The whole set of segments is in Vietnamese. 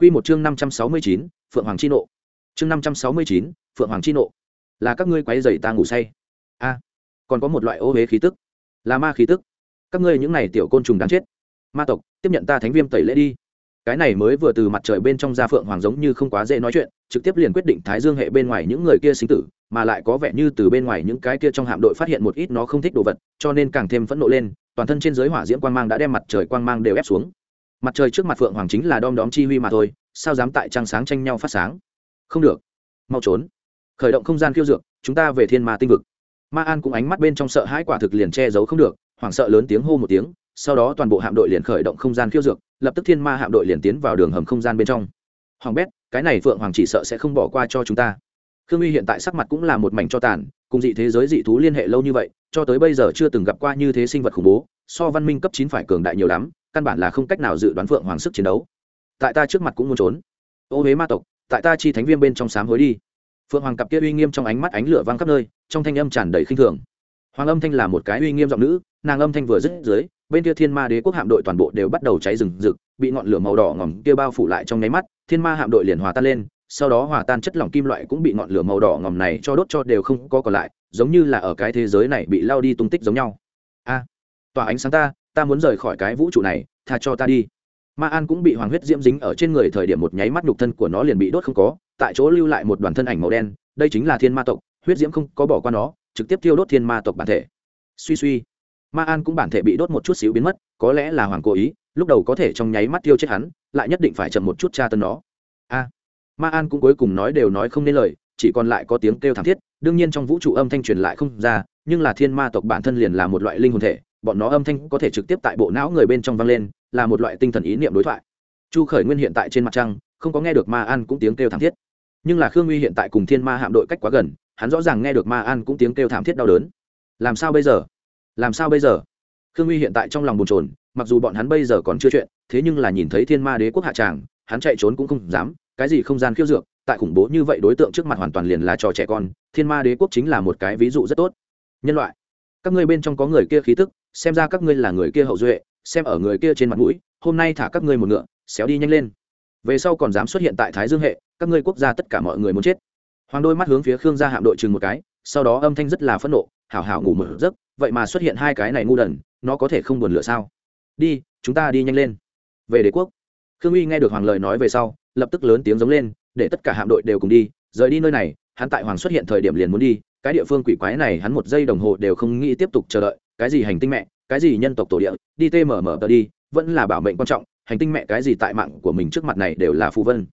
Quy một chương năm trăm sáu mươi chín, phượng hoàng chi nộ. Chương năm trăm sáu mươi chín, phượng hoàng chi nộ. Là các ngươi quấy rầy ta ngủ say. A, còn có một loại ô hế khí tức. Là ma khí tức. Các ngươi những này tiểu côn trùng đáng chết. Ma tộc, tiếp nhận ta thánh viêm tẩy lễ đi. Cái này mới vừa từ mặt trời bên trong ra phượng hoàng giống như không quá dễ nói chuyện, trực tiếp liền quyết định thái dương hệ bên ngoài những người kia sinh tử, mà lại có vẻ như từ bên ngoài những cái kia trong hạm đội phát hiện một ít nó không thích đồ vật, cho nên càng thêm phẫn nộ lên, toàn thân trên dưới hỏa diễm quang mang đã đem mặt trời quang mang đều ép xuống mặt trời trước mặt phượng hoàng chính là đom đóm chi huy mà thôi, sao dám tại trăng sáng tranh nhau phát sáng? Không được. Mau trốn. Khởi động không gian khiêu dược, chúng ta về thiên ma tinh vực. Ma an cũng ánh mắt bên trong sợ hãi quả thực liền che giấu không được, hoảng sợ lớn tiếng hô một tiếng, sau đó toàn bộ hạm đội liền khởi động không gian khiêu dược, lập tức thiên ma hạm đội liền tiến vào đường hầm không gian bên trong. Hoàng bét, cái này phượng hoàng chỉ sợ sẽ không bỏ qua cho chúng ta. Khương uy hiện tại sắc mặt cũng là một mảnh cho tàn cùng dị thế giới dị thú liên hệ lâu như vậy, cho tới bây giờ chưa từng gặp qua như thế sinh vật khủng bố, so văn minh cấp chín phải cường đại nhiều lắm, căn bản là không cách nào dự đoán phượng hoàng sức chiến đấu. Tại ta trước mặt cũng muốn trốn. Ô huế ma tộc, tại ta chi thánh viêm bên trong sám hối đi. Phượng hoàng cặp kia uy nghiêm trong ánh mắt ánh lửa vang khắp nơi, trong thanh âm tràn đầy khinh thường. Hoàng âm thanh là một cái uy nghiêm giọng nữ, nàng âm thanh vừa dứt dưới, bên kia thiên ma đế quốc hạm đội toàn bộ đều bắt đầu cháy rừng rực, bị ngọn lửa màu đỏ ngòm kia bao phủ lại trong nháy mắt, thiên ma hạm đội liền hòa tan lên sau đó hòa tan chất lỏng kim loại cũng bị ngọn lửa màu đỏ ngòm này cho đốt cho đều không có còn lại, giống như là ở cái thế giới này bị lao đi tung tích giống nhau. A tòa ánh sáng ta ta muốn rời khỏi cái vũ trụ này, tha cho ta đi. Ma an cũng bị hoàng huyết diễm dính ở trên người thời điểm một nháy mắt nhục thân của nó liền bị đốt không có, tại chỗ lưu lại một đoàn thân ảnh màu đen, đây chính là thiên ma tộc, huyết diễm không có bỏ qua nó, trực tiếp tiêu đốt thiên ma tộc bản thể. Suy suy, ma an cũng bản thể bị đốt một chút xíu biến mất, có lẽ là hoàng cố ý, lúc đầu có thể trong nháy mắt tiêu chết hắn, lại nhất định phải chậm một chút tra tấn nó. A ma an cũng cuối cùng nói đều nói không nên lời, chỉ còn lại có tiếng kêu thảm thiết, đương nhiên trong vũ trụ âm thanh truyền lại không ra, nhưng là thiên ma tộc bản thân liền là một loại linh hồn thể, bọn nó âm thanh có thể trực tiếp tại bộ não người bên trong vang lên, là một loại tinh thần ý niệm đối thoại. Chu khởi nguyên hiện tại trên mặt trăng, không có nghe được ma an cũng tiếng kêu thảm thiết. Nhưng là khương uy hiện tại cùng thiên ma hạm đội cách quá gần, hắn rõ ràng nghe được ma an cũng tiếng kêu thảm thiết đau đớn. Làm sao bây giờ? Làm sao bây giờ? Khương uy hiện tại trong lòng bồn trồn mặc dù bọn hắn bây giờ còn chưa chuyện, thế nhưng là nhìn thấy thiên ma đế quốc hạ tràng, hắn chạy trốn cũng không dám cái gì không gian khiêu dược, tại khủng bố như vậy đối tượng trước mặt hoàn toàn liền là trò trẻ con, thiên ma đế quốc chính là một cái ví dụ rất tốt. Nhân loại, các ngươi bên trong có người kia khí tức, xem ra các ngươi là người kia hậu duệ, xem ở người kia trên mặt mũi, hôm nay thả các ngươi một ngựa, xéo đi nhanh lên. Về sau còn dám xuất hiện tại thái dương hệ, các ngươi quốc gia tất cả mọi người muốn chết. Hoàng đôi mắt hướng phía khương gia hạm đội chừng một cái, sau đó âm thanh rất là phẫn nộ, hảo hảo ngủ một giấc, vậy mà xuất hiện hai cái này ngu đần, nó có thể không buồn lửa sao? Đi, chúng ta đi nhanh lên. Về đế quốc. Khương uy nghe được hoàng lời nói về sau lập tức lớn tiếng giống lên, để tất cả hạm đội đều cùng đi, rời đi nơi này, hắn tại hoàng xuất hiện thời điểm liền muốn đi, cái địa phương quỷ quái này hắn một giây đồng hồ đều không nghĩ tiếp tục chờ đợi, cái gì hành tinh mẹ, cái gì nhân tộc tổ địa, đi tmm tờ đi, vẫn là bảo mệnh quan trọng, hành tinh mẹ cái gì tại mạng của mình trước mặt này đều là phù vân.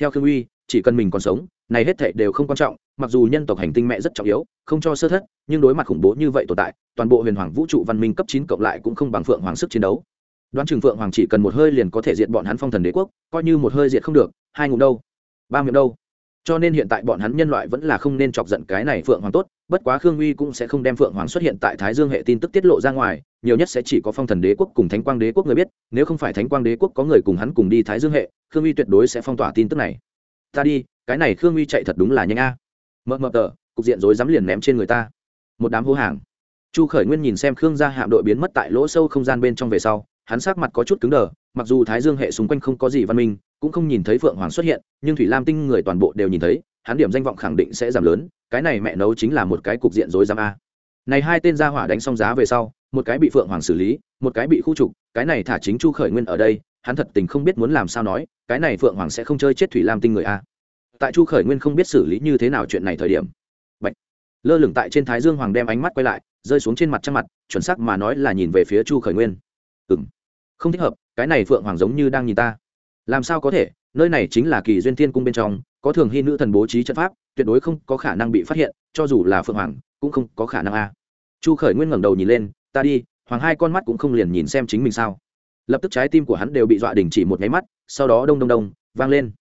Theo khương uy, chỉ cần mình còn sống, này hết thệ đều không quan trọng, mặc dù nhân tộc hành tinh mẹ rất trọng yếu, không cho sơ thất, nhưng đối mặt khủng bố như vậy tồn tại, toàn bộ huyền hoàng vũ trụ văn minh cấp chín cộng lại cũng không bằng phượng hoàng sức chiến đấu đoán chừng phượng hoàng chỉ cần một hơi liền có thể diệt bọn hắn phong thần đế quốc, coi như một hơi diệt không được, hai ngụm đâu? Ba miệng đâu? Cho nên hiện tại bọn hắn nhân loại vẫn là không nên chọc giận cái này phượng hoàng tốt, bất quá khương uy cũng sẽ không đem phượng hoàng xuất hiện tại thái dương hệ tin tức tiết lộ ra ngoài, nhiều nhất sẽ chỉ có phong thần đế quốc cùng thánh quang đế quốc người biết, nếu không phải thánh quang đế quốc có người cùng hắn cùng đi thái dương hệ, khương uy tuyệt đối sẽ phong tỏa tin tức này. Ta đi, cái này khương uy chạy thật đúng là nhanh a. Mờ mờ tờ, cục diện rối dám liền ném trên người ta. Một đám hô hàng. Chu khởi nguyên nhìn xem khương gia hạm đội biến mất tại lỗ sâu không gian bên trong về sau hắn sắc mặt có chút cứng đờ, mặc dù thái dương hệ xung quanh không có gì văn minh, cũng không nhìn thấy phượng hoàng xuất hiện, nhưng thủy lam tinh người toàn bộ đều nhìn thấy, hắn điểm danh vọng khẳng định sẽ giảm lớn, cái này mẹ nấu chính là một cái cục diện rối rắm a. Này hai tên gia hỏa đánh xong giá về sau, một cái bị phượng hoàng xử lý, một cái bị khu trục, cái này thả chính chu khởi nguyên ở đây, hắn thật tình không biết muốn làm sao nói, cái này phượng hoàng sẽ không chơi chết thủy lam tinh người a. Tại chu khởi nguyên không biết xử lý như thế nào chuyện này thời điểm, Bạch. lơ lửng tại trên thái dương hoàng đem ánh mắt quay lại, rơi xuống trên mặt trăng mặt, chuẩn xác mà nói là nhìn về phía chu khởi nguyên. Ừng không thích hợp, cái này phượng hoàng giống như đang nhìn ta. Làm sao có thể, nơi này chính là kỳ duyên thiên cung bên trong, có thường hy nữ thần bố trí trận pháp, tuyệt đối không có khả năng bị phát hiện, cho dù là phượng hoàng, cũng không có khả năng a. Chu khởi nguyên ngẩng đầu nhìn lên, ta đi, hoàng hai con mắt cũng không liền nhìn xem chính mình sao? Lập tức trái tim của hắn đều bị dọa đình chỉ một nháy mắt, sau đó đông đông đông, vang lên.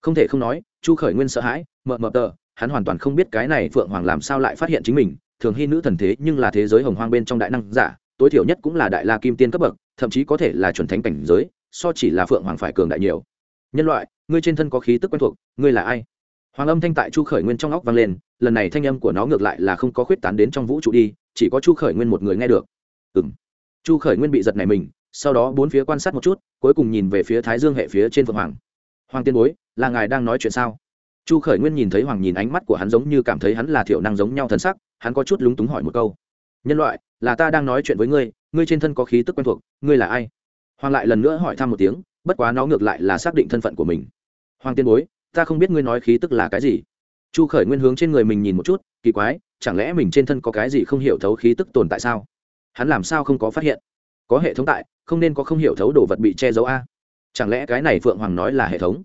Không thể không nói, chu khởi nguyên sợ hãi mờ mờ tờ, hắn hoàn toàn không biết cái này phượng hoàng làm sao lại phát hiện chính mình, thường hy nữ thần thế nhưng là thế giới hồng hoang bên trong đại năng giả tối thiểu nhất cũng là đại la kim tiên cấp bậc, thậm chí có thể là chuẩn thánh cảnh giới, so chỉ là phượng hoàng phải cường đại nhiều. Nhân loại, ngươi trên thân có khí tức quen thuộc, ngươi là ai? Hoàng âm thanh tại chu khởi nguyên trong óc vang lên, lần này thanh âm của nó ngược lại là không có khuyết tán đến trong vũ trụ đi, chỉ có chu khởi nguyên một người nghe được. Ừ m chu khởi nguyên bị giật này mình, sau đó bốn phía quan sát một chút, cuối cùng nhìn về phía thái dương hệ phía trên phượng hoàng. Hoàng tiên bối, là ngài đang nói chuyện sao? Chu khởi nguyên nhìn thấy hoàng nhìn ánh mắt của hắn giống như cảm thấy hắn là thiểu năng giống nhau thân sắc, hắn có chút lúng túng hỏi một câu nhân loại, là ta đang nói chuyện với ngươi ngươi trên thân có khí tức quen thuộc, ngươi là ai? Hoàng lại lần nữa hỏi thăm một tiếng, bất quá nó ngược lại là xác định thân phận của mình. Hoàng tiên bối, ta không biết ngươi nói khí tức là cái gì. Chu khởi nguyên hướng trên người mình nhìn một chút, kỳ quái, chẳng lẽ mình trên thân có cái gì không hiểu thấu khí tức tồn tại sao? Hắn làm sao không có phát hiện? Có hệ thống tại, không nên có không hiểu thấu đồ vật bị che giấu a. Chẳng lẽ cái này phượng hoàng nói là hệ thống?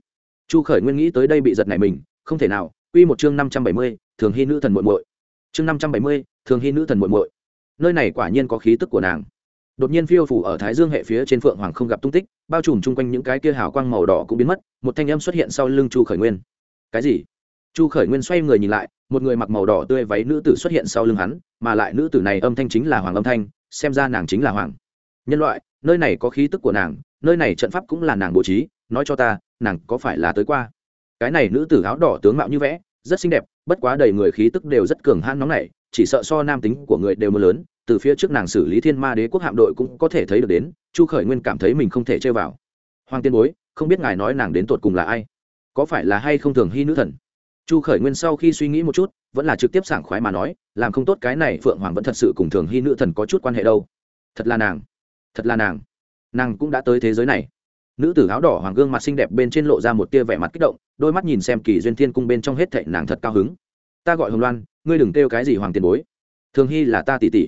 Chu khởi nguyên nghĩ tới đây bị giật này mình, không thể nào, Quy một chương năm trăm bảy mươi, thường hy nữ thần muội muội. Chương năm trăm bảy mươi, thường hy nữ thần muội muội nơi này quả nhiên có khí tức của nàng. Đột nhiên phiêu phủ ở thái dương hệ phía trên phượng hoàng không gặp tung tích, bao trùm chung quanh những cái kia hào quang màu đỏ cũng biến mất, một thanh âm xuất hiện sau lưng chu khởi nguyên. Cái gì? Chu khởi nguyên xoay người nhìn lại, một người mặc màu đỏ tươi váy nữ tử xuất hiện sau lưng hắn, mà lại nữ tử này âm thanh chính là hoàng âm thanh, xem ra nàng chính là hoàng. Nhân loại, nơi này có khí tức của nàng, nơi này trận pháp cũng là nàng bố trí, nói cho ta, nàng có phải là tới qua? Cái này nữ tử áo đỏ tướng mạo như vẽ, rất xinh đẹp, bất quá đầy người khí tức đều rất cường hãn nóng nảy chỉ sợ so nam tính của người đều mưa lớn, từ phía trước nàng xử lý thiên ma đế quốc hạm đội cũng có thể thấy được đến, chu khởi nguyên cảm thấy mình không thể chơi vào. Hoàng tiên bối, không biết ngài nói nàng đến tột cùng là ai? Có phải là hay không thường hy nữ thần? Chu khởi nguyên sau khi suy nghĩ một chút, vẫn là trực tiếp sảng khoái mà nói, làm không tốt cái này phượng hoàng vẫn thật sự cùng thường hy nữ thần có chút quan hệ đâu. Thật là nàng, thật là nàng. Nàng cũng đã tới thế giới này. Nữ tử áo đỏ hoàng gương mặt xinh đẹp bên trên lộ ra một tia vẻ mặt kích động, đôi mắt nhìn xem kỳ duyên thiên cung bên trong hết thệ nàng thật cao hứng. Ta gọi hồng loan ngươi đừng kêu cái gì hoàng tiền bối. Thường hy là ta tỷ tỷ.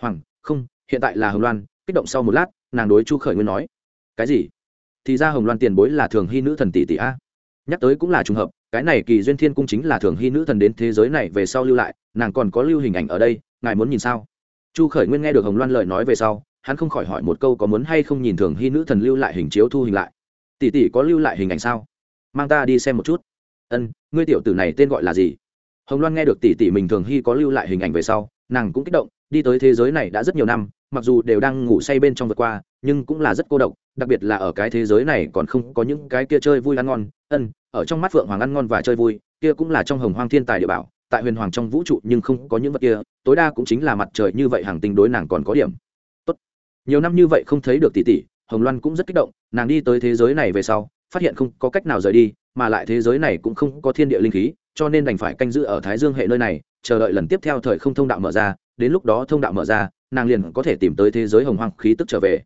Hoàng, không, hiện tại là hồng loan, kích động sau một lát, nàng đối chu khởi nguyên nói. Cái gì? Thì ra hồng loan tiền bối là thường hy nữ thần tỷ tỷ a. Nhắc tới cũng là trùng hợp, cái này kỳ duyên thiên cung chính là thường hy nữ thần đến thế giới này về sau lưu lại, nàng còn có lưu hình ảnh ở đây, ngài muốn nhìn sao? Chu khởi nguyên nghe được hồng loan lời nói về sau, hắn không khỏi hỏi một câu có muốn hay không nhìn thường hy nữ thần lưu lại hình chiếu thu hình lại. Tỷ tỷ có lưu lại hình ảnh sao? Mang ta đi xem một chút. Ân, ngươi tiểu tử này tên gọi là gì? Hồng loan nghe được tỷ tỷ mình thường hy có lưu lại hình ảnh về sau, nàng cũng kích động, đi tới thế giới này đã rất nhiều năm, mặc dù đều đang ngủ say bên trong vượt qua, nhưng cũng là rất cô độc, đặc biệt là ở cái thế giới này còn không có những cái kia chơi vui ăn ngon, ân, ở trong mắt phượng hoàng ăn ngon và chơi vui, kia cũng là trong hồng hoang thiên tài địa bảo, tại huyền hoàng trong vũ trụ nhưng không có những vật kia, tối đa cũng chính là mặt trời như vậy hàng tinh đối nàng còn có điểm. Tốt. Nhiều năm như vậy không thấy được tỷ tỷ, hồng loan cũng rất kích động, nàng đi tới thế giới này về sau, phát hiện không có cách nào rời đi, mà lại thế giới này cũng không có thiên địa linh khí cho nên đành phải canh giữ ở thái dương hệ nơi này, chờ đợi lần tiếp theo thời không thông đạo mở ra, đến lúc đó thông đạo mở ra, nàng liền có thể tìm tới thế giới hồng hoang khí tức trở về.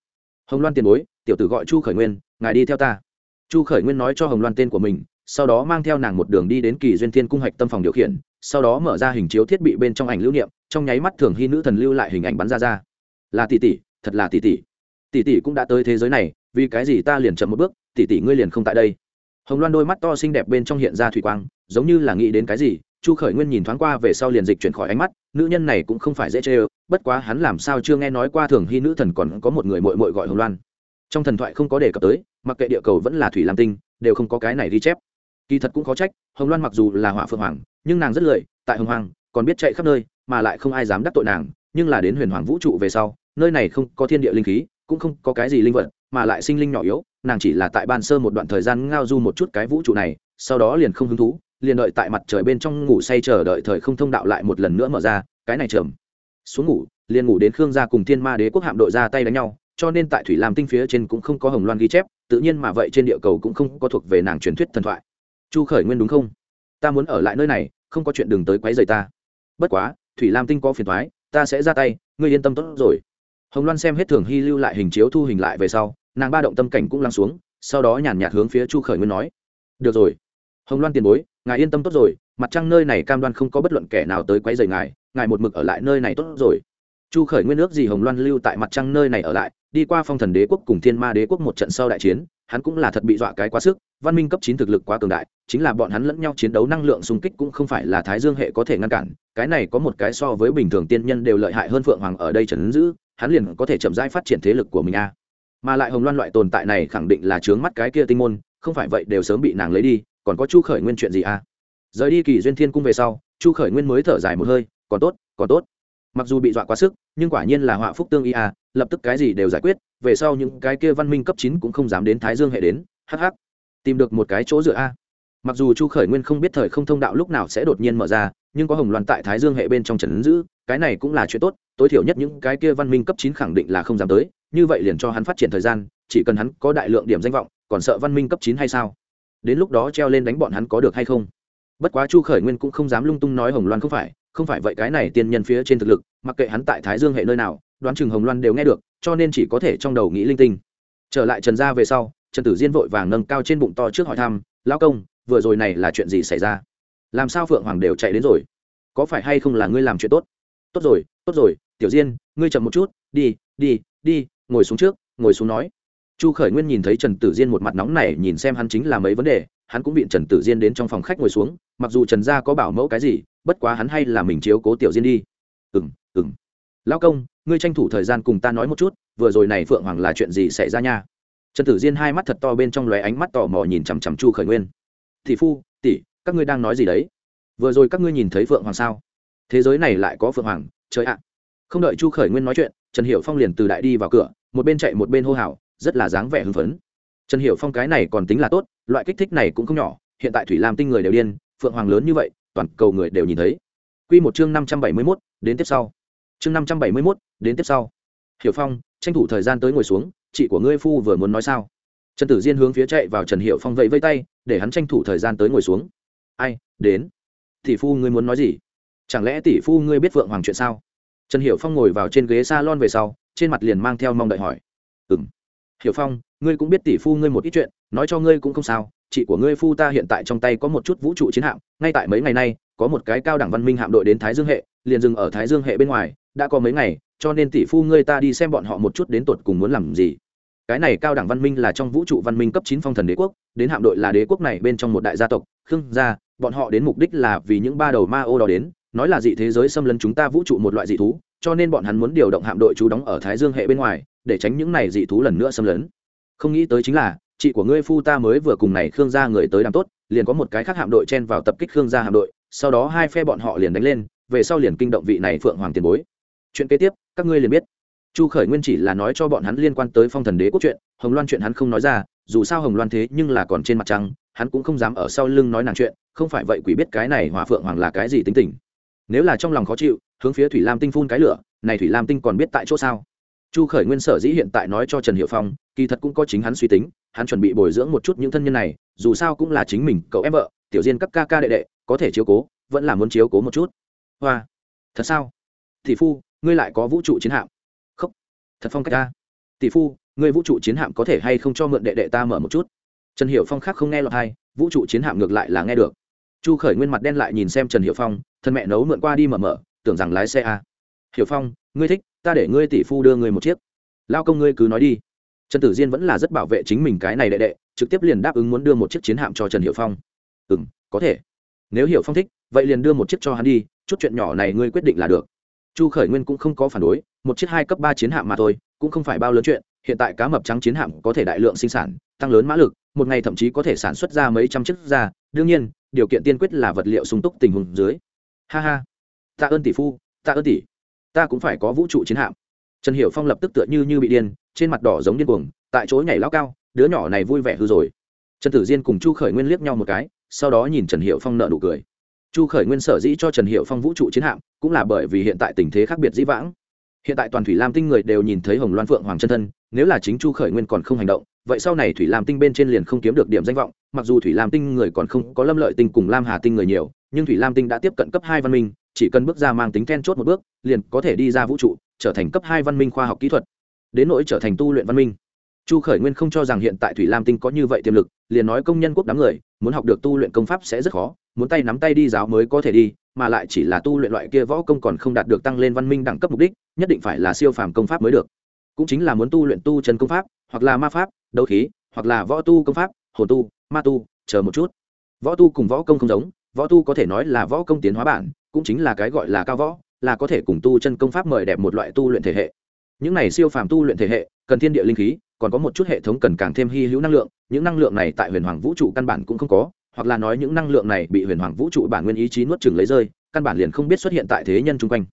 Hồng loan tiền bối, tiểu tử gọi chu khởi nguyên, ngài đi theo ta. Chu khởi nguyên nói cho hồng loan tên của mình, sau đó mang theo nàng một đường đi đến kỳ duyên thiên cung hạch tâm phòng điều khiển, sau đó mở ra hình chiếu thiết bị bên trong ảnh lưu niệm, trong nháy mắt thường hy nữ thần lưu lại hình ảnh bắn ra ra. Là tỷ tỷ, thật là tỷ tỷ. Tỷ tỷ cũng đã tới thế giới này, vì cái gì ta liền chậm một bước, tỷ tỷ ngươi liền không tại đây? Hồng loan đôi mắt to xinh đẹp bên trong hiện ra thủy quang, giống như là nghĩ đến cái gì, chu khởi nguyên nhìn thoáng qua về sau liền dịch chuyển khỏi ánh mắt, nữ nhân này cũng không phải dễ chê ơ, bất quá hắn làm sao chưa nghe nói qua thường hy nữ thần còn có một người mội mội gọi hồng loan. Trong thần thoại không có đề cập tới, mặc kệ địa cầu vẫn là thủy lam tinh, đều không có cái này ghi chép. Kỳ thật cũng khó trách, hồng loan mặc dù là hỏa phượng hoàng, nhưng nàng rất lười, tại hồng hoàng, còn biết chạy khắp nơi, mà lại không ai dám đắc tội nàng, nhưng là đến huyền hoàng vũ trụ về sau, nơi này không có thiên địa linh khí cũng không có cái gì linh vật, mà lại sinh linh nhỏ yếu, nàng chỉ là tại ban sơ một đoạn thời gian ngao du một chút cái vũ trụ này, sau đó liền không hứng thú, liền đợi tại mặt trời bên trong ngủ say chờ đợi thời không thông đạo lại một lần nữa mở ra, cái này trầm xuống ngủ, liền ngủ đến khương gia cùng thiên ma đế quốc hạm đội ra tay đánh nhau, cho nên tại thủy lam tinh phía trên cũng không có hồng loan ghi chép, tự nhiên mà vậy trên địa cầu cũng không có thuộc về nàng truyền thuyết thần thoại. Chu khởi nguyên đúng không? Ta muốn ở lại nơi này, không có chuyện đừng tới quấy rầy ta. Bất quá, thủy lam tinh có phiền thoái ta sẽ ra tay, ngươi yên tâm tốt rồi hồng loan xem hết thường hy lưu lại hình chiếu thu hình lại về sau, nàng ba động tâm cảnh cũng lăng xuống, sau đó nhàn nhạt hướng phía chu khởi nguyên nói, được rồi, hồng loan tiền bối, ngài yên tâm tốt rồi, mặt trăng nơi này cam đoan không có bất luận kẻ nào tới quấy rầy ngài ngài một mực ở lại nơi này tốt rồi. Chu khởi nguyên ước gì hồng loan lưu tại mặt trăng nơi này ở lại, đi qua phong thần đế quốc cùng thiên ma đế quốc một trận sau đại chiến, hắn cũng là thật bị dọa cái quá sức, văn minh cấp chín thực lực quá cường đại, chính là bọn hắn lẫn nhau chiến đấu năng lượng xung kích cũng không phải là thái dương hệ có thể ngăn cản, cái này có một cái so với bình thường tiên nhân đều lợi hại hơn phượng hoàng ở đây trấn giữ hắn liền có thể chậm rãi phát triển thế lực của mình a. Mà lại hồng loan loại tồn tại này khẳng định là chướng mắt cái kia tinh môn, không phải vậy đều sớm bị nàng lấy đi, còn có chu khởi nguyên chuyện gì a? Rời đi kỳ duyên thiên cung về sau, chu khởi nguyên mới thở dài một hơi, còn tốt còn tốt. Mặc dù bị dọa quá sức, nhưng quả nhiên là họa phúc tương y a, lập tức cái gì đều giải quyết, về sau những cái kia văn minh cấp chín cũng không dám đến thái dương hệ đến hh tìm được một cái chỗ dựa a. Mặc dù chu khởi nguyên không biết thời không thông đạo lúc nào sẽ đột nhiên mở ra, nhưng có hồng loan tại thái dương hệ bên trong trần ứng giữ cái này cũng là chuyện tốt, tối thiểu nhất những cái kia văn minh cấp chín khẳng định là không dám tới, như vậy liền cho hắn phát triển thời gian, chỉ cần hắn có đại lượng điểm danh vọng, còn sợ văn minh cấp chín hay sao? Đến lúc đó treo lên đánh bọn hắn có được hay không? Bất quá chu khởi nguyên cũng không dám lung tung nói hồng loan không phải không phải vậy cái này tiên nhân phía trên thực lực, mặc kệ hắn tại thái dương hệ nơi nào, đoán chừng hồng loan đều nghe được, cho nên chỉ có thể trong đầu nghĩ linh tinh. Trở lại trần gia về sau, trần tử diên vội vàng nâng cao trên bụng to trước hỏi thăm, lão công, vừa rồi này là chuyện gì xảy ra? Làm sao phượng hoàng đều chạy đến rồi? Có phải hay không là ngươi làm chuyện tốt? Tốt rồi tốt rồi, tiểu diên, ngươi chậm một chút, đi đi đi, ngồi xuống trước, ngồi xuống nói. Chu khởi nguyên nhìn thấy trần tử diên một mặt nóng này nhìn xem hắn chính là mấy vấn đề, hắn cũng viện trần tử diên đến trong phòng khách ngồi xuống, mặc dù trần gia có bảo mẫu cái gì, bất quá hắn hay là mình chiếu cố tiểu diên đi. Ừ m ừ m lão công, ngươi tranh thủ thời gian cùng ta nói một chút, vừa rồi này phượng hoàng là chuyện gì xảy ra nha? Trần tử diên hai mắt thật to bên trong lóe ánh mắt tò mò nhìn chằm chằm chu khởi nguyên. Thì phu, tỷ, các ngươi đang nói gì đấy? Vừa rồi các ngươi nhìn thấy phượng hoàng sao? Thế giới này lại có phượng hoàng, trời ạ. Không đợi chu khởi nguyên nói chuyện, trần hiệu phong liền từ đại đi vào cửa, một bên chạy một bên hô hào, rất là dáng vẻ hưng phấn. Trần hiệu phong cái này còn tính là tốt, loại kích thích này cũng không nhỏ, hiện tại thủy lam tinh người đều điên, phượng hoàng lớn như vậy, toàn cầu người đều nhìn thấy. Q một chương năm trăm bảy mươi mốt, đến tiếp sau. Chương năm trăm bảy mươi mốt, đến tiếp sau. Hiểu phong, tranh thủ thời gian tới ngồi xuống, chị của ngươi phu vừa muốn nói sao? Trần tử diên hướng phía chạy vào trần hiệu phong vẫy vây tay, để hắn tranh thủ thời gian tới ngồi xuống. Ai, đến? Thì phu ngươi muốn nói gì? Chẳng lẽ tỷ phu ngươi biết vượng hoàng chuyện sao? Trần hiểu phong ngồi vào trên ghế s a lon về sau, trên mặt liền mang theo mong đợi hỏi. Ừ m hiểu phong, ngươi cũng biết tỷ phu ngươi một ít chuyện, nói cho ngươi cũng không sao, chị của ngươi phu ta hiện tại trong tay có một chút vũ trụ chiến hạm, ngay tại mấy ngày nay, có một cái cao đẳng văn minh hạm đội đến thái dương hệ, liền dừng ở thái dương hệ bên ngoài, đã có mấy ngày, cho nên tỷ phu ngươi ta đi xem bọn họ một chút đến tột cùng muốn làm gì. Cái này cao đẳng văn minh là trong vũ trụ văn minh cấp chín phong thần đế quốc, đến hạm đội là đế quốc này bên trong một đại gia tộc, khương gia, bọn họ đến mục đích là vì những ba đầu ma ô đó đến nói là dị thế giới xâm lấn chúng ta vũ trụ một loại dị thú, cho nên bọn hắn muốn điều động hạm đội trú đóng ở thái dương hệ bên ngoài, để tránh những này dị thú lần nữa xâm lấn. Không nghĩ tới chính là, chị của ngươi phu ta mới vừa cùng này khương gia người tới đàm tốt, liền có một cái khác hạm đội chen vào tập kích khương gia hạm đội, sau đó hai phe bọn họ liền đánh lên, về sau liền kinh động vị này phượng hoàng tiền bối. Chuyện kế tiếp, các ngươi liền biết. Chu khởi nguyên chỉ là nói cho bọn hắn liên quan tới phong thần đế quốc chuyện, hồng loan chuyện hắn không nói ra, dù sao hồng loan thế nhưng là còn trên mặt trăng, hắn cũng không dám ở sau lưng nói nàng chuyện, không phải vậy quỷ biết cái này hỏa phượng hoàng là cái gì tính tình nếu là trong lòng khó chịu, hướng phía thủy lam tinh phun cái lửa, này thủy lam tinh còn biết tại chỗ sao? Chu khởi nguyên sở dĩ hiện tại nói cho trần hiệu phong, kỳ thật cũng có chính hắn suy tính, hắn chuẩn bị bồi dưỡng một chút những thân nhân này, dù sao cũng là chính mình, cậu em vợ, tiểu diên các ca ca đệ đệ, có thể chiếu cố, vẫn là muốn chiếu cố một chút. Hoa, thật sao? Tỷ phu, ngươi lại có vũ trụ chiến hạm. Không thật phong cách ta. Tỷ phu, ngươi vũ trụ chiến hạm có thể hay không cho mượn đệ đệ ta mở một chút? Trần hiệu phong khác không nghe lọt hay vũ trụ chiến hạm ngược lại là nghe được. Chu khởi nguyên mặt đen lại nhìn xem trần hiệu phong thân mẹ nấu mượn qua đi mở mở, tưởng rằng lái xe à. hiểu phong, ngươi thích, ta để ngươi tỷ phu đưa ngươi một chiếc. Lao công ngươi cứ nói đi. Trần tử diên vẫn là rất bảo vệ chính mình cái này đệ đệ, trực tiếp liền đáp ứng muốn đưa một chiếc chiến hạm cho trần hiệu phong. Ừ m có thể. Nếu Hiểu phong thích, vậy liền đưa một chiếc cho hắn đi, chút chuyện nhỏ này ngươi quyết định là được. Chu khởi nguyên cũng không có phản đối, một chiếc hai cấp ba chiến hạm mà thôi, cũng không phải bao lớn chuyện, hiện tại cá mập trắng chiến hạm có thể đại lượng sinh sản, tăng lớn mã lực, một ngày thậm chí có thể sản xuất ra mấy trăm chiếc ra. Đương nhiên, điều kiện tiên quyết là vật liệu sung túc tình huống dưới ha ha. Tạ ơn tỷ phu, tạ ơn tỷ. Ta cũng phải có vũ trụ chiến hạm. Trần Hiểu phong lập tức tựa như như bị điên, trên mặt đỏ giống điên cuồng, tại chỗ nhảy lao cao, đứa nhỏ này vui vẻ hư rồi. Trần tử diên cùng chu khởi nguyên liếc nhau một cái, sau đó nhìn trần hiệu phong nợ nụ cười. Chu khởi nguyên sở dĩ cho trần hiệu phong vũ trụ chiến hạm, cũng là bởi vì hiện tại tình thế khác biệt dĩ vãng. Hiện tại toàn thủy lam tinh người đều nhìn thấy hồng loan phượng hoàng chân thân, nếu là chính chu khởi nguyên còn không hành động, vậy sau này thủy lam tinh bên trên liền không kiếm được điểm danh vọng, mặc dù thủy lam tinh người còn không có lâm lợi tinh cùng lam hà tinh người nhiều nhưng thủy lam tinh đã tiếp cận cấp hai văn minh, chỉ cần bước ra mang tính then chốt một bước, liền có thể đi ra vũ trụ, trở thành cấp hai văn minh khoa học kỹ thuật. Đến nỗi trở thành tu luyện văn minh. Chu khởi nguyên không cho rằng hiện tại thủy lam tinh có như vậy tiềm lực, liền nói công nhân quốc đám người, muốn học được tu luyện công pháp sẽ rất khó, muốn tay nắm tay đi giáo mới có thể đi, mà lại chỉ là tu luyện loại kia võ công còn không đạt được tăng lên văn minh đẳng cấp mục đích, nhất định phải là siêu phàm công pháp mới được. Cũng chính là muốn tu luyện tu chân công pháp, hoặc là ma pháp, đấu khí, hoặc là võ tu công pháp hồ tu, ma tu, chờ một chút. Võ tu cùng võ công không giống võ tu có thể nói là võ công tiến hóa bản, cũng chính là cái gọi là cao võ, là có thể cùng tu chân công pháp mời đẹp một loại tu luyện thể hệ. Những này siêu phàm tu luyện thể hệ, cần thiên địa linh khí, còn có một chút hệ thống cần càng thêm hy hữu năng lượng, những năng lượng này tại huyền hoàng vũ trụ căn bản cũng không có, hoặc là nói những năng lượng này bị huyền hoàng vũ trụ bản nguyên ý chí nuốt chừng lấy rơi, căn bản liền không biết xuất hiện tại thế nhân chung quanh.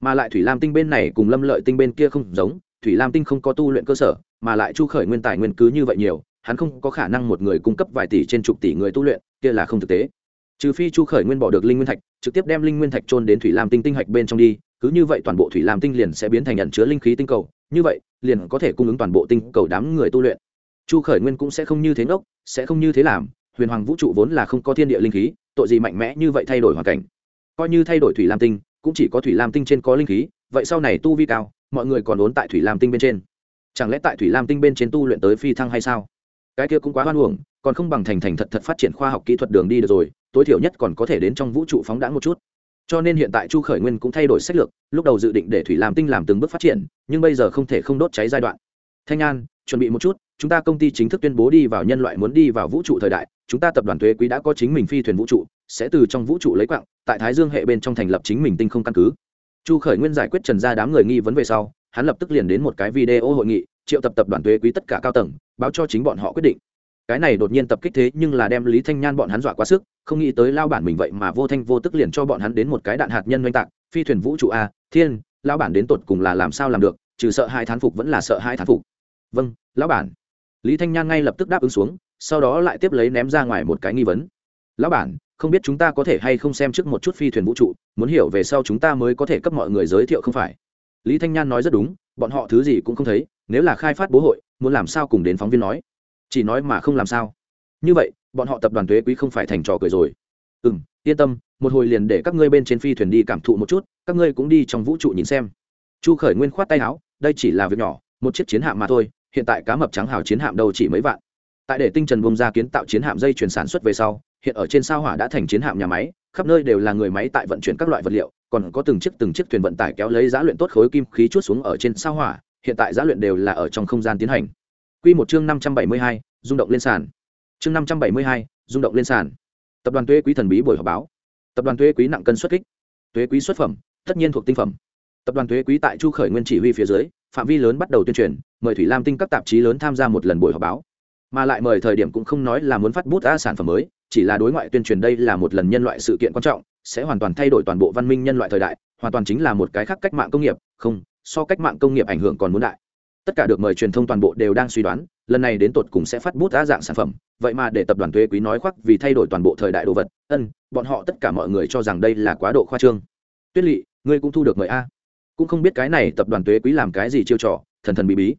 Mà lại thủy lam tinh bên này cùng lâm lợi tinh bên kia không giống, thủy lam tinh không có tu luyện cơ sở, mà lại chu khởi nguyên tài nguyên cứ như vậy nhiều, hắn không có khả năng một người cung cấp vài tỷ trên chục tỷ người tu luyện, kia là không thực tế trừ phi chu khởi nguyên bỏ được linh nguyên thạch, trực tiếp đem linh nguyên thạch trôn đến thủy lam tinh tinh hạch bên trong đi, cứ như vậy toàn bộ thủy lam tinh liền sẽ biến thành nhận chứa linh khí tinh cầu, như vậy, liền có thể cung ứng toàn bộ tinh cầu đám người tu luyện. Chu khởi nguyên cũng sẽ không như thế ngốc, sẽ không như thế làm, huyền hoàng vũ trụ vốn là không có thiên địa linh khí, tội gì mạnh mẽ như vậy thay đổi hoàn cảnh. Coi như thay đổi thủy lam tinh, cũng chỉ có thủy lam tinh trên có linh khí, vậy sau này tu vi cao, mọi người còn ốn tại thủy lam tinh bên trên. Chẳng lẽ tại thủy lam tinh bên trên tu luyện tới phi thăng hay sao? Cái kia cũng quá hoan hưởng còn không bằng thành thành thật thật phát triển khoa học kỹ thuật đường đi được rồi tối thiểu nhất còn có thể đến trong vũ trụ phóng đãng một chút. Cho nên hiện tại chu khởi nguyên cũng thay đổi sách lược, lúc đầu dự định để thủy lam tinh làm từng bước phát triển, nhưng bây giờ không thể không đốt cháy giai đoạn. Thanh an, chuẩn bị một chút, chúng ta công ty chính thức tuyên bố đi vào nhân loại muốn đi vào vũ trụ thời đại, chúng ta tập đoàn thuế quý đã có chính mình phi thuyền vũ trụ, sẽ từ trong vũ trụ lấy quạng, tại thái dương hệ bên trong thành lập chính mình tinh không căn cứ. Chu khởi nguyên giải quyết trần ra đám người nghi vấn về sau, hắn lập tức liền đến một cái video hội nghị, triệu tập tập đoàn thuế quý tất cả cao tầng, báo cho chính bọn họ quyết định cái này đột nhiên tập kích thế nhưng là đem lý thanh nhan bọn hắn dọa quá sức, không nghĩ tới lao bản mình vậy mà vô thanh vô tức liền cho bọn hắn đến một cái đạn hạt nhân oanh tạc, phi thuyền vũ trụ a, thiên lao bản đến tột cùng là làm sao làm được, trừ sợ hai thán phục vẫn là sợ hai thán phục. Vâng lão bản. Lý thanh nhan ngay lập tức đáp ứng xuống, sau đó lại tiếp lấy ném ra ngoài một cái nghi vấn. Lão bản, không biết chúng ta có thể hay không xem trước một chút phi thuyền vũ trụ, muốn hiểu về sau chúng ta mới có thể cấp mọi người giới thiệu không phải? Lý thanh nhan nói rất đúng, bọn họ thứ gì cũng không thấy, nếu là khai phát bố hội, muốn làm sao cùng đến phóng viên nói? Chỉ nói mà không làm sao. Như vậy, bọn họ tập đoàn thuế quý không phải thành trò cười rồi. Ừ m yên tâm, một hồi liền để các ngươi bên trên phi thuyền đi cảm thụ một chút, các ngươi cũng đi trong vũ trụ nhìn xem. Chu khởi nguyên khoát tay áo, đây chỉ là việc nhỏ, một chiếc chiến hạm mà thôi, hiện tại cá mập trắng hào chiến hạm đâu chỉ mấy vạn. Tại để tinh trần bông ra kiến tạo chiến hạm dây chuyển sản xuất về sau, hiện ở trên sao hỏa đã thành chiến hạm nhà máy, khắp nơi đều là người máy tại vận chuyển các loại vật liệu, còn có từng chiếc từng chiếc thuyền vận tải kéo lấy giá luyện tốt khối kim khí chút xuống ở trên sao hỏa, hiện tại giá luyện đều là ở trong không gian tiến hành. Quy một chương năm trăm bảy mươi hai, rung động lên sàn. Chương năm trăm bảy mươi hai, rung động lên sàn. Tập đoàn Tuế Quý thần bí buổi họp báo. Tập đoàn Tuế Quý nặng cân xuất kích. Tuế Quý xuất phẩm, tất nhiên thuộc tinh phẩm. Tập đoàn Tuế Quý tại Chu Khởi Nguyên chỉ huy phía dưới, phạm vi lớn bắt đầu tuyên truyền, mời Thủy Lam Tinh các tạp chí lớn tham gia một lần buổi họp báo. Mà lại mời thời điểm cũng không nói là muốn phát bút ra sản phẩm mới, chỉ là đối ngoại tuyên truyền đây là một lần nhân loại sự kiện quan trọng, sẽ hoàn toàn thay đổi toàn bộ văn minh nhân loại thời đại, hoàn toàn chính là một cái khác cách mạng công nghiệp, không, so cách mạng công nghiệp ảnh hưởng còn muốn đại tất cả được mời truyền thông toàn bộ đều đang suy đoán, lần này đến tột cùng sẽ phát bút đa dạng sản phẩm. Vậy mà để tập đoàn thuế quý nói khoác vì thay đổi toàn bộ thời đại đồ vật. Ân, bọn họ tất cả mọi người cho rằng đây là quá độ khoa trương. Tuyết lỵ ngươi cũng thu được mời a. Cũng không biết cái này tập đoàn thuế quý làm cái gì chiêu trò, thần thần bí bí.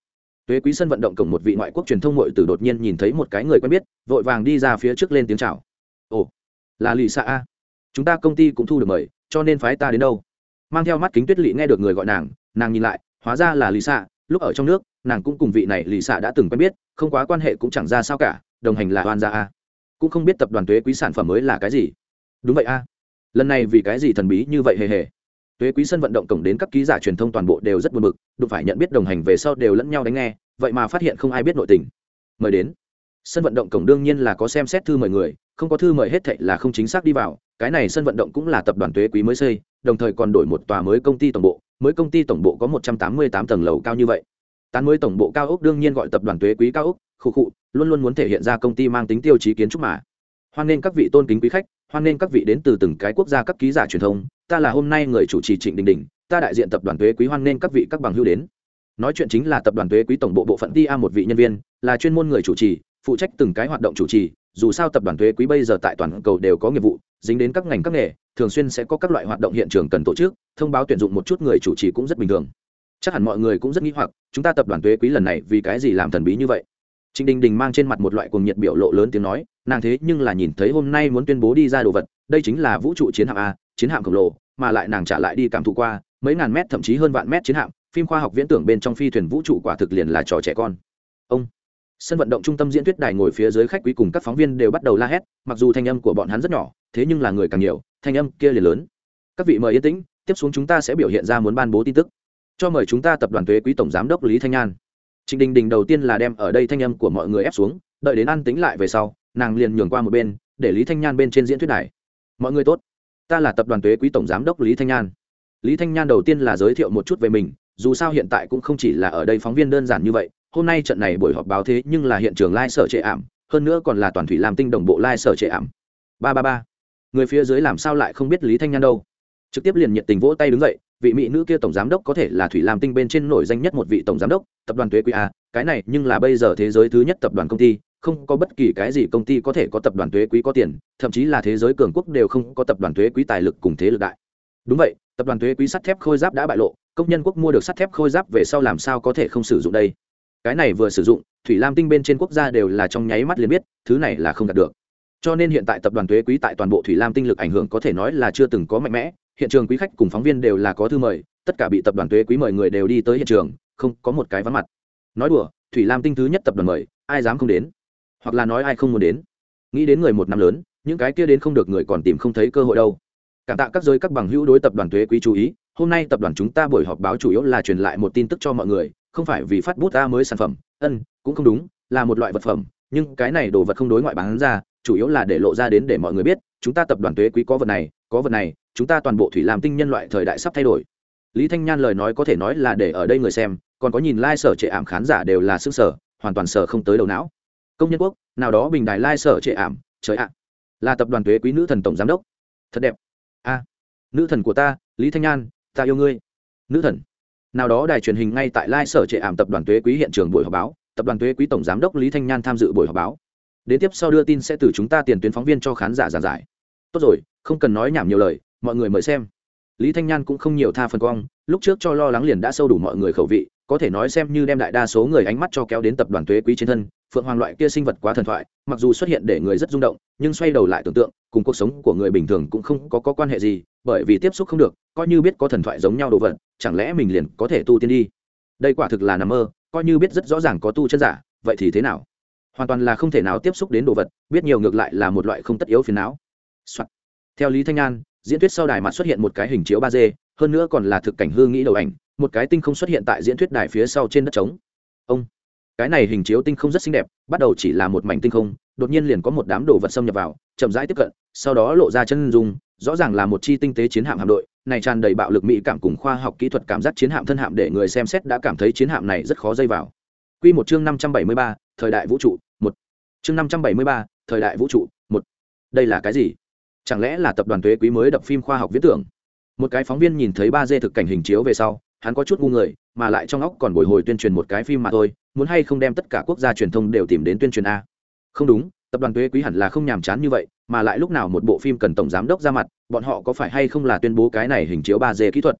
Thuế quý sân vận động cổng một vị ngoại quốc truyền thông nội từ đột nhiên nhìn thấy một cái người quen biết, vội vàng đi ra phía trước lên tiếng chào. Ồ, là lì xạ a. Chúng ta công ty cũng thu được mời, cho nên phái ta đến đâu? Mang theo mắt kính tuyết lỵ nghe được người gọi nàng nàng nhìn lại, hóa ra là lì xạ lúc ở trong nước, nàng cũng cùng vị này lì xạ đã từng quen biết, không quá quan hệ cũng chẳng ra sao cả, đồng hành là oan gia a. Cũng không biết tập đoàn thuế quý sản phẩm mới là cái gì. Đúng vậy a. Lần này vì cái gì thần bí như vậy hề hề? Thuế quý sân vận động cổng đến các ký giả truyền thông toàn bộ đều rất buồn bực, đụng phải nhận biết đồng hành về sau đều lẫn nhau đánh nghe, vậy mà phát hiện không ai biết nội tình. Mời đến. Sân vận động cổng đương nhiên là có xem xét thư mời người, không có thư mời hết thệ là không chính xác đi vào, cái này sân vận động cũng là tập đoàn thuế quý mới xây, đồng thời còn đổi một tòa mới công ty tổng bộ mới công ty tổng bộ có một trăm tám mươi tám tầng lầu cao như vậy. Tán mới tổng bộ cao ốc đương nhiên gọi tập đoàn thuế quý cao ốc khu khụ, luôn luôn muốn thể hiện ra công ty mang tính tiêu chí kiến trúc mà. Hoan nghênh các vị tôn kính quý khách, hoan nghênh các vị đến từ từng cái quốc gia các ký giả truyền thông, ta là hôm nay người chủ trì trịnh đình đình, ta đại diện tập đoàn thuế quý hoan nghênh các vị các bằng hưu đến. Nói chuyện chính là tập đoàn thuế quý tổng bộ bộ phận ti a một vị nhân viên, là chuyên môn người chủ trì phụ trách từng cái hoạt động chủ trì, dù sao tập đoàn thuế quý bây giờ tại toàn cầu đều có nghiệp vụ, dính đến các ngành các nghề, thường xuyên sẽ có các loại hoạt động hiện trường cần tổ chức, thông báo tuyển dụng một chút người chủ trì cũng rất bình thường. Chắc hẳn mọi người cũng rất nghĩ hoặc, chúng ta tập đoàn thuế quý lần này vì cái gì làm thần bí như vậy? Trịnh đình đình mang trên mặt một loại cuồng nhiệt biểu lộ lớn tiếng nói, nàng thế nhưng là nhìn thấy hôm nay muốn tuyên bố đi ra đồ vật, đây chính là vũ trụ chiến hạm a, chiến hạm khổng lồ, mà lại nàng trả lại đi cảm thụ qua, mấy ngàn mét thậm chí hơn vạn mét chiến hạm, phim khoa học viễn tưởng bên trong phi thuyền vũ trụ quả thực liền là trò trẻ con sân vận động trung tâm diễn thuyết đài ngồi phía dưới khách quý cùng các phóng viên đều bắt đầu la hét, mặc dù thanh âm của bọn hắn rất nhỏ, thế nhưng là người càng nhiều, thanh âm kia liền lớn. Các vị mời yên tĩnh, tiếp xuống chúng ta sẽ biểu hiện ra muốn ban bố tin tức. Cho mời chúng ta tập đoàn thuế quý tổng giám đốc lý thanh an. Trịnh đình đình đầu tiên là đem ở đây thanh âm của mọi người ép xuống, đợi đến ăn tính lại về sau, nàng liền nhường qua một bên, để lý thanh nhan bên trên diễn thuyết đài. Mọi người tốt, ta là tập đoàn thuế quý tổng giám đốc lý thanh nhan lý thanh nhan đầu tiên là giới thiệu một chút về mình, dù sao hiện tại cũng không chỉ là ở đây phóng viên đơn giản như vậy hôm nay trận này buổi họp báo thế nhưng là hiện trường lai sở trệ ảm, hơn nữa còn là toàn thủy làm tinh đồng bộ lai sở trệ ảm. Ba ba ba. Người phía dưới làm sao lại không biết lý thanh nhan đâu? Trực tiếp liền nhiệt tình vỗ tay đứng dậy, vị mỹ nữ kia tổng giám đốc có thể là thủy lam tinh bên trên nổi danh nhất một vị tổng giám đốc, tập đoàn thuế quý a, cái này nhưng là bây giờ thế giới thứ nhất tập đoàn công ty, không có bất kỳ cái gì công ty có thể có tập đoàn thuế quý có tiền, thậm chí là thế giới cường quốc đều không có tập đoàn thuế quý tài lực cùng thế lực đại. Đúng vậy, tập đoàn thuế quý sắt thép khôi giáp đã bại lộ, công nhân quốc mua được sắt thép khôi giáp về sau làm sao có thể không sử dụng đây? Cái này vừa sử dụng, thủy lam tinh bên trên quốc gia đều là trong nháy mắt liền biết, thứ này là không đạt được. Cho nên hiện tại tập đoàn thuế quý tại toàn bộ thủy lam tinh lực ảnh hưởng có thể nói là chưa từng có mạnh mẽ, hiện trường quý khách cùng phóng viên đều là có thư mời, tất cả bị tập đoàn thuế quý mời người đều đi tới hiện trường, không có một cái vắng mặt. Nói đùa, thủy lam tinh thứ nhất tập đoàn mời, ai dám không đến? Hoặc là nói ai không muốn đến? Nghĩ đến người một năm lớn, những cái kia đến không được người còn tìm không thấy cơ hội đâu. Cảm tạ các giới các bằng hữu đối tập đoàn thuế quý chú ý hôm nay tập đoàn chúng ta buổi họp báo chủ yếu là truyền lại một tin tức cho mọi người, không phải vì phát bút ta mới sản phẩm. Ân, cũng không đúng, là một loại vật phẩm, nhưng cái này đồ vật không đối ngoại bán ra, chủ yếu là để lộ ra đến để mọi người biết, chúng ta tập đoàn thuế quý có vật này, có vật này, chúng ta toàn bộ thủy làm tinh nhân loại thời đại sắp thay đổi. Lý thanh nhan lời nói có thể nói là để ở đây người xem, còn có nhìn lai、like、sở trệ ảm khán giả đều là xương sở, hoàn toàn sở không tới đầu não. Công nhân quốc, nào đó bình đài lai、like、sở trệ ảm, trời ạ. Là tập đoàn thuế quý nữ thần tổng giám đốc. Thật đẹp. A, nữ thần của ta, lý thanh nhan ta yêu ngươi. Nữ thần. Nào đó đài truyền hình ngay tại lai sở trệ ảm tập đoàn thuế quý hiện trường buổi họp báo tập đoàn thuế quý tổng giám đốc lý thanh nhan tham dự buổi họp báo. Đến tiếp sau đưa tin sẽ từ chúng ta tiền tuyến phóng viên cho khán giả giảng giải. Tốt rồi không cần nói nhảm nhiều lời mọi người mời xem. Lý thanh nhan cũng không nhiều tha phần quang lúc trước cho lo lắng liền đã sâu đủ mọi người khẩu vị có thể nói xem như đem đại đa số người ánh mắt cho kéo đến tập đoàn thuế quý trên thân phượng hoàng loại kia sinh vật quá thần thoại mặc dù xuất hiện để người rất rung động nhưng xoay đầu lại tưởng tượng cùng cuộc sống của người bình thường cũng không có, có quan hệ gì bởi vì tiếp xúc không được, coi như biết có thần thoại giống nhau đồ vật, chẳng lẽ mình liền có thể tu tiên đi? Đây quả thực là nằm mơ, coi như biết rất rõ ràng có tu chân giả, vậy thì thế nào? Hoàn toàn là không thể nào tiếp xúc đến đồ vật, biết nhiều ngược lại là một loại không tất yếu phiền não、Soạn. theo lý thanh an, diễn thuyết sau đài mặt xuất hiện một cái hình chiếu ba d, hơn nữa còn là thực cảnh hương nghĩ đầu ảnh, một cái tinh không xuất hiện tại diễn thuyết đài phía sau trên đất trống. Ông. Cái này hình chiếu tinh không rất xinh đẹp, bắt đầu chỉ là một mảnh tinh không, đột nhiên liền có một đám đồ vật xâm nhập vào, chậm rãi tiếp cận, sau đó lộ ra chân dung rõ ràng là một chi tinh tế chiến hạm hạm đội này tràn đầy bạo lực mỹ cảm cùng khoa học kỹ thuật cảm giác chiến hạm thân hạm để người xem xét đã cảm thấy chiến hạm này rất khó dây vào Quy một chương năm trăm bảy mươi ba, thời đại vũ trụ, một. Chương năm trăm bảy mươi ba, thời đại vũ trụ, một. Đây là cái gì? Chẳng lẽ là tập đoàn thuế quý mới đập phim khoa học viễn tưởng? Một cái phóng viên nhìn thấy ba d thực cảnh hình chiếu về sau, hắn có chút ngu người, mà lại trong óc còn bồi hồi tuyên truyền một cái phim mà thôi, muốn hay không đem tất cả quốc gia truyền thông đều tìm đến tuyên truyền a. Không đúng, tập đoàn thuế quý hẳn là không nhàm chán như vậy, mà lại lúc nào một bộ phim cần tổng giám đốc ra mặt, bọn họ có phải hay không là tuyên bố cái này hình chiếu ba d kỹ thuật?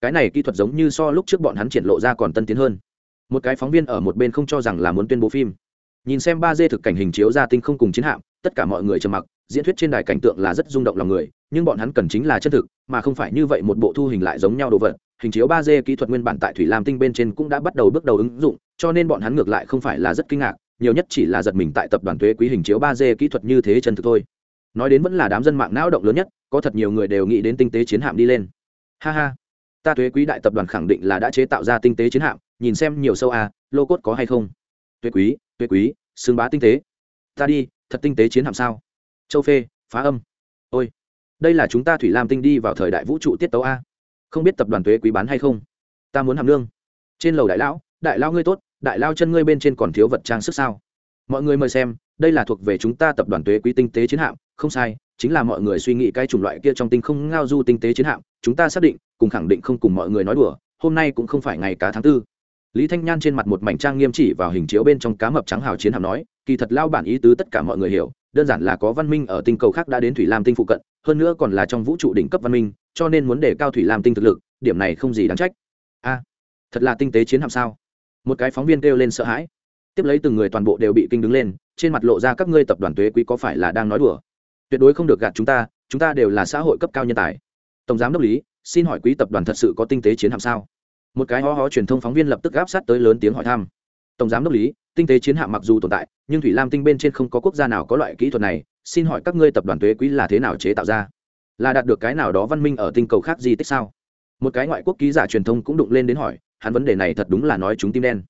Cái này kỹ thuật giống như so lúc trước bọn hắn triển lộ ra còn tân tiến hơn. Một cái phóng viên ở một bên không cho rằng là muốn tuyên bố phim. Nhìn xem ba d thực cảnh hình chiếu ra tinh không cùng chiến hạm tất cả mọi người trầm mặc diễn thuyết trên đài cảnh tượng là rất rung động lòng người nhưng bọn hắn cần chính là chân thực mà không phải như vậy một bộ thu hình lại giống nhau đồ vật. Hình chiếu ba d kỹ thuật nguyên bản tại thủy lam tinh bên trên cũng đã bắt đầu bước đầu ứng dụng cho nên bọn hắn ngược lại không phải là rất kinh ngạc nhiều nhất chỉ là giật mình tại tập đoàn thuế quý hình chiếu ba d kỹ thuật như thế chân thực thôi. Nói đến vẫn là đám dân mạng não động lớn nhất, có thật nhiều người đều nghĩ đến tinh tế chiến hạm đi lên. Ha ha. Ta thuế quý đại tập đoàn khẳng định là đã chế tạo ra tinh tế chiến hạm, nhìn xem nhiều sâu à lô cốt có hay không? Tuế quý tuế quý xương bá tinh tế. Ta đi, thật tinh tế chiến hạm sao? Châu phê, phá âm. Ôi, đây là chúng ta thủy lam tinh đi vào thời đại vũ trụ tiết tấu a. Không biết tập đoàn tuế quý bán hay không? Ta muốn hàm lương trên lầu đại lão đại lão ngươi tốt đại lao chân ngươi bên trên còn thiếu vật trang sức sao? Mọi người mời xem, đây là thuộc về chúng ta tập đoàn tuế quý tinh tế chiến hạm, không sai, chính là mọi người suy nghĩ cái chủng loại kia trong tinh không ngao du tinh tế chiến hạm, chúng ta xác định, cùng khẳng định không cùng mọi người nói đùa, hôm nay cũng không phải ngày cá tháng tư. Lý thanh nhan trên mặt một mảnh trang nghiêm chỉ vào hình chiếu bên trong cá mập trắng hào chiến hạm nói, kỳ thật lao bản ý tứ tất cả mọi người hiểu, đơn giản là có văn minh ở tinh cầu khác đã đến thủy lam tinh phụ cận, hơn nữa còn là trong vũ trụ đỉnh cấp văn minh, cho nên muốn đề cao thủy lam tinh thực lực, điểm này không gì đáng trách. A, thật là tinh tế chiến hạm sao? Một cái phóng viên kêu lên sợ hãi. Tiếp lấy từng người toàn bộ đều bị kinh đứng lên, trên mặt lộ ra các ngươi tập đoàn tuế quý có phải là đang nói đùa? Tuyệt đối không được gạt chúng ta chúng ta đều là xã hội cấp cao nhân tài. Tổng giám đốc lý, xin hỏi quý tập đoàn thật sự có tinh tế chiến hạm sao? Một cái ho ho truyền thông phóng viên lập tức áp sát tới lớn tiếng hỏi thăm. Tổng giám đốc lý, tinh tế chiến hạm mặc dù tồn tại, nhưng thủy lam tinh bên trên không có quốc gia nào có loại kỹ thuật này, xin hỏi các ngươi tập đoàn thuế quý là thế nào chế tạo ra? Là đạt được cái nào đó văn minh ở tinh cầu khác gì tích sao? Một cái ngoại quốc ký giả truyền thông cũng đụng lên đến hỏi hắn vấn đề này thật đúng là nói chúng tim đen.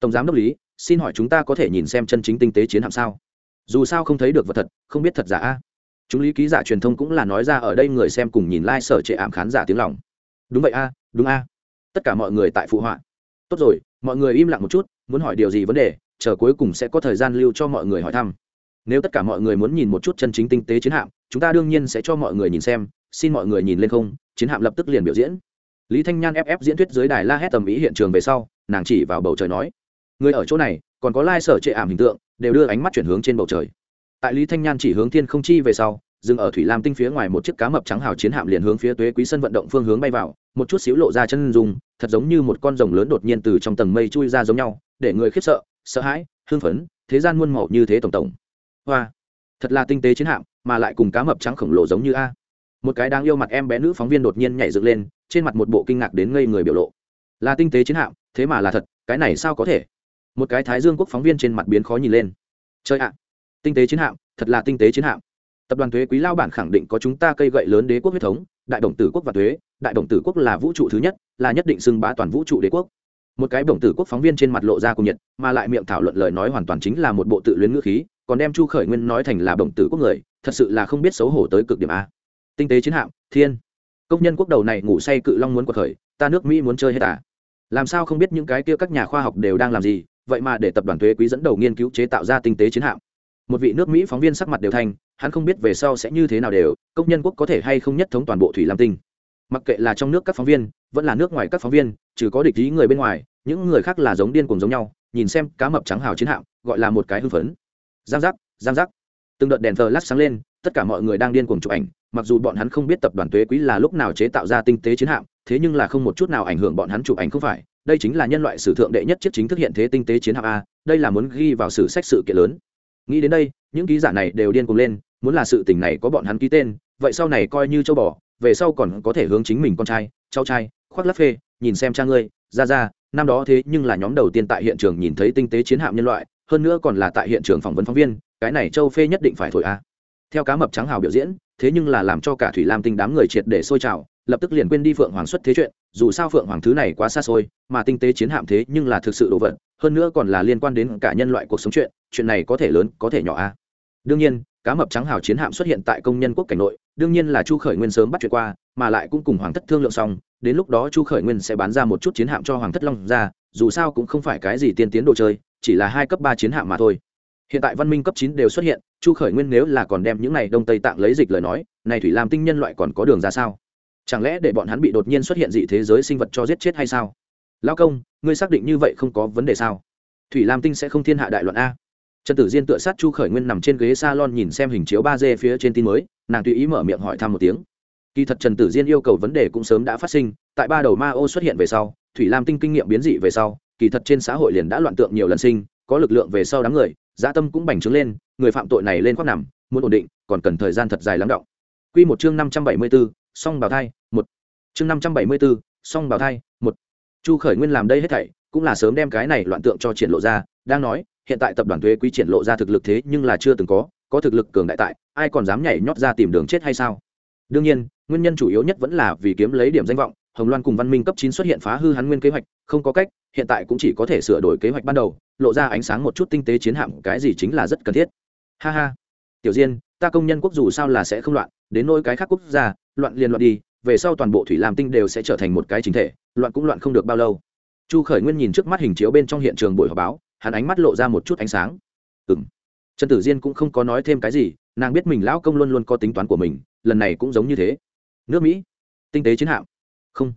Tổng giám đốc lý, xin hỏi chúng ta có thể nhìn xem chân chính tinh tế chiến hạm sao? Dù sao không thấy được vật thật, không biết thật giả a. Chúng lý ký giả truyền thông cũng là nói ra ở đây người xem cùng nhìn lai、like、sở trệ ảm khán giả tiếng lòng. Đúng vậy a, đúng a. Tất cả mọi người tại phụ họa. Tốt rồi, mọi người im lặng một chút, muốn hỏi điều gì vấn đề, chờ cuối cùng sẽ có thời gian lưu cho mọi người hỏi thăm. Nếu tất cả mọi người muốn nhìn một chút chân chính tinh tế chiến hạm, chúng ta đương nhiên sẽ cho mọi người nhìn xem, xin mọi người nhìn lên không, chiến hạm lập tức liền biểu diễn lý thanh nhan ép ép diễn thuyết dưới đài la hét tầm ý hiện trường về sau, nàng chỉ vào bầu trời nói, người ở chỗ này, còn có lai sở trệ ảm hình tượng, đều đưa ánh mắt chuyển hướng trên bầu trời. Tại lý thanh nhan chỉ hướng thiên không chi về sau, dừng ở thủy lam tinh phía ngoài một chiếc cá mập trắng hào chiến hạm liền hướng phía tuế quý sân vận động phương hướng bay vào, một chút xíu lộ ra chân dùng thật giống như một con rồng lớn đột nhiên từ trong tầng mây chui ra giống nhau, để người khiếp sợ sợ hãi, hưng phấn, thế gian muôn màu như thế tổng tổng. Hoa! Thật là tinh tế chiến hạm, mà lại cùng cá mập trắng khổng lồ giống như a một cái đáng yêu mặt em bé nữ phóng viên đột nhiên nhảy dựng lên, trên mặt một bộ kinh ngạc đến ngây người biểu lộ. Là tinh tế chiến hạm, thế mà là thật, cái này sao có thể? Một cái thái dương quốc phóng viên trên mặt biến khó nhìn lên. Chơi ạ, tinh tế chiến hạm, thật là tinh tế chiến hạm. Tập đoàn thuế quý lao bản khẳng định có chúng ta cây gậy lớn đế quốc huyết thống, đại đồng tử quốc và thuế, đại đồng tử quốc là vũ trụ thứ nhất, là nhất định xưng bá toàn vũ trụ đế quốc. Một cái đồng tử quốc phóng viên trên mặt lộ ra cùng nhiệt, mà lại miệng thảo luận lời nói hoàn toàn chính là một bộ tự luyến ngữ khí, còn đem chu khởi nguyên nói thành là đồng tử quốc người, thật sự là không biết xấu hổ tới cực điểm a tinh tế chiến hạm, thiên. Công nhân quốc đầu này ngủ say cự long muốn quật khởi, ta nước mỹ muốn chơi hết à? Làm sao không biết những cái kia các nhà khoa học đều đang làm gì, vậy mà để tập đoàn thuế quý dẫn đầu nghiên cứu chế tạo ra tinh tế chiến hạm. Một vị nước mỹ phóng viên sắc mặt đều thành hắn không biết về sau sẽ như thế nào đều, công nhân quốc có thể hay không nhất thống toàn bộ thủy lam tinh. Mặc kệ là trong nước các phóng viên, vẫn là nước ngoài các phóng viên, trừ có địch ý người bên ngoài, những người khác là giống điên cùng giống nhau, nhìn xem cá mập trắng hào chiến hạm, gọi là một cái hưng phấn. Giang giác giang giác. Từng đợt đèn thờ lát sáng lên, tất cả mọi người đang điên cuồng chụp ảnh mặc dù bọn hắn không biết tập đoàn thuế quý là lúc nào chế tạo ra tinh tế chiến hạm, thế nhưng là không một chút nào ảnh hưởng bọn hắn chụp ảnh không phải. Đây chính là nhân loại sử thượng đệ nhất chiếc chính thức hiện thế tinh tế chiến hạm a, đây là muốn ghi vào sử sách sự kiện lớn. Nghĩ đến đây, những ký giả này đều điên cuồng lên, muốn là sự tình này có bọn hắn ký tên, vậy sau này coi như châu bò, về sau còn có thể hướng chính mình con trai, cháu trai, khoác lắp phê, nhìn xem cha ngươi, ra ra, năm đó thế nhưng là nhóm đầu tiên tại hiện trường nhìn thấy tinh tế chiến hạm nhân loại, hơn nữa còn là tại hiện trường phỏng vấn phóng viên, cái này châu phê nhất định phải thổi a. Theo cá mập trắng hào biểu diễn thế nhưng là làm cho cả thủy lam tinh đám người triệt để sôi trào, lập tức liền quên đi phượng hoàng xuất thế chuyện, dù sao phượng hoàng thứ này quá xa xôi, mà tinh tế chiến hạm thế nhưng là thực sự đồ vật, hơn nữa còn là liên quan đến cả nhân loại cuộc sống chuyện chuyện này có thể lớn, có thể nhỏ a. Đương nhiên, cá mập trắng hào chiến hạm xuất hiện tại công nhân quốc cảnh nội, đương nhiên là chu khởi nguyên sớm bắt chuyện qua, mà lại cũng cùng hoàng thất thương lượng xong, đến lúc đó chu khởi nguyên sẽ bán ra một chút chiến hạm cho hoàng thất long ra, dù sao cũng không phải cái gì tiên tiến đồ chơi, chỉ là hai cấp ba chiến hạm mà thôi hiện tại văn minh cấp chín đều xuất hiện, chu khởi nguyên nếu là còn đem những này đông tây tạng lấy dịch lời nói, này thủy lam tinh nhân loại còn có đường ra sao? Chẳng lẽ để bọn hắn bị đột nhiên xuất hiện dị thế giới sinh vật cho giết chết hay sao? Lao công, ngươi xác định như vậy không có vấn đề sao? Thủy lam tinh sẽ không thiên hạ đại loạn a. Trần tử diên tựa sát chu khởi nguyên nằm trên ghế s a lon nhìn xem hình chiếu ba d phía trên tin mới, nàng tùy ý mở miệng hỏi thăm một tiếng. Kỳ thật trần tử diên yêu cầu vấn đề cũng sớm đã phát sinh, tại ba đầu ma ô xuất hiện về sau, thủy lam tinh kinh nghiệm biến dị về sau, kỳ thật trên xã hội liền đã loạn tượng nhiều lần sinh, có lực lượng về sau đám người dã tâm cũng bành trướng lên, người phạm tội này lên khoác nằm, muốn ổn định, còn cần thời gian thật dài lắng động. Q một chương năm trăm bảy mươi bốn song bào thai, một. Chương năm trăm bảy mươi bốn song bào thai, một. Chu khởi nguyên làm đây hết thảy, cũng là sớm đem cái này loạn tượng cho triển lộ ra, đang nói, hiện tại tập đoàn thuế quý triển lộ ra thực lực thế nhưng là chưa từng có có thực lực cường đại tại, ai còn dám nhảy nhót ra tìm đường chết hay sao? Đương nhiên, nguyên nhân chủ yếu nhất vẫn là vì kiếm lấy điểm danh vọng, hồng loan cùng văn minh cấp chín xuất hiện phá hư hắn nguyên kế hoạch không có cách, hiện tại cũng chỉ có thể sửa đổi kế hoạch ban đầu, lộ ra ánh sáng một chút tinh tế chiến hạm, cái gì chính là rất cần thiết. Ha ha. Tiểu diên, ta công nhân quốc dù sao là sẽ không loạn, đến nỗi cái khác quốc gia, loạn liền loạn đi, về sau toàn bộ thủy lam tinh đều sẽ trở thành một cái chính thể, loạn cũng loạn không được bao lâu. Chu khởi nguyên nhìn trước mắt hình chiếu bên trong hiện trường buổi họp báo, hắn ánh mắt lộ ra một chút ánh sáng. Ừ m trần tử diên cũng không có nói thêm cái gì, nàng biết mình lão công luôn luôn có tính toán của mình, lần này cũng giống như thế. Nước mỹ. Tinh tế chiến hạm. Không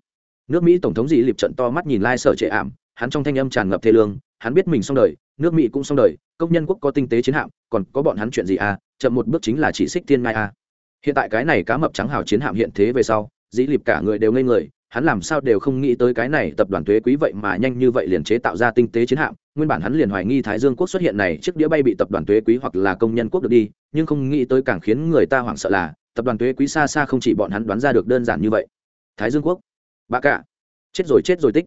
nước mỹ tổng thống dị lịp trận to mắt nhìn lai sở trệ ảm, hắn trong thanh âm tràn ngập thê lương, hắn biết mình xong đời, nước mỹ cũng xong đời, công nhân quốc có tinh tế chiến hạm, còn có bọn hắn chuyện gì à chậm một bước chính là chỉ xích thiên ngai à. Hiện tại cái này cá mập trắng hào chiến hạm hiện thế về sau dĩ lịp cả người đều ngây người, hắn làm sao đều không nghĩ tới cái này tập đoàn thuế quý vậy mà nhanh như vậy liền chế tạo ra tinh tế chiến hạm, nguyên bản hắn liền hoài nghi thái dương quốc xuất hiện này chiếc đĩa bay bị tập đoàn thuế quý hoặc là công nhân quốc được đi, nhưng không nghĩ tới càng khiến người ta hoảng sợ là, tập đoàn thuế quý xa xa không chỉ bọn hắn đoán ra được đơn giản như vậy. Thái dương quốc bà cả. Chết rồi chết rồi tích.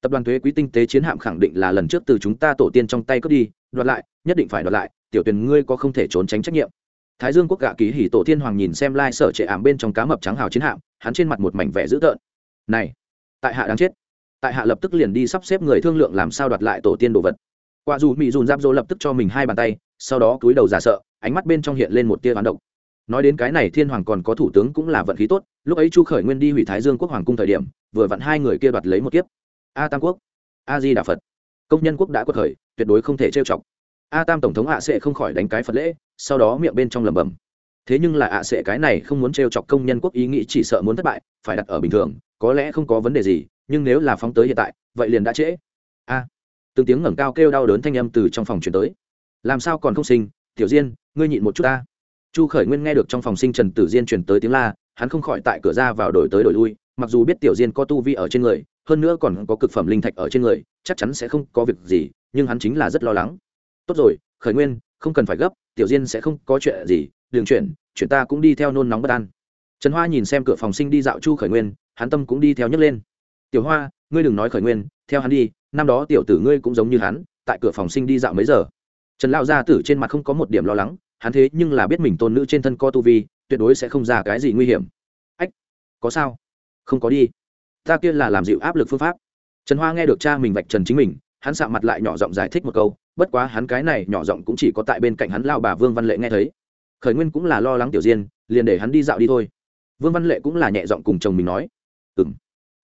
Tập đoàn thuế quý tinh tế chiến hạm khẳng định là lần trước từ chúng ta tổ tiên trong tay cướp đi, đoạt lại, nhất định phải đoạt lại, tiểu tuyển ngươi có không thể trốn tránh trách nhiệm. Thái dương quốc gạ ký hỉ tổ thiên hoàng nhìn xem lai sở trệ ảm bên trong cá mập trắng hào chiến hạm, hắn trên mặt một mảnh vẻ dữ tợn. Này, tại hạ đáng chết. Tại hạ lập tức liền đi sắp xếp người thương lượng làm sao đoạt lại tổ tiên đồ vật. Quả dù mỹ dùn giáp dô lập tức cho mình hai bàn tay, sau đó cúi đầu giả sợ, ánh mắt bên trong hiện lên một tia bán động nói đến cái này thiên hoàng còn có thủ tướng cũng là vận khí tốt, lúc ấy chu khởi nguyên đi hủy thái dương quốc hoàng cung thời điểm, vừa vặn hai người kia đoạt lấy một kiếp. A tam quốc, a di đà phật. Công nhân quốc đã quật khởi, tuyệt đối không thể trêu chọc. A tam tổng thống ạ sẽ không khỏi đánh cái phật lễ, sau đó miệng bên trong lẩm bẩm. Thế nhưng là ạ sẽ cái này không muốn trêu chọc công nhân quốc ý nghĩ chỉ sợ muốn thất bại, phải đặt ở bình thường, có lẽ không có vấn đề gì, nhưng nếu là phóng tới hiện tại, vậy liền đã trễ. A. Từng tiếng ngẩng cao kêu đau đớn thanh âm từ trong phòng chuyển tới. Làm sao còn không sinh, tiểu diên, ngươi nhịn một chút ta chu khởi nguyên nghe được trong phòng sinh trần tử diên truyền tới tiếng la, hắn không khỏi tại cửa ra vào đổi tới đổi lui, mặc dù biết tiểu diên có tu vi ở trên người, hơn nữa còn có cực phẩm linh thạch ở trên người, chắc chắn sẽ không có việc gì, nhưng hắn chính là rất lo lắng. Tốt rồi, khởi nguyên, không cần phải gấp, tiểu diên sẽ không có chuyện gì Đường chuyển chuyển ta cũng đi theo nôn nóng bất an. Trần hoa nhìn xem cửa phòng sinh đi dạo chu khởi nguyên, hắn tâm cũng đi theo nhấc lên. Tiểu hoa, ngươi đừng nói khởi nguyên, theo hắn đi, năm đó tiểu tử ngươi cũng giống như hắn, tại cửa phòng sinh đi dạo mấy giờ. Trần lão gia tử trên mặt không có một điểm lo lắng hắn thế nhưng là biết mình tôn nữ trên thân co tu vi, tuyệt đối sẽ không ra cái gì nguy hiểm. Ách, có sao? Không có đi. Ta kia là làm dịu áp lực phương pháp. Trần hoa nghe được cha mình vạch trần chính mình, hắn sạ mặt lại nhỏ giọng giải thích một câu, bất quá hắn cái này nhỏ giọng cũng chỉ có tại bên cạnh hắn lao bà vương văn lệ nghe thấy. Khởi nguyên cũng là lo lắng tiểu diên, liền để hắn đi dạo đi thôi. Vương văn lệ cũng là nhẹ giọng cùng chồng mình nói. Ừ m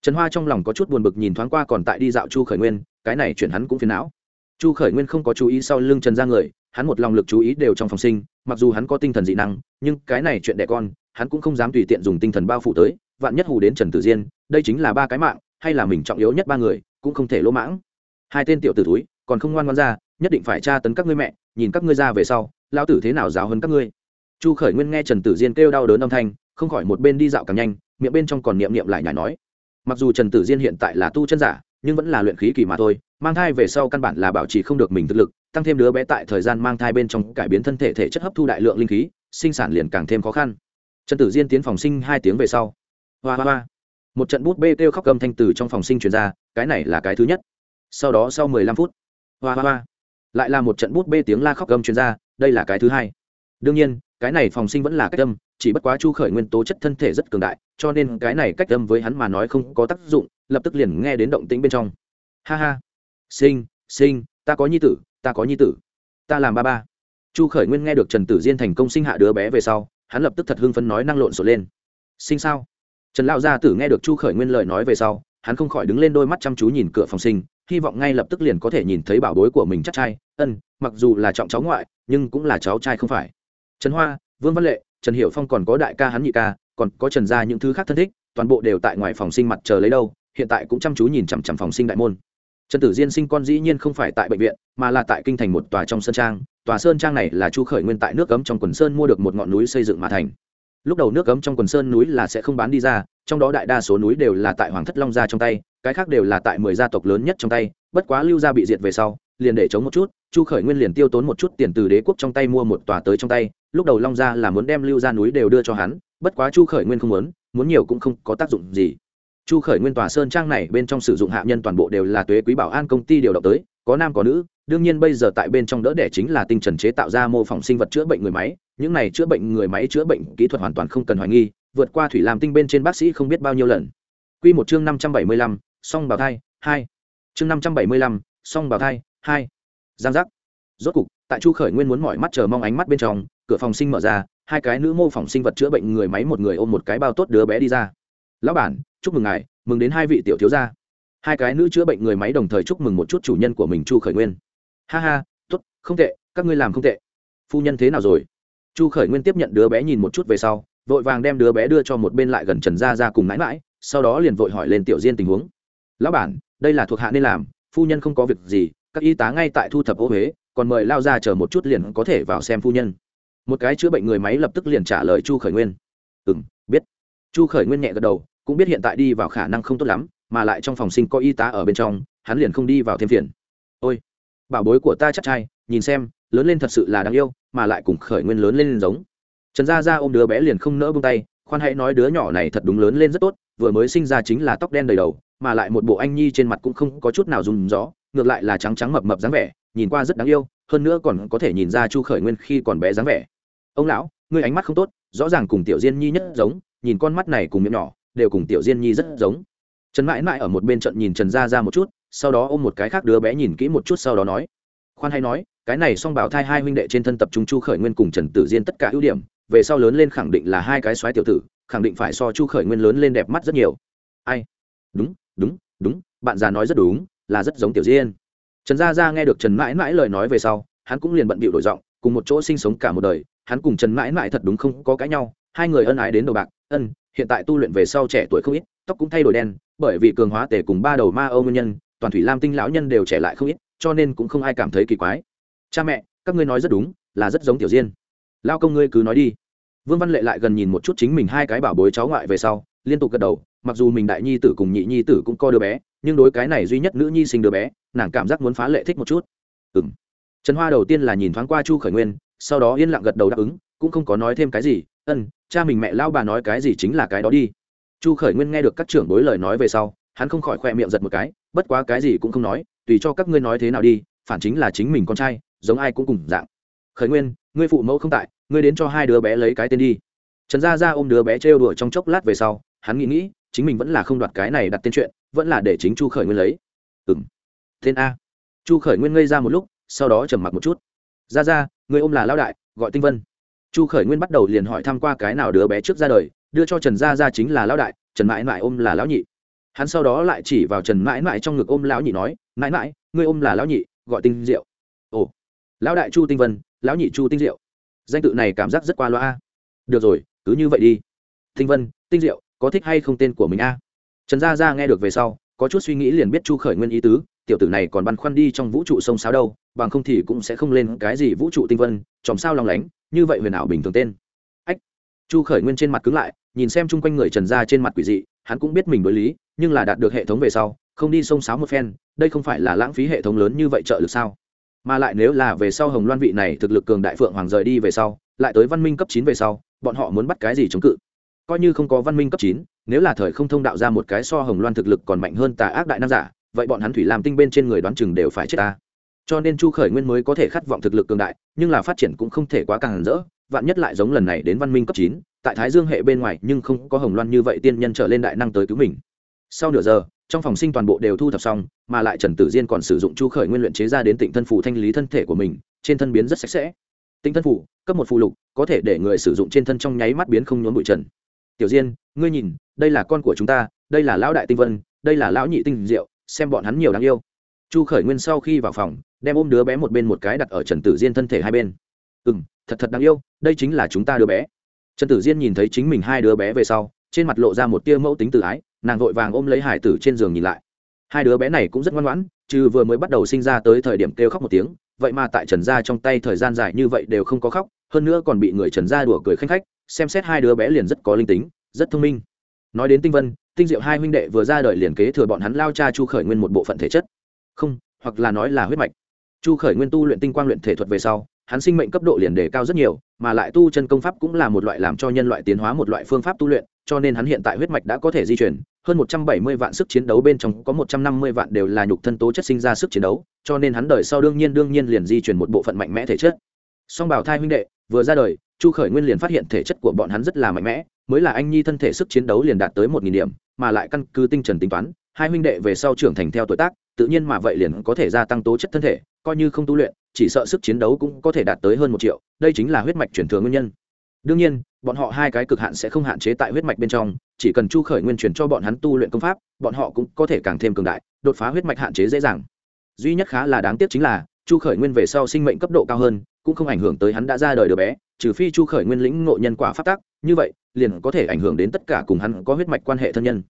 trần hoa trong lòng có chút buồn bực nhìn thoáng qua còn tại đi dạo chu khởi nguyên, cái này chuyển hắn cũng phiền não. Chu khởi nguyên không có chú ý sau lưng trần ra người hắn một lòng lực chú ý đều trong phòng sinh, mặc dù hắn có tinh thần dị năng, nhưng cái này chuyện đẻ con, hắn cũng không dám tùy tiện dùng tinh thần bao phủ tới, vạn nhất hù đến trần tử diên, đây chính là ba cái mạng, hay là mình trọng yếu nhất ba người, cũng không thể lỗ mãng. Hai tên tiểu t ử túi còn không ngoan ngoan ra, nhất định phải tra tấn các ngươi mẹ, nhìn các ngươi ra về sau lao tử thế nào giáo hơn các ngươi. Chu khởi nguyên nghe trần tử diên kêu đau đớn âm thanh, không khỏi một bên đi dạo càng nhanh, miệng bên trong còn niệm niệm lại nhảy nói. Mặc dù trần tử diên hiện tại là tu chân giả nhưng vẫn là luyện khí kỳ mà thôi, mang thai về sau căn bản là bảo trì không được mình thực lực, tăng thêm đứa bé tại thời gian mang thai bên trong cải biến thân thể thể chất hấp thu đại lượng linh khí, sinh sản liền càng thêm khó khăn. Trần tử diên tiến phòng sinh hai tiếng về sau. Hoa hoa hoa. Một trận bút bê kêu khóc cầm thanh từ trong phòng sinh truyền ra, cái này là cái thứ nhất. Sau đó sau mười lăm phút, hoa hoa hoa. Lại là một trận bút bê tiếng la khóc cầm truyền ra, đây là cái thứ hai. Đương nhiên, cái này phòng sinh vẫn là cách âm, chỉ bất quá chu khởi nguyên tố chất thân thể rất cường đại, cho nên cái này cách âm với hắn mà nói không có tác dụng lập tức liền nghe đến động tĩnh bên trong. Ha ha. Sinh sinh, ta có nhi tử, ta có nhi tử. Ta làm ba ba. Chu khởi nguyên nghe được trần tử diên thành công sinh hạ đứa bé về sau, hắn lập tức thật hưng phấn nói năng lộn xộn lên. Sinh sao? Trần lão gia tử nghe được chu khởi nguyên lời nói về sau, hắn không khỏi đứng lên đôi mắt chăm chú nhìn cửa phòng sinh, hy vọng ngay lập tức liền có thể nhìn thấy bảo bối của mình chắc trai. Ân, mặc dù là trọng cháu ngoại, nhưng cũng là cháu trai không phải. Trần hoa, vương văn lệ, trần Hiểu phong còn có đại ca hắn nhị ca, còn có trần gia những thứ khác thân thích, toàn bộ đều tại ngoài phòng sinh mặt chờ lấy đâu hiện tại cũng chăm chú nhìn chằm chằm phòng sinh đại môn. Trần tử diên sinh con dĩ nhiên không phải tại bệnh viện, mà là tại kinh thành một tòa trong sơn trang. Tòa sơn trang này là chu khởi nguyên tại nước cấm trong quần sơn mua được một ngọn núi xây dựng mà thành. Lúc đầu nước cấm trong quần sơn núi là sẽ không bán đi ra, trong đó đại đa số núi đều là tại hoàng thất long gia trong tay, cái khác đều là tại mười gia tộc lớn nhất trong tay. Bất quá lưu gia bị diệt về sau, liền để chống một chút, chu khởi nguyên liền tiêu tốn một chút tiền từ đế quốc trong tay mua một tòa tới trong tay. Lúc đầu long gia là muốn đem lưu gia núi đều đưa cho hắn, bất quá chu khởi nguyên không muốn muốn nhiều cũng không có tác dụng gì chu khởi nguyên tòa sơn trang này bên trong sử dụng hạ nhân toàn bộ đều là tuế quý bảo an công ty điều động tới có nam có nữ. Đương nhiên bây giờ tại bên trong đỡ đẻ chính là tinh trần chế tạo ra mô phỏng sinh vật chữa bệnh người máy. Những này chữa bệnh người máy chữa bệnh kỹ thuật hoàn toàn không cần hoài nghi vượt qua thủy làm tinh bên trên bác sĩ không biết bao nhiêu lần. Quy một chương năm trăm bảy mươi lăm, song bào thai hai. Chương năm trăm bảy mươi lăm, song bào thai hai. Giang giác. Rốt cục tại chu khởi nguyên muốn mỏi mắt chờ mong ánh mắt bên trong cửa phòng sinh mở ra hai cái nữ mô phỏng sinh vật chữa bệnh người máy một người ôm một cái bao tốt đứa bé đi ra. Lão bản chúc mừng ngài, mừng đến hai vị tiểu thiếu gia. Hai cái nữ chữa bệnh người máy đồng thời chúc mừng một chút chủ nhân của mình chu khởi nguyên. Ha ha t ố t không tệ, các ngươi làm không tệ. Phu nhân thế nào rồi? Chu khởi nguyên tiếp nhận đứa bé nhìn một chút về sau, vội vàng đem đứa bé đưa cho một bên lại gần trần gia ra cùng mãi mãi, sau đó liền vội hỏi lên tiểu diên tình huống. Lão bản, đây là thuộc hạ nên làm, phu nhân không có việc gì, các y tá ngay tại thu thập ô huế, còn mời lao ra chờ một chút liền có thể vào xem phu nhân. Một cái chữa bệnh người máy lập tức liền trả lời chu khởi nguyên. Ừ m biết. Chu khởi nguyên nhẹ gật đầu cũng biết hiện tại đi vào khả năng không tốt lắm, mà lại trong phòng sinh có y tá ở bên trong, hắn liền không đi vào thêm phiền. Ôi, bảo bối của ta chắc trai, nhìn xem, lớn lên thật sự là đáng yêu, mà lại cùng khởi nguyên lớn lên giống. Trần gia Gia ôm đứa bé liền không nỡ bông tay, khoan hãy nói đứa nhỏ này thật đúng lớn lên rất tốt, vừa mới sinh ra chính là tóc đen đầy đầu, mà lại một bộ anh nhi trên mặt cũng không có chút nào dùng gió, ngược lại là trắng trắng mập mập dáng vẻ, nhìn qua rất đáng yêu, hơn nữa còn có thể nhìn ra chu khởi nguyên khi còn bé dáng vẻ. Ông lão, ngươi ánh mắt không tốt, rõ ràng cùng tiểu diên nhi nhất giống, nhìn con mắt này cùng miệng nhỏ đều cùng tiểu diên nhi rất giống. Trần mãi mãi ở một bên trận nhìn trần gia ra một chút, sau đó ôm một cái khác đứa bé nhìn kỹ một chút sau đó nói, khoan hay nói, cái này song bảo thai hai huynh đệ trên thân tập trung chu khởi nguyên cùng trần tử diên tất cả ưu điểm, về sau lớn lên khẳng định là hai cái xoáy tiểu tử, khẳng định phải so chu khởi nguyên lớn lên đẹp mắt rất nhiều. Ai? Đúng đúng đúng, bạn già nói rất đúng, là rất giống tiểu diên. Trần gia gia nghe được trần mãi mãi lời nói về sau, hắn cũng liền bận bịu đổi giọng, cùng một chỗ sinh sống cả một đời, hắn cùng trần mãi mãi thật đúng không có cãi nhau, hai người ân ái đến đồ bạc, ân hiện tại tu luyện về sau trẻ tuổi không ít, tóc cũng thay đổi đen, bởi vì cường hóa tề cùng ba đầu ma âu nguyên nhân, toàn thủy lam tinh lão nhân đều trẻ lại không ít, cho nên cũng không ai cảm thấy kỳ quái. Cha mẹ, các ngươi nói rất đúng, là rất giống tiểu diên. Lao công ngươi cứ nói đi. Vương văn lệ lại gần nhìn một chút chính mình hai cái bảo bối cháu ngoại về sau, liên tục gật đầu, mặc dù mình đại nhi tử cùng nhị nhi tử cũng co đứa bé, nhưng đối cái này duy nhất nữ nhi sinh đứa bé, nàng cảm giác muốn phá lệ thích một chút. Ừ m trần hoa đầu tiên là nhìn thoáng qua chu khởi nguyên, sau đó yên lặng gật đầu đáp ứng, cũng không có nói thêm cái gì, ân cha mình mẹ lao bà nói cái gì chính là cái đó đi. Chu khởi nguyên nghe được các trưởng bối lời nói về sau, hắn không khỏi khoe miệng giật một cái, bất quá cái gì cũng không nói, tùy cho các ngươi nói thế nào đi, phản chính là chính mình con trai, giống ai cũng cùng dạng. Khởi nguyên, ngươi phụ mẫu không tại, ngươi đến cho hai đứa bé lấy cái tên đi. Trần gia ra ôm đứa bé trêu đùa trong chốc lát về sau, hắn nghĩ nghĩ, chính mình vẫn là không đoạt cái này đặt tên chuyện, vẫn là để chính chu khởi nguyên lấy. Ừng tên a. Chu khởi nguyên ngây ra một lúc, sau đó trầm mặc một chút. Ra ra người ôm là lao đại, gọi tinh vân chu khởi nguyên bắt đầu liền hỏi thăm qua cái nào đứa bé trước ra đời, đưa cho trần gia ra chính là lão đại, trần mãi mãi ôm là lão nhị. Hắn sau đó lại chỉ vào trần mãi mãi trong ngực ôm lão nhị nói, mãi mãi, ngươi ôm là lão nhị, gọi tinh diệu. Ồ, lão đại chu tinh vân, lão nhị chu tinh diệu. Danh tự này cảm giác rất qua loa. Được rồi, cứ như vậy đi. Tinh vân, tinh diệu, có thích hay không tên của mình a? Trần gia gia nghe được về sau, có chút suy nghĩ liền biết chu khởi nguyên ý tứ, tiểu tử này còn băn khoăn đi trong vũ trụ sông sáo đâu, bằng không thì cũng sẽ không lên cái gì vũ trụ tinh vân, chòm sao lòng lánh như vậy huyền ảo bình thường tên. Ách. Chu khởi nguyên trên mặt cứng lại, nhìn xem chung quanh người trần gia trên mặt quỷ dị, hắn cũng biết mình đối lý, nhưng là đạt được hệ thống về sau, không đi xông sáo một phen, đây không phải là lãng phí hệ thống lớn như vậy trợ lực sao? Mà lại nếu là về sau hồng loan vị này thực lực cường đại phượng hoàng rời đi về sau, lại tới văn minh cấp chín về sau, bọn họ muốn bắt cái gì chống cự? Coi như không có văn minh cấp chín, nếu là thời không thông đạo ra một cái so hồng loan thực lực còn mạnh hơn tà ác đại nam giả, vậy bọn hắn thủy làm tinh bên trên người đoán chừng đều phải chết ta cho nên chu khởi nguyên mới có thể khát vọng thực lực cường đại, nhưng là phát triển cũng không thể quá càng rỡ. Vạn nhất lại giống lần này đến văn minh cấp chín, tại thái dương hệ bên ngoài, nhưng không có hồng loan như vậy tiên nhân trở lên đại năng tới cứu mình. Sau nửa giờ, trong phòng sinh toàn bộ đều thu thập xong, mà lại trần tử diên còn sử dụng chu khởi nguyên luyện chế ra đến tịnh thân phủ thanh lý thân thể của mình, trên thân biến rất sạch sẽ. Tịnh thân phủ, cấp một phù lục, có thể để người sử dụng trên thân trong nháy mắt biến không nhốn bụi trần. Tiểu diên, ngươi nhìn, đây là con của chúng ta, đây là lão đại tinh vân, đây là lão nhị tinh diệu, xem bọn hắn nhiều đáng yêu chu khởi nguyên sau khi vào phòng, đem ôm đứa bé một bên một cái đặt ở trần tử diên thân thể hai bên. Ừ m thật thật đáng yêu, đây chính là chúng ta đứa bé. Trần tử diên nhìn thấy chính mình hai đứa bé về sau, trên mặt lộ ra một tia mẫu tính tự ái, nàng vội vàng ôm lấy hải tử trên giường nhìn lại. Hai đứa bé này cũng rất ngoan ngoãn, trừ vừa mới bắt đầu sinh ra tới thời điểm kêu khóc một tiếng, vậy mà tại trần gia trong tay thời gian dài như vậy đều không có khóc, hơn nữa còn bị người trần gia đùa cười khanh khách, xem xét hai đứa bé liền rất có linh tính, rất thông minh. Nói đến tinh vân, tinh diệu hai huynh đệ vừa ra đời liền kế thừa bọn hắn lao cha chu khởi nguyên một bộ phận thể chất không, hoặc là nói là huyết mạch. Chu khởi nguyên tu luyện tinh quang luyện thể thuật về sau, hắn sinh mệnh cấp độ liền đề cao rất nhiều, mà lại tu chân công pháp cũng là một loại làm cho nhân loại tiến hóa một loại phương pháp tu luyện, cho nên hắn hiện tại huyết mạch đã có thể di chuyển, hơn một trăm bảy mươi vạn sức chiến đấu bên trong có một trăm năm mươi vạn đều là nhục thân tố chất sinh ra sức chiến đấu, cho nên hắn đời sau đương nhiên đương nhiên liền di chuyển một bộ phận mạnh mẽ thể chất. Song bảo thai huynh đệ, vừa ra đời, chu khởi nguyên liền phát hiện thể chất của bọn hắn rất là mạnh mẽ, mới là anh nhi thân thể sức chiến đấu liền đạt tới một nghìn điểm, mà lại căn cứ tinh trần tính toán, hai huynh đệ về sau trưởng thành theo tuổi tác tự nhiên mà vậy liền có thể gia tăng tố chất thân thể, coi như không tu luyện, chỉ sợ sức chiến đấu cũng có thể đạt tới hơn một triệu, đây chính là huyết mạch chuyển thừa nguyên nhân. Đương nhiên, bọn họ hai cái cực hạn sẽ không hạn chế tại huyết mạch bên trong, chỉ cần chu khởi nguyên truyền cho bọn hắn tu luyện công pháp, bọn họ cũng có thể càng thêm cường đại, đột phá huyết mạch hạn chế dễ dàng. Duy nhất khá là đáng tiếc chính là, chu khởi nguyên về sau sinh mệnh cấp độ cao hơn, cũng không ảnh hưởng tới hắn đã ra đời đứa bé, trừ phi chu khởi nguyên lĩnh ngộ nhân quả phát tác như vậy, liền có thể ảnh hưởng đến tất cả cùng hắn có huyết mạch quan hệ thân nhân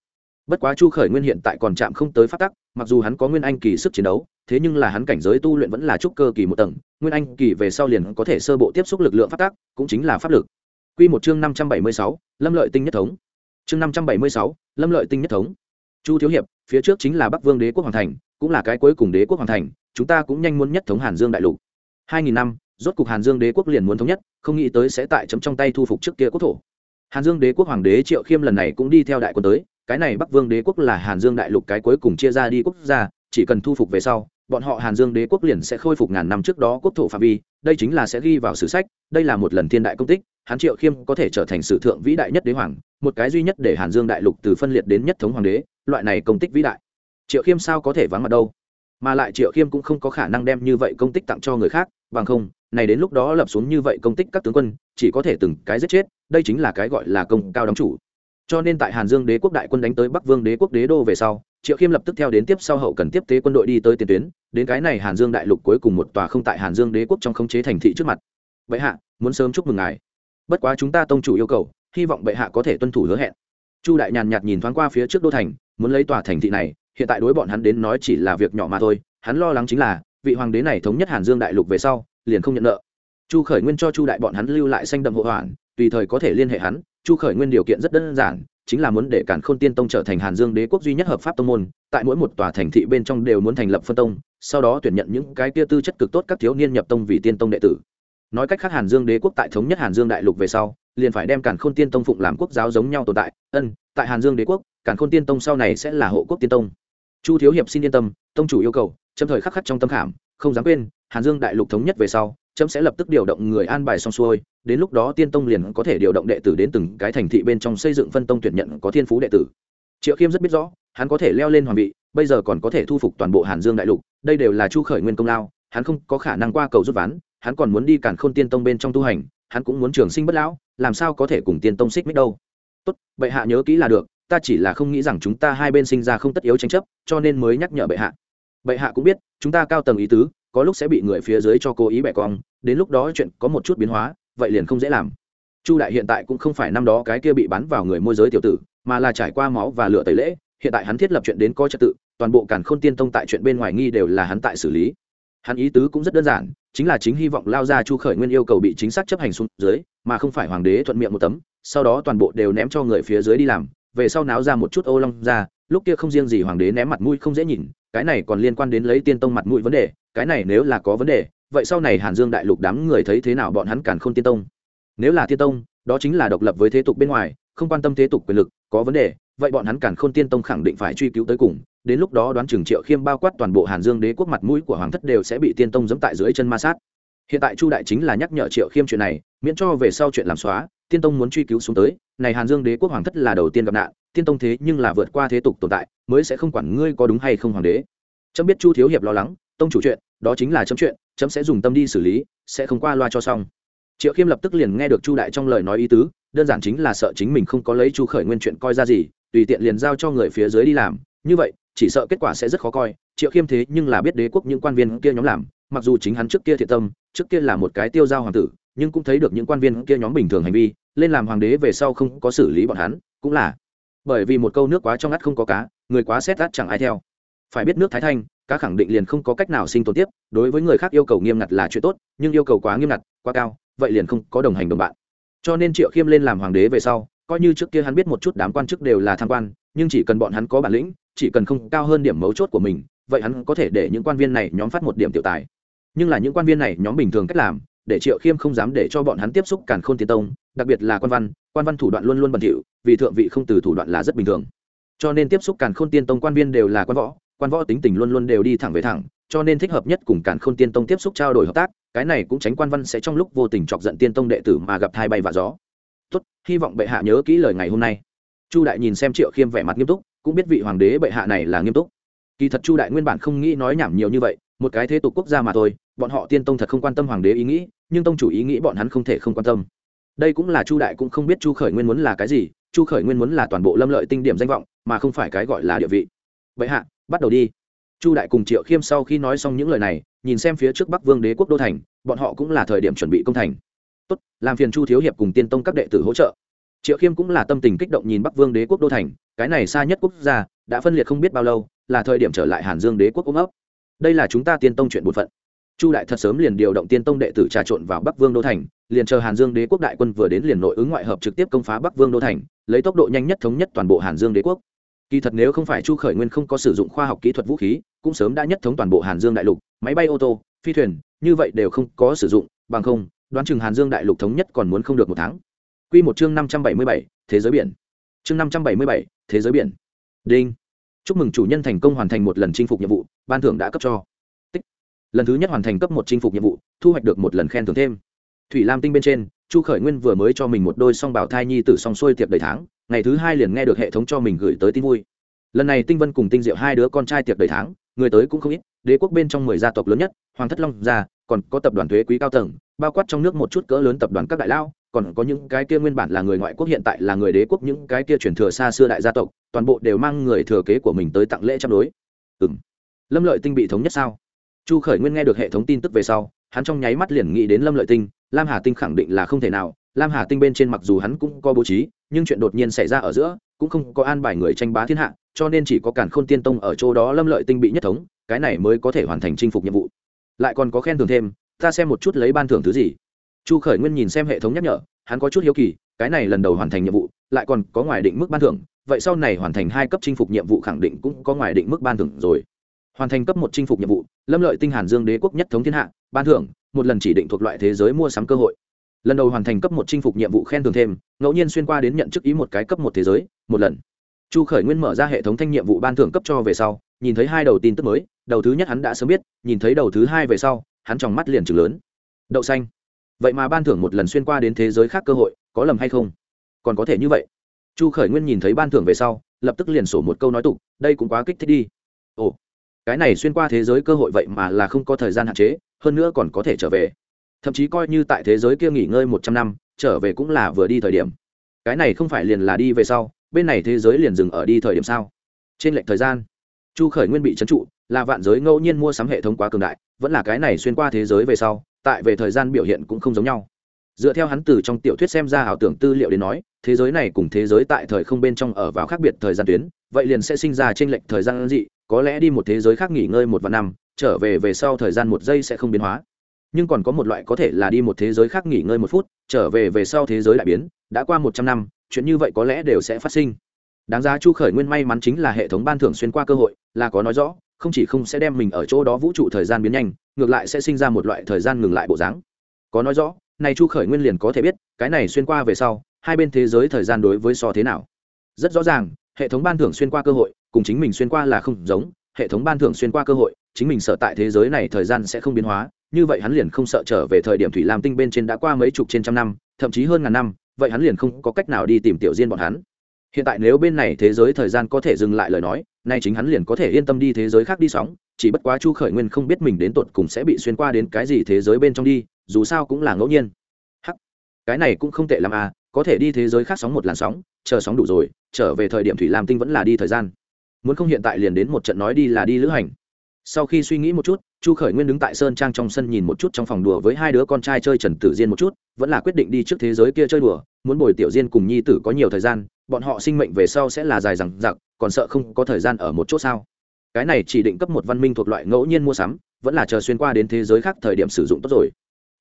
bất quá chu khởi nguyên hiện tại còn chạm không tới phát tắc, mặc dù hắn có nguyên anh kỳ sức chiến đấu, thế nhưng là hắn cảnh giới tu luyện vẫn là trúc cơ kỳ một tầng, nguyên anh kỳ về sau liền có thể sơ bộ tiếp xúc lực lượng phát tắc, cũng chính là pháp lực. Q một chương năm trăm bảy mươi sáu, lâm lợi tinh nhất thống. Chương năm trăm bảy mươi sáu, lâm lợi tinh nhất thống. Chu thiếu hiệp, phía trước chính là bắc vương đế quốc hoàng thành, cũng là cái cuối cùng đế quốc hoàng thành, chúng ta cũng nhanh muốn nhất thống hàn dương đại lục. Hai nghìn năm, rốt cục hàn dương đế quốc liền muốn thống nhất, không nghĩ tới sẽ tại chấm trong tay thu phục trước kia quốc thổ. Hàn dương đế quốc hoàng đế triệu khiêm lần này cũng đi theo đại quân tới cái này bắc vương đế quốc là hàn dương đại lục cái cuối cùng chia ra đi quốc gia, chỉ cần thu phục về sau, bọn họ hàn dương đế quốc liền sẽ khôi phục ngàn năm trước đó quốc thổ phạm vi, đây chính là sẽ ghi vào sử sách, đây là một lần thiên đại công tích hán triệu khiêm có thể trở thành sử thượng vĩ đại nhất đế hoàng, một cái duy nhất để hàn dương đại lục từ phân liệt đến nhất thống hoàng đế, loại này công tích vĩ đại. Triệu khiêm sao có thể vắng mặt đâu? Mà lại triệu khiêm cũng không có khả năng đem như vậy công tích tặng cho người khác, bằng không, này đến lúc đó lập xuống như vậy công tích các tướng quân, chỉ có thể từng cái giết chết, đây chính là cái gọi là công cao đóng chủ cho nên tại hàn dương đế quốc đại quân đánh tới bắc vương đế quốc đế đô về sau, triệu khiêm lập tức theo đến tiếp sau hậu cần tiếp tế quân đội đi tới tiền tuyến, đến cái này hàn dương đại lục cuối cùng một tòa không tại hàn dương đế quốc trong khống chế thành thị trước mặt. Bệ hạ, muốn sớm chúc mừng ngài. Bất quá chúng ta tông chủ yêu cầu, hy vọng bệ hạ có thể tuân thủ hứa hẹn. Chu đại nhàn nhạt nhìn thoáng qua phía trước đô thành, muốn lấy tòa thành thị này, hiện tại đối bọn hắn đến nói chỉ là việc nhỏ mà thôi, hắn lo lắng chính là, vị hoàng đế này thống nhất hàn dương đại lục về sau, liền không nhận nợ. Chu khởi nguyên cho chu đại bọn hắn lưu lại xanh đậm hộ hoàn tùy thời có thể liên hệ hắn chu khởi nguyên điều kiện rất đơn giản, chính là muốn để cản khôn tiên tông trở thành hàn dương đế quốc duy nhất hợp pháp tông môn, tại mỗi một tòa thành thị bên trong đều muốn thành lập phân tông, sau đó tuyển nhận những cái kia tư chất cực tốt các thiếu niên nhập tông vì tiên tông đệ tử. Nói cách khác hàn dương đế quốc tại thống nhất hàn dương đại lục về sau, liền phải đem càn khôn tiên tông phụng làm quốc giáo giống nhau tồn tại. Ân, tại hàn dương đế quốc, càn khôn tiên tông sau này sẽ là hộ quốc tiên tông. Chu thiếu hiệp xin yên tâm, tông chủ yêu cầu, chấm thời khắc khắc trong tâm khảm, không dám quên, hàn dương đại lục thống nhất về sau chấm sẽ lập tức điều động người an bài xong xuôi, đến lúc đó tiên tông liền có thể điều động đệ tử đến từng cái thành thị bên trong xây dựng phân tông tuyển nhận có thiên phú đệ tử. Triệu khiêm rất biết rõ, hắn có thể leo lên hoàng vị, bây giờ còn có thể thu phục toàn bộ hàn dương đại lục, đây đều là chu khởi nguyên công lao, hắn không có khả năng qua cầu rút ván, hắn còn muốn đi càn khôn tiên tông bên trong tu hành, hắn cũng muốn trường sinh bất lão, làm sao có thể cùng tiên tông xích mích đâu. Tốt, bệ hạ nhớ kỹ là được, ta chỉ là không nghĩ rằng chúng ta hai bên sinh ra không tất yếu tranh chấp, cho nên mới nhắc nhở bệ hạ. Bệ hạ cũng biết, chúng ta cao tầng ý tứ có lúc sẽ bị người phía dưới cho cố ý bẻ cong, đến lúc đó chuyện có một chút biến hóa, vậy liền không dễ làm. Chu đại hiện tại cũng không phải năm đó cái kia bị bắn vào người môi giới tiểu tử, mà là trải qua máu và lửa tẩy lễ, hiện tại hắn thiết lập chuyện đến có trật tự, toàn bộ càn khôn tiên tông tại chuyện bên ngoài nghi đều là hắn tại xử lý. Hắn ý tứ cũng rất đơn giản, chính là chính hy vọng lao ra chu khởi nguyên yêu cầu bị chính xác chấp hành xuống dưới, mà không phải hoàng đế thuận miệng một tấm, sau đó toàn bộ đều ném cho người phía dưới đi làm, về sau náo ra một chút ô long ra, lúc kia không riêng gì hoàng đế ném mặt mũi không dễ nhìn, cái này còn liên quan đến lấy tiên tông mặt mũi vấn đề cái này nếu là có vấn đề, vậy sau này hàn dương đại lục đám người thấy thế nào bọn hắn càn k h ô n tiên tông? Nếu là tiên tông, đó chính là độc lập với thế tục bên ngoài, không quan tâm thế tục quyền lực, có vấn đề, vậy bọn hắn càn k h ô n tiên tông khẳng định phải truy cứu tới cùng. Đến lúc đó đoán chừng triệu khiêm bao quát toàn bộ hàn dương đế quốc mặt mũi của hoàng thất đều sẽ bị tiên tông dẫm tại dưới chân ma sát. Hiện tại chu đại chính là nhắc nhở triệu khiêm chuyện này, miễn cho về sau chuyện làm xóa, tiên tông muốn truy cứu xuống tới. Này hàn dương đế quốc hoàng thất là đầu tiên gặp nạn, tiên tông thế nhưng là vượt qua thế tục tồn tại, mới sẽ không quản ngươi có đúng hay không hoàng đế. Chấm biết chu thiếu hiệp lo lắng tông chủ chuyện, đó chính là chấm chuyện, chấm sẽ dùng tâm đi xử lý, sẽ không qua loa cho xong. Triệu khiêm lập tức liền nghe được chu đại trong lời nói ý tứ, đơn giản chính là sợ chính mình không có lấy chu khởi nguyên chuyện coi ra gì, tùy tiện liền giao cho người phía dưới đi làm. Như vậy, chỉ sợ kết quả sẽ rất khó coi. Triệu khiêm thế nhưng là biết đế quốc những quan viên kia nhóm làm, mặc dù chính hắn trước kia thiện tâm, trước kia là một cái tiêu giao hoàng tử, nhưng cũng thấy được những quan viên kia nhóm bình thường hành vi, lên làm hoàng đế về sau không có xử lý bọn hắn, cũng là bởi vì một câu nước quá trong ngắt không có cá, người quá xét át chẳng ai theo. Phải biết nước thái thanh cá khẳng định liền không có cách nào sinh tồn tiếp, đối với người khác yêu cầu nghiêm ngặt là chuyện tốt, nhưng yêu cầu quá nghiêm ngặt, quá cao, vậy liền không có đồng hành đồng bạn. Cho nên triệu khiêm lên làm hoàng đế về sau, coi như trước kia hắn biết một chút đám quan chức đều là tham quan, nhưng chỉ cần bọn hắn có bản lĩnh, chỉ cần không cao hơn điểm mấu chốt của mình, vậy hắn có thể để những quan viên này nhóm phát một điểm tiểu tài. Nhưng là những quan viên này nhóm bình thường cách làm, để triệu khiêm không dám để cho bọn hắn tiếp xúc càn khôn tiến tông, đặc biệt là quan văn quan văn thủ đoạn luôn luôn bẩn thỉu, vì thượng vị không từ thủ đoạn là rất bình thường. Cho nên tiếp xúc càn khôn tiên tông quan viên đều là quan võ quan võ tính tình luôn luôn đều đi thẳng về thẳng, cho nên thích hợp nhất cùng cản khôn tiên tông tiếp xúc trao đổi hợp tác, cái này cũng tránh quan văn sẽ trong lúc vô tình chọc giận tiên tông đệ tử mà gặp thai bay và gió. Tốt, hy vọng bệ hạ nhớ kỹ lời ngày hôm nay. Chu đại nhìn xem triệu khiêm vẻ mặt nghiêm túc, cũng biết vị hoàng đế bệ hạ này là nghiêm túc. Kỳ thật chu đại nguyên bản không nghĩ nói nhảm nhiều như vậy, một cái thế tục quốc gia mà thôi, bọn họ tiên tông thật không quan tâm hoàng đế ý nghĩ, nhưng tông chủ ý nghĩ bọn hắn không thể không quan tâm. Đây cũng là chu đại cũng không biết chu khởi nguyên muốn là cái gì, chu khởi nguyên muốn là toàn bộ lâm lợi tinh điểm danh vọng, mà không phải cái gọi là địa vị. Bệ hạ bắt đầu đi. Chu đại cùng triệu khiêm sau khi nói xong những lời này, nhìn xem phía trước bắc vương đế quốc đô thành, bọn họ cũng là thời điểm chuẩn bị công thành. Tốt, làm phiền chu thiếu hiệp cùng tiên tông các đệ tử hỗ trợ. Triệu khiêm cũng là tâm tình kích động nhìn bắc vương đế quốc đô thành, cái này xa nhất quốc gia, đã phân liệt không biết bao lâu, là thời điểm trở lại hàn dương đế quốc ôm ấp. Đây là chúng ta tiên tông chuyện bột phận. Chu đại thật sớm liền điều động tiên tông đệ tử trà trộn vào bắc vương đô thành, liền chờ hàn dương đế quốc đại quân vừa đến liền nội ứng ngoại hợp trực tiếp công phá bắc vương đô thành, lấy tốc độ nhanh nhất thống nhất toàn bộ hàn dương đế quốc kỳ thật nếu không phải chu khởi nguyên không có sử dụng khoa học kỹ thuật vũ khí, cũng sớm đã nhất thống toàn bộ hàn dương đại lục, máy bay ô tô, phi thuyền, như vậy đều không có sử dụng, bằng không, đoán chừng hàn dương đại lục thống nhất còn muốn không được một tháng. Q một chương năm trăm bảy mươi bảy, thế giới biển. Chương năm trăm bảy mươi bảy, thế giới biển. Đinh. Chúc mừng chủ nhân thành công hoàn thành một lần chinh phục nhiệm vụ, ban thưởng đã cấp cho. Tích. lần thứ nhất hoàn thành cấp một chinh phục nhiệm vụ, thu hoạch được một lần khen thưởng thêm. Thủy lam tinh bên trên, chu khởi nguyên vừa mới cho mình một đôi song bảo thai nhi tử song xuôi tiệc đầy tháng ngày thứ hai liền nghe được hệ thống cho mình gửi tới tin vui. Lần này tinh vân cùng tinh diệu hai đứa con trai tiệc đầy tháng, người tới cũng không ít, đế quốc bên trong mười gia tộc lớn nhất, hoàng thất long gia, còn có tập đoàn thuế quý cao tầng, bao quát trong nước một chút cỡ lớn tập đoàn các đại lao, còn có những cái kia nguyên bản là người ngoại quốc hiện tại là người đế quốc, những cái kia truyền thừa xa xưa đại gia tộc, toàn bộ đều mang người thừa kế của mình tới tặng lễ chăm đối. Ừ m lâm lợi tinh bị thống nhất sao? Chu khởi nguyên nghe được hệ thống tin tức về sau, hắn trong nháy mắt liền nghĩ đến lâm lợi tinh, lam hà tinh khẳng định là không thể nào, lam hà tinh bên trên mặc dù hắn cũng có bố trí nhưng chuyện đột nhiên xảy ra ở giữa, cũng không có an bài người tranh bá thiên hạ, cho nên chỉ có cản khôn tiên tông ở chỗ đó lâm lợi tinh bị nhất thống, cái này mới có thể hoàn thành chinh phục nhiệm vụ. Lại còn có khen thưởng thêm, ta xem một chút lấy ban thưởng thứ gì. Chu khởi nguyên nhìn xem hệ thống nhắc nhở, hắn có chút hiếu kỳ, cái này lần đầu hoàn thành nhiệm vụ, lại còn có ngoài định mức ban thưởng, vậy sau này hoàn thành hai cấp chinh phục nhiệm vụ khẳng định cũng có ngoài định mức ban thưởng rồi. Hoàn thành cấp một chinh phục nhiệm vụ, lâm lợi tinh hàn dương đế quốc nhất thống thiên hạ, ban thưởng, một lần chỉ định thuộc loại thế giới mua sắm cơ hội lần đầu hoàn thành cấp một chinh phục nhiệm vụ khen thưởng thêm, ngẫu nhiên xuyên qua đến nhận chức ý một cái cấp một thế giới, một lần. Chu khởi nguyên mở ra hệ thống thanh nhiệm vụ ban thưởng cấp cho về sau, nhìn thấy hai đầu tin tức mới, đầu thứ nhất hắn đã sớm biết, nhìn thấy đầu thứ hai về sau, hắn tròng mắt liền chừng lớn. Đậu xanh. Vậy mà ban thưởng một lần xuyên qua đến thế giới khác cơ hội, có lầm hay không? Còn có thể như vậy. Chu khởi nguyên nhìn thấy ban thưởng về sau, lập tức liền sổ một câu nói tục, đây cũng quá kích thích đi. Ồ, cái này xuyên qua thế giới cơ hội vậy mà là không có thời gian hạn chế, hơn nữa còn có thể trở về thậm chí coi như tại thế giới kia nghỉ ngơi một trăm năm, trở về cũng là vừa đi thời điểm. Cái này không phải liền là đi về sau, bên này thế giới liền dừng ở đi thời điểm sao? Trên lệnh thời gian. Chu khởi nguyên bị trấn trụ, là vạn giới ngẫu nhiên mua sắm hệ thống quá cường đại, vẫn là cái này xuyên qua thế giới về sau, tại về thời gian biểu hiện cũng không giống nhau. Dựa theo hắn từ trong tiểu thuyết xem ra ảo tưởng tư liệu đến nói, thế giới này cùng thế giới tại thời không bên trong ở vào khác biệt thời gian tuyến, vậy liền sẽ sinh ra trên lệnh thời gian dị, có lẽ đi một thế giới khác nghỉ ngơi một vạn năm, trở về về sau thời gian một giây sẽ không biến hóa nhưng còn có một loại có thể là đi một thế giới khác nghỉ ngơi một phút, trở về về sau thế giới đại biến, đã qua một trăm năm, chuyện như vậy có lẽ đều sẽ phát sinh. Đáng giá chu khởi nguyên may mắn chính là hệ thống ban thưởng xuyên qua cơ hội, là có nói rõ, không chỉ không sẽ đem mình ở chỗ đó vũ trụ thời gian biến nhanh, ngược lại sẽ sinh ra một loại thời gian ngừng lại bộ dáng. Có nói rõ, này chu khởi nguyên liền có thể biết, cái này xuyên qua về sau, hai bên thế giới thời gian đối với so thế nào. Rất rõ ràng, hệ thống ban thưởng xuyên qua cơ hội, cùng chính mình xuyên qua là không giống, hệ thống ban thưởng xuyên qua cơ hội chính mình sợ tại thế giới này thời gian sẽ không biến hóa, như vậy hắn liền không sợ trở về thời điểm thủy lam tinh bên trên đã qua mấy chục trên trăm năm, thậm chí hơn ngàn năm, vậy hắn liền không có cách nào đi tìm tiểu diên bọn hắn. Hiện tại nếu bên này thế giới thời gian có thể dừng lại lời nói, nay chính hắn liền có thể yên tâm đi thế giới khác đi sóng, chỉ bất quá chu khởi nguyên không biết mình đến tột cùng sẽ bị xuyên qua đến cái gì thế giới bên trong đi, dù sao cũng là ngẫu nhiên. Hắc, cái này cũng không tệ l à có thể đi thế giới khác sóng một làn sóng, chờ sóng đủ rồi, trở về thời điểm thủy lam tinh vẫn là đi thời gian. Muốn không hiện tại liền đến một trận nói đi là đi lữ hành sau khi suy nghĩ một chút, chu khởi nguyên đứng tại sơn trang trong sân nhìn một chút trong phòng đùa với hai đứa con trai chơi trần tử diên một chút, vẫn là quyết định đi trước thế giới kia chơi đùa, muốn bồi tiểu diên cùng nhi tử có nhiều thời gian, bọn họ sinh mệnh về sau sẽ là dài rằng giặc còn sợ không có thời gian ở một chỗ sao. Cái này chỉ định cấp một văn minh thuộc loại ngẫu nhiên mua sắm, vẫn là chờ xuyên qua đến thế giới khác thời điểm sử dụng tốt rồi.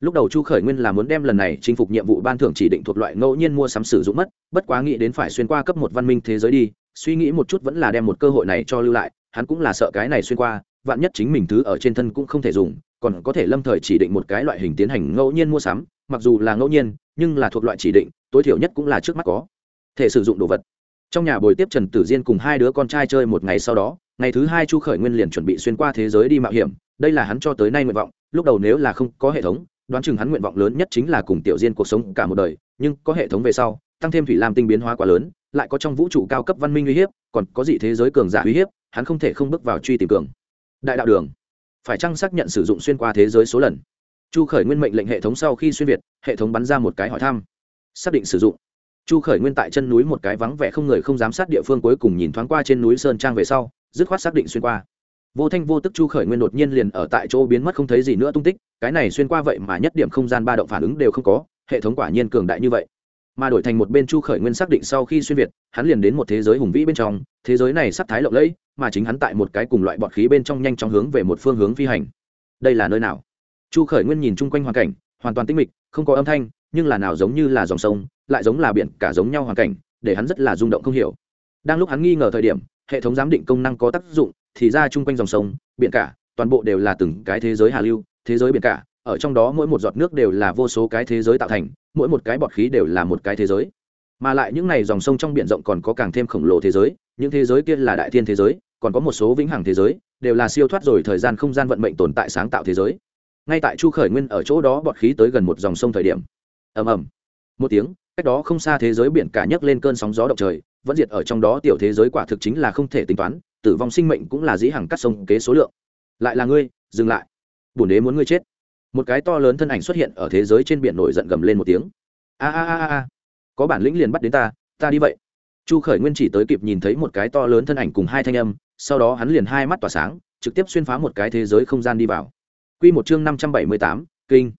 Lúc đầu chu khởi nguyên là muốn đem lần này chinh phục nhiệm vụ ban thưởng chỉ định thuộc loại ngẫu nhiên mua sắm sử dụng mất, bất quá nghĩ đến phải xuyên qua cấp một văn minh thế giới đi, suy nghĩ một chút vẫn là đem một cơ hội này cho lưu lại, hắn cũng là sợ cái này xuyên qua vạn nhất chính mình thứ ở trên thân cũng không thể dùng, còn có thể lâm thời chỉ định một cái loại hình tiến hành ngẫu nhiên mua sắm, mặc dù là ngẫu nhiên, nhưng là thuộc loại chỉ định, tối thiểu nhất cũng là trước mắt có thể sử dụng đồ vật. Trong nhà bồi tiếp trần tử diên cùng hai đứa con trai chơi một ngày sau đó, ngày thứ hai chu khởi nguyên liền chuẩn bị xuyên qua thế giới đi mạo hiểm, đây là hắn cho tới nay nguyện vọng, lúc đầu nếu là không có hệ thống, đoán chừng hắn nguyện vọng lớn nhất chính là cùng tiểu diên cuộc sống cả một đời, nhưng có hệ thống về sau, tăng thêm thủy lam tinh biến hóa quá lớn, lại có trong vũ trụ cao cấp văn minh uy hiếp, còn có gì thế giới cường giả uy hiếp, hắn không thể không bước vào truy tìm cường đại đạo đường. Phải chăng xác nhận sử dụng xuyên qua thế giới số lần? Chu khởi nguyên mệnh lệnh hệ thống sau khi xuyên việt, hệ thống bắn ra một cái hỏi thăm. Xác định sử dụng. Chu khởi nguyên tại chân núi một cái vắng vẻ không người không giám sát địa phương cuối cùng nhìn thoáng qua trên núi sơn trang về sau, dứt khoát xác định xuyên qua. Vô thanh vô tức chu khởi nguyên đột nhiên liền ở tại chỗ biến mất không thấy gì nữa tung tích, cái này xuyên qua vậy mà nhất điểm không gian ba động phản ứng đều không có, hệ thống quả nhiên cường đại như vậy mà đổi thành một bên chu khởi nguyên xác định sau khi xuyên việt, hắn liền đến một thế giới hùng vĩ bên trong, thế giới này sắc thái lộng lẫy, mà chính hắn tại một cái cùng loại bọt khí bên trong nhanh chóng hướng về một phương hướng phi hành. Đây là nơi nào? Chu khởi nguyên nhìn chung quanh hoàn cảnh, hoàn toàn tĩnh mịch, không có âm thanh, nhưng là nào giống như là dòng sông, lại giống là biển, cả giống nhau hoàn cảnh, để hắn rất là rung động không hiểu. Đang lúc hắn nghi ngờ thời điểm, hệ thống giám định công năng có tác dụng, thì ra chung quanh dòng sông, biển cả, toàn bộ đều là từng cái thế giới hà lưu, thế giới biển cả, ở trong đó mỗi một giọt nước đều là vô số cái thế giới tạo thành mỗi một cái bọt khí đều là một cái thế giới. Mà lại những này dòng sông trong biển rộng còn có càng thêm khổng lồ thế giới, những thế giới kia là đại thiên thế giới, còn có một số vĩnh hằng thế giới, đều là siêu thoát rồi thời gian không gian vận mệnh tồn tại sáng tạo thế giới. Ngay tại chu khởi nguyên ở chỗ đó bọt khí tới gần một dòng sông thời điểm. Ầm ầm. Một tiếng, cách đó không xa thế giới biển cả nhấc lên cơn sóng gió động trời, vẫn diệt ở trong đó tiểu thế giới quả thực chính là không thể tính toán, tử vong sinh mệnh cũng là dĩ hằng cắt sông kế số lượng. Lại là ngươi, dừng lại. Bổn đế muốn ngươi chết một cái to lớn thân ảnh xuất hiện ở thế giới trên biển nổi giận gầm lên một tiếng. A a a a có bản lĩnh liền bắt đến ta ta đi vậy. Chu khởi nguyên chỉ tới kịp nhìn thấy một cái to lớn thân ảnh cùng hai thanh âm, sau đó hắn liền hai mắt tỏa sáng, trực tiếp xuyên phá một cái thế giới không gian đi vào. Q một chương năm trăm bảy mươi tám, kinh.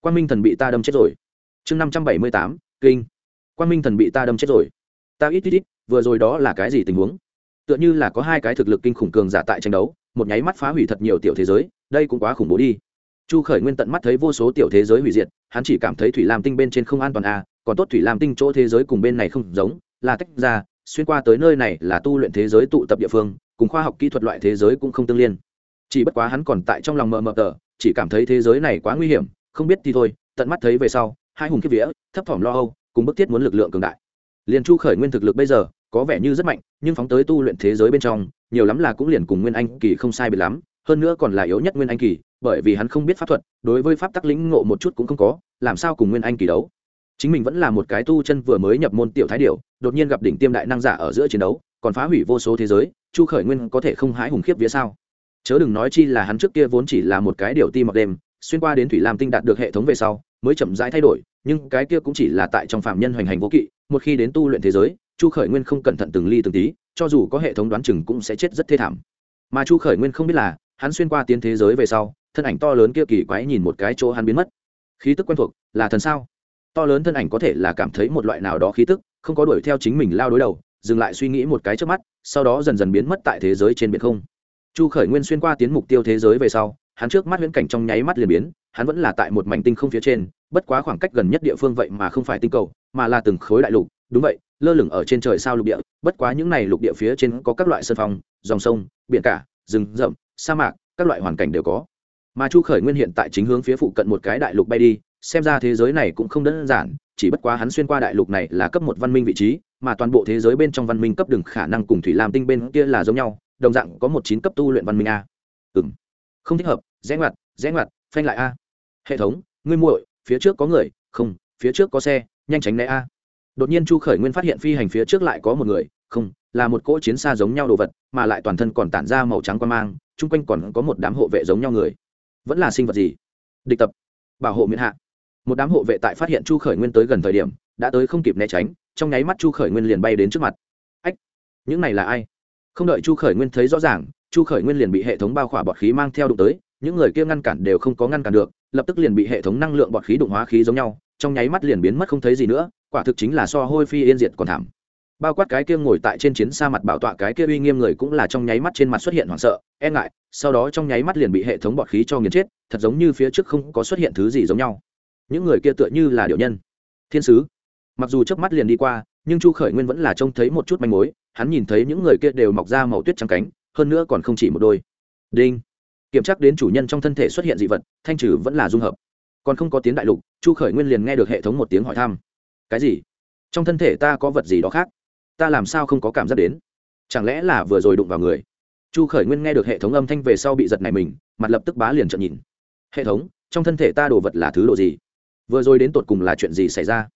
Quan minh thần bị ta đâm chết rồi. Chương năm trăm bảy mươi tám, kinh. Quan minh thần bị ta đâm chết rồi. Ta ít ít ít, vừa rồi đó là cái gì tình huống? Tựa như là có hai cái thực lực kinh khủng cường giả tại tranh đấu, một nháy mắt phá hủy thật nhiều tiểu thế giới, đây cũng quá khủng bố đi chu khởi nguyên tận mắt thấy vô số tiểu thế giới hủy diệt, hắn chỉ cảm thấy thủy lam tinh bên trên không an toàn à còn tốt thủy lam tinh chỗ thế giới cùng bên này không giống, là tách ra, xuyên qua tới nơi này là tu luyện thế giới tụ tập địa phương, cùng khoa học kỹ thuật loại thế giới cũng không tương liên. Chỉ bất quá hắn còn tại trong lòng mờ mờ tờ, chỉ cảm thấy thế giới này quá nguy hiểm, không biết thì thôi, tận mắt thấy về sau, hai hùng kiếp vía, thấp thỏm lo âu, cùng bức thiết muốn lực lượng cường đại. Liền chu khởi nguyên thực lực bây giờ, có vẻ như rất mạnh, nhưng phóng tới tu luyện thế giới bên trong, nhiều lắm là cũng liền cùng nguyên anh kỳ không sai biệt lắm, hơn nữa còn là yếu nhất nguyên anh kỳ bởi vì hắn không biết pháp thuật, đối với pháp tắc lĩnh ngộ một chút cũng không có, làm sao cùng nguyên anh kỳ đấu? Chính mình vẫn là một cái tu chân vừa mới nhập môn tiểu thái điệu đột nhiên gặp đỉnh tiêm đại năng giả ở giữa chiến đấu, còn phá hủy vô số thế giới, chu khởi nguyên có thể không hãi hùng khiếp vía sao? Chớ đừng nói chi là hắn trước kia vốn chỉ là một cái điều ti mặc đêm, xuyên qua đến thủy lam tinh đạt được hệ thống về sau, mới chậm rãi thay đổi, nhưng cái kia cũng chỉ là tại trong phạm nhân hoành hành vô kỵ, một khi đến tu luyện thế giới, chu khởi nguyên không cẩn thận từng ly từng tí, cho dù có hệ thống đoán chừng cũng sẽ chết rất thê thảm. Mà chu khởi nguyên không biết là, hắn xuyên qua tiến thế giới về sau thân ảnh to lớn kia kỳ quái nhìn một cái chỗ hắn biến mất. Khí tức quen thuộc, là thần sao? To lớn thân ảnh có thể là cảm thấy một loại nào đó khí tức, không có đuổi theo chính mình lao đối đầu, dừng lại suy nghĩ một cái trước mắt, sau đó dần dần biến mất tại thế giới trên biển không. Chu khởi nguyên xuyên qua tiến mục tiêu thế giới về sau, hắn trước mắt huyễn cảnh trong nháy mắt liền biến, hắn vẫn là tại một mảnh tinh không phía trên, bất quá khoảng cách gần nhất địa phương vậy mà không phải tinh cầu, mà là từng khối đại lục. Đúng vậy, lơ lửng ở trên trời sao lục địa, bất quá những này lục địa phía trên có các loại sơn phòng dòng sông, biển cả, rừng rậm, sa mạc, các loại hoàn cảnh đều có mà chu khởi nguyên hiện tại chính hướng phía phụ cận một cái đại lục bay đi, xem ra thế giới này cũng không đơn giản, chỉ bất quá hắn xuyên qua đại lục này là cấp một văn minh vị trí, mà toàn bộ thế giới bên trong văn minh cấp đừng khả năng cùng thủy lam tinh bên kia là giống nhau, đồng dạng có một chín cấp tu luyện văn minh a. Ừ m không thích hợp, rẽ ngoặt rẽ ngoặt, phanh lại a. Hệ thống, ngươi muội, phía trước có người, không, phía trước có xe, nhanh tránh né a. Đột nhiên chu khởi nguyên phát hiện phi hành phía trước lại có một người, không, là một cỗ chiến xa giống nhau đồ vật, mà lại toàn thân còn tản ra màu trắng quan mang, chung quanh còn có một đám hộ vệ giống nhau người vẫn là sinh vật gì? Địch tập. Bảo hộ miễn hạ. Một đám hộ vệ tại phát hiện chu khởi nguyên tới gần thời điểm, đã tới không kịp né tránh, trong nháy mắt chu khởi nguyên liền bay đến trước mặt. Ách, những này là ai? Không đợi chu khởi nguyên thấy rõ ràng, chu khởi nguyên liền bị hệ thống bao khỏa bọt khí mang theo đụng tới, những người kia ngăn cản đều không có ngăn cản được, lập tức liền bị hệ thống năng lượng bọt khí đụng hóa khí giống nhau, trong nháy mắt liền biến mất không thấy gì nữa, quả thực chính là so hôi phi yên diệt còn thảm bao quát cái kia ngồi tại trên chiến xa mặt bảo tọa cái kia uy nghiêm người cũng là trong nháy mắt trên mặt xuất hiện hoảng sợ e ngại, sau đó trong nháy mắt liền bị hệ thống bọt khí cho nghiền chết, thật giống như phía trước không có xuất hiện thứ gì giống nhau. Những người kia tựa như là điệu nhân. Thiên sứ. Mặc dù trước mắt liền đi qua, nhưng chu khởi nguyên vẫn là trông thấy một chút manh mối, hắn nhìn thấy những người kia đều mọc ra màu tuyết trắng cánh, hơn nữa còn không chỉ một đôi. Đinh. Kiểm tra đến chủ nhân trong thân thể xuất hiện dị vật, thanh trừ vẫn là dung hợp. Còn không có tiếng đại lục, chu khởi nguyên liền nghe được hệ thống một tiếng hỏi thăm. Cái gì? Trong thân thể ta có vật gì đó khác? Ta làm sao không có cảm giác đến? Chẳng lẽ là vừa rồi đụng vào người? Chu khởi nguyên nghe được hệ thống âm thanh về sau bị giật này mình, mặt lập tức bá liền trợn nhìn. Hệ thống, trong thân thể ta đồ vật là thứ đồ gì? Vừa rồi đến tột cùng là chuyện gì xảy ra?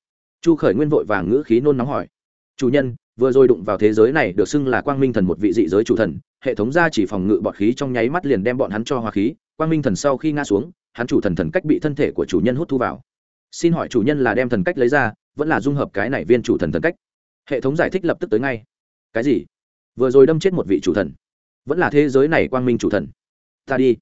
Chu khởi nguyên vội vàng ngữ khí nôn nóng hỏi. Chủ nhân, vừa rồi đụng vào thế giới này được xưng là quang minh thần một vị dị giới chủ thần, hệ thống ra chỉ phòng ngự bọt khí trong nháy mắt liền đem bọn hắn cho hoa khí, quang minh thần sau khi ngã xuống, hắn chủ thần thần cách bị thân thể của chủ nhân hút thu vào. Xin hỏi chủ nhân là đem thần cách lấy ra, vẫn là dung hợp cái này viên chủ thần thần cách? Hệ thống giải thích lập tức tới ngay. Cái gì? Vừa rồi đâm chết một vị chủ thần. Vẫn là thế giới này quang minh chủ thần. Ta đi.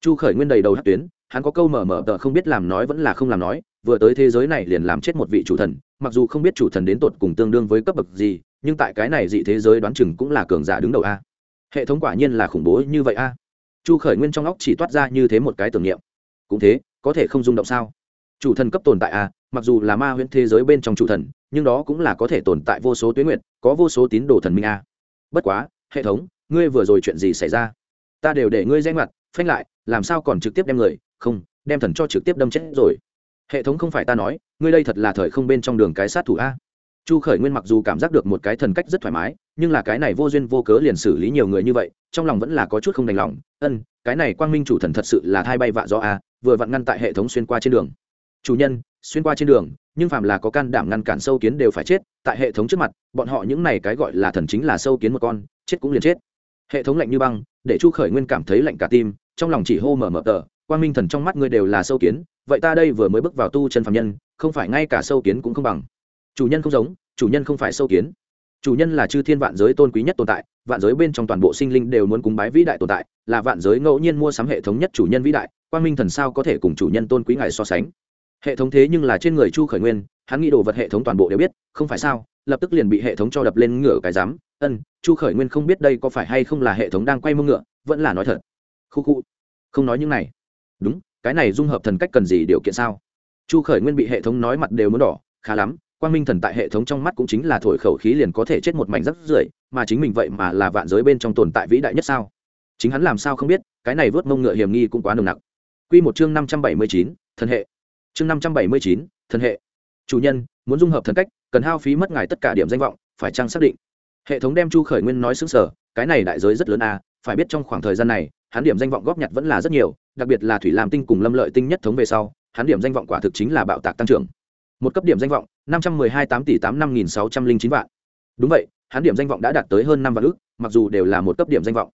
Chu khởi nguyên đầy đầu hát tuyến, hắn có câu mở mở tờ không biết làm nói vẫn là không làm nói, vừa tới thế giới này liền làm chết một vị chủ thần, mặc dù không biết chủ thần đến tột cùng tương đương với cấp bậc gì, nhưng tại cái này dị thế giới đoán chừng cũng là cường giả đứng đầu a. Hệ thống quả nhiên là khủng bố như vậy a. Chu khởi nguyên trong óc chỉ toát ra như thế một cái tưởng niệm. Cũng thế, có thể không rung động sao? Chủ thần cấp tồn tại a, mặc dù là ma huyễn thế giới bên trong chủ thần nhưng đó cũng là có thể tồn tại vô số tuyến nguyện có vô số tín đồ thần minh a. Bất quá, hệ thống, ngươi vừa rồi chuyện gì xảy ra? Ta đều để ngươi danh mặt phanh lại, làm sao còn trực tiếp đem người? Không, đem thần cho trực tiếp đâm chết rồi. Hệ thống không phải ta nói, ngươi đây thật là thời không bên trong đường cái sát thủ a. Chu khởi nguyên mặc dù cảm giác được một cái thần cách rất thoải mái, nhưng là cái này vô duyên vô cớ liền xử lý nhiều người như vậy, trong lòng vẫn là có chút không đành lòng. Ân, cái này quang minh chủ thần thật sự là thai bay vạ do a, vừa vặn ngăn tại hệ thống xuyên qua trên đường. Chủ nhân xuyên qua trên đường, nhưng phàm là có can đảm ngăn cản sâu kiến đều phải chết, tại hệ thống trước mặt, bọn họ những này cái gọi là thần chính là sâu kiến một con, chết cũng liền chết. Hệ thống lạnh như băng, để chu khởi nguyên cảm thấy lạnh cả tim, trong lòng chỉ hô mở mở tờ, quang minh thần trong mắt ngươi đều là sâu kiến, vậy ta đây vừa mới bước vào tu chân phạm nhân, không phải ngay cả sâu kiến cũng không bằng. Chủ nhân không giống, chủ nhân không phải sâu kiến. Chủ nhân là chư thiên vạn giới tôn quý nhất tồn tại, vạn giới bên trong toàn bộ sinh linh đều muốn cúng bái vĩ đại tồn tại, là vạn giới ngẫu nhiên mua sắm hệ thống nhất chủ nhân vĩ đại, quang minh thần sao có thể cùng chủ nhân tôn quý ngài so sánh? Hệ thống thế nhưng là trên người chu khởi nguyên, hắn nghĩ đồ vật hệ thống toàn bộ đều biết, không phải sao, lập tức liền bị hệ thống cho đập lên ngửa cái rắm ân, chu khởi nguyên không biết đây có phải hay không là hệ thống đang quay mông ngựa, vẫn là nói thật. Khu khu, không nói những này. Đúng, cái này dung hợp thần cách cần gì điều kiện sao? Chu khởi nguyên bị hệ thống nói mặt đều muốn đỏ, khá lắm, quang minh thần tại hệ thống trong mắt cũng chính là thổi khẩu khí liền có thể chết một mảnh rắc rưởi, mà chính mình vậy mà là vạn giới bên trong tồn tại vĩ đại nhất sao? Chính hắn làm sao không biết, cái này vớt mông ngựa hiểm nghi cũng quá nồng nặc. Q một chương năm trăm bảy mươi chín, thần hệ chương năm trăm bảy mươi chín, thần hệ. Chủ nhân, muốn dung hợp thần cách, cần hao phí mất ngài tất cả điểm danh vọng, phải chăng xác định? Hệ thống đem chu khởi nguyên nói xứng sở cái này đại giới rất lớn a phải biết trong khoảng thời gian này, hắn điểm danh vọng góp nhặt vẫn là rất nhiều, đặc biệt là thủy làm tinh cùng lâm lợi tinh nhất thống về sau, hắn điểm danh vọng quả thực chính là bạo tạc tăng trưởng. Một cấp điểm danh vọng, năm trăm mười hai tám tỷ tám năm nghìn sáu trăm linh chín vạn. Đúng vậy, hắn điểm danh vọng đã đạt tới hơn năm vạn ước mặc dù đều là một cấp điểm danh vọng.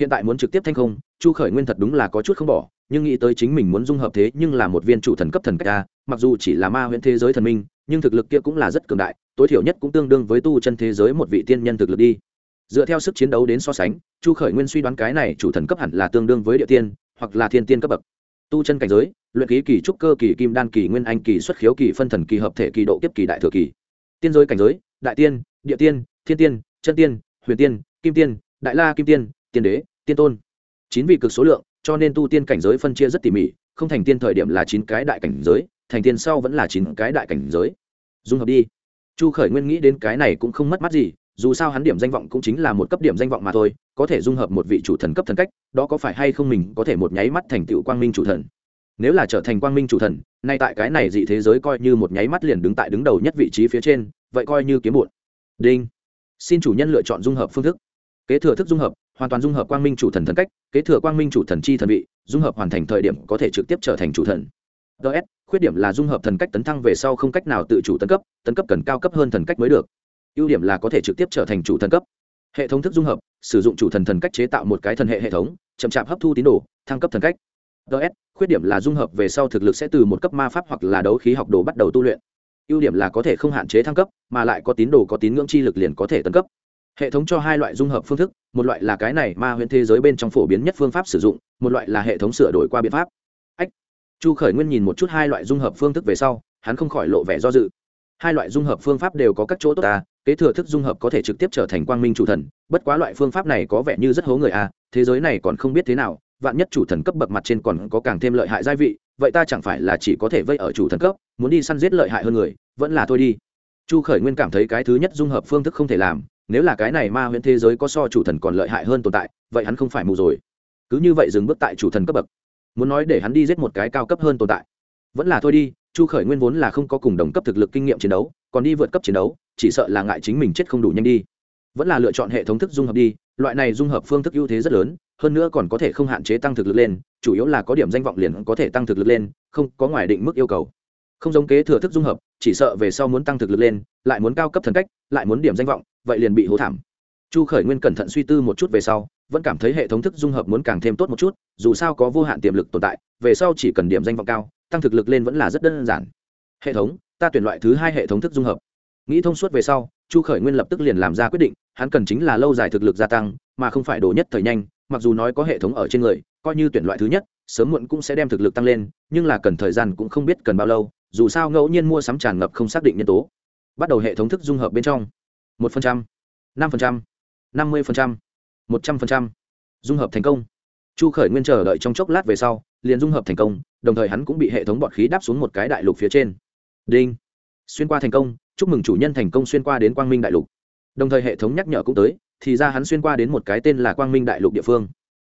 Hiện tại muốn trực tiếp thanh không chu khởi nguyên thật đúng là có chút không bỏ nhưng nghĩ tới chính mình muốn dung hợp thế nhưng là một viên chủ thần cấp thần cách a, mặc dù chỉ là ma huyễn thế giới thần minh, nhưng thực lực kia cũng là rất cường đại, tối thiểu nhất cũng tương đương với tu chân thế giới một vị tiên nhân thực lực đi. Dựa theo sức chiến đấu đến so sánh, chu khởi nguyên suy đoán cái này chủ thần cấp hẳn là tương đương với địa tiên, hoặc là thiên tiên cấp bậc. Tu chân cảnh giới, luyện ký kỳ trúc cơ kỳ kim đan kỳ nguyên anh kỳ xuất khiếu kỳ phân thần kỳ hợp thể kỳ độ kiếp kỳ đại thừa kỳ. Tiên giới cảnh giới, đại tiên, địa tiên, thiên tiên, chân tiên, huyền tiên, kim tiên, đại la kim tiên tiên đế, tiên tôn. Chín vị cực số lượng cho nên tu tiên cảnh giới phân chia rất tỉ mỉ, không thành tiên thời điểm là chín cái đại cảnh giới, thành tiên sau vẫn là chín cái đại cảnh giới. Dung hợp đi. Chu khởi nguyên nghĩ đến cái này cũng không mất mắt gì, dù sao hắn điểm danh vọng cũng chính là một cấp điểm danh vọng mà thôi, có thể dung hợp một vị chủ thần cấp thần cách, đó có phải hay không mình có thể một nháy mắt thành tựu quang minh chủ thần? Nếu là trở thành quang minh chủ thần, nay tại cái này dị thế giới coi như một nháy mắt liền đứng tại đứng đầu nhất vị trí phía trên, vậy coi như kiếm bụn đinh. Xin chủ nhân lựa chọn dung hợp phương thức. Kế thừa thức dung hợp hoàn toàn dung hợp quang minh chủ thần thần cách, kế thừa quang minh chủ thần chi thần vị, dung hợp hoàn thành thời điểm có thể trực tiếp trở thành chủ thần. Ts khuyết điểm là dung hợp thần cách tấn thăng về sau không cách nào tự chủ tấn cấp tấn cấp cần cao cấp hơn thần cách mới được. Ưu điểm là có thể trực tiếp trở thành chủ thần cấp. Hệ thống thức dung hợp, sử dụng chủ thần thần cách chế tạo một cái thần hệ hệ thống, chậm chạp hấp thu tín đồ, thăng cấp thần cách. Ts khuyết điểm là dung hợp về sau thực lực sẽ từ một cấp ma pháp hoặc là đấu khí học đồ bắt đầu tu luyện. Ưu điểm là có thể không hạn chế thăng cấp, mà lại có tín đồ có tín ngưỡng chi lực liền có thể tấn cấp hệ thống cho hai loại dung hợp phương thức, một loại là cái này ma huyễn thế giới bên trong phổ biến nhất phương pháp sử dụng, một loại là hệ thống sửa đổi qua biện pháp. Ách, chu khởi nguyên nhìn một chút hai loại dung hợp phương thức về sau, hắn không khỏi lộ vẻ do dự. Hai loại dung hợp phương pháp đều có các chỗ tốt ta kế thừa thức dung hợp có thể trực tiếp trở thành quang minh chủ thần, bất quá loại phương pháp này có vẻ như rất hố người a thế giới này còn không biết thế nào, vạn nhất chủ thần cấp bậc mặt trên còn có càng thêm lợi hại gia vị, vậy ta chẳng phải là chỉ có thể vây ở chủ thần cấp, muốn đi săn giết lợi hại hơn người, vẫn là thôi đi. Chu khởi nguyên cảm thấy cái thứ nhất dung hợp phương thức không thể làm nếu là cái này ma huyễn thế giới có so chủ thần còn lợi hại hơn tồn tại, vậy hắn không phải mù rồi. Cứ như vậy dừng bước tại chủ thần cấp bậc. Muốn nói để hắn đi giết một cái cao cấp hơn tồn tại. Vẫn là thôi đi, chu khởi nguyên vốn là không có cùng đồng cấp thực lực kinh nghiệm chiến đấu, còn đi vượt cấp chiến đấu, chỉ sợ là ngại chính mình chết không đủ nhanh đi. Vẫn là lựa chọn hệ thống thức dung hợp đi, loại này dung hợp phương thức ưu thế rất lớn, hơn nữa còn có thể không hạn chế tăng thực lực lên, chủ yếu là có điểm danh vọng liền có thể tăng thực lực lên, không có ngoài định mức yêu cầu. Không giống kế thừa thức dung hợp, chỉ sợ về sau muốn tăng thực lực lên, lại muốn cao cấp thần cách, lại muốn điểm danh vọng vậy liền bị hố thảm. Chu khởi nguyên cẩn thận suy tư một chút về sau, vẫn cảm thấy hệ thống thức dung hợp muốn càng thêm tốt một chút, dù sao có vô hạn tiềm lực tồn tại, về sau chỉ cần điểm danh vọng cao, tăng thực lực lên vẫn là rất đơn giản. Hệ thống, ta tuyển loại thứ hai hệ thống thức dung hợp. Nghĩ thông suốt về sau, chu khởi nguyên lập tức liền làm ra quyết định, hắn cần chính là lâu dài thực lực gia tăng, mà không phải đổ nhất thời nhanh, mặc dù nói có hệ thống ở trên người, coi như tuyển loại thứ nhất, sớm muộn cũng sẽ đem thực lực tăng lên, nhưng là cần thời gian cũng không biết cần bao lâu, dù sao ngẫu nhiên mua sắm tràn ngập không xác định nhân tố. Bắt đầu hệ thống thức dung hợp bên trong một phần trăm, năm phần trăm, năm mươi phần trăm, một trăm phần trăm, dung hợp thành công. Chu khởi nguyên chờ đợi trong chốc lát về sau, liền dung hợp thành công, đồng thời hắn cũng bị hệ thống bọt khí đáp xuống một cái đại lục phía trên. Đinh! Xuyên qua thành công, chúc mừng chủ nhân thành công xuyên qua đến quang minh đại lục. Đồng thời hệ thống nhắc nhở cũng tới, thì ra hắn xuyên qua đến một cái tên là quang minh đại lục địa phương.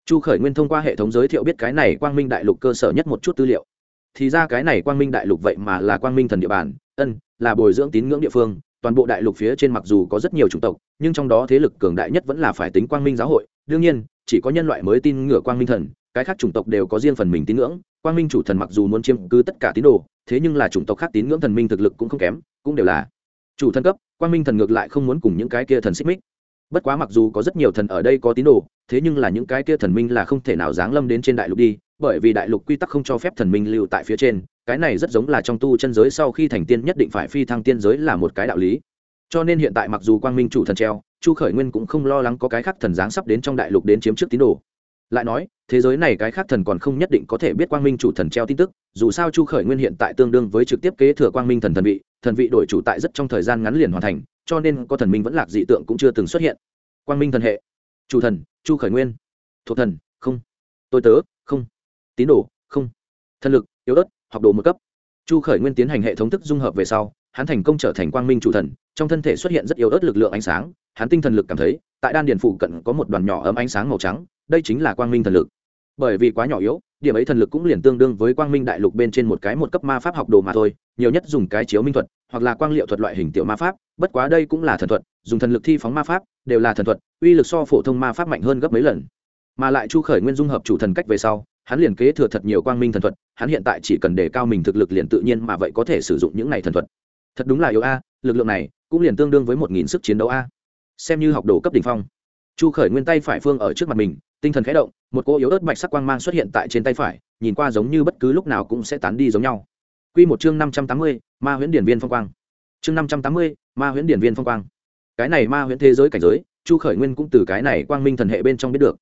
Chu khởi nguyên thông qua hệ thống giới thiệu biết cái này quang minh đại lục cơ sở nhất một chút tư liệu. Thì ra cái này quang minh đại lục vậy mà là quang minh thần địa bàn, ân, là bồi dưỡng tín ngưỡng địa phương toàn bộ đại lục phía trên mặc dù có rất nhiều chủng tộc, nhưng trong đó thế lực cường đại nhất vẫn là phải tính quang minh giáo hội. Đương nhiên, chỉ có nhân loại mới tin ngửa quang minh thần, cái khác chủng tộc đều có riêng phần mình tín ngưỡng. Quang minh chủ thần mặc dù muốn chiếm cứ tất cả tín đồ, thế nhưng là chủng tộc khác tín ngưỡng thần minh thực lực cũng không kém, cũng đều là chủ thần cấp, quang minh thần ngược lại không muốn cùng những cái kia thần xích mích. Bất quá mặc dù có rất nhiều thần ở đây có tín đồ, thế nhưng là những cái kia thần minh là không thể nào giáng lâm đến trên đại lục đi, bởi vì đại lục quy tắc không cho phép thần minh lưu tại phía trên cái này rất giống là trong tu chân giới sau khi thành tiên nhất định phải phi thăng tiên giới là một cái đạo lý. Cho nên hiện tại mặc dù quang minh chủ thần treo, chu khởi nguyên cũng không lo lắng có cái khác thần giáng sắp đến trong đại lục đến chiếm trước tín đồ. Lại nói, thế giới này cái khác thần còn không nhất định có thể biết quang minh chủ thần treo tin tức, dù sao chu khởi nguyên hiện tại tương đương với trực tiếp kế thừa quang minh thần thần vị thần vị đổi chủ tại rất trong thời gian ngắn liền hoàn thành, cho nên có thần minh vẫn lạc dị tượng cũng chưa từng xuất hiện. Quang minh thần hệ. Chủ thần, chu khởi nguyên. Thuộc thần, không. Tôi tớ, không. Tín đồ, không. Thần lực, yếu ớt học đồ một cấp. Chu khởi nguyên tiến hành hệ thống thức dung hợp về sau, hắn thành công trở thành quang minh chủ thần, trong thân thể xuất hiện rất yếu ớt lực lượng ánh sáng, hắn tinh thần lực cảm thấy, tại đan điền phụ cận có một đoàn nhỏ ấm ánh sáng màu trắng, đây chính là quang minh thần lực. Bởi vì quá nhỏ yếu, điểm ấy thần lực cũng liền tương đương với quang minh đại lục bên trên một cái một cấp ma pháp học đồ mà thôi, nhiều nhất dùng cái chiếu minh thuật, hoặc là quang liệu thuật loại hình tiểu ma pháp, bất quá đây cũng là thần thuật, dùng thần lực thi phóng ma pháp, đều là thần thuật, uy lực so phổ thông ma pháp mạnh hơn gấp mấy lần. Mà lại chu khởi nguyên dung hợp chủ thần cách về sau hắn liền kế thừa thật nhiều quang minh thần thuật, hắn hiện tại chỉ cần đề cao mình thực lực liền tự nhiên mà vậy có thể sử dụng những này thần thuật. Thật đúng là yếu a, lực lượng này cũng liền tương đương với một nghìn sức chiến đấu a. Xem như học đồ cấp đ ỉ n h phong. Chu khởi nguyên tay phải phương ở trước mặt mình, tinh thần khẽ động, một cỗ yếu ớt bạch sắc quang mang xuất hiện tại trên tay phải, nhìn qua giống như bất cứ lúc nào cũng sẽ tán đi giống nhau. Q một chương năm trăm tám mươi, ma huyễn điển viên phong quang. Chương năm trăm tám mươi, ma huyễn điển viên phong quang. Cái này ma huyễn thế giới cảnh giới, chu khởi nguyên cũng từ cái này quang minh thần hệ bên trong biết được.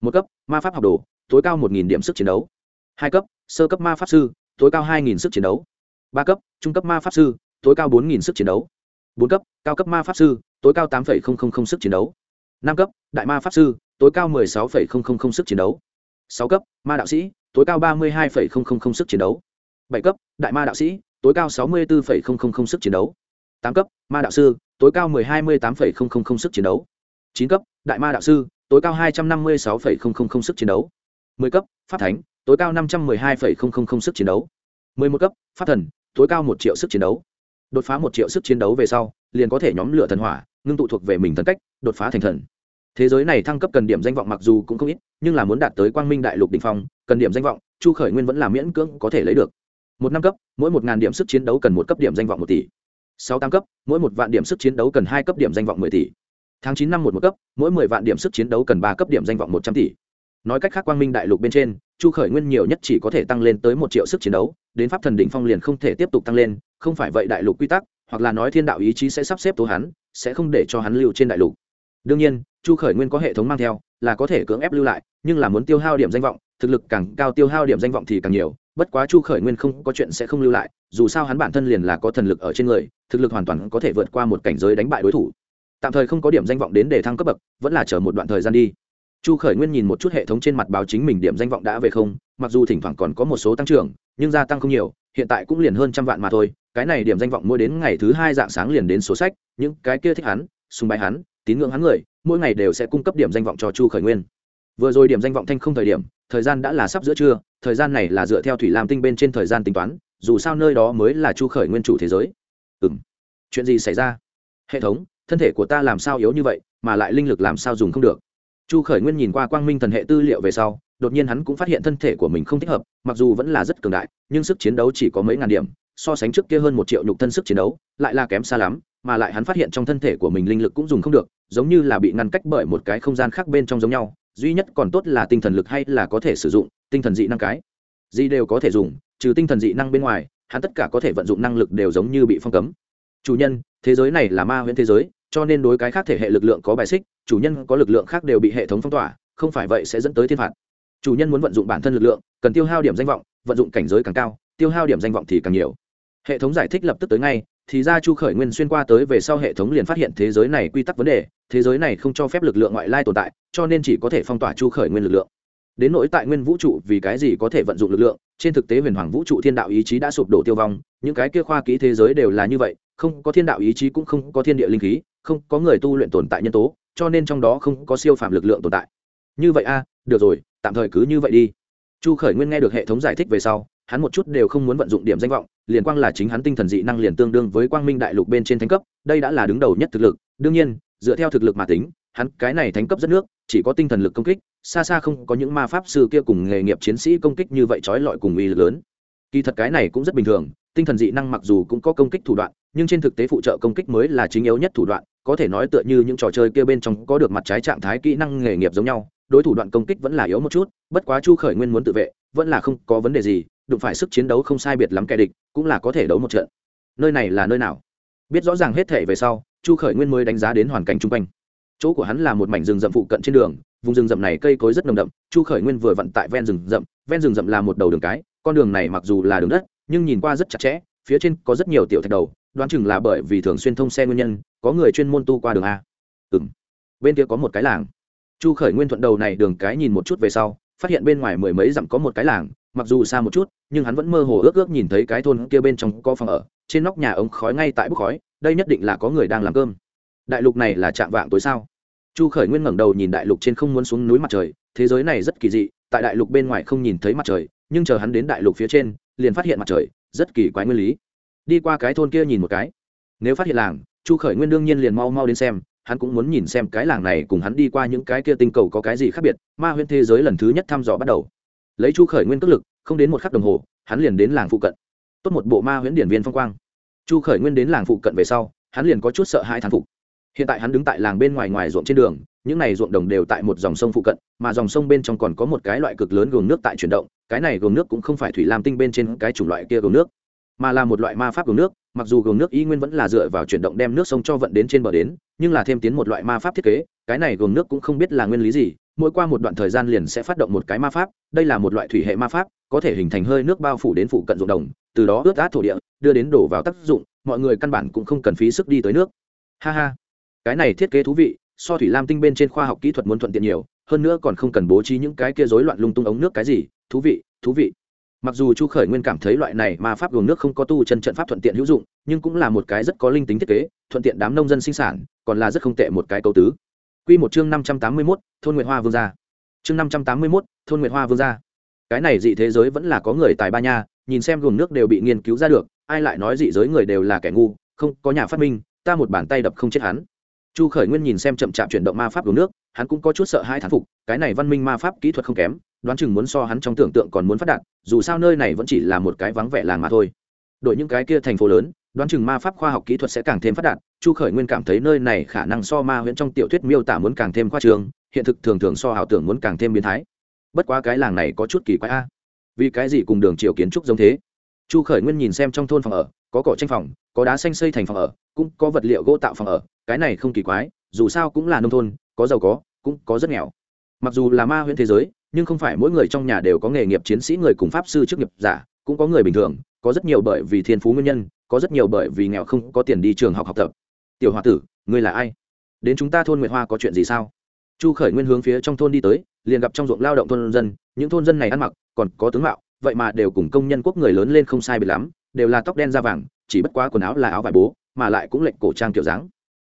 Một cấp, ma pháp học đồ tối cao một điểm sức chiến đấu hai cấp sơ cấp ma pháp sư tối cao hai sức chiến đấu ba cấp trung cấp ma pháp sư tối cao bốn sức chiến đấu bốn cấp cao cấp ma pháp sư tối cao tám sức chiến đấu năm cấp đại ma pháp sư tối cao 16,000 sức chiến đấu sáu cấp ma đạo sĩ tối cao 32,000 sức chiến đấu bảy cấp đại ma đạo sĩ tối cao 64,000 sức chiến đấu tám cấp ma đạo sư tối cao 128,000 sức chiến đấu chín cấp đại ma đạo sư tối cao 256,000 sức chiến đấu 10 cấp pháp thánh tối cao 512,000 sức chiến đấu. 11 cấp pháp thần tối cao một triệu sức chiến đấu. Đột phá một triệu sức chiến đấu về sau liền có thể nhóm lửa thần hỏa ngưng tụ thuộc về mình thần cách đột phá thành thần. Thế giới này thăng cấp cần điểm danh vọng mặc dù cũng không ít nhưng là muốn đạt tới quang minh đại lục đỉnh phong cần điểm danh vọng chu khởi nguyên vẫn là miễn cưỡng có thể lấy được. Một năm cấp mỗi một ngàn điểm sức chiến đấu cần một cấp điểm danh vọng một tỷ. Sáu tam cấp mỗi một vạn điểm sức chiến đấu cần hai cấp điểm danh vọng mười tỷ. Tháng chín năm một một cấp mỗi mười vạn điểm sức chiến đấu cần ba cấp điểm danh vọng một trăm tỷ nói cách khác quang minh đại lục bên trên, chu khởi nguyên nhiều nhất chỉ có thể tăng lên tới một triệu sức chiến đấu, đến pháp thần đỉnh phong liền không thể tiếp tục tăng lên, không phải vậy đại lục quy tắc, hoặc là nói thiên đạo ý chí sẽ sắp xếp tố hắn, sẽ không để cho hắn lưu trên đại lục. Đương nhiên, chu khởi nguyên có hệ thống mang theo, là có thể cưỡng ép lưu lại, nhưng là muốn tiêu hao điểm danh vọng, thực lực càng cao tiêu hao điểm danh vọng thì càng nhiều, bất quá chu khởi nguyên không có chuyện sẽ không lưu lại, dù sao hắn bản thân liền là có thần lực ở trên người, thực lực hoàn toàn có thể vượt qua một cảnh giới đánh bại đối thủ. Tạm thời không có điểm danh vọng đến để thăng cấp bậc, vẫn là chờ một đoạn thời gian đi chu khởi nguyên nhìn một chút hệ thống trên mặt báo chính mình điểm danh vọng đã về không, mặc dù thỉnh thoảng còn có một số tăng trưởng, nhưng gia tăng không nhiều, hiện tại cũng liền hơn trăm vạn mà thôi, cái này điểm danh vọng mỗi đến ngày thứ hai dạng sáng liền đến số sách, những cái kia thích hắn, sùng bái hắn, tín ngưỡng hắn người, mỗi ngày đều sẽ cung cấp điểm danh vọng cho chu khởi nguyên. Vừa rồi điểm danh vọng thanh không thời điểm, thời gian đã là sắp giữa trưa, thời gian này là dựa theo thủy lam tinh bên trên thời gian tính toán, dù sao nơi đó mới là chu khởi nguyên chủ thế giới. Ừ m chuyện gì xảy ra? Hệ thống, thân thể của ta làm sao yếu như vậy, mà lại linh lực làm sao dùng không được? Chu khởi nguyên nhìn qua quang minh thần hệ tư liệu về sau, đột nhiên hắn cũng phát hiện thân thể của mình không thích hợp, mặc dù vẫn là rất cường đại, nhưng sức chiến đấu chỉ có mấy ngàn điểm, so sánh trước kia hơn một triệu nhục thân sức chiến đấu, lại là kém xa lắm, mà lại hắn phát hiện trong thân thể của mình linh lực cũng dùng không được, giống như là bị ngăn cách bởi một cái không gian khác bên trong giống nhau, duy nhất còn tốt là tinh thần lực hay là có thể sử dụng, tinh thần dị năng cái gì đều có thể dùng, trừ tinh thần dị năng bên ngoài, hắn tất cả có thể vận dụng năng lực đều giống như bị phong cấm. Chủ nhân, thế giới này là ma huyễn thế giới cho nên đối cái khác thể hệ lực lượng có bài xích, chủ nhân có lực lượng khác đều bị hệ thống phong tỏa, không phải vậy sẽ dẫn tới thiên phạt. Chủ nhân muốn vận dụng bản thân lực lượng, cần tiêu hao điểm danh vọng, vận dụng cảnh giới càng cao, tiêu hao điểm danh vọng thì càng nhiều. Hệ thống giải thích lập tức tới ngay, thì ra chu khởi nguyên xuyên qua tới về sau hệ thống liền phát hiện thế giới này quy tắc vấn đề, thế giới này không cho phép lực lượng ngoại lai tồn tại, cho nên chỉ có thể phong tỏa chu khởi nguyên lực lượng. Đến nỗi tại nguyên vũ trụ, vì cái gì có thể vận dụng lực lượng? Trên thực tế huyền hoàng vũ trụ thiên đạo ý chí đã sụp đổ tiêu vong, những cái kia khoa kỹ thế giới đều là như vậy, không có thiên đạo ý chí cũng không có thiên địa linh khí không có người tu luyện tồn tại nhân tố, cho nên trong đó không có siêu phạm lực lượng tồn tại. Như vậy a, được rồi, tạm thời cứ như vậy đi. Chu khởi nguyên nghe được hệ thống giải thích về sau, hắn một chút đều không muốn vận dụng điểm danh vọng, liền quang là chính hắn tinh thần dị năng liền tương đương với quang minh đại lục bên trên thánh cấp, đây đã là đứng đầu nhất thực lực. Đương nhiên, dựa theo thực lực mà tính, hắn cái này thánh cấp rất nước, chỉ có tinh thần lực công kích, xa xa không có những ma pháp sư kia cùng nghề nghiệp chiến sĩ công kích như vậy trói lọi cùng uy lực lớn. Kỳ thật cái này cũng rất bình thường, tinh thần dị năng mặc dù cũng có công kích thủ đoạn nhưng trên thực tế phụ trợ công kích mới là chính yếu nhất thủ đoạn, có thể nói tựa như những trò chơi kia bên trong có được mặt trái trạng thái kỹ năng nghề nghiệp giống nhau, đối thủ đoạn công kích vẫn là yếu một chút, bất quá chu khởi nguyên muốn tự vệ, vẫn là không có vấn đề gì, đụng phải sức chiến đấu không sai biệt lắm kẻ địch, cũng là có thể đấu một trận. Nơi này là nơi nào? Biết rõ ràng hết thể về sau, chu khởi nguyên mới đánh giá đến hoàn cảnh chung quanh. Chỗ của hắn là một mảnh rừng rậm phụ cận trên đường, vùng rừng rậm này cây cối rất nồng đậm, chu khởi nguyên vừa vận tại ven rừng rậm, ven rừng rậm là một đầu đường cái, con đường này mặc dù là đường đất, nhưng nhìn qua rất chặt chẽ phía trên có rất nhiều tiểu thạch đầu, đoán chừng là bởi vì thường xuyên thông xe nguyên nhân, có người chuyên môn tu qua đường a. Ừ m bên kia có một cái làng. Chu khởi nguyên thuận đầu này đường cái nhìn một chút về sau, phát hiện bên ngoài mười mấy dặm có một cái làng, mặc dù xa một chút, nhưng hắn vẫn mơ hồ ước ước nhìn thấy cái thôn kia bên trong có phòng ở, trên nóc nhà ống khói ngay tại bốc khói, đây nhất định là có người đang làm cơm. Đại lục này là chạm vạng tối sao? Chu khởi nguyên ngẩng đầu nhìn đại lục trên không muốn xuống núi mặt trời, thế giới này rất kỳ dị, tại đại lục bên ngoài không nhìn thấy mặt trời, nhưng chờ hắn đến đại lục phía trên, liền phát hiện mặt trời rất kỳ quái nguyên lý. Đi qua cái thôn kia nhìn một cái. Nếu phát hiện làng, chu khởi nguyên đương nhiên liền mau mau đến xem, hắn cũng muốn nhìn xem cái làng này cùng hắn đi qua những cái kia tinh cầu có cái gì khác biệt, ma huyễn thế giới lần thứ nhất thăm dò bắt đầu. Lấy chu khởi nguyên cất lực, không đến một khắc đồng hồ, hắn liền đến làng phụ cận. Tốt một bộ ma huyễn điển viên phong quang. Chu khởi nguyên đến làng phụ cận về sau, hắn liền có chút sợ hai thán phục. Hiện tại hắn đứng tại làng bên ngoài ngoài ruộng trên đường những này ruộng đồng đều tại một dòng sông phụ cận, mà dòng sông bên trong còn có một cái loại cực lớn gồm nước tại chuyển động, cái này gồm nước cũng không phải thủy lam tinh bên trên cái chủng loại kia gồm nước, mà là một loại ma pháp gồm nước, mặc dù gồm nước y nguyên vẫn là dựa vào chuyển động đem nước sông cho vận đến trên bờ đến, nhưng là thêm tiến một loại ma pháp thiết kế, cái này gồm nước cũng không biết là nguyên lý gì, mỗi qua một đoạn thời gian liền sẽ phát động một cái ma pháp, đây là một loại thủy hệ ma pháp, có thể hình thành hơi nước bao phủ đến phụ cận ruộng đồng, từ đó ướt át thổ địa, đưa đến đổ vào tác dụng, mọi người căn bản cũng không cần phí sức đi tới nước. Ha ha. Cái này thiết kế thú vị so thủy lam tinh bên trên khoa học kỹ thuật muốn thuận tiện nhiều hơn nữa còn không cần bố trí những cái kia rối loạn lung tung ống nước cái gì thú vị thú vị mặc dù chu khởi nguyên cảm thấy loại này mà pháp luồng nước không có tu chân trận pháp thuận tiện hữu dụng nhưng cũng là một cái rất có linh tính thiết kế thuận tiện đám nông dân sinh sản còn là rất không tệ một cái câu tứ Quy một chương năm trăm tám mươi 581, thôn Nguyệt Hoa Vương gia. Chương năm trăm tám mươi 581, thôn Nguyệt Hoa Vương gia. Cái này dị thế giới vẫn là có người tài ba nha, nhìn xem luồng nước đều bị nghiên cứu ra được, ai lại nói dị giới người đều là kẻ ngu, không, có nhà phát minh, ta một bàn tay đập không chết hắn chu khởi nguyên nhìn xem chậm chạp chuyển động ma pháp đ nước, hắn cũng có chút sợ hai thán phục, cái này văn minh ma pháp kỹ thuật không kém, đoán chừng muốn so hắn trong tưởng tượng còn muốn phát đạt, dù sao nơi này vẫn chỉ là một cái vắng vẻ làng mà thôi. Đội những cái kia thành phố lớn, đoán chừng ma pháp khoa học kỹ thuật sẽ càng thêm phát đạt, chu khởi nguyên cảm thấy nơi này khả năng so ma huyễn trong tiểu thuyết miêu tả muốn càng thêm khoa trường hiện thực thường thường so ảo tưởng muốn càng thêm biến thái. Bất quá cái làng này có chút kỳ quái a. Vì cái gì cùng đường chiều kiến trúc giống thế? Chu khởi nguyên nhìn xem trong thôn phòng ở, có cỏ tranh phòng, có đá xanh xây thành phòng ở, cũng có vật liệu gỗ tạo phòng ở cái này không kỳ quái, dù sao cũng là nông thôn, có giàu có, cũng có rất nghèo. Mặc dù là ma huyễn thế giới, nhưng không phải mỗi người trong nhà đều có nghề nghiệp chiến sĩ người cùng pháp sư chức nghiệp giả, cũng có người bình thường, có rất nhiều bởi vì thiên phú nguyên nhân, có rất nhiều bởi vì nghèo không có tiền đi trường học học tập. Tiểu h o a tử, ngươi là ai? Đến chúng ta thôn nguyệt hoa có chuyện gì sao? Chu khởi nguyên hướng phía trong thôn đi tới, liền gặp trong ruộng lao động thôn dân, những thôn dân này ăn mặc còn có tướng mạo, vậy mà đều cùng công nhân quốc người lớn lên không sai bị lắm, đều là tóc đen da vàng, chỉ bất quá quần áo là áo vải bố, mà lại cũng lệnh cổ trang kiểu dáng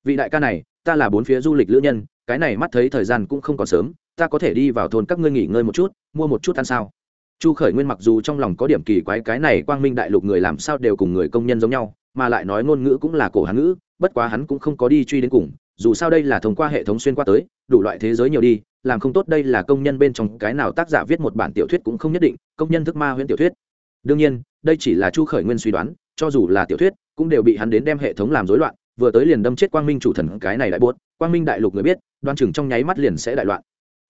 vị đại ca này, ta là bốn phía du lịch lữ nhân, cái này mắt thấy thời gian cũng không còn sớm, ta có thể đi vào thôn các ngươi nghỉ ngơi một chút, mua một chút ăn sao? Chu khởi nguyên mặc dù trong lòng có điểm kỳ quái cái này quang minh đại lục người làm sao đều cùng người công nhân giống nhau, mà lại nói ngôn ngữ cũng là cổ hán ngữ, bất quá hắn cũng không có đi truy đến cùng, dù sao đây là thông qua hệ thống xuyên qua tới, đủ loại thế giới nhiều đi, làm không tốt đây là công nhân bên trong cái nào tác giả viết một bản tiểu thuyết cũng không nhất định, công nhân thức ma huyễn tiểu thuyết. Đương nhiên, đây chỉ là chu khởi nguyên suy đoán, cho dù là tiểu thuyết, cũng đều bị hắn đến đem hệ thống làm rối loạn vừa tới liền đâm chết quang minh chủ thần cái này đại buốt, quang minh đại lục người biết, đoan chừng trong nháy mắt liền sẽ đại loạn.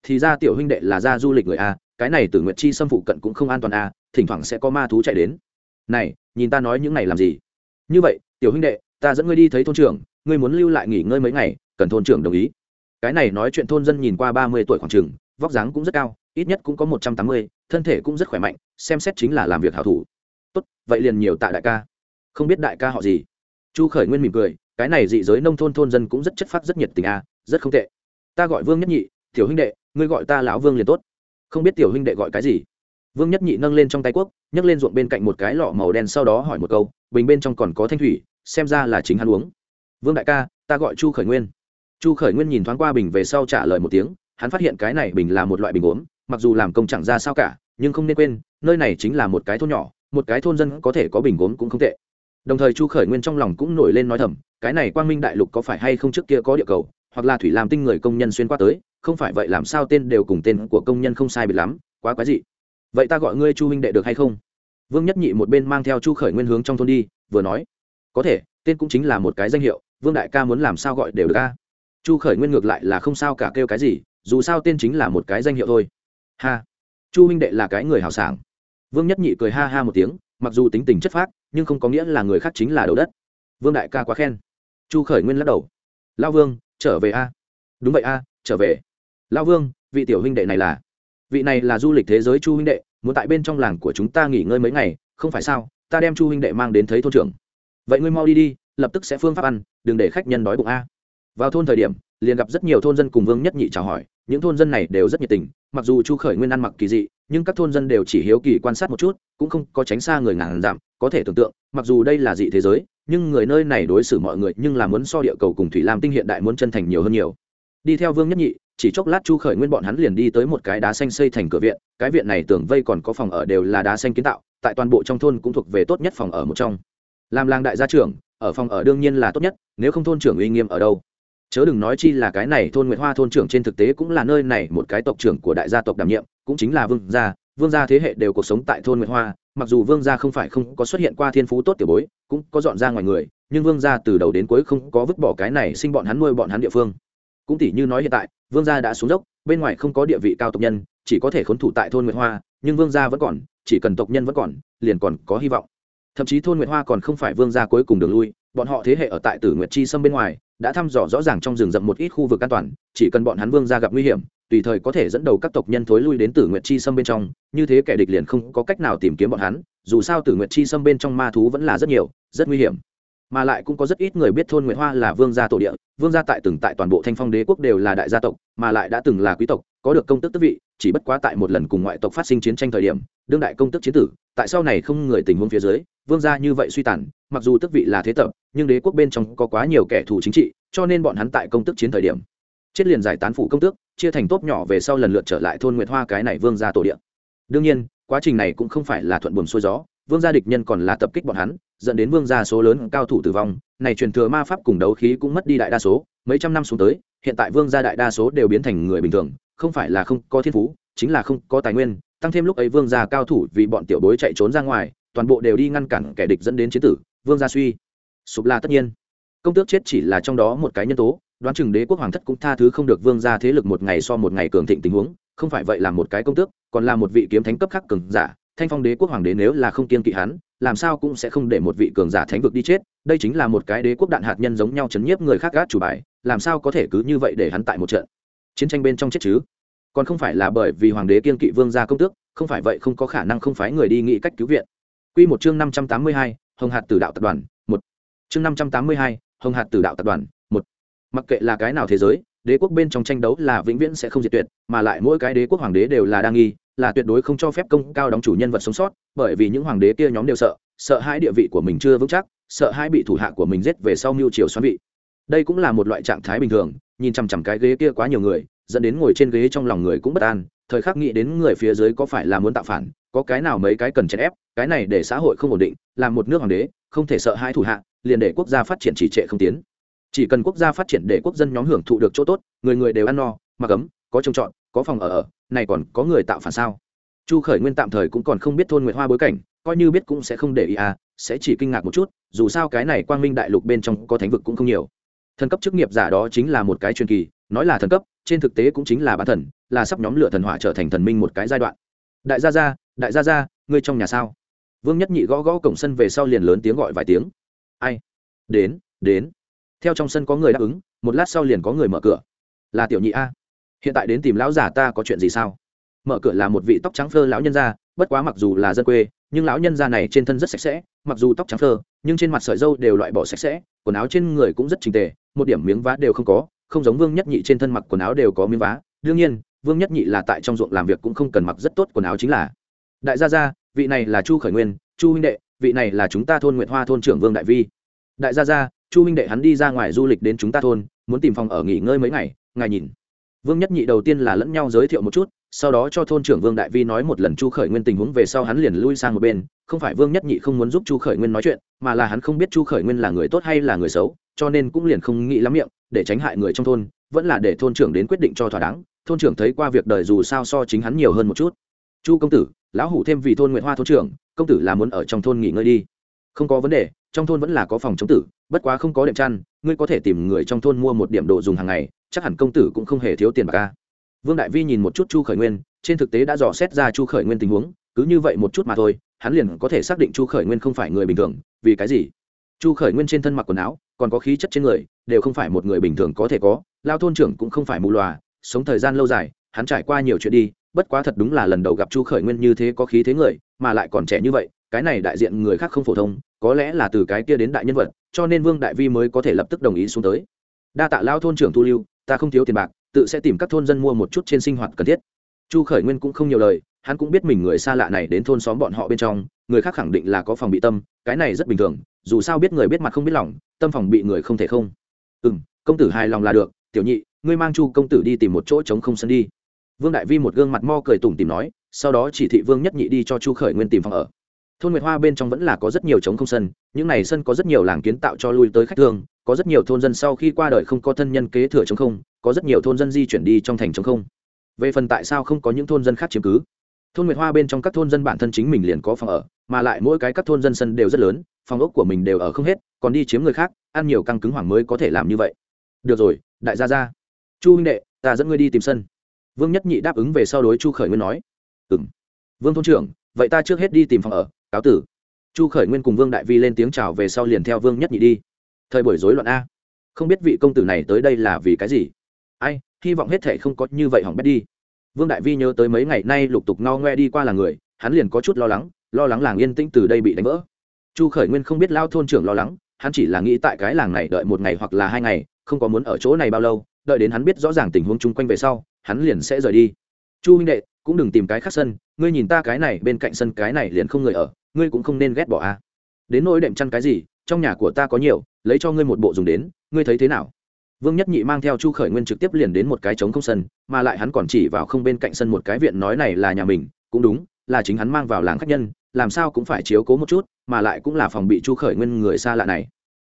Thì ra tiểu huynh đệ là ra du lịch người a, cái này từ nguyệt chi xâm phụ cận cũng không an toàn a, thỉnh thoảng sẽ có ma thú chạy đến. Này, nhìn ta nói những này làm gì? Như vậy, tiểu huynh đệ, ta dẫn ngươi đi thấy thôn trưởng, ngươi muốn lưu lại nghỉ ngơi mấy ngày, cần thôn trưởng đồng ý. Cái này nói chuyện thôn dân nhìn qua ba mươi tuổi khoảng trường vóc dáng cũng rất cao, ít nhất cũng có một trăm tám mươi, thân thể cũng rất khỏe mạnh, xem xét chính là làm việc hảo thủ. Tốt, vậy liền nhiều tạ đại ca. Không biết đại ca họ gì? Chu khởi nguyên mỉm cười cái này dị giới nông thôn thôn dân cũng rất chất phát rất nhiệt tình a rất không tệ. Ta gọi vương nhất nhị, tiểu huynh đệ, ngươi gọi ta lão vương liền tốt. Không biết tiểu huynh đệ gọi cái gì. Vương nhất nhị nâng lên trong tay quốc, nhấc lên ruộng bên cạnh một cái lọ màu đen sau đó hỏi một câu, bình bên trong còn có thanh thủy, xem ra là chính hắn uống. Vương đại ca, ta gọi chu khởi nguyên. Chu khởi nguyên nhìn thoáng qua bình về sau trả lời một tiếng, hắn phát hiện cái này bình là một loại bình uống, mặc dù làm công chẳng ra sao cả, nhưng không nên quên, nơi này chính là một cái thôn nhỏ, một cái thôn dân có thể có bình gốm cũng không tệ. Đồng thời chu khởi nguyên trong lòng cũng nổi lên nói thầm cái này quang minh đại lục có phải hay không trước kia có địa cầu, hoặc là thủy làm tinh người công nhân xuyên qua tới, không phải vậy làm sao tên đều cùng tên của công nhân không sai biệt lắm, quá quái dị. Vậy ta gọi ngươi chu huynh đệ được hay không? Vương nhất nhị một bên mang theo chu khởi nguyên hướng trong thôn đi, vừa nói, có thể, tên cũng chính là một cái danh hiệu, vương đại ca muốn làm sao gọi đều được ca chu khởi nguyên ngược lại là không sao cả kêu cái gì, dù sao tên chính là một cái danh hiệu thôi. Ha, chu huynh đệ là cái người hào sảng. Vương nhất nhị cười ha ha một tiếng, mặc dù tính tình chất phác, nhưng không có nghĩa là người khác chính là đầu đất. Vương đại ca quá khen chu khởi nguyên lắc đầu. Lao vương, trở về a. Đúng vậy a, trở về. Lao vương, vị tiểu huynh đệ này là? Vị này là du lịch thế giới chu huynh đệ, muốn tại bên trong làng của chúng ta nghỉ ngơi mấy ngày, không phải sao? Ta đem chu huynh đệ mang đến thấy thôn trưởng. Vậy ngươi mau đi đi, lập tức sẽ phương pháp ăn, đừng để khách nhân đói bụng a. Vào thôn thời điểm, liền gặp rất nhiều thôn dân cùng vương nhất nhị chào hỏi, những thôn dân này đều rất nhiệt tình, mặc dù chu khởi nguyên ăn mặc kỳ dị, nhưng các thôn dân đều chỉ hiếu kỳ quan sát một chút, cũng không có tránh xa người ngàn giảm có thể tưởng tượng, mặc dù đây là dị thế giới nhưng người nơi này đối xử mọi người nhưng là muốn so địa cầu cùng thủy lam tinh hiện đại muốn chân thành nhiều hơn nhiều. Đi theo vương nhất nhị, chỉ chốc lát chu khởi nguyên bọn hắn liền đi tới một cái đá xanh xây thành cửa viện, cái viện này tường vây còn có phòng ở đều là đá xanh kiến tạo, tại toàn bộ trong thôn cũng thuộc về tốt nhất phòng ở một trong. Làm làng đại gia trưởng, ở phòng ở đương nhiên là tốt nhất, nếu không thôn trưởng uy nghiêm ở đâu. Chớ đừng nói chi là cái này thôn nguyệt hoa thôn trưởng trên thực tế cũng là nơi này một cái tộc trưởng của đại gia tộc đảm nhiệm, cũng chính là vương gia vương gia thế hệ đều cuộc sống tại thôn nguyệt hoa mặc dù vương gia không phải không có xuất hiện qua thiên phú tốt tiểu bối, cũng có dọn ra ngoài người, nhưng vương gia từ đầu đến cuối không có vứt bỏ cái này sinh bọn hắn nuôi bọn hắn địa phương. Cũng tỷ như nói hiện tại, vương gia đã xuống dốc, bên ngoài không có địa vị cao tộc nhân, chỉ có thể khốn thủ tại thôn nguyệt hoa, nhưng vương gia vẫn còn, chỉ cần tộc nhân vẫn còn, liền còn có hy vọng. Thậm chí thôn nguyệt hoa còn không phải vương gia cuối cùng đường lui, bọn họ thế hệ ở tại tử nguyệt chi sâm bên ngoài, đã thăm dò rõ ràng trong rừng rậm một ít khu vực an toàn, chỉ cần bọn hắn vương gia gặp nguy hiểm tùy thời có thể dẫn đầu các tộc nhân thối lui đến tử nguyệt chi sâm bên trong, như thế kẻ địch liền không có cách nào tìm kiếm bọn hắn, dù sao tử nguyệt chi sâm bên trong ma thú vẫn là rất nhiều, rất nguy hiểm. Mà lại cũng có rất ít người biết thôn nguyệt hoa là vương gia tổ địa, vương gia tại từng tại toàn bộ thanh phong đế quốc đều là đại gia tộc, mà lại đã từng là quý tộc, có được công tước tước vị, chỉ bất quá tại một lần cùng ngoại tộc phát sinh chiến tranh thời điểm, đương đại công tước chiến tử, tại sau này không người tình huống phía dưới, vương gia như vậy suy tàn, mặc dù tước vị là thế tập, nhưng đế quốc bên trong có quá nhiều kẻ thù chính trị, cho nên bọn hắn tại công tước chiến thời điểm, chết liền giải tán phủ công tước chia thành tốp nhỏ về sau lần lượt trở lại thôn nguyệt hoa cái này vương gia tổ địa. Đương nhiên, quá trình này cũng không phải là thuận buồm xuôi gió, vương gia địch nhân còn là tập kích bọn hắn, dẫn đến vương gia số lớn cao thủ tử vong, này truyền thừa ma pháp cùng đấu khí cũng mất đi đại đa số, mấy trăm năm xuống tới, hiện tại vương gia đại đa số đều biến thành người bình thường, không phải là không có thiên phú, chính là không có tài nguyên, tăng thêm lúc ấy vương gia cao thủ vì bọn tiểu bối chạy trốn ra ngoài, toàn bộ đều đi ngăn cản kẻ địch dẫn đến chiến tử, vương gia suy. Sụp là tất nhiên. Công tước chết chỉ là trong đó một cái nhân tố đoán chừng đế quốc hoàng thất cũng tha thứ không được vương gia thế lực một ngày so một ngày cường thịnh tình huống không phải vậy là một cái công tước còn là một vị kiếm thánh cấp khác cường giả thanh phong đế quốc hoàng đế nếu là không kiên kỵ hắn làm sao cũng sẽ không để một vị cường giả thánh vực đi chết đây chính là một cái đế quốc đạn hạt nhân giống nhau chấn nhiếp người khác gác chủ bài làm sao có thể cứ như vậy để hắn tại một trận chiến tranh bên trong chết chứ còn không phải là bởi vì hoàng đế kiên kỵ vương gia công tước không phải vậy không có khả năng không phái người đi nghĩ cách cứu viện Quy một chương năm trăm tám mươi hai, Hồng hạt tử đạo tập đoàn, một. Chương năm trăm tám mươi hai, Hồng hạt tử đạo tập đoàn. Mặc kệ là cái nào thế giới, đế quốc bên trong tranh đấu là vĩnh viễn sẽ không diệt tuyệt, mà lại mỗi cái đế quốc hoàng đế đều là đa nghi, là tuyệt đối không cho phép công cao đóng chủ nhân vật sống sót, bởi vì những hoàng đế kia nhóm đều sợ, sợ hai địa vị của mình chưa vững chắc, sợ hai bị thủ hạ của mình giết về sau mưu triều xoắn vị. Đây cũng là một loại trạng thái bình thường, nhìn chằm chằm cái ghế kia quá nhiều người, dẫn đến ngồi trên ghế trong lòng người cũng bất an, thời khắc nghĩ đến người phía dưới có phải là muốn tạo phản, có cái nào mấy cái cần chèn ép, cái này để xã hội không ổn định, làm một nước hoàng đế, không thể sợ hai thủ hạ, liền để quốc gia phát triển trì trệ không tiến. Chỉ cần quốc gia phát triển để quốc dân nhóm hưởng thụ được chỗ tốt, người người đều ăn no, mặc ấm, có trông trọt, có phòng ở ở, này còn có người tạo phản sao? Chu Khởi Nguyên tạm thời cũng còn không biết thôn Nguyệt Hoa bối cảnh, coi như biết cũng sẽ không để ý à, sẽ chỉ kinh ngạc một chút, dù sao cái này Quang Minh đại lục bên trong có thánh vực cũng không nhiều. Thần cấp chức nghiệp giả đó chính là một cái truyền kỳ, nói là thần cấp, trên thực tế cũng chính là bản thần, là sắp nhóm lửa thần hỏa trở thành thần minh một cái giai đoạn. Đại gia gia, đại gia gia, ngươi trong nhà sao? Vương Nhất Nhị gõ gõ cổng sân về sau liền lớn tiếng gọi vài tiếng. Ai? Đến, đến. Theo trong sân có người đáp ứng, một lát sau liền có người mở cửa. Là tiểu nhị a. Hiện tại đến tìm lão già ta có chuyện gì sao? Mở cửa là một vị tóc trắng phơ lão nhân gia, bất quá mặc dù là dân quê, nhưng lão nhân gia này trên thân rất sạch sẽ, mặc dù tóc trắng phơ, nhưng trên mặt sợi râu đều loại bỏ sạch sẽ, quần áo trên người cũng rất chỉnh tề, một điểm miếng vá đều không có, không giống Vương Nhất Nhị trên thân mặc quần áo đều có miếng vá. Đương nhiên, Vương Nhất Nhị là tại trong ruộng làm việc cũng không cần mặc rất tốt quần áo chính là. Đại gia gia, vị này là Chu Khởi Nguyên, Chu huynh đệ, vị này là chúng ta thôn Nguyệt Hoa thôn trưởng Vương Đại Vi. Đại gia gia, Chu Minh đệ hắn đi ra ngoài du lịch đến chúng ta thôn, muốn tìm phòng ở nghỉ ngơi mấy ngày, ngài nhìn. Vương Nhất Nhị đầu tiên là lẫn nhau giới thiệu một chút, sau đó cho thôn trưởng Vương Đại Vi nói một lần Chu Khởi Nguyên tình huống về sau hắn liền lui sang một bên, không phải Vương Nhất Nhị không muốn giúp Chu Khởi Nguyên nói chuyện, mà là hắn không biết Chu Khởi Nguyên là người tốt hay là người xấu, cho nên cũng liền không nghĩ lắm miệng, để tránh hại người trong thôn, vẫn là để thôn trưởng đến quyết định cho thỏa đáng. Thôn trưởng thấy qua việc đời dù sao so chính hắn nhiều hơn một chút. Chu công tử, lão hủ thêm vì thôn Nguyệt Hoa thôn trưởng, công tử là muốn ở trong thôn nghỉ ngơi đi. Không có vấn đề, trong thôn vẫn là có phòng chống tử, bất quá không có đệm chăn, ngươi có thể tìm người trong thôn mua một điểm đồ dùng hàng ngày, chắc hẳn công tử cũng không hề thiếu tiền bạc ca Vương Đại Vi nhìn một chút Chu Khởi Nguyên, trên thực tế đã dò xét ra Chu Khởi Nguyên tình huống, cứ như vậy một chút mà thôi, hắn liền có thể xác định Chu Khởi Nguyên không phải người bình thường, vì cái gì? Chu Khởi Nguyên trên thân mặc quần áo, còn có khí chất trên người, đều không phải một người bình thường có thể có, lao thôn trưởng cũng không phải mù lòa, sống thời gian lâu dài, hắn trải qua nhiều chuyện đi, bất quá thật đúng là lần đầu gặp Chu Khởi Nguyên như thế có khí thế người, mà lại còn trẻ như vậy, cái này đại diện người khác không phổ thông, có lẽ là từ cái kia đến đại nhân vật, cho nên Vương Đại Vi mới có thể lập tức đồng ý xuống tới. Đa tạ lao thôn trưởng thu lưu, ta không thiếu tiền bạc, tự sẽ tìm các thôn dân mua một chút trên sinh hoạt cần thiết. Chu khởi nguyên cũng không nhiều lời hắn cũng biết mình người xa lạ này đến thôn xóm bọn họ bên trong người khác khẳng định là có phòng bị tâm cái này rất bình thường dù sao biết người biết mặt không biết lòng tâm phòng bị người không thể không. Ừ m công tử hài lòng là được tiểu nhị ngươi mang chu công tử đi tìm một chỗ trống không sân đi. Vương đại vi một gương mặt mo cười tủm tìm nói sau đó chỉ thị vương nhất nhị đi cho chu khởi nguyên tìm phòng ở thôn nguyệt hoa bên trong vẫn là có rất nhiều trống không sân, những này sân có rất nhiều làng kiến tạo cho lui tới khách thương, có rất nhiều thôn dân sau khi qua đời không có thân nhân kế thừa trống không, có rất nhiều thôn dân di chuyển đi trong thành trống không. Về phần tại sao không có những thôn dân khác chiếm cứ, thôn nguyệt hoa bên trong các thôn dân bản thân chính mình liền có phòng ở, mà lại mỗi cái các thôn dân sân đều rất lớn, phòng ốc của mình đều ở không hết, còn đi chiếm người khác, ăn nhiều căng cứng hoàng mới có thể làm như vậy. Được rồi, đại gia gia, chu huynh đệ, ta dẫn ngươi đi tìm sân. Vương nhất nhị đáp ứng về sau đối chu khởi nguyên nói. Ừ m vương thôn trưởng, vậy ta trước hết đi tìm phòng ở cáo tử. Chu khởi nguyên cùng vương đại vi lên tiếng chào về sau liền theo vương nhất nhị đi. Thời buổi rối loạn a. Không biết vị công tử này tới đây là vì cái gì? Ai, hy vọng hết thể không có như vậy hỏng bét đi. Vương đại vi nhớ tới mấy ngày nay lục tục no ngoe đi qua là người, hắn liền có chút lo lắng lo lắng làng yên tĩnh từ đây bị đánh vỡ. Chu khởi nguyên không biết lao thôn trưởng lo lắng, hắn chỉ là nghĩ tại cái làng này đợi một ngày hoặc là hai ngày, không có muốn ở chỗ này bao lâu, đợi đến hắn biết rõ ràng tình huống chung quanh về sau, hắn liền sẽ rời đi. Chu huynh đệ, cũng đừng tìm cái khác sân, ngươi nhìn ta cái này bên cạnh sân cái này liền không người ở ngươi cũng không nên ghét bỏ a. Đến nỗi đệm chăn cái gì, trong nhà của ta có nhiều, lấy cho ngươi một bộ dùng đến, ngươi thấy thế nào? Vương nhất nhị mang theo chu khởi nguyên trực tiếp liền đến một cái trống không sân, mà lại hắn còn chỉ vào không bên cạnh sân một cái viện nói này là nhà mình, cũng đúng, là chính hắn mang vào làng khách nhân, làm sao cũng phải chiếu cố một chút, mà lại cũng là phòng bị chu khởi nguyên người xa lạ này.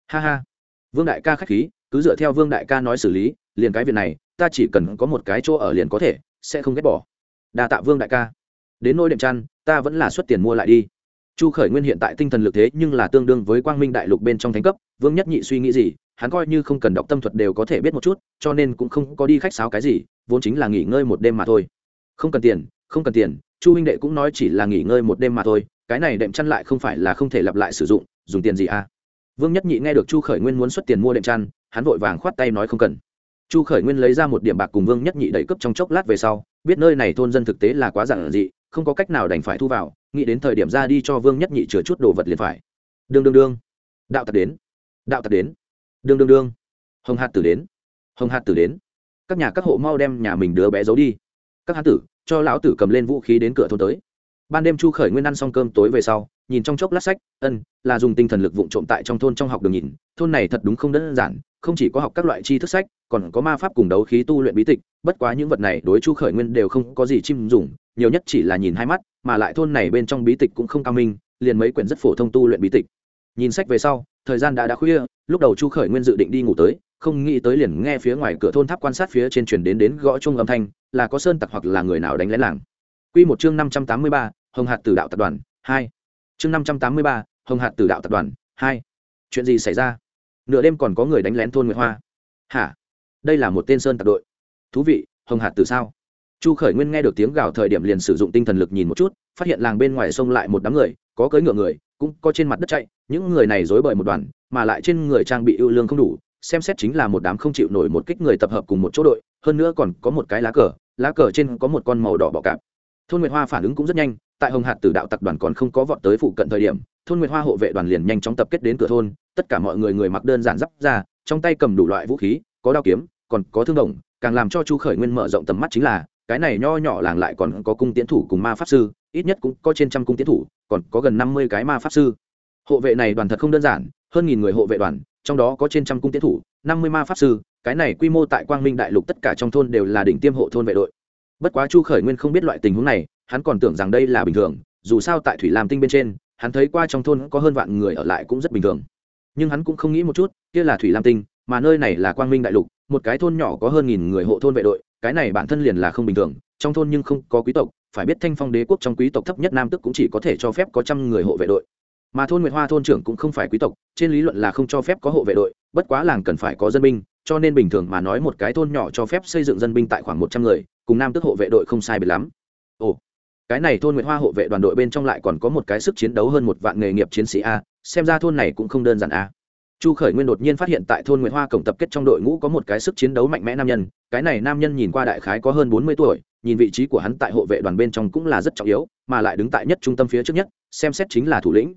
Ha ha. Vương đại ca k h á c h khí, cứ dựa theo vương đại ca nói xử lý, liền cái việc này, ta chỉ cần có một cái chỗ ở liền có thể, sẽ không ghét bỏ. Đa tạ vương đại ca. Đến nỗi đệm chăn, ta vẫn là xuất tiền mua lại đi chu khởi nguyên hiện tại tinh thần lực thế nhưng là tương đương với quang minh đại lục bên trong thánh cấp, vương nhất nhị suy nghĩ gì, hắn coi như không cần đọc tâm thuật đều có thể biết một chút, cho nên cũng không có đi khách sáo cái gì, vốn chính là nghỉ ngơi một đêm mà thôi. Không cần tiền, không cần tiền, chu huynh đệ cũng nói chỉ là nghỉ ngơi một đêm mà thôi, cái này đệm chăn lại không phải là không thể lặp lại sử dụng, dùng tiền gì à? Vương nhất nhị nghe được chu khởi nguyên muốn xuất tiền mua đệm chăn, hắn vội vàng khoát tay nói không cần. Chu khởi nguyên lấy ra một điểm bạc cùng vương nhất nhị đẩy cấp trong chốc lát về sau, biết nơi này thôn dân thực tế là quá giản dị không có cách nào đành phải thu vào, nghĩ đến thời điểm ra đi cho vương nhất nhị chứa chút đồ vật liền phải. Đương đương đương. Đạo tặc đến. Đạo tặc đến. Đương đương đương. Hồng hạt tử đến. Hồng hạt tử đến. Các nhà các hộ mau đem nhà mình đứa bé giấu đi. Các hán tử, cho lão tử cầm lên vũ khí đến cửa thôn tới. Ban đêm chu khởi nguyên ăn xong cơm tối về sau, nhìn trong chốc lát sách, ân, là dùng tinh thần lực vụng trộm tại trong thôn trong học đường nhìn. Thôn này thật đúng không đơn giản, không chỉ có học các loại tri thức sách, còn có ma pháp cùng đấu khí tu luyện bí tịch. Bất quá những vật này đối chu khởi nguyên đều không có gì chim dùng nhiều nhất chỉ là nhìn hai mắt, mà lại thôn này bên trong bí tịch cũng không cao minh, liền mấy quyển rất phổ thông tu luyện bí tịch. Nhìn sách về sau, thời gian đã đã khuya, lúc đầu chu khởi nguyên dự định đi ngủ tới, không nghĩ tới liền nghe phía ngoài cửa thôn tháp quan sát phía trên chuyển đến đến gõ chung âm thanh, là có sơn tặc hoặc là người nào đánh lén làng. Quy một chương năm trăm tám mươi ba, hồng hạt tử đạo tập đoàn, hai. Chương năm trăm tám mươi ba, hồng hạt tử đạo tập đoàn, hai. Chuyện gì xảy ra? Nửa đêm còn có người đánh lén thôn nguyệt hoa. Hả? Đây là một tên sơn tặc đội. Thú vị, hồng hạt tử sao? Chu khởi nguyên nghe được tiếng gào thời điểm liền sử dụng tinh thần lực nhìn một chút, phát hiện làng bên ngoài sông lại một đám người, có cưỡi ngựa người, cũng có trên mặt đất chạy, những người này dối bời một đoàn, mà lại trên người trang bị ưu lương không đủ, xem xét chính là một đám không chịu nổi một kích người tập hợp cùng một chỗ đội, hơn nữa còn có một cái lá cờ lá cờ trên có một con màu đỏ bọ cạp. Thôn nguyệt hoa phản ứng cũng rất nhanh, tại hồng hạt tử đạo tập đoàn còn không có vọt tới phụ cận thời điểm, thôn nguyệt hoa hộ vệ đoàn liền nhanh chóng tập kết đến cửa thôn, tất cả mọi người người mặc đơn giản d ra, trong tay cầm đủ loại vũ khí, có đao kiếm, còn có thương đồng, càng làm cho chu khởi nguyên mở rộng tầm mắt chính là cái này nho nhỏ làng lại còn có cung tiến thủ cùng ma pháp sư, ít nhất cũng có trên trăm cung tiến thủ, còn có gần năm mươi cái ma pháp sư. Hộ vệ này đoàn thật không đơn giản, hơn nghìn người hộ vệ đoàn, trong đó có trên trăm cung tiến thủ, năm mươi ma pháp sư, cái này quy mô tại quang minh đại lục tất cả trong thôn đều là đỉnh tiêm hộ thôn vệ đội. Bất quá chu khởi nguyên không biết loại tình huống này, hắn còn tưởng rằng đây là bình thường, dù sao tại thủy lam tinh bên trên, hắn thấy qua trong thôn có hơn vạn người ở lại cũng rất bình thường. Nhưng hắn cũng không nghĩ một chút, kia là thủy lam tinh, mà nơi này là quang minh đại lục, một cái thôn nhỏ có hơn nghìn người hộ thôn vệ đội cái này bản thân liền là không bình thường, trong thôn nhưng không có quý tộc, phải biết thanh phong đế quốc trong quý tộc thấp nhất nam tức cũng chỉ có thể cho phép có trăm người hộ vệ đội. Mà thôn nguyệt hoa thôn trưởng cũng không phải quý tộc, trên lý luận là không cho phép có hộ vệ đội, bất quá làng cần phải có dân binh, cho nên bình thường mà nói một cái thôn nhỏ cho phép xây dựng dân binh tại khoảng một trăm người, cùng nam tức hộ vệ đội không sai biệt lắm. Ồ, cái này thôn nguyệt hoa hộ vệ đoàn đội bên trong lại còn có một cái sức chiến đấu hơn một vạn nghề nghiệp chiến sĩ a, xem ra thôn này cũng không đơn giản a chu khởi nguyên đột nhiên phát hiện tại thôn nguyệt hoa cổng tập kết trong đội ngũ có một cái sức chiến đấu mạnh mẽ nam nhân, cái này nam nhân nhìn qua đại khái có hơn bốn mươi tuổi, nhìn vị trí của hắn tại hộ vệ đoàn bên trong cũng là rất trọng yếu, mà lại đứng tại nhất trung tâm phía trước nhất, xem xét chính là thủ lĩnh.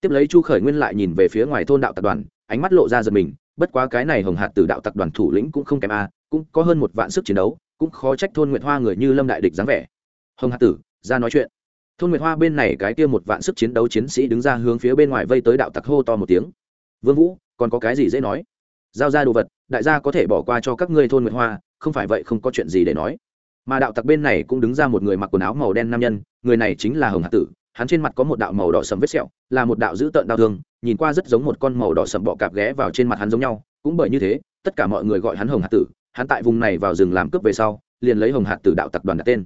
Tiếp lấy chu khởi nguyên lại nhìn về phía ngoài thôn đạo tập đoàn, ánh mắt lộ ra giật mình, bất quá cái này hồng hạt từ đạo tập đoàn thủ lĩnh cũng không kém a, cũng có hơn một vạn sức chiến đấu, cũng khó trách thôn nguyệt hoa người như lâm đại địch dáng vẻ. Hồng hạt tử, ra nói chuyện. Thôn nguyệt hoa bên này cái kia một vạn sức chiến đấu chiến sĩ đứng ra hướng phía bên ngoài vây tới đạo tặc hô to một tiếng. Vương vũ còn có cái gì dễ nói? Giao ra đồ vật, đại gia có thể bỏ qua cho các ngươi thôn nguyệt hoa, không phải vậy không có chuyện gì để nói. Mà đạo tặc bên này cũng đứng ra một người mặc quần áo màu đen nam nhân, người này chính là hồng hạt tử, hắn trên mặt có một đạo màu đỏ sầm vết sẹo, là một đạo dữ tợn đau thương, nhìn qua rất giống một con màu đỏ sầm bọ cạp ghé vào trên mặt hắn giống nhau, cũng bởi như thế, tất cả mọi người gọi hắn hồng hạt tử, hắn tại vùng này vào rừng làm cướp về sau, liền lấy hồng hạt tử đạo tặc đoàn đặt tên.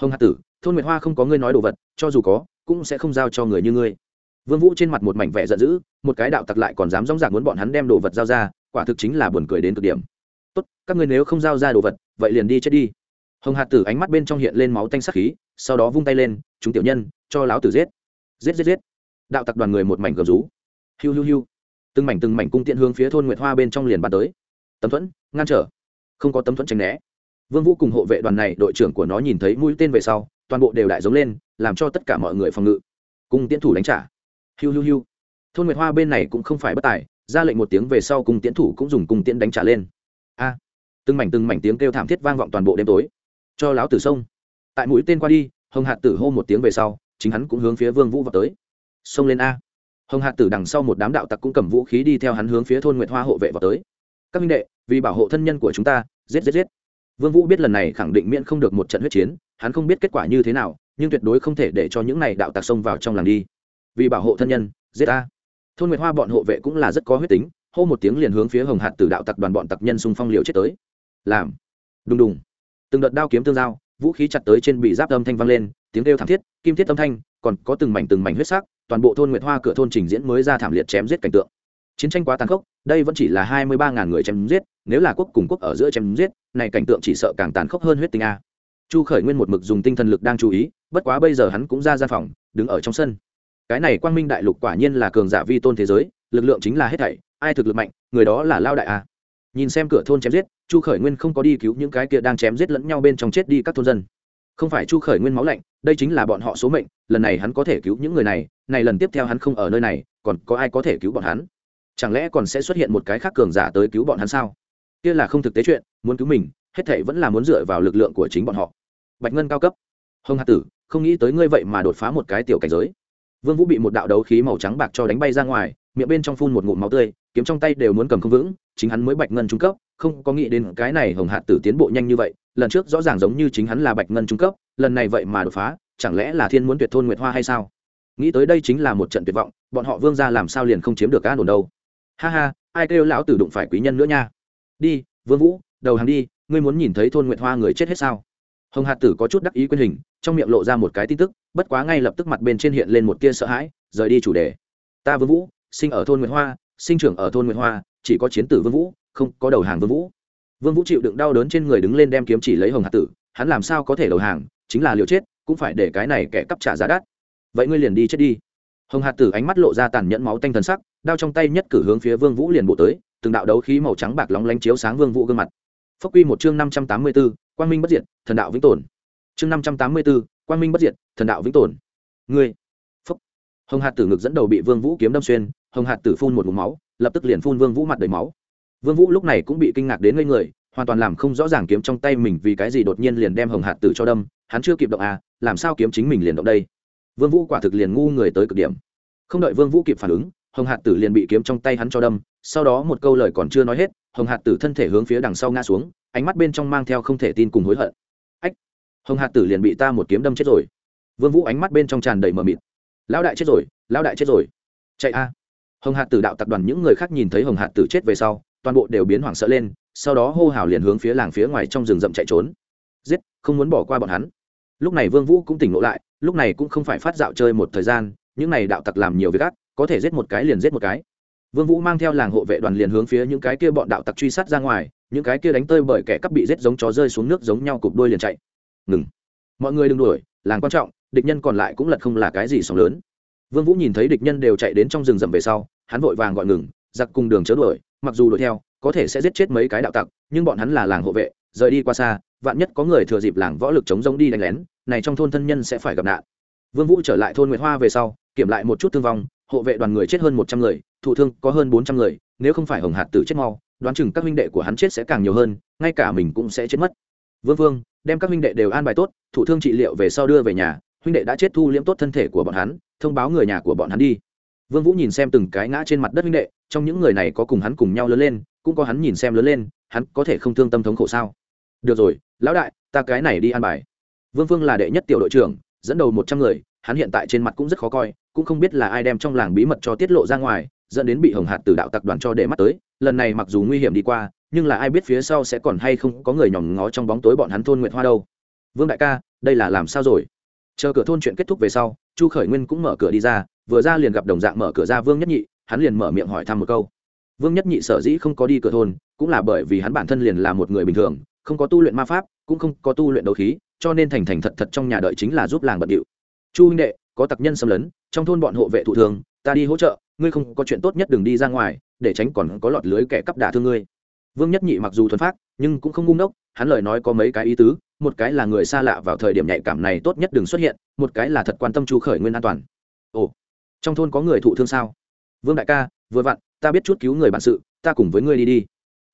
Hồng hạt tử, thôn nguyệt hoa không có ngươi nói đồ vật, cho dù có, cũng sẽ không giao cho người như ngươi vương vũ trên mặt một mảnh vẻ giận dữ, một cái đạo tặc lại còn dám dõng dạc muốn bọn hắn đem đồ vật giao ra, quả thực chính là buồn cười đến cực điểm. Tốt, các ngươi nếu không giao ra đồ vật, vậy liền đi chết đi. Hồng hạt tử ánh mắt bên trong hiện lên máu tanh sắc khí, sau đó vung tay lên, chúng tiểu nhân, cho láo tử giết. Giết giết giết. Đạo tặc đoàn người một mảnh gầm rú. Hiu hiu hiu. Từng mảnh từng mảnh cung tiện hướng phía thôn nguyệt hoa bên trong liền bàn tới. Tấm thuẫn, ngăn trở. Không có tấm thuẫn tránh né. Vương vũ cùng hộ vệ đoàn này, đội trưởng của nó nhìn thấy mũi tên về sau, toàn bộ đều đại giống lên, làm cho tất cả mọi người phòng ngự. Cung tiễn thủ đánh trả hiu hiu hiu. Thôn nguyệt hoa bên này cũng không phải bất tài, ra lệnh một tiếng về sau cùng tiễn thủ cũng dùng cùng tiễn đánh trả lên. A. Từng mảnh từng mảnh tiếng kêu thảm thiết vang vọng toàn bộ đêm tối. Cho láo tử sông. Tại mũi tên qua đi, hồng hạt tử hô một tiếng về sau, chính hắn cũng hướng phía vương vũ vào tới. Xông lên a. Hồng hạt tử đằng sau một đám đạo tặc cũng cầm vũ khí đi theo hắn hướng phía thôn nguyệt hoa hộ vệ vào tới. Các minh đệ, vì bảo hộ thân nhân của chúng ta, giết giết giết. Vương vũ biết lần này khẳng định miễn không được một trận huyết chiến, hắn không biết kết quả như thế nào, nhưng tuyệt đối không thể để cho những này đạo tặc xông vào trong làng đi vì bảo hộ thân nhân, giết a thôn nguyệt hoa bọn hộ vệ cũng là rất có huyết tính, hô một tiếng liền hướng phía hồng hạt tử đạo tặc đoàn bọn tặc nhân xung phong liều chết tới. Làm. Đùng đùng. Từng đợt đao kiếm tương giao, vũ khí chặt tới trên bị giáp âm thanh vang lên, tiếng kêu thảm thiết, kim thiết âm thanh, còn có từng mảnh từng mảnh huyết sắc, toàn bộ thôn nguyệt hoa cửa thôn trình diễn mới ra thảm liệt chém giết cảnh tượng. Chiến tranh quá tàn khốc, đây vẫn chỉ là hai mươi ba ngàn người chém giết, nếu là quốc cùng quốc ở giữa chém giết, này cảnh tượng chỉ sợ càng tàn khốc hơn huyết tinh a. Chu khởi nguyên một mực dùng tinh thần lực đang chú ý, bất quá bây giờ hắn cũng ra gian phòng, đứng ở trong sân cái này quang minh đại lục quả nhiên là cường giả vi tôn thế giới, lực lượng chính là hết thảy, ai thực lực mạnh, người đó là lao đại a. Nhìn xem cửa thôn chém giết, chu khởi nguyên không có đi cứu những cái kia đang chém giết lẫn nhau bên trong chết đi các thôn dân. Không phải chu khởi nguyên máu lạnh, đây chính là bọn họ số mệnh, lần này hắn có thể cứu những người này này lần tiếp theo hắn không ở nơi này, còn có ai có thể cứu bọn hắn? Chẳng lẽ còn sẽ xuất hiện một cái khác cường giả tới cứu bọn hắn sao? Kia là không thực tế chuyện, muốn cứu mình, hết thảy vẫn là muốn dựa vào lực lượng của chính bọn họ. Bạch ngân cao cấp. Hồng hạt tử, không nghĩ tới ngươi vậy mà đột phá một cái tiểu cảnh giới vương vũ bị một đạo đấu khí màu trắng bạc cho đánh bay ra ngoài, miệng bên trong phun một ngụm máu tươi, kiếm trong tay đều muốn cầm không vững, chính hắn mới bạch ngân trung cấp, không có nghĩ đến cái này hồng hạt tử tiến bộ nhanh như vậy, lần trước rõ ràng giống như chính hắn là bạch ngân trung cấp, lần này vậy mà đột phá, chẳng lẽ là thiên muốn tuyệt thôn nguyệt hoa hay sao? Nghĩ tới đây chính là một trận tuyệt vọng, bọn họ vương ra làm sao liền không chiếm được An đồn đâu. Ha ha, ai kêu lão tử đụng phải quý nhân nữa nha. Đi, vương vũ, đầu hàng đi, ngươi muốn nhìn thấy thôn nguyệt hoa người chết hết sao? Hồng hạt tử có chút đắc ý quyên hình trong miệng lộ ra một cái tin tức bất quá ngay lập tức mặt bên trên hiện lên một tia sợ hãi rời đi chủ đề. Ta vương vũ sinh ở thôn nguyệt hoa sinh trưởng ở thôn nguyệt hoa chỉ có chiến tử vương vũ không có đầu hàng vương vũ. Vương vũ chịu đựng đau đớn trên người đứng lên đem kiếm chỉ lấy hồng hạt tử hắn làm sao có thể đầu hàng chính là liều chết cũng phải để cái này kẻ cắp trả giá đắt. Vậy ngươi liền đi chết đi. Hồng hạt tử ánh mắt lộ ra tàn nhẫn máu tanh thần sắc đao trong tay nhất cử hướng phía vương vũ liền bộ tới từng đạo đấu khí màu trắng bạc lóng lánh chiếu sáng vương vũ gương mặt. Phốc quy một chương năm trăm tám mươi 584, quang minh bất diệt thần đạo vĩnh tồn. Chương năm trăm tám mươi 584, quang minh bất diệt thần đạo vĩnh tồn. Ngươi. Phúc, hồng hạt tử ngực dẫn đầu bị vương vũ kiếm đâm xuyên hồng hạt tử phun một ngụm máu lập tức liền phun vương vũ mặt đầy máu. Vương vũ lúc này cũng bị kinh ngạc đến ngây người hoàn toàn làm không rõ ràng kiếm trong tay mình vì cái gì đột nhiên liền đem hồng hạt tử cho đâm hắn chưa kịp động à làm sao kiếm chính mình liền động đây? Vương vũ quả thực liền ngu người tới cực điểm. Không đợi vương vũ kịp phản ứng hồng hạt tử liền bị kiếm trong tay hắn cho đâm sau đó một câu lời còn chưa nói hết hồng hạt tử thân thể hướng phía đằng sau ngã xuống ánh mắt bên trong mang theo không thể tin cùng hối hận. Ách, hồng hạt tử liền bị ta một kiếm đâm chết rồi. Vương vũ ánh mắt bên trong tràn đầy mờ mịt. Lão đại chết rồi, lão đại chết rồi. Chạy a. Hồng hạt tử đạo tập đoàn những người khác nhìn thấy hồng hạt tử chết về sau, toàn bộ đều biến hoảng sợ lên, sau đó hô hào liền hướng phía làng phía ngoài trong rừng rậm chạy trốn. Giết, không muốn bỏ qua bọn hắn. Lúc này vương vũ cũng tỉnh ngộ lại, lúc này cũng không phải phát dạo chơi một thời gian, những này đạo tặc làm nhiều việc ác, có thể giết một cái liền giết một cái. Vương vũ mang theo làng hộ vệ đoàn liền hướng phía những cái kia bọn đạo tặc truy sát ra ngoài những cái kia đánh tơi bởi kẻ cắp bị rết giống chó rơi xuống nước giống nhau cục đuôi liền chạy. Ngừng. Mọi người đừng đuổi, làng quan trọng, địch nhân còn lại cũng lật không là cái gì sóng lớn. Vương vũ nhìn thấy địch nhân đều chạy đến trong rừng rậm về sau, hắn vội vàng gọi ngừng, giặc cùng đường chớ đuổi, mặc dù đuổi theo, có thể sẽ giết chết mấy cái đạo tặc, nhưng bọn hắn là làng hộ vệ, rời đi qua xa, vạn nhất có người thừa dịp làng võ lực chống giống đi đánh lén, này trong thôn thân nhân sẽ phải gặp nạn. Vương vũ trở lại thôn nguyệt hoa về sau, kiểm lại một chút thương vong, hộ vệ đoàn người chết hơn một trăm người, thụ thương có hơn bốn trăm người, nếu không phải hồng hạt tử chết mau đoán chừng các huynh đệ của hắn chết sẽ càng nhiều hơn, ngay cả mình cũng sẽ chết mất. Vương vương, đem các huynh đệ đều an bài tốt thủ thương trị liệu về sau đưa về nhà, huynh đệ đã chết thu liễm tốt thân thể của bọn hắn, thông báo người nhà của bọn hắn đi. Vương vũ nhìn xem từng cái ngã trên mặt đất huynh đệ, trong những người này có cùng hắn cùng nhau lớn lên, cũng có hắn nhìn xem lớn lên, hắn có thể không thương tâm thống khổ sao? Được rồi, lão đại, ta cái này đi an bài. Vương Vương là đệ nhất tiểu đội trưởng, dẫn đầu một trăm người, hắn hiện tại trên mặt cũng rất khó coi, cũng không biết là ai đem trong làng bí mật cho tiết lộ ra ngoài dẫn đến bị hồng hạt từ đạo tặc đoàn cho để mắt tới, lần này mặc dù nguy hiểm đi qua, nhưng là ai biết phía sau sẽ còn hay không có người nhòm ngó trong bóng tối bọn hắn thôn nguyệt hoa đâu. Vương đại ca, đây là làm sao rồi? Chờ cửa thôn chuyện kết thúc về sau, chu khởi nguyên cũng mở cửa đi ra, vừa ra liền gặp đồng dạng mở cửa ra vương nhất nhị, hắn liền mở miệng hỏi thăm một câu. Vương nhất nhị sở dĩ không có đi cửa thôn, cũng là bởi vì hắn bản thân liền là một người bình thường, không có tu luyện ma pháp, cũng không có tu luyện đấu khí, cho nên thành thành thật thật trong nhà đợi chính là giúp làng bận điệu. Chu huynh đệ, có tặc nhân xâm lấn, trong thôn bọn hộ vệ thụ thường ta đi hỗ trợ, ngươi không có chuyện tốt nhất đừng đi ra ngoài, để tránh còn có lọt lưới kẻ cắp đả thương ngươi. Vương nhất nhị mặc dù thuần phát nhưng cũng không ngu ngốc, hắn lời nói có mấy cái ý tứ, một cái là người xa lạ vào thời điểm nhạy cảm này tốt nhất đừng xuất hiện, một cái là thật quan tâm chu khởi nguyên an toàn. Ồ, trong thôn có người thụ thương sao? Vương đại ca, vừa vặn, ta biết chút cứu người bạn sự, ta cùng với ngươi đi đi.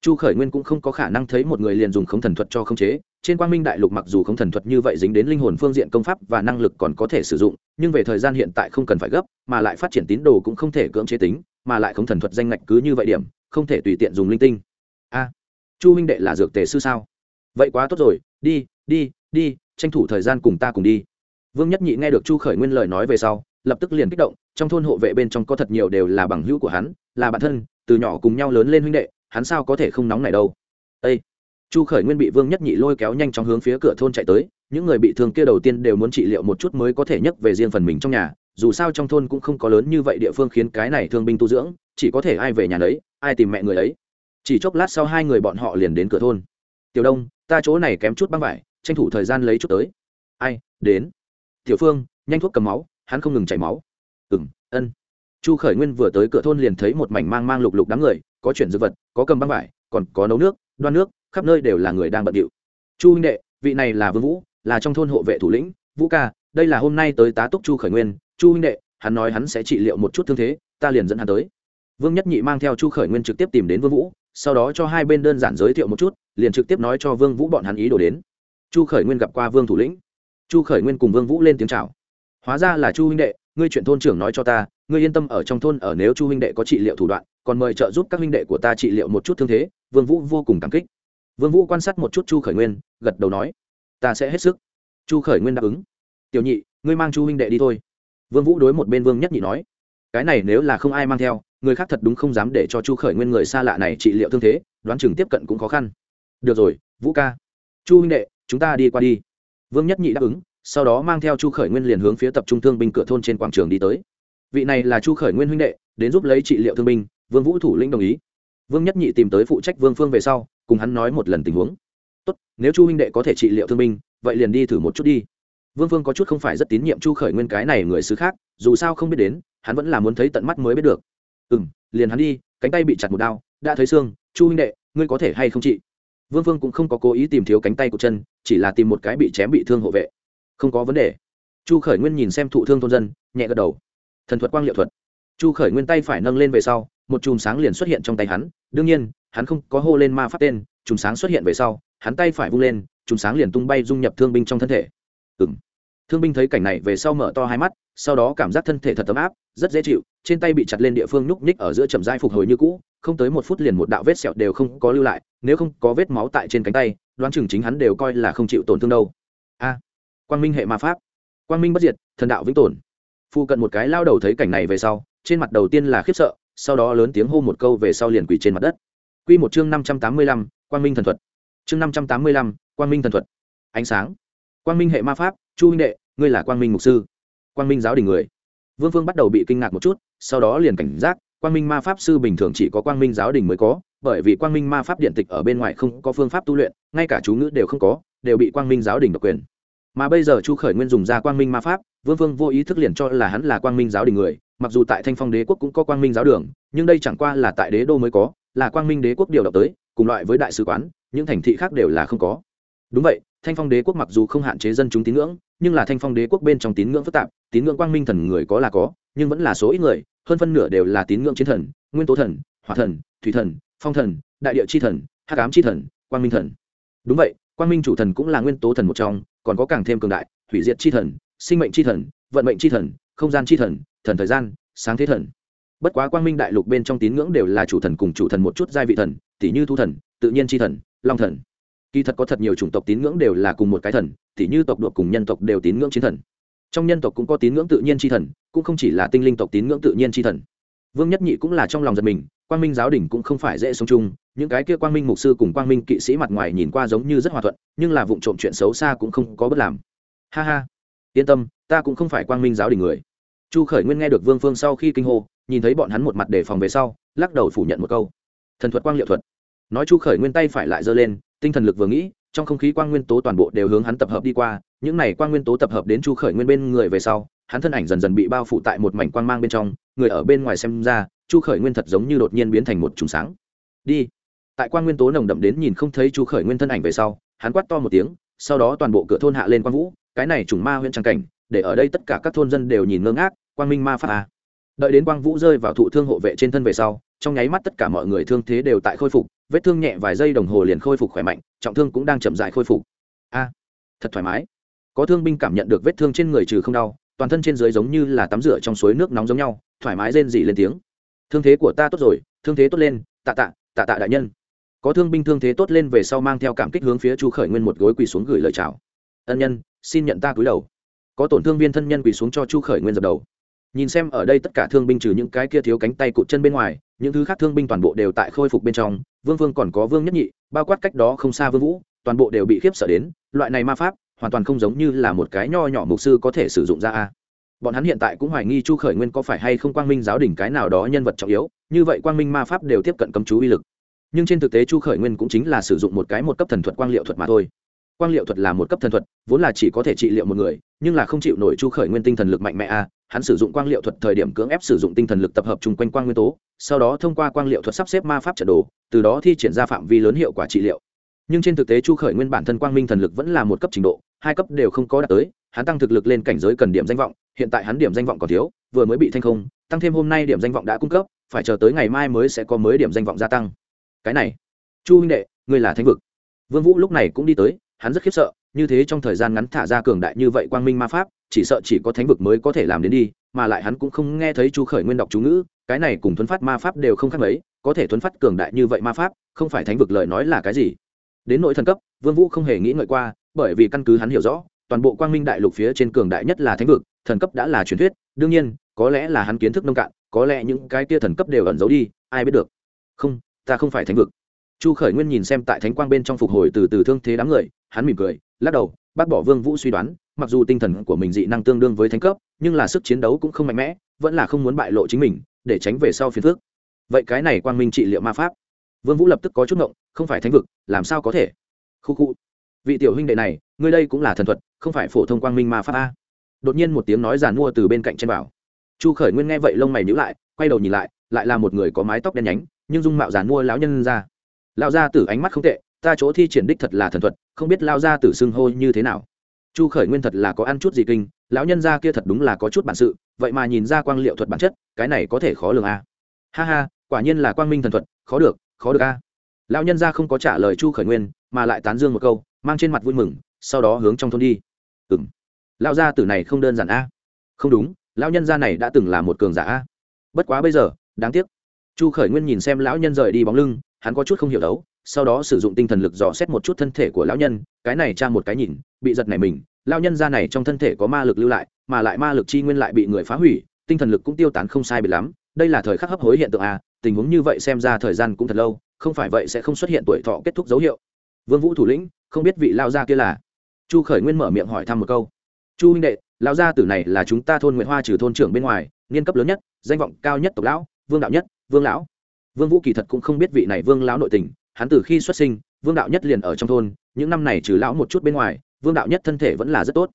Chu khởi nguyên cũng không có khả năng thấy một người liền dùng khống thần thuật cho khống chế trên quang minh đại lục mặc dù không thần thuật như vậy dính đến linh hồn phương diện công pháp và năng lực còn có thể sử dụng, nhưng về thời gian hiện tại không cần phải gấp, mà lại phát triển tín đồ cũng không thể cưỡng chế tính, mà lại không thần thuật danh ngạch cứ như vậy điểm, không thể tùy tiện dùng linh tinh. A, chu huynh đệ là dược tề sư sao? Vậy quá tốt rồi, đi đi đi, tranh thủ thời gian cùng ta cùng đi. Vương nhất nhị nghe được chu khởi nguyên lời nói về sau, lập tức liền kích động, trong thôn hộ vệ bên trong có thật nhiều đều là bằng hữu của hắn, là bạn thân, từ nhỏ cùng nhau lớn lên huynh đệ, hắn sao có thể không nóng này đâu? Ây chu khởi nguyên bị vương nhất nhị lôi kéo nhanh chóng hướng phía cửa thôn chạy tới, những người bị thương kia đầu tiên đều muốn trị liệu một chút mới có thể nhấc về riêng phần mình trong nhà, dù sao trong thôn cũng không có lớn như vậy địa phương khiến cái này thương binh tu dưỡng, chỉ có thể ai về nhà đấy ai tìm mẹ người ấy. Chỉ chốc lát sau hai người bọn họ liền đến cửa thôn. Tiểu đông, ta chỗ này kém chút băng vải, tranh thủ thời gian lấy chút tới. Ai, đến. Tiểu phương, nhanh thuốc cầm máu, hắn không ngừng chảy máu. Ừng ân. Chu khởi nguyên vừa tới cửa thôn liền thấy một mảnh mang mang lục lục đám người, có chuyển dư vật, có cầm băng vải, còn có nấu nước, đoan nước khắp nơi đều là người đang bận điệu. Chu huynh đệ, vị này là vương vũ, là trong thôn hộ vệ thủ lĩnh, vũ ca, đây là hôm nay tới tá túc chu khởi nguyên. Chu huynh đệ, hắn nói hắn sẽ trị liệu một chút thương thế, ta liền dẫn hắn tới. Vương nhất nhị mang theo chu khởi nguyên trực tiếp tìm đến vương vũ, sau đó cho hai bên đơn giản giới thiệu một chút, liền trực tiếp nói cho vương vũ bọn hắn ý đồ đến. Chu khởi nguyên gặp qua vương thủ lĩnh. Chu khởi nguyên cùng vương vũ lên tiếng chào. Hóa ra là chu huynh đệ, ngươi chuyện thôn trưởng nói cho ta, ngươi yên tâm ở trong thôn ở nếu chu huynh đệ có trị liệu thủ đoạn, còn mời trợ giúp các huynh đệ của ta trị liệu một chút thương thế, vương vũ vô cùng cảm kích vương vũ quan sát một chút chu khởi nguyên, gật đầu nói, ta sẽ hết sức. Chu khởi nguyên đáp ứng, tiểu nhị, ngươi mang chu huynh đệ đi thôi. Vương vũ đối một bên vương nhất nhị nói, cái này nếu là không ai mang theo, người khác thật đúng không dám để cho chu khởi nguyên người xa lạ này trị liệu thương thế, đoán chừng tiếp cận cũng khó khăn. Được rồi, vũ ca. Chu huynh đệ, chúng ta đi qua đi. Vương nhất nhị đáp ứng, sau đó mang theo chu khởi nguyên liền hướng phía tập trung thương binh cửa thôn trên quảng trường đi tới. Vị này là chu khởi nguyên huynh đệ, đến giúp lấy trị liệu thương binh, vương vũ thủ lĩnh đồng ý. Vương nhất nhị tìm tới phụ trách vương phương về sau cùng hắn nói một lần tình huống. Tốt, nếu chu huynh đệ có thể trị liệu thương binh, vậy liền đi thử một chút đi. Vương phương có chút không phải rất tín nhiệm chu khởi nguyên cái này người xứ khác, dù sao không biết đến, hắn vẫn là muốn thấy tận mắt mới biết được. Ừ m liền hắn đi, cánh tay bị chặt một đao, đã thấy xương, chu huynh đệ, ngươi có thể hay không trị? Vương phương cũng không có cố ý tìm thiếu cánh tay của chân, chỉ là tìm một cái bị chém bị thương hộ vệ. Không có vấn đề. Chu khởi nguyên nhìn xem thụ thương thôn dân, nhẹ gật đầu. Thần thuật quang liệu thuật. Chu khởi nguyên tay phải nâng lên về sau một chùm sáng liền xuất hiện trong tay hắn, đương nhiên, hắn không có hô lên ma pháp tên, chùm sáng xuất hiện về sau, hắn tay phải vung lên, chùm sáng liền tung bay dung nhập thương binh trong thân thể. Ừ m thương binh thấy cảnh này về sau mở to hai mắt, sau đó cảm giác thân thể thật ấm áp, rất dễ chịu, trên tay bị chặt lên địa phương núc nhích ở giữa chậm dai phục hồi như cũ, không tới một phút liền một đạo vết sẹo đều không có lưu lại, nếu không có vết máu tại trên cánh tay, đoán chừng chính hắn đều coi là không chịu tổn thương đâu. A. Quang minh hệ ma pháp. Quang minh bất diệt, thần đạo vĩnh tồn. Phụ cận một cái lao đầu thấy cảnh này về sau, trên mặt đầu tiên là khiếp sợ sau đó lớn tiếng hô một câu về sau liền quỳ trên mặt đất. Q một chương năm trăm tám mươi lăm, quang minh thần thuật. Chương năm trăm tám mươi lăm, quang minh thần thuật. Ánh sáng. Quang minh hệ ma pháp, chu huynh đệ, ngươi là quang minh mục sư. Quang minh giáo đình người. Vương vương bắt đầu bị kinh ngạc một chút, sau đó liền cảnh giác, quang minh ma pháp sư bình thường chỉ có quang minh giáo đình mới có, bởi vì quang minh ma pháp điện tịch ở bên ngoài không có phương pháp tu luyện, ngay cả chú ngữ đều không có, đều bị quang minh giáo đình độc quyền mà bây giờ chu khởi nguyên dùng ra quang minh ma pháp, vương vương vô ý thức liền cho là hắn là quang minh giáo đình người, mặc dù tại thanh phong đế quốc cũng có quang minh giáo đường, nhưng đây chẳng qua là tại đế đô mới có, là quang minh đế quốc điều động tới, cùng loại với đại sứ quán, những thành thị khác đều là không có. Đúng vậy, thanh phong đế quốc mặc dù không hạn chế dân chúng tín ngưỡng, nhưng là thanh phong đế quốc bên trong tín ngưỡng phức tạp, tín ngưỡng quang minh thần người có là có, nhưng vẫn là số ít người, hơn phân nửa đều là tín ngưỡng chiến thần, nguyên tố thần, hỏa thần, thủy thần, phong thần, đại địa chi thần, hắc ám chi thần, quang minh thần. Đúng vậy, quang minh chủ thần cũng là nguyên tố thần một trong còn có càng thêm cường đại, hủy diệt chi thần, sinh mệnh chi thần, vận mệnh chi thần, không gian chi thần thần thời gian, sáng thế thần. Bất quá quang minh đại lục bên trong tín ngưỡng đều là chủ thần cùng chủ thần một chút giai vị thần tỷ như thu thần, tự nhiên chi thần, long thần. Kỳ thật có thật nhiều chủng tộc tín ngưỡng đều là cùng một cái thần t như tộc đột cùng nhân tộc đều tín ngưỡng chiến thần. Trong nhân tộc cũng có tín ngưỡng tự nhiên tri thần, cũng không chỉ là tinh linh tộc tín ngưỡng tự nhiên tri thần. Vương nhất nhị cũng là trong lòng giật mình quang minh giáo đình cũng không phải dễ sống chung, những cái kia quang minh mục sư cùng quang minh kỵ sĩ mặt ngoài nhìn qua giống như rất hòa thuận, nhưng là vụ trộm chuyện xấu xa cũng không có bất làm. Ha ha, yên tâm, ta cũng không phải quang minh giáo đình người. Chu khởi nguyên nghe được vương phương sau khi kinh hô, nhìn thấy bọn hắn một mặt đề phòng về sau, lắc đầu phủ nhận một câu. Thần thuật quang liệu thuật. Nói chu khởi nguyên tay phải lại giơ lên, tinh thần lực vừa nghĩ, trong không khí quang nguyên tố toàn bộ đều hướng hắn tập hợp đi qua, những này quang nguyên tố tập hợp đến chu khởi nguyên bên người về sau, hắn thân ảnh dần dần bị bao phủ tại một mảnh quang mang bên trong, người ở bên ngoài xem ra chu khởi nguyên thật giống như đột nhiên biến thành một trùng sáng. Đi. Tại quan nguyên tố nồng đậm đến nhìn không thấy chu khởi nguyên thân ảnh về sau, hắn quát to một tiếng, sau đó toàn bộ cửa thôn hạ lên quang vũ, cái này trùng ma huyện trang cảnh, để ở đây tất cả các thôn dân đều nhìn ngơ ngác, quang minh ma pháp a đợi đến quang vũ rơi vào thụ thương hộ vệ trên thân về sau, trong nháy mắt tất cả mọi người thương thế đều tại khôi phục, vết thương nhẹ vài giây đồng hồ liền khôi phục khỏe mạnh, trọng thương cũng đang chậm dại khôi phục. A, thật thoải mái. Có thương binh cảm nhận được vết thương trên người trừ không đau, toàn thân trên dưới giống như là tắm rửa trong suối nước nóng giống nhau, thoải mái rên rỉ lên tiếng thương thế của ta tốt rồi, thương thế tốt lên, tạ tạ tạ tạ đại nhân. Có thương binh thương thế tốt lên về sau mang theo cảm kích hướng phía chu khởi nguyên một gối quỳ xuống gửi lời chào. Ân nhân, xin nhận ta cúi đầu. Có tổn thương viên thân nhân quỳ xuống cho chu khởi nguyên dập đầu. Nhìn xem ở đây tất cả thương binh trừ những cái kia thiếu cánh tay cụt chân bên ngoài, những thứ khác thương binh toàn bộ đều tại khôi phục bên trong, vương vương còn có vương nhất nhị, bao quát cách đó không xa vương vũ, toàn bộ đều bị khiếp sợ đến, loại này ma pháp hoàn toàn không giống như là một cái nho nhỏ mục sư có thể sử dụng ra a bọn hắn hiện tại cũng hoài nghi chu khởi nguyên có phải hay không quang minh giáo đỉnh cái nào đó nhân vật trọng yếu, như vậy quang minh ma pháp đều tiếp cận cấm chú uy lực. Nhưng trên thực tế chu khởi nguyên cũng chính là sử dụng một cái một cấp thần thuật quang liệu thuật mà thôi. Quang liệu thuật là một cấp thần thuật, vốn là chỉ có thể trị liệu một người, nhưng là không chịu nổi chu khởi nguyên tinh thần lực mạnh mẽ a, hắn sử dụng quang liệu thuật thời điểm cưỡng ép sử dụng tinh thần lực tập hợp chung quanh quang nguyên tố, sau đó thông qua quang liệu thuật sắp xếp ma pháp trận đồ, từ đó thi triển ra phạm vi lớn hiệu quả trị liệu. Nhưng trên thực tế chu khởi nguyên bản thân quang minh thần lực vẫn là một cấp trình độ, hai cấp đều không có đạt tới, hắn tăng thực lực lên cảnh giới cần điểm danh vọng hiện tại hắn điểm danh vọng còn thiếu, vừa mới bị thanh không, tăng thêm hôm nay điểm danh vọng đã cung cấp, phải chờ tới ngày mai mới sẽ có mới điểm danh vọng gia tăng. Cái này, chu huynh đệ, ngươi là thánh vực. Vương vũ lúc này cũng đi tới, hắn rất khiếp sợ, như thế trong thời gian ngắn thả ra cường đại như vậy quang minh ma pháp, chỉ sợ chỉ có thánh vực mới có thể làm đến đi, mà lại hắn cũng không nghe thấy chu khởi nguyên đọc chú ngữ, cái này cùng thuấn phát ma pháp đều không khác mấy, có thể thuấn phát cường đại như vậy ma pháp, không phải thánh vực lời nói là cái gì. Đến nội thần cấp, vương vũ không hề nghĩ ngợi qua, bởi vì căn cứ hắn hiểu rõ, toàn bộ quang minh đại lục phía trên cường đại nhất là thánh vực thần cấp đã là truyền thuyết, đương nhiên, có lẽ là hắn kiến thức nông cạn, có lẽ những cái kia thần cấp đều ẩn giấu đi, ai biết được. Không, ta không phải thánh vực. Chu khởi nguyên nhìn xem tại thánh quang bên trong phục hồi từ từ thương thế đám người, hắn mỉm cười, lắc đầu, bác bỏ vương vũ suy đoán, mặc dù tinh thần của mình dị năng tương đương với thánh cấp, nhưng là sức chiến đấu cũng không mạnh mẽ, vẫn là không muốn bại lộ chính mình, để tránh về sau phiền phước vậy cái này quang minh trị liệu ma pháp. Vương vũ lập tức có chút ngộng, không phải thánh vực, làm sao có thể? Khu khu. Vị tiểu huynh đệ này, ngươi đây cũng là thần thuật, không phải phổ thông quang minh ma pháp a đột nhiên một tiếng nói giàn mua từ bên cạnh trên bảo chu khởi nguyên nghe vậy lông mày nhíu lại, quay đầu nhìn lại lại là một người có mái tóc đen nhánh, nhưng dung mạo giàn mua lão nhân ra. Lão gia tử ánh mắt không tệ, ta chỗ thi triển đích thật là thần thuật, không biết lao gia tử xưng hô như thế nào. Chu khởi nguyên thật là có ăn chút gì kinh, lão nhân gia kia thật đúng là có chút bản sự, vậy mà nhìn ra quang liệu thuật bản chất, cái này có thể khó lường a ha ha, quả nhiên là quang minh thần thuật, khó được khó được a lão nhân gia không có trả lời chu khởi nguyên, mà lại tán dương một câu, mang trên mặt vui mừng, sau đó hướng trong thôn đi. Ừ lao lão gia tử này không đơn giản a. Không đúng, lão nhân gia này đã từng là một cường giả a. Bất quá bây giờ, đáng tiếc. Chu khởi nguyên nhìn xem lão nhân rời đi bóng lưng, hắn có chút không hiểu đấu, sau đó sử dụng tinh thần lực dò xét một chút thân thể của lão nhân, cái này tra một cái nhìn, bị giật này mình, lão nhân ra này trong thân thể có ma lực lưu lại, mà lại ma lực chi nguyên lại bị người phá hủy, tinh thần lực cũng tiêu tán không sai bị lắm, đây là thời khắc hấp hối hiện tượng a, tình huống như vậy xem ra thời gian cũng thật lâu, không phải vậy sẽ không xuất hiện tuổi thọ kết thúc dấu hiệu. Vương vũ thủ lĩnh, không biết vị lao gia kia là. Chu khởi nguyên mở miệng hỏi thăm một câu chu huynh đệ lão gia tử này là chúng ta thôn nguyễn hoa trừ thôn trưởng bên ngoài niên cấp lớn nhất danh vọng cao nhất tộc lão vương đạo nhất vương lão vương vũ kỳ thật cũng không biết vị này vương lão nội tình hắn từ khi xuất sinh vương đạo nhất liền ở trong thôn những năm này trừ lão một chút bên ngoài vương đạo nhất thân thể vẫn là rất tốt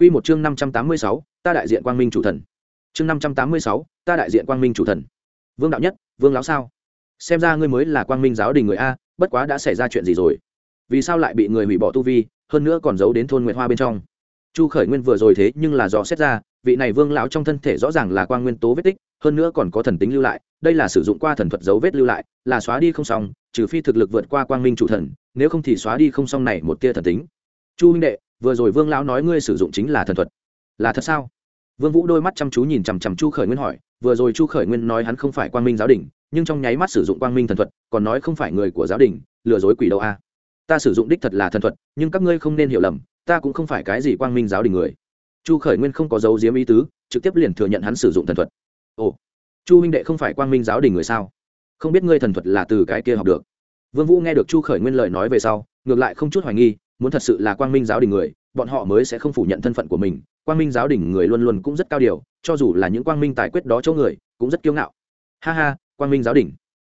Quy một chương năm trăm tám mươi sáu, ta đại diện quang minh chủ thần. Chương năm trăm tám mươi sáu, ta đại diện quang minh chủ thần. Vương đạo nhất, Vương lão sao? Xem ra ngươi mới là quang minh giáo đình người a, bất quá đã xảy ra chuyện gì rồi? Vì sao lại bị người hủy bỏ tu vi, hơn nữa còn giấu đến thôn Nguyệt Hoa bên trong? Chu Khởi Nguyên vừa rồi thế nhưng là dò xét ra, vị này Vương lão trong thân thể rõ ràng là quang nguyên tố vết tích, hơn nữa còn có thần tính lưu lại, đây là sử dụng qua thần thuật dấu vết lưu lại, là xóa đi không xong, trừ phi thực lực vượt qua quang minh chủ thần nếu không thì xóa đi không xong này một tia thần tính. Chu huynh đệ vừa rồi vương lão nói ngươi sử dụng chính là thần thuật. Là thật sao? Vương vũ đôi mắt chăm chú nhìn chằm chằm chu khởi nguyên hỏi vừa rồi chu khởi nguyên nói hắn không phải quang minh giáo đình nhưng trong nháy mắt sử dụng quang minh thần thuật còn nói không phải người của giáo đình lừa dối quỷ đâu a. Ta sử dụng đích thật là thần thuật nhưng các ngươi không nên hiểu lầm ta cũng không phải cái gì quang minh giáo đình người. Chu khởi nguyên không có dấu diếm ý tứ, trực tiếp liền thừa nhận hắn sử dụng thần thuật. Ồ, chu huynh đệ không phải quang minh giáo đình người sao? Không biết ngươi thần thuật là từ cái kia học được. Vương vũ nghe được chu khởi nguyên lời nói về sau, ngược lại không chút hoài nghi, muốn thật sự là quang minh giáo đình người, bọn họ mới sẽ không phủ nhận thân phận của mình. Quang minh giáo đình người luôn luôn cũng rất cao điều, cho dù là những quang minh tài quyết đó chỗ người, cũng rất kiêu ngạo. Ha ha, quang minh giáo đình.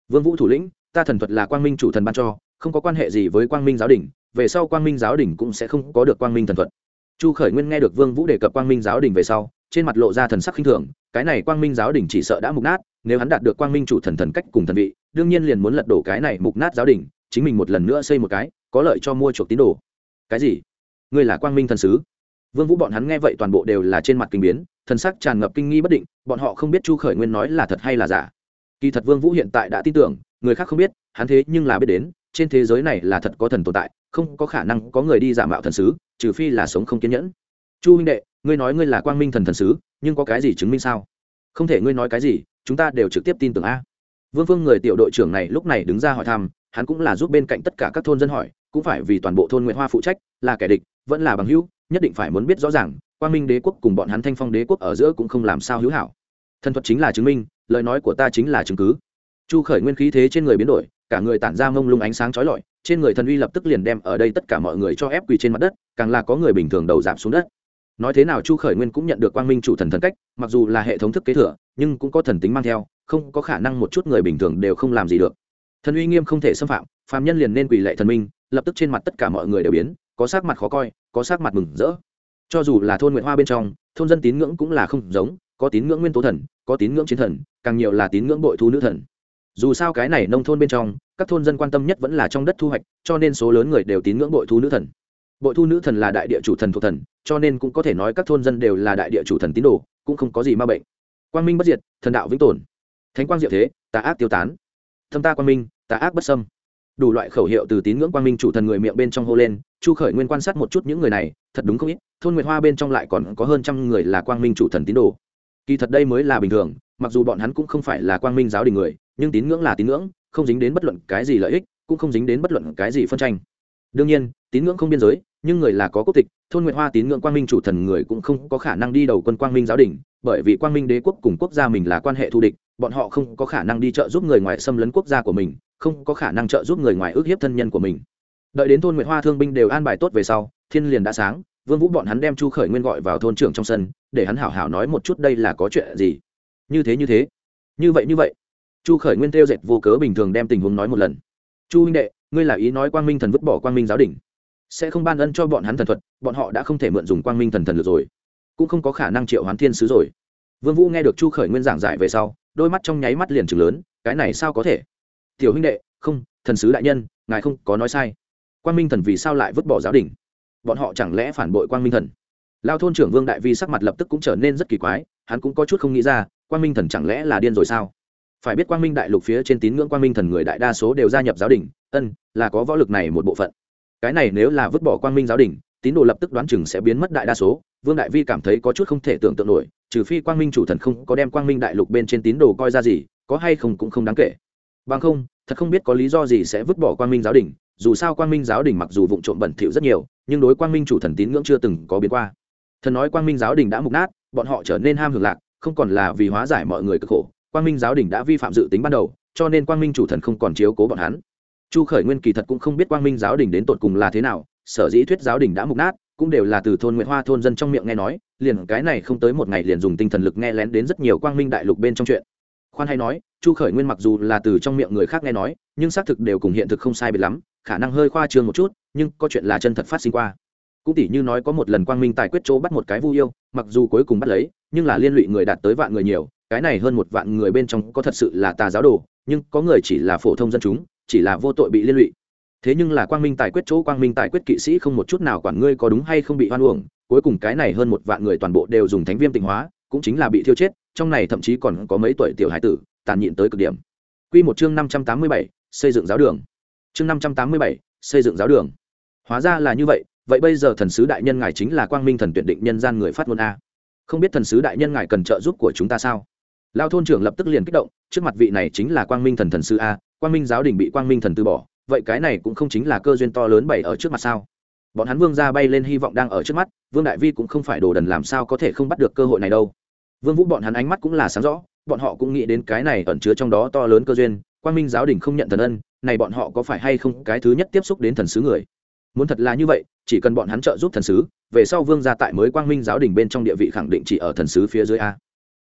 Vương vũ thủ lĩnh, ta thần thuật là quang minh chủ thần ban cho, không có quan hệ gì với quang minh giáo đình về sau quang minh giáo đình cũng sẽ không có được quang minh thần thuật. Chu khởi nguyên nghe được vương vũ đề cập quang minh giáo đình về sau, trên mặt lộ ra thần sắc khinh thường, cái này quang minh giáo đình chỉ sợ đã mục nát, nếu hắn đạt được quang minh chủ thần thần cách cùng thần vị, đương nhiên liền muốn lật đổ cái này mục nát giáo đình, chính mình một lần nữa xây một cái, có lợi cho mua chuộc tín đồ. Cái gì? Ngươi là quang minh thần sứ? Vương vũ bọn hắn nghe vậy toàn bộ đều là trên mặt kinh biến, thần sắc tràn ngập kinh nghi bất định, bọn họ không biết chu khởi nguyên nói là thật hay là giả. Kỳ thật vương vũ hiện tại đã tin tưởng, người khác không biết, hắn thế nhưng là biết đến trên thế giới này là thật có thần tồn tại, không có khả năng có người đi giả mạo thần sứ, trừ phi là sống không kiên nhẫn. Chu huynh đệ, ngươi nói ngươi là quang minh thần thần sứ, nhưng có cái gì chứng minh sao? Không thể ngươi nói cái gì, chúng ta đều trực tiếp tin tưởng a. Vương phương người tiểu đội trưởng này lúc này đứng ra hỏi thăm, hắn cũng là giúp bên cạnh tất cả các thôn dân hỏi, cũng phải vì toàn bộ thôn nguyễn hoa phụ trách, là kẻ địch, vẫn là bằng hữu, nhất định phải muốn biết rõ ràng, quang minh đế quốc cùng bọn hắn thanh phong đế quốc ở giữa cũng không làm sao hữu hảo. Thần thuật chính là chứng minh, lời nói của ta chính là chứng cứ. Chu khởi nguyên khí thế trên người biến đổi cả người tản ra mông lung ánh sáng chói lọi, trên người thần uy lập tức liền đem ở đây tất cả mọi người cho ép quỳ trên mặt đất, càng là có người bình thường đầu giảm xuống đất. Nói thế nào chu khởi nguyên cũng nhận được quang minh chủ thần thần cách, mặc dù là hệ thống thức kế thừa, nhưng cũng có thần tính mang theo, không có khả năng một chút người bình thường đều không làm gì được. Thần uy nghiêm không thể xâm phạm, phàm nhân liền nên quỳ lệ thần minh, lập tức trên mặt tất cả mọi người đều biến, có sắc mặt khó coi, có sắc mặt mừng rỡ. Cho dù là thôn nguyện hoa bên trong, thôn dân tín ngưỡng cũng là không giống, có tín ngưỡng nguyên tố thần, có tín ngưỡng chiến thần, càng nhiều là tín ngưỡng bội thu nữ thần dù sao cái này nông thôn bên trong, các thôn dân quan tâm nhất vẫn là trong đất thu hoạch, cho nên số lớn người đều tín ngưỡng bội thu nữ thần. Bội thu nữ thần là đại địa chủ thần thuộc thần, cho nên cũng có thể nói các thôn dân đều là đại địa chủ thần tín đồ, cũng không có gì ma bệnh. Quang minh bất diệt, thần đạo vĩnh tồn. Thánh quang diệu thế, tà ác tiêu tán. Thâm ta quang minh, tà ác bất sâm đủ loại khẩu hiệu từ tín ngưỡng quang minh chủ thần người miệng bên trong hô lên, chu khởi nguyên quan sát một chút những người này, thật đúng không ít, thôn nguyệt hoa bên trong lại còn có hơn trăm người là quang minh chủ thần tín đồ. Kỳ thật đây mới là bình thường, mặc dù bọn hắn cũng không phải là quang minh giáo đình người nhưng tín ngưỡng là tín ngưỡng, không dính đến bất luận cái gì lợi ích, cũng không dính đến bất luận cái gì phân tranh. Đương nhiên, tín ngưỡng không biên giới, nhưng người là có quốc tịch, thôn nguyệt hoa tín ngưỡng quang minh chủ thần người cũng không có khả năng đi đầu quân quang minh giáo đình, bởi vì quang minh đế quốc cùng quốc gia mình là quan hệ thù địch, bọn họ không có khả năng đi trợ giúp người ngoài xâm lấn quốc gia của mình, không có khả năng trợ giúp người ngoài ước hiếp thân nhân của mình. Đợi đến thôn nguyệt hoa thương binh đều an bài tốt về sau, thiên liền đã sáng, vương vũ bọn hắn đem chu khởi nguyên gọi vào thôn trưởng trong sân, để hắn hảo hảo nói một chút đây là có chuyện gì. Như thế như thế. Như vậy như vậy chu khởi nguyên theo dệt vô cớ bình thường đem tình huống nói một lần. Chu huynh đệ, ngươi là ý nói quang minh thần vứt bỏ quang minh giáo đình. Sẽ không ban ân cho bọn hắn thần thuật, bọn họ đã không thể mượn dùng quang minh thần thần được rồi. Cũng không có khả năng triệu hoán thiên sứ rồi. Vương vũ nghe được chu khởi nguyên giảng giải về sau, đôi mắt trong nháy mắt liền trừng lớn, cái này sao có thể? Tiểu huynh đệ, không, thần sứ đại nhân, ngài không có nói sai. Quang minh thần vì sao lại vứt bỏ giáo đình? Bọn họ chẳng lẽ phản bội quang minh thần? Lao thôn trưởng vương đại vi sắc mặt lập tức cũng trở nên rất kỳ quái, hắn cũng có chút không nghĩ ra, quang minh thần chẳng lẽ là điên rồi sao? Phải biết quang minh đại lục phía trên tín ngưỡng quang minh thần người đại đa số đều gia nhập giáo đình, ân, là có võ lực này một bộ phận. Cái này nếu là vứt bỏ quang minh giáo đình, tín đồ lập tức đoán chừng sẽ biến mất đại đa số, vương đại vi cảm thấy có chút không thể tưởng tượng nổi, trừ phi quang minh chủ thần không có đem quang minh đại lục bên trên tín đồ coi ra gì, có hay không cũng không đáng kể. Bằng không, thật không biết có lý do gì sẽ vứt bỏ quang minh giáo đình, dù sao quang minh giáo đình mặc dù vụ trộm bẩn thỉu rất nhiều, nhưng đối quang minh chủ thần tín ngưỡng chưa từng có biến qua. Thần nói quang minh giáo đình đã mục nát, bọn họ trở nên ham hưởng lạc, không còn là vì hóa giải mọi người cực khổ quang minh giáo đình đã vi phạm dự tính ban đầu, cho nên quang minh chủ thần không còn chiếu cố bọn hắn. Chu khởi nguyên kỳ thật cũng không biết quang minh giáo đình đến tột cùng là thế nào, sở dĩ thuyết giáo đình đã mục nát, cũng đều là từ thôn nguyễn hoa thôn dân trong miệng nghe nói, liền cái này không tới một ngày liền dùng tinh thần lực nghe lén đến rất nhiều quang minh đại lục bên trong chuyện. Khoan hay nói, chu khởi nguyên mặc dù là từ trong miệng người khác nghe nói, nhưng xác thực đều cùng hiện thực không sai biệt lắm, khả năng hơi khoa trương một chút, nhưng có chuyện là chân thật phát sinh qua. Cũng tỷ như nói có một lần quang minh tài quyết chỗ bắt một cái vu yêu, mặc dù cuối cùng bắt lấy, nhưng là liên lụy người đạt tới vạn người nhiều cái này hơn một vạn người bên trong có thật sự là tà giáo đồ, nhưng có người chỉ là phổ thông dân chúng, chỉ là vô tội bị liên lụy. Thế nhưng là quang minh tài quyết chỗ quang minh tài quyết kỵ sĩ không một chút nào quản ngươi có đúng hay không bị hoan uổng, cuối cùng cái này hơn một vạn người toàn bộ đều dùng thánh viêm tịnh hóa, cũng chính là bị thiêu chết, trong này thậm chí còn có mấy tuổi tiểu hải tử, tàn nhịn tới cực điểm. Quy một chương năm trăm tám mươi bảy, xây dựng giáo đường. Chương năm trăm tám mươi bảy, xây dựng giáo đường. Hóa ra là như vậy vậy bây giờ thần sứ đại nhân ngài chính là quang minh thần tuyển định nhân gian người phát ngôn a. Không biết thần sứ đại nhân ngài cần trợ giúp của chúng ta sao? Lao thôn trưởng lập tức liền kích động, trước mặt vị này chính là quang minh thần thần sứ a, quang minh giáo đình bị quang minh thần từ bỏ, vậy cái này cũng không chính là cơ duyên to lớn bày ở trước mặt sao? Bọn hắn vương ra bay lên hy vọng đang ở trước mắt, vương đại vi cũng không phải đồ đần làm sao có thể không bắt được cơ hội này đâu. Vương vũ bọn hắn ánh mắt cũng là sáng rõ, bọn họ cũng nghĩ đến cái này ẩn chứa trong đó to lớn cơ duyên, quang minh giáo đình không nhận thần ân, này bọn họ có phải hay không cái thứ nhất tiếp xúc đến thần sứ người? Muốn thật là như vậy, chỉ cần bọn hắn trợ giúp thần sứ, về sau vương gia tại mới quang minh giáo đình bên trong địa vị khẳng định chỉ ở thần sứ phía dưới a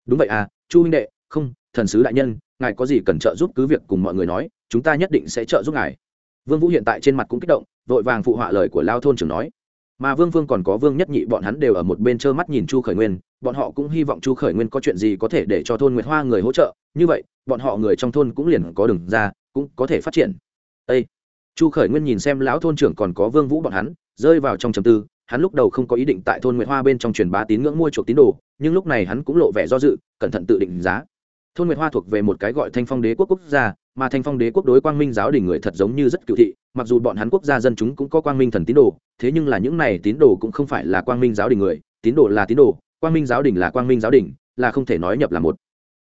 đúng vậy à chu huynh đệ, không, thần sứ đại nhân, ngài có gì cần trợ giúp cứ việc cùng mọi người nói, chúng ta nhất định sẽ trợ giúp ngài. Vương vũ hiện tại trên mặt cũng kích động, vội vàng phụ họa lời của lao thôn trưởng nói. Mà vương vương còn có vương nhất nhị, bọn hắn đều ở một bên trơ mắt nhìn chu khởi nguyên, bọn họ cũng hy vọng chu khởi nguyên có chuyện gì có thể để cho thôn nguyệt hoa người hỗ trợ. Như vậy, bọn họ người trong thôn cũng liền có đường ra, cũng có thể phát triển. Ê! chu khởi nguyên nhìn xem lão thôn trưởng còn có vương vũ bọn hắn, rơi vào trong trầm tư, hắn lúc đầu không có ý định tại thôn nguyệt hoa bên trong truyền bá tín ngưỡng mua chuộc tín đồ nhưng lúc này hắn cũng lộ vẻ do dự, cẩn thận tự định giá. Thôn nguyệt hoa thuộc về một cái gọi thanh phong đế quốc quốc gia, mà thanh phong đế quốc đối quang minh giáo đình người thật giống như rất cựu thị, mặc dù bọn hắn quốc gia dân chúng cũng có quang minh thần tín đồ, thế nhưng là những này tín đồ cũng không phải là quang minh giáo đình người, tín đồ là tín đồ, quang minh giáo đình là quang minh giáo đình, là không thể nói nhập là một.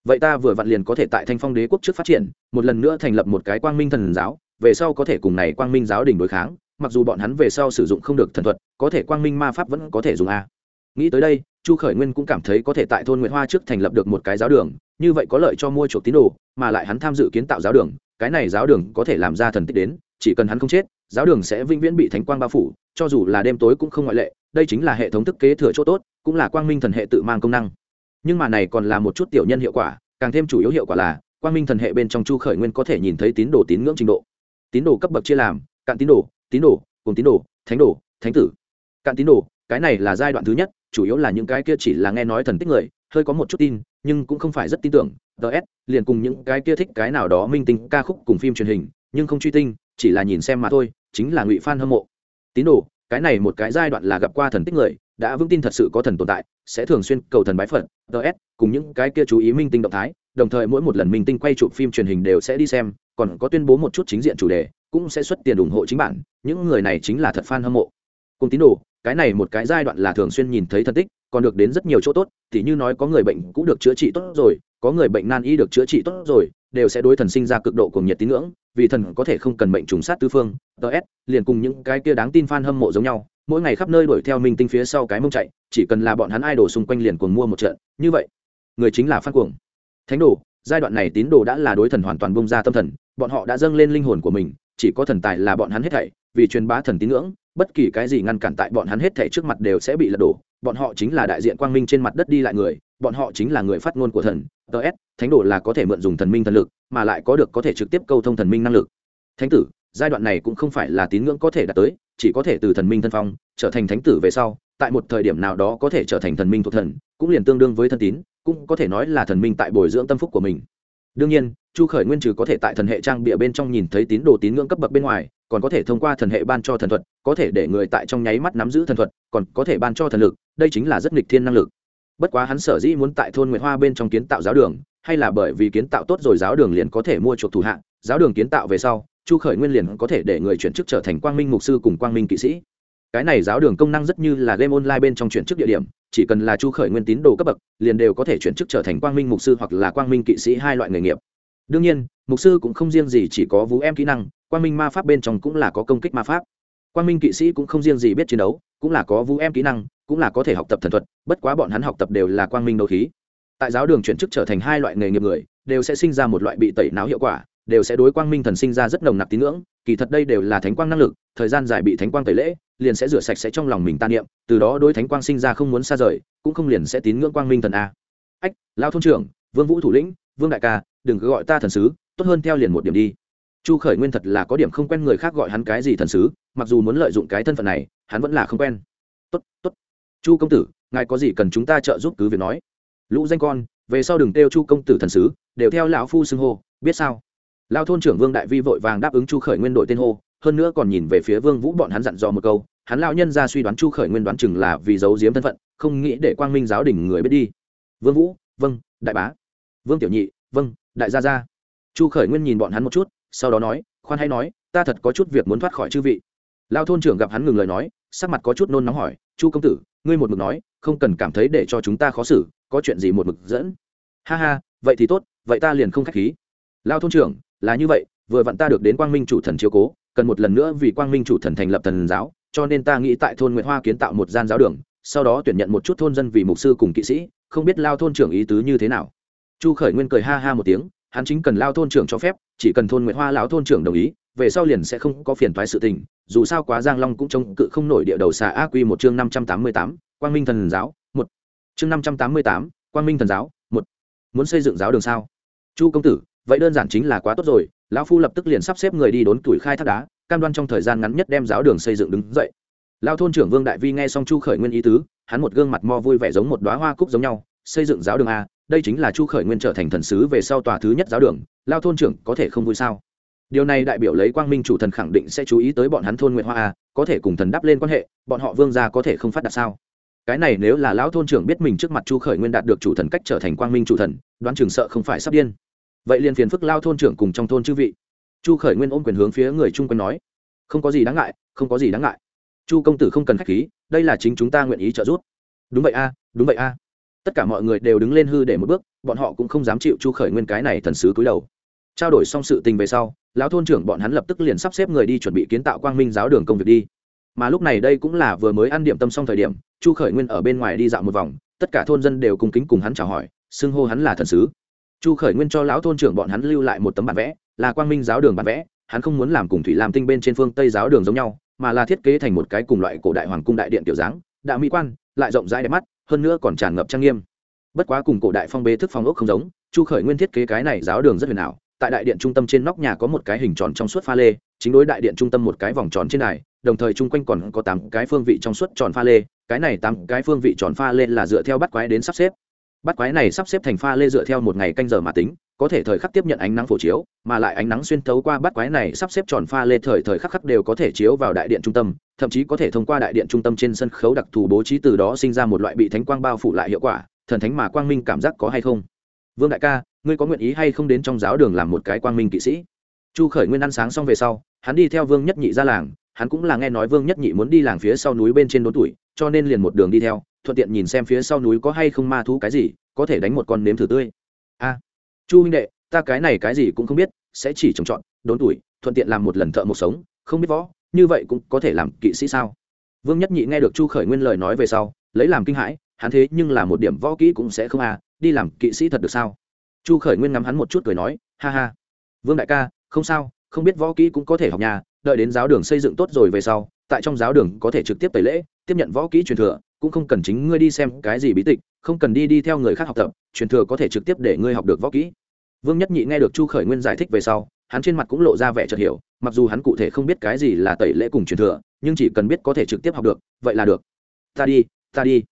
Vậy ta vừa vặn liền có thể tại thanh phong đế quốc trước phát triển, một lần nữa thành lập một cái quang minh thần giáo, về sau có thể cùng này quang minh giáo đình đối kháng, mặc dù bọn hắn về sau sử dụng không được thần thuật, có thể quang minh ma pháp vẫn có thể dùng a. Nghĩ tới đây chu khởi nguyên cũng cảm thấy có thể tại thôn nguyễn hoa trước thành lập được một cái giáo đường, như vậy có lợi cho mua chuộc tín đồ, mà lại hắn tham dự kiến tạo giáo đường, cái này giáo đường có thể làm ra thần tích đến, chỉ cần hắn không chết, giáo đường sẽ vĩnh viễn bị thánh quang bao phủ, cho dù là đêm tối cũng không ngoại lệ, đây chính là hệ thống thức kế thừa chỗ tốt, cũng là quang minh thần hệ tự mang công năng. Nhưng mà này còn là một chút tiểu nhân hiệu quả, càng thêm chủ yếu hiệu quả là, quang minh thần hệ bên trong chu khởi nguyên có thể nhìn thấy tín đồ tín ngưỡng trình độ. Tín đồ cấp bậc chia làm, cạn tín đồ tín đồ, cùng tín đồ, thánh đồ, thánh tử. Cạn tín đồ, cái này là giai đoạn thứ nhất chủ yếu là những cái kia chỉ là nghe nói thần tích người, hơi có một chút tin, nhưng cũng không phải rất tin tưởng. Ts liền cùng những cái kia thích cái nào đó minh tinh ca khúc cùng phim truyền hình, nhưng không truy tinh, chỉ là nhìn xem mà thôi, chính là ngụy fan hâm mộ. Tín đồ, cái này một cái giai đoạn là gặp qua thần tích người, đã vững tin thật sự có thần tồn tại, sẽ thường xuyên cầu thần bái phật. Ts cùng những cái kia chú ý minh tinh động thái, đồng thời mỗi một lần minh tinh quay chụp phim truyền hình đều sẽ đi xem, còn có tuyên bố một chút chính diện chủ đề, cũng sẽ xuất tiền ủng hộ chính bản, những người này chính là thật fan hâm mộ. Cùng tín đồ cái này một cái giai đoạn là thường xuyên nhìn thấy thân tích, còn được đến rất nhiều chỗ tốt thì như nói có người bệnh cũng được chữa trị tốt rồi, có người bệnh nan y được chữa trị tốt rồi, đều sẽ đối thần sinh ra cực độ cùng nhiệt tín ngưỡng, vì thần có thể không cần mệnh trùng sát tứ phương. Ts liền cùng những cái kia đáng tin fan hâm mộ giống nhau, mỗi ngày khắp nơi đuổi theo minh tinh phía sau cái mông chạy, chỉ cần là bọn hắn ai xung quanh liền cuồng mua một trận, như vậy, người chính là phát cuồng. Thánh đồ, giai đoạn này tín đồ đã là đối thần hoàn toàn bông ra tâm thần, bọn họ đã dâng lên linh hồn của mình, chỉ có thần tài là bọn hắn hết thảy, vì truyền bá thần tín ngưỡng bất kỳ cái gì ngăn cản tại bọn hắn hết thảy trước mặt đều sẽ bị lật đổ. Bọn họ chính là đại diện quang minh trên mặt đất đi lại người, bọn họ chính là người phát ngôn của thần. Ts thánh đồ là có thể mượn dùng thần minh thần lực, mà lại có được có thể trực tiếp câu thông thần minh năng lực. Thánh tử, giai đoạn này cũng không phải là tín ngưỡng có thể đạt tới, chỉ có thể từ thần minh thân phong, trở thành thánh tử về sau, tại một thời điểm nào đó có thể trở thành thần minh thuộc thần, cũng liền tương đương với thân tín, cũng có thể nói là thần minh tại bồi dưỡng tâm phúc của mình. Đương nhiên, chu khởi nguyên trừ có thể tại thần hệ trang bịa bên trong nhìn thấy tín đồ tín ngưỡng cấp bậc bên ngoài còn có thể thông qua thần hệ ban cho thần thuật, có thể để người tại trong nháy mắt nắm giữ thần thuật, còn có thể ban cho thần lực, đây chính là rất nghịch thiên năng lực. Bất quá hắn sở dĩ muốn tại thôn nguyệt hoa bên trong kiến tạo giáo đường, hay là bởi vì kiến tạo tốt rồi giáo đường liền có thể mua chuộc thủ hạ, giáo đường kiến tạo về sau, chu khởi nguyên liền có thể để người chuyển chức trở thành quang minh mục sư cùng quang minh kỵ sĩ. Cái này giáo đường công năng rất như là game online bên trong chuyển chức địa điểm, chỉ cần là chu khởi nguyên tín đồ cấp bậc, liền đều có thể chuyển chức trở thành quang minh mục sư hoặc là quang minh kỵ sĩ hai loại nghề nghiệp. Đương nhiên, mục sư cũng không riêng gì chỉ có vũ em kỹ năng quang minh ma pháp bên trong cũng là có công kích ma pháp. Quang minh kỵ sĩ cũng không riêng gì biết chiến đấu, cũng là có vũ em kỹ năng, cũng là có thể học tập thần thuật, bất quá bọn hắn học tập đều là quang minh đấu khí. Tại giáo đường chuyển chức trở thành hai loại nghề nghiệp người, đều sẽ sinh ra một loại bị tẩy não hiệu quả, đều sẽ đối quang minh thần sinh ra rất nồng nặc tín ngưỡng, kỳ thật đây đều là thánh quang năng lực, thời gian dài bị thánh quang tẩy lễ, liền sẽ rửa sạch sẽ trong lòng mình tan niệm, từ đó đối thánh quang sinh ra không muốn xa rời, cũng không liền sẽ tín ngưỡng quang minh thần a. Ách, lao thôn trưởng, vương vũ thủ lĩnh, vương đại ca, đừng cứ gọi ta thần sứ, tốt hơn theo liền một điểm đi chu khởi nguyên thật là có điểm không quen người khác gọi hắn cái gì thần sứ, mặc dù muốn lợi dụng cái thân phận này, hắn vẫn là không quen. Tốt tốt. Chu công tử, ngài có gì cần chúng ta trợ giúp cứ việc nói. Lũ danh con, về sau đừng kêu chu công tử thần sứ, đều theo lão phu xưng hô, biết sao? Lao thôn trưởng vương đại vi vội vàng đáp ứng chu khởi nguyên đội tên hô, hơn nữa còn nhìn về phía vương vũ bọn hắn dặn dò một câu, hắn lao nhân ra suy đoán chu khởi nguyên đoán chừng là vì giấu giếm thân phận, không nghĩ để quang minh giáo đình người biết đi. Vương vũ vâng đại bá. Vương tiểu nhị vâng đại gia gia. Chu khởi nguyên nhìn bọn hắn một chút sau đó nói, khoan hay nói, ta thật có chút việc muốn thoát khỏi chư vị. Lao thôn trưởng gặp hắn ngừng lời nói, sắc mặt có chút nôn nóng hỏi, chu công tử, ngươi một mực nói, không cần cảm thấy để cho chúng ta khó xử, có chuyện gì một mực dẫn? Ha ha, vậy thì tốt, vậy ta liền không khách khí. Lao thôn trưởng, là như vậy, vừa vặn ta được đến quang minh chủ thần chiếu cố, cần một lần nữa vì quang minh chủ thần thành lập thần giáo, cho nên ta nghĩ tại thôn nguyễn hoa kiến tạo một gian giáo đường, sau đó tuyển nhận một chút thôn dân vì mục sư cùng kỵ sĩ, không biết lao thôn trưởng ý tứ như thế nào. Chu khởi nguyên cười ha ha một tiếng hắn chính cần lao thôn trưởng cho phép, chỉ cần thôn nguyễn hoa lão thôn trưởng đồng ý, về sau liền sẽ không có phiền toái sự tình. Dù sao quá giang long cũng trông cự không nổi địa đầu xà a quy một chương năm trăm tám mươi tám, quang minh thần giáo, một. Chương năm trăm tám mươi tám, quang minh thần giáo, một. Muốn xây dựng giáo đường sao? Chu công tử, vậy đơn giản chính là quá tốt rồi, lão phu lập tức liền sắp xếp người đi đốn tuổi khai thác đá, cam đoan trong thời gian ngắn nhất đem giáo đường xây dựng đứng dậy. Lao thôn trưởng vương đại vi nghe xong chu khởi nguyên ý tứ, hắn một gương mặt mo vui vẻ giống một đoá hoa cúc giống nhau, xây dựng giáo đường a đây chính là chu khởi nguyên trở thành thần sứ về sau tòa thứ nhất giáo đường, lao thôn trưởng có thể không vui sao? Điều này đại biểu lấy quang minh chủ thần khẳng định sẽ chú ý tới bọn hắn thôn nguyện hoa a có thể cùng thần đắp lên quan hệ, bọn họ vương gia có thể không phát đạt sao? Cái này nếu là lão thôn trưởng biết mình trước mặt chu khởi nguyên đạt được chủ thần cách trở thành quang minh chủ thần, đoán chừng sợ không phải sắp điên. Vậy liền phiền phức lao thôn trưởng cùng trong thôn chư vị. Chu khởi nguyên ôm quyền hướng phía người chung quanh nói, không có gì đáng ngại, không có gì đáng ngại. Chu công tử không cần k h á c h khí, đây là chính chúng ta nguyện ý trợ giúp. Đúng vậy a, đúng vậy a tất cả mọi người đều đứng lên hư để một bước, bọn họ cũng không dám chịu chu khởi nguyên cái này thần sứ cúi đầu. Trao đổi xong sự tình về sau, lão thôn trưởng bọn hắn lập tức liền sắp xếp người đi chuẩn bị kiến tạo quang minh giáo đường công việc đi. Mà lúc này đây cũng là vừa mới ăn điểm tâm xong thời điểm, chu khởi nguyên ở bên ngoài đi dạo một vòng, tất cả thôn dân đều cùng kính cùng hắn chào hỏi, xưng hô hắn là thần sứ. Chu khởi nguyên cho lão thôn trưởng bọn hắn lưu lại một tấm bản vẽ, là quang minh giáo đường bản vẽ, hắn không muốn làm cùng thủy làm tinh bên trên phương tây giáo đường giống nhau, mà là thiết kế thành một cái cùng loại cổ đại hoàng cung đại điện kiểu dáng, đạo mỹ quan lại rộng rãi đẹp mắt, hơn nữa còn tràn ngập trang nghiêm. Bất quá cùng cổ đại phong bế thức phong ốc không giống, chu khởi nguyên thiết kế cái này giáo đường rất huyền ảo, tại đại điện trung tâm trên nóc nhà có một cái hình tròn trong suốt pha lê, chính đối đại điện trung tâm một cái vòng tròn trên này đồng thời chung quanh còn có tám cái phương vị trong suốt tròn pha lê, cái này tám cái phương vị tròn pha lê là dựa theo bắt quái đến sắp xếp. Bắt quái này sắp xếp thành pha lê dựa theo một ngày canh giờ mà tính có thể thời khắc tiếp nhận ánh nắng phổ chiếu, mà lại ánh nắng xuyên thấu qua bát quái này sắp xếp tròn pha lê thời thời khắc khắc đều có thể chiếu vào đại điện trung tâm, thậm chí có thể thông qua đại điện trung tâm trên sân khấu đặc thù bố trí từ đó sinh ra một loại bị thánh quang bao phủ lại hiệu quả, thần thánh mà quang minh cảm giác có hay không? Vương đại ca, ngươi có nguyện ý hay không đến trong giáo đường làm một cái quang minh kỵ sĩ? Chu khởi nguyên ăn sáng xong về sau, hắn đi theo vương nhất nhị ra làng, hắn cũng là nghe nói vương nhất nhị muốn đi làng phía sau núi bên trên đốn tuổi, cho nên liền một đường đi theo, thuận tiện nhìn xem phía sau núi có hay không ma thú cái gì, có thể đánh một con nếm thử tươi chu huynh đệ, ta cái này cái gì cũng không biết, sẽ chỉ trồng trọt, đốn tuổi, thuận tiện làm một lần thợ một sống, không biết võ, như vậy cũng có thể làm kỵ sĩ sao? Vương nhất nhị nghe được chu khởi nguyên lời nói về sau, lấy làm kinh hãi, hắn thế nhưng là một điểm võ kỹ cũng sẽ không à đi làm kỵ sĩ thật được sao? Chu khởi nguyên ngắm hắn một chút cười nói, ha ha. Vương đại ca, không sao, không biết võ kỹ cũng có thể học nhà, đợi đến giáo đường xây dựng tốt rồi về sau, tại trong giáo đường có thể trực tiếp tẩy lễ, tiếp nhận võ kỹ truyền thừa, cũng không cần chính ngươi đi xem cái gì bí tịch, không cần đi đi theo người khác học tập, truyền thừa có thể trực tiếp để ngươi học được võ kỹ vương nhất nhị nghe được chu khởi nguyên giải thích về sau, hắn trên mặt cũng lộ ra vẻ chợt hiểu, mặc dù hắn cụ thể không biết cái gì là tẩy lễ cùng truyền thừa, nhưng chỉ cần biết có thể trực tiếp học được, vậy là được. Ta đi ta đi.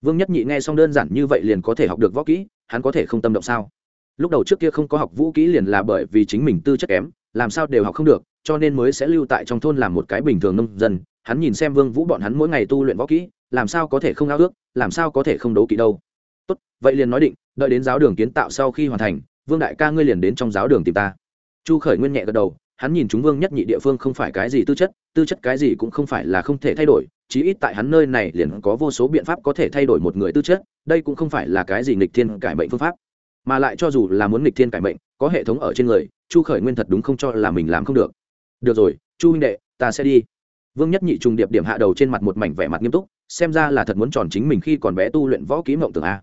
Vương nhất nhị nghe xong đơn giản như vậy liền có thể học được võ kỹ, hắn có thể không tâm động sao? Lúc đầu trước kia không có học vũ kỹ liền là bởi vì chính mình tư chất kém, làm sao đều học không được, cho nên mới sẽ lưu tại trong thôn làm một cái bình thường nông dân. Hắn nhìn xem vương vũ bọn hắn mỗi ngày tu luyện võ kỹ, làm sao có thể không ao ước, làm sao có thể không đấu kỹ đâu. Tốt, vậy liền nói định, đợi đến giáo đường kiến tạo sau khi hoàn thành vương đại ca ngươi liền đến trong giáo đường tìm ta. Chu khởi nguyên nhẹ gật đầu, hắn nhìn chúng vương nhất nhị địa phương không phải cái gì tư chất tư chất cái gì cũng không phải là không thể thay đổi, chí ít tại hắn nơi này liền có vô số biện pháp có thể thay đổi một người tư chất, đây cũng không phải là cái gì nghịch thiên cải mệnh phương pháp. Mà lại cho dù là muốn nghịch thiên cải mệnh, có hệ thống ở trên người, chu khởi nguyên thật đúng không cho là mình làm không được. Được rồi, chu huynh đệ, ta sẽ đi. Vương nhất nhị trùng điệp điểm hạ đầu trên mặt một mảnh vẻ mặt nghiêm túc, xem ra là thật muốn tròn chính mình khi còn bé tu luyện võ kỹ mộng tưởng a.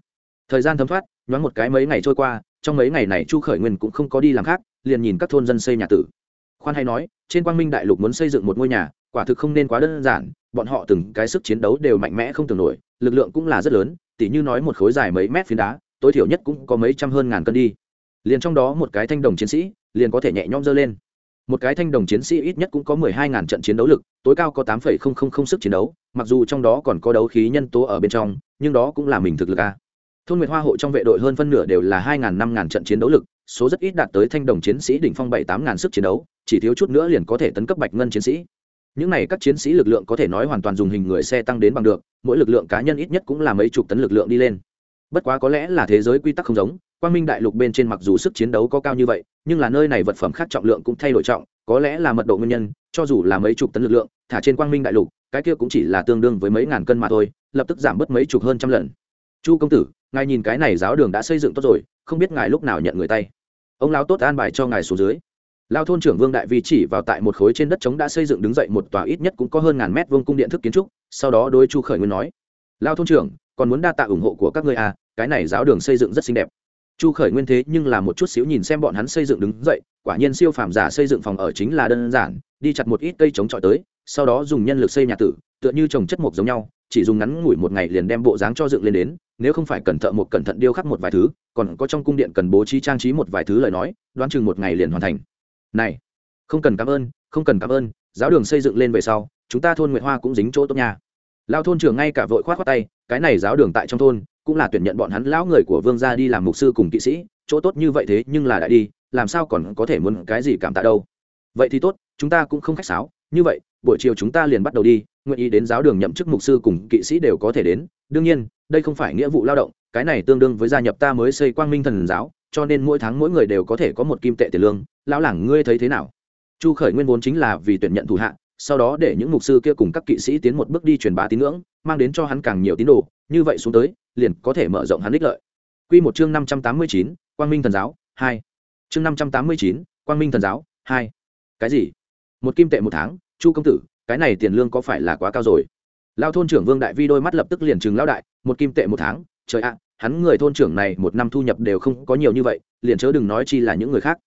Thời gian thấm thoát, nhoáng một cái mấy ngày trôi qua trong mấy ngày này chu khởi nguyên cũng không có đi làm khác, liền nhìn các thôn dân xây nhà tử. Khoan hay nói, trên quang minh đại lục muốn xây dựng một ngôi nhà, quả thực không nên quá đơn giản, bọn họ từng cái sức chiến đấu đều mạnh mẽ không tưởng nổi, lực lượng cũng là rất lớn, tỉ như nói một khối dài mấy mét phiến đá, tối thiểu nhất cũng có mấy trăm hơn ngàn cân đi. Liền trong đó một cái thanh đồng chiến sĩ, liền có thể nhẹ nhõm dơ lên. Một cái thanh đồng chiến sĩ ít nhất cũng có mười hai ngàn trận chiến đấu lực, tối cao có tám phẩy không không không sức chiến đấu, mặc dù trong đó còn có đấu khí nhân tố ở bên trong, nhưng đó cũng là mình thực lực a thôn nguyệt hoa hộ trong vệ đội hơn phân nửa đều là hai ngàn năm ngàn trận chiến đấu lực, số rất ít đạt tới thanh đồng chiến sĩ đỉnh phong bảy tám ngàn sức chiến đấu, chỉ thiếu chút nữa liền có thể tấn cấp bạch ngân chiến sĩ. Những này các chiến sĩ lực lượng có thể nói hoàn toàn dùng hình người xe tăng đến bằng được, mỗi lực lượng cá nhân ít nhất cũng là mấy chục tấn lực lượng đi lên. Bất quá có lẽ là thế giới quy tắc không giống, quang minh đại lục bên trên mặc dù sức chiến đấu có cao như vậy, nhưng là nơi này vật phẩm khác trọng lượng cũng thay đổi trọng, có lẽ là mật độ nguyên nhân, cho dù là mấy chục tấn lực lượng, thả trên quang minh đại lục, cái kia cũng chỉ là tương đương với mấy ngàn cân mà thôi, lập tức giảm bớt mấy chục hơn trăm lần chu công tử, ngài nhìn cái này giáo đường đã xây dựng tốt rồi, không biết ngài lúc nào nhận người tay. Ông lão tốt an bài cho ngài xuống dưới. Lao thôn trưởng vương đại vi chỉ vào tại một khối trên đất trống đã xây dựng đứng dậy một tòa ít nhất cũng có hơn ngàn mét vuông cung điện thức kiến trúc, sau đó đôi chu khởi nguyên nói, lao thôn trưởng, còn muốn đa tạ ủng hộ của các ngươi à cái này giáo đường xây dựng rất xinh đẹp. Chu khởi nguyên thế nhưng là một chút xíu nhìn xem bọn hắn xây dựng đứng dậy, quả nhiên siêu phàm giả xây dựng phòng ở chính là đơn giản, đi chặt một ít cây chống trọi tới, sau đó dùng nhân lực xây nhà tử, tựa như trồng chất mộc giống nhau chỉ dùng ngắn ngủi một ngày liền đem bộ dáng cho dựng lên đến, nếu không phải cẩn thận một cẩn thận điêu khắc một vài thứ, còn có trong cung điện cần bố trí trang trí một vài thứ lời nói, đoán chừng một ngày liền hoàn thành. Này, không cần cảm ơn, không cần cảm ơn, giáo đường xây dựng lên về sau, chúng ta thôn nguyệt hoa cũng dính chỗ tốt nha. Lao thôn trưởng ngay cả vội khoát khoát tay, cái này giáo đường tại trong thôn, cũng là tuyển nhận bọn hắn lão người của vương gia đi làm mục sư cùng kỵ sĩ, chỗ tốt như vậy thế nhưng là đã đi, làm sao còn có thể muốn cái gì cảm tạ đâu. Vậy thì tốt, chúng ta cũng không khách sáo, như vậy buổi chiều chúng ta liền bắt đầu đi, nguyện ý đến giáo đường nhậm chức mục sư cùng kỵ sĩ đều có thể đến. Đương nhiên, đây không phải nghĩa vụ lao động, cái này tương đương với gia nhập ta mới xây quang minh thần giáo, cho nên mỗi tháng mỗi người đều có thể có một kim tệ tiền lương. Lão làng ngươi thấy thế nào? Chu khởi nguyên vốn chính là vì tuyển nhận thủ hạ, sau đó để những mục sư kia cùng các kỵ sĩ tiến một bước đi truyền bá tín ngưỡng, mang đến cho hắn càng nhiều tín đồ. Như vậy xuống tới, liền có thể mở rộng hắn ích lợi. Quy một chương năm trăm tám mươi chín, quang minh thần giáo, hai. Chương năm trăm tám mươi chín, quang minh thần giáo, hai. Cái gì? Một kim tệ một tháng chu công tử, cái này tiền lương có phải là quá cao rồi? Lao thôn trưởng vương đại vi đôi mắt lập tức liền chừng lao đại, một kim tệ một tháng, trời ạ, hắn người thôn trưởng này một năm thu nhập đều không có nhiều như vậy, liền chớ đừng nói chi là những người khác.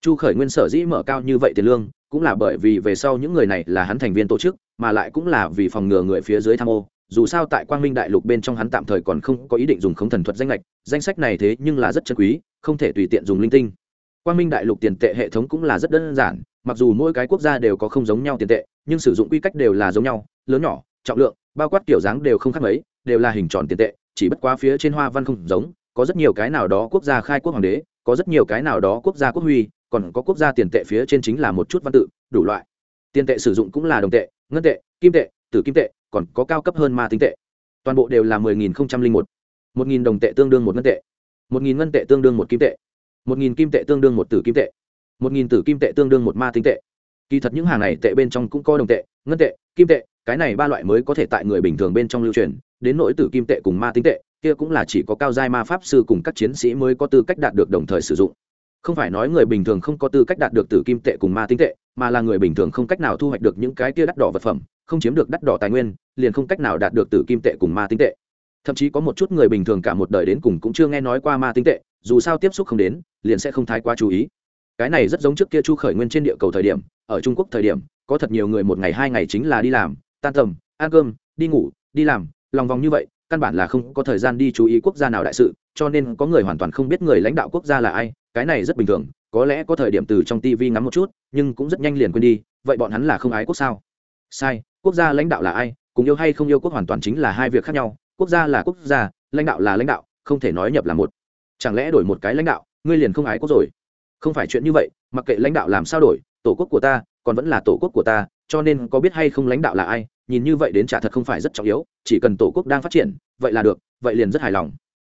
Chu khởi nguyên sở dĩ mở cao như vậy tiền lương, cũng là bởi vì về sau những người này là hắn thành viên tổ chức, mà lại cũng là vì phòng ngừa người phía dưới tham ô. Dù sao tại quang minh đại lục bên trong hắn tạm thời còn không có ý định dùng không thần thuật danh lệch, danh sách này thế nhưng là rất chân quý, không thể tùy tiện dùng linh tinh. Quang minh đại lục tiền tệ hệ thống cũng là rất đơn giản mặc dù mỗi cái quốc gia đều có không giống nhau tiền tệ, nhưng sử dụng quy cách đều là giống nhau, lớn nhỏ, trọng lượng, bao quát kiểu dáng đều không khác mấy, đều là hình tròn tiền tệ, chỉ bất quá phía trên hoa văn không giống, có rất nhiều cái nào đó quốc gia khai quốc hoàng đế, có rất nhiều cái nào đó quốc gia quốc huy, còn có quốc gia tiền tệ phía trên chính là một chút văn tự, đủ loại. Tiền tệ sử dụng cũng là đồng tệ, ngân tệ, kim tệ, tử kim tệ, còn có cao cấp hơn ma tính tệ. Toàn bộ đều là mười nghìn không trăm linh một. Một nghìn đồng tệ tương đương một ngân tệ. Một nghìn ngân tệ tương đương một kim tệ. Một nghìn kim tệ tương đương một tử kim tệ một nghìn tử kim tệ tương đương một ma tinh tệ. Kỳ thật những hàng này tệ bên trong cũng có đồng tệ, ngân tệ, kim tệ, cái này ba loại mới có thể tại người bình thường bên trong lưu truyền, đến nỗi tử kim tệ cùng ma tinh tệ, kia cũng là chỉ có cao giai ma pháp sư cùng các chiến sĩ mới có tư cách đạt được đồng thời sử dụng. Không phải nói người bình thường không có tư cách đạt được tử kim tệ cùng ma tinh tệ, mà là người bình thường không cách nào thu hoạch được những cái kia đắt đỏ vật phẩm, không chiếm được đắt đỏ tài nguyên, liền không cách nào đạt được tử kim tệ cùng ma tinh tệ. Thậm chí có một chút người bình thường cả một đời đến cùng cũng chưa nghe nói qua ma tinh tệ, dù sao tiếp xúc không đến, liền sẽ không thái quá chú ý cái này rất giống trước kia chu khởi nguyên trên địa cầu thời điểm, ở trung quốc thời điểm, có thật nhiều người một ngày hai ngày chính là đi làm, tan tầm, ăn cơm, đi ngủ, đi làm, lòng vòng như vậy, căn bản là không có thời gian đi chú ý quốc gia nào đại sự, cho nên có người hoàn toàn không biết người lãnh đạo quốc gia là ai, cái này rất bình thường, có lẽ có thời điểm từ trong tv ngắm một chút, nhưng cũng rất nhanh liền quên đi, vậy bọn hắn là không ái quốc sao? Sai, quốc gia lãnh đạo là ai, cùng yêu hay không yêu quốc hoàn toàn chính là hai việc khác nhau, quốc gia là quốc gia, lãnh đạo là lãnh đạo, không thể nói nhập là một. Chẳng lẽ đổi một cái lãnh đạo, ngươi liền không ái quốc rồi? Không phải chuyện như vậy, mặc kệ lãnh đạo làm sao đổi, tổ quốc của ta còn vẫn là tổ quốc của ta, cho nên có biết hay không lãnh đạo là ai, nhìn như vậy đến trả thật không phải rất trọng yếu, chỉ cần tổ quốc đang phát triển, vậy là được, vậy liền rất hài lòng.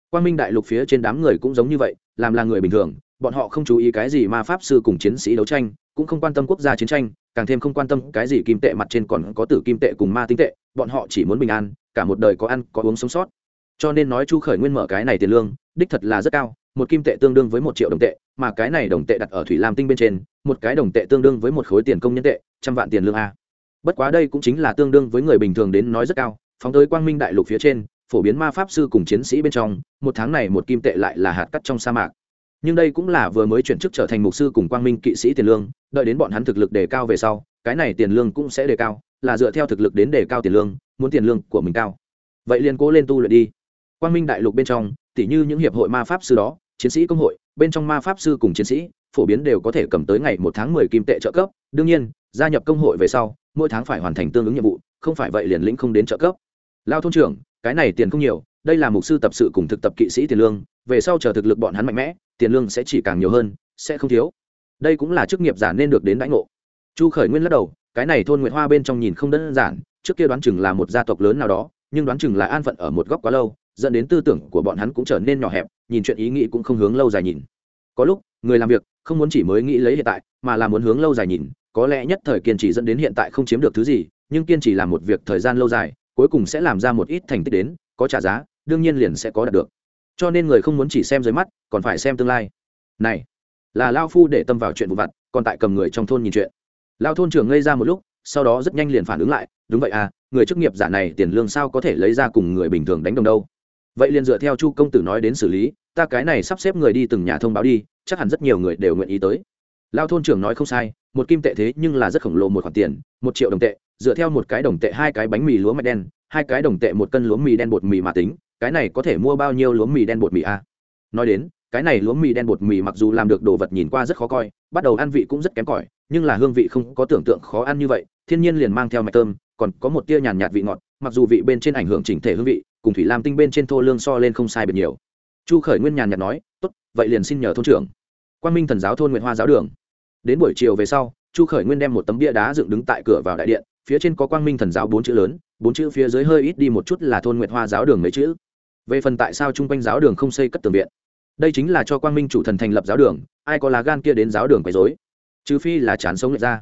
Quan minh đại lục phía trên đám người cũng giống như vậy, làm là người bình thường, bọn họ không chú ý cái gì ma pháp sư cùng chiến sĩ đấu tranh, cũng không quan tâm quốc gia chiến tranh, càng thêm không quan tâm cái gì kim tệ mặt trên còn có tử kim tệ cùng ma tinh tệ, bọn họ chỉ muốn bình an, cả một đời có ăn có uống sống sót. Cho nên nói chu khởi nguyên mở cái này tiền lương, đích thật là rất cao một kim tệ tương đương với một triệu đồng tệ, mà cái này đồng tệ đặt ở thủy lam tinh bên trên, một cái đồng tệ tương đương với một khối tiền công nhân tệ, trăm vạn tiền lương a. Bất quá đây cũng chính là tương đương với người bình thường đến nói rất cao, phóng tới quang minh đại lục phía trên, phổ biến ma pháp sư cùng chiến sĩ bên trong, một tháng này một kim tệ lại là hạt cắt trong sa mạc. Nhưng đây cũng là vừa mới chuyển chức trở thành mục sư cùng quang minh kỵ sĩ tiền lương, đợi đến bọn hắn thực lực đề cao về sau, cái này tiền lương cũng sẽ đề cao, là dựa theo thực lực đến đề cao tiền lương, muốn tiền lương của mình cao. Vậy liền cố lên tu luyện đi. Quang minh đại lục bên trong, tỉ như những hiệp hội ma pháp sư đó chiến sĩ công hội, bên trong ma pháp sư cùng chiến sĩ, phổ biến đều có thể cầm tới ngày một tháng mười kim tệ trợ cấp. Đương nhiên, gia nhập công hội về sau, mỗi tháng phải hoàn thành tương ứng nhiệm vụ, không phải vậy liền lĩnh không đến trợ cấp. Lao thôn trưởng, cái này tiền không nhiều, đây là mục sư tập sự cùng thực tập kỵ sĩ tiền lương, về sau chờ thực lực bọn hắn mạnh mẽ, tiền lương sẽ chỉ càng nhiều hơn, sẽ không thiếu. Đây cũng là chức nghiệp giả nên được đến đãi ngộ. Chu khởi nguyên lắc đầu, cái này thôn nguyện hoa bên trong nhìn không đơn giản, trước kia đoán chừng là một gia tộc lớn nào đó, nhưng đoán chừng là an phận ở một góc quá lâu, dẫn đến tư tưởng của bọn hắn cũng trở nên nhỏ hẹp nhìn chuyện ý nghĩ cũng không hướng lâu dài nhìn. Có lúc, người làm việc không muốn chỉ mới nghĩ lấy hiện tại, mà là muốn hướng lâu dài nhìn, có lẽ nhất thời kiên trì dẫn đến hiện tại không chiếm được thứ gì, nhưng kiên trì làm một việc thời gian lâu dài, cuối cùng sẽ làm ra một ít thành tích đến, có trả giá, đương nhiên liền sẽ có đạt được. Cho nên người không muốn chỉ xem dưới mắt, còn phải xem tương lai. Này, là lao phu để tâm vào chuyện vụ vặt, còn tại cầm người trong thôn nhìn chuyện. Lao thôn trưởng ngây ra một lúc, sau đó rất nhanh liền phản ứng lại, đúng vậy à người chức nghiệp giả này tiền lương sao có thể lấy ra cùng người bình thường đánh đồng đâu? Vậy liền dựa theo chu công tử nói đến xử lý, ta cái này sắp xếp người đi từng nhà thông báo đi, chắc hẳn rất nhiều người đều nguyện ý tới. Lao thôn trưởng nói không sai, một kim tệ thế nhưng là rất khổng lồ một khoản tiền, một triệu đồng tệ, dựa theo một cái đồng tệ hai cái bánh mì lúa mạch đen, hai cái đồng tệ một cân lúa mì đen bột mì mà tính, cái này có thể mua bao nhiêu lúa mì đen bột mì a? Nói đến, cái này lúa mì đen bột mì mặc dù làm được đồ vật nhìn qua rất khó coi, bắt đầu ăn vị cũng rất kém cỏi, nhưng là hương vị không có tưởng tượng khó ăn như vậy, thiên nhiên liền mang theo mạch tôm, còn có một tia nhàn nhạt vị ngọt, mặc dù vị bên trên ảnh hưởng chỉnh thể hương vị cùng thủy lam tinh bên trên thô lương so lên không sai biệt nhiều. Chu khởi nguyên nhàn nhạt nói, tốt, vậy liền xin nhờ thôn trưởng. Quan minh thần giáo thôn nguyện hoa giáo đường. Đến buổi chiều về sau, chu khởi nguyên đem một tấm bia đá dựng đứng tại cửa vào đại điện, phía trên có quang minh thần giáo bốn chữ lớn, bốn chữ phía dưới hơi ít đi một chút là thôn nguyệt hoa giáo đường mấy chữ. Về phần tại sao chung quanh giáo đường không xây cất tường viện? Đây chính là cho quang minh chủ thần thành lập giáo đường, ai có lá gan kia đến giáo đường quấy dối trừ phi là chán sống lại ra.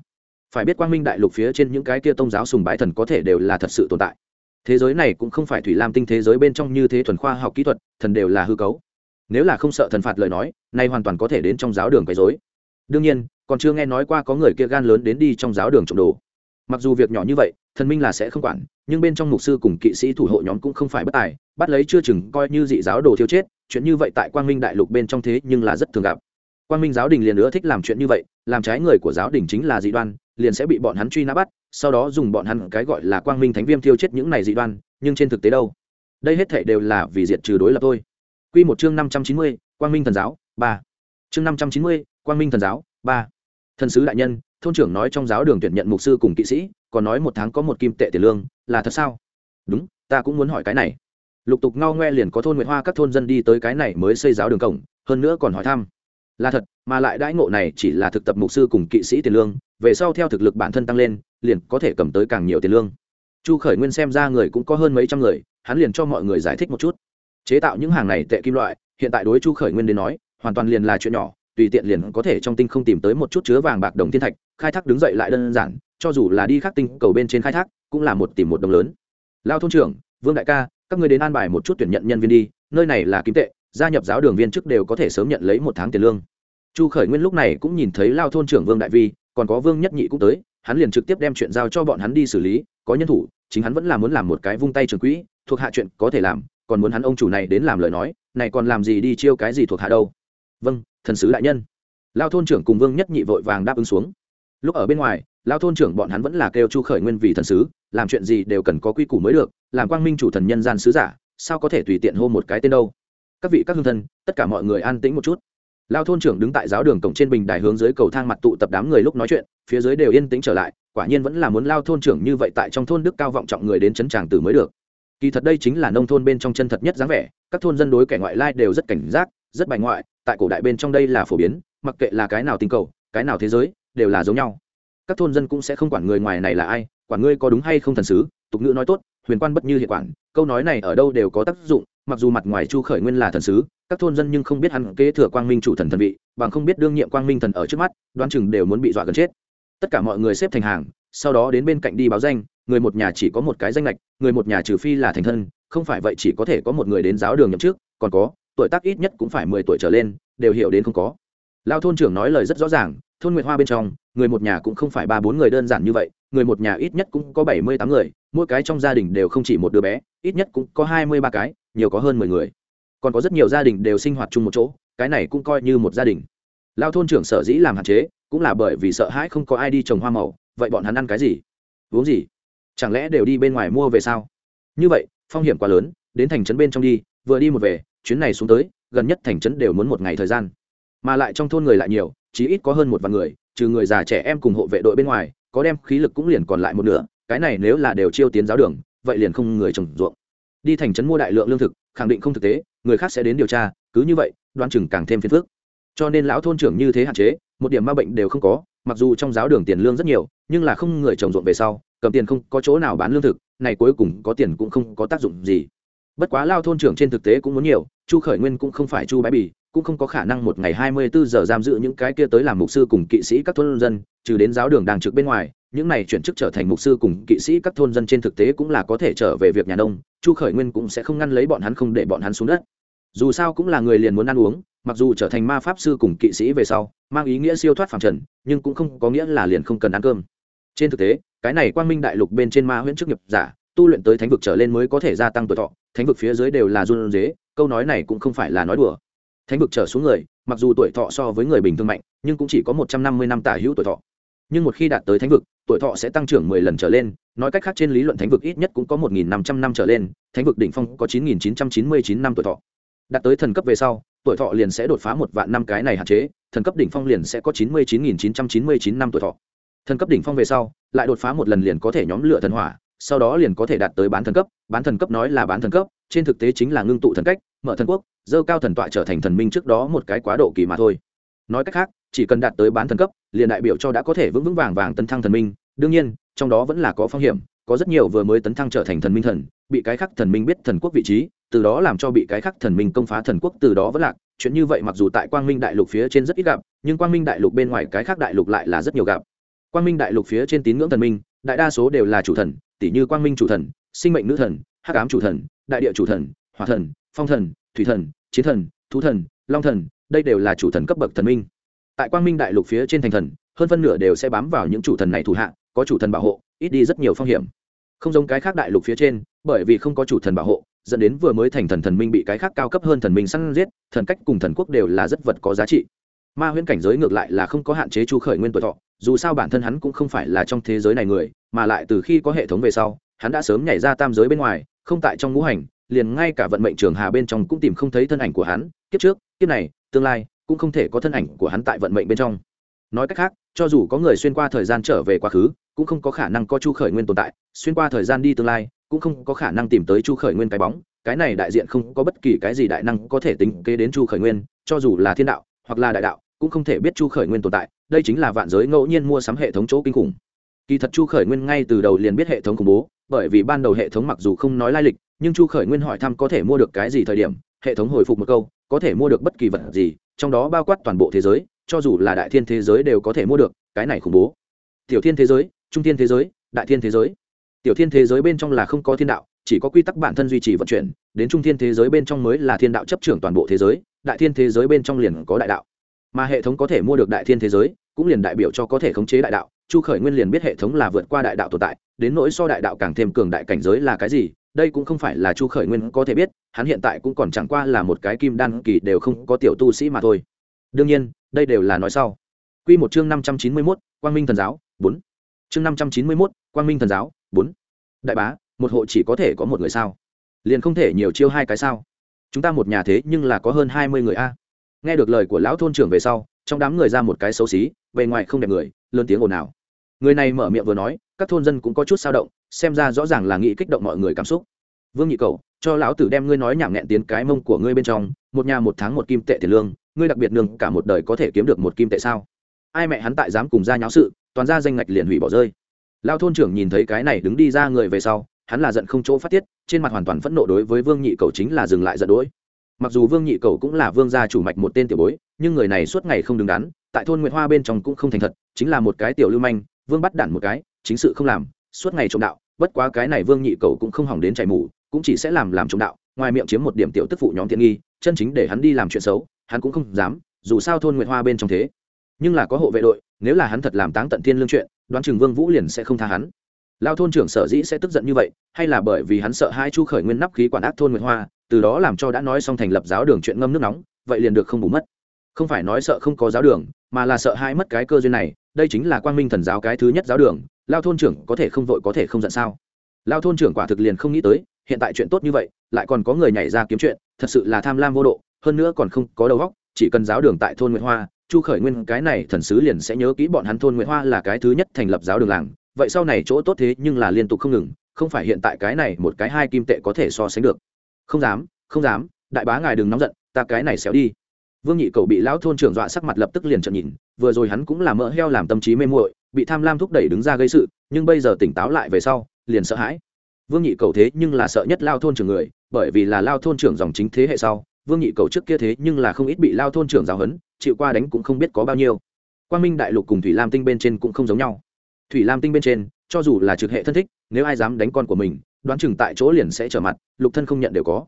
Phải biết quang minh đại lục phía trên những cái kia tôn giáo sùng bái thần có thể đều là thật sự tồn tại thế giới này cũng không phải thủy lam tinh thế giới bên trong như thế thuần khoa học kỹ thuật, thần đều là hư cấu. Nếu là không sợ thần phạt lời nói, nay hoàn toàn có thể đến trong giáo đường quấy dối đương nhiên, còn chưa nghe nói qua có người kia gan lớn đến đi trong giáo đường trộm đồ. Mặc dù việc nhỏ như vậy, thần minh là sẽ không quản, nhưng bên trong mục sư cùng kỵ sĩ thủ hộ nhóm cũng không phải bất tài, bắt lấy chưa chừng coi như dị giáo đồ thiếu chết, chuyện như vậy tại quang minh đại lục bên trong thế nhưng là rất thường gặp. Quang minh giáo đình liền nữa thích làm chuyện như vậy, làm trái người của giáo đình chính là dị đoan liền sẽ bị bọn hắn truy nã bắt sau đó dùng bọn hắn cái gọi là quang minh thánh viêm thiêu chết những này dị đoan nhưng trên thực tế đâu đây hết thể đều là vì diệt trừ đối lập thôi Quy một chương năm trăm chín mươi, Quang Minh thần giáo, ba. Chương năm trăm chín mươi, Quang Minh thần giáo, ba. Thần sứ đại nhân, thôn trưởng nói trong giáo đường tuyển nhận mục sư cùng kỵ sĩ, còn nói một tháng có một kim tệ tiền lương, là thật sao? Đúng, ta cũng muốn hỏi cái này. Lục tục ngao ngoe liền có thôn Nguyệt Hoa các thôn dân đi tới cái này mới xây giáo đường cổng, hơn nữa còn hỏi thăm. Là thật, mà lại đãi ngộ này chỉ là thực tập mục sư cùng kỵ sĩ tiền lương, về sau theo thực lực bản thân tăng lên, liền có thể cầm tới càng nhiều tiền lương. Chu Khởi Nguyên xem ra người cũng có hơn mấy trăm người, hắn liền cho mọi người giải thích một chút. Chế tạo những hàng này tệ kim loại hiện tại đối chu khởi nguyên đến nói hoàn toàn liền là chuyện nhỏ tùy tiện liền có thể trong tinh không tìm tới một chút chứa vàng bạc đồng thiên thạch khai thác đứng dậy lại đơn giản cho dù là đi khắc tinh cầu bên trên khai thác cũng là một tìm một đồng lớn. Lao thôn trưởng vương đại ca các người đến an bài một chút tuyển nhận nhân viên đi nơi này là kim tệ gia nhập giáo đường viên chức đều có thể sớm nhận lấy một tháng tiền lương chu khởi nguyên lúc này cũng nhìn thấy lao thôn trưởng vương đại vi, còn có vương nhất nhị cũng tới, hắn liền trực tiếp đem chuyện giao cho bọn hắn đi xử lý, có nhân thủ, chính hắn vẫn là muốn làm một cái vung tay trường quỹ, thuộc hạ chuyện có thể làm, còn muốn hắn ông chủ này đến làm lời nói, này còn làm gì đi chiêu cái gì thuộc hạ đâu. Vâng thần sứ đại nhân. Lao thôn trưởng cùng vương nhất nhị vội vàng đáp ứng xuống. Lúc ở bên ngoài, lao thôn trưởng bọn hắn vẫn là kêu chu khởi nguyên vì thần sứ, làm chuyện gì đều cần có quy củ mới được, làm quang minh chủ thần nhân gian sứ giả, sao có thể tùy tiện hô một cái tên đâu. Các vị các hương thân, tất cả mọi người an tĩnh một chút lao thôn trưởng đứng tại giáo đường cổng trên bình đài hướng dưới cầu thang mặt tụ tập đám người lúc nói chuyện, phía dưới đều yên tĩnh trở lại, quả nhiên vẫn là muốn lao thôn trưởng như vậy tại trong thôn đức cao vọng trọng người đến chấn tràng tử mới được. Kỳ thật đây chính là nông thôn bên trong chân thật nhất dáng vẻ, các thôn dân đối kẻ ngoại lai đều rất cảnh giác, rất bài ngoại, tại cổ đại bên trong đây là phổ biến, mặc kệ là cái nào tinh cầu, cái nào thế giới, đều là giống nhau. Các thôn dân cũng sẽ không quản người ngoài này là ai, quản ngươi có đúng hay không thần sứ, tục ngữ nói tốt, huyền quan bất như hiệu quản, câu nói này ở đâu đều có tác dụng mặc dù mặt ngoài chu khởi nguyên là thần sứ, các thôn dân nhưng không biết hắn kế thừa quang minh chủ thần thần vị, bằng không biết đương nhiệm quang minh thần ở trước mắt, đoán chừng đều muốn bị dọa gần chết. Tất cả mọi người xếp thành hàng, sau đó đến bên cạnh đi báo danh, người một nhà chỉ có một cái danh lệch người một nhà trừ phi là thành thân, không phải vậy chỉ có thể có một người đến giáo đường nhậm chức, còn có, tuổi tác ít nhất cũng phải mười tuổi trở lên, đều hiểu đến không có. Lao thôn trưởng nói lời rất rõ ràng, thôn nguyệt hoa bên trong, người một nhà cũng không phải ba bốn người đơn giản như vậy, người một nhà ít nhất cũng có bảy mươi tám người, mỗi cái trong gia đình đều không chỉ một đứa bé, ít nhất cũng có hai mươi ba cái nhiều có hơn mười người. Còn có rất nhiều gia đình đều sinh hoạt chung một chỗ, cái này cũng coi như một gia đình. Lao thôn trưởng sở dĩ làm hạn chế, cũng là bởi vì sợ hãi không có ai đi trồng hoa màu, vậy bọn hắn ăn cái gì? Uống gì? Chẳng lẽ đều đi bên ngoài mua về sao? Như vậy, phong hiểm quá lớn, đến thành trấn bên trong đi, vừa đi một về, chuyến này xuống tới, gần nhất thành trấn đều muốn một ngày thời gian. Mà lại trong thôn người lại nhiều, chí ít có hơn một vạn người, trừ người già trẻ em cùng hộ vệ đội bên ngoài, có đem khí lực cũng liền còn lại một nửa, cái này nếu là đều chiêu tiến giáo đường, vậy liền không người trồng ruộng đi thành trấn mua đại lượng lương thực, khẳng định không thực tế, người khác sẽ đến điều tra, cứ như vậy, đoan chừng càng thêm phiền phức. Cho nên lão thôn trưởng như thế hạn chế, một điểm ma bệnh đều không có, mặc dù trong giáo đường tiền lương rất nhiều, nhưng là không người trồng ruộng về sau, cầm tiền không có chỗ nào bán lương thực, này cuối cùng có tiền cũng không có tác dụng gì. Bất quá lao thôn trưởng trên thực tế cũng muốn nhiều, chu khởi nguyên cũng không phải chu bái bì, cũng không có khả năng một ngày hai mươi bốn giờ giam giữ những cái kia tới làm mục sư cùng kỵ sĩ các thôn dân, trừ đến giáo đường đang trực bên ngoài những này chuyển chức trở thành mục sư cùng kỵ sĩ các thôn dân trên thực tế cũng là có thể trở về việc nhà nông, chu khởi nguyên cũng sẽ không ngăn lấy bọn hắn không để bọn hắn xuống đất. Dù sao cũng là người liền muốn ăn uống, mặc dù trở thành ma pháp sư cùng kỵ sĩ về sau, mang ý nghĩa siêu thoát phàm trần, nhưng cũng không có nghĩa là liền không cần ăn cơm. Trên thực tế, cái này quang minh đại lục bên trên ma huyễn chức nghiệp giả, tu luyện tới thánh vực trở lên mới có thể gia tăng tuổi thọ, thánh vực phía dưới đều là run dế câu nói này cũng không phải là nói đùa. Thánh vực trở xuống người, mặc dù tuổi thọ so với người bình thường mạnh, nhưng cũng chỉ có một trăm năm mươi năm tả hữu tuổi thọ nhưng một khi đạt tới thánh vực, tuổi thọ sẽ tăng trưởng mười lần trở lên, nói cách khác trên lý luận thánh vực ít nhất cũng có một nghìn năm trăm năm trở lên, thánh vực đỉnh phong có chín nghìn chín trăm chín mươi chín năm tuổi thọ. Đạt tới thần cấp về sau, tuổi thọ liền sẽ đột phá một vạn năm cái này hạn chế, thần cấp đỉnh phong liền sẽ có chín mươi chín nghìn chín trăm chín mươi chín năm tuổi thọ. Thần cấp đỉnh phong về sau, lại đột phá một lần liền có thể nhóm lửa thần hỏa, sau đó liền có thể đạt tới bán thần cấp, bán thần cấp nói là bán thần cấp, trên thực tế chính là ngưng tụ thần cách, mở thần quốc, dơ cao thần tọa trở thành thần minh trước đó một cái quá độ kỳ mà thôi. Nói cách khác chỉ cần đạt tới bán thần cấp, liền đại biểu cho đã có thể vững vững vàng vàng tấn thăng thần minh. Đương nhiên, trong đó vẫn là có phong hiểm, có rất nhiều vừa mới tấn thăng trở thành thần minh thần, bị cái khác thần minh biết thần quốc vị trí, từ đó làm cho bị cái khác thần minh công phá thần quốc, từ đó vẫn lạc. Chuyện như vậy mặc dù tại quang minh đại lục phía trên rất ít gặp, nhưng quang minh đại lục bên ngoài cái khác đại lục lại là rất nhiều gặp. Quang minh đại lục phía trên tín ngưỡng thần minh, đại đa số đều là chủ thần tỷ như quang minh chủ thần, sinh mệnh nữ thần, hắc ám chủ thần, đại địa chủ thần, hỏa thần, phong thần, thủy thần, chiến thần, thú thần, long thần, đây đều là chủ thần cấp bậc thần minh tại quang minh đại lục phía trên thành thần, hơn phân nửa đều sẽ bám vào những chủ thần này thủ hạ, có chủ thần bảo hộ, ít đi rất nhiều phong hiểm. Không giống cái khác đại lục phía trên, bởi vì không có chủ thần bảo hộ, dẫn đến vừa mới thành thần thần minh bị cái khác cao cấp hơn thần minh săn giết, thần cách cùng thần quốc đều là rất vật có giá trị. Ma huyễn cảnh giới ngược lại là không có hạn chế chu khởi nguyên tuổi thọ, dù sao bản thân hắn cũng không phải là trong thế giới này người, mà lại từ khi có hệ thống về sau, hắn đã sớm nhảy ra tam giới bên ngoài, không tại trong ngũ hành, liền ngay cả vận mệnh trường hà bên trong cũng tìm không thấy thân ảnh của hắn. Kiếp trước, kiếp này, tương lai cũng không thể có thân ảnh của hắn tại vận mệnh bên trong. Nói cách khác, cho dù có người xuyên qua thời gian trở về quá khứ, cũng không có khả năng có chu khởi nguyên tồn tại, xuyên qua thời gian đi tương lai, cũng không có khả năng tìm tới chu khởi nguyên cái bóng, cái này đại diện không có bất kỳ cái gì đại năng có thể tính kế đến chu khởi nguyên, cho dù là thiên đạo, hoặc là đại đạo, cũng không thể biết chu khởi nguyên tồn tại, đây chính là vạn giới ngẫu nhiên mua sắm hệ thống chỗ kinh khủng. Kỳ thật chu khởi nguyên ngay từ đầu liền biết hệ thống khủng bố, bởi vì ban đầu hệ thống mặc dù không nói lai lịch, nhưng chu khởi nguyên hỏi thăm có thể mua được cái gì thời điểm, hệ thống hồi phục một câu, có thể mua được bất kỳ vật gì trong đó bao quát toàn bộ thế giới, cho dù là đại thiên thế giới đều có thể mua được, cái này khủng bố. Tiểu thiên thế giới, trung thiên thế giới, đại thiên thế giới. Tiểu thiên thế giới bên trong là không có thiên đạo, chỉ có quy tắc bản thân duy trì vận chuyển, đến trung thiên thế giới bên trong mới là thiên đạo chấp trưởng toàn bộ thế giới, đại thiên thế giới bên trong liền có đại đạo. Mà hệ thống có thể mua được đại thiên thế giới, cũng liền đại biểu cho có thể khống chế đại đạo, chu khởi nguyên liền biết hệ thống là vượt qua đại đạo tồn tại, đến nỗi so đại đạo càng thêm cường đại cảnh giới là cái gì đây cũng không phải là chu khởi nguyên có thể biết, hắn hiện tại cũng còn chẳng qua là một cái kim đan kỳ đều không có tiểu tu sĩ mà thôi. Đương nhiên, đây đều là nói sau. Q một chương năm trăm chín mươi mốt, quang minh thần giáo, bốn. Chương năm trăm chín mươi mốt, quang minh thần giáo, bốn. Đại bá, một hộ chỉ có thể có một người sao? Liền không thể nhiều chiêu hai cái sao? Chúng ta một nhà thế nhưng là có hơn hai mươi người a. Nghe được lời của lão thôn trưởng về sau, trong đám người ra một cái xấu xí, bề ngoài không đẹp người, lớn tiếng ồn ào. Người này mở miệng vừa nói các thôn dân cũng có chút sao động, xem ra rõ ràng là nghĩ kích động mọi người cảm xúc. Vương nhị cầu, cho lão tử đem ngươi nói nhảm nghẹn tiến cái mông của ngươi bên trong, một nhà một tháng một kim tệ tiền lương, ngươi đặc biệt nương cả một đời có thể kiếm được một kim tệ sao? Ai mẹ hắn tại dám cùng ra nháo sự, toàn ra danh ngạch liền hủy bỏ rơi. Lao thôn trưởng nhìn thấy cái này đứng đi ra người về sau, hắn là giận không chỗ phát tiết, trên mặt hoàn toàn phẫn nộ đối với vương nhị cầu chính là dừng lại giận đỗi mặc dù vương nhị cầu cũng là vương gia chủ mạch một tên tiểu bối, nhưng người này suốt ngày không đứng đắn, tại thôn nguyệt hoa bên trong cũng không thành thật, chính là một cái tiểu lưu manh, vương bắt đản một cái chính sự không làm, suốt ngày trộm đạo, bất quá cái này vương nhị cầu cũng không hỏng đến chảy mù, cũng chỉ sẽ làm làm trộm đạo, ngoài miệng chiếm một điểm tiểu tức phụ nhóm tiện nghi, chân chính để hắn đi làm chuyện xấu, hắn cũng không dám, dù sao thôn nguyệt hoa bên trong thế. Nhưng là có hộ vệ đội, nếu là hắn thật làm táng tận thiên lương chuyện, đoán chừng vương vũ liền sẽ không tha hắn. Lao thôn trưởng sở dĩ sẽ tức giận như vậy, hay là bởi vì hắn sợ hai chu khởi nguyên nắp khí quản ác thôn nguyệt hoa, từ đó làm cho đã nói xong thành lập giáo đường chuyện ngâm nước nóng, vậy liền được không bù mất. Không phải nói sợ không có giáo đường, mà là sợ hai mất cái cơ duyên này, đây chính là quang minh thần giáo cái thứ nhất giáo đường lao thôn trưởng có thể không vội có thể không giận sao? Lao thôn trưởng quả thực liền không nghĩ tới, hiện tại chuyện tốt như vậy, lại còn có người nhảy ra kiếm chuyện, thật sự là tham lam vô độ, hơn nữa còn không có đầu óc, chỉ cần giáo đường tại thôn nguyễn hoa, chu khởi nguyên cái này thần sứ liền sẽ nhớ kỹ bọn hắn thôn nguyễn hoa là cái thứ nhất thành lập giáo đường làng, vậy sau này chỗ tốt thế nhưng là liên tục không ngừng, không phải hiện tại cái này một cái hai kim tệ có thể so sánh được. Không dám không dám, đại bá ngài đừng nóng giận, ta cái này xéo đi vương nhị cầu bị lão thôn trưởng dọa sắc mặt lập tức liền trợn nhìn, vừa rồi hắn cũng là mỡ heo làm tâm trí mê muội, bị tham lam thúc đẩy đứng ra gây sự, nhưng bây giờ tỉnh táo lại về sau, liền sợ hãi. Vương nhị cầu thế nhưng là sợ nhất lao thôn trưởng người, bởi vì là lao thôn trưởng dòng chính thế hệ sau, vương nhị cầu trước kia thế nhưng là không ít bị lao thôn trưởng giáo hấn chịu qua đánh cũng không biết có bao nhiêu. Quan minh đại lục cùng thủy lam tinh bên trên cũng không giống nhau. Thủy lam tinh bên trên, cho dù là trực hệ thân thích, nếu ai dám đánh con của mình, đoán chừng tại chỗ liền sẽ trở mặt, lục thân không nhận đều có.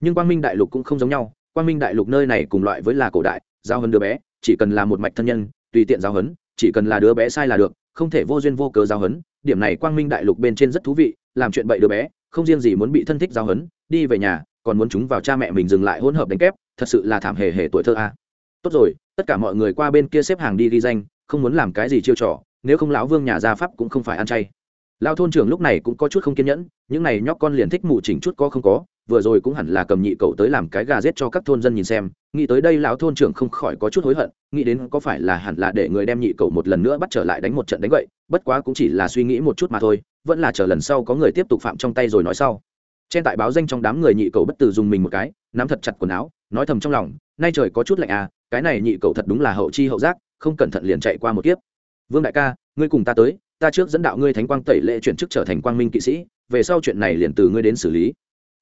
Nhưng quang minh đại lục cũng không giống nhau quang minh đại lục nơi này cùng loại với là cổ đại, giao hấn đứa bé, chỉ cần là một mạch thân nhân, tùy tiện giao hấn, chỉ cần là đứa bé sai là được, không thể vô duyên vô cớ giao hấn. Điểm này quang minh đại lục bên trên rất thú vị, làm chuyện bậy đứa bé, không riêng gì muốn bị thân thích giao hấn, đi về nhà, còn muốn chúng vào cha mẹ mình dừng lại hỗn hợp đánh kép, thật sự là thảm hề hề tuổi thơ a. Tốt rồi, tất cả mọi người qua bên kia xếp hàng đi ghi danh, không muốn làm cái gì chiêu trò, nếu không lão vương nhà gia pháp cũng không phải ăn chay. Lao thôn trưởng lúc này cũng có chút không kiên nhẫn, những này nhóc con liền thích mù chỉnh chút có không có vừa rồi cũng hẳn là cầm nhị cậu tới làm cái gà rết cho các thôn dân nhìn xem, nghĩ tới đây lão thôn trưởng không khỏi có chút hối hận, nghĩ đến có phải là hẳn là để người đem nhị cậu một lần nữa bắt trở lại đánh một trận đánh vậy bất quá cũng chỉ là suy nghĩ một chút mà thôi, vẫn là chờ lần sau có người tiếp tục phạm trong tay rồi nói sau. Trên tại báo danh trong đám người nhị cậu bất tử dùng mình một cái, nắm thật chặt quần áo, nói thầm trong lòng, nay trời có chút lạnh à cái này nhị cậu thật đúng là hậu chi hậu giác, không cẩn thận liền chạy qua một kiếp. Vương đại ca, ngươi cùng ta tới, ta trước dẫn đạo ngươi thánh quang tẩy lệ chuyển chức trở thành quang minh kỵ sĩ, về sau chuyện này liền từ ngươi đến xử lý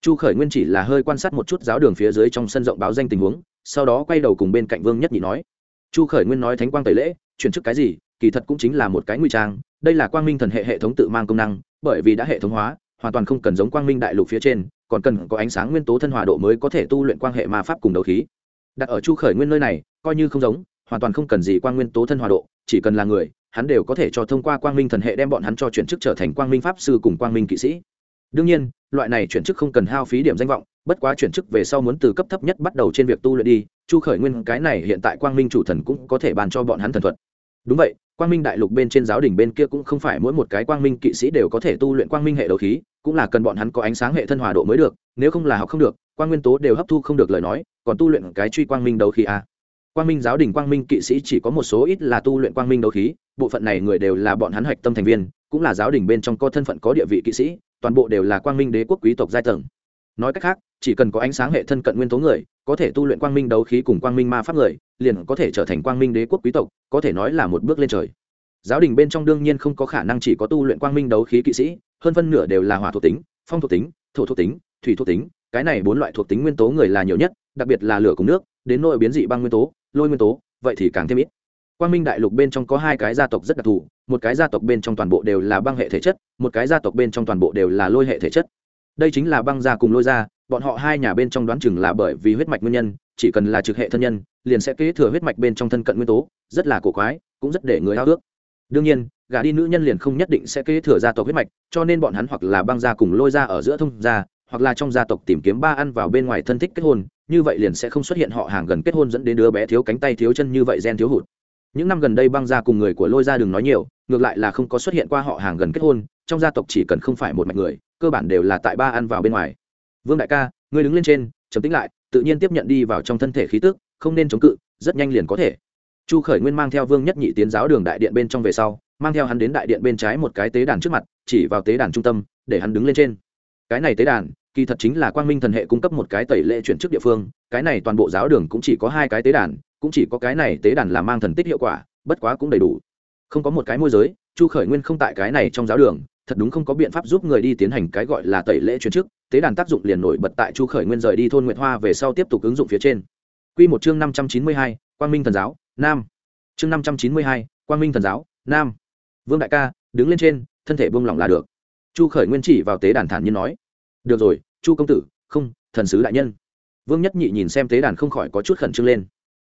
chu khởi nguyên chỉ là hơi quan sát một chút giáo đường phía dưới trong sân rộng báo danh tình huống, sau đó quay đầu cùng bên cạnh vương nhất nhị nói, chu khởi nguyên nói thánh quang tẩy lễ, chuyển chức cái gì, kỳ thật cũng chính là một cái nguy trang, đây là quang minh thần hệ hệ thống tự mang công năng, bởi vì đã hệ thống hóa, hoàn toàn không cần giống quang minh đại lục phía trên, còn cần có ánh sáng nguyên tố thân hòa độ mới có thể tu luyện quan hệ ma pháp cùng đấu khí. Đặt ở chu khởi nguyên nơi này, coi như không giống, hoàn toàn không cần gì quang nguyên tố thân hòa độ, chỉ cần là người, hắn đều có thể cho thông qua quang minh thần hệ đem bọn hắn cho chuyển chức trở thành quang minh pháp sư cùng quang minh kỵ sĩ đương nhiên, loại này chuyển chức không cần hao phí điểm danh vọng, bất quá chuyển chức về sau muốn từ cấp thấp nhất bắt đầu trên việc tu luyện đi, chu khởi nguyên cái này hiện tại quang minh chủ thần cũng có thể bàn cho bọn hắn thần thuật. Đúng vậy, quang minh đại lục bên trên giáo đình bên kia cũng không phải mỗi một cái quang minh kỵ sĩ đều có thể tu luyện quang minh hệ đấu khí, cũng là cần bọn hắn có ánh sáng hệ thân hòa độ mới được, nếu không là học không được, quang nguyên tố đều hấp thu không được lời nói, còn tu luyện cái truy quang minh đấu khí à? Quang minh giáo đình quang minh kỵ sĩ chỉ có một số ít là tu luyện quang minh đấu khí, bộ phận này người đều là bọn hắn hạch tâm thành viên, cũng là giáo đình bên trong có thân phận có địa vị kỵ sĩ toàn bộ đều là quang minh đế quốc quý tộc giai tầng. Nói cách khác, chỉ cần có ánh sáng hệ thân cận nguyên tố người, có thể tu luyện quang minh đấu khí cùng quang minh ma pháp người, liền có thể trở thành quang minh đế quốc quý tộc, có thể nói là một bước lên trời. Giáo đình bên trong đương nhiên không có khả năng chỉ có tu luyện quang minh đấu khí kỵ sĩ, hơn phân nửa đều là hỏa thuộc tính, phong thuộc tính, thổ thuộc tính, thủy thuộc tính, cái này bốn loại thuộc tính nguyên tố người là nhiều nhất, đặc biệt là lửa cùng nước, đến nội biến dị băng nguyên tố, lôi nguyên tố, vậy thì càng thêm ít quang minh đại lục bên trong có hai cái gia tộc rất đặc thù, một cái gia tộc bên trong toàn bộ đều là băng hệ thể chất, một cái gia tộc bên trong toàn bộ đều là lôi hệ thể chất. Đây chính là băng gia cùng lôi gia, bọn họ hai nhà bên trong đoán chừng là bởi vì huyết mạch nguyên nhân, chỉ cần là trực hệ thân nhân, liền sẽ kế thừa huyết mạch bên trong thân cận nguyên tố, rất là cổ quái, cũng rất để người ao ước. Đương nhiên gả đi nữ nhân liền không nhất định sẽ kế thừa gia tộc huyết mạch, cho nên bọn hắn hoặc là băng gia cùng lôi gia ở giữa thông gia, hoặc là trong gia tộc tìm kiếm ba ăn vào bên ngoài thân thích kết hôn, như vậy liền sẽ không xuất hiện họ hàng gần kết hôn dẫn đến đứa bé thiếu cánh tay thiếu chân như vậy gen thiếu hụt những năm gần đây băng gia cùng người của lôi gia đừng nói nhiều, ngược lại là không có xuất hiện qua họ hàng gần kết hôn, trong gia tộc chỉ cần không phải một mạch người, cơ bản đều là tại ba ăn vào bên ngoài. Vương đại ca, ngươi đứng lên trên chấm tính lại, tự nhiên tiếp nhận đi vào trong thân thể khí tức, không nên chống cự, rất nhanh liền có thể. Chu khởi nguyên mang theo vương nhất nhị tiến giáo đường đại điện bên trong về sau, mang theo hắn đến đại điện bên trái một cái tế đàn trước mặt, chỉ vào tế đàn trung tâm, để hắn đứng lên trên. Cái này tế đàn, kỳ thật chính là quang minh thần hệ cung cấp một cái tẩy lệ chuyển chức địa phương, cái này toàn bộ giáo đường cũng chỉ có hai cái tế đàn cũng chỉ có cái này tế đàn là mang thần tích hiệu quả, bất quá cũng đầy đủ. Không có một cái môi giới, chu khởi nguyên không tại cái này trong giáo đường, thật đúng không có biện pháp giúp người đi tiến hành cái gọi là tẩy lễ chuyển chức, tế đàn tác dụng liền nổi bật tại chu khởi nguyên rời đi thôn nguyệt hoa về sau tiếp tục ứng dụng phía trên. Q một chương năm trăm chín mươi hai, quang minh thần giáo, nam. Chương năm trăm chín mươi hai, quang minh thần giáo, nam. Vương đại ca, đứng lên trên, thân thể buông lỏng là được. Chu khởi nguyên chỉ vào tế đàn thản nhiên nói. Được rồi, chu công tử, không, thần sứ đại nhân. Vương nhất nhị nhìn xem tế đàn không khỏi có chút khẩn trương lên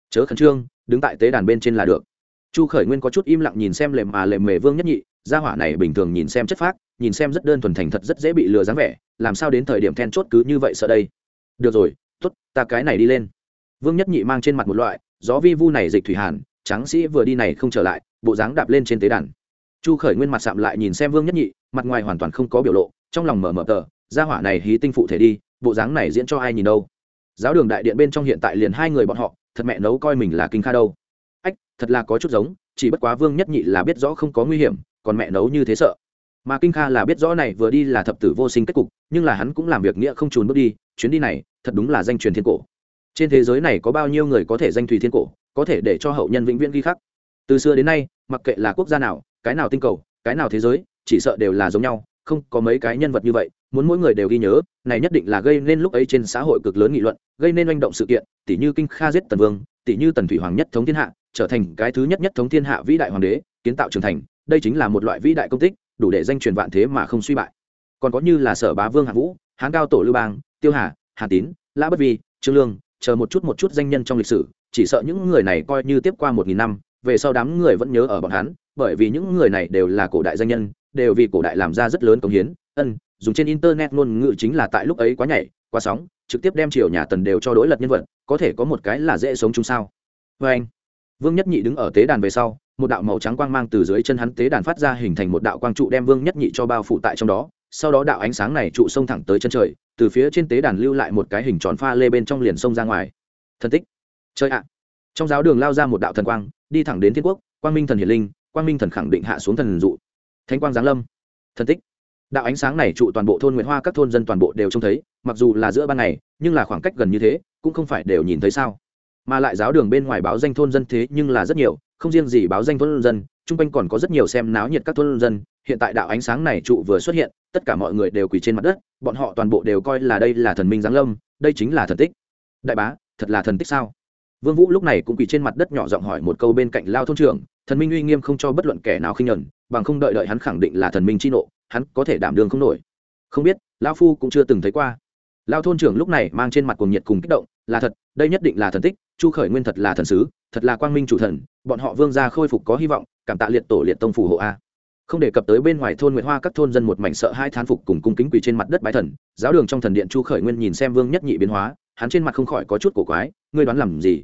chớ khẩn trương, đứng tại tế đàn bên trên là được. Chu khởi nguyên có chút im lặng nhìn xem lềm mà lềm mề vương nhất nhị, gia hỏa này bình thường nhìn xem chất phác, nhìn xem rất đơn thuần thành thật rất dễ bị lừa dáng vẻ, làm sao đến thời điểm then chốt cứ như vậy sợ đây? Được rồi t ố t ta cái này đi lên. Vương nhất nhị mang trên mặt một loại, gió vi vu này dịch thủy hàn, tráng sĩ vừa đi này không trở lại, bộ dáng đạp lên trên tế đàn. Chu khởi nguyên mặt sạm lại nhìn xem vương nhất nhị, mặt ngoài hoàn toàn không có biểu lộ, trong lòng mở mở tờ, gia hỏa này hí tinh phụ thể đi, bộ dáng này diễn cho ai nhìn đâu? Giáo đường đại điện bên trong hiện tại liền hai người bọn họ thật mẹ nấu coi mình là kinh kha đâu. Ách, thật là có chút giống, chỉ bất quá vương nhất nhị là biết rõ không có nguy hiểm, còn mẹ nấu như thế sợ. Mà kinh kha là biết rõ này vừa đi là thập tử vô sinh kết cục, nhưng là hắn cũng làm việc nghĩa không trùn bước đi, chuyến đi này, thật đúng là danh truyền thiên cổ. Trên thế giới này có bao nhiêu người có thể danh thùy thiên cổ, có thể để cho hậu nhân vĩnh viễn ghi khắc. Từ xưa đến nay, mặc kệ là quốc gia nào, cái nào tinh cầu, cái nào thế giới, chỉ sợ đều là giống nhau không có mấy cái nhân vật như vậy, muốn mỗi người đều ghi nhớ, này nhất định là gây nên lúc ấy trên xã hội cực lớn nghị luận, gây nên manh động sự kiện tỷ như kinh kha giết tần vương tỷ như tần thủy hoàng nhất thống thiên hạ, trở thành cái thứ nhất nhất thống thiên hạ vĩ đại hoàng đế, kiến tạo trưởng thành, đây chính là một loại vĩ đại công tích, đủ để danh truyền vạn thế mà không suy bại. Còn có như là sở bá vương hạ vũ, hán cao tổ lưu bang, tiêu hà hà tín, lã bất vi, trương lương, chờ một chút một chút danh nhân trong lịch sử, chỉ sợ những người này coi như tiếp qua một nghìn năm, về sau đám người vẫn nhớ ở bọn hắn, bởi vì những người này đều là cổ đại danh nhân đều vì cổ đại làm ra rất lớn công hiến. Ân, dùng trên internet ngôn ngữ chính là tại lúc ấy quá nhảy, quá sóng, trực tiếp đem triều nhà tần đều cho đối lật nhân vật, có thể có một cái là dễ sống chung sao? Vê anh, vương nhất nhị đứng ở tế đàn về sau, một đạo màu trắng quang mang từ dưới chân hắn tế đàn phát ra hình thành một đạo quang trụ đem vương nhất nhị cho bao phủ tại trong đó. Sau đó đạo ánh sáng này trụ xông thẳng tới chân trời, từ phía trên tế đàn lưu lại một cái hình tròn pha lê bên trong liền sông ra ngoài. Thân tích. Chơi ạ. Trong giáo đường lao ra một đạo thần quang, đi thẳng đến thiên quốc, quang minh thần hiển linh, quang minh thần khẳng định hạ xuống thần dụ thánh quang giáng lâm. Thân tích. Đạo ánh sáng này trụ toàn bộ thôn nguyễn hoa, các thôn dân toàn bộ đều trông thấy, mặc dù là giữa ban ngày, nhưng là khoảng cách gần như thế, cũng không phải đều nhìn thấy sao. Mà lại giáo đường bên ngoài báo danh thôn dân thế nhưng là rất nhiều, không riêng gì báo danh thôn dân, chung quanh còn có rất nhiều xem náo nhiệt các thôn dân. Hiện tại đạo ánh sáng này trụ vừa xuất hiện, tất cả mọi người đều quỳ trên mặt đất, bọn họ toàn bộ đều coi là đây là thần minh giáng lâm, đây chính là thần tích. Đại bá, thật là thần tích sao? Vương vũ lúc này cũng quỳ trên mặt đất nhỏ giọng hỏi một câu bên cạnh lao thôn trưởng thần minh uy nghiêm không cho bất luận kẻ nào khinh nhẫn, bằng không đợi đợi hắn khẳng định là thần minh chi nộ, hắn có thể đảm đương không nổi. Không biết, lão phu cũng chưa từng thấy qua. Lao thôn trưởng lúc này mang trên mặt cuồng nhiệt cùng kích động, là thật, đây nhất định là thần tích, chu khởi nguyên thật là thần sứ, thật là quang minh chủ thần, bọn họ vương gia khôi phục có hy vọng, cảm tạ liệt tổ liệt tông phù hộ a. Không đề cập tới bên ngoài thôn nguyệt hoa các thôn dân một mảnh sợ hai thán phục cùng cung kính quỳ trên mặt đất bái thần, giáo đường trong thần điện chu khởi nguyên nhìn xem vương nhất nhị biến hóa, hắn trên mặt không khỏi có chút cổ quái, ngươi đoán làm gì?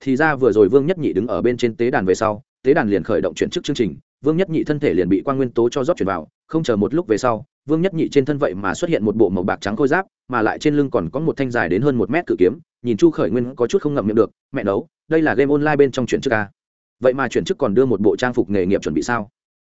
Thì ra vừa rồi vương nhất nhị đứng ở bên trên tế đàn về sau tế đàn liền khởi động chuyển chức chương trình, vương nhất nhị thân thể liền bị quan nguyên tố cho rót chuyển vào, không chờ một lúc về sau, vương nhất nhị trên thân vậy mà xuất hiện một bộ màu bạc trắng khôi giáp, mà lại trên lưng còn có một thanh dài đến hơn một mét cự kiếm, nhìn chu khởi nguyên có chút không ngậm miệng được, mẹ đấu đây là game online bên trong chuyển chức ca vậy mà chuyển chức còn đưa một bộ trang phục nghề nghiệp chuẩn bị sao?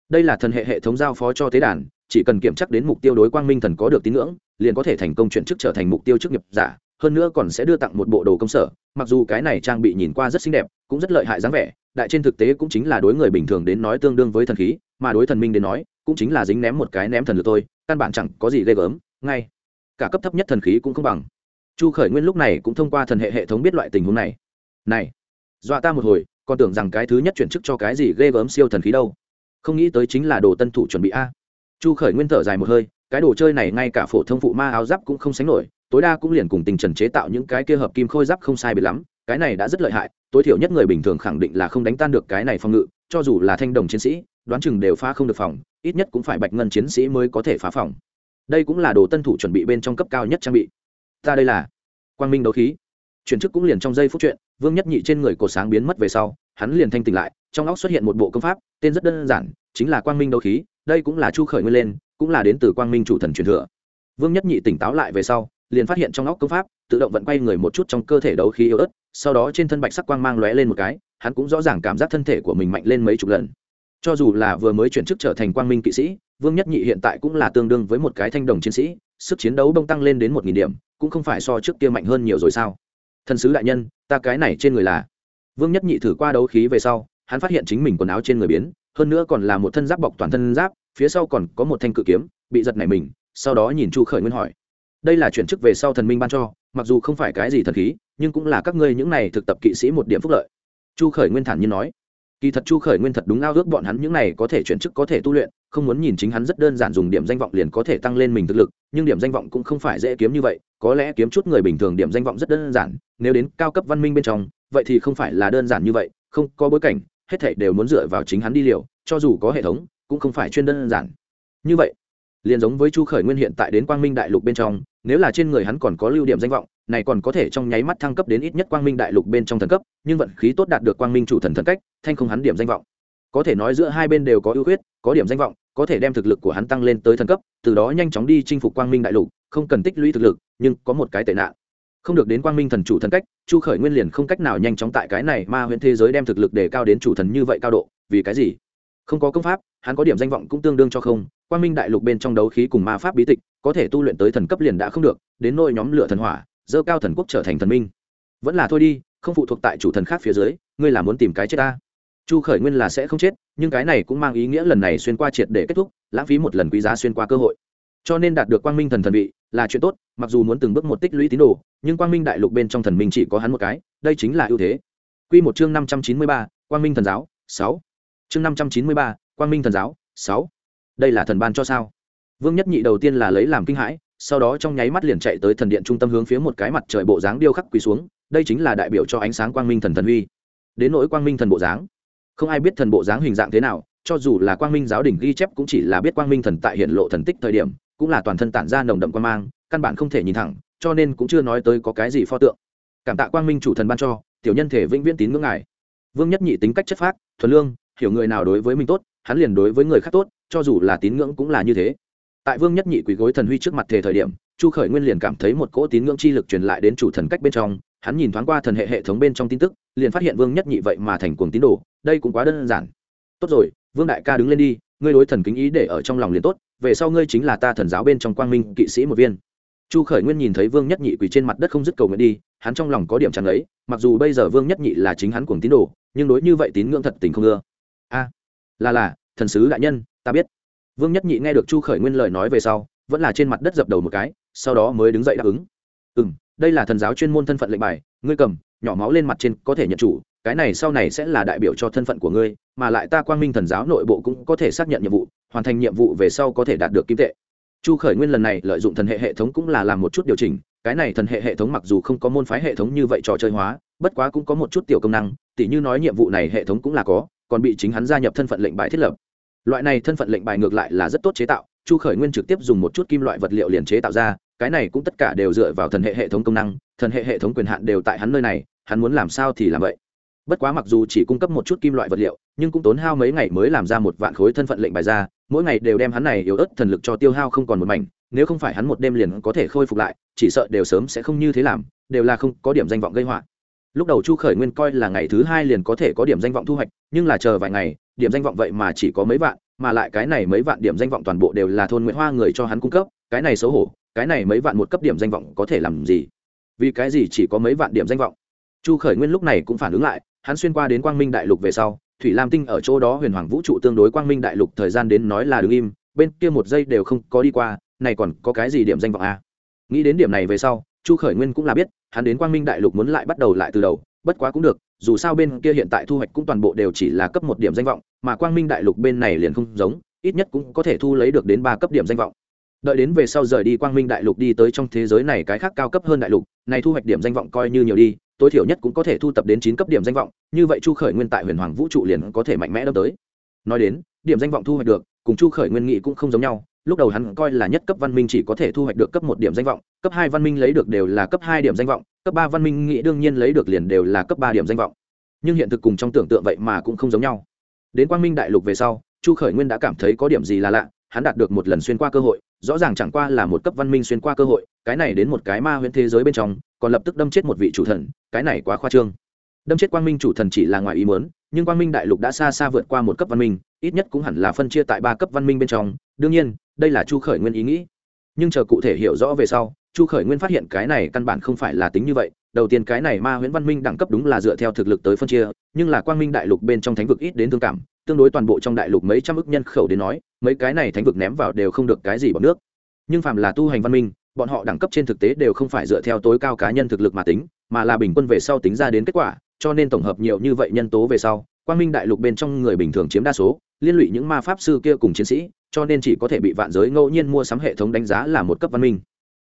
Đây là thần hệ hệ thống giao phó cho tế đàn, chỉ cần kiểm chắc đến mục tiêu đối quang minh thần có được tín ngưỡng, liền có thể thành công chuyển chức trở thành mục tiêu chức nghiệp giả, hơn nữa còn sẽ đưa tặng một bộ đồ công sở, mặc dù cái này trang bị nhìn qua rất xinh đẹp, cũng rất lợi hại dáng vẻ đại trên thực tế cũng chính là đối người bình thường đến nói tương đương với thần khí, mà đối thần minh đến nói, cũng chính là dính ném một cái ném thần lực thôi, căn bản chẳng có gì ghê gớm, ngay cả cấp thấp nhất thần khí cũng không bằng. Chu khởi nguyên lúc này cũng thông qua thần hệ hệ thống biết loại tình huống này. Này, dọa ta một hồi, còn tưởng rằng cái thứ nhất chuyển chức cho cái gì ghê gớm siêu thần khí đâu. Không nghĩ tới chính là đồ tân thủ chuẩn bị a. Chu khởi nguyên thở dài một hơi, cái đồ chơi này ngay cả phổ thông phụ ma áo giáp cũng không sánh nổi tối đa cũng liền cùng tình trần chế tạo những cái kia hợp kim khôi giáp không sai biệt lắm, cái này đã rất lợi hại, tối thiểu nhất người bình thường khẳng định là không đánh tan được cái này phòng ngự, cho dù là thanh đồng chiến sĩ, đoán chừng đều phá không được phòng, ít nhất cũng phải bạch ngân chiến sĩ mới có thể phá phòng. Đây cũng là đồ tân thủ chuẩn bị bên trong cấp cao nhất trang bị. Ta đây là quang minh đấu khí. Chuyển chức cũng liền trong giây phút chuyện, vương nhất nhị trên người cổ sáng biến mất về sau, hắn liền thanh tỉnh lại, trong óc xuất hiện một bộ công pháp, tên rất đơn giản, chính là quang minh đấu khí, đây cũng là chu khởi nguyên lên, cũng là đến từ quang minh chủ thần truyền thừa. Vương nhất nhị tỉnh táo lại về sau liền phát hiện trong óc công pháp, tự động vận quay người một chút trong cơ thể đấu khí yếu ớt, sau đó trên thân bạch sắc quang mang lóe lên một cái, hắn cũng rõ ràng cảm giác thân thể của mình mạnh lên mấy chục lần. Cho dù là vừa mới chuyển chức trở thành quang minh kỵ sĩ, vương nhất nhị hiện tại cũng là tương đương với một cái thanh đồng chiến sĩ, sức chiến đấu bông tăng lên đến một nghìn điểm, cũng không phải so trước kia mạnh hơn nhiều rồi sao? Thần sứ đại nhân, ta cái này trên người là. Vương nhất nhị thử qua đấu khí về sau, hắn phát hiện chính mình quần áo trên người biến, hơn nữa còn là một thân giáp bọc toàn thân giáp, phía sau còn có một thanh cự kiếm, bị giật này mình, sau đó nhìn chu khởi nguyên hỏi đây là chuyển chức về sau thần minh ban cho, mặc dù không phải cái gì thần khí, nhưng cũng là các ngươi những này thực tập kỵ sĩ một điểm phúc lợi. Chu khởi nguyên thản nhiên nói. Kỳ thật chu khởi nguyên thật đúng ao ước bọn hắn những này có thể chuyển chức có thể tu luyện, không muốn nhìn chính hắn rất đơn giản dùng điểm danh vọng liền có thể tăng lên mình thực lực, nhưng điểm danh vọng cũng không phải dễ kiếm như vậy, có lẽ kiếm chút người bình thường điểm danh vọng rất đơn giản, nếu đến cao cấp văn minh bên trong, vậy thì không phải là đơn giản như vậy, không có bối cảnh, hết thảy đều muốn dựa vào chính hắn đi liều, cho dù có hệ thống, cũng không phải chuyên đơn giản. Như vậy, liền giống với chu khởi nguyên hiện tại đến quang minh đại lục bên trong nếu là trên người hắn còn có lưu điểm danh vọng, này còn có thể trong nháy mắt thăng cấp đến ít nhất quang minh đại lục bên trong thần cấp, nhưng vận khí tốt đạt được quang minh chủ thần thần cách, thanh không hắn điểm danh vọng. Có thể nói giữa hai bên đều có ưu khuyết, có điểm danh vọng, có thể đem thực lực của hắn tăng lên tới thần cấp, từ đó nhanh chóng đi chinh phục quang minh đại lục, không cần tích lũy thực lực, nhưng có một cái tệ nạn. Không được đến quang minh thần chủ thần cách, chu khởi nguyên liền không cách nào nhanh chóng tại cái này ma huyện thế giới đem thực lực để cao đến chủ thần như vậy cao độ, vì cái gì? Không có công pháp, hắn có điểm danh vọng cũng tương đương cho không quang minh đại lục bên trong đấu khí cùng ma pháp bí tịch, có thể tu luyện tới thần cấp liền đã không được, đến nôi nhóm lửa thần hỏa, dơ cao thần quốc trở thành thần minh. Vẫn là thôi đi, không phụ thuộc tại chủ thần khác phía dưới, ngươi là muốn tìm cái chết ta. Chu khởi nguyên là sẽ không chết, nhưng cái này cũng mang ý nghĩa lần này xuyên qua triệt để kết thúc, lãng phí một lần quý giá xuyên qua cơ hội. Cho nên đạt được quang minh thần thần vị, là chuyện tốt, mặc dù muốn từng bước một tích lũy tín đồ, nhưng quang minh đại lục bên trong thần minh chỉ có hắn một cái, đây chính là ưu thế. Quy một chương năm trăm chín mươi ba, quang minh thần giáo, sáu. Chương năm trăm chín mươi ba, quang minh thần giáo, sáu đây là thần ban cho sao? Vương nhất nhị đầu tiên là lấy làm kinh hãi, sau đó trong nháy mắt liền chạy tới thần điện trung tâm hướng phía một cái mặt trời bộ dáng điêu khắc quỳ xuống, đây chính là đại biểu cho ánh sáng quang minh thần thần uy. Đến nỗi quang minh thần bộ dáng, không ai biết thần bộ dáng hình dạng thế nào, cho dù là quang minh giáo đình ghi chép cũng chỉ là biết quang minh thần tại hiện lộ thần tích thời điểm, cũng là toàn thân tản ra nồng đậm quang mang, căn bản không thể nhìn thẳng, cho nên cũng chưa nói tới có cái gì pho tượng. Cảm tạ quang minh chủ thần ban cho, tiểu nhân thể vĩnh viễn tín ngưỡng ngài. Vương nhất nhị tính cách chất phác, thuần lương, hiểu người nào đối với mình tốt hắn liền đối với người khác tốt, cho dù là tín ngưỡng cũng là như thế. Tại vương nhất nhị quỳ gối thần huy trước mặt thể thời điểm, chu khởi nguyên liền cảm thấy một cỗ tín ngưỡng chi lực truyền lại đến chủ thần cách bên trong, hắn nhìn thoáng qua thần hệ hệ thống bên trong tin tức, liền phát hiện vương nhất nhị vậy mà thành cuồng tín đồ, đây cũng quá đơn giản. Tốt rồi, vương đại ca đứng lên đi, ngươi đối thần kính ý để ở trong lòng liền tốt, về sau ngươi chính là ta thần giáo bên trong quang minh kỵ sĩ một viên. Chu khởi nguyên nhìn thấy vương nhất nhị quỳ trên mặt đất không dứt cầu nguyện đi, hắn trong lòng có điểm chẳng ấy mặc dù bây giờ vương nhất nhị là chính hắn cuồng tín đồ, nhưng đối như vậy tín ngưỡng thật tình không ưa. A là là, thần sứ đại nhân, ta biết. Vương nhất nhị nghe được chu khởi nguyên lời nói về sau, vẫn là trên mặt đất dập đầu một cái, sau đó mới đứng dậy đáp ứng. Ừ m đây là thần giáo chuyên môn thân phận lệnh bài, ngươi cầm, nhỏ máu lên mặt trên có thể nhận chủ, cái này sau này sẽ là đại biểu cho thân phận của ngươi, mà lại ta quang minh thần giáo nội bộ cũng có thể xác nhận nhiệm vụ, hoàn thành nhiệm vụ về sau có thể đạt được kim tệ. Chu khởi nguyên lần này lợi dụng thần hệ hệ thống cũng là làm một chút điều chỉnh, cái này thần hệ hệ thống mặc dù không có môn phái hệ thống như vậy trò chơi hóa, bất quá cũng có một chút tiểu công năng, tỉ như nói nhiệm vụ này hệ thống cũng là có còn bị chính hắn gia nhập thân phận lệnh bài thiết lập. Loại này thân phận lệnh bài ngược lại là rất tốt chế tạo, chu khởi nguyên trực tiếp dùng một chút kim loại vật liệu liền chế tạo ra, cái này cũng tất cả đều dựa vào thần hệ hệ thống công năng, thần hệ hệ thống quyền hạn đều tại hắn nơi này, hắn muốn làm sao thì làm vậy. Bất quá mặc dù chỉ cung cấp một chút kim loại vật liệu, nhưng cũng tốn hao mấy ngày mới làm ra một vạn khối thân phận lệnh bài ra, mỗi ngày đều đem hắn này yếu ớt thần lực cho tiêu hao không còn một mảnh, nếu không phải hắn một đêm liền có thể khôi phục lại, chỉ sợ đều sớm sẽ không như thế làm, đều là không có điểm danh vọng gây họa lúc đầu chu khởi nguyên coi là ngày thứ hai liền có thể có điểm danh vọng thu hoạch, nhưng là chờ vài ngày, điểm danh vọng vậy mà chỉ có mấy vạn, mà lại cái này mấy vạn điểm danh vọng toàn bộ đều là thôn nguyễn hoa người cho hắn cung cấp, cái này xấu hổ, cái này mấy vạn một cấp điểm danh vọng có thể làm gì vì cái gì chỉ có mấy vạn điểm danh vọng chu khởi nguyên lúc này cũng phản ứng lại, hắn xuyên qua đến quang minh đại lục về sau, thủy lam tinh ở chỗ đó huyền hoàng vũ trụ tương đối quang minh đại lục thời gian đến nói là đứng im, bên kia một giây đều không có đi qua, này còn có cái gì điểm danh vọng à? nghĩ đến điểm này về sau chu khởi nguyên cũng là biết, hắn đến quang minh đại lục muốn lại bắt đầu lại từ đầu, bất quá cũng được, dù sao bên kia hiện tại thu hoạch cũng toàn bộ đều chỉ là cấp một điểm danh vọng, mà quang minh đại lục bên này liền không giống, ít nhất cũng có thể thu lấy được đến ba cấp điểm danh vọng. Đợi đến về sau rời đi quang minh đại lục đi tới trong thế giới này cái khác cao cấp hơn đại lục, này thu hoạch điểm danh vọng coi như nhiều đi, tối thiểu nhất cũng có thể thu tập đến chín cấp điểm danh vọng, như vậy chu khởi nguyên tại huyền hoàng vũ trụ liền có thể mạnh mẽ đâm tới. Nói đến, điểm danh vọng thu hoạch được, cùng chu khởi nguyên nghị cũng không giống nhau lúc đầu hắn coi là nhất cấp văn minh chỉ có thể thu hoạch được cấp một điểm danh vọng, cấp hai văn minh lấy được đều là cấp hai điểm danh vọng, cấp ba văn minh nghĩ đương nhiên lấy được liền đều là cấp ba điểm danh vọng. Nhưng hiện thực cùng trong tưởng tượng vậy mà cũng không giống nhau. Đến quang minh đại lục về sau, chu khởi nguyên đã cảm thấy có điểm gì là lạ, hắn đạt được một lần xuyên qua cơ hội, rõ ràng chẳng qua là một cấp văn minh xuyên qua cơ hội, cái này đến một cái ma huyễn thế giới bên trong, còn lập tức đâm chết một vị chủ thần, cái này quá khoa trương. Đâm chết quang minh chủ thần chỉ là ngoài ý muốn, nhưng quang minh đại lục đã xa xa vượt qua một cấp văn minh, ít nhất cũng hẳn là phân chia tại ba cấp văn minh bên trong đương nhiên, đây là chu khởi nguyên ý nghĩ. Nhưng chờ cụ thể hiểu rõ về sau, chu khởi nguyên phát hiện cái này căn bản không phải là tính như vậy. Đầu tiên cái này ma huyễn văn minh đẳng cấp đúng là dựa theo thực lực tới phân chia, nhưng là quang minh đại lục bên trong thánh vực ít đến thương cảm, tương đối toàn bộ trong đại lục mấy trăm ước nhân khẩu đến nói, mấy cái này thánh vực ném vào đều không được cái gì bằng nước. Nhưng phàm là tu hành văn minh, bọn họ đẳng cấp trên thực tế đều không phải dựa theo tối cao cá nhân thực lực mà tính, mà là bình quân về sau tính ra đến kết quả, cho nên tổng hợp nhiều như vậy nhân tố về sau, quang minh đại lục bên trong người bình thường chiếm đa số, liên lụy những ma pháp sư kia cùng chiến sĩ cho nên chỉ có thể bị vạn giới ngẫu nhiên mua sắm hệ thống đánh giá là một cấp văn minh.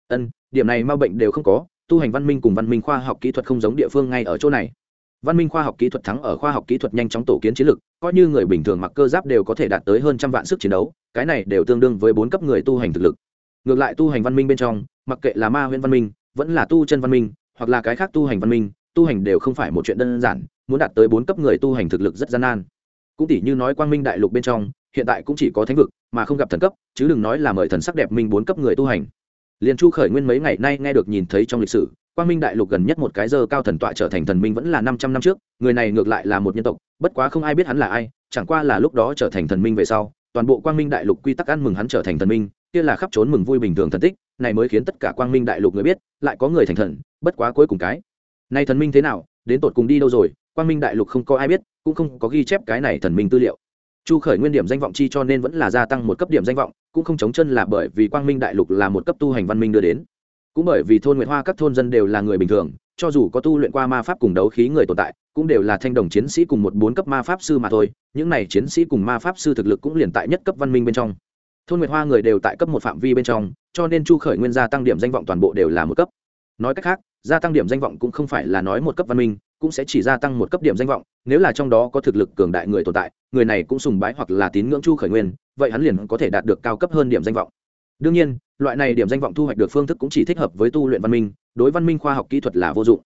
Ân, điểm này ma bệnh đều không có, tu hành văn minh cùng văn minh khoa học kỹ thuật không giống địa phương ngay ở chỗ này. Văn minh khoa học kỹ thuật thắng ở khoa học kỹ thuật nhanh chóng tổ kiến chiến lược coi như người bình thường mặc cơ giáp đều có thể đạt tới hơn trăm vạn sức chiến đấu, cái này đều tương đương với bốn cấp người tu hành thực lực. Ngược lại tu hành văn minh bên trong, mặc kệ là ma huyễn văn minh, vẫn là tu chân văn minh, hoặc là cái khác tu hành văn minh, tu hành đều không phải một chuyện đơn giản, muốn đạt tới bốn cấp người tu hành thực lực rất gian nan. Cũng tỷ như nói quang minh đại lục bên trong, hiện tại cũng chỉ có thánh vực mà không gặp thần cấp, chứ đừng nói là mời thần sắc đẹp minh bốn cấp người tu hành. Liền chu khởi nguyên mấy ngày nay nghe được nhìn thấy trong lịch sử, quang minh đại lục gần nhất một cái giờ cao thần tọa trở thành thần minh vẫn là năm trăm năm trước, người này ngược lại là một nhân tộc, bất quá không ai biết hắn là ai, chẳng qua là lúc đó trở thành thần minh về sau, toàn bộ quang minh đại lục quy tắc ăn mừng hắn trở thành thần minh, kia là khắp trốn mừng vui bình thường thần tích, này mới khiến tất cả quang minh đại lục người biết, lại có người thành thần, bất quá cuối cùng cái. Nay thần minh thế nào, đến tột cùng đi đâu rồi, quang minh đại lục không có ai biết, cũng không có ghi chép cái này thần minh tư liệu chu khởi nguyên điểm danh vọng chi cho nên vẫn là gia tăng một cấp điểm danh vọng, cũng không chống chân là bởi vì quang minh đại lục là một cấp tu hành văn minh đưa đến. Cũng bởi vì thôn nguyện hoa các thôn dân đều là người bình thường, cho dù có tu luyện qua ma pháp cùng đấu khí người tồn tại, cũng đều là thanh đồng chiến sĩ cùng một bốn cấp ma pháp sư mà thôi, những này chiến sĩ cùng ma pháp sư thực lực cũng liền tại nhất cấp văn minh bên trong. Thôn nguyệt hoa người đều tại cấp một phạm vi bên trong, cho nên chu khởi nguyên gia tăng điểm danh vọng toàn bộ đều là một cấp. Nói cách khác, gia tăng điểm danh vọng cũng không phải là nói một cấp văn minh cũng sẽ chỉ gia tăng một cấp điểm danh vọng, nếu là trong đó có thực lực cường đại người tồn tại, người này cũng sùng bái hoặc là tín ngưỡng chu khởi nguyên, vậy hắn liền có thể đạt được cao cấp hơn điểm danh vọng. Đương nhiên, loại này điểm danh vọng thu hoạch được phương thức cũng chỉ thích hợp với tu luyện văn minh, đối văn minh khoa học kỹ thuật là vô dụng.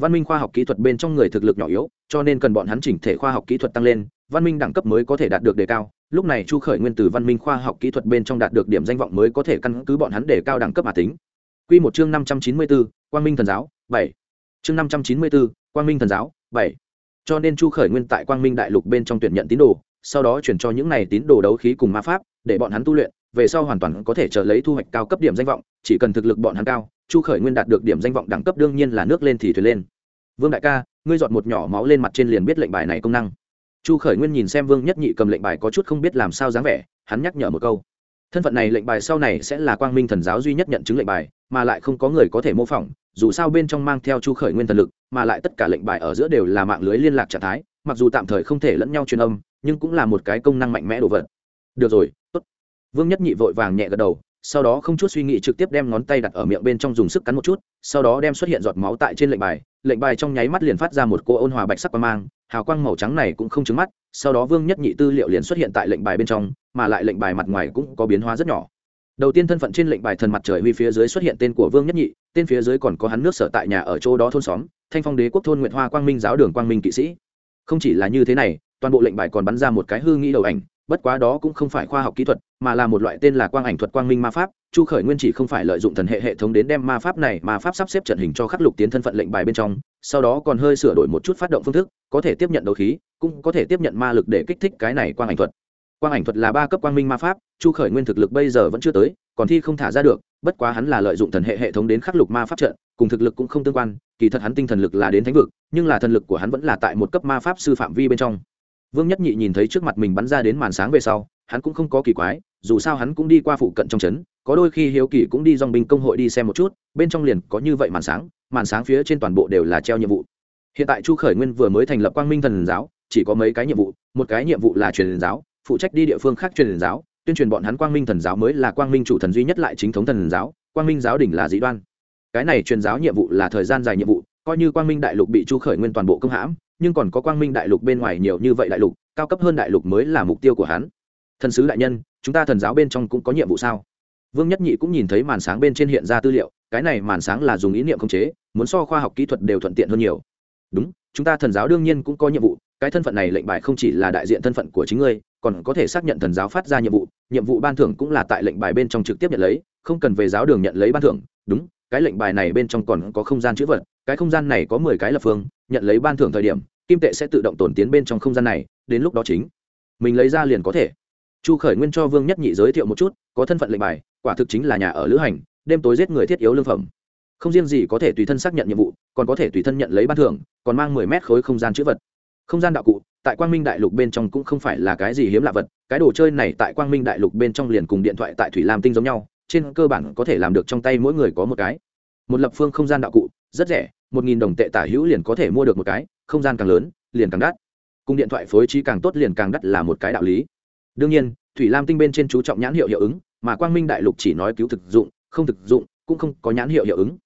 Văn minh khoa học kỹ thuật bên trong người thực lực nhỏ yếu, cho nên cần bọn hắn chỉnh thể khoa học kỹ thuật tăng lên, văn minh đẳng cấp mới có thể đạt được đề cao. Lúc này chu khởi nguyên từ văn minh khoa học kỹ thuật bên trong đạt được điểm danh vọng mới có thể căn cứ bọn hắn đề cao đẳng cấp mà tính. Q một chương năm trăm chín mươi bốn quang minh thần giáo, bảy. Chương năm trăm chín mươi bốn quang minh thần giáo, bảy. Cho nên chu khởi nguyên tại quang minh đại lục bên trong tuyển nhận tín đồ, sau đó chuyển cho những này tín đồ đấu khí cùng ma pháp, để bọn hắn tu luyện, về sau hoàn toàn có thể trở lấy thu hoạch cao cấp điểm danh vọng, chỉ cần thực lực bọn hắn cao, chu khởi nguyên đạt được điểm danh vọng đẳng cấp đương nhiên là nước lên thì thuyền lên. Vương đại ca, ngươi dọn một nhỏ máu lên mặt trên liền biết lệnh bài này công năng. Chu khởi nguyên nhìn xem vương nhất nhị cầm lệnh bài có chút không biết làm sao dáng vẻ, hắn nhắc nhở một câu. Thân phận này lệnh bài sau này sẽ là quang minh thần giáo duy nhất nhận chứng lệnh bài, mà lại không có người có thể mô phỏng dù sao bên trong mang theo chu khởi nguyên thần lực, mà lại tất cả lệnh bài ở giữa đều là mạng lưới liên lạc trạng thái, mặc dù tạm thời không thể lẫn nhau truyền âm, nhưng cũng là một cái công năng mạnh mẽ đồ vật. Được rồi, tốt. Vương nhất nhị vội vàng nhẹ gật đầu, sau đó không chút suy nghĩ trực tiếp đem ngón tay đặt ở miệng bên trong dùng sức cắn một chút, sau đó đem xuất hiện giọt máu tại trên lệnh bài lệnh bài trong nháy mắt liền phát ra một cô ôn hòa bạch sắc quang mang, hào quang màu trắng này cũng không trứng mắt, sau đó vương nhất nhị tư liệu liền xuất hiện tại lệnh bài bên trong, mà lại lệnh bài mặt ngoài cũng có biến hóa rất nhỏ đầu tiên thân phận trên lệnh bài thần mặt trời huy phía dưới xuất hiện tên của vương nhất nhị, tên phía dưới còn có hắn nước sở tại nhà ở chỗ đó thôn xóm, thanh phong đế quốc thôn nguyệt hoa quang minh giáo đường quang minh kỵ sĩ. Không chỉ là như thế này, toàn bộ lệnh bài còn bắn ra một cái hư nghĩ đầu ảnh, bất quá đó cũng không phải khoa học kỹ thuật, mà là một loại tên là quang ảnh thuật quang minh ma pháp, chu khởi nguyên chỉ không phải lợi dụng thần hệ hệ thống đến đem ma pháp này mà pháp sắp xếp trận hình cho khắc lục tiến thân phận lệnh bài bên trong, sau đó còn hơi sửa đổi một chút phát động phương thức, có thể tiếp nhận đấu khí, cũng có thể tiếp nhận ma lực để kích thích cái này quang ảnh thuật quang ảnh thuật là ba cấp quang minh ma pháp, chu khởi nguyên thực lực bây giờ vẫn chưa tới, còn thi không thả ra được, bất quá hắn là lợi dụng thần hệ hệ thống đến khắc lục ma pháp trận, cùng thực lực cũng không tương quan, kỳ thật hắn tinh thần lực là đến thánh vực, nhưng là thần lực của hắn vẫn là tại một cấp ma pháp sư phạm vi bên trong. Vương nhất nhị nhìn thấy trước mặt mình bắn ra đến màn sáng về sau, hắn cũng không có kỳ quái, dù sao hắn cũng đi qua phụ cận trong trấn, có đôi khi hiếu kỳ cũng đi dòng binh công hội đi xem một chút, bên trong liền có như vậy màn sáng màn sáng phía trên toàn bộ đều là treo nhiệm vụ. Hiện tại chu khởi nguyên vừa mới thành lập quang minh thần giáo, chỉ có mấy cái nhiệm vụ, một cái nhiệm vụ là truyền giáo phụ trách đi địa phương khác truyền giáo, tuyên truyền bọn hắn quang minh thần giáo mới là quang minh chủ thần duy nhất lại chính thống thần giáo, quang minh giáo đỉnh là dị đoan. Cái này truyền giáo nhiệm vụ là thời gian dài nhiệm vụ, coi như quang minh đại lục bị chu khởi nguyên toàn bộ công hãm, nhưng còn có quang minh đại lục bên ngoài nhiều như vậy đại lục, cao cấp hơn đại lục mới là mục tiêu của hắn. Thần sứ đại nhân, chúng ta thần giáo bên trong cũng có nhiệm vụ sao? Vương nhất nhị cũng nhìn thấy màn sáng bên trên hiện ra tư liệu, cái này màn sáng là dùng ý niệm khống chế, muốn so khoa học kỹ thuật đều thuận tiện hơn nhiều. Đúng, chúng ta thần giáo đương nhiên cũng có nhiệm vụ cái thân phận này lệnh bài không chỉ là đại diện thân phận của chính ngươi, còn có thể xác nhận thần giáo phát ra nhiệm vụ nhiệm vụ ban thưởng cũng là tại lệnh bài bên trong trực tiếp nhận lấy, không cần về giáo đường nhận lấy ban thưởng. Đúng, cái lệnh bài này bên trong còn có không gian chữ vật, cái không gian này có mười cái lập phương, nhận lấy ban thưởng thời điểm, kim tệ sẽ tự động tổn tiến bên trong không gian này, đến lúc đó chính mình lấy ra liền có thể. Chu khởi nguyên cho vương nhất nhị giới thiệu một chút, có thân phận lệnh bài, quả thực chính là nhà ở lữ hành, đêm tối giết người thiết yếu lương phẩm. Không riêng gì có thể tùy thân xác nhận nhiệm vụ, còn có thể tùy thân nhận lấy ban thưởng, còn mang mười mét khối không gian chữ vật không gian đạo cụ, tại quang minh đại lục bên trong cũng không phải là cái gì hiếm lạ vật, cái đồ chơi này tại quang minh đại lục bên trong liền cùng điện thoại tại thủy lam tinh giống nhau, trên cơ bản có thể làm được trong tay mỗi người có một cái. Một lập phương không gian đạo cụ, rất rẻ, một nghìn đồng tệ tả hữu liền có thể mua được một cái, không gian càng lớn, liền càng đắt. Cùng điện thoại phối trí càng tốt liền càng đắt là một cái đạo lý. Đương nhiên, thủy lam tinh bên trên chú trọng nhãn hiệu hiệu ứng, mà quang minh đại lục chỉ nói cứu thực dụng, không thực dụng, cũng không có nhãn hiệu hiệu ứng.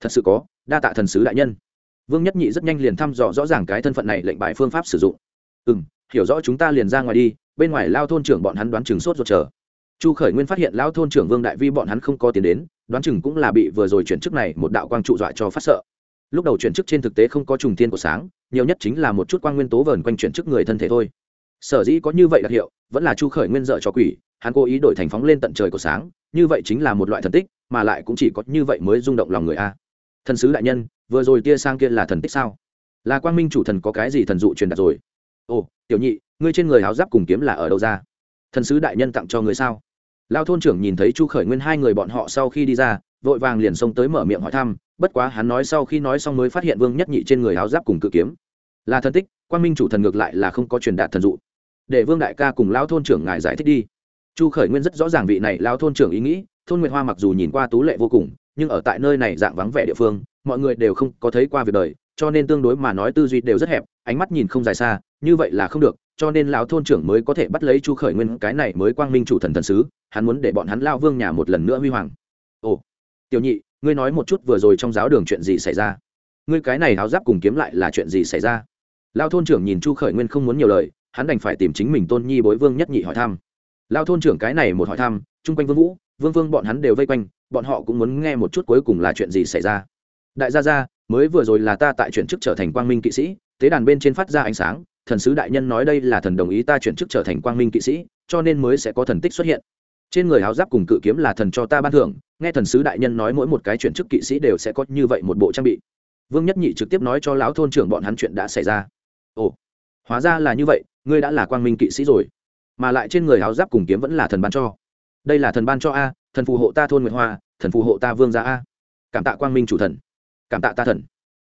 Thật sự có, đa tạ thần sứ đại nhân vương nhất nhị rất nhanh liền thăm dò rõ ràng cái thân phận này lệnh bài phương pháp sử dụng. Ừ m hiểu rõ chúng ta liền ra ngoài đi, bên ngoài lao thôn trưởng bọn hắn đoán chừng sốt ruột chờ. Chu khởi nguyên phát hiện lao thôn trưởng vương đại vi bọn hắn không có tiền đến, đoán chừng cũng là bị vừa rồi chuyển chức này một đạo quang trụ dọa cho phát sợ. Lúc đầu chuyển chức trên thực tế không có trùng tiên của sáng, nhiều nhất chính là một chút quang nguyên tố vờn quanh chuyển chức người thân thể thôi. Sở dĩ có như vậy đặc hiệu, vẫn là chu khởi nguyên dợ cho quỷ, hắn cố ý đổi thành phóng lên tận trời của sáng, như vậy chính là một loại thần tích, mà lại cũng chỉ có như vậy mới rung động lòng người a. Thần sứ đại nhân vừa rồi tia sang kia là thần tích sao? Là quang minh chủ thần có cái gì thần dụ truyền đạt rồi? Ồ, tiểu nhị, ngươi trên người háo giáp cùng kiếm là ở đâu ra? Thần sứ đại nhân tặng cho người sao? Lao thôn trưởng nhìn thấy chu khởi nguyên hai người bọn họ sau khi đi ra, vội vàng liền xông tới mở miệng hỏi thăm, bất quá hắn nói sau khi nói xong mới phát hiện vương nhất nhị trên người háo giáp cùng cự kiếm. Là thần tích, quang minh chủ thần ngược lại là không có truyền đạt thần dụ. Để vương đại ca cùng lao thôn trưởng ngài giải thích đi. Chu khởi nguyên rất rõ ràng vị này lao thôn trưởng ý nghĩ, thôn nguyệt hoa mặc dù nhìn qua tú lệ vô cùng, nhưng ở tại nơi này dạng vắng vẻ địa phương mọi người đều không có thấy qua việc đời, cho nên tương đối mà nói tư duy đều rất hẹp, ánh mắt nhìn không dài xa, như vậy là không được, cho nên lão thôn trưởng mới có thể bắt lấy chu khởi nguyên cái này mới quang minh chủ thần thần sứ, hắn muốn để bọn hắn lao vương nhà một lần nữa huy hoàng. Ồ, tiểu nhị, ngươi nói một chút vừa rồi trong giáo đường chuyện gì xảy ra? Ngươi cái này háo giáp cùng kiếm lại là chuyện gì xảy ra? Lao thôn trưởng nhìn chu khởi nguyên không muốn nhiều lời, hắn đành phải tìm chính mình tôn nhi bối vương nhất nhị hỏi thăm. Lao thôn trưởng cái này một hỏi thăm, chung quanh vương vũ, vương vương bọn hắn đều vây quanh, bọn họ cũng muốn nghe một chút cuối cùng là chuyện gì xảy ra đại gia gia, mới vừa rồi là ta tại chuyển chức trở thành quang minh kỵ sĩ, tế đàn bên trên phát ra ánh sáng, thần sứ đại nhân nói đây là thần đồng ý ta chuyển chức trở thành quang minh kỵ sĩ, cho nên mới sẽ có thần tích xuất hiện. Trên người háo giáp cùng cự kiếm là thần cho ta ban thưởng, nghe thần sứ đại nhân nói mỗi một cái chuyển chức kỵ sĩ đều sẽ có như vậy một bộ trang bị. Vương nhất nhị trực tiếp nói cho lão thôn trưởng bọn hắn chuyện đã xảy ra. Ồ, hóa ra là như vậy, ngươi đã là quang minh kỵ sĩ rồi. Mà lại trên người háo giáp cùng kiếm vẫn là thần ban cho. Đây là thần ban cho a, thần phù hộ ta thôn nguyệt hoa, thần phù hộ ta vương gia a. Cảm tạ quang minh chủ thần cảm tạ ta thần.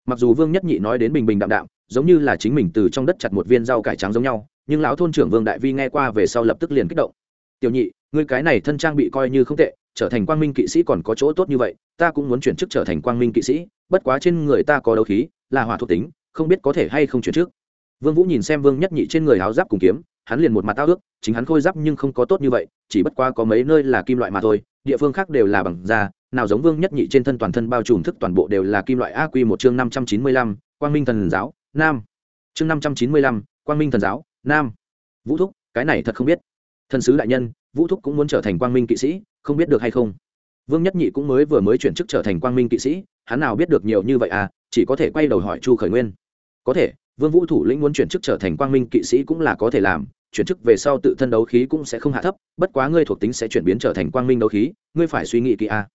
Mặc dù vương nhất nhị nói đến bình bình đạm đạm, giống như là chính mình từ trong đất chặt một viên rau cải trắng giống nhau, nhưng lão thôn trưởng vương đại vi nghe qua về sau lập tức liền kích động. Tiểu nhị, ngươi cái này thân trang bị coi như không tệ, trở thành quang minh kỵ sĩ còn có chỗ tốt như vậy, ta cũng muốn chuyển chức trở thành quang minh kỵ sĩ, bất quá trên người ta có đấu khí, là hỏa thuộc tính, không biết có thể hay không chuyển chức. Vương vũ nhìn xem vương nhất nhị trên người áo giáp cùng kiếm, hắn liền một mặt tao ước, chính hắn khôi giáp nhưng không có tốt như vậy, chỉ bất quá có mấy nơi là kim loại mà thôi, địa phương khác đều là bằng da nào giống vương nhất nhị trên thân toàn thân bao trùm thức toàn bộ đều là kim loại a quy một chương năm trăm chín mươi lăm, quang minh thần giáo, nam. Chương năm trăm chín mươi lăm, quang minh thần giáo, nam. Vũ thúc, cái này thật không biết. Thần sứ đại nhân, vũ thúc cũng muốn trở thành quang minh kỵ sĩ, không biết được hay không? Vương nhất nhị cũng mới vừa mới chuyển chức trở thành quang minh kỵ sĩ, hắn nào biết được nhiều như vậy à chỉ có thể quay đầu hỏi chu khởi nguyên. Có thể, vương vũ thủ lĩnh muốn chuyển chức trở thành quang minh kỵ sĩ cũng là có thể làm, chuyển chức về sau tự thân đấu khí cũng sẽ không hạ thấp, bất quá ngươi thuộc tính sẽ chuyển biến trở thành quang minh đấu khí, ngươi phải suy nghĩ kỹ a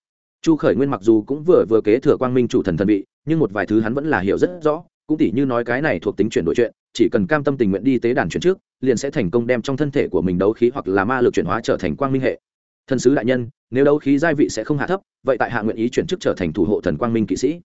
chu khởi nguyên mặc dù cũng vừa vừa kế thừa quang minh chủ thần thần vị, nhưng một vài thứ hắn vẫn là hiểu rất rõ, cũng tỉ như nói cái này thuộc tính chuyển đổi chuyện, chỉ cần cam tâm tình nguyện đi tế đàn chuyển trước, liền sẽ thành công đem trong thân thể của mình đấu khí hoặc là ma lực chuyển hóa trở thành quang minh hệ. Thần sứ đại nhân, nếu đấu khí gia vị sẽ không hạ thấp, vậy tại hạ nguyện ý chuyển chức trở thành thủ hộ thần quang minh kỵ sĩ.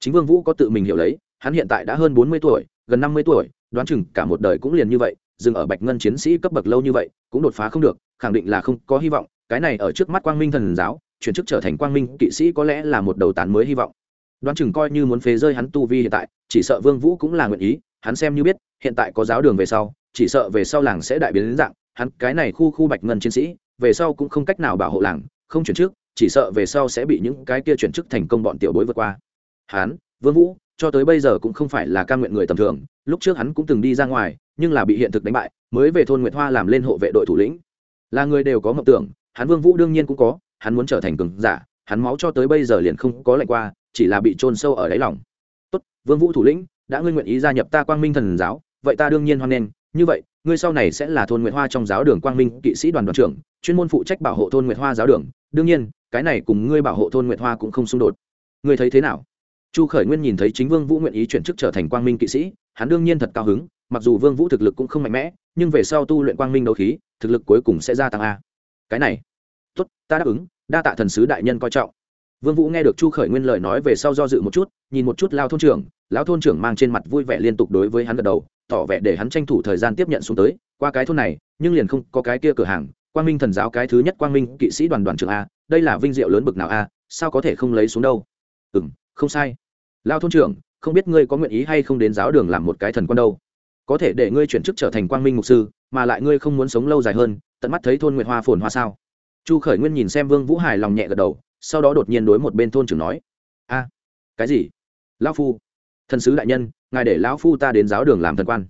Chính vương vũ có tự mình hiểu lấy, hắn hiện tại đã hơn bốn mươi tuổi, gần năm mươi tuổi, đoán chừng cả một đời cũng liền như vậy, dừng ở bạch ngân chiến sĩ cấp bậc lâu như vậy, cũng đột phá không được, khẳng định là không có hy vọng, cái này ở trước mắt quang minh thần giáo chuyển chức trở thành quang minh kỵ sĩ có lẽ là một đầu tán mới hy vọng. Đoán chừng coi như muốn phế rơi hắn tu vi hiện tại, chỉ sợ vương vũ cũng là nguyện ý, hắn xem như biết, hiện tại có giáo đường về sau, chỉ sợ về sau làng sẽ đại biến đến dạng, hắn cái này khu khu bạch ngân chiến sĩ, về sau cũng không cách nào bảo hộ làng, không chuyển chức, chỉ sợ về sau sẽ bị những cái kia chuyển chức thành công bọn tiểu bối vượt qua. Hắn, vương vũ, cho tới bây giờ cũng không phải là ca nguyện người tầm thường, lúc trước hắn cũng từng đi ra ngoài, nhưng là bị hiện thực đánh bại, mới về thôn nguyệt hoa làm lên hộ vệ đội thủ lĩnh. Là người đều có mộng tưởng, hắn vương vũ đương nhiên cũng có hắn muốn trở thành cường giả, hắn máu cho tới bây giờ liền không có lạnh qua, chỉ là bị trôn sâu ở đáy lòng. Tốt, vương vũ thủ lĩnh, đã ngươi nguyện ý gia nhập ta quang minh thần giáo, vậy ta đương nhiên hoan nghênh. Như vậy, ngươi sau này sẽ là thôn nguyệt hoa trong giáo đường quang minh kỵ sĩ đoàn đoàn trưởng, chuyên môn phụ trách bảo hộ thôn nguyệt hoa giáo đường. Đương nhiên, cái này cùng ngươi bảo hộ thôn nguyệt hoa cũng không xung đột. Ngươi thấy thế nào? Chu khởi nguyên nhìn thấy chính vương vũ nguyện ý chuyển chức trở thành quang minh kỵ sĩ, hắn đương nhiên thật cao hứng, mặc dù vương vũ thực lực cũng không mạnh mẽ, nhưng về sau tu luyện quang minh đấu khí, thực lực cuối cùng sẽ gia tăng a. Cái này, tốt, ta đáp ứng đa tạ thần sứ đại nhân coi trọng. Vương vũ nghe được chu khởi nguyên lời nói về sau do dự một chút, nhìn một chút lao thôn trưởng lão thôn trưởng mang trên mặt vui vẻ liên tục đối với hắn gật đầu, tỏ vẻ để hắn tranh thủ thời gian tiếp nhận xuống tới, qua cái thôn này, nhưng liền không có cái kia cửa hàng, quang minh thần giáo cái thứ nhất quang minh kỵ sĩ đoàn đoàn trưởng a, đây là vinh diệu lớn bực nào a, sao có thể không lấy xuống đâu? Ừm, không sai. Lao thôn trưởng, không biết ngươi có nguyện ý hay không đến giáo đường làm một cái thần quan đâu. Có thể để ngươi chuyển chức trở thành quang minh mục sư, mà lại ngươi không muốn sống lâu dài hơn, tận mắt thấy thôn nguyệt hoa phồn hoa sao? Chu khởi nguyên nhìn xem vương vũ hải lòng nhẹ gật đầu, sau đó đột nhiên đối một bên thôn trưởng nói, a, cái gì? Lão phu, thần sứ đại nhân, ngài để lão phu ta đến giáo đường làm thần quan.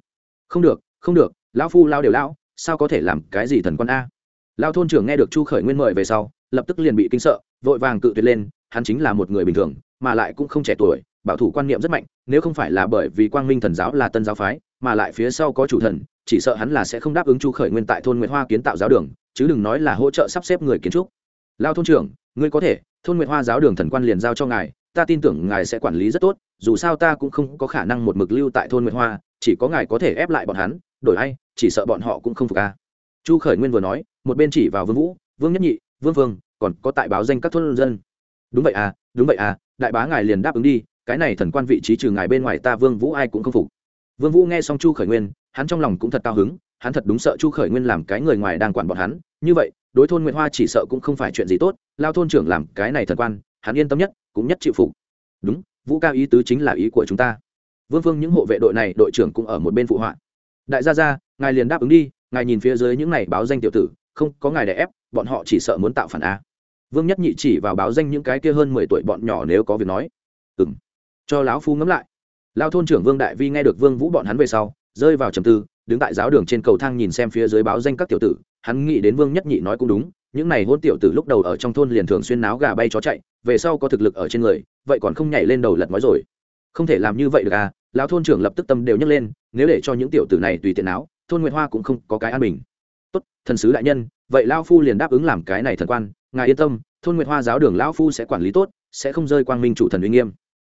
Không được không được, lão phu lao đều lão, sao có thể làm cái gì thần quan a? Lao thôn trưởng nghe được chu khởi nguyên mời về sau, lập tức liền bị kinh sợ, vội vàng cự tuyệt lên, hắn chính là một người bình thường, mà lại cũng không trẻ tuổi, bảo thủ quan niệm rất mạnh, nếu không phải là bởi vì quang minh thần giáo là tân giáo phái, mà lại phía sau có chủ thần, chỉ sợ hắn là sẽ không đáp ứng chu khởi nguyên tại thôn nguyễn hoa kiến tạo giáo đường chứ đừng nói là hỗ trợ sắp xếp người kiến trúc. Lao thôn trưởng, ngươi có thể, thôn nguyệt hoa giáo đường thần quan liền giao cho ngài, ta tin tưởng ngài sẽ quản lý rất tốt, dù sao ta cũng không có khả năng một mực lưu tại thôn nguyệt hoa, chỉ có ngài có thể ép lại bọn hắn, đổi hay chỉ sợ bọn họ cũng không phục ca chu khởi nguyên vừa nói, một bên chỉ vào vương vũ, vương nhất nhị, vương vương, còn có tại báo danh các thôn dân. Đúng vậy à đúng vậy à đại bá ngài liền đáp ứng đi, cái này thần quan vị trí trừ ngài bên ngoài ta vương vũ ai cũng không phục. Vương vũ nghe xong chu khởi nguyên, hắn trong lòng cũng thật cao hứng hắn thật đúng sợ chu khởi nguyên làm cái người ngoài đang quản bọn hắn. Như vậy, đối thôn nguyệt hoa chỉ sợ cũng không phải chuyện gì tốt, lao thôn trưởng làm cái này thần quan, hắn yên tâm nhất, cũng nhất chịu phục. Đúng, vũ cao ý tứ chính là ý của chúng ta. Vương vương những hộ vệ đội này, đội trưởng cũng ở một bên phụ họa. Đại gia gia, ngài liền đáp ứng đi, ngài nhìn phía dưới những này báo danh tiểu tử, không có ngài để ép, bọn họ chỉ sợ muốn tạo phản á vương nhất nhị chỉ vào báo danh những cái kia hơn mười tuổi bọn nhỏ nếu có việc nói. Ừ m cho lão phu ngẫm lại. Lao thôn trưởng vương đại vi nghe được vương vũ bọn hắn về sau, rơi vào trầm tư đứng tại giáo đường trên cầu thang nhìn xem phía dưới báo danh các tiểu tử, hắn nghĩ đến vương nhất nhị nói cũng đúng, những này hôn tiểu tử lúc đầu ở trong thôn liền thường xuyên náo gà bay chó chạy, về sau có thực lực ở trên người, vậy còn không nhảy lên đầu lật nói rồi. Không thể làm như vậy được à lão thôn trưởng lập tức tâm đều nhấc lên, nếu để cho những tiểu tử này tùy tiện áo thôn nguyệt hoa cũng không có cái an bình. Tốt, thần sứ đại nhân, vậy lao phu liền đáp ứng làm cái này thần quan, ngài yên tâm, thôn nguyệt hoa giáo đường lão phu sẽ quản lý tốt, sẽ không rơi quang minh chủ thần uy nghiêm.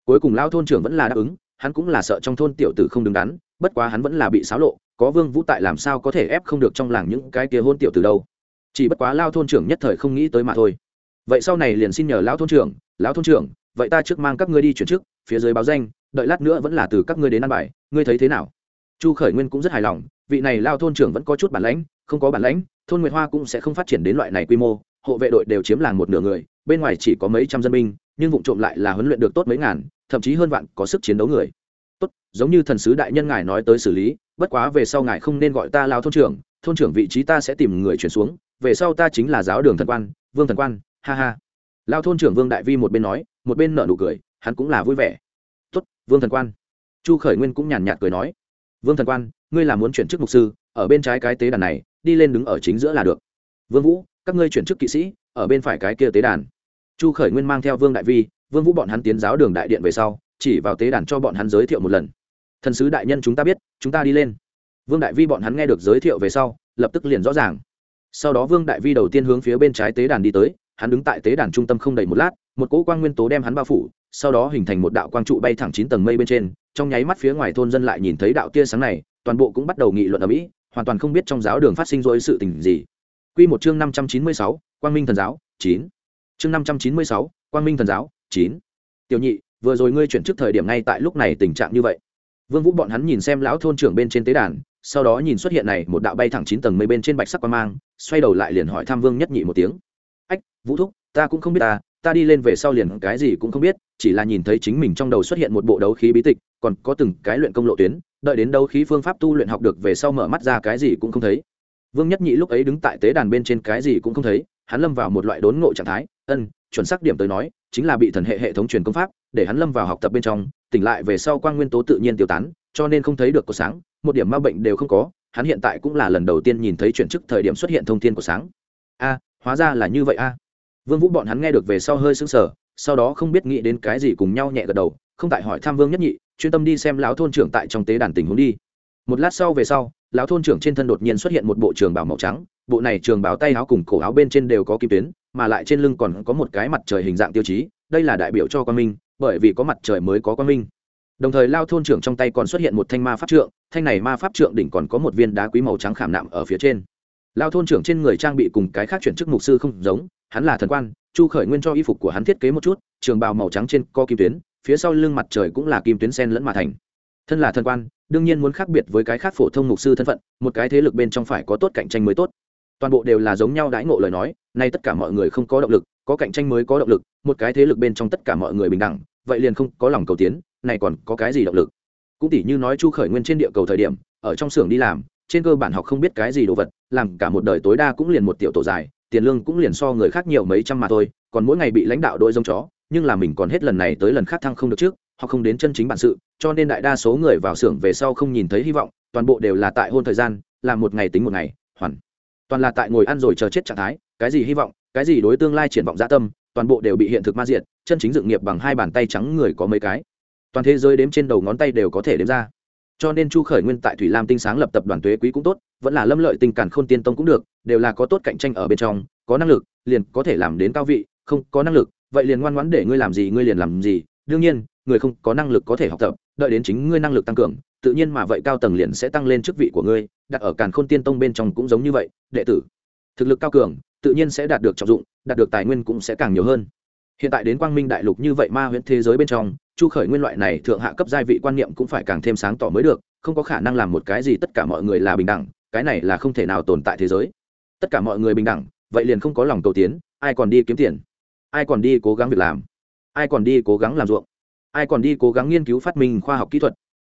Cuối cùng lao thôn trưởng vẫn là đáp ứng, hắn cũng là sợ trong thôn tiểu tử không đứng đắn, bất quá hắn vẫn là bị xáo lộ có vương vũ tại làm sao có thể ép không được trong làng những cái kia hôn tiểu tử đâu? Chỉ bất quá lao thôn trưởng nhất thời không nghĩ tới mà thôi. Vậy sau này liền xin nhờ lão thôn trưởng, lão thôn trưởng, vậy ta trước mang các ngươi đi chuyển chức, phía dưới báo danh, đợi lát nữa vẫn là từ các ngươi đến ăn bài, ngươi thấy thế nào? Chu khởi nguyên cũng rất hài lòng, vị này lao thôn trưởng vẫn có chút bản lãnh, không có bản lãnh, thôn nguyệt hoa cũng sẽ không phát triển đến loại này quy mô, hộ vệ đội đều chiếm làng một nửa người, bên ngoài chỉ có mấy trăm dân binh, nhưng vụ trộm lại là huấn luyện được tốt mấy ngàn, thậm chí hơn vạn có sức chiến đấu người tốt, giống như thần sứ đại nhân ngài nói tới xử lý, bất quá về sau ngài không nên gọi ta lao thôn trưởng thôn trưởng vị trí ta sẽ tìm người chuyển xuống, về sau ta chính là giáo đường thần quan, vương thần quan, ha ha. Lao thôn trưởng vương đại vi một bên nói, một bên nợ nụ cười, hắn cũng là vui vẻ. Tốt, vương thần quan. Chu khởi nguyên cũng nhàn nhạt cười nói, vương thần quan, ngươi là muốn chuyển chức mục sư, ở bên trái cái tế đàn này, đi lên đứng ở chính giữa là được. Vương vũ, các ngươi chuyển chức kỵ sĩ, ở bên phải cái kia tế đàn. Chu khởi nguyên mang theo vương đại vi, vương vũ bọn hắn tiến giáo đường đại điện về sau chỉ vào tế đàn cho bọn hắn giới thiệu một lần thần sứ đại nhân chúng ta biết chúng ta đi lên vương đại vi bọn hắn nghe được giới thiệu về sau lập tức liền rõ ràng sau đó vương đại vi đầu tiên hướng phía bên trái tế đàn đi tới hắn đứng tại tế đàn trung tâm không đầy một lát một cỗ quang nguyên tố đem hắn bao phủ sau đó hình thành một đạo quang trụ bay thẳng chín tầng mây bên trên trong nháy mắt phía ngoài thôn dân lại nhìn thấy đạo tia sáng này toàn bộ cũng bắt đầu nghị luận ở mỹ hoàn toàn không biết trong giáo đường phát sinh rỗi sự tình gì Quy một chương năm trăm chín mươi sáu, Quang Minh thần giáo, chín. Chương năm trăm chín mươi sáu, Quang Minh thần giáo, chín. Tiểu nhị, vừa rồi ngươi chuyển trước thời điểm ngay tại lúc này tình trạng như vậy. Vương Vũ bọn hắn nhìn xem lão thôn trưởng bên trên tế đàn, sau đó nhìn xuất hiện này một đạo bay thẳng chín tầng mây bên trên bạch sắc quang mang, xoay đầu lại liền hỏi thăm Vương Nhất Nhị một tiếng. "Ách, Vũ thúc, ta cũng không biết ta, ta đi lên về sau liền cái gì cũng không biết, chỉ là nhìn thấy chính mình trong đầu xuất hiện một bộ đấu khí bí tịch, còn có từng cái luyện công lộ tuyến, đợi đến đấu khí phương pháp tu luyện học được về sau mở mắt ra cái gì cũng không thấy." Vương Nhất Nhị lúc ấy đứng tại tế đàn bên trên cái gì cũng không thấy, hắn lâm vào một loại đốn ngộ trạng thái, ân, chuẩn xác điểm tới nói, chính là bị thần hệ hệ thống truyền công pháp, để hắn lâm vào học tập bên trong, tỉnh lại về sau quang nguyên tố tự nhiên tiêu tán, cho nên không thấy được có sáng, một điểm ma bệnh đều không có, hắn hiện tại cũng là lần đầu tiên nhìn thấy chuyển chức thời điểm xuất hiện thông tin của sáng. A, hóa ra là như vậy a. Vương Vũ bọn hắn nghe được về sau hơi sững sờ, sau đó không biết nghĩ đến cái gì cùng nhau nhẹ gật đầu, không tại hỏi tham Vương Nhất Nhị, chuyên tâm đi xem lão thôn trưởng tại trong tế đàn tình huống đi. Một lát sau về sau, lão thôn trưởng trên thân đột nhiên xuất hiện một bộ trường bào màu trắng, bộ này trường bào tay áo cùng cổ áo bên trên đều có kim tuyến, mà lại trên lưng còn có một cái mặt trời hình dạng tiêu chí, đây là đại biểu cho quan minh, bởi vì có mặt trời mới có quang minh. Đồng thời lao thôn trưởng trong tay còn xuất hiện một thanh ma pháp trượng, thanh này ma pháp trượng đỉnh còn có một viên đá quý màu trắng khảm nạm ở phía trên. Lao thôn trưởng trên người trang bị cùng cái khác chuyển chức mục sư không giống, hắn là thần quan, Chu Khởi Nguyên cho y phục của hắn thiết kế một chút, trường bào màu trắng trên có kim tuyến, phía sau lưng mặt trời cũng là kim tuyến sen lẫn mà thành. Thân là thần quan, đương nhiên muốn khác biệt với cái khác phổ thông mục sư thân phận, một cái thế lực bên trong phải có tốt cạnh tranh mới tốt. Toàn bộ đều là giống nhau đãi ngộ lời nói, nay tất cả mọi người không có động lực, có cạnh tranh mới có động lực, một cái thế lực bên trong tất cả mọi người bình đẳng, vậy liền không có lòng cầu tiến, này còn có cái gì động lực? Cũng tỉ như nói chu khởi nguyên trên địa cầu thời điểm ở trong xưởng đi làm trên cơ bản học không biết cái gì đồ vật làm cả một đời tối đa cũng liền một tiểu tổ dài tiền lương cũng liền so người khác nhiều mấy trăm mà thôi còn mỗi ngày bị lãnh đạo đội giống chó nhưng là mình còn hết lần này tới lần khác thăng không được trước họ không đến chân chính bản sự cho nên đại đa số người vào xưởng về sau không nhìn thấy hy vọng toàn bộ đều là tại hôn thời gian làm một ngày tính một ngày hoàn toàn là tại ngồi ăn rồi chờ chết trạng thái, cái gì hy vọng, cái gì đối tương lai triển vọng gia tâm, toàn bộ đều bị hiện thực ma diện chân chính dựng nghiệp bằng hai bàn tay trắng người có mấy cái. Toàn thế giới đếm trên đầu ngón tay đều có thể đếm ra. Cho nên chu khởi nguyên tại thủy lam tinh sáng lập tập đoàn thuế quý cũng tốt, vẫn là lâm lợi tình cản khôn tiên tông cũng được, đều là có tốt cạnh tranh ở bên trong, có năng lực, liền có thể làm đến cao vị, không có năng lực, vậy liền ngoan ngoãn để ngươi làm gì, ngươi liền làm gì. Đương nhiên, người không có năng lực có thể học tập, đợi đến chính ngươi năng lực tăng cường tự nhiên mà vậy cao tầng liền sẽ tăng lên chức vị của ngươi, đặt ở càn khôn tiên tông bên trong cũng giống như vậy, đệ tử. Thực lực cao cường, tự nhiên sẽ đạt được trọng dụng, đạt được tài nguyên cũng sẽ càng nhiều hơn. Hiện tại đến quang minh đại lục như vậy ma huyễn thế giới bên trong, chu khởi nguyên loại này thượng hạ cấp gia vị quan niệm cũng phải càng thêm sáng tỏ mới được, không có khả năng làm một cái gì tất cả mọi người là bình đẳng, cái này là không thể nào tồn tại thế giới. Tất cả mọi người bình đẳng, vậy liền không có lòng cầu tiến, ai còn đi kiếm tiền? Ai còn đi cố gắng việc làm? Ai còn đi cố gắng làm ruộng? Ai còn đi cố gắng nghiên cứu phát minh khoa học kỹ thuật?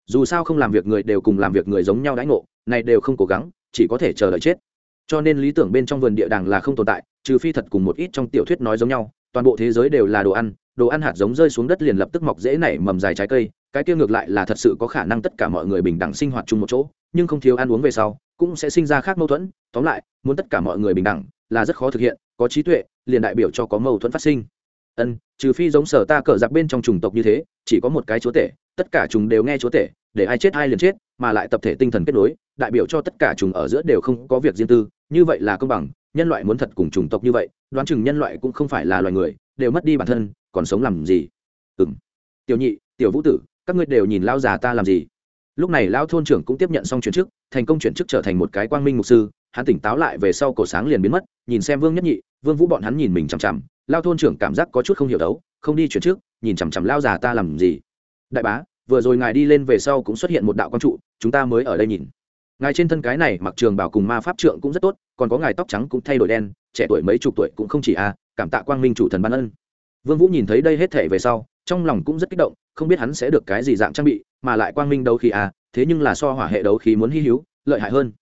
Dù sao không làm việc người đều cùng làm việc người giống nhau đãi ngộ, này đều không cố gắng, chỉ có thể chờ đợi chết. Cho nên lý tưởng bên trong vườn địa đàng là không tồn tại, trừ phi thật cùng một ít trong tiểu thuyết nói giống nhau, toàn bộ thế giới đều là đồ ăn đồ ăn hạt giống rơi xuống đất liền lập tức mọc dễ nảy mầm dài trái cây, cái kia ngược lại là thật sự có khả năng tất cả mọi người bình đẳng sinh hoạt chung một chỗ, nhưng không thiếu ăn uống về sau, cũng sẽ sinh ra khác mâu thuẫn, tóm lại, muốn tất cả mọi người bình đẳng là rất khó thực hiện, có trí tuệ, liền đại biểu cho có mâu thuẫn phát sinh ân, trừ phi giống sở ta cờ giặc bên trong chủng tộc như thế, chỉ có một cái chúa tể, tất cả chúng đều nghe chúa tể, để ai chết ai liền chết, mà lại tập thể tinh thần kết nối, đại biểu cho tất cả chúng ở giữa đều không có việc riêng tư, như vậy là công bằng, nhân loại muốn thật cùng chủng tộc như vậy, đoán chừng nhân loại cũng không phải là loài người, đều mất đi bản thân, còn sống làm gì? Ừng tiểu nhị, tiểu vũ tử, các ngươi đều nhìn lao già ta làm gì? Lúc này lao thôn trưởng cũng tiếp nhận xong chuyển chức thành công chuyển chức trở thành một cái quang minh mục sư, hắn tỉnh táo lại về sau cổ sáng liền biến mất, nhìn xem vương nhất nhị, vương vũ bọn hắn nhìn mình chằm chằm lao thôn trưởng cảm giác có chút không hiểu đấu, không đi chuyển trước, nhìn chằm chằm lao già ta làm gì. Đại bá, vừa rồi ngài đi lên về sau cũng xuất hiện một đạo quang trụ, chúng ta mới ở đây nhìn. Ngài trên thân cái này mặc trường bảo cùng ma pháp trượng cũng rất tốt, còn có ngài tóc trắng cũng thay đổi đen, trẻ tuổi mấy chục tuổi cũng không chỉ a, cảm tạ quang minh chủ thần ban ân. Vương vũ nhìn thấy đây hết thể về sau, trong lòng cũng rất kích động, không biết hắn sẽ được cái gì dạng trang bị, mà lại quang minh đấu khí a, thế nhưng là so hỏa hệ đấu khí muốn hy hữu, lợi hại hơn.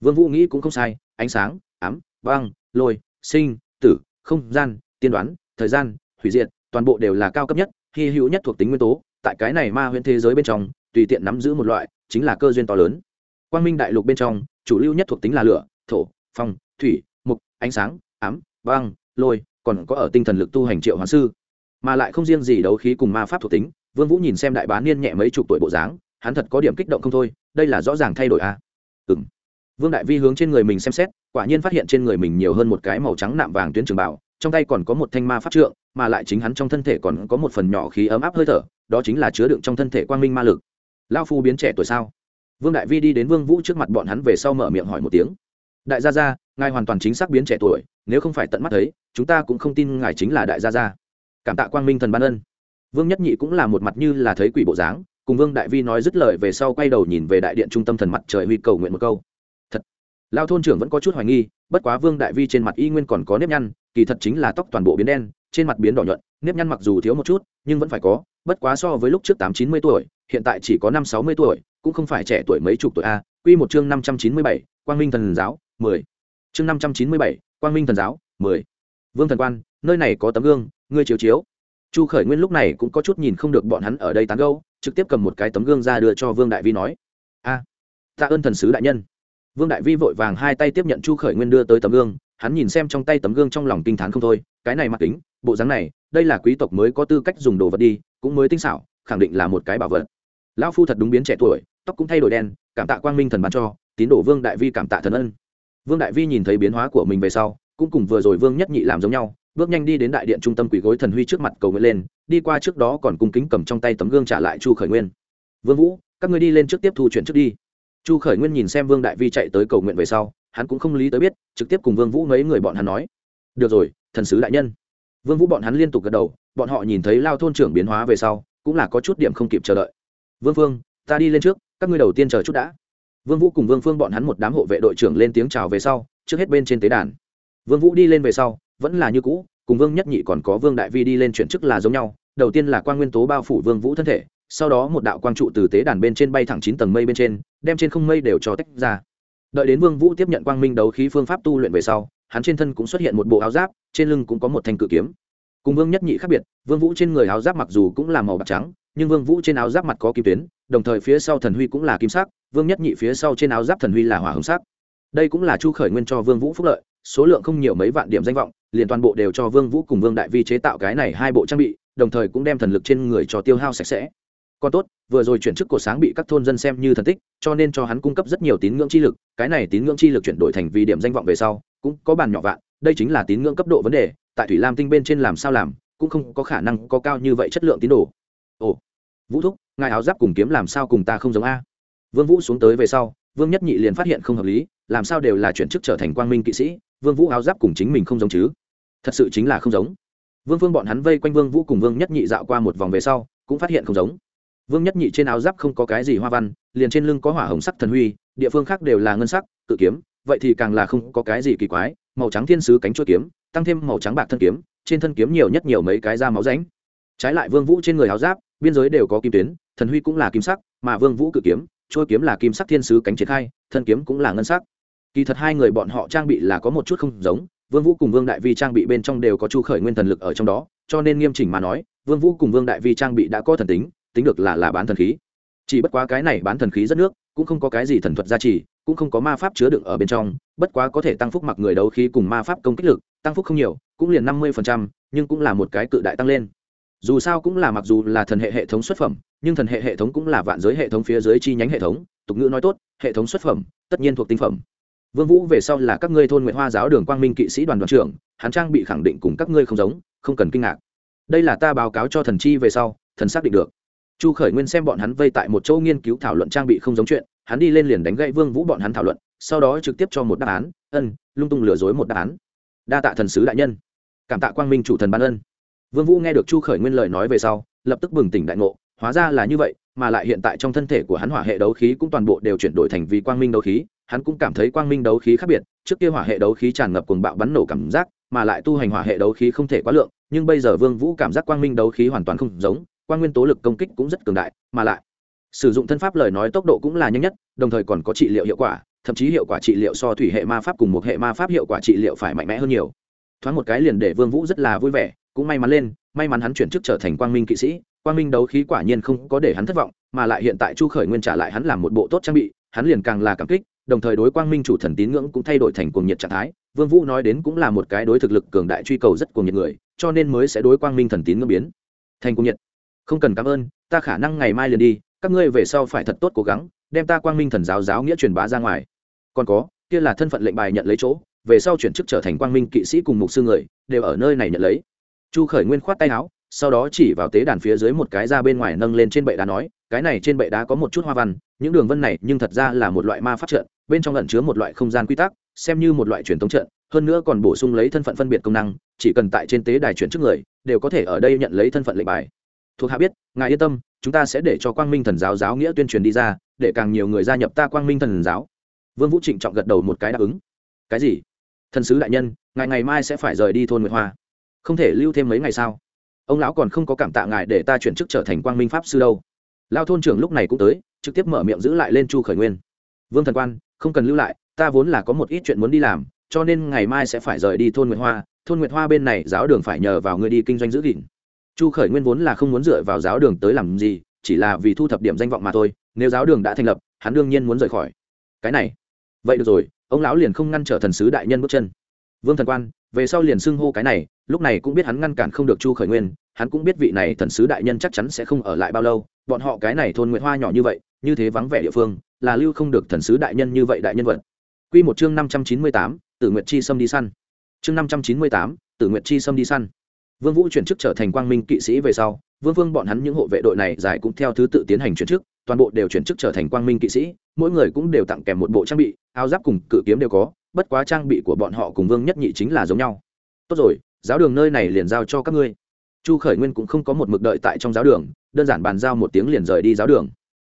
Vương vũ nghĩ cũng không sai, ánh sáng, ám băng lôi, sinh, tử, không gian tiên đoán, thời gian, hủy diệt, toàn bộ đều là cao cấp nhất, hy hữu nhất thuộc tính nguyên tố. Tại cái này ma huyễn thế giới bên trong, tùy tiện nắm giữ một loại, chính là cơ duyên to lớn. Quang minh đại lục bên trong, chủ lưu nhất thuộc tính là lửa, thổ, phong, thủy, mục, ánh sáng, ám băng lôi, còn có ở tinh thần lực tu hành triệu hoàng sư. Mà lại không riêng gì đấu khí cùng ma pháp thuộc tính, vương vũ nhìn xem đại bá niên nhẹ mấy chục tuổi bộ dáng, hắn thật có điểm kích động không thôi, đây là rõ ràng thay đổi a à? ừm. Vương đại vi hướng trên người mình xem xét, quả nhiên phát hiện trên người mình nhiều hơn một cái màu trắng nạm vàng tuyến trường bảo trong tay còn có một thanh ma pháp trượng, mà lại chính hắn trong thân thể còn có một phần nhỏ khí ấm áp hơi thở, đó chính là chứa đựng trong thân thể quang minh ma lực. Lao phu biến trẻ tuổi sao? Vương đại vi đi đến vương vũ trước mặt bọn hắn về sau mở miệng hỏi một tiếng. Đại gia gia, ngài hoàn toàn chính xác biến trẻ tuổi, nếu không phải tận mắt thấy, chúng ta cũng không tin ngài chính là đại gia gia. Cảm tạ quang minh thần ban ân. Vương nhất nhị cũng là một mặt như là thấy quỷ bộ dáng, cùng vương đại vi nói dứt lời về sau quay đầu nhìn về đại điện trung tâm thần mặt trời huy cầu nguyện một câu lao thôn trưởng vẫn có chút hoài nghi, bất quá vương đại vi trên mặt y nguyên còn có nếp nhăn, kỳ thật chính là tóc toàn bộ biến đen, trên mặt biến đỏ nhuận, nếp nhăn mặc dù thiếu một chút, nhưng vẫn phải có, bất quá so với lúc trước tám chín mươi tuổi, hiện tại chỉ có năm sáu mươi tuổi, cũng không phải trẻ tuổi mấy chục tuổi a. Quy một chương năm trăm chín mươi bảy, quang minh thần giáo, mười. Chương năm trăm chín mươi bảy, quang minh thần giáo, mười. Vương thần quan, nơi này có tấm gương, ngươi chiếu chiếu. Chu khởi nguyên lúc này cũng có chút nhìn không được bọn hắn ở đây tán gâu trực tiếp cầm một cái tấm gương ra đưa cho vương đại vi nói. A, tạ ơn thần sứ đại nhân vương đại vi vội vàng hai tay tiếp nhận chu khởi nguyên đưa tới tấm gương, hắn nhìn xem trong tay tấm gương trong lòng kinh t h á n không thôi, cái này mặc kính, bộ dáng này, đây là quý tộc mới có tư cách dùng đồ vật đi, cũng mới tinh xảo, khẳng định là một cái bảo vật. Lão phu thật đúng biến trẻ tuổi, tóc cũng thay đổi đen, cảm tạ quang minh thần ban cho, tín đồ vương đại vi cảm tạ thần ân. Vương đại vi nhìn thấy biến hóa của mình về sau, cũng cùng vừa rồi vương nhất nhị làm giống nhau, bước nhanh đi đến đại điện trung tâm quỷ gối thần huy trước mặt cầu nguyện lên, đi qua trước đó còn cung kính cầm trong tay tấm gương trả lại chu khởi nguyên. Vương vũ, các ngươi đi lên trước tiếp thu chuyện trước đi chu khởi nguyên nhìn xem vương đại vi chạy tới cầu nguyện về sau, hắn cũng không lý tới biết, trực tiếp cùng vương vũ mấy người bọn hắn nói. Được rồi, thần sứ đại nhân. Vương vũ bọn hắn liên tục gật đầu, bọn họ nhìn thấy lao thôn trưởng biến hóa về sau, cũng là có chút điểm không kịp chờ đợi. Vương phương, ta đi lên trước, các ngươi đầu tiên chờ chút đã. Vương vũ cùng vương phương bọn hắn một đám hộ vệ đội trưởng lên tiếng chào về sau, trước hết bên trên tế đàn. Vương vũ đi lên về sau, vẫn là như cũ, cùng vương nhất nhị còn có vương đại vi đi lên chuyển chức là giống nhau, đầu tiên là quan nguyên tố bao phủ vương vũ thân thể sau đó một đạo quang trụ từ tế đàn bên trên bay thẳng chín tầng mây bên trên, đem trên không mây đều cho tách ra. Đợi đến vương vũ tiếp nhận quang minh đấu khí phương pháp tu luyện về sau, hắn trên thân cũng xuất hiện một bộ áo giáp, trên lưng cũng có một thanh cự kiếm. Cùng vương nhất nhị khác biệt, vương vũ trên người áo giáp mặc dù cũng là màu bạc trắng, nhưng vương vũ trên áo giáp mặt có kim tuyến, đồng thời phía sau thần huy cũng là kim sắc, vương nhất nhị phía sau trên áo giáp thần huy là hỏa hồng sắc. Đây cũng là chu khởi nguyên cho vương vũ phúc lợi, số lượng không nhiều mấy vạn điểm danh vọng, liền toàn bộ đều cho vương vũ cùng vương đại vi chế tạo cái này hai bộ trang bị, đồng thời cũng đem thần lực trên người cho tiêu hao sạch sẽ còn tốt, vừa rồi chuyển chức cổ sáng bị các thôn dân xem như thần tích, cho nên cho hắn cung cấp rất nhiều tín ngưỡng chi lực. Cái này tín ngưỡng chi lực chuyển đổi thành vì điểm danh vọng về sau, cũng có bàn nhỏ vạn. Đây chính là tín ngưỡng cấp độ vấn đề. Tại thủy lam tinh bên trên làm sao làm, cũng không có khả năng có cao như vậy chất lượng tín đồ. Ồ, vũ thúc, ngài áo giáp cùng kiếm làm sao cùng ta không giống a? Vương vũ xuống tới về sau, vương nhất nhị liền phát hiện không hợp lý, làm sao đều là chuyển chức trở thành quang minh kỵ sĩ, vương vũ áo giáp cùng chính mình không giống chứ? Thật sự chính là không giống. Vương phương bọn hắn vây quanh vương vũ cùng vương nhất nhị dạo qua một vòng về sau, cũng phát hiện không giống vương nhất nhị trên áo giáp không có cái gì hoa văn, liền trên lưng có hỏa hồng sắc thần huy, địa phương khác đều là ngân sắc, cự kiếm, vậy thì càng là không có cái gì kỳ quái, màu trắng thiên sứ cánh chuỗi kiếm, tăng thêm màu trắng bạc thân kiếm, trên thân kiếm nhiều nhất nhiều mấy cái da máu ránh trái lại vương vũ trên người áo giáp, biên giới đều có kim tuyến, thần huy cũng là kim sắc, mà vương vũ cự kiếm, chuôi kiếm là kim sắc thiên sứ cánh triển khai, thân kiếm cũng là ngân sắc. Kỳ thật hai người bọn họ trang bị là có một chút không giống, vương vũ cùng vương đại vi trang bị bên trong đều có chu khởi nguyên thần lực ở trong đó, cho nên nghiêm chỉnh mà nói, vương vũ cùng vương đại vi trang bị đã có thần tính tính được là là bán thần khí. Chỉ bất quá cái này bán thần khí rất nước cũng không có cái gì thần thuật gia trì cũng không có ma pháp chứa đựng ở bên trong bất quá có thể tăng phúc mặc người đấu khí cùng ma pháp công kích lực tăng phúc không nhiều cũng liền năm mươi phần trăm, nhưng cũng là một cái cự đại tăng lên. Dù sao cũng là mặc dù là thần hệ hệ thống xuất phẩm nhưng thần hệ hệ thống cũng là vạn giới hệ thống phía dưới chi nhánh hệ thống tục ngữ nói tốt hệ thống xuất phẩm tất nhiên thuộc tinh phẩm. Vương vũ về sau là các ngươi thôn nguyện hoa giáo đường quang minh kỵ sĩ đoàn đoàn trưởng hắn trang bị khẳng định cùng các ngươi không giống không cần kinh ngạc. Đây là ta báo cáo cho thần chi về sau thần xác định được chu khởi nguyên xem bọn hắn vây tại một chỗ nghiên cứu thảo luận trang bị không giống chuyện, hắn đi lên liền đánh gãy vương vũ bọn hắn thảo luận, sau đó trực tiếp cho một đáp án, ân, lung tung lừa dối một đáp án. Đa tạ thần sứ đại nhân. Cảm tạ quang minh chủ thần ban ân. Vương vũ nghe được chu khởi nguyên lời nói về sau, lập tức bừng tỉnh đại ngộ, hóa ra là như vậy, mà lại hiện tại trong thân thể của hắn hỏa hệ đấu khí cũng toàn bộ đều chuyển đổi thành vì quang minh đấu khí, hắn cũng cảm thấy quang minh đấu khí khác biệt, trước kia hỏa hệ đấu khí tràn ngập cuồng bạo bắn nổ cảm giác, mà lại tu hành hỏa hệ đấu khí không thể quá lượng, nhưng bây giờ vương vũ cảm giác quang minh đấu khí hoàn toàn không giống quang nguyên tố lực công kích cũng rất cường đại, mà lại, sử dụng thân pháp lời nói tốc độ cũng là nhanh nhất, đồng thời còn có trị liệu hiệu quả, thậm chí hiệu quả trị liệu so thủy hệ ma pháp cùng một hệ ma pháp hiệu quả trị liệu phải mạnh mẽ hơn nhiều. Thoáng một cái liền để vương vũ rất là vui vẻ, cũng may mắn lên, may mắn hắn chuyển chức trở thành quang minh kỵ sĩ, quang minh đấu khí quả nhiên không có để hắn thất vọng, mà lại hiện tại chu khởi nguyên trả lại hắn làm một bộ tốt trang bị, hắn liền càng là cảm kích, đồng thời đối quang minh chủ thần tín ngưỡng cũng thay đổi thành cuồng nhiệt trạng thái. Vương vũ nói đến cũng là một cái đối thực lực cường đại truy cầu rất cuồng nhiệt người, cho nên mới sẽ đối quang minh thần tín ngưỡng biến thành cuồng nhiệt không cần cảm ơn, ta khả năng ngày mai liền đi, các ngươi về sau phải thật tốt cố gắng, đem ta quang minh thần giáo giáo nghĩa truyền bá ra ngoài. Còn có, kia là thân phận lệnh bài nhận lấy chỗ, về sau chuyển chức trở thành quang minh kỵ sĩ cùng mục sư người, đều ở nơi này nhận lấy. Chu khởi nguyên khoát tay áo, sau đó chỉ vào tế đàn phía dưới một cái ra bên ngoài nâng lên trên bệ đá nói, cái này trên bệ đá có một chút hoa văn, những đường vân này nhưng thật ra là một loại ma pháp trận, bên trong lẩn chứa một loại không gian quy tắc, xem như một loại truyền thống trận, hơn nữa còn bổ sung lấy thân phận phân biệt công năng, chỉ cần tại trên tế đài chuyển chức người, đều có thể ở đây nhận lấy thân phận lệnh bài thuộc hạ biết, ngài yên tâm, chúng ta sẽ để cho quang minh thần giáo giáo nghĩa tuyên truyền đi ra, để càng nhiều người gia nhập ta quang minh thần giáo. Vương vũ trịnh trọng gật đầu một cái đáp ứng. Cái gì? Thần sứ đại nhân, ngài ngày mai sẽ phải rời đi thôn nguyệt hoa. Không thể lưu thêm mấy ngày sao? Ông lão còn không có cảm tạ ngài để ta chuyển chức trở thành quang minh pháp sư đâu. Lao thôn trưởng lúc này cũng tới, trực tiếp mở miệng giữ lại lên chu khởi nguyên. Vương thần quan, không cần lưu lại, ta vốn là có một ít chuyện muốn đi làm, cho nên ngày mai sẽ phải rời đi thôn nguyệt hoa. Thôn nguyệt hoa bên này giáo đường phải nhờ vào ngươi đi kinh doanh giữ gìn chu khởi nguyên vốn là không muốn dựa vào giáo đường tới làm gì chỉ là vì thu thập điểm danh vọng mà thôi nếu giáo đường đã thành lập hắn đương nhiên muốn rời khỏi cái này vậy được rồi ông lão liền không ngăn trở thần sứ đại nhân bước chân vương thần quan về sau liền xưng hô cái này lúc này cũng biết hắn ngăn cản không được chu khởi nguyên hắn cũng biết vị này thần sứ đại nhân chắc chắn sẽ không ở lại bao lâu bọn họ cái này thôn nguyện hoa nhỏ như vậy như thế vắng vẻ địa phương là lưu không được thần sứ đại nhân như vậy đại nhân vật Quy một chương năm trăm chín mươi tám, Tử Nguyệt Chi Sâm đi săn. Chương năm trăm chín mươi tám, Tử Nguyệt Chi Sâm đi săn. Vương Vũ chuyển chức trở thành Quang Minh kỵ sĩ về sau, Vương Vương bọn hắn những hộ vệ đội này giải cũng theo thứ tự tiến hành chuyển chức, toàn bộ đều chuyển chức trở thành Quang Minh kỵ sĩ, mỗi người cũng đều tặng kèm một bộ trang bị, áo giáp cùng cự kiếm đều có, bất quá trang bị của bọn họ cùng Vương Nhất Nhị chính là giống nhau. Tốt rồi, giáo đường nơi này liền giao cho các ngươi chu khởi nguyên cũng không có một mực đợi tại trong giáo đường đơn giản bàn giao một tiếng liền rời đi giáo đường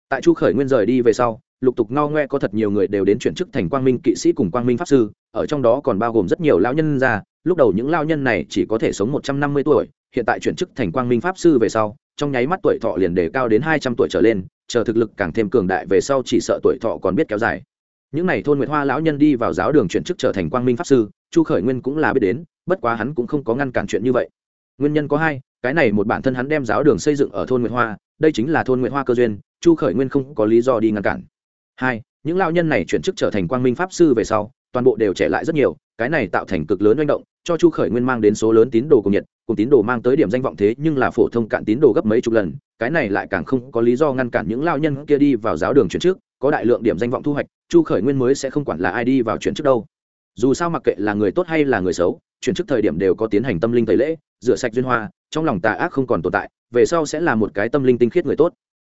tại chu khởi nguyên rời đi về sau lục tục ngao ngoe có thật nhiều người đều đến chuyển chức thành quang minh kỵ sĩ cùng quang minh pháp sư ở trong đó còn bao gồm rất nhiều lão nhân già lúc đầu những lao nhân này chỉ có thể sống một trăm năm mươi tuổi, hiện tại chuyển chức thành quang minh pháp sư về sau, trong nháy mắt tuổi thọ liền đề cao đến hai trăm tuổi trở lên, chờ thực lực càng thêm cường đại về sau chỉ sợ tuổi thọ còn biết kéo dài. Những n à y thôn nguyệt hoa lão nhân đi vào giáo đường chuyển chức trở thành quang minh pháp sư, chu khởi nguyên cũng là biết đến, bất quá hắn cũng không có ngăn cản chuyện như vậy. Nguyên nhân có hai, cái này một bản thân hắn đem giáo đường xây dựng ở thôn nguyệt hoa, đây chính là thôn nguyệt hoa cơ duyên, chu khởi nguyên không có lý do đi ngăn cản. Hai, những lao nhân này chuyển chức trở thành quang minh pháp sư về sau toàn bộ đều trẻ lại rất nhiều, cái này tạo thành cực lớn manh động, cho chu khởi nguyên mang đến số lớn tín đồ cùng nhiệt, cùng tín đồ mang tới điểm danh vọng thế nhưng là phổ thông cạn tín đồ gấp mấy chục lần, cái này lại càng không có lý do ngăn cản những lao nhân kia đi vào giáo đường chuyển trước, có đại lượng điểm danh vọng thu hoạch, chu khởi nguyên mới sẽ không quản là ai đi vào chuyển trước đâu. Dù sao mặc kệ là người tốt hay là người xấu, chuyển chức thời điểm đều có tiến hành tâm linh tẩy lễ, rửa sạch duyên hoa, trong lòng tà ác không còn tồn tại, về sau sẽ là một cái tâm linh tinh khiết người tốt.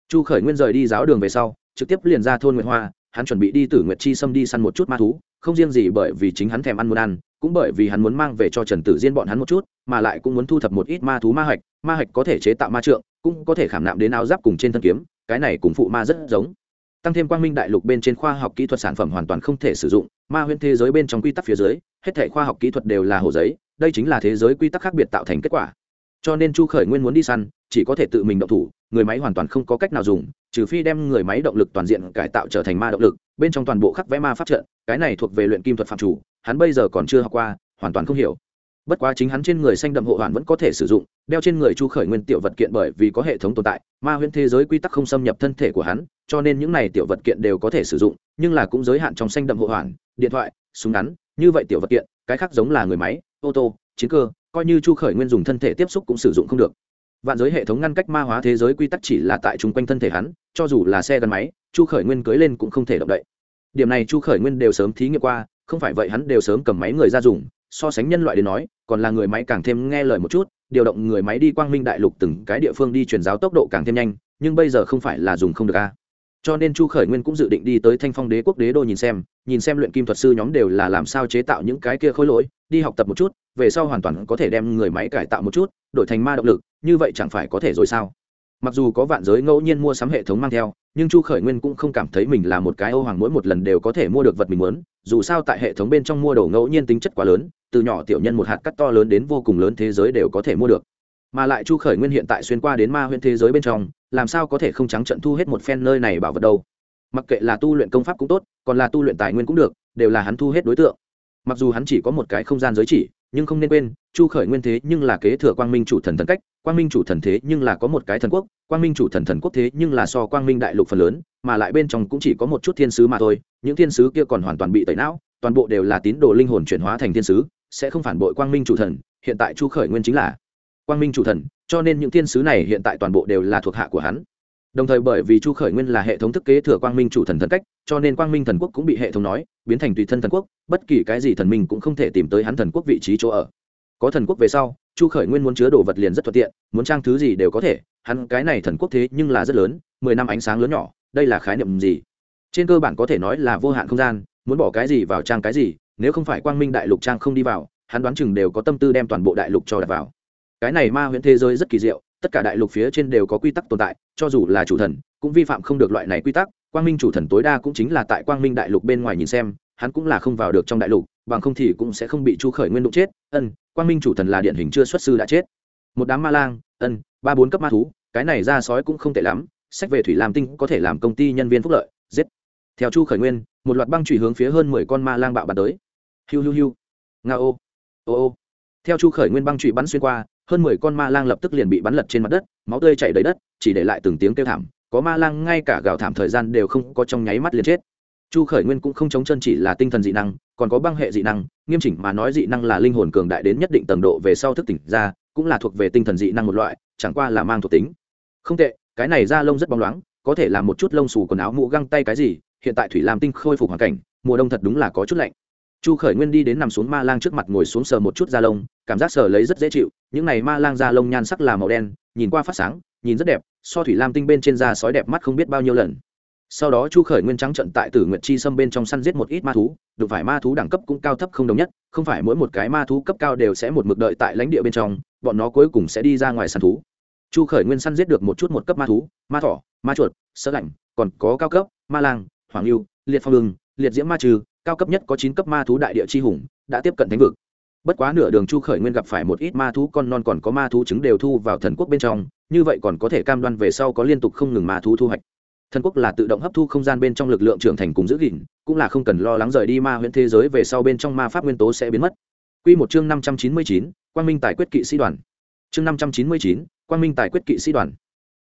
Chu khởi nguyên rời đi giáo đường về sau, trực tiếp liền ra thôn nguyệt hoa hắn chuẩn bị đi từ nguyệt chi xâm đi săn một chút ma thú, không riêng gì bởi vì chính hắn thèm ăn muốn ăn, cũng bởi vì hắn muốn mang về cho trần tử diên bọn hắn một chút, mà lại cũng muốn thu thập một ít ma thú ma hạch ma hạch có thể chế tạo ma trượng, cũng có thể khảm nạm đến áo giáp cùng trên thân kiếm, cái này cùng phụ ma rất giống. Tăng thêm quang minh đại lục bên trên khoa học kỹ thuật sản phẩm hoàn toàn không thể sử dụng, ma huyễn thế giới bên trong quy tắc phía dưới, hết thể khoa học kỹ thuật đều là hồ giấy, đây chính là thế giới quy tắc khác biệt tạo thành kết quả. Cho nên chu khởi nguyên muốn đi săn, chỉ có thể tự mình động thủ, người máy hoàn toàn không có cách nào dùng trừ phi đem người máy động lực toàn diện cải tạo trở thành ma động lực, bên trong toàn bộ khắc vẽ ma pháp trận, cái này thuộc về luyện kim thuật phạm chủ, hắn bây giờ còn chưa học qua, hoàn toàn không hiểu. Bất quá chính hắn trên người xanh đậm hộ hoàn vẫn có thể sử dụng, đeo trên người chu khởi nguyên tiểu vật kiện bởi vì có hệ thống tồn tại, ma huyễn thế giới quy tắc không xâm nhập thân thể của hắn, cho nên những này tiểu vật kiện đều có thể sử dụng, nhưng là cũng giới hạn trong xanh đậm hộ hoàn, điện thoại, súng ngắn, như vậy tiểu vật kiện, cái khác giống là người máy, ô tô, chiến cơ, coi như chu khởi nguyên dùng thân thể tiếp xúc cũng sử dụng không được vạn giới hệ thống ngăn cách ma hóa thế giới quy tắc chỉ là tại chung quanh thân thể hắn, cho dù là xe gắn máy, chu khởi nguyên cưới lên cũng không thể động đậy. Điểm này chu khởi nguyên đều sớm thí nghiệm qua, không phải vậy hắn đều sớm cầm máy người ra dùng, so sánh nhân loại đến nói, còn là người máy càng thêm nghe lời một chút, điều động người máy đi quang minh đại lục từng cái địa phương đi truyền giáo tốc độ càng thêm nhanh, nhưng bây giờ không phải là dùng không được a cho nên chu khởi nguyên cũng dự định đi tới thanh phong đế quốc đế đô nhìn xem nhìn xem luyện kim thuật sư nhóm đều là làm sao chế tạo những cái kia khối lỗi, đi học tập một chút, về sau hoàn toàn có thể đem người máy cải tạo một chút, đổi thành ma động lực, như vậy chẳng phải có thể rồi sao? Mặc dù có vạn giới ngẫu nhiên mua sắm hệ thống mang theo, nhưng chu khởi nguyên cũng không cảm thấy mình là một cái ô hoàng mỗi một lần đều có thể mua được vật mình muốn, dù sao tại hệ thống bên trong mua đồ ngẫu nhiên tính chất quá lớn, từ nhỏ tiểu nhân một hạt cắt to lớn đến vô cùng lớn thế giới đều có thể mua được mà lại chu khởi nguyên hiện tại xuyên qua đến ma huyện thế giới bên trong, làm sao có thể không trắng trận thu hết một phen nơi này bảo vật đâu. Mặc kệ là tu luyện công pháp cũng tốt, còn là tu luyện tài nguyên cũng được, đều là hắn thu hết đối tượng. Mặc dù hắn chỉ có một cái không gian giới chỉ, nhưng không nên quên, chu khởi nguyên thế nhưng là kế thừa quang minh chủ thần thần cách, quang minh chủ thần thế nhưng là có một cái thần quốc, quang minh chủ thần thần quốc thế nhưng là so quang minh đại lục phần lớn, mà lại bên trong cũng chỉ có một chút thiên sứ mà thôi, những thiên sứ kia còn hoàn toàn bị tẩy não, toàn bộ đều là tín đồ linh hồn chuyển hóa thành thiên sứ, sẽ không phản bội quang minh chủ thần, hiện tại chu khởi nguyên chính là quang minh chủ thần, cho nên những thiên sứ này hiện tại toàn bộ đều là thuộc hạ của hắn. Đồng thời bởi vì chu khởi nguyên là hệ thống thức kế thừa quang minh chủ thần thần cách, cho nên quang minh thần quốc cũng bị hệ thống nói, biến thành tùy thân thần quốc, bất kỳ cái gì thần minh cũng không thể tìm tới hắn thần quốc vị trí chỗ ở. Có thần quốc về sau, chu khởi nguyên muốn chứa đồ vật liền rất thuận tiện, muốn trang thứ gì đều có thể, hắn cái này thần quốc thế nhưng là rất lớn, mười năm ánh sáng lớn nhỏ, đây là khái niệm gì? Trên cơ bản có thể nói là vô hạn không gian, muốn bỏ cái gì vào trang cái gì, nếu không phải quang minh đại lục trang không đi vào, hắn đoán chừng đều có tâm tư đem toàn bộ đại lục cho đặt vào cái này ma huyễn thế giới rất kỳ diệu, tất cả đại lục phía trên đều có quy tắc tồn tại, cho dù là chủ thần, cũng vi phạm không được loại này quy tắc. Quang minh chủ thần tối đa cũng chính là tại quang minh đại lục bên ngoài nhìn xem, hắn cũng là không vào được trong đại lục, bằng không thì cũng sẽ không bị chu khởi nguyên đụng chết. Ân, quang minh chủ thần là điển hình chưa xuất sư đã chết. Một đám ma lang, ân, ba bốn cấp ma thú, cái này ra sói cũng không tệ lắm, sách về thủy làm tinh có thể làm công ty nhân viên phúc lợi, giết. Theo chu khởi nguyên, một loạt băng trụy hướng phía hơn mười con ma lang bạo bắn tới. Hiu hiu hiu. Nga ô ô. Ô theo chu khởi nguyên băng trụy bắn xuyên qua hơn mười con ma lang lập tức liền bị bắn lật trên mặt đất, máu tươi chảy đầy đất, chỉ để lại từng tiếng kêu thảm. Có ma lang ngay cả gào thảm thời gian đều không có trong nháy mắt liền chết. Chu khởi nguyên cũng không chống chân chỉ là tinh thần dị năng, còn có băng hệ dị năng, nghiêm chỉnh mà nói dị năng là linh hồn cường đại đến nhất định tầng độ về sau thức tỉnh ra, cũng là thuộc về tinh thần dị năng một loại, chẳng qua là mang thuộc tính. Không tệ, cái này da lông rất bóng loáng, có thể là một chút lông xù quần áo mũ găng tay cái gì, hiện tại thủy lam tinh khôi phục hoàn cảnh, mùa đông thật đúng là có chút lạnh. Chu khởi nguyên đi đến nằm xuống ma lang trước mặt ngồi xuống sờ một chút da lông cảm giác sờ lấy rất dễ chịu, những này ma lang da lông nhan sắc là màu đen, nhìn qua phát sáng, nhìn rất đẹp, so thủy lam tinh bên trên da sói đẹp mắt không biết bao nhiêu lần. Sau đó chu khởi nguyên trắng trận tại tử nguyệt chi xâm bên trong săn giết một ít ma thú, đụng phải ma thú đẳng cấp cũng cao thấp không đồng nhất, không phải mỗi một cái ma thú cấp cao đều sẽ một mực đợi tại lãnh địa bên trong, bọn nó cuối cùng sẽ đi ra ngoài săn thú. Chu khởi nguyên săn giết được một chút một cấp ma thú, ma thỏ, ma chuột, sơ lạnh, còn có cao cấp, ma lang hoàng lưu liệt phong lương liệt diễm ma trừ, cao cấp nhất có chín cấp ma thú đại địa chi hùng, đã tiếp cận thánh vực bất quá nửa đường chu khởi nguyên gặp phải một ít ma thú, con non còn có ma thú trứng đều thu vào thần quốc bên trong, như vậy còn có thể cam đoan về sau có liên tục không ngừng ma thú thu hoạch. Thần quốc là tự động hấp thu không gian bên trong lực lượng trưởng thành cùng giữ gìn, cũng là không cần lo lắng rời đi ma huyện thế giới về sau bên trong ma pháp nguyên tố sẽ biến mất. Quy một chương năm trăm chín mươi chín, quang minh tài quyết kỵ sĩ đoàn. Chương năm trăm chín mươi chín, quang minh tài quyết kỵ sĩ đoàn.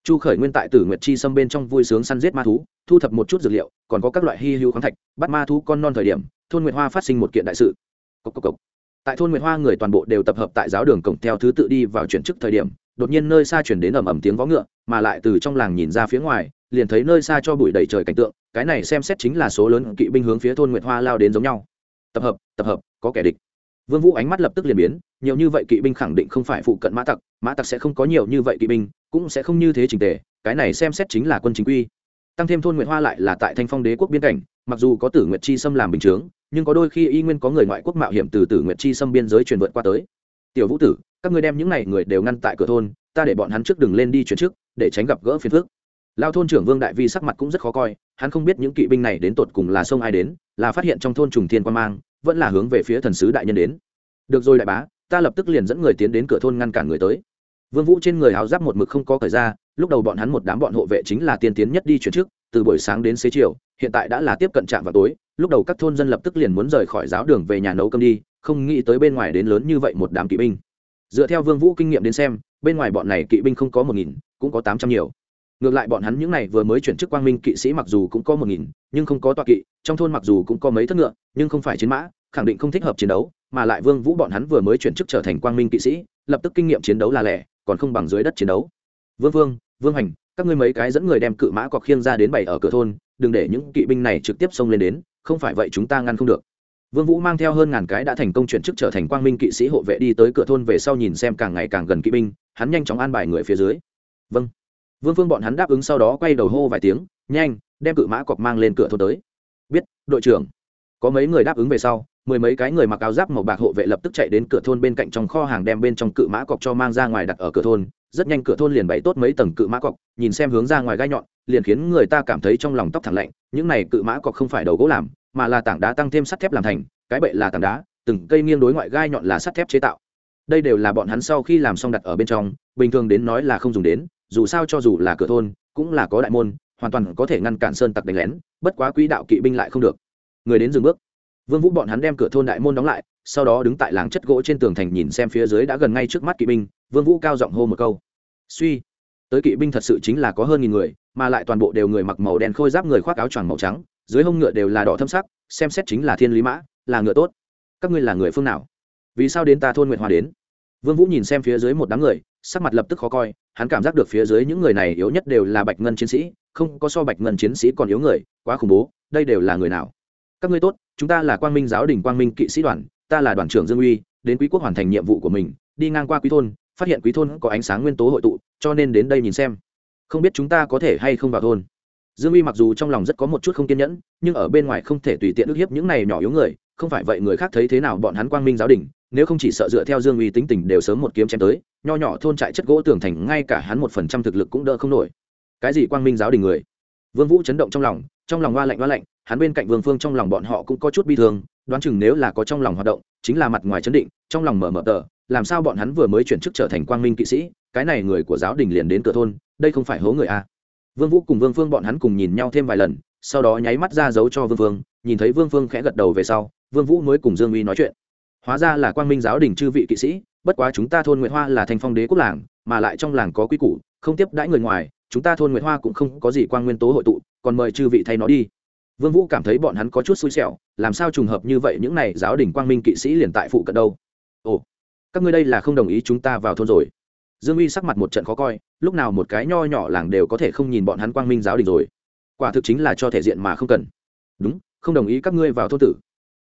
Chu khởi nguyên tại tử nguyệt chi xâm bên trong vui sướng săn giết ma thú, thu thập một chút dược liệu, còn có các loại hy hữu khoáng thạch, bắt ma thú con non thời điểm, thôn nguyệt hoa phát sinh một kiện đại sự. Cốc cốc cốc tại thôn nguyệt hoa người toàn bộ đều tập hợp tại giáo đường cổng theo thứ tự đi vào chuyển chức thời điểm, đột nhiên nơi xa chuyển đến ầm ầm tiếng vó ngựa, mà lại từ trong làng nhìn ra phía ngoài, liền thấy nơi xa cho bụi đầy trời cảnh tượng, cái này xem xét chính là số lớn kỵ binh hướng phía thôn nguyệt hoa lao đến giống nhau. Tập hợp tập hợp, có kẻ địch. Vương vũ ánh mắt lập tức liền biến, nhiều như vậy kỵ binh khẳng định không phải phụ cận mã tặc mã tặc sẽ không có nhiều như vậy kỵ binh, cũng sẽ không như thế trình tề, cái này xem xét chính là quân chính quy. Tăng thêm thôn nguyệt hoa lại là tại thanh phong đế quốc biên cảnh, mặc dù có tử nguyệt chi xâm làm bình chướng nhưng có đôi khi y nguyên có người ngoại quốc mạo hiểm từ tử nguyệt chi xâm biên giới truyền vượt qua tới. Tiểu vũ tử, các ngươi đem những này người đều ngăn tại cửa thôn, ta để bọn hắn trước đừng lên đi chuyển trước, để tránh gặp gỡ phiền phức. Lao thôn trưởng vương đại vi sắc mặt cũng rất khó coi, hắn không biết những kỵ binh này đến tột cùng là sông ai đến, là phát hiện trong thôn trùng thiên quan mang, vẫn là hướng về phía thần sứ đại nhân đến. Được rồi đại bá, ta lập tức liền dẫn người tiến đến cửa thôn ngăn cản người tới. Vương vũ trên người áo giáp một mực không có thời ra, lúc đầu bọn hắn một đám bọn hộ vệ chính là tiên tiến nhất đi chuyển trước, từ buổi sáng đến xế chiều, hiện tại đã là tiếp cận trạm vào tối lúc đầu các thôn dân lập tức liền muốn rời khỏi giáo đường về nhà nấu cơm đi, không nghĩ tới bên ngoài đến lớn như vậy một đám kỵ binh. Dựa theo vương vũ kinh nghiệm đến xem, bên ngoài bọn này kỵ binh không có một nghìn, cũng có tám trăm nhiều. Ngược lại bọn hắn những này vừa mới chuyển chức quang minh kỵ sĩ mặc dù cũng có một nghìn, nhưng không có tọa kỵ, trong thôn mặc dù cũng có mấy thất ngựa, nhưng không phải chiến mã, khẳng định không thích hợp chiến đấu, mà lại vương vũ bọn hắn vừa mới chuyển chức trở thành quang minh kỵ sĩ, lập tức kinh nghiệm chiến đấu là lẻ, còn không bằng dưới đất chiến đấu. Vương vương vương hành, các ngươi mấy cái dẫn người đem cự mã cọc khiêng ra đến bày ở cửa thôn, đừng để những kỵ binh này trực tiếp xông lên đến không phải vậy chúng ta ngăn không được. Vương vũ mang theo hơn ngàn cái đã thành công chuyển chức trở thành quang minh kỵ sĩ hộ vệ đi tới cửa thôn về sau nhìn xem càng ngày càng gần kỵ binh, hắn nhanh chóng an bài người phía dưới. Vâng. Vương phương bọn hắn đáp ứng sau đó quay đầu hô vài tiếng, nhanh, đem cự mã cọc mang lên cửa thôn tới. Biết, đội trưởng. Có mấy người đáp ứng về sau mười mấy cái người mặc áo giáp màu bạc hộ vệ lập tức chạy đến cửa thôn bên cạnh trong kho hàng đem bên trong cự mã cọc cho mang ra ngoài đặt ở cửa thôn. Rất nhanh cửa thôn liền bày tốt mấy tầng cự mã cọc, nhìn xem hướng ra ngoài gai nhọn, liền khiến người ta cảm thấy trong lòng tóc thẳng lạnh. Những này cự mã cọc không phải đầu gỗ làm, mà là tảng đá tăng thêm sắt thép làm thành, cái bệ là tảng đá, từng cây nghiêng đối ngoại gai nhọn là sắt thép chế tạo. Đây đều là bọn hắn sau khi làm xong đặt ở bên trong, bình thường đến nói là không dùng đến, dù sao cho dù là cửa thôn, cũng là có đại môn, hoàn toàn có thể ngăn cản sơn tặc đánh lén, bất quá quỹ đạo kỵ binh lại không được. Người đến dừng bước vương vũ bọn hắn đem cửa thôn đại môn đóng lại, sau đó đứng tại làng chất gỗ trên tường thành nhìn xem phía dưới đã gần ngay trước mắt kỵ binh, vương vũ cao giọng hô một câu. Suy, tới kỵ binh thật sự chính là có hơn nghìn người, mà lại toàn bộ đều người mặc màu đen khôi giáp người khoác áo choàng màu trắng, dưới hông ngựa đều là đỏ thâm sắc, xem xét chính là thiên lý mã, là ngựa tốt. Các ngươi là người phương nào? Vì sao đến ta thôn nguyệt hoa đến? Vương vũ nhìn xem phía dưới một đám người, sắc mặt lập tức khó coi, hắn cảm giác được phía dưới những người này yếu nhất đều là bạch ngân chiến sĩ, không có so bạch ngân chiến sĩ còn yếu người, quá khủng bố, đây đều là người nào? Các ngươi tốt, chúng ta là quang minh giáo đình quang minh kỵ sĩ đoàn, ta là đoàn trưởng dương uy, đến quý quốc hoàn thành nhiệm vụ của mình, đi ngang qua quý thôn, phát hiện quý thôn có ánh sáng nguyên tố hội tụ, cho nên đến đây nhìn xem. Không biết chúng ta có thể hay không vào thôn. Dương uy mặc dù trong lòng rất có một chút không kiên nhẫn, nhưng ở bên ngoài không thể tùy tiện ức hiếp những này nhỏ yếu người, không phải vậy người khác thấy thế nào bọn hắn quang minh giáo đình, nếu không chỉ sợ dựa theo dương uy tính tình đều sớm một kiếm chém tới, nho nhỏ thôn trại chất gỗ tưởng thành ngay cả hắn một phần trăm thực lực cũng đỡ không nổi. Cái gì quang minh giáo đình người? Vương vũ chấn động trong lòng trong lòng hoa lạnh hoa lạnh hắn bên cạnh vương phương trong lòng bọn họ cũng có chút bi thương, đoán chừng nếu là có trong lòng hoạt động, chính là mặt ngoài chấn định, trong lòng mở mở tờ, làm sao bọn hắn vừa mới chuyển chức trở thành quang minh kỵ sĩ, cái này người của giáo đình liền đến cửa thôn, đây không phải hố người a à. vương vũ cùng vương phương bọn hắn cùng nhìn nhau thêm vài lần, sau đó nháy mắt ra dấu cho vương phương, nhìn thấy vương phương khẽ gật đầu về sau, vương vũ mới cùng dương uy nói chuyện hóa ra là quang minh giáo đình chư vị kỵ sĩ, bất quá chúng ta thôn nguyệt hoa là thành phong đế quốc làng, mà lại trong làng có quy củ, không tiếp đãi người ngoài, chúng ta thôn nguyệt hoa cũng không có gì quang nguyên tố hội tụ, còn mời chư vị thay nó đi vương vũ cảm thấy bọn hắn có chút xui xẻo, làm sao trùng hợp như vậy những này giáo đình quang minh kỵ sĩ liền tại phụ cận đâu? Ồ, các ngươi đây là không đồng ý chúng ta vào thôn rồi. Dương uy sắc mặt một trận khó coi, lúc nào một cái nho nhỏ làng đều có thể không nhìn bọn hắn quang minh giáo đình rồi. Quả thực chính là cho thể diện mà không cần. Đúng, không đồng ý các ngươi vào thôn tử.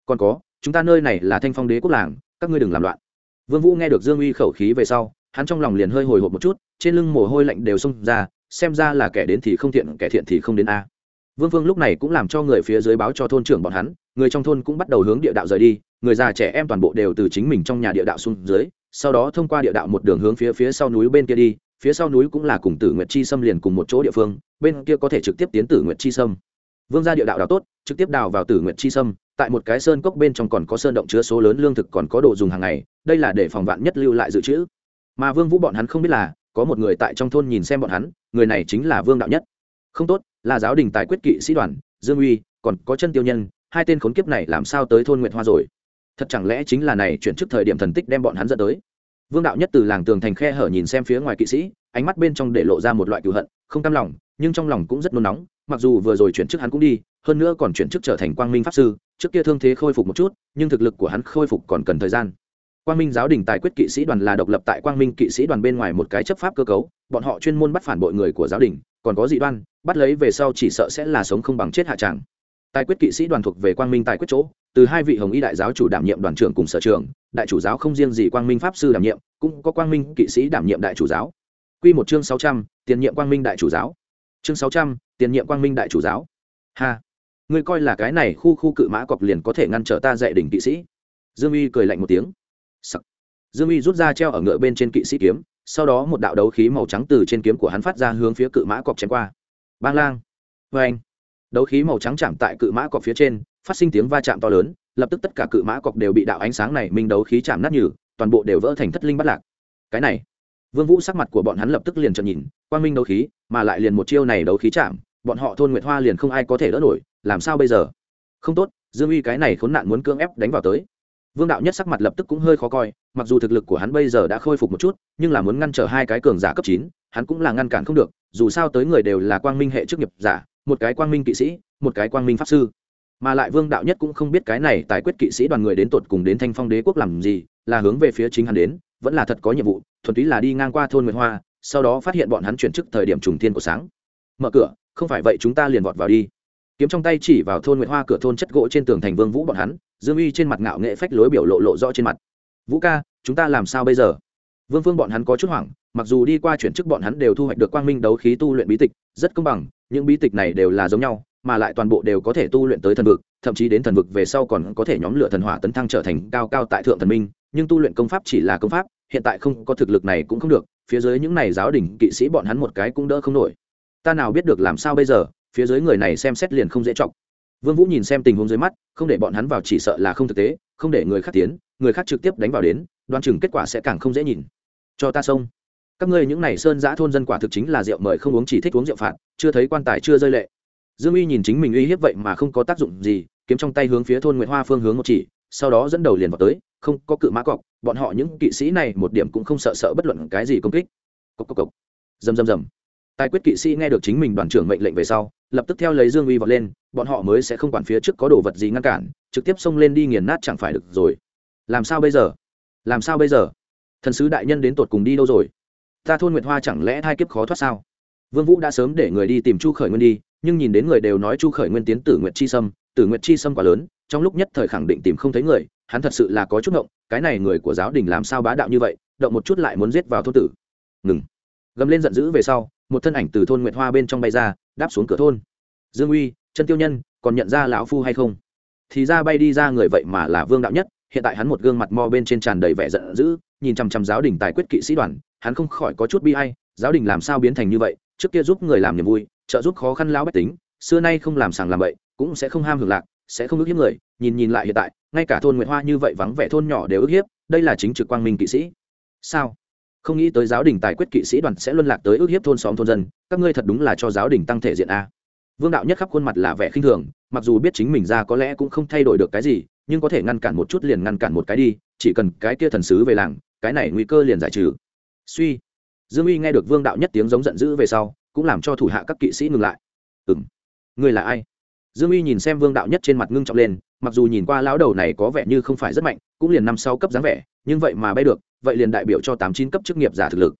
Còn có, chúng ta nơi này là thanh phong đế quốc làng, các ngươi đừng làm loạn. Vương vũ nghe được dương uy khẩu khí về sau, hắn trong lòng liền hơi hồi hộp một chút, trên lưng mồ hôi lạnh đều xông ra, xem ra là kẻ đến thì không thiện, kẻ thiện thì không đến a vương vương lúc này cũng làm cho người phía dưới báo cho thôn trưởng bọn hắn, người trong thôn cũng bắt đầu hướng địa đạo rời đi, người già trẻ em toàn bộ đều từ chính mình trong nhà địa đạo xuống dưới, sau đó thông qua địa đạo một đường hướng phía phía sau núi bên kia đi, phía sau núi cũng là cùng tử nguyệt chi sâm liền cùng một chỗ địa phương, bên kia có thể trực tiếp tiến tử nguyệt chi sâm. Vương ra địa đạo đào tốt, trực tiếp đào vào tử nguyệt chi sâm, tại một cái sơn cốc bên trong còn có sơn động chứa số lớn lương thực còn có đồ dùng hàng ngày, đây là để phòng vạn nhất lưu lại dự trữ. Mà vương vũ bọn hắn không biết là, có một người tại trong thôn nhìn xem bọn hắn, người này chính là vương đạo nhất. Không tốt là giáo đình tài quyết kỵ sĩ đoàn, dương uy, còn có chân tiêu nhân, hai tên khốn kiếp này làm sao tới thôn nguyệt hoa rồi? Thật chẳng lẽ chính là này chuyển trước thời điểm thần tích đem bọn hắn dẫn tới? Vương đạo nhất từ làng tường thành khe hở nhìn xem phía ngoài kỵ sĩ, ánh mắt bên trong để lộ ra một loại cựu hận, không cam lòng, nhưng trong lòng cũng rất nôn nóng, mặc dù vừa rồi chuyển chức hắn cũng đi, hơn nữa còn chuyển chức trở thành quang minh pháp sư, trước kia thương thế khôi phục một chút, nhưng thực lực của hắn khôi phục còn cần thời gian quang minh giáo đình tài quyết kỵ sĩ đoàn là độc lập tại quang minh kỵ sĩ đoàn bên ngoài một cái chấp pháp cơ cấu, bọn họ chuyên môn bắt phản bội người của giáo đình, còn có dị đoan, bắt lấy về sau chỉ sợ sẽ là sống không bằng chết hạ tràng tài quyết kỵ sĩ đoàn thuộc về quang minh tài quyết chỗ, từ hai vị hồng y đại giáo chủ đảm nhiệm đoàn trưởng cùng sở trường, đại chủ giáo không riêng gì quang minh pháp sư đảm nhiệm, cũng có quang minh kỵ sĩ đảm nhiệm đại chủ giáo. Q một chương sáu trăm, tiền nhiệm quang minh đại chủ giáo. Chương sáu trăm, tiền nhiệm quang minh đại chủ giáo. Ha. Ngươi coi là cái này khu khu cự mã cọc liền có thể ngăn trở ta dạy đỉnh kỵ sĩ. Dương uy cười lạnh một tiếng. Sắc. dương uy rút ra treo ở ngựa bên trên kỵ sĩ kiếm, sau đó một đạo đấu khí màu trắng từ trên kiếm của hắn phát ra hướng phía cự mã cọp chém qua. Bang lang. Vê anh. Đấu khí màu trắng chạm tại cự mã cọp phía trên, phát sinh tiếng va chạm to lớn, lập tức tất cả cự mã cọp đều bị đạo ánh sáng này minh đấu khí chạm nát nhừ, toàn bộ đều vỡ thành thất linh bắt lạc. Cái này. Vương vũ sắc mặt của bọn hắn lập tức liền trợn nhìn, quang minh đấu khí, mà lại liền một chiêu này đấu khí chạm, bọn họ thôn nguyệt hoa liền không ai có thể đỡ nổi, làm sao bây giờ? Không tốt, dương uy cái này khốn nạn muốn cưỡng ép đánh vào tới vương đạo nhất sắc mặt lập tức cũng hơi khó coi, mặc dù thực lực của hắn bây giờ đã khôi phục một chút, nhưng là muốn ngăn trở hai cái cường giả cấp chín, hắn cũng là ngăn cản không được, dù sao tới người đều là quang minh hệ chức nghiệp giả, một cái quang minh kỵ sĩ, một cái quang minh pháp sư. Mà lại vương đạo nhất cũng không biết cái này tài quyết kỵ sĩ đoàn người đến tột cùng đến thanh phong đế quốc làm gì, là hướng về phía chính hắn đến, vẫn là thật có nhiệm vụ, thuần túy là đi ngang qua thôn nguyệt hoa, sau đó phát hiện bọn hắn chuyển chức thời điểm trùng thiên của sáng. Mở cửa, không phải vậy chúng ta liền vọt vào đi. Kiếm trong tay chỉ vào thôn nguyệt hoa cửa thôn chất gỗ trên tường thành vương vũ bọn hắn dương uy trên mặt ngạo nghệ phách lối biểu lộ lộ rõ trên mặt. Vũ ca, chúng ta làm sao bây giờ? Vương phương bọn hắn có chút hoảng, mặc dù đi qua chuyển chức bọn hắn đều thu hoạch được quang minh đấu khí tu luyện bí tịch, rất công bằng, những bí tịch này đều là giống nhau, mà lại toàn bộ đều có thể tu luyện tới thần vực, thậm chí đến thần vực về sau còn có thể nhóm lửa thần hỏa tấn thăng trở thành cao cao tại thượng thần minh, nhưng tu luyện công pháp chỉ là công pháp, hiện tại không có thực lực này cũng không được, phía dưới những này giáo đình kỵ sĩ bọn hắn một cái cũng đỡ không nổi. Ta nào biết được làm sao bây giờ, phía dưới người này xem xét liền không dễ chọc vương vũ nhìn xem tình huống dưới mắt, không để bọn hắn vào chỉ sợ là không thực tế, không để người khác tiến, người khác trực tiếp đánh vào đến đoan chừng kết quả sẽ càng không dễ nhìn. Cho ta xông các ngươi những này sơn giã thôn dân quả thực chính là rượu mời không uống chỉ thích uống rượu phạt, chưa thấy quan tài chưa rơi lệ. Dương uy nhìn chính mình uy hiếp vậy mà không có tác dụng gì, kiếm trong tay hướng phía thôn nguyễn hoa phương hướng một chỉ, sau đó dẫn đầu liền vào tới, không có cự mã cọc, bọn họ những kỵ sĩ này một điểm cũng không sợ sợ bất luận cái gì công kích. Cốc cốc cốc. rầm rầm rầm. Tài quyết kỵ sĩ nghe được chính mình đoàn trưởng mệnh lệnh về sau, lập tức theo lấy dương uy vọt lên bọn họ mới sẽ không quản phía trước có đồ vật gì ngăn cản, trực tiếp xông lên đi nghiền nát chẳng phải được rồi. Làm sao bây giờ? Làm sao bây giờ? Thần sứ đại nhân đến tột cùng đi đâu rồi? Ta thôn nguyệt hoa chẳng lẽ thai kiếp khó thoát sao? Vương vũ đã sớm để người đi tìm chu khởi nguyên đi, nhưng nhìn đến người đều nói chu khởi nguyên tiến tử nguyệt chi sâm, tử nguyệt chi sâm quá lớn, trong lúc nhất thời khẳng định tìm không thấy người, hắn thật sự là có chút ngộng, cái này người của giáo đình làm sao bá đạo như vậy, động một chút lại muốn giết vào thôn tử. Ngừng. Gầm lên giận dữ về sau, một thân ảnh từ thôn nguyệt hoa bên trong bay ra, đáp xuống cửa thôn. Dương uy chân tiêu nhân, còn nhận ra lão phu hay không? Thì ra bay đi ra người vậy mà là vương đạo nhất, hiện tại hắn một gương mặt mo bên trên tràn đầy vẻ giận dữ, nhìn chằm chằm giáo đình tài quyết kỵ sĩ đoàn, hắn không khỏi có chút bi hay giáo đình làm sao biến thành như vậy, trước kia giúp người làm niềm vui, trợ giúp khó khăn lão bách tính, xưa nay không làm sàng làm vậy cũng sẽ không ham hưởng lạc, sẽ không ức hiếp người, nhìn nhìn lại hiện tại, ngay cả thôn nguyệt hoa như vậy vắng vẻ thôn nhỏ đều ức hiếp, đây là chính trực quang minh kỵ sĩ. Sao? Không nghĩ tới giáo đình tài quyết kỵ sĩ đoàn sẽ luân lạc tới ức hiếp thôn xóm thôn dân, các ngươi thật đúng là cho giáo đình tăng thể diện a vương đạo nhất khắp khuôn mặt là vẻ khinh thường, mặc dù biết chính mình ra có lẽ cũng không thay đổi được cái gì, nhưng có thể ngăn cản một chút liền ngăn cản một cái đi, chỉ cần cái kia thần sứ về làng, cái này nguy cơ liền giải trừ. Suy. Dương uy nghe được vương đạo nhất tiếng giống giận dữ về sau, cũng làm cho thủ hạ các kỵ sĩ ngừng lại. Ừ m người là ai? Dương uy nhìn xem vương đạo nhất trên mặt ngưng trọng lên, mặc dù nhìn qua lão đầu này có vẻ như không phải rất mạnh, cũng liền năm sáu cấp dáng vẻ, nhưng vậy mà bay được, vậy liền đại biểu cho tám chín cấp chức nghiệp giả thực lực.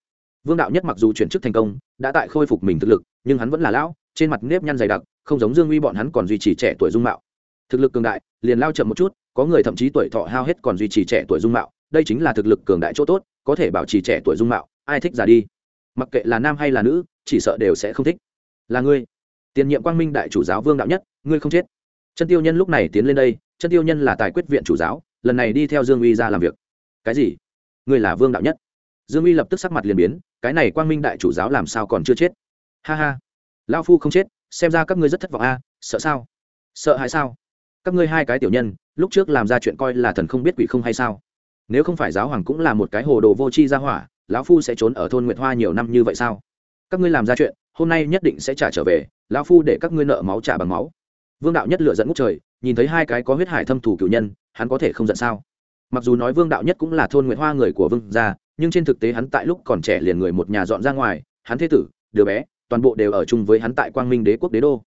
Vương đạo nhất mặc dù chuyển chức thành công, đã tại khôi phục mình thực lực, nhưng hắn vẫn là lão trên mặt nếp nhăn dày đặc, không giống dương uy bọn hắn còn duy trì trẻ tuổi dung mạo. Thực lực cường đại, liền lao chậm một chút, có người thậm chí tuổi thọ hao hết còn duy trì trẻ tuổi dung mạo, đây chính là thực lực cường đại chỗ tốt, có thể bảo trì trẻ tuổi dung mạo, ai thích già đi. Mặc kệ là nam hay là nữ, chỉ sợ đều sẽ không thích. Là ngươi. Tiền nhiệm quang minh đại chủ giáo vương đạo nhất, ngươi không chết. Chân tiêu nhân lúc này tiến lên đây, chân tiêu nhân là tài quyết viện chủ giáo, lần này đi theo dương uy ra làm việc. Cái gì? Ngươi là vương đạo nhất. Dương uy lập tức sắc mặt liền biến, cái này quang minh đại chủ giáo làm sao còn chưa chết? Ha ha lao phu không chết, xem ra các ngươi rất thất vọng a, sợ sao? Sợ hãi sao? Các ngươi hai cái tiểu nhân, lúc trước làm ra chuyện coi là thần không biết quỷ không hay sao? Nếu không phải giáo hoàng cũng là một cái hồ đồ vô tri ra hỏa, lão phu sẽ trốn ở thôn nguyệt hoa nhiều năm như vậy sao? Các ngươi làm ra chuyện, hôm nay nhất định sẽ trả trở về, lão phu để các ngươi nợ máu trả bằng máu. Vương đạo nhất lựa dẫn ngút trời, nhìn thấy hai cái có huyết hải thâm thủ cựu nhân, hắn có thể không giận sao? Mặc dù nói vương đạo nhất cũng là thôn nguyệt hoa người của vương gia, nhưng trên thực tế hắn tại lúc còn trẻ liền người một nhà dọn ra ngoài, hắn thế tử, đứa bé toàn bộ đều ở chung với hắn tại quang minh đế quốc đế đô.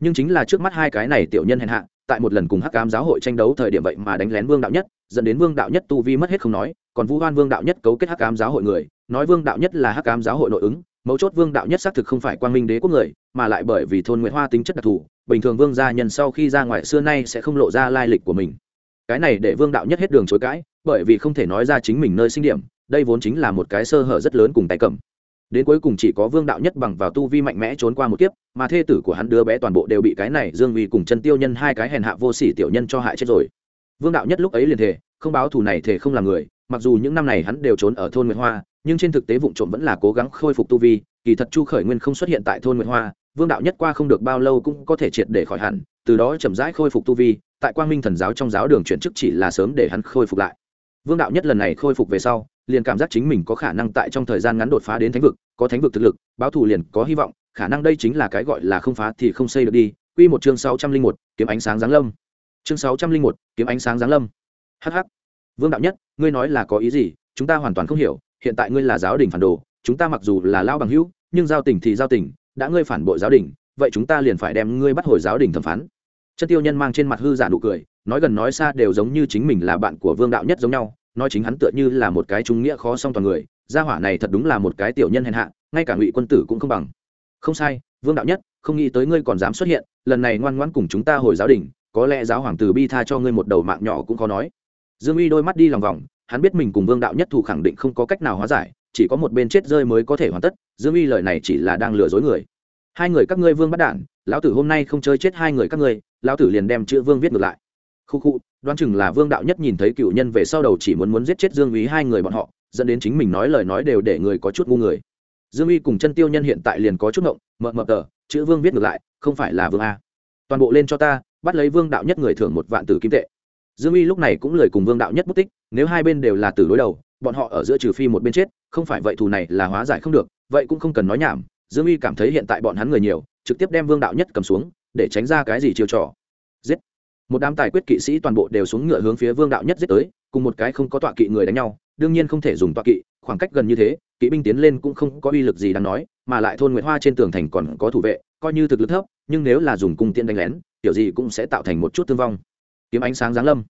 Nhưng chính là trước mắt hai cái này tiểu nhân hèn hạ, tại một lần cùng hắc cám giáo hội tranh đấu thời điểm vậy mà đánh lén vương đạo nhất, dẫn đến vương đạo nhất tu vi mất hết không nói, còn vũ hoan vương đạo nhất cấu kết hắc cám giáo hội người, nói vương đạo nhất là hắc cám giáo hội nội ứng, mấu chốt vương đạo nhất xác thực không phải quang minh đế quốc người, mà lại bởi vì thôn nguyễn hoa tính chất đặc thù, bình thường vương gia nhân sau khi ra ngoài xưa nay sẽ không lộ ra lai lịch của mình. Cái này để vương đạo nhất hết đường chối cãi, bởi vì không thể nói ra chính mình nơi sinh điểm, đây vốn chính là một cái sơ hở rất lớn cùng tay cầm đến cuối cùng chỉ có vương đạo nhất bằng vào tu vi mạnh mẽ trốn qua một kiếp, mà thê tử của hắn đứa bé toàn bộ đều bị cái này dương Uy cùng chân tiêu nhân hai cái hèn hạ vô sỉ tiểu nhân cho hại chết rồi. Vương đạo nhất lúc ấy liền thể không báo thù này thể không là người, mặc dù những năm này hắn đều trốn ở thôn nguyệt hoa, nhưng trên thực tế vụ trộm vẫn là cố gắng khôi phục tu vi, kỳ thật chu khởi nguyên không xuất hiện tại thôn nguyệt hoa, vương đạo nhất qua không được bao lâu cũng có thể triệt để khỏi hẳn, từ đó chậm rãi khôi phục tu vi, tại quang minh thần giáo trong giáo đường chuyển chức chỉ là sớm để hắn khôi phục lại. Vương đạo nhất lần này khôi phục về sau liền cảm giác chính mình có khả năng tại trong thời gian ngắn đột phá đến thánh vực, có thánh vực thực lực, báo thù liền có hy vọng, khả năng đây chính là cái gọi là không phá thì không xây được đi. Quy một chương sáu trăm linh một, kiếm ánh sáng giáng lâm. Chương sáu trăm linh một, kiếm ánh sáng giáng lâm. Hh vương đạo nhất, ngươi nói là có ý gì? Chúng ta hoàn toàn không hiểu. Hiện tại ngươi là giáo đình phản đồ, chúng ta mặc dù là lao bằng hữu, nhưng giao tình thì giao tình, đã ngươi phản bội giáo đình, vậy chúng ta liền phải đem ngươi bắt hồi giáo đình thẩm phán. Chân tiêu nhân mang trên mặt hư giả nụ cười, nói gần nói xa đều giống như chính mình là bạn của vương đạo nhất giống nhau nói chính hắn tựa như là một cái trung nghĩa khó song toàn người, gia hỏa này thật đúng là một cái tiểu nhân hèn hạ, ngay cả ngụy quân tử cũng không bằng. Không sai, vương đạo nhất, không nghĩ tới ngươi còn dám xuất hiện, lần này ngoan ngoãn cùng chúng ta hồi giáo đình, có lẽ giáo hoàng tử bi tha cho ngươi một đầu mạng nhỏ cũng khó nói. Dương uy đôi mắt đi lòng vòng, hắn biết mình cùng vương đạo nhất thủ khẳng định không có cách nào hóa giải, chỉ có một bên chết rơi mới có thể hoàn tất, dương uy lời này chỉ là đang lừa dối người. Hai người các ngươi vương bắt đản, lão tử hôm nay không chơi chết hai người các ngươi, lão tử liền đem chữ vương viết ngược lại khu khu, đoán chừng là vương đạo nhất nhìn thấy cựu nhân về sau đầu chỉ muốn muốn giết chết dương uy hai người bọn họ, dẫn đến chính mình nói lời nói đều để người có chút ngu người. Dương uy cùng chân tiêu nhân hiện tại liền có chút ngộng, mợ mợ tờ, chữ vương viết ngược lại, không phải là vương a. Toàn bộ lên cho ta, bắt lấy vương đạo nhất người thưởng một vạn tử kim tệ. Dương uy lúc này cũng lời cùng vương đạo nhất mất tích, nếu hai bên đều là tử đối đầu, bọn họ ở giữa trừ phi một bên chết, không phải vậy thù này là hóa giải không được, vậy cũng không cần nói nhảm, dương uy cảm thấy hiện tại bọn hắn người nhiều, trực tiếp đem vương đạo nhất cầm xuống, để tránh ra cái gì chiêu trò. Giết một đám tài quyết kỵ sĩ toàn bộ đều xuống ngựa hướng phía vương đạo nhất giết tới, cùng một cái không có tọa kỵ người đánh nhau, đương nhiên không thể dùng tọa kỵ, khoảng cách gần như thế, kỵ binh tiến lên cũng không có uy lực gì đáng nói, mà lại thôn nguyệt hoa trên tường thành còn có thủ vệ, coi như thực lực thấp, nhưng nếu là dùng cung tiện đánh lén, kiểu gì cũng sẽ tạo thành một chút thương vong. Kiếm ánh sáng giáng lâm.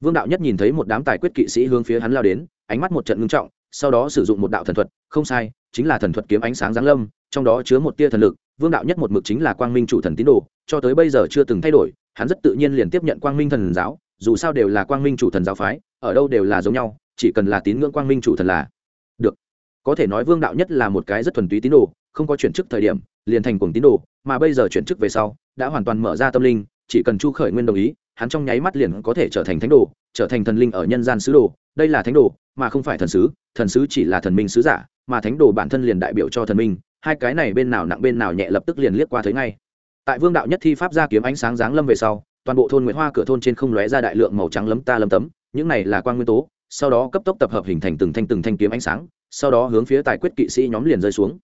Vương đạo nhất nhìn thấy một đám tài quyết kỵ sĩ hướng phía hắn lao đến, ánh mắt một trận ngưng trọng, sau đó sử dụng một đạo thần thuật, không sai, chính là thần thuật kiếm ánh sáng giáng lâm, trong đó chứa một tia thần lực, vương đạo nhất một mực chính là quang minh chủ thần tín đồ, cho tới bây giờ chưa từng thay đổi hắn rất tự nhiên liền tiếp nhận quang minh thần giáo, dù sao đều là quang minh chủ thần giáo phái, ở đâu đều là giống nhau, chỉ cần là tín ngưỡng quang minh chủ thần là được. Có thể nói vương đạo nhất là một cái rất thuần túy tín đồ, không có chuyển chức thời điểm, liền thành cuồng tín đồ, mà bây giờ chuyển chức về sau, đã hoàn toàn mở ra tâm linh, chỉ cần chu khởi nguyên đồng ý, hắn trong nháy mắt liền có thể trở thành thánh đồ, trở thành thần linh ở nhân gian sứ đồ. Đây là thánh đồ, mà không phải thần sứ thần sứ chỉ là thần minh sứ giả, mà thánh đồ bản thân liền đại biểu cho thần minh, hai cái này bên nào nặng bên nào nhẹ lập tức liền liếc qua thấy ngay tại vương đạo nhất thi pháp ra kiếm ánh sáng giáng lâm về sau, toàn bộ thôn nguyễn hoa cửa thôn trên không lóe ra đại lượng màu trắng lấm ta lấm tấm, những này là quan nguyên tố, sau đó cấp tốc tập hợp hình thành từng thanh từng thanh kiếm ánh sáng, sau đó hướng phía tài quyết kỵ sĩ nhóm liền rơi xuống.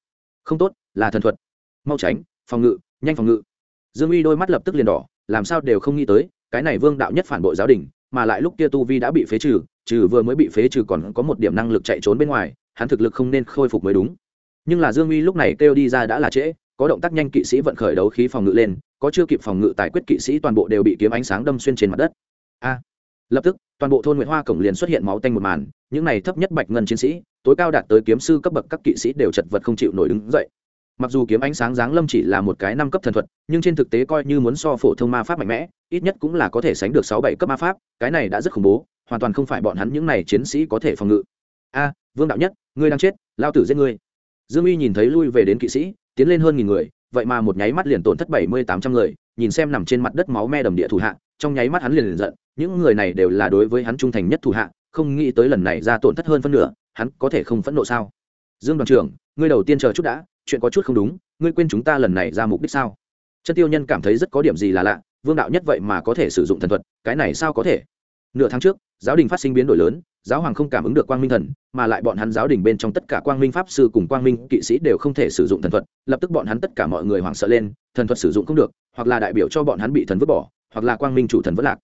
Không tốt, là thần thuật. Mau tránh, phòng ngự, nhanh phòng ngự. Dương uy đôi mắt lập tức liền đỏ, làm sao đều không nghĩ tới, cái này vương đạo nhất phản bội giáo đình, mà lại lúc kia tu vi đã bị phế trừ trừ vừa mới bị phế trừ còn có một điểm năng lực chạy trốn bên ngoài, hắn thực lực không nên khôi phục mới đúng. Nhưng là dương uy lúc này kêu đi ra đã là trễ có động tác nhanh kỵ sĩ vận khởi đấu khí phòng ngự lên, có chưa kịp phòng ngự tài quyết kỵ sĩ toàn bộ đều bị kiếm ánh sáng đâm xuyên trên mặt đất. A! Lập tức, toàn bộ thôn nguyễn hoa cổng liền xuất hiện máu tanh một màn, những này thấp nhất bạch ngân chiến sĩ, tối cao đạt tới kiếm sư cấp bậc các kỵ sĩ đều chật vật không chịu nổi đứng dậy. Mặc dù kiếm ánh sáng giáng lâm chỉ là một cái năm cấp thần thuật, nhưng trên thực tế coi như muốn so phổ thông ma pháp mạnh mẽ, ít nhất cũng là có thể sánh được sáu bảy cấp ma pháp, cái này đã rất khủng bố, hoàn toàn không phải bọn hắn những này chiến sĩ có thể phòng ngự. A, vương đạo nhất, ngươi đang chết, lao tử giết ngươi. Dương uy nhìn thấy lui về đến kỵ sĩ tiến lên hơn nghìn người vậy mà một nháy mắt liền tổn thất bảy mươi tám trăm người nhìn xem nằm trên mặt đất máu me đầm địa thủ hạ trong nháy mắt hắn liền, liền giận những người này đều là đối với hắn trung thành nhất thủ hạ không nghĩ tới lần này ra tổn thất hơn phân nửa hắn có thể không phẫn nộ sao? Dương đoàn trưởng ngươi đầu tiên chờ chút đã chuyện có chút không đúng ngươi quên chúng ta lần này ra mục đích sao? Chân tiêu nhân cảm thấy rất có điểm gì là lạ vương đạo nhất vậy mà có thể sử dụng thần thuật cái này sao có thể? Nửa tháng trước giáo đình phát sinh biến đổi lớn giáo hoàng không cảm ứng được quang minh thần, mà lại bọn hắn giáo đình bên trong tất cả quang minh pháp sư cùng quang minh kỵ sĩ đều không thể sử dụng thần thuật, lập tức bọn hắn tất cả mọi người hoảng sợ lên, thần thuật sử dụng không được, hoặc là đại biểu cho bọn hắn bị thần vứt bỏ, hoặc là quang minh chủ thần vất lạc.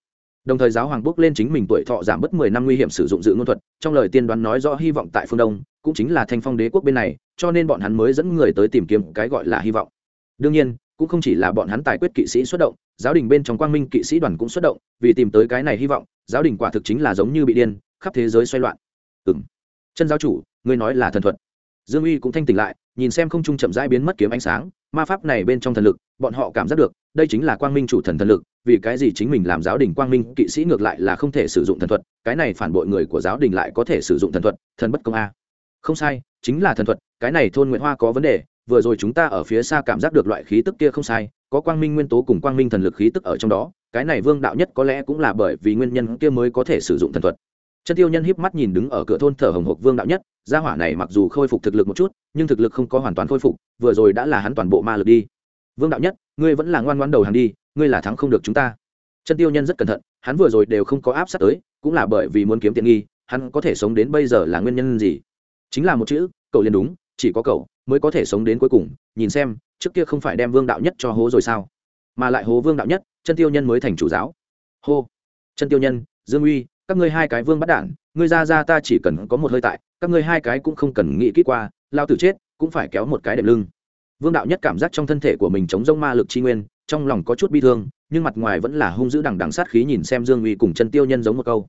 Đồng thời giáo hoàng bước lên chính mình tuổi thọ giảm bớt mười năm nguy hiểm sử dụng dự ngôn thuật, trong lời tiên đoán nói rõ hy vọng tại phương đông, cũng chính là thanh phong đế quốc bên này, cho nên bọn hắn mới dẫn người tới tìm kiếm cái gọi là hy vọng. Đương nhiên, cũng không chỉ là bọn hắn tài quyết kỵ sĩ xuất động, giáo đình bên trong quang minh kỵ sĩ đoàn cũng xuất động, vì tìm tới cái này hy vọng, giáo đình quả thực chính là giống như bị điên khắp thế giới xoay loạn. Ừng chân giáo chủ, ngươi nói là thần thuật. Dương uy cũng thanh tỉnh lại, nhìn xem không trung chậm rãi biến mất kiếm ánh sáng, ma pháp này bên trong thần lực, bọn họ cảm giác được, đây chính là quang minh chủ thần thần lực, vì cái gì chính mình làm giáo đình quang minh kỵ sĩ ngược lại là không thể sử dụng thần thuật, cái này phản bội người của giáo đình lại có thể sử dụng thần thuật, thần bất công a. Không sai, chính là thần thuật, cái này thôn nguyễn hoa có vấn đề, vừa rồi chúng ta ở phía xa cảm giác được loại khí tức kia không sai, có quang minh nguyên tố cùng quang minh thần lực khí tức ở trong đó, cái này vương đạo nhất có lẽ cũng là bởi vì nguyên nhân kia mới có thể sử dụng thần thuật chân tiêu nhân híp mắt nhìn đứng ở cửa thôn thở hồng hộc vương đạo nhất, gia hỏa này mặc dù khôi phục thực lực một chút, nhưng thực lực không có hoàn toàn khôi phục, vừa rồi đã là hắn toàn bộ ma lực đi. Vương đạo nhất, ngươi vẫn là ngoan ngoan đầu hàng đi, ngươi là thắng không được chúng ta. Chân tiêu nhân rất cẩn thận, hắn vừa rồi đều không có áp sát tới, cũng là bởi vì muốn kiếm tiện nghi, hắn có thể sống đến bây giờ là nguyên nhân gì? Chính là một chữ, cậu liền đúng, chỉ có cậu mới có thể sống đến cuối cùng, nhìn xem, trước kia không phải đem vương đạo nhất cho hố rồi sao? Mà lại hố vương đạo nhất, chân tiêu nhân mới thành chủ giáo. Hô. Chân tiêu nhân, dương uy các ngươi hai cái vương bắt đản ngươi ra ra ta chỉ cần có một hơi tại, các ngươi hai cái cũng không cần nghĩ kỹ qua, lao tử chết, cũng phải kéo một cái đệm lưng. Vương đạo nhất cảm giác trong thân thể của mình chống rông ma lực tri nguyên, trong lòng có chút bi thương, nhưng mặt ngoài vẫn là hung dữ đằng đằng sát khí nhìn xem dương uy cùng chân tiêu nhân giống một câu.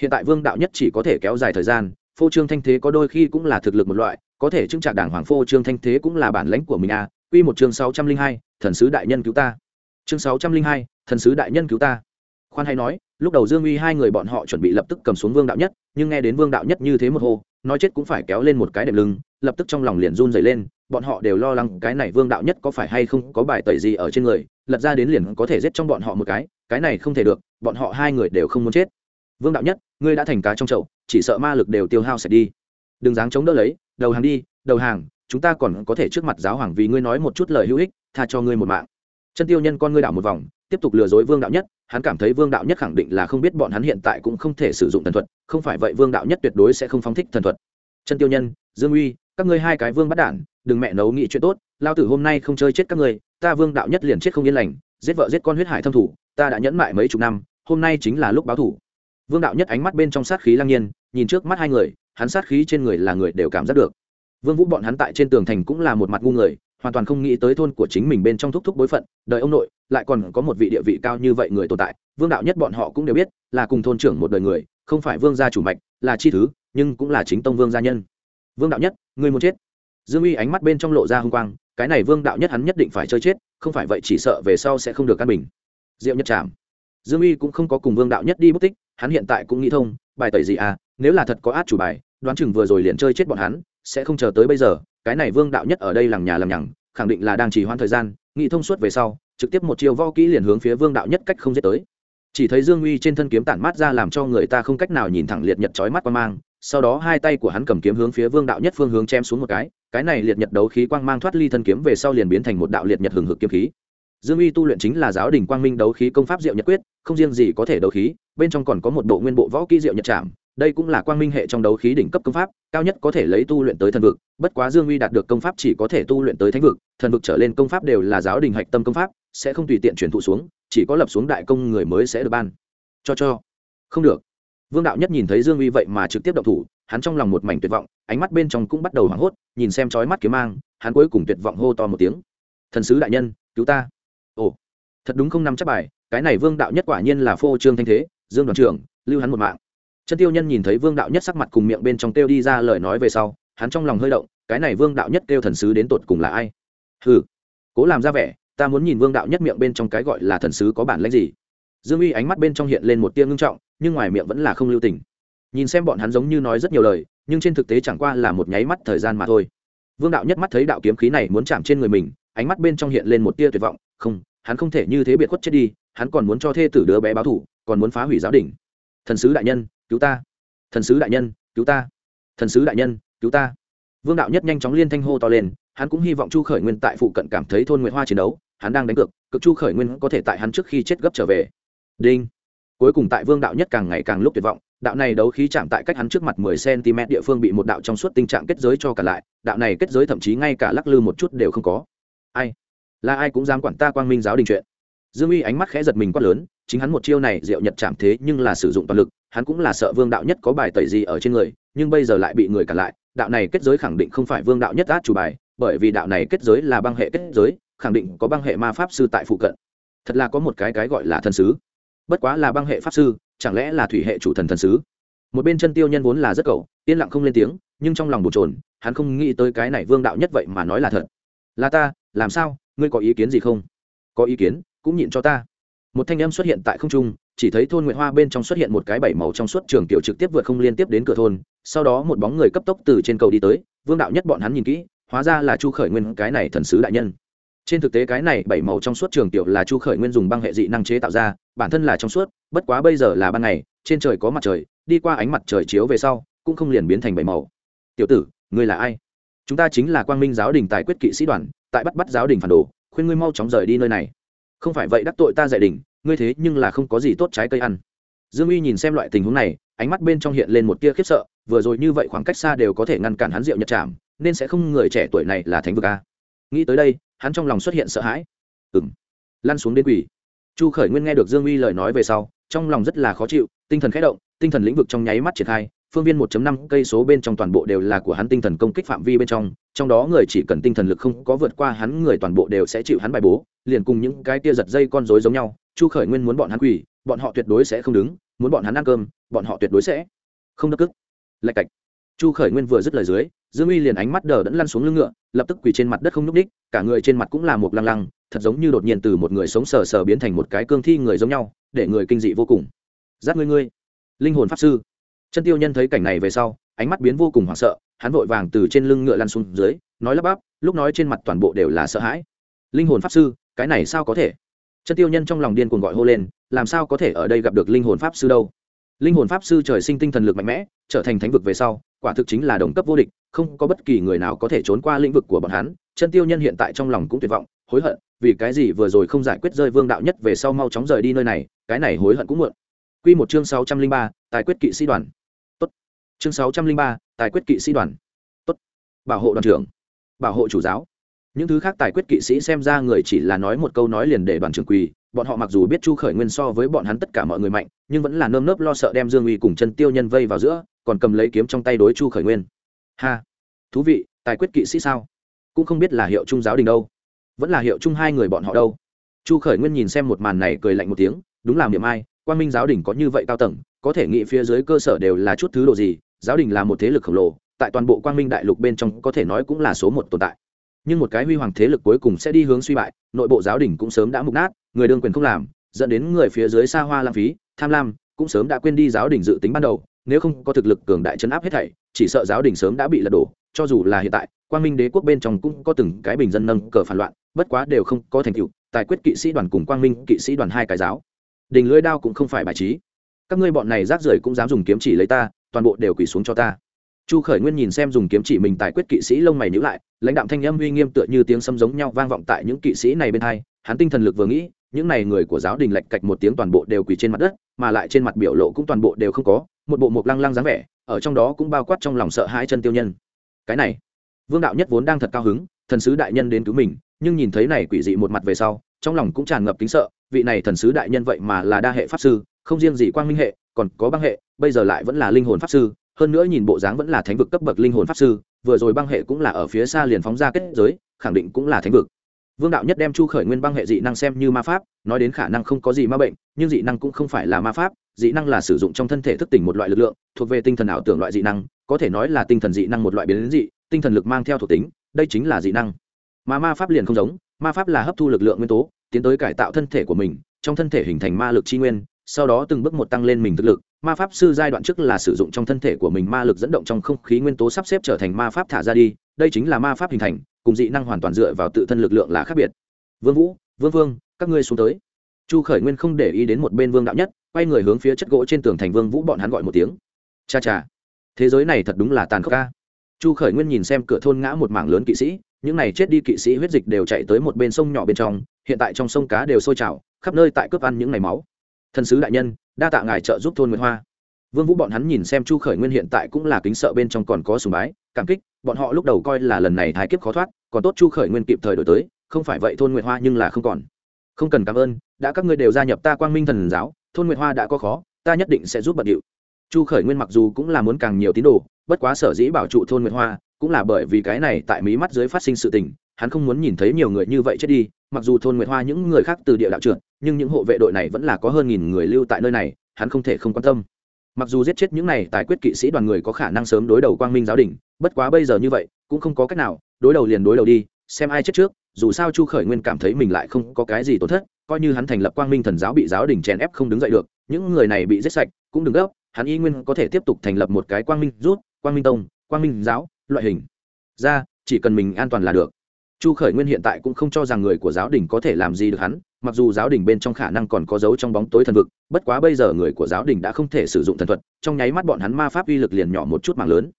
Hiện tại vương đạo nhất chỉ có thể kéo dài thời gian, phô trương thanh thế có đôi khi cũng là thực lực một loại, có thể chứng trả đảng hoàng phô trương thanh thế cũng là bản lãnh của mình à. quy một chương sáu trăm linh hai, thần sứ đại nhân cứu ta. Chương sáu trăm linh hai, thần sứ đại nhân cứu ta. Khoan hay nói lúc đầu dương uy hai người bọn họ chuẩn bị lập tức cầm xuống vương đạo nhất, nhưng nghe đến vương đạo nhất như thế một hô, nói chết cũng phải kéo lên một cái đệm lưng, lập tức trong lòng liền run dày lên, bọn họ đều lo lắng cái này vương đạo nhất có phải hay không có bài tẩy gì ở trên người, lật ra đến liền có thể giết trong bọn họ một cái cái này không thể được, bọn họ hai người đều không muốn chết. Vương đạo nhất, ngươi đã thành cá trong chậu, chỉ sợ ma lực đều tiêu hao sạch đi. Đừng dáng chống đỡ lấy, đầu hàng đi, đầu hàng, chúng ta còn có thể trước mặt giáo hoàng vì ngươi nói một chút lời hữu ích, tha cho ngươi một mạng. Chân tiêu nhân con ngươi đảo một vòng, tiếp tục lừa dối vương đạo nhất hắn cảm thấy vương đạo nhất khẳng định là không biết bọn hắn hiện tại cũng không thể sử dụng thần thuật, không phải vậy vương đạo nhất tuyệt đối sẽ không phóng thích thần thuật. Chân tiêu nhân, dương uy, các ngươi hai cái vương bắt đản, đừng mẹ nấu nghị chuyện tốt, lao tử hôm nay không chơi chết các ngươi, ta vương đạo nhất liền chết không yên lành, giết vợ giết con huyết hải thâm thủ, ta đã nhẫn mại mấy chục năm, hôm nay chính là lúc báo thủ. Vương đạo nhất ánh mắt bên trong sát khí lang nhiên, nhìn trước mắt hai người, hắn sát khí trên người là người đều cảm giác được. Vương vũ bọn hắn tại trên tường thành cũng là một mặt ngu người, hoàn toàn không nghĩ tới thôn của chính mình bên trong thúc thúc bối phận đời ông nội lại còn có một vị địa vị cao như vậy người tồn tại, vương đạo nhất bọn họ cũng đều biết, là cùng thôn trưởng một đời người, không phải vương gia chủ mạch, là chi thứ, nhưng cũng là chính tông vương gia nhân. Vương đạo nhất người muốn chết? Dương uy ánh mắt bên trong lộ ra hung quang, cái này vương đạo nhất hắn nhất định phải chơi chết, không phải vậy chỉ sợ về sau sẽ không được căn bình. Diệu nhất chạm dương uy cũng không có cùng vương đạo nhất đi bất tích, hắn hiện tại cũng nghĩ thông, bài tẩy gì à nếu là thật có át chủ bài, đoán chừng vừa rồi liền chơi chết bọn hắn, sẽ không chờ tới bây giờ, cái này vương đạo nhất ở đây làng nhà làm nhằng khẳng định là đang trì hoãn thời gian, nghĩ thông suốt về sau, trực tiếp một chiều vo kỹ liền hướng phía vương đạo nhất cách không giết tới. Chỉ thấy dương uy trên thân kiếm tản mát ra làm cho người ta không cách nào nhìn thẳng liệt nhật chói mắt qua mang, sau đó hai tay của hắn cầm kiếm hướng phía vương đạo nhất phương hướng chém xuống một cái cái này liệt nhật đấu khí quang mang thoát ly thân kiếm về sau liền biến thành một đạo liệt nhật hừng hực kiếm khí. Dương uy tu luyện chính là giáo đình quang minh đấu khí công pháp diệu nhật quyết, không riêng gì có thể đấu khí, bên trong còn có một bộ nguyên bộ võ kỹ diệu nhật trảm đây cũng là quang minh hệ trong đấu khí đỉnh cấp công pháp, cao nhất có thể lấy tu luyện tới thần vực, bất quá dương uy đạt được công pháp chỉ có thể tu luyện tới thánh vực, thần vực trở lên công pháp đều là giáo đình hạch tâm công pháp, sẽ không tùy tiện truyền thụ xuống, chỉ có lập xuống đại công người mới sẽ được ban. Cho cho. Không được. Vương đạo nhất nhìn thấy dương uy vậy mà trực tiếp động thủ, hắn trong lòng một mảnh tuyệt vọng, ánh mắt bên trong cũng bắt đầu hoảng hốt, nhìn xem chói mắt kiếm mang, hắn cuối cùng tuyệt vọng hô to một tiếng. Thần sứ đại nhân, cứu ta. Ồ. Thật đúng không nắm chắc bài, cái này vương đạo nhất quả nhiên là phô trương thanh thế, dương đoàn trưởng, lưu hắn một mạng chân tiêu nhân nhìn thấy vương đạo nhất sắc mặt cùng miệng bên trong Tiêu đi ra lời nói về sau hắn trong lòng hơi động cái này vương đạo nhất Tiêu thần sứ đến tột cùng là ai? Hừ, cố làm ra vẻ ta muốn nhìn vương đạo nhất miệng bên trong cái gọi là thần sứ có bản lãnh gì? Dương uy ánh mắt bên trong hiện lên một tia ngưng trọng nhưng ngoài miệng vẫn là không lưu tình. Nhìn xem bọn hắn giống như nói rất nhiều lời nhưng trên thực tế chẳng qua là một nháy mắt thời gian mà thôi. Vương đạo nhất mắt thấy đạo kiếm khí này muốn chạm trên người mình ánh mắt bên trong hiện lên một tia tuyệt vọng không hắn không thể như thế biệt khuất chết đi hắn còn muốn cho thê tử đứa bé báo thủ còn muốn phá hủy giáo đình. Thần sứ đại nhân cứu ta. Thần sứ đại nhân, cứu ta. Thần sứ đại nhân, cứu ta. Vương đạo nhất nhanh chóng liên thanh hô to lên, hắn cũng hy vọng chu khởi nguyên tại phụ cận cảm thấy thôn nguyễn hoa chiến đấu, hắn đang đánh cược, cực chu khởi nguyên có thể tại hắn trước khi chết gấp trở về. Đinh. Cuối cùng tại vương đạo nhất càng ngày càng lúc tuyệt vọng, đạo này đấu khí chạm tại cách hắn trước mặt mười cm địa phương bị một đạo trong suốt tình trạng kết giới cho cả lại, đạo này kết giới thậm chí ngay cả lắc lư một chút đều không có. Ai? Là ai cũng dám quản ta quang minh giáo đình chuyện? Dương uy ánh mắt khẽ giật mình quát lớn, chính hắn một chiêu này, diệu nhật chạm thế nhưng là sử dụng toàn lực, hắn cũng là sợ vương đạo nhất có bài tẩy gì ở trên người, nhưng bây giờ lại bị người cản lại, đạo này kết giới khẳng định không phải vương đạo nhất át chủ bài, bởi vì đạo này kết giới là băng hệ kết giới, khẳng định có băng hệ ma pháp sư tại phụ cận. Thật là có một cái cái gọi là thần sứ. Bất quá là băng hệ pháp sư, chẳng lẽ là thủy hệ chủ thần thần sứ? Một bên chân tiêu nhân vốn là rất cậu yên lặng không lên tiếng, nhưng trong lòng bồn trồn hắn không nghĩ tới cái này vương đạo nhất vậy mà nói là thật. Là ta, làm sao, ngươi có ý kiến gì không? Có ý kiến cũng nhịn cho ta. Một thanh âm xuất hiện tại không trung, chỉ thấy thôn nguyện hoa bên trong xuất hiện một cái bảy màu trong suốt trường kiểu trực tiếp vượt không liên tiếp đến cửa thôn, sau đó một bóng người cấp tốc từ trên cầu đi tới, vương đạo nhất bọn hắn nhìn kỹ, hóa ra là chu khởi nguyên, cái này thần sứ đại nhân. Trên thực tế cái này bảy màu trong suốt trường tiểu là chu khởi nguyên dùng băng hệ dị năng chế tạo ra, bản thân là trong suốt, bất quá bây giờ là ban ngày, trên trời có mặt trời, đi qua ánh mặt trời chiếu về sau, cũng không liền biến thành bảy màu. Tiểu tử, ngươi là ai? Chúng ta chính là quang minh giáo đình tài quyết kỵ sĩ đoàn, tại bắt bắt giáo đình phản đồ, khuyên ngươi mau chóng rời đi nơi này không phải vậy đắc tội ta dạy đình ngươi thế nhưng là không có gì tốt trái cây ăn. Dương uy nhìn xem loại tình huống này, ánh mắt bên trong hiện lên một tia khiếp sợ, vừa rồi như vậy khoảng cách xa đều có thể ngăn cản hắn rượu nhật trảm, nên sẽ không người trẻ tuổi này là thánh vực a. Nghĩ tới đây, hắn trong lòng xuất hiện sợ hãi. Ừng lăn xuống đến quỷ. Chu khởi nguyên nghe được dương uy lời nói về sau, trong lòng rất là khó chịu, tinh thần khẽ động, tinh thần lĩnh vực trong nháy mắt triển khai phương viên 1.5 cây số bên trong toàn bộ đều là của hắn tinh thần công kích phạm vi bên trong trong đó người chỉ cần tinh thần lực không có vượt qua hắn, người toàn bộ đều sẽ chịu hắn bài bố, liền cùng những cái tia giật dây con rối giống nhau, chu khởi nguyên muốn bọn hắn quỳ, bọn họ tuyệt đối sẽ không đứng, muốn bọn hắn ăn cơm, bọn họ tuyệt đối sẽ không đắc cức. Lại cạnh. chu khởi nguyên vừa dứt lời dưới, dương uy liền ánh mắt đờ đẫn lăn xuống lưng ngựa, lập tức quỳ trên mặt đất không nhúc đích, cả người trên mặt cũng là một lăng lăng, thật giống như đột nhiên từ một người sống sờ sờ biến thành một cái cương thi người giống nhau, để người kinh dị vô cùng. Giáp ngươi ngươi, linh hồn pháp sư chân tiêu nhân thấy cảnh này về sau ánh mắt biến vô cùng hoảng sợ hắn vội vàng từ trên lưng ngựa lăn xuống dưới nói lắp bắp lúc nói trên mặt toàn bộ đều là sợ hãi. Linh hồn pháp sư cái này sao có thể? Chân tiêu nhân trong lòng điên cuồng gọi hô lên làm sao có thể ở đây gặp được linh hồn pháp sư đâu? Linh hồn pháp sư trời sinh tinh thần lực mạnh mẽ trở thành thánh vực về sau quả thực chính là đồng cấp vô địch không có bất kỳ người nào có thể trốn qua lĩnh vực của bọn hắn. Chân tiêu nhân hiện tại trong lòng cũng tuyệt vọng hối hận vì cái gì vừa rồi không giải quyết rơi vương đạo nhất về sau mau chóng rời đi nơi này cái này hối hận cũng muộn. Quy một chương sáu trăm linh ba, tài quyết kỵ sĩ đoàn. Chương sáu trăm linh ba, tài quyết kỵ sĩ đoàn. Tốt. Bảo hộ đoàn trưởng. Bảo hộ chủ giáo. Những thứ khác tài quyết kỵ sĩ xem ra người chỉ là nói một câu nói liền để đoàn trưởng quỳ, bọn họ mặc dù biết chu khởi nguyên so với bọn hắn tất cả mọi người mạnh nhưng vẫn là nơm nớp lo sợ đem dương uy cùng chân tiêu nhân vây vào giữa còn cầm lấy kiếm trong tay đối chu khởi nguyên ha thú vị tài quyết kỵ sĩ sao cũng không biết là hiệu trung giáo đình đâu vẫn là hiệu trung hai người bọn họ đâu chu khởi nguyên nhìn xem một màn này cười lạnh một tiếng đúng làm điểm ai quan minh giáo đình có như vậy cao tầng có thể nghĩ phía dưới cơ sở đều là chút thứ đồ gì giáo đình là một thế lực khổng lồ, tại toàn bộ quang minh đại lục bên trong có thể nói cũng là số một tồn tại. Nhưng một cái huy hoàng thế lực cuối cùng sẽ đi hướng suy bại, nội bộ giáo đình cũng sớm đã mục nát, người đương quyền không làm, dẫn đến người phía dưới xa hoa lãng phí, tham lam, cũng sớm đã quên đi giáo đình dự tính ban đầu, nếu không có thực lực cường đại chấn áp hết thảy, chỉ sợ giáo đình sớm đã bị lật đổ, cho dù là hiện tại, quang minh đế quốc bên trong cũng có từng cái bình dân nâng cờ phản loạn, bất quá đều không có thành tựu, tài quyết kỵ sĩ đoàn cùng quang minh kỵ sĩ đoàn hai cái giáo. Đình lưỡi đao cũng không phải bài trí. Các ngươi bọn này rác rưởi cũng dám dùng kiếm chỉ lấy ta toàn bộ đều quỳ xuống cho ta. Chu khởi nguyên nhìn xem dùng kiếm chỉ mình tài quyết kỵ sĩ lông mày nhữ lại, lãnh đạm thanh âm uy nghiêm tựa như tiếng sấm giống nhau vang vọng tại những kỵ sĩ này bên hai, hắn tinh thần lực vừa nghĩ, những này người của giáo đình lạch cạch một tiếng toàn bộ đều quỳ trên mặt đất, mà lại trên mặt biểu lộ cũng toàn bộ đều không có, một bộ mộc lăng lăng dáng vẻ, ở trong đó cũng bao quát trong lòng sợ hai chân tiêu nhân. Cái này, vương đạo nhất vốn đang thật cao hứng, thần sứ đại nhân đến cứu mình, nhưng nhìn thấy này quỷ dị một mặt về sau, trong lòng cũng tràn ngập kính sợ, vị này thần sứ đại nhân vậy mà là đa hệ pháp sư không riêng gì quang minh hệ, còn có băng hệ, bây giờ lại vẫn là linh hồn pháp sư, hơn nữa nhìn bộ dáng vẫn là thánh vực cấp bậc linh hồn pháp sư, vừa rồi băng hệ cũng là ở phía xa liền phóng ra kết giới, khẳng định cũng là thánh vực. Vương đạo nhất đem chu khởi nguyên băng hệ dị năng xem như ma pháp, nói đến khả năng không có gì ma bệnh, nhưng dị năng cũng không phải là ma pháp, dị năng là sử dụng trong thân thể thức tỉnh một loại lực lượng, thuộc về tinh thần ảo tưởng loại dị năng, có thể nói là tinh thần dị năng một loại biến dị, tinh thần lực mang theo thuộc tính, đây chính là dị năng. Mà ma pháp liền không giống, ma pháp là hấp thu lực lượng nguyên tố, tiến tới cải tạo thân thể của mình, trong thân thể hình thành ma lực tri nguyên sau đó từng bước một tăng lên mình thực lực. Ma pháp sư giai đoạn trước là sử dụng trong thân thể của mình ma lực dẫn động trong không khí nguyên tố sắp xếp trở thành ma pháp thả ra đi. Đây chính là ma pháp hình thành, cùng dị năng hoàn toàn dựa vào tự thân lực lượng là khác biệt. Vương vũ, vương vương, các ngươi xuống tới. Chu khởi nguyên không để ý đến một bên vương đạo nhất, quay người hướng phía chất gỗ trên tường thành vương vũ bọn hắn gọi một tiếng. Cha cha, thế giới này thật đúng là tàn khốc ca chu khởi nguyên nhìn xem cửa thôn ngã một mảng lớn kỵ sĩ, những này chết đi kỵ sĩ huyết dịch đều chạy tới một bên sông nhỏ bên trong, hiện tại trong sông cá đều sôi trào, khắp nơi tại cướp ăn những ngày máu thần sứ đại nhân, đa tạ ngài trợ giúp thôn nguyễn hoa. Vương vũ bọn hắn nhìn xem chu khởi nguyên hiện tại cũng là kính sợ bên trong còn có sùng bái, cảm kích, bọn họ lúc đầu coi là lần này thái kiếp khó thoát, còn tốt chu khởi nguyên kịp thời đổi tới, không phải vậy thôn nguyệt hoa nhưng là không còn. Không cần cảm ơn, đã các ngươi đều gia nhập ta quang minh thần giáo, thôn nguyệt hoa đã có khó, ta nhất định sẽ giúp bận điệu. Chu khởi nguyên mặc dù cũng là muốn càng nhiều tín đồ, bất quá sở dĩ bảo trụ thôn nguyệt hoa, cũng là bởi vì cái này tại mí mắt dưới phát sinh sự tình, hắn không muốn nhìn thấy nhiều người như vậy chết đi, mặc dù thôn nguyệt hoa những người khác từ địa đạo trượt nhưng những hộ vệ đội này vẫn là có hơn nghìn người lưu tại nơi này, hắn không thể không quan tâm. Mặc dù giết chết những này tài quyết kỵ sĩ đoàn người có khả năng sớm đối đầu quang minh giáo đình, bất quá bây giờ như vậy, cũng không có cách nào, đối đầu liền đối đầu đi, xem ai chết trước, dù sao chu khởi nguyên cảm thấy mình lại không có cái gì tổn thất, coi như hắn thành lập quang minh thần giáo bị giáo đình chèn ép không đứng dậy được, những người này bị giết sạch, cũng đừng gấp, hắn y nguyên có thể tiếp tục thành lập một cái quang minh rút, quang minh tông, quang minh giáo, loại hình. Ra, chỉ cần mình an toàn là được. Chu khởi nguyên hiện tại cũng không cho rằng người của giáo đình có thể làm gì được hắn mặc dù giáo đình bên trong khả năng còn có dấu trong bóng tối thần vực, bất quá bây giờ người của giáo đình đã không thể sử dụng thần thuật, trong nháy mắt bọn hắn ma pháp uy lực liền nhỏ một chút mạng lớn.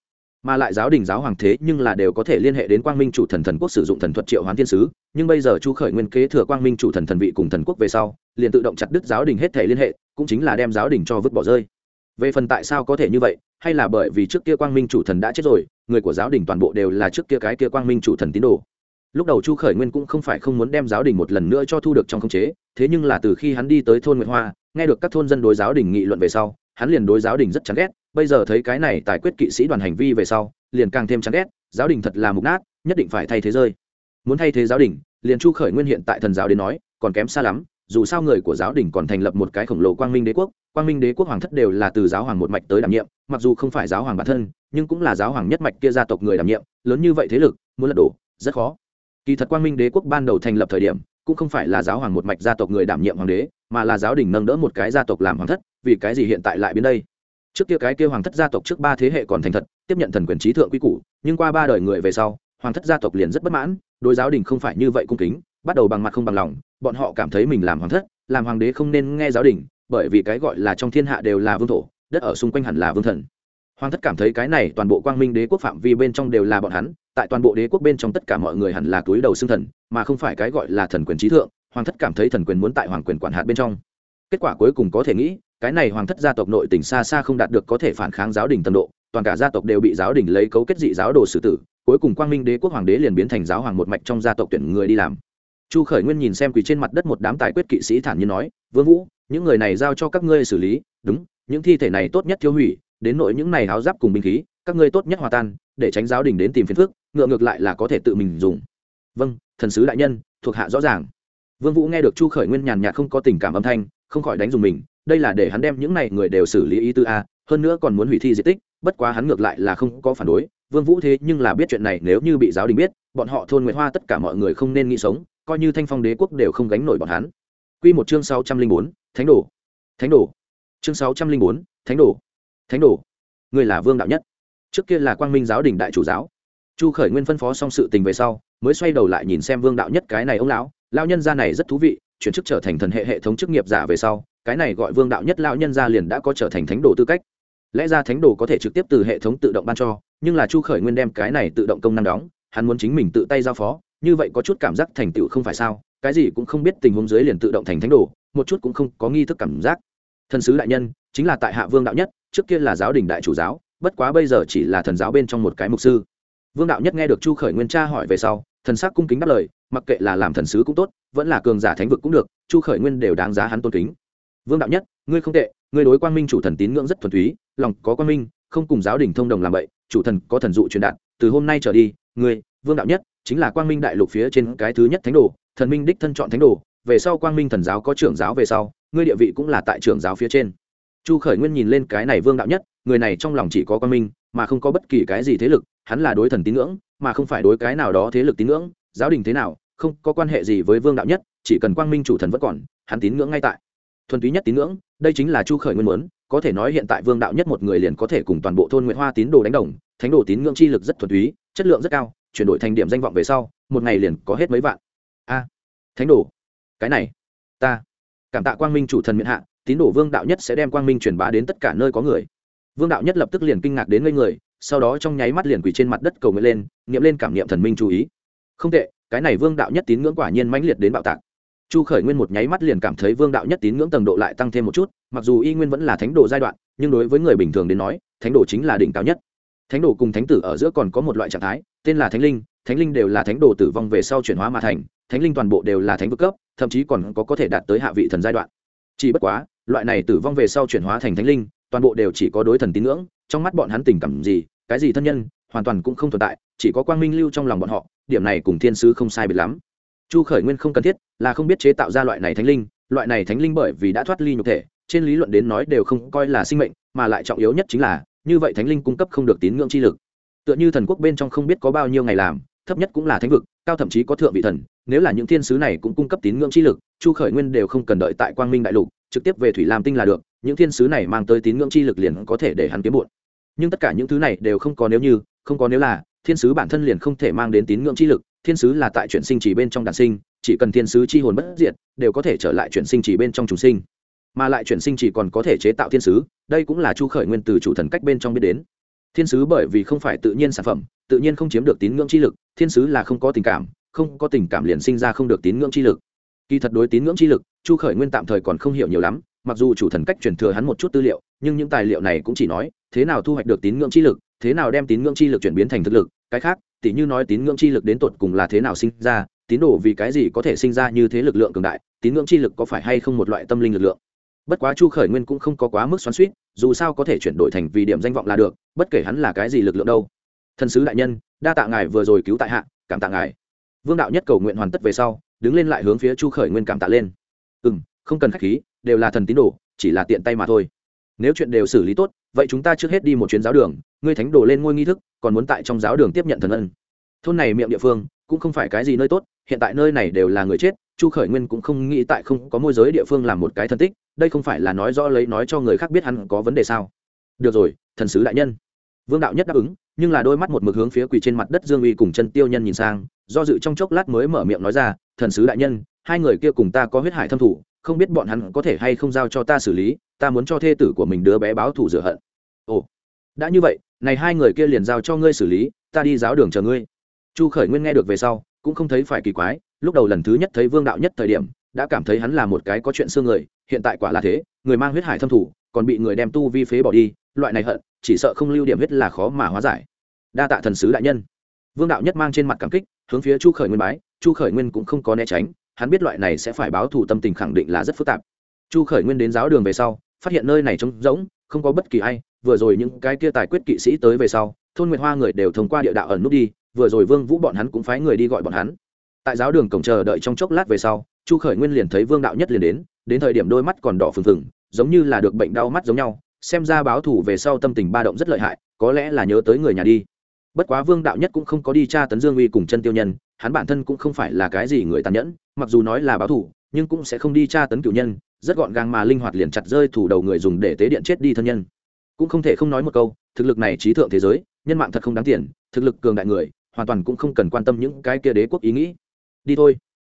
Mà lại giáo đình giáo hoàng thế nhưng là đều có thể liên hệ đến quang minh chủ thần thần quốc sử dụng thần thuật triệu hoán thiên sứ, nhưng bây giờ chu khởi nguyên kế thừa quang minh chủ thần thần vị cùng thần quốc về sau, liền tự động chặt đứt giáo đình hết thể liên hệ, cũng chính là đem giáo đình cho vứt bỏ rơi. Về phần tại sao có thể như vậy, hay là bởi vì trước kia quang minh chủ thần đã chết rồi, người của giáo đình toàn bộ đều là trước kia cái kia quang minh chủ thần tín đồ lúc đầu chu khởi nguyên cũng không phải không muốn đem giáo đình một lần nữa cho thu được trong khống chế, thế nhưng là từ khi hắn đi tới thôn nguyệt hoa, nghe được các thôn dân đối giáo đình nghị luận về sau, hắn liền đối giáo đình rất chán ghét. Bây giờ thấy cái này tài quyết kỵ sĩ đoàn hành vi về sau, liền càng thêm chán ghét, giáo đình thật là mục nát, nhất định phải thay thế rơi. Muốn thay thế giáo đình, liền chu khởi nguyên hiện tại thần giáo đến nói, còn kém xa lắm, dù sao người của giáo đình còn thành lập một cái khổng lồ quang minh đế quốc, quang minh đế quốc hoàng thất đều là từ giáo hoàng một mạch tới đảm nhiệm, mặc dù không phải giáo hoàng bản thân, nhưng cũng là giáo hoàng nhất mạch kia gia tộc người đảm nhiệm, lớn như vậy thế lực, muốn lật đổ, rất khó kỳ thật quang minh đế quốc ban đầu thành lập thời điểm, cũng không phải là giáo hoàng một mạch gia tộc người đảm nhiệm hoàng đế, mà là giáo đình nâng đỡ một cái gia tộc làm hoàng thất, vì cái gì hiện tại lại biến đây? Trước kia cái kia hoàng thất gia tộc trước ba thế hệ còn thành thật, tiếp nhận thần quyền trí thượng quy củ, nhưng qua ba đời người về sau, hoàng thất gia tộc liền rất bất mãn, đối giáo đình không phải như vậy cung kính, bắt đầu bằng mặt không bằng lòng, bọn họ cảm thấy mình làm hoàng thất, làm hoàng đế không nên nghe giáo đình, bởi vì cái gọi là trong thiên hạ đều là vương thổ, đất ở xung quanh hẳn là vương thần hoàng thất cảm thấy cái này toàn bộ quang minh đế quốc phạm vi bên trong đều là bọn hắn, tại toàn bộ đế quốc bên trong tất cả mọi người hẳn là túi đầu xưng thần, mà không phải cái gọi là thần quyền trí thượng, hoàng thất cảm thấy thần quyền muốn tại hoàng quyền quản hạt bên trong. Kết quả cuối cùng có thể nghĩ, cái này hoàng thất gia tộc nội tỉnh xa xa không đạt được có thể phản kháng giáo đình tầm độ, toàn cả gia tộc đều bị giáo đình lấy cấu kết dị giáo đồ xử tử, cuối cùng quang minh đế quốc hoàng đế liền biến thành giáo hoàng một mạch trong gia tộc tuyển người đi làm. Chu khởi nguyên nhìn xem quỳ trên mặt đất một đám tài quyết kỵ sĩ thản nhiên nói, vương vũ, những người này giao cho các ngươi xử lý, đúng, những thi thể này tốt nhất tiêu hủy đến nội những này áo giáp cùng binh khí, các ngươi tốt nhất hòa tan, để tránh giáo đình đến tìm phiền phức, ngựa ngược lại là có thể tự mình dùng. Vâng thần sứ đại nhân, thuộc hạ rõ ràng. Vương vũ nghe được chu khởi nguyên nhàn nhạt không có tình cảm âm thanh, không khỏi đánh dùng mình, đây là để hắn đem những này người đều xử lý ý tư a, hơn nữa còn muốn hủy thi di tích, bất quá hắn ngược lại là không có phản đối. Vương vũ thế nhưng là biết chuyện này, nếu như bị giáo đình biết, bọn họ thôn nguyệt hoa tất cả mọi người không nên nghĩ sống, coi như thanh phong đế quốc đều không gánh nổi bọn hắn. Quy một chương sáu trăm linh bốn, thánh đồ. Thánh đồ. Chương sáu trăm linh bốn, thánh đồ thánh đồ người là vương đạo nhất. Trước kia là quang minh giáo đình đại chủ giáo. Chu khởi nguyên phân phó xong sự tình về sau, mới xoay đầu lại nhìn xem vương đạo nhất cái này ông lão. Lão nhân gia này rất thú vị, chuyển chức trở thành thần hệ hệ thống chức nghiệp giả về sau, cái này gọi vương đạo nhất lão nhân gia liền đã có trở thành thánh đồ tư cách. Lẽ ra thánh đồ có thể trực tiếp từ hệ thống tự động ban cho, nhưng là chu khởi nguyên đem cái này tự động công năng đóng, hắn muốn chính mình tự tay giao phó, như vậy có chút cảm giác thành tựu không phải sao? Cái gì cũng không biết tình huống dưới liền tự động thành thánh đồ, một chút cũng không có nghi thức cảm giác. Thần sứ đại nhân, chính là tại hạ vương đạo nhất trước kia là giáo đình đại chủ giáo, bất quá bây giờ chỉ là thần giáo bên trong một cái mục sư. Vương đạo nhất nghe được chu khởi nguyên cha hỏi về sau, thần sắc cung kính đáp lời, mặc kệ là làm thần sứ cũng tốt, vẫn là cường giả thánh vực cũng được, chu khởi nguyên đều đáng giá hắn tôn kính. Vương đạo nhất, ngươi không tệ, ngươi đối quang minh chủ thần tín ngưỡng rất thuần túy, lòng có quang minh, không cùng giáo đình thông đồng làm vậy chủ thần có thần dụ truyền đạt, từ hôm nay trở đi, ngươi, vương đạo nhất, chính là quang minh đại lục phía trên cái thứ nhất thánh đồ, thần minh đích thân chọn thánh đồ, về sau quang minh thần giáo có trưởng giáo về sau, ngươi địa vị cũng là tại trưởng giáo phía trên chu khởi nguyên nhìn lên cái này vương đạo nhất, người này trong lòng chỉ có quang minh, mà không có bất kỳ cái gì thế lực, hắn là đối thần tín ngưỡng, mà không phải đối cái nào đó thế lực tín ngưỡng, giáo đình thế nào, không có quan hệ gì với vương đạo nhất, chỉ cần quang minh chủ thần vẫn còn, hắn tín ngưỡng ngay tại. Thuần túy nhất tín ngưỡng, đây chính là chu khởi nguyên muốn, có thể nói hiện tại vương đạo nhất một người liền có thể cùng toàn bộ thôn nguyễn hoa tín đồ đánh đồng, thánh đồ tín ngưỡng chi lực rất thuần túy, chất lượng rất cao, chuyển đổi thành điểm danh vọng về sau, một ngày liền có hết mấy vạn. A, thánh đồ, cái này, ta cảm tạ quang minh chủ thần miễn hạ tín đồ vương đạo nhất sẽ đem quang minh truyền bá đến tất cả nơi có người. Vương đạo nhất lập tức liền kinh ngạc đến ngây người, sau đó trong nháy mắt liền quỳ trên mặt đất cầu nguyện lên nghiệm lên cảm nghiệm thần minh chú ý. Không tệ, cái này vương đạo nhất tín ngưỡng quả nhiên mãnh liệt đến bạo tạc. Chu khởi nguyên một nháy mắt liền cảm thấy vương đạo nhất tín ngưỡng tầng độ lại tăng thêm một chút, mặc dù y nguyên vẫn là thánh đồ giai đoạn, nhưng đối với người bình thường đến nói, thánh đồ chính là đỉnh cao nhất. Thánh đồ cùng thánh tử ở giữa còn có một loại trạng thái, tên là thánh linh thánh linh đều là thánh đồ tử vong về sau chuyển hóa mà thành, thánh linh toàn bộ đều là thánh vực cấp, thậm chí còn có có thể đạt tới hạ vị thần giai đoạn. Chỉ bất quá loại này tử vong về sau chuyển hóa thành thánh linh, toàn bộ đều chỉ có đối thần tín ngưỡng, trong mắt bọn hắn tình cảm gì, cái gì thân nhân, hoàn toàn cũng không tồn tại, chỉ có quang minh lưu trong lòng bọn họ, điểm này cùng thiên sứ không sai biệt lắm. Chu khởi nguyên không cần thiết, là không biết chế tạo ra loại này thánh linh, loại này thánh linh bởi vì đã thoát ly nhục thể, trên lý luận đến nói đều không coi là sinh mệnh, mà lại trọng yếu nhất chính là, như vậy thánh linh cung cấp không được tín ngưỡng chi lực. Tựa như thần quốc bên trong không biết có bao nhiêu ngày làm, thấp nhất cũng là thánh vực, cao thậm chí có thượng vị thần, nếu là những thiên sứ này cũng cung cấp tín ngưỡng chi lực, chu khởi nguyên đều không cần đợi tại quang minh đại lục trực tiếp về thủy lam tinh là được, những thiên sứ này mang tới tín ngưỡng chi lực liền có thể để hắn kiếm bụn nhưng tất cả những thứ này đều không có nếu như, không có nếu là, thiên sứ bản thân liền không thể mang đến tín ngưỡng chi lực, thiên sứ là tại chuyển sinh chỉ bên trong đàn sinh, chỉ cần thiên sứ chi hồn bất diệt, đều có thể trở lại chuyển sinh chỉ bên trong trùng sinh. Mà lại chuyển sinh chỉ còn có thể chế tạo thiên sứ, đây cũng là chu khởi nguyên từ chủ thần cách bên trong biết đến. Thiên sứ bởi vì không phải tự nhiên sản phẩm, tự nhiên không chiếm được tín ngưỡng chi lực, thiên sứ là không có tình cảm, không có tình cảm liền sinh ra không được tín ngưỡng chi lực kỳ thật đối tín ngưỡng chi lực, chu khởi nguyên tạm thời còn không hiểu nhiều lắm, mặc dù chủ thần cách truyền thừa hắn một chút tư liệu, nhưng những tài liệu này cũng chỉ nói, thế nào thu hoạch được tín ngưỡng chi lực, thế nào đem tín ngưỡng chi lực chuyển biến thành thực lực, cái khác, tỉ như nói tín ngưỡng chi lực đến tột cùng là thế nào sinh ra, tín đồ vì cái gì có thể sinh ra như thế lực lượng cường đại, tín ngưỡng chi lực có phải hay không một loại tâm linh lực lượng. Bất quá chu khởi nguyên cũng không có quá mức xoắn suýt dù sao có thể chuyển đổi thành vì điểm danh vọng là được, bất kể hắn là cái gì lực lượng đâu. Thần sứ đại nhân, đa tạ ngài vừa rồi cứu tại hạ, cảm tạ ngài. Vương đạo nhất cầu nguyện hoàn tất về sau đứng lên lại hướng phía chu khởi nguyên cảm tạ lên. Ừ m không cần k h á c h khí, đều là thần tín đồ, chỉ là tiện tay mà thôi. Nếu chuyện đều xử lý tốt, vậy chúng ta trước hết đi một chuyến giáo đường, ngươi thánh đồ lên ngôi nghi thức, còn muốn tại trong giáo đường tiếp nhận thần ân. Thôn này miệng địa phương, cũng không phải cái gì nơi tốt, hiện tại nơi này đều là người chết, chu khởi nguyên cũng không nghĩ tại không có môi giới địa phương làm một cái thân tích, đây không phải là nói rõ lấy nói cho người khác biết hắn có vấn đề sao. Được rồi, thần sứ đại nhân. Vương đạo nhất đáp ứng, nhưng là đôi mắt một mực hướng phía quỳ trên mặt đất dương uy cùng chân tiêu nhân nhìn sang, do dự trong chốc lát mới mở miệng nói ra thần sứ đại nhân, hai người kia cùng ta có huyết hải thâm thủ, không biết bọn hắn có thể hay không giao cho ta xử lý, ta muốn cho thê tử của mình đứa bé báo thủ rửa hận. Ồ, đã như vậy, này hai người kia liền giao cho ngươi xử lý, ta đi giáo đường chờ ngươi. Chu khởi nguyên nghe được về sau, cũng không thấy phải kỳ quái, lúc đầu lần thứ nhất thấy vương đạo nhất thời điểm, đã cảm thấy hắn là một cái có chuyện xương người, hiện tại quả là thế, người mang huyết hải thâm thủ, còn bị người đem tu vi phế bỏ đi, loại này hận, chỉ sợ không lưu điểm huyết là khó mà hóa giải. Đa tạ thần sứ đại nhân. Vương đạo nhất mang trên mặt cảm kích, hướng phía chu khởi nguyên bái chu khởi nguyên cũng không có né tránh, hắn biết loại này sẽ phải báo thù tâm tình khẳng định là rất phức tạp. Chu khởi nguyên đến giáo đường về sau, phát hiện nơi này trống rỗng, không có bất kỳ ai, vừa rồi những cái kia tài quyết kỵ sĩ tới về sau, thôn nguyệt hoa người đều thông qua địa đạo ẩn nút đi, vừa rồi vương vũ bọn hắn cũng phái người đi gọi bọn hắn. Tại giáo đường cổng chờ đợi trong chốc lát về sau, chu khởi nguyên liền thấy vương đạo nhất liền đến đến thời điểm đôi mắt còn đỏ phừng phừng, giống như là được bệnh đau mắt giống nhau, xem ra báo thù về sau tâm tình ba động rất lợi hại, có lẽ là nhớ tới người nhà đi. Bất quá vương đạo nhất cũng không có đi tra tấn dương uy cùng chân tiêu nhân hắn bản thân cũng không phải là cái gì người tàn nhẫn, mặc dù nói là báo thù, nhưng cũng sẽ không đi tra tấn cựu nhân, rất gọn gàng mà linh hoạt liền chặt rơi thủ đầu người dùng để tế điện chết đi thân nhân. Cũng không thể không nói một câu, thực lực này trí thượng thế giới, nhân mạng thật không đáng tiền, thực lực cường đại người, hoàn toàn cũng không cần quan tâm những cái kia đế quốc ý nghĩ. Đi thôi.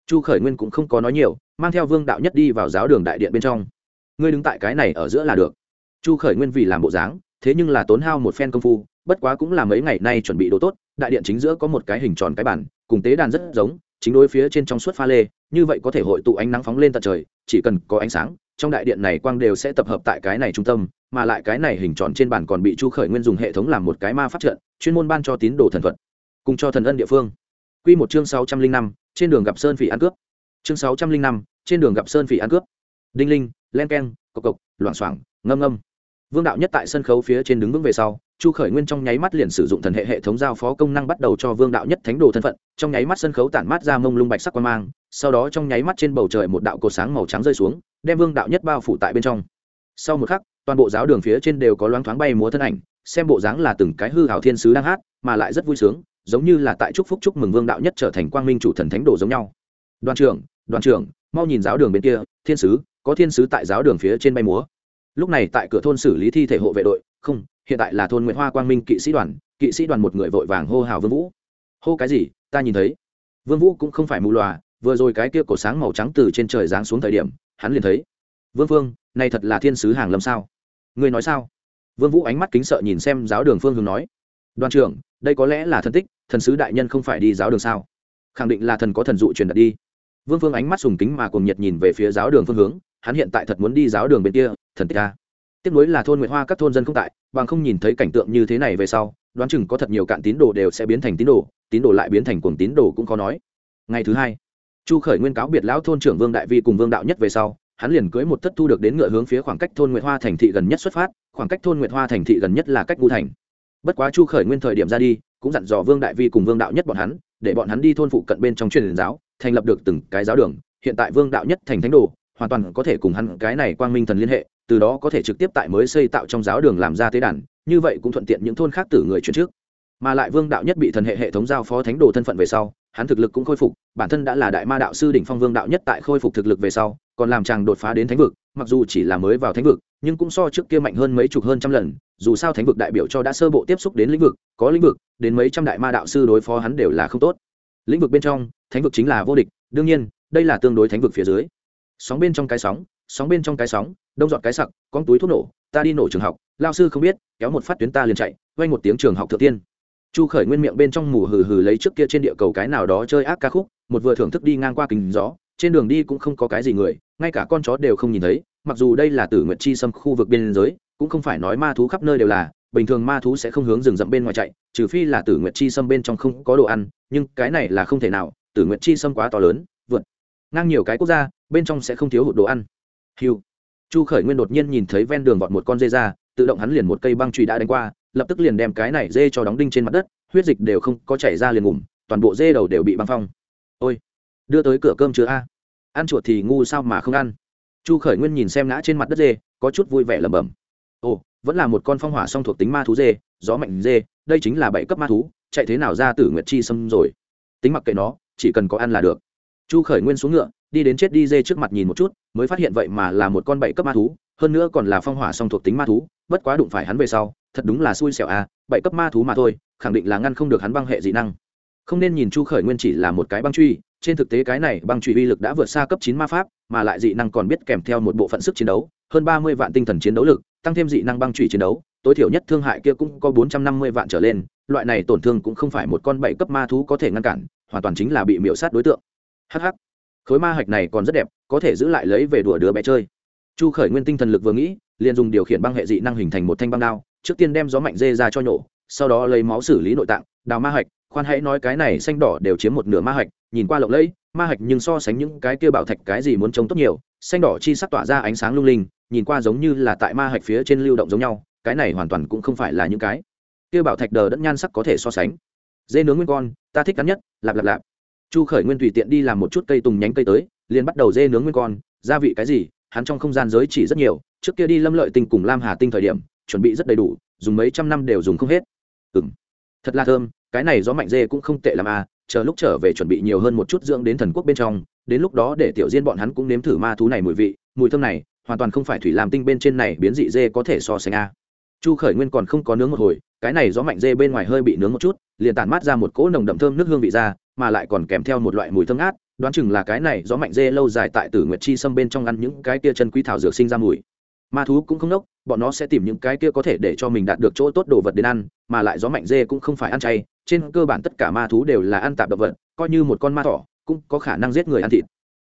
Chu khởi nguyên cũng không có nói nhiều, mang theo vương đạo nhất đi vào giáo đường đại điện bên trong. Ngươi đứng tại cái này ở giữa là được. Chu khởi nguyên vì làm bộ dáng, thế nhưng là tốn hao một phen công phu, bất quá cũng là mấy ngày nay chuẩn bị đồ tốt đại điện chính giữa có một cái hình tròn cái bản cùng tế đàn rất giống, chính đối phía trên trong suốt pha lê, như vậy có thể hội tụ ánh nắng phóng lên tận trời, chỉ cần có ánh sáng, trong đại điện này quang đều sẽ tập hợp tại cái này trung tâm, mà lại cái này hình tròn trên bản còn bị chu khởi nguyên dùng hệ thống làm một cái ma pháp trận, chuyên môn ban cho tín đồ thần thuật, cùng cho thần ân địa phương. Quy một chương sáu trăm linh năm, trên đường gặp sơn phỉ ăn cướp. Chương sáu trăm linh năm, trên đường gặp sơn phỉ ăn cướp. Đinh linh, len keng, cộc cộc, loảng xoảng, ngâm ngâm vương đạo nhất tại sân khấu phía trên đứng vững về sau, chu khởi nguyên trong nháy mắt liền sử dụng thần hệ hệ thống giao phó công năng bắt đầu cho vương đạo nhất thánh đồ thân phận, trong nháy mắt sân khấu tản mát ra mông lung bạch sắc quan mang, sau đó trong nháy mắt trên bầu trời một đạo cột sáng màu trắng rơi xuống, đem vương đạo nhất bao phủ tại bên trong. Sau một khắc, toàn bộ giáo đường phía trên đều có loáng thoáng bay múa thân ảnh, xem bộ dáng là từng cái hư hảo thiên sứ đang hát, mà lại rất vui sướng, giống như là tại chúc phúc chúc mừng vương đạo nhất trở thành quang minh chủ thần thánh đồ giống nhau. Đoàn trưởng đoàn trưởng, mau nhìn giáo đường bên kia, thiên sứ, có thiên sứ tại giáo đường phía trên bay múa lúc này tại cửa thôn xử lý thi thể hộ vệ đội, không, hiện tại là thôn nguyễn hoa quang minh kỵ sĩ đoàn, kỵ sĩ đoàn một người vội vàng hô hào vương vũ. Hô cái gì, ta nhìn thấy. Vương vũ cũng không phải mù loà, vừa rồi cái kia cổ sáng màu trắng từ trên trời giáng xuống thời điểm, hắn liền thấy. Vương vương, này thật là thiên sứ hàng lâm sao? Ngươi nói sao? Vương vũ ánh mắt kính sợ nhìn xem giáo đường phương hướng nói. Đoàn trưởng, đây có lẽ là thần tích, thần sứ đại nhân không phải đi giáo đường sao? Khẳng định là thần có thần dụ truyền đạt đi vương phương ánh mắt sùng kính mà cùng nhiệt nhìn về phía giáo đường phương hướng, hắn hiện tại thật muốn đi giáo đường bên kia, thần tích a. Tiếp nối là thôn nguyệt hoa các thôn dân không tại, bằng không nhìn thấy cảnh tượng như thế này về sau, đoán chừng có thật nhiều cạn tín đồ đều sẽ biến thành tín đồ tín đồ lại biến thành cuồng tín đồ cũng khó nói. Ngày thứ hai, chu khởi nguyên cáo biệt lão thôn trưởng vương đại vi cùng vương đạo nhất về sau, hắn liền cưới một thất thu được đến ngựa hướng phía khoảng cách thôn nguyệt hoa thành thị gần nhất xuất phát, khoảng cách thôn nguyệt hoa thành thị gần nhất là cách ngu thành. Bất quá chu khởi nguyên thời điểm ra đi, cũng dặn dò vương đại vi cùng vương đạo nhất bọn hắn, để bọn hắn đi thôn phụ cận bên trong truyền giáo thành lập được từng cái giáo đường, hiện tại vương đạo nhất thành thánh đồ, hoàn toàn có thể cùng hắn cái này quang minh thần liên hệ, từ đó có thể trực tiếp tại mới xây tạo trong giáo đường làm ra tế đàn, như vậy cũng thuận tiện những thôn khác tử người chuyển trước. Mà lại vương đạo nhất bị thần hệ hệ thống giao phó thánh đồ thân phận về sau, hắn thực lực cũng khôi phục, bản thân đã là đại ma đạo sư đỉnh phong vương đạo nhất tại khôi phục thực lực về sau, còn làm chàng đột phá đến thánh vực, mặc dù chỉ là mới vào thánh vực, nhưng cũng so trước kia mạnh hơn mấy chục hơn trăm lần, dù sao thánh vực đại biểu cho đã sơ bộ tiếp xúc đến lĩnh vực, có lĩnh vực, đến mấy trăm đại ma đạo sư đối phó hắn đều là không tốt lĩnh vực bên trong, thánh vực chính là vô địch, đương nhiên, đây là tương đối thánh vực phía dưới. Sóng bên trong cái sóng sóng bên trong cái sóng, đông dọn cái sặc, con túi thuốc nổ, ta đi nổ trường học, lao sư không biết, kéo một phát tuyến ta liền chạy, quay một tiếng trường học thượng tiên. Chu khởi nguyên miệng bên trong mù hừ hừ lấy trước kia trên địa cầu cái nào đó chơi ác ca khúc, một vừa thưởng thức đi ngang qua kính gió, trên đường đi cũng không có cái gì người, ngay cả con chó đều không nhìn thấy, mặc dù đây là tử nguyện chi xâm khu vực biên giới, cũng không phải nói ma thú khắp nơi đều là bình thường ma thú sẽ không hướng rừng rậm bên ngoài chạy, trừ phi là tử Nguyệt chi xâm bên trong không có đồ ăn, nhưng cái này là không thể nào, tử Nguyệt chi xâm quá to lớn, vượt ngang nhiều cái quốc gia, bên trong sẽ không thiếu hụt đồ ăn. Hiu chu khởi nguyên đột nhiên nhìn thấy ven đường vọt một con dê ra, tự động hắn liền một cây băng truy đã đánh qua, lập tức liền đem cái này dê cho đóng đinh trên mặt đất, huyết dịch đều không có chảy ra liền ngủm, toàn bộ dê đầu đều bị băng phong. Ôi, đưa tới cửa cơm chưa a? Ăn chuột thì ngu sao mà không ăn? Chu khởi nguyên nhìn xem ngã trên mặt đất dê, có chút vui vẻ lẩm bẩm. Ồ vẫn là một con phong hỏa song thuộc tính ma thú dê, gió mạnh dê, đây chính là bảy cấp ma thú, chạy thế nào ra tử nguyệt chi sâm rồi. Tính mặc kệ nó, chỉ cần có ăn là được. Chu khởi nguyên xuống ngựa, đi đến chết đi dê trước mặt nhìn một chút, mới phát hiện vậy mà là một con bảy cấp ma thú, hơn nữa còn là phong hỏa song thuộc tính ma thú, bất quá đụng phải hắn về sau, thật đúng là xui xẻo à bảy cấp ma thú mà thôi, khẳng định là ngăn không được hắn băng hệ dị năng. Không nên nhìn chu khởi nguyên chỉ là một cái băng truy trên thực tế cái này băng trụy uy lực đã vượt xa cấp chín ma pháp, mà lại dị năng còn biết kèm theo một bộ phận sức chiến đấu, hơn ba mươi vạn tinh thần chiến đấu lực, tăng thêm dị năng băng trụy chiến đấu, tối thiểu nhất thương hại kia cũng có bốn trăm năm mươi vạn trở lên, loại này tổn thương cũng không phải một con bảy cấp ma thú có thể ngăn cản, hoàn toàn chính là bị miễu sát đối tượng. Hh khối ma hạch này còn rất đẹp, có thể giữ lại lấy về đùa đứa bé chơi. Chu khởi nguyên tinh thần lực vừa nghĩ, liền dùng điều khiển băng hệ dị năng hình thành một thanh băng đao, trước tiên đem gió mạnh dê ra cho nhổ, sau đó lấy máu xử lý nội tạng, đào ma hạch, khoan hãy nói cái này xanh đỏ đều chiếm một nửa ma hạch nhìn qua lộng lẫy, ma hạch nhưng so sánh những cái kia bảo thạch cái gì muốn trông tốt nhiều, xanh đỏ chi sắc tỏa ra ánh sáng lung linh, nhìn qua giống như là tại ma hạch phía trên lưu động giống nhau, cái này hoàn toàn cũng không phải là những cái kia bảo thạch đờ đẫn nhan sắc có thể so sánh. Dê nướng nguyên con, ta thích cắn nhất, lạp lạp lạp. Chu khởi nguyên tùy tiện đi làm một chút cây tùng nhánh cây tới, liền bắt đầu dê nướng nguyên con, gia vị cái gì, hắn trong không gian giới chỉ rất nhiều, trước kia đi lâm lợi tinh cùng lam hà tinh thời điểm, chuẩn bị rất đầy đủ, dùng mấy trăm năm đều dùng không hết. Ừ m thật là thơm, cái này gió mạnh dê cũng không tệ làm à chờ lúc trở về chuẩn bị nhiều hơn một chút dưỡng đến thần quốc bên trong, đến lúc đó để tiểu diên bọn hắn cũng nếm thử ma thú này mùi vị, mùi thơm này, hoàn toàn không phải thủy làm tinh bên trên này biến dị dê có thể so sánh a. Chu khởi nguyên còn không có nướng một hồi, cái này gió mạnh dê bên ngoài hơi bị nướng một chút, liền tản mát ra một cỗ nồng đậm thơm nước hương vị ra, mà lại còn kèm theo một loại mùi thơm ngát, đoán chừng là cái này gió mạnh dê lâu dài tại tử nguyệt chi xâm bên trong ăn những cái kia chân quý thảo dược sinh ra mùi. Ma thú cũng không nốc, bọn nó sẽ tìm những cái kia có thể để cho mình đạt được chỗ tốt đồ vật đến ăn mà lại gió mạnh dê cũng không phải ăn chay, trên cơ bản tất cả ma thú đều là ăn tạp động vật, coi như một con ma thỏ cũng có khả năng giết người ăn thịt.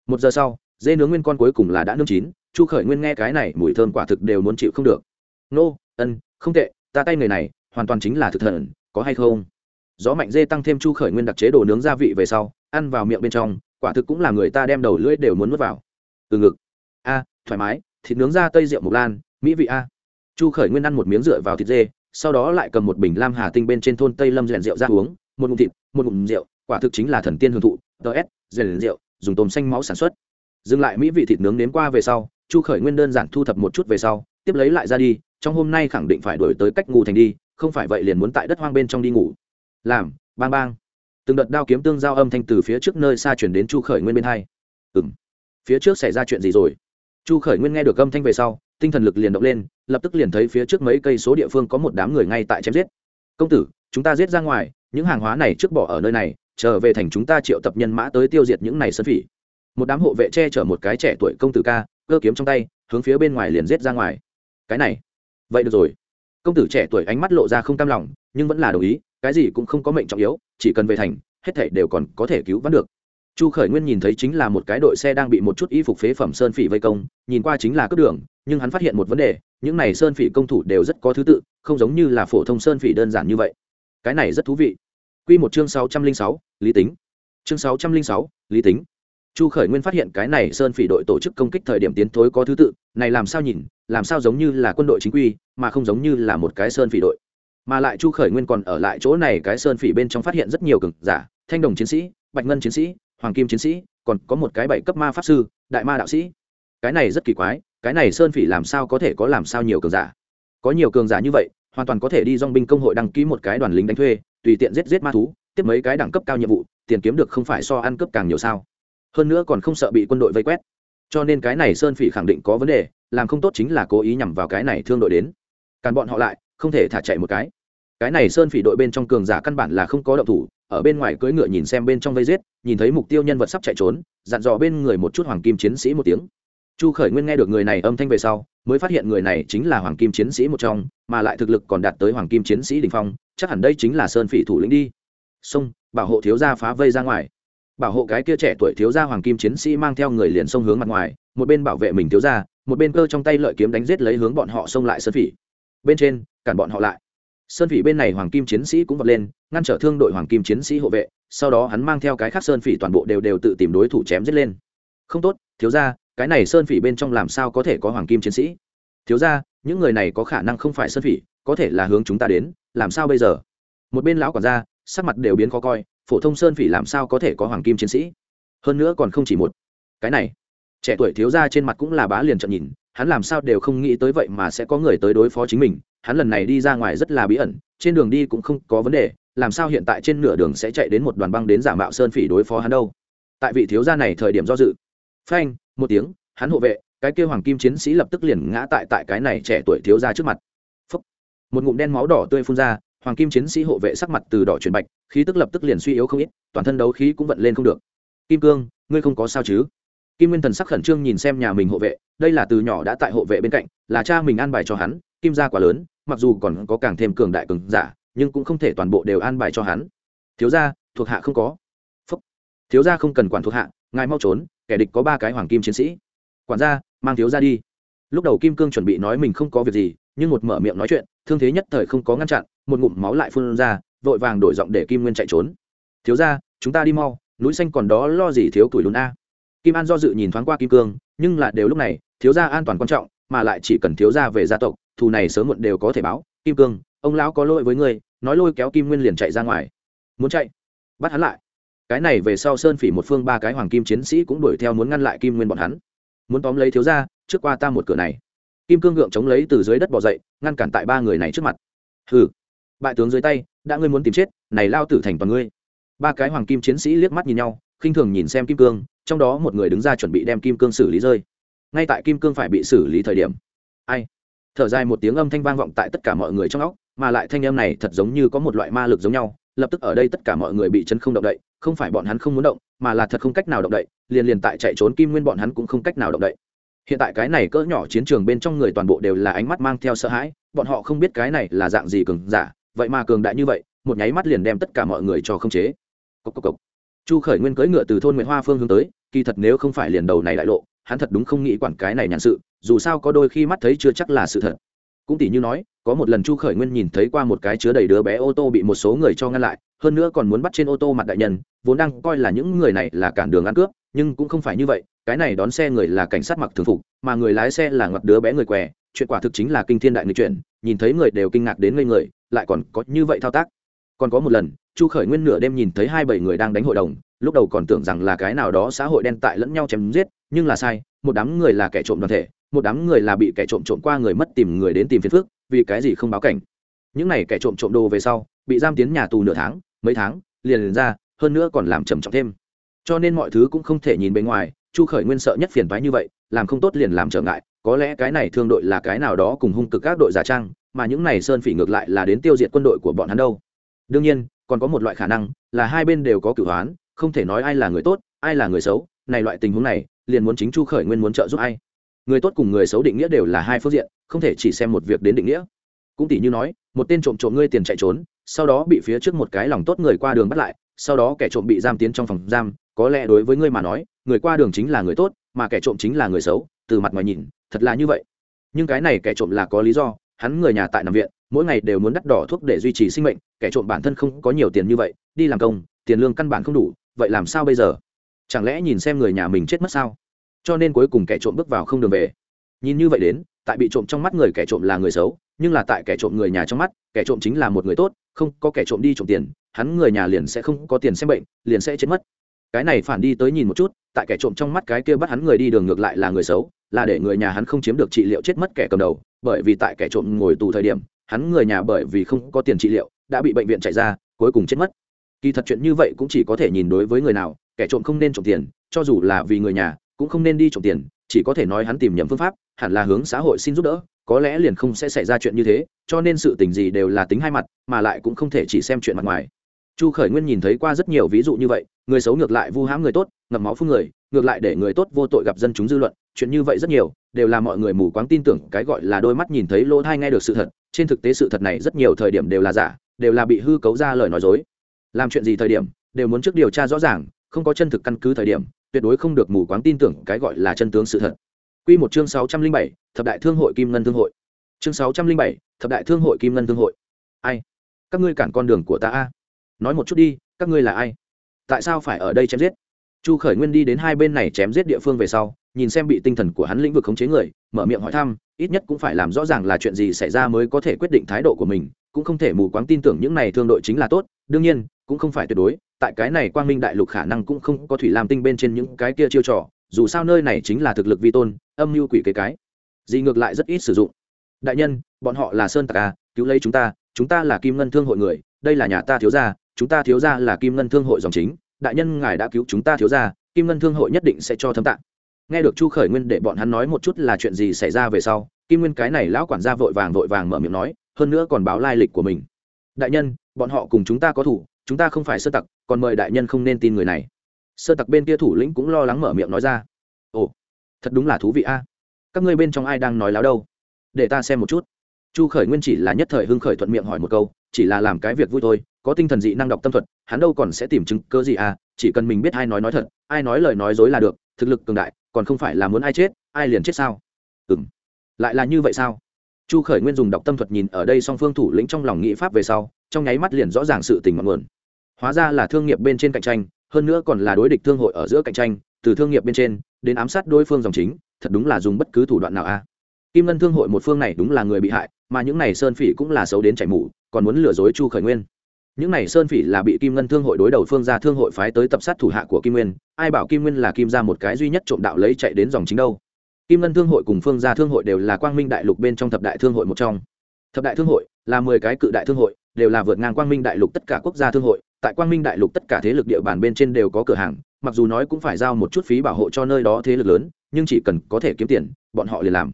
Một giờ sau, dê nướng nguyên con cuối cùng là đã nướng chín, chu khởi nguyên nghe cái này, mùi thơm quả thực đều muốn chịu không được. Nô, ân, không tệ, ta tay người này hoàn toàn chính là thực thần, có hay không? Gió mạnh dê tăng thêm chu khởi nguyên đặc chế đồ nướng gia vị về sau, ăn vào miệng bên trong, quả thực cũng là người ta đem đầu lưỡi đều muốn nuốt vào. Từ ngực. A, thoải mái, thịt nướng ra tây rượu mộc lan, mỹ vị a. Chu khởi nguyên ăn một miếng rượu vào thịt dê sau đó lại cầm một bình lam hà tinh bên trên thôn tây lâm rèn rượu ra uống, một ngụm thịt, một ngụm rượu, quả thực chính là thần tiên hưởng thụ ts rèn rượu, dùng tôm xanh máu sản xuất. Dừng lại mỹ vị thịt nướng đến qua về sau, chu khởi nguyên đơn giản thu thập một chút về sau, tiếp lấy lại ra đi, trong hôm nay khẳng định phải đổi tới cách ngủ thành đi, không phải vậy liền muốn tại đất hoang bên trong đi ngủ. Làm, bang bang. Từng đợt đao kiếm tương giao âm thanh từ phía trước nơi xa chuyển đến chu khởi nguyên bên hai. Ừ m phía trước xảy ra chuyện gì rồi? Chu khởi nguyên nghe được âm thanh về sau, tinh thần lực liền động lên lập tức liền thấy phía trước mấy cây số địa phương có một đám người ngay tại chém giết. Công tử, chúng ta giết ra ngoài, những hàng hóa này trước bỏ ở nơi này trở về thành chúng ta triệu tập nhân mã tới tiêu diệt những này sơn phỉ. Một đám hộ vệ che chở một cái trẻ tuổi công tử ca, cơ kiếm trong tay, hướng phía bên ngoài liền giết ra ngoài. Cái này, vậy được rồi. Công tử trẻ tuổi ánh mắt lộ ra không cam lòng, nhưng vẫn là đồng ý, cái gì cũng không có mệnh trọng yếu, chỉ cần về thành, hết thảy đều còn có thể cứu vãn được chu khởi nguyên nhìn thấy chính là một cái đội xe đang bị một chút y phục phế phẩm sơn phỉ vây công, nhìn qua chính là cướp đường, nhưng hắn phát hiện một vấn đề, những này sơn phỉ công thủ đều rất có thứ tự, không giống như là phổ thông sơn phỉ đơn giản như vậy. Cái này rất thú vị. Quy một chương sáu trăm linh sáu, lý tính. Chương sáu trăm linh sáu, lý tính. Chu khởi nguyên phát hiện cái này sơn phỉ đội tổ chức công kích thời điểm tiến thối có thứ tự, này làm sao nhìn, làm sao giống như là quân đội chính quy, mà không giống như là một cái sơn phỉ đội. Mà lại chu khởi nguyên còn ở lại chỗ này, cái sơn phỉ bên trong phát hiện rất nhiều cực giả, thanh đồng chiến sĩ, bạch ngân chiến sĩ hoàng kim chiến sĩ, còn có một cái bảy cấp ma pháp sư, đại ma đạo sĩ. Cái này rất kỳ quái, cái này sơn phỉ làm sao có thể có làm sao nhiều cường giả? Có nhiều cường giả như vậy, hoàn toàn có thể đi dong binh công hội đăng ký một cái đoàn lính đánh thuê, tùy tiện giết giết ma thú, tiếp mấy cái đẳng cấp cao nhiệm vụ, tiền kiếm được không phải so ăn cướp càng nhiều sao? Hơn nữa còn không sợ bị quân đội vây quét. Cho nên cái này sơn phỉ khẳng định có vấn đề, làm không tốt chính là cố ý nhằm vào cái này thương đội đến. Càn bọn họ lại, không thể thả chạy một cái. Cái này sơn phỉ đội bên trong cường giả căn bản là không có động thủ, ở bên ngoài cưỡi ngựa nhìn xem bên trong vây giết nhìn thấy mục tiêu nhân vật sắp chạy trốn, dặn dò bên người một chút hoàng kim chiến sĩ một tiếng. Chu khởi nguyên nghe được người này âm thanh về sau, mới phát hiện người này chính là hoàng kim chiến sĩ một trong, mà lại thực lực còn đạt tới hoàng kim chiến sĩ đình phong, chắc hẳn đây chính là sơn phỉ thủ lĩnh đi. Xông, bảo hộ thiếu gia phá vây ra ngoài. Bảo hộ cái kia trẻ tuổi thiếu gia hoàng kim chiến sĩ mang theo người liền xông hướng mặt ngoài, một bên bảo vệ mình thiếu gia, một bên cơ trong tay lợi kiếm đánh giết lấy hướng bọn họ xông lại sơn phỉ. Bên trên, cản bọn họ lại. Sơn phỉ bên này hoàng kim chiến sĩ cũng vọt lên ngăn trở thương đội hoàng kim chiến sĩ hộ vệ, sau đó hắn mang theo cái khác sơn phỉ toàn bộ đều đều tự tìm đối thủ chém giết lên. Không tốt, thiếu gia, cái này sơn phỉ bên trong làm sao có thể có hoàng kim chiến sĩ? Thiếu ra những người này có khả năng không phải sơn phỉ, có thể là hướng chúng ta đến, làm sao bây giờ? Một bên lão quản gia, sắc mặt đều biến khó coi, phổ thông sơn phỉ làm sao có thể có hoàng kim chiến sĩ? Hơn nữa còn không chỉ một. Cái này, trẻ tuổi thiếu gia trên mặt cũng là bá liền trận nhìn, hắn làm sao đều không nghĩ tới vậy mà sẽ có người tới đối phó chính mình, hắn lần này đi ra ngoài rất là bí ẩn trên đường đi cũng không có vấn đề, làm sao hiện tại trên nửa đường sẽ chạy đến một đoàn băng đến giả mạo sơn phỉ đối phó hắn đâu? Tại vị thiếu gia này thời điểm do dự. Phanh, một tiếng, hắn hộ vệ, cái kêu hoàng kim chiến sĩ lập tức liền ngã tại tại cái này trẻ tuổi thiếu gia trước mặt. Phúc. một ngụm đen máu đỏ tươi phun ra, hoàng kim chiến sĩ hộ vệ sắc mặt từ đỏ chuyển bạch, khí tức lập tức liền suy yếu không ít, toàn thân đấu khí cũng vận lên không được. Kim cương, ngươi không có sao chứ? Kim nguyên thần sắc khẩn trương nhìn xem nhà mình hộ vệ, đây là từ nhỏ đã tại hộ vệ bên cạnh, là cha mình an bài cho hắn, kim gia quá lớn mặc dù còn có càng thêm cường đại cường giả, nhưng cũng không thể toàn bộ đều an bài cho hắn. Thiếu gia, thuộc hạ không có. Phúc. thiếu gia không cần quản thuộc hạ, ngài mau trốn, kẻ địch có ba cái hoàng kim chiến sĩ. Quản gia, mang thiếu gia đi. Lúc đầu kim cương chuẩn bị nói mình không có việc gì, nhưng một mở miệng nói chuyện, thương thế nhất thời không có ngăn chặn, một ngụm máu lại phun ra, vội vàng đổi giọng để kim nguyên chạy trốn. Thiếu gia, chúng ta đi mau, núi xanh còn đó lo gì thiếu tuổi lún a? Kim an do dự nhìn thoáng qua kim cương, nhưng là đều lúc này, thiếu gia an toàn quan trọng mà lại chỉ cần thiếu gia về gia tộc, thù này sớm muộn đều có thể báo. Kim cương, ông lão có lỗi với ngươi, nói lôi kéo kim nguyên liền chạy ra ngoài. Muốn chạy? Bắt hắn lại. Cái này về sau sơn phỉ một phương ba cái hoàng kim chiến sĩ cũng đuổi theo muốn ngăn lại kim nguyên bọn hắn. Muốn tóm lấy thiếu gia, trước qua ta một cửa này. Kim cương gượng chống lấy từ dưới đất bỏ dậy, ngăn cản tại ba người này trước mặt. Hừ. Bại tướng dưới tay, đã ngươi muốn tìm chết, này lao tử thành toàn ngươi. Ba cái hoàng kim chiến sĩ liếc mắt nhìn nhau, khinh thường nhìn xem kim cương, trong đó một người đứng ra chuẩn bị đem kim cương xử lý rơi ngay tại kim cương phải bị xử lý thời điểm. Ai? Thở dài một tiếng âm thanh vang vọng tại tất cả mọi người trong óc, mà lại thanh âm này thật giống như có một loại ma lực giống nhau, lập tức ở đây tất cả mọi người bị chấn không động đậy, không phải bọn hắn không muốn động, mà là thật không cách nào động đậy, liền liền tại chạy trốn kim nguyên bọn hắn cũng không cách nào động đậy. Hiện tại cái này cỡ nhỏ chiến trường bên trong người toàn bộ đều là ánh mắt mang theo sợ hãi, bọn họ không biết cái này là dạng gì cường giả, vậy mà cường đại như vậy, một nháy mắt liền đem tất cả mọi người cho không chế. Cốc cốc cốc. chu khởi nguyên cưỡi ngựa từ thôn nguyễn hoa phương hướng tới, kỳ thật nếu không phải liền đầu này đại lộ hắn thật đúng không nghĩ quản cái này nhàn sự, dù sao có đôi khi mắt thấy chưa chắc là sự thật. Cũng tỷ như nói, có một lần chu khởi nguyên nhìn thấy qua một cái chứa đầy đứa bé ô tô bị một số người cho ngăn lại, hơn nữa còn muốn bắt trên ô tô mặt đại nhân, vốn đang coi là những người này là cản đường ăn cướp, nhưng cũng không phải như vậy, cái này đón xe người là cảnh sát mặc thường phục, mà người lái xe là ngoặt đứa bé người què, chuyện quả thực chính là kinh thiên đại người chuyện nhìn thấy người đều kinh ngạc đến ngây người, lại còn có như vậy thao tác. Còn có một lần chu khởi nguyên nửa đêm nhìn thấy hai bảy người đang đánh hội đồng lúc đầu còn tưởng rằng là cái nào đó xã hội đen tại lẫn nhau chém giết nhưng là sai một đám người là kẻ trộm đoàn thể một đám người là bị kẻ trộm trộm qua người mất tìm người đến tìm phiền phước vì cái gì không báo cảnh. Những này kẻ trộm trộm đồ về sau bị giam tiến nhà tù nửa tháng mấy tháng liền, liền ra hơn nữa còn làm trầm trọng thêm. Cho nên mọi thứ cũng không thể nhìn bên ngoài chu khởi nguyên sợ nhất phiền thoái như vậy làm không tốt liền làm trở ngại có lẽ cái này thương đội là cái nào đó cùng hung cực các đội giả trang mà những này sơn phỉ ngược lại là đến tiêu diệt quân đội của bọn hắn đâu. Đương nhiên còn có một loại khả năng là hai bên đều có cửu hoán, không thể nói ai là người tốt, ai là người xấu. Này loại tình huống này, liền muốn chính chu khởi nguyên muốn trợ giúp ai? Người tốt cùng người xấu định nghĩa đều là hai phương diện, không thể chỉ xem một việc đến định nghĩa. Cũng tỷ như nói, một tên trộm trộm ngươi tiền chạy trốn, sau đó bị phía trước một cái lòng tốt người qua đường bắt lại, sau đó kẻ trộm bị giam tiến trong phòng giam, có lẽ đối với ngươi mà nói, người qua đường chính là người tốt, mà kẻ trộm chính là người xấu, từ mặt ngoài nhìn, thật là như vậy. Nhưng cái này kẻ trộm là có lý do, hắn người nhà tại nằm viện mỗi ngày đều muốn đắt đỏ thuốc để duy trì sinh mệnh, kẻ trộm bản thân không có nhiều tiền như vậy, đi làm công, tiền lương căn bản không đủ, vậy làm sao bây giờ? Chẳng lẽ nhìn xem người nhà mình chết mất sao? Cho nên cuối cùng kẻ trộm bước vào không đường về. Nhìn như vậy đến, tại bị trộm trong mắt người kẻ trộm là người xấu, nhưng là tại kẻ trộm người nhà trong mắt, kẻ trộm chính là một người tốt, không có kẻ trộm đi trộm tiền, hắn người nhà liền sẽ không có tiền xem bệnh, liền sẽ chết mất. Cái này phản đi tới nhìn một chút, tại kẻ trộm trong mắt cái kia bắt hắn người đi đường ngược lại là người xấu, là để người nhà hắn không chiếm được trị liệu chết mất kẻ cầm đầu, bởi vì tại kẻ trộm ngồi tù thời điểm hắn người nhà bởi vì không có tiền trị liệu, đã bị bệnh viện chạy ra, cuối cùng chết mất. Kỳ thật chuyện như vậy cũng chỉ có thể nhìn đối với người nào, kẻ trộm không nên trộm tiền, cho dù là vì người nhà, cũng không nên đi trộm tiền, chỉ có thể nói hắn tìm nhầm phương pháp, hẳn là hướng xã hội xin giúp đỡ, có lẽ liền không sẽ xảy ra chuyện như thế, cho nên sự tình gì đều là tính hai mặt, mà lại cũng không thể chỉ xem chuyện mặt ngoài. Chu khởi nguyên nhìn thấy qua rất nhiều ví dụ như vậy, người xấu ngược lại vu hãm người tốt, ngậm máu phun người, ngược lại để người tốt vô tội gặp dân chúng dư luận chuyện như vậy rất nhiều đều là mọi người mù quáng tin tưởng cái gọi là đôi mắt nhìn thấy lỗ thai nghe được sự thật trên thực tế sự thật này rất nhiều thời điểm đều là giả đều là bị hư cấu ra lời nói dối làm chuyện gì thời điểm đều muốn trước điều tra rõ ràng không có chân thực căn cứ thời điểm tuyệt đối không được mù quáng tin tưởng cái gọi là chân tướng sự thật Quy một chương sáu trăm linh bảy, Thập đại thương hội Kim Ngân Thương hội. Chương sáu trăm linh bảy, Thập đại thương hội Kim Ngân Thương hội. Ai? Các ngươi cản con đường của ta a? Nói một chút đi, các ngươi là ai? Tại sao phải ở đây chém giết? Chu khởi nguyên đi đến hai bên này chém giết địa phương về sau, nhìn xem bị tinh thần của hắn lĩnh vực khống chế người, mở miệng hỏi thăm, ít nhất cũng phải làm rõ ràng là chuyện gì xảy ra mới có thể quyết định thái độ của mình, cũng không thể mù quáng tin tưởng những này thương đội chính là tốt, đương nhiên, cũng không phải tuyệt đối, tại cái này quang minh đại lục khả năng cũng không có thủy làm tinh bên trên những cái kia chiêu trò, dù sao nơi này chính là thực lực vi tôn, âm mưu quỷ kế cái. Gì ngược lại rất ít sử dụng. Đại nhân, bọn họ là sơn Tạc à cứu lấy chúng ta chúng ta là kim ngân thương hội người, đây là nhà ta thiếu gia, chúng ta thiếu gia là kim ngân thương hội dòng chính đại nhân ngài đã cứu chúng ta thiếu gia, kim ngân thương hội nhất định sẽ cho thâm tạng. Nghe được chu khởi nguyên để bọn hắn nói một chút là chuyện gì xảy ra về sau, kim nguyên cái này lão quản gia vội vàng vội vàng mở miệng nói, hơn nữa còn báo lai lịch của mình. Đại nhân, bọn họ cùng chúng ta có thủ, chúng ta không phải sơ tặc, còn mời đại nhân không nên tin người này. Sơ tặc bên kia thủ lĩnh cũng lo lắng mở miệng nói ra. Ồ, thật đúng là thú vị a. Các ngươi bên trong ai đang nói láo đâu? Để ta xem một chút. Chu khởi nguyên chỉ là nhất thời hưng khởi thuận miệng hỏi một câu, chỉ là làm cái việc vui thôi có tinh thần dị năng đọc tâm thuật, hắn đâu còn sẽ tìm chứng cơ gì à chỉ cần mình biết ai nói nói thật, ai nói lời nói dối là được, thực lực cường đại, còn không phải là muốn ai chết, ai liền chết sao? Ừ m lại là như vậy sao? Chu khởi nguyên dùng đọc tâm thuật nhìn ở đây song phương thủ lĩnh trong lòng nghĩ pháp về sau, trong nháy mắt liền rõ ràng sự tình mặn nguồn. Hóa ra là thương nghiệp bên trên cạnh tranh, hơn nữa còn là đối địch thương hội ở giữa cạnh tranh, từ thương nghiệp bên trên, đến ám sát đối phương dòng chính, thật đúng là dùng bất cứ thủ đoạn nào a kim ngân thương hội một phương này đúng là người bị hại, mà những này sơn phỉ cũng là xấu đến chảy mủ còn muốn lừa dối chu khởi nguyên những này sơn phỉ là bị kim ngân thương hội đối đầu phương ra thương hội phái tới tập sát thủ hạ của kim nguyên. Ai bảo kim nguyên là kim ra một cái duy nhất trộm đạo lấy chạy đến dòng chính đâu? Kim ngân thương hội cùng phương gia thương hội đều là quang minh đại lục bên trong thập đại thương hội một trong. Thập đại thương hội là mười cái cự đại thương hội, đều là vượt ngang quang minh đại lục tất cả quốc gia thương hội. Tại quang minh đại lục tất cả thế lực địa bàn bên trên đều có cửa hàng, mặc dù nói cũng phải giao một chút phí bảo hộ cho nơi đó thế lực lớn, nhưng chỉ cần có thể kiếm tiền, bọn họ liền làm.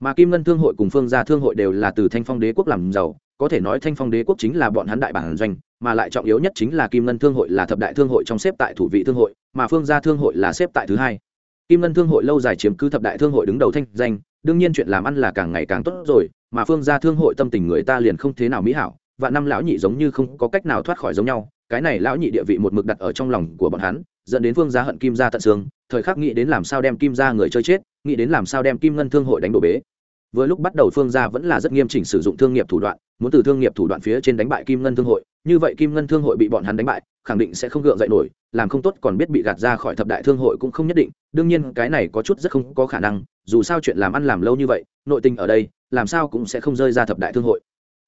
Mà kim ngân thương hội cùng phương gia thương hội đều là từ thanh phong đế quốc làm giàu có thể nói thanh phong đế quốc chính là bọn hắn đại bản doanh, mà lại trọng yếu nhất chính là kim ngân thương hội là thập đại thương hội trong xếp tại thủ vị thương hội, mà phương gia thương hội là xếp tại thứ hai. Kim ngân thương hội lâu dài chiếm cứ thập đại thương hội đứng đầu thanh danh, đương nhiên chuyện làm ăn là càng ngày càng tốt rồi, mà phương gia thương hội tâm tình người ta liền không thế nào mỹ hảo, và năm lão nhị giống như không có cách nào thoát khỏi giống nhau, cái này lão nhị địa vị một mực đặt ở trong lòng của bọn hắn, dẫn đến phương gia hận kim gia tận xương, thời khắc nghĩ đến làm sao đem kim gia người chơi chết, nghĩ đến làm sao đem kim ngân thương hội đánh đổ bế vừa lúc bắt đầu phương gia vẫn là rất nghiêm chỉnh sử dụng thương nghiệp thủ đoạn, muốn từ thương nghiệp thủ đoạn phía trên đánh bại kim ngân thương hội. Như vậy kim ngân thương hội bị bọn hắn đánh bại, khẳng định sẽ không gượng dậy nổi, làm không tốt còn biết bị gạt ra khỏi thập đại thương hội cũng không nhất định. Đương nhiên, cái này có chút rất không có khả năng, dù sao chuyện làm ăn làm lâu như vậy, nội tình ở đây, làm sao cũng sẽ không rơi ra thập đại thương hội.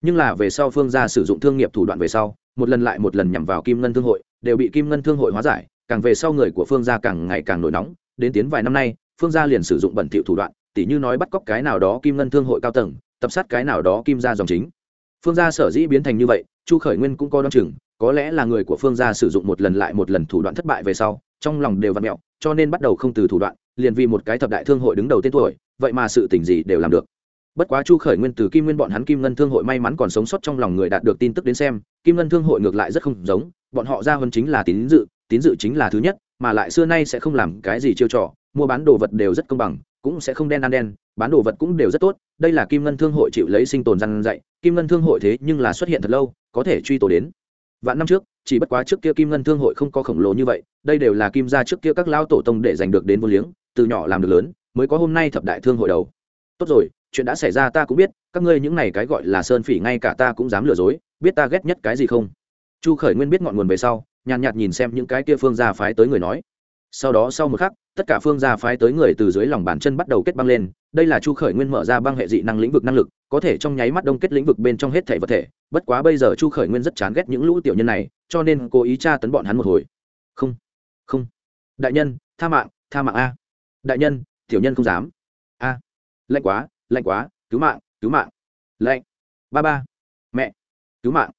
Nhưng là về sau phương gia sử dụng thương nghiệp thủ đoạn về sau, một lần lại một lần nhằm vào kim ngân thương hội, đều bị kim ngân thương hội hóa giải, càng về sau người của phương gia càng ngày càng nổi nóng. Đến tiến vài năm nay, phương gia liền sử dụng bẩn thỉu thủ đoạn tỉ như nói bắt cóc cái nào đó kim ngân thương hội cao tầng, tập sát cái nào đó kim ra dòng chính. Phương gia sở dĩ biến thành như vậy, chu khởi nguyên cũng có đ o chừng, có lẽ là người của phương gia sử dụng một lần lại một lần thủ đoạn thất bại về sau, trong lòng đều v ặ mẹo, cho nên bắt đầu không từ thủ đoạn, liền vì một cái thập đại thương hội đứng đầu tên tuổi, vậy mà sự tình gì đều làm được. Bất quá chu khởi nguyên từ kim nguyên bọn hắn kim ngân thương hội may mắn còn sống sót trong lòng người đạt được tin tức đến xem, kim ngân thương hội ngược lại rất không giống, bọn họ ra hơn chính là tín dự tín dự chính là thứ nhất, mà lại xưa nay sẽ không làm cái gì chiêu trò, mua bán đồ vật đều rất công bằng cũng sẽ không đen ăn đen, bán đồ vật cũng đều rất tốt, đây là kim ngân thương hội chịu lấy sinh tồn răn dạy, kim ngân thương hội thế nhưng là xuất hiện thật lâu, có thể truy tổ đến. Vạn năm trước, chỉ bất quá trước kia kim ngân thương hội không có khổng lồ như vậy, đây đều là kim ra trước kia các lao tổ tông để giành được đến vô liếng, từ nhỏ làm được lớn, mới có hôm nay thập đại thương hội đầu. Tốt rồi, chuyện đã xảy ra ta cũng biết, các ngươi những này cái gọi là sơn phỉ ngay cả ta cũng dám lừa dối, biết ta ghét nhất cái gì không? Chu khởi nguyên biết ngọn nguồn về sau, nhàn nhạt nhìn xem những cái kia phương gia phái tới người nói sau đó sau một khắc, tất cả phương gia phái tới người từ dưới lòng bàn chân bắt đầu kết băng lên, đây là chu khởi nguyên mở ra băng hệ dị năng lĩnh vực năng lực, có thể trong nháy mắt đông kết lĩnh vực bên trong hết thể vật thể. Bất quá bây giờ chu khởi nguyên rất chán ghét những lũ tiểu nhân này, cho nên cố ý tra tấn bọn hắn một hồi. Không không. Đại nhân, tha mạng tha mạng a. Đại nhân, tiểu nhân không dám. A. Lạnh quá lạnh quá, cứu mạng cứu mạng. Lạnh. Ba ba. Mẹ. Cứu mạng.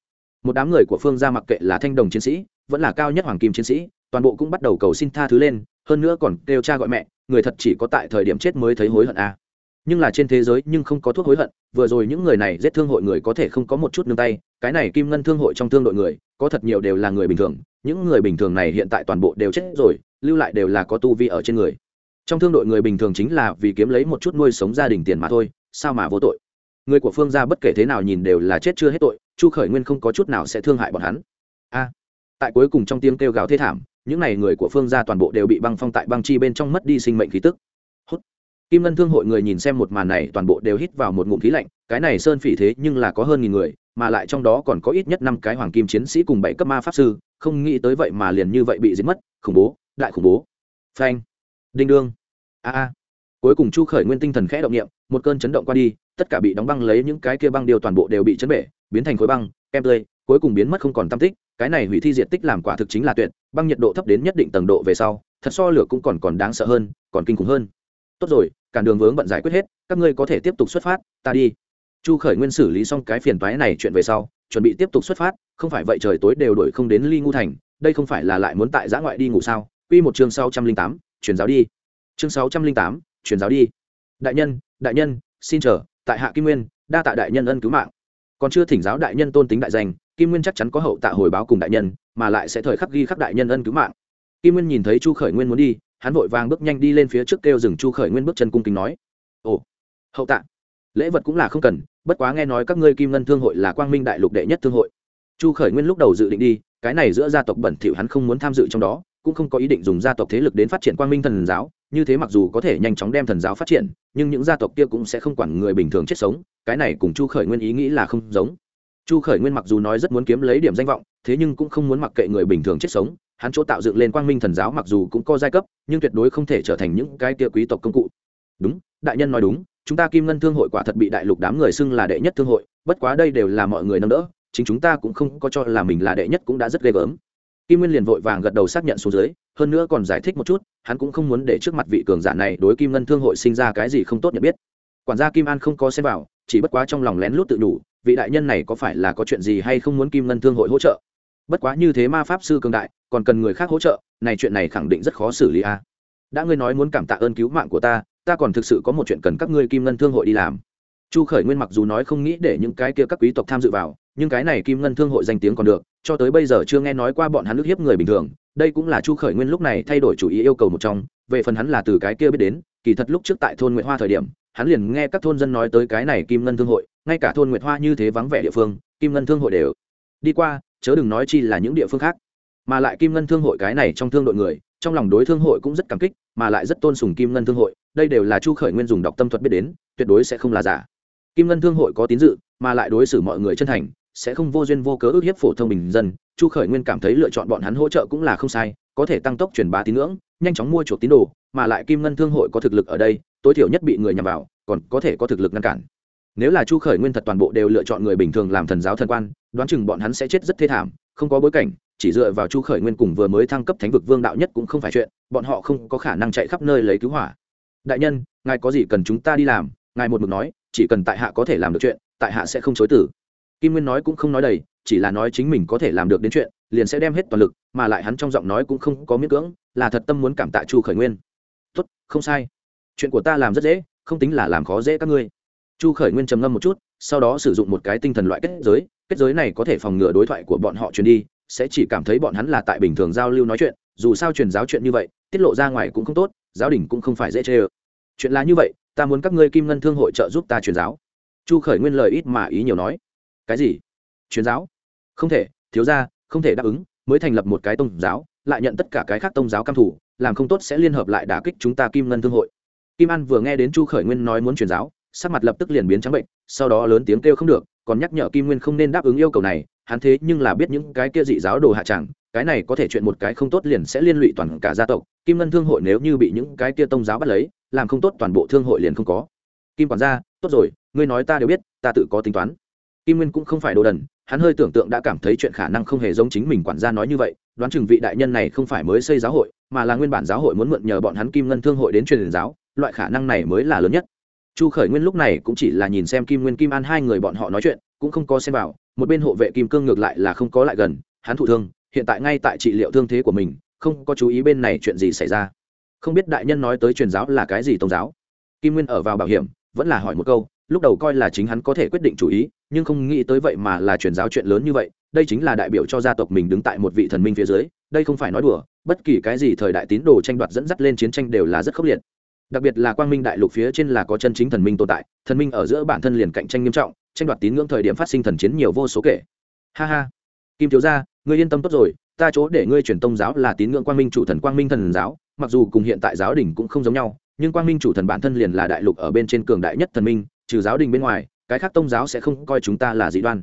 Một đám người của phương gia mặc kệ là thanh đồng chiến sĩ, vẫn là cao nhất hoàng kim chiến sĩ toàn bộ cũng bắt đầu cầu xin tha thứ lên, hơn nữa còn kêu cha gọi mẹ, người thật chỉ có tại thời điểm chết mới thấy hối hận a nhưng là trên thế giới nhưng không có thuốc hối hận, vừa rồi những người này giết thương hội người có thể không có một chút nương tay, cái này kim ngân thương hội trong thương đội người, có thật nhiều đều là người bình thường, những người bình thường này hiện tại toàn bộ đều chết rồi, lưu lại đều là có tu vi ở trên người. Trong thương đội người bình thường chính là vì kiếm lấy một chút nuôi sống gia đình tiền mà thôi, sao mà vô tội? Người của phương gia bất kể thế nào nhìn đều là chết chưa hết tội, chu khởi nguyên không có chút nào sẽ thương hại bọn hắn. A tại cuối cùng trong tiếng kêu gào thê thảm, những n à y người của phương gia toàn bộ đều bị băng phong tại băng chi bên trong mất đi sinh mệnh khí tức. Hốt. kim ngân thương hội người nhìn xem một màn này toàn bộ đều hít vào một ngụm khí lạnh, cái này sơn phỉ thế nhưng là có hơn nghìn người, mà lại trong đó còn có ít nhất năm cái hoàng kim chiến sĩ cùng bảy cấp ma pháp sư, không nghĩ tới vậy mà liền như vậy bị giết mất, khủng bố, đại khủng bố. Phanh. Đinh đương. A a. Cuối cùng chu khởi nguyên tinh thần khẽ động nghiệm một cơn chấn động qua đi, tất cả bị đóng băng lấy những cái kia băng điều toàn bộ đều bị chấn bể, biến thành khối băng, kem tươi, cuối cùng biến mất không còn tam tích cái này hủy thi diện tích làm quả thực chính là tuyệt, băng nhiệt độ thấp đến nhất định tầng độ về sau, thật so lửa cũng còn còn đáng sợ hơn, còn kinh khủng hơn. Tốt rồi, cản đường vướng bận giải quyết hết, các ngươi có thể tiếp tục xuất phát, ta đi. Chu khởi nguyên xử lý xong cái phiền toái này chuyện về sau, chuẩn bị tiếp tục xuất phát, không phải vậy trời tối đều đổi không đến ly ngu thành, đây không phải là lại muốn tại giã ngoại đi ngủ sao? Quy một chương sáu trăm linh tám truyền giáo đi. Chương sáu trăm linh tám truyền giáo đi. Đại nhân đại nhân, xin chờ, tại hạ kim nguyên, đa tạ đại nhân ân cứu mạng còn chưa thỉnh giáo đại nhân tôn tính đại danh, kim nguyên chắc chắn có hậu tạ hồi báo cùng đại nhân, mà lại sẽ thời khắc ghi khắc đại nhân ân cứu mạng. Kim nguyên nhìn thấy chu khởi nguyên muốn đi, hắn vội vàng bước nhanh đi lên phía trước kêu dừng chu khởi nguyên bước chân cung kính nói, ồ, hậu tạ. Lễ vật cũng là không cần, bất quá nghe nói các ngươi kim ngân thương hội là quang minh đại lục đệ nhất thương hội. Chu khởi nguyên lúc đầu dự định đi, cái này giữa gia tộc bẩn thỉu hắn không muốn tham dự trong đó cũng không có ý định dùng gia tộc thế lực đến phát triển quang minh thần giáo, như thế mặc dù có thể nhanh chóng đem thần giáo phát triển, nhưng những gia tộc kia cũng sẽ không quản người bình thường chết sống, cái này cùng chu khởi nguyên ý nghĩ là không giống. Chu khởi nguyên mặc dù nói rất muốn kiếm lấy điểm danh vọng, thế nhưng cũng không muốn mặc kệ người bình thường chết sống, hắn chỗ tạo dựng lên quang minh thần giáo mặc dù cũng có giai cấp, nhưng tuyệt đối không thể trở thành những cái kia quý tộc công cụ. Đúng, đại nhân nói đúng, chúng ta kim ngân thương hội quả thật bị đại lục đám người xưng là đệ nhất thương hội, bất quá đây đều là mọi người nâng đỡ, chính chúng ta cũng không có cho là mình là đệ nhất cũng đã rất ghê gớm kim nguyên liền vội vàng gật đầu xác nhận xuống dưới, hơn nữa còn giải thích một chút, hắn cũng không muốn để trước mặt vị cường giả này đối kim ngân thương hội sinh ra cái gì không tốt nhận biết. Quản gia kim an không có xem vào, chỉ bất quá trong lòng lén lút tự đủ vị đại nhân này có phải là có chuyện gì hay không muốn kim ngân thương hội hỗ trợ? Bất quá như thế ma pháp sư cường đại, còn cần người khác hỗ trợ, này chuyện này khẳng định rất khó xử lý a. Đã ngươi nói muốn cảm tạ ơn cứu mạng của ta ta còn thực sự có một chuyện cần các ngươi kim ngân thương hội đi làm. Chu khởi nguyên mặc dù nói không nghĩ để những cái kia các quý tộc tham dự vào, nhưng cái này kim ngân thương hội danh tiếng còn được cho tới bây giờ chưa nghe nói qua bọn hắn ức hiếp người bình thường, đây cũng là chu khởi nguyên lúc này thay đổi chủ ý yêu cầu một trong, về phần hắn là từ cái kia biết đến, kỳ thật lúc trước tại thôn nguyệt hoa thời điểm, hắn liền nghe các thôn dân nói tới cái này kim ngân thương hội, ngay cả thôn nguyệt hoa như thế vắng vẻ địa phương, kim ngân thương hội đều đi qua, chớ đừng nói chi là những địa phương khác. Mà lại kim ngân thương hội cái này trong thương đội người, trong lòng đối thương hội cũng rất cảm kích, mà lại rất tôn sùng kim ngân thương hội, đây đều là chu khởi nguyên dùng đọc tâm thuật biết đến, tuyệt đối sẽ không là giả. Kim ngân thương hội có tín dự, mà lại đối xử mọi người chân thành sẽ không vô duyên vô cớ ức hiếp phổ thông bình dân. Chu khởi nguyên cảm thấy lựa chọn bọn hắn hỗ trợ cũng là không sai, có thể tăng tốc truyền bá tín ngưỡng, nhanh chóng mua chuộc tín đồ, mà lại kim ngân thương hội có thực lực ở đây, tối thiểu nhất bị người nhằm vào, còn có thể có thực lực ngăn cản. Nếu là chu khởi nguyên thật toàn bộ đều lựa chọn người bình thường làm thần giáo thần quan, đoán chừng bọn hắn sẽ chết rất thê thảm, không có bối cảnh, chỉ dựa vào chu khởi nguyên cùng vừa mới thăng cấp thánh vực vương đạo nhất cũng không phải chuyện, bọn họ không có khả năng chạy khắp nơi lấy cứu hỏa. Đại nhân, ngài có gì cần chúng ta đi làm? Ngài một mực nói, chỉ cần tại hạ có thể làm được chuyện, tại hạ sẽ không chối tử kim nguyên nói cũng không nói đầy, chỉ là nói chính mình có thể làm được đến chuyện, liền sẽ đem hết toàn lực, mà lại hắn trong giọng nói cũng không có miễn cưỡng, là thật tâm muốn cảm tạ chu khởi nguyên. Tốt, không sai. Chuyện của ta làm rất dễ, không tính là làm khó dễ các ngươi. Chu khởi nguyên trầm ngâm một chút, sau đó sử dụng một cái tinh thần loại kết giới kết giới này có thể phòng ngừa đối thoại của bọn họ truyền đi, sẽ chỉ cảm thấy bọn hắn là tại bình thường giao lưu nói chuyện, dù sao truyền giáo chuyện như vậy, tiết lộ ra ngoài cũng không tốt, giáo đình cũng không phải dễ chê ơ. Chuyện là như vậy, ta muốn các ngươi kim ngân thương hội trợ giúp ta truyền giáo. Chu khởi nguyên lời ít mà ý nhiều nói cái gì? Truyền giáo? Không thể, thiếu ra không thể đáp ứng, mới thành lập một cái tôn giáo, lại nhận tất cả cái khác tôn giáo cam thủ, làm không tốt sẽ liên hợp lại đả kích chúng ta kim ngân thương hội. Kim an vừa nghe đến chu khởi nguyên nói muốn truyền giáo, sắc mặt lập tức liền biến trắng bệnh, sau đó lớn tiếng kêu không được, còn nhắc nhở kim nguyên không nên đáp ứng yêu cầu này, hắn thế nhưng là biết những cái kia dị giáo đồ hạ chẳng, cái này có thể chuyện một cái không tốt liền sẽ liên lụy toàn cả gia tộc, kim ngân thương hội nếu như bị những cái kia tông giáo bắt lấy, làm không tốt toàn bộ thương hội liền không có. Kim quản gia, tốt rồi, ngươi nói ta đều biết, ta tự có tính toán kim nguyên cũng không phải đồ đần, hắn hơi tưởng tượng đã cảm thấy chuyện khả năng không hề giống chính mình quản gia nói như vậy, đoán chừng vị đại nhân này không phải mới xây giáo hội, mà là nguyên bản giáo hội muốn mượn nhờ bọn hắn kim ngân thương hội đến truyền giáo, loại khả năng này mới là lớn nhất. Chu khởi nguyên lúc này cũng chỉ là nhìn xem kim nguyên, kim an hai người bọn họ nói chuyện, cũng không có xem vào, một bên hộ vệ kim cương ngược lại là không có lại gần, hắn thụ thương, hiện tại ngay tại trị liệu thương thế của mình, không có chú ý bên này chuyện gì xảy ra. Không biết đại nhân nói tới truyền giáo là cái gì tôn giáo? Kim nguyên ở vào bảo hiểm, vẫn là hỏi một câu lúc đầu coi là chính hắn có thể quyết định chủ ý, nhưng không nghĩ tới vậy mà là truyền giáo chuyện lớn như vậy, đây chính là đại biểu cho gia tộc mình đứng tại một vị thần minh phía dưới, đây không phải nói đùa, bất kỳ cái gì thời đại tín đồ tranh đoạt dẫn dắt lên chiến tranh đều là rất khốc liệt. Đặc biệt là quang minh đại lục phía trên là có chân chính thần minh tồn tại, thần minh ở giữa bản thân liền cạnh tranh nghiêm trọng, tranh đoạt tín ngưỡng thời điểm phát sinh thần chiến nhiều vô số kể. Ha ha. Kim thiếu gia, ngươi yên tâm tốt rồi, ta chỗ để ngươi truyền tông giáo là tín ngưỡng quang minh chủ thần quang minh thần giáo, mặc dù cùng hiện tại giáo đình cũng không giống nhau, nhưng quang minh chủ thần bản thân liền là đại lục ở bên trên cường đại nhất thần minh trừ giáo đình bên ngoài, cái khác tông giáo sẽ không coi chúng ta là dị đoan.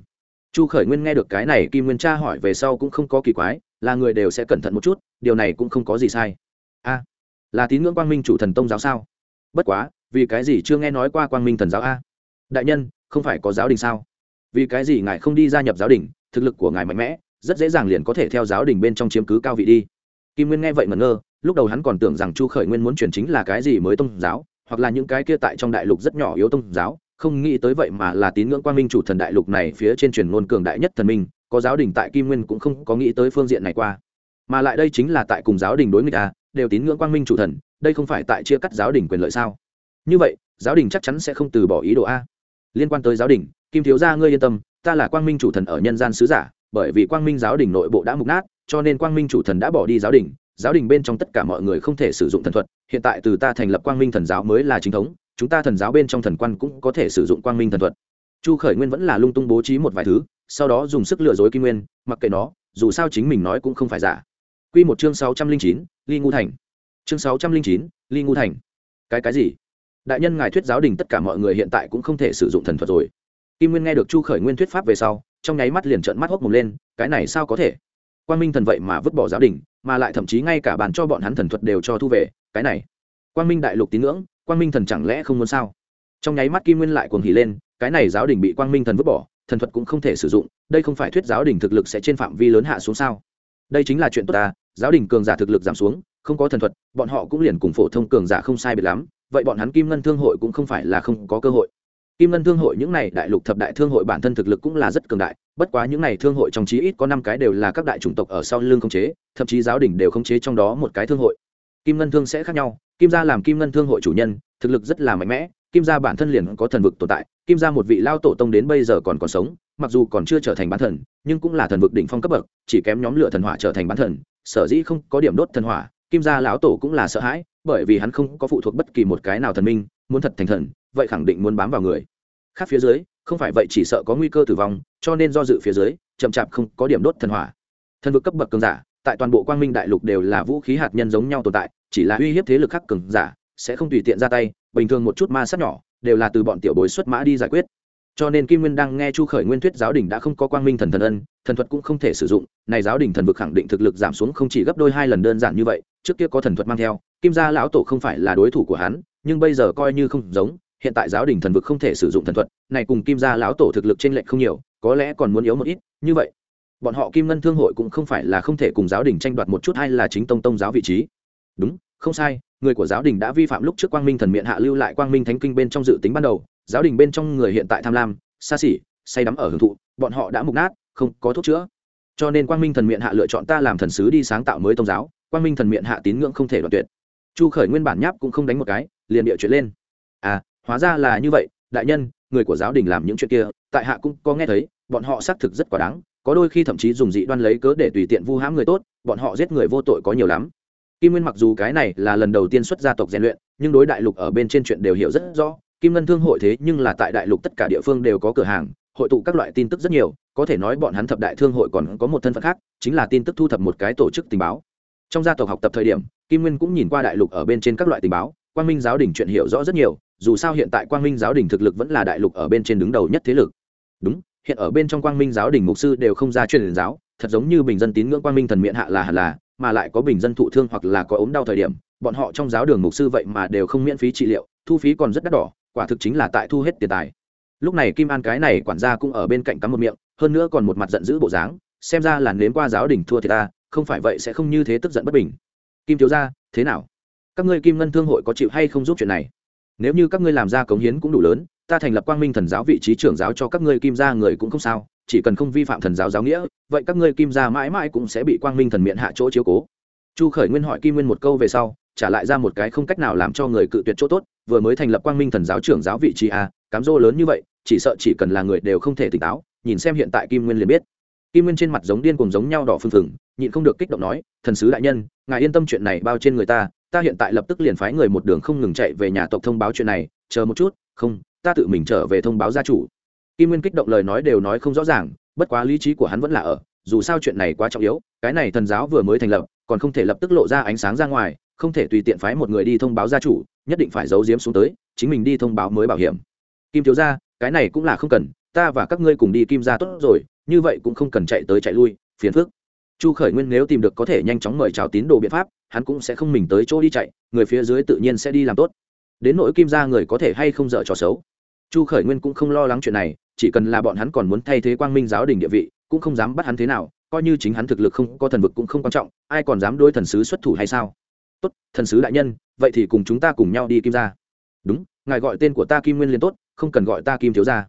Chu khởi nguyên nghe được cái này, kim nguyên cha hỏi về sau cũng không có kỳ quái, là người đều sẽ cẩn thận một chút, điều này cũng không có gì sai. A, là tín ngưỡng quang minh chủ thần tông giáo sao? Bất quá, vì cái gì chưa nghe nói qua quang minh thần giáo a? Đại nhân, không phải có giáo đình sao? Vì cái gì ngài không đi gia nhập giáo đình, thực lực của ngài mạnh mẽ, rất dễ dàng liền có thể theo giáo đình bên trong chiếm cứ cao vị đi. Kim nguyên nghe vậy ngẩn ngơ, lúc đầu hắn còn tưởng rằng chu khởi nguyên muốn chuyển chính là cái gì mới tôn giáo hoặc là những cái kia tại trong đại lục rất nhỏ yếu tôn giáo, không nghĩ tới vậy mà là tín ngưỡng quang minh chủ thần đại lục này phía trên truyền ngôn cường đại nhất thần minh, có giáo đình tại kim nguyên cũng không có nghĩ tới phương diện này qua. Mà lại đây chính là tại cùng giáo đình đối nghịch à đều tín ngưỡng quang minh chủ thần, đây không phải tại chia cắt giáo đình quyền lợi sao? Như vậy, giáo đình chắc chắn sẽ không từ bỏ ý đồ a. Liên quan tới giáo đình, kim thiếu gia ngươi yên tâm, ta là quang minh chủ thần ở nhân gian sứ giả, bởi vì quang minh giáo đình nội bộ đã mục nát, cho nên quang minh chủ thần đã bỏ đi giáo đình giáo đình bên trong tất cả mọi người không thể sử dụng thần thuật, hiện tại từ ta thành lập quang minh thần giáo mới là chính thống, chúng ta thần giáo bên trong thần quan cũng có thể sử dụng quang minh thần thuật. Chu khởi nguyên vẫn là lung tung bố trí một vài thứ, sau đó dùng sức lừa dối kim nguyên, mặc kệ nó, dù sao chính mình nói cũng không phải giả. Quy một chương sáu trăm linh chín, ly ngu thành. Chương sáu trăm linh chín, ly ngu thành. Cái cái gì? Đại nhân ngài thuyết giáo đình tất cả mọi người hiện tại cũng không thể sử dụng thần thuật rồi. Kim nguyên nghe được chu khởi nguyên thuyết pháp về sau, trong nháy mắt liền trợn mắt hốc mồm lên, cái này sao có thể? Quan minh thần vậy mà vứt bỏ giáo đình, mà lại thậm chí ngay cả bàn cho bọn hắn thần thuật đều cho thu về, cái này. Quan minh đại lục tín ngưỡng quan minh thần chẳng lẽ không muốn sao? Trong nháy mắt kim nguyên lại cuồng hỉ lên, cái này giáo đình bị quang minh thần vứt bỏ, thần thuật cũng không thể sử dụng, đây không phải thuyết giáo đình thực lực sẽ trên phạm vi lớn hạ xuống sao? Đây chính là chuyện tốt ta, giáo đình cường giả thực lực giảm xuống, không có thần thuật, bọn họ cũng liền cùng phổ thông cường giả không sai biệt lắm, vậy bọn hắn kim ngân thương hội cũng không phải là không có cơ hội kim ngân thương hội những này đại lục thập đại thương hội bản thân thực lực cũng là rất cường đại, bất quá những này thương hội trong chí ít có năm cái đều là các đại chủng tộc ở sau lưng khống chế, thậm chí giáo đình đều khống chế trong đó một cái thương hội. Kim ngân thương sẽ khác nhau, kim gia làm kim ngân thương hội chủ nhân, thực lực rất là mạnh mẽ, kim gia bản thân liền có thần vực tồn tại, kim gia một vị lao tổ tông đến bây giờ còn còn sống, mặc dù còn chưa trở thành bán thần, nhưng cũng là thần vực đỉnh phong cấp bậc, chỉ kém nhóm lửa thần hỏa trở thành bán thần, sở dĩ không có điểm đốt thần hỏa, kim gia lão tổ cũng là sợ hãi, bởi vì hắn không có phụ thuộc bất kỳ một cái nào thần minh, muốn thật thành thần vậy khẳng định muốn bám vào người. Khác phía dưới, không phải vậy chỉ sợ có nguy cơ tử vong, cho nên do dự phía dưới, chậm chạp không có điểm đốt thần hỏa. Thần vực cấp bậc cường giả, tại toàn bộ quang minh đại lục đều là vũ khí hạt nhân giống nhau tồn tại, chỉ là uy hiếp thế lực khác cường giả sẽ không tùy tiện ra tay, bình thường một chút ma sát nhỏ đều là từ bọn tiểu bối xuất mã đi giải quyết. Cho nên kim nguyên đang nghe chu khởi nguyên thuyết giáo đình đã không có quang minh thần thần ân, thần thuật cũng không thể sử dụng, này giáo đình thần vực khẳng định thực lực giảm xuống không chỉ gấp đôi hai lần đơn giản như vậy, trước kia có thần thuật mang theo, kim gia lão tổ không phải là đối thủ của hắn, nhưng bây giờ coi như không giống hiện tại giáo đình thần vực không thể sử dụng thần thuật, này cùng kim gia lão tổ thực lực trên lệnh không nhiều, có lẽ còn muốn yếu một ít, như vậy, bọn họ kim ngân thương hội cũng không phải là không thể cùng giáo đình tranh đoạt một chút hay là chính tông tông giáo vị trí. Đúng, không sai, người của giáo đình đã vi phạm lúc trước quang minh thần miệng hạ lưu lại quang minh thánh kinh bên trong dự tính ban đầu, giáo đình bên trong người hiện tại tham lam, xa xỉ, say đắm ở hưởng thụ, bọn họ đã mục nát, không có thuốc chữa. Cho nên quang minh thần miệng hạ lựa chọn ta làm thần sứ đi sáng tạo mới tôn giáo, quang minh thần miệng hạ tín ngưỡng không thể đoạt tuyệt. Chu khởi nguyên bản nháp cũng không đánh một cái, liền địa chuyện lên. À hóa ra là như vậy, đại nhân, người của giáo đình làm những chuyện kia, tại hạ cũng có nghe thấy, bọn họ xác thực rất quá đáng, có đôi khi thậm chí dùng dị đoan lấy cớ để tùy tiện vu hãm người tốt, bọn họ giết người vô tội có nhiều lắm. Kim nguyên mặc dù cái này là lần đầu tiên xuất gia tộc rèn luyện, nhưng đối đại lục ở bên trên chuyện đều hiểu rất rõ. Kim ngân thương hội thế nhưng là tại đại lục tất cả địa phương đều có cửa hàng, hội tụ các loại tin tức rất nhiều, có thể nói bọn hắn thập đại thương hội còn có một thân phận khác, chính là tin tức thu thập một cái tổ chức tình báo. Trong gia tộc học tập thời điểm, kim nguyên cũng nhìn qua đại lục ở bên trên các loại tình báo, quang minh giáo đình chuyện hiểu rõ rất nhiều dù sao hiện tại quang minh giáo đình thực lực vẫn là đại lục ở bên trên đứng đầu nhất thế lực. Đúng, hiện ở bên trong quang minh giáo đình mục sư đều không ra truyền giáo, thật giống như bình dân tín ngưỡng quang minh thần miệng hạ là hẳn là, mà lại có bình dân thụ thương hoặc là có ốm đau thời điểm, bọn họ trong giáo đường mục sư vậy mà đều không miễn phí trị liệu, thu phí còn rất đắt đỏ, quả thực chính là tại thu hết tiền tài. Lúc này kim an cái này quản gia cũng ở bên cạnh cắm một miệng, hơn nữa còn một mặt giận dữ bộ dáng, xem ra là nếm qua giáo đình thua thì ta, không phải vậy sẽ không như thế tức giận bất bình. Kim thiếu gia, thế nào? Các ngươi kim ngân thương hội có chịu hay không giúp chuyện này? Nếu như các ngươi làm ra cống hiến cũng đủ lớn, ta thành lập quang minh thần giáo vị trí trưởng giáo cho các ngươi kim gia người cũng không sao, chỉ cần không vi phạm thần giáo giáo nghĩa, vậy các ngươi kim gia mãi mãi cũng sẽ bị quang minh thần miệng hạ chỗ chiếu cố. Chu khởi nguyên hỏi kim nguyên một câu về sau, trả lại ra một cái không cách nào làm cho người cự tuyệt chỗ tốt, vừa mới thành lập quang minh thần giáo trưởng giáo vị trí a cám dỗ lớn như vậy, chỉ sợ chỉ cần là người đều không thể tỉnh táo, nhìn xem hiện tại kim nguyên liền biết. Kim nguyên trên mặt giống điên cùng giống nhau đỏ phừng phừng, nhịn không được kích động nói, thần sứ đại nhân, ngài yên tâm chuyện này bao trên người ta ta hiện tại lập tức liền phái người một đường không ngừng chạy về nhà tộc thông báo chuyện này, chờ một chút, không, ta tự mình trở về thông báo gia chủ. Kim nguyên kích động lời nói đều nói không rõ ràng, bất quá lý trí của hắn vẫn là ở, dù sao chuyện này quá trọng yếu, cái này thần giáo vừa mới thành lập, còn không thể lập tức lộ ra ánh sáng ra ngoài, không thể tùy tiện phái một người đi thông báo gia chủ, nhất định phải giấu giếm xuống tới, chính mình đi thông báo mới bảo hiểm. Kim thiếu gia, cái này cũng là không cần, ta và các ngươi cùng đi kim gia tốt rồi, như vậy cũng không cần chạy tới chạy lui, phiền phức chu khởi nguyên nếu tìm được có thể nhanh chóng mời chào tín đồ biện pháp, hắn cũng sẽ không mình tới chỗ đi chạy, người phía dưới tự nhiên sẽ đi làm tốt. Đến nỗi kim ra người có thể hay không dở trò xấu. Chu khởi nguyên cũng không lo lắng chuyện này, chỉ cần là bọn hắn còn muốn thay thế quang minh giáo đình địa vị, cũng không dám bắt hắn thế nào, coi như chính hắn thực lực không có thần vực cũng không quan trọng, ai còn dám đôi thần sứ xuất thủ hay sao? Tốt, thần sứ đại nhân, vậy thì cùng chúng ta cùng nhau đi kim ra đúng, ngài gọi tên của ta kim nguyên liền tốt, không cần gọi ta kim thiếu ra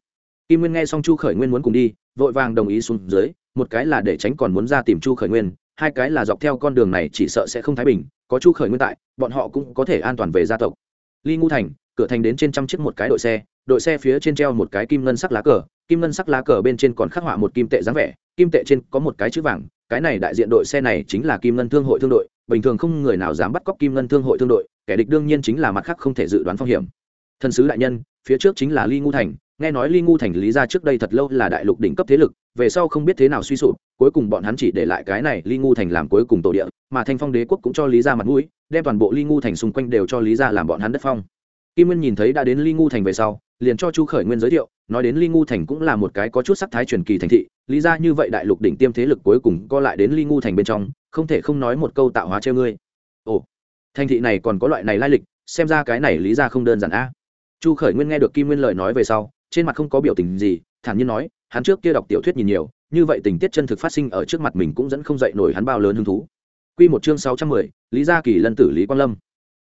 kim nguyên nghe xong chu khởi nguyên muốn cùng đi, vội vàng đồng ý xuống dưới một cái là để tránh còn muốn ra tìm chu khởi nguyên, hai cái là dọc theo con đường này chỉ sợ sẽ không thái bình, có chu khởi nguyên tại, bọn họ cũng có thể an toàn về gia tộc. Ly ngu thành, cửa thành đến trên trăm chiếc một cái đội xe đội xe phía trên treo một cái kim ngân sắc lá cờ, kim ngân sắc lá cờ bên trên còn khắc họa một kim tệ dáng vẻ, kim tệ trên có một cái chữ vàng, cái này đại diện đội xe này chính là kim ngân thương hội thương đội, bình thường không người nào dám bắt cóc kim ngân thương hội thương đội, kẻ địch đương nhiên chính là mặt khác không thể dự đoán phong hiểm. Thần sứ đại nhân phía trước chính là ly ngu thành. Nghe nói ly ngu thành lý ra trước đây thật lâu là đại lục đỉnh cấp thế lực, về sau không biết thế nào suy sụp, cuối cùng bọn hắn chỉ để lại cái này ly ngu thành làm cuối cùng tổ địa, mà thanh phong đế quốc cũng cho lý ra mặt mũi, đem toàn bộ ly ngu thành xung quanh đều cho lý ra làm bọn hắn đất phong. Kim nguyên nhìn thấy đã đến ly ngu thành về sau, liền cho chu khởi nguyên giới thiệu, nói đến ly ngu thành cũng là một cái có chút sắc thái truyền kỳ thành thị, lý ra như vậy đại lục đỉnh tiêm thế lực cuối cùng co lại đến ly ngu thành bên trong, không thể không nói một câu tạo hóa treo ngươi. Ồ, thành thị này còn có loại này lai lịch, xem ra cái này lý ra không đơn giản a chu khởi nguyên nghe được kim nguyên lời nói về sau trên mặt không có biểu tình gì thản nhiên nói hắn trước kia đọc tiểu thuyết nhìn nhiều như vậy tình tiết chân thực phát sinh ở trước mặt mình cũng dẫn không dậy nổi hắn bao lớn hứng thú Quy một chương sáu trăm mười, Lý Gia Kỳ Lân tử Lý Quang Lâm.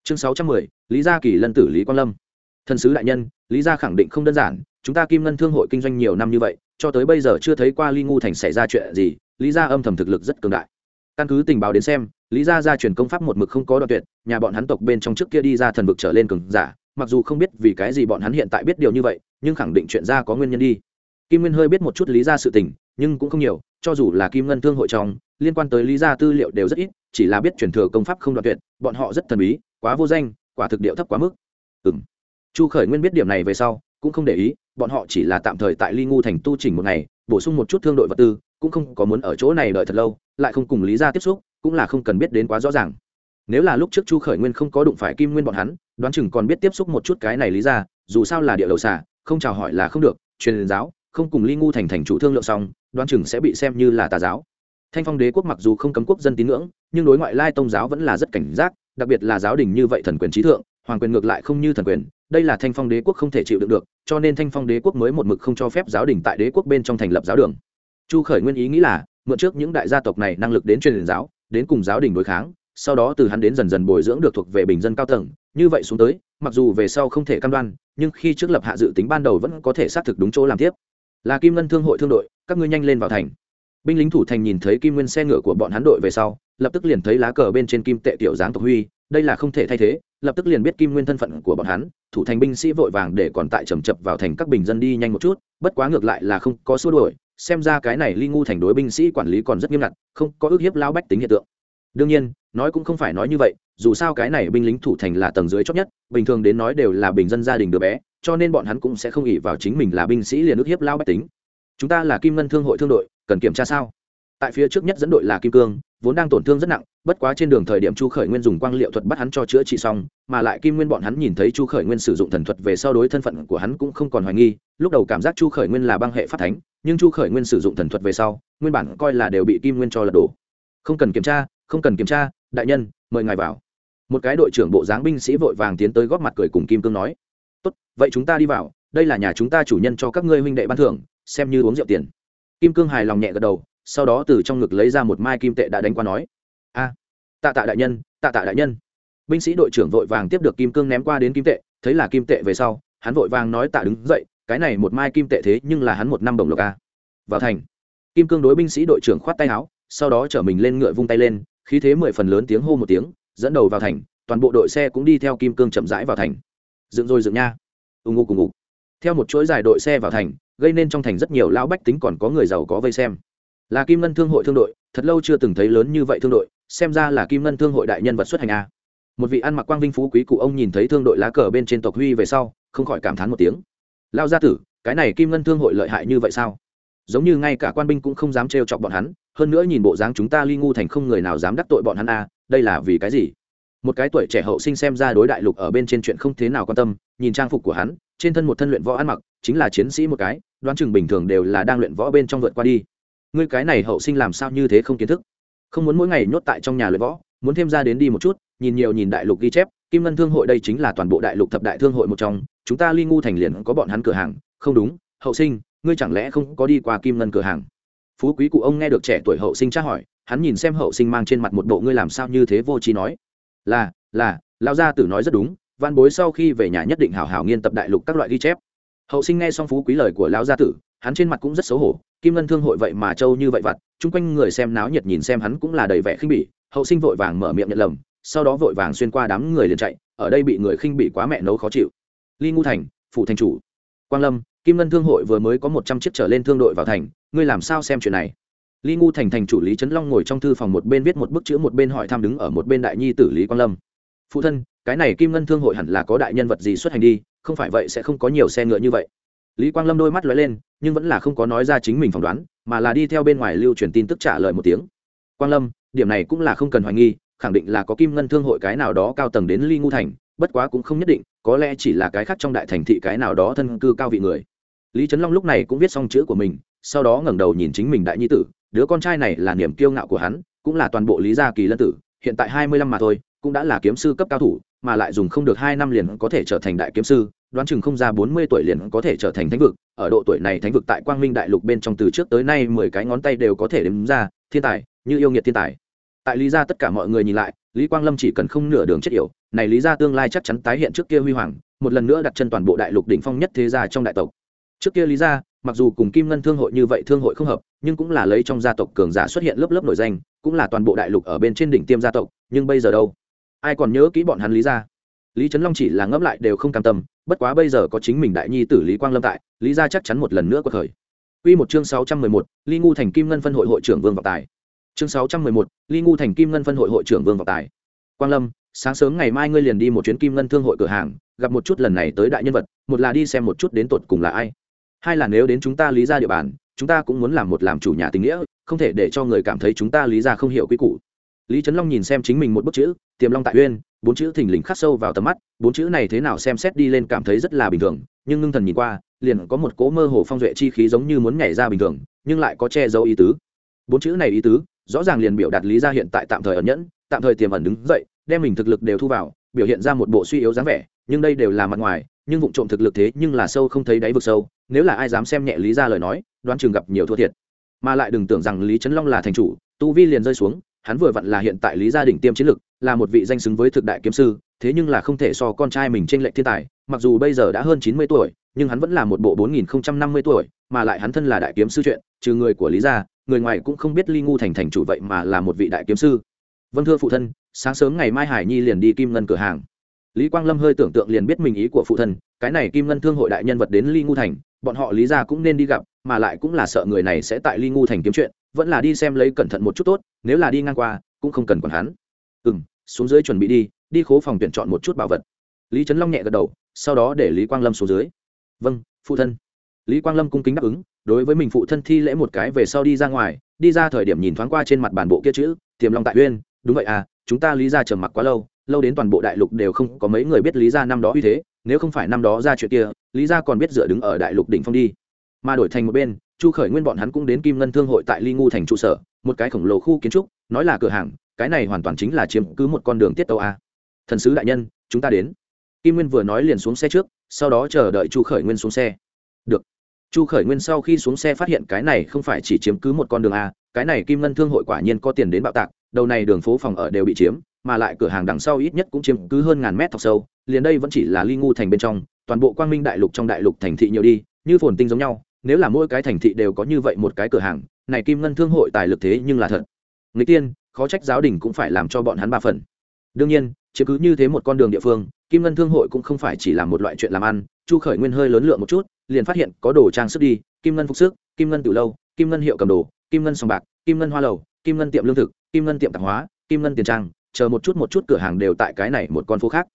Chương sáu trăm mười, Lý Gia Kỳ Lân tử Lý Quang Lâm. Thần sứ đại nhân, Lý gia khẳng định không đơn giản, chúng ta Kim Ngân Thương hội kinh doanh nhiều năm như vậy, cho tới bây giờ chưa thấy qua Ly Ngu thành xảy ra chuyện gì, Lý gia âm thầm thực lực rất cường đại. Căn cứ tình báo đến xem, Lý gia gia truyền công pháp một mực không có đoạn tuyệt, nhà bọn hắn tộc bên trong trước kia đi ra thần vực trở lên cường giả, mặc dù không biết vì cái gì bọn hắn hiện tại biết điều như vậy, nhưng khẳng định chuyện ra có nguyên nhân đi. Kim nguyên hơi biết một chút lý ra sự tình, nhưng cũng không nhiều, cho dù là kim ngân thương hội trong liên quan tới lý ra tư liệu đều rất ít, chỉ là biết truyền thừa công pháp không đoạn tuyệt, bọn họ rất thần bí, quá vô danh, quả thực điệu thấp quá mức. Ừ m chu khởi nguyên biết điểm này về sau, cũng không để ý, bọn họ chỉ là tạm thời tại ly ngu thành tu trình một ngày, bổ sung một chút thương đội vật tư, cũng không có muốn ở chỗ này đợi thật lâu, lại không cùng lý ra tiếp xúc, cũng là không cần biết đến quá rõ ràng. Nếu là lúc trước chu khởi nguyên không có đụng phải kim nguyên bọn hắn đoán chừng còn biết tiếp xúc một chút cái này lý ra, dù sao là địa đầu xả không chào hỏi là không được, truyền giáo, không cùng ly ngu thành thành chủ thương lượng xong, đoán chừng sẽ bị xem như là tà giáo. Thanh phong đế quốc mặc dù không cấm quốc dân tín ngưỡng, nhưng đối ngoại lai tôn giáo vẫn là rất cảnh giác, đặc biệt là giáo đình như vậy thần quyền trí thượng, hoàng quyền ngược lại không như thần quyền, đây là thanh phong đế quốc không thể chịu đựng được, cho nên thanh phong đế quốc mới một mực không cho phép giáo đình tại đế quốc bên trong thành lập giáo đường. Chu khởi nguyên ý nghĩ là, mượn trước những đại gia tộc này năng lực đến truyền giáo, đến cùng giáo đình đối kháng, sau đó từ hắn đến dần dần bồi dưỡng được thuộc về bình dân cao tầng như vậy xuống tới, mặc dù về sau không thể căn đoan, nhưng khi trước lập hạ dự tính ban đầu vẫn có thể xác thực đúng chỗ làm tiếp. Là kim ngân thương hội thương đội, các ngươi nhanh lên vào thành. Binh lính thủ thành nhìn thấy kim nguyên xe ngựa của bọn hắn đội về sau, lập tức liền thấy lá cờ bên trên kim tệ tiểu dáng tộc huy, đây là không thể thay thế, lập tức liền biết kim nguyên thân phận của bọn hắn, thủ thành binh sĩ vội vàng để còn tại trầm chập vào thành các bình dân đi nhanh một chút, bất quá ngược lại là không có xua đuổi, xem ra cái này ly ngu thành đối binh sĩ quản lý còn rất nghiêm ngặt, không có ước hiếp lao bách tính hiện tượng. Đương nhiên, nói cũng không phải nói như vậy dù sao cái này binh lính thủ thành là tầng dưới chót nhất, bình thường đến nói đều là bình dân gia đình đứa bé, cho nên bọn hắn cũng sẽ không ỉ vào chính mình là binh sĩ liền ức hiếp lao bách tính. Chúng ta là kim ngân thương hội thương đội, cần kiểm tra sao? Tại phía trước nhất dẫn đội là kim cương, vốn đang tổn thương rất nặng, bất quá trên đường thời điểm chu khởi nguyên dùng quang liệu thuật bắt hắn cho chữa trị xong, mà lại kim nguyên bọn hắn nhìn thấy chu khởi nguyên sử dụng thần thuật về sau đối thân phận của hắn cũng không còn hoài nghi, lúc đầu cảm giác chu khởi nguyên là băng hệ phát thánh, nhưng chu khởi nguyên sử dụng thần thuật về sau, nguyên bản coi là đều bị kim nguyên cho lật đổ. Không cần kiểm tra, không cần kiểm tra, đại nhân mời ngài vào. Một cái đội trưởng bộ dáng binh sĩ vội vàng tiến tới góp mặt cười cùng kim cương nói, tốt, vậy chúng ta đi vào, đây là nhà chúng ta chủ nhân cho các ngươi huynh đệ ban thưởng, xem như uống rượu tiền. Kim cương hài lòng nhẹ gật đầu, sau đó từ trong ngực lấy ra một mai kim tệ đã đánh qua nói, a, tạ tạ đại nhân, tạ tạ đại nhân. Binh sĩ đội trưởng vội vàng tiếp được kim cương ném qua đến kim tệ, thấy là kim tệ về sau, hắn vội vàng nói, tạ đứng dậy, cái này một mai kim tệ thế nhưng là hắn một năm đồng lộc a. Vào thành, kim cương đối binh sĩ đội trưởng khoát tay áo, sau đó chở mình lên ngựa vung tay lên khí thế mười phần lớn tiếng hô một tiếng, dẫn đầu vào thành, toàn bộ đội xe cũng đi theo kim cương chậm rãi vào thành. Dựng rồi dựng nha. Ưng ngô cùng ngục. Theo một chuỗi dài đội xe vào thành, gây nên trong thành rất nhiều lão bách tính còn có người giàu có vây xem. Là kim ngân thương hội thương đội, thật lâu chưa từng thấy lớn như vậy thương đội, xem ra là kim ngân thương hội đại nhân vật xuất hành a. Một vị ăn mặc quang vinh phú quý cụ ông nhìn thấy thương đội lá cờ bên trên tộc huy về sau, không khỏi cảm thán một tiếng. Lao gia tử, cái này kim ngân thương hội lợi hại như vậy sao? Giống như ngay cả quan binh cũng không dám trêu chọc bọn hắn, hơn nữa nhìn bộ dáng chúng ta ly ngu thành không người nào dám đắc tội bọn hắn a đây là vì cái gì? Một cái tuổi trẻ hậu sinh xem ra đối đại lục ở bên trên chuyện không thế nào quan tâm, nhìn trang phục của hắn, trên thân một thân luyện võ ăn mặc, chính là chiến sĩ một cái, đoán chừng bình thường đều là đang luyện võ bên trong vượt qua đi. Ngươi cái này hậu sinh làm sao như thế không kiến thức? Không muốn mỗi ngày nhốt tại trong nhà luyện võ, muốn thêm ra đến đi một chút, nhìn nhiều nhìn đại lục ghi chép, kim ngân thương hội đây chính là toàn bộ đại lục thập đại thương hội một trong, chúng ta ly ngu thành liền có bọn hắn cửa hàng, không đúng, hậu sinh ngươi chẳng lẽ không có đi qua kim ngân cửa hàng? Phú quý cụ ông nghe được trẻ tuổi hậu sinh tra hỏi, hắn nhìn xem hậu sinh mang trên mặt một bộ ngươi làm sao như thế vô trí nói. Là là, lão gia tử nói rất đúng, văn bối sau khi về nhà nhất định hảo hảo nghiên tập đại lục các loại ghi chép. Hậu sinh nghe xong phú quý lời của lão gia tử, hắn trên mặt cũng rất xấu hổ, kim ngân thương hội vậy mà trâu như vậy vặt, chung quanh người xem náo nhiệt nhìn xem hắn cũng là đầy vẻ khinh bỉ, hậu sinh vội vàng mở miệng nhận lầm, sau đó vội vàng xuyên qua đám người liền chạy, ở đây bị người khinh bỉ quá mẹ nấu khó chịu. Ly ngu thành, phủ thành chủ. Quang lâm kim ngân thương hội vừa mới có một trăm chiếc trở lên thương đội vào thành, ngươi làm sao xem chuyện này? Ly ngu thành thành chủ lý trấn long ngồi trong thư phòng một bên viết một bức chữ một bên hỏi thăm đứng ở một bên đại nhi tử lý quang lâm. Phụ thân, cái này kim ngân thương hội hẳn là có đại nhân vật gì xuất hành đi, không phải vậy sẽ không có nhiều xe ngựa như vậy. Lý quang lâm đôi mắt lóe lên, nhưng vẫn là không có nói ra chính mình phỏng đoán, mà là đi theo bên ngoài lưu truyền tin tức trả lời một tiếng. Quang lâm, điểm này cũng là không cần hoài nghi, khẳng định là có kim ngân thương hội cái nào đó cao tầng đến ly ngu thành, bất quá cũng không nhất định, có lẽ chỉ là cái khác trong đại thành thị cái nào đó thân cư cao vị người lý trấn long lúc này cũng viết xong chữ của mình, sau đó ngẩng đầu nhìn chính mình đại nhi tử, đứa con trai này là niềm kiêu ngạo của hắn, cũng là toàn bộ lý gia kỳ lân tử, hiện tại hai mươi lăm mà thôi, cũng đã là kiếm sư cấp cao thủ, mà lại dùng không được hai năm liền có thể trở thành đại kiếm sư, đoán chừng không ra bốn mươi tuổi liền có thể trở thành thánh vực, ở độ tuổi này thánh vực tại quang minh đại lục bên trong từ trước tới nay mười cái ngón tay đều có thể đếm ra, thiên tài, như yêu nghiệt thiên tài. Tại lý gia tất cả mọi người nhìn lại, lý quang lâm chỉ cần không nửa đường chết yểu, này lý gia tương lai chắc chắn tái hiện trước kia huy hoàng, một lần nữa đặt chân toàn bộ đại lục đỉnh phong nhất thế gia trong đại tộc trước kia lý gia mặc dù cùng kim ngân thương hội như vậy thương hội không hợp nhưng cũng là lấy trong gia tộc cường giả xuất hiện lớp lớp nổi danh cũng là toàn bộ đại lục ở bên trên đỉnh tiêm gia tộc nhưng bây giờ đâu ai còn nhớ kỹ bọn hắn lý gia lý trấn long chỉ là ngẫm lại đều không cam tâm bất quá bây giờ có chính mình đại nhi tử lý quang lâm tại lý gia chắc chắn một lần nữa có khởi Quy một chương sáu trăm mười một, Ly Ngu thành Kim Ngân phân hội hội trưởng Vương Vọng Tài. Chương sáu trăm mười một, Ly Ngu thành Kim Ngân phân hội hội trưởng Vương Vọng Tài. Quang Lâm, sáng sớm ngày mai ngươi liền đi một chuyến Kim Ngân thương hội cửa hàng, gặp một chút lần này tới đại nhân vật, một là đi xem một chút đến tột cùng là ai. Hai là nếu đến chúng ta lý ra địa bàn, chúng ta cũng muốn làm một làm chủ nhà tình nghĩa, không thể để cho người cảm thấy chúng ta lý gia không hiểu quy củ. Lý Trấn Long nhìn xem chính mình một bức chữ, Tiềm Long tại Uyên, bốn chữ thình lình khắc sâu vào tầm mắt bốn chữ này thế nào xem xét đi lên cảm thấy rất là bình thường nhưng ngưng thần nhìn qua liền có một cỗ mơ hồ phong duệ chi khí giống như muốn nhảy ra bình thường nhưng lại có che giấu ý tứ bốn chữ này ý tứ rõ ràng liền biểu đạt lý ra hiện tại tạm thời ẩn nhẫn tạm thời tiềm ẩn đứng dậy đem mình thực lực đều thu vào biểu hiện ra một bộ suy yếu dáng vẻ nhưng đây đều là mặt ngoài nhưng vụ trộm thực lực thế nhưng là sâu không thấy đáy vực sâu, nếu là ai dám xem nhẹ lý ra lời nói, đoán chừng gặp nhiều thua thiệt. Mà lại đừng tưởng rằng lý trấn long là thành chủ, tu vi liền rơi xuống, hắn vừa vặn là hiện tại lý gia đình tiêm chiến lực, là một vị danh xứng với thực đại kiếm sư, thế nhưng là không thể so con trai mình trên lệnh thiên tài, mặc dù bây giờ đã hơn chín mươi tuổi, nhưng hắn vẫn là một bộ bốn nghìn không trăm năm mươi tuổi, mà lại hắn thân là đại kiếm sư chuyện, trừ người của lý gia, người ngoài cũng không biết ly ngu thành thành chủ vậy mà là một vị đại kiếm sư. Vâng thưa phụ thân, sáng sớm ngày mai hải nhi liền đi kim ngân cửa hàng lý quang lâm hơi tưởng tượng liền biết mình ý của phụ thân, cái này kim ngân thương hội đại nhân vật đến ly ngu thành, bọn họ lý gia cũng nên đi gặp, mà lại cũng là sợ người này sẽ tại ly ngu thành kiếm chuyện, vẫn là đi xem lấy cẩn thận một chút tốt, nếu là đi ngang qua, cũng không cần còn hắn. Ừ m xuống dưới chuẩn bị đi đi khố phòng tuyển chọn một chút bảo vật. Lý trấn long nhẹ gật đầu, sau đó để lý quang lâm xuống dưới. Vâng phụ thân. Lý quang lâm cung kính đáp ứng, đối với mình phụ thân thi lễ một cái về sau đi ra ngoài, đi ra thời điểm nhìn thoáng qua trên mặt bản bộ kia chữ, tiềm long tại uyên, đúng vậy à chúng ta lý ra trầm mặc quá lâu lâu đến toàn bộ đại lục đều không có mấy người biết lý ra năm đó uy thế, nếu không phải năm đó ra chuyện kia, lý ra còn biết dựa đứng ở đại lục đỉnh phong đi. Mà đổi thành một bên, chu khởi nguyên bọn hắn cũng đến kim ngân thương hội tại ly ngu thành trụ sở, một cái khổng lồ khu kiến trúc, nói là cửa hàng, cái này hoàn toàn chính là chiếm cứ một con đường tiết tàu a. Thần sứ đại nhân, chúng ta đến. Kim nguyên vừa nói liền xuống xe trước, sau đó chờ đợi chu khởi nguyên xuống xe. Được. Chu khởi nguyên sau khi xuống xe phát hiện cái này không phải chỉ chiếm cứ một con đường a, cái này kim ngân thương hội quả nhiên có tiền đến bạo tạc đầu này đường phố phòng ở đều bị chiếm, mà lại cửa hàng đằng sau ít nhất cũng chiếm cứ hơn ngàn mét thọc sâu, liền đây vẫn chỉ là ly ngu thành bên trong, toàn bộ quang minh đại lục trong đại lục thành thị nhiều đi, như phồn tinh giống nhau, nếu là mỗi cái thành thị đều có như vậy một cái cửa hàng, này kim ngân thương hội tài lực thế nhưng là thật. Người tiên, khó trách giáo đình cũng phải làm cho bọn hắn ba phần. Đương nhiên chứ cứ như thế một con đường địa phương, kim ngân thương hội cũng không phải chỉ là một loại chuyện làm ăn, chu khởi nguyên hơi lớn lượng một chút, liền phát hiện có đồ trang sức đi, kim ngân phục sức, kim ngân từ lâu, kim ngân hiệu cầm đồ, kim ngân sòng bạc, kim ngân hoa lầu kim ngân tiệm lương thực, kim ngân tiệm tạp hóa, kim ngân tiền trang, chờ một chút một chút cửa hàng đều tại cái này một con phố khác.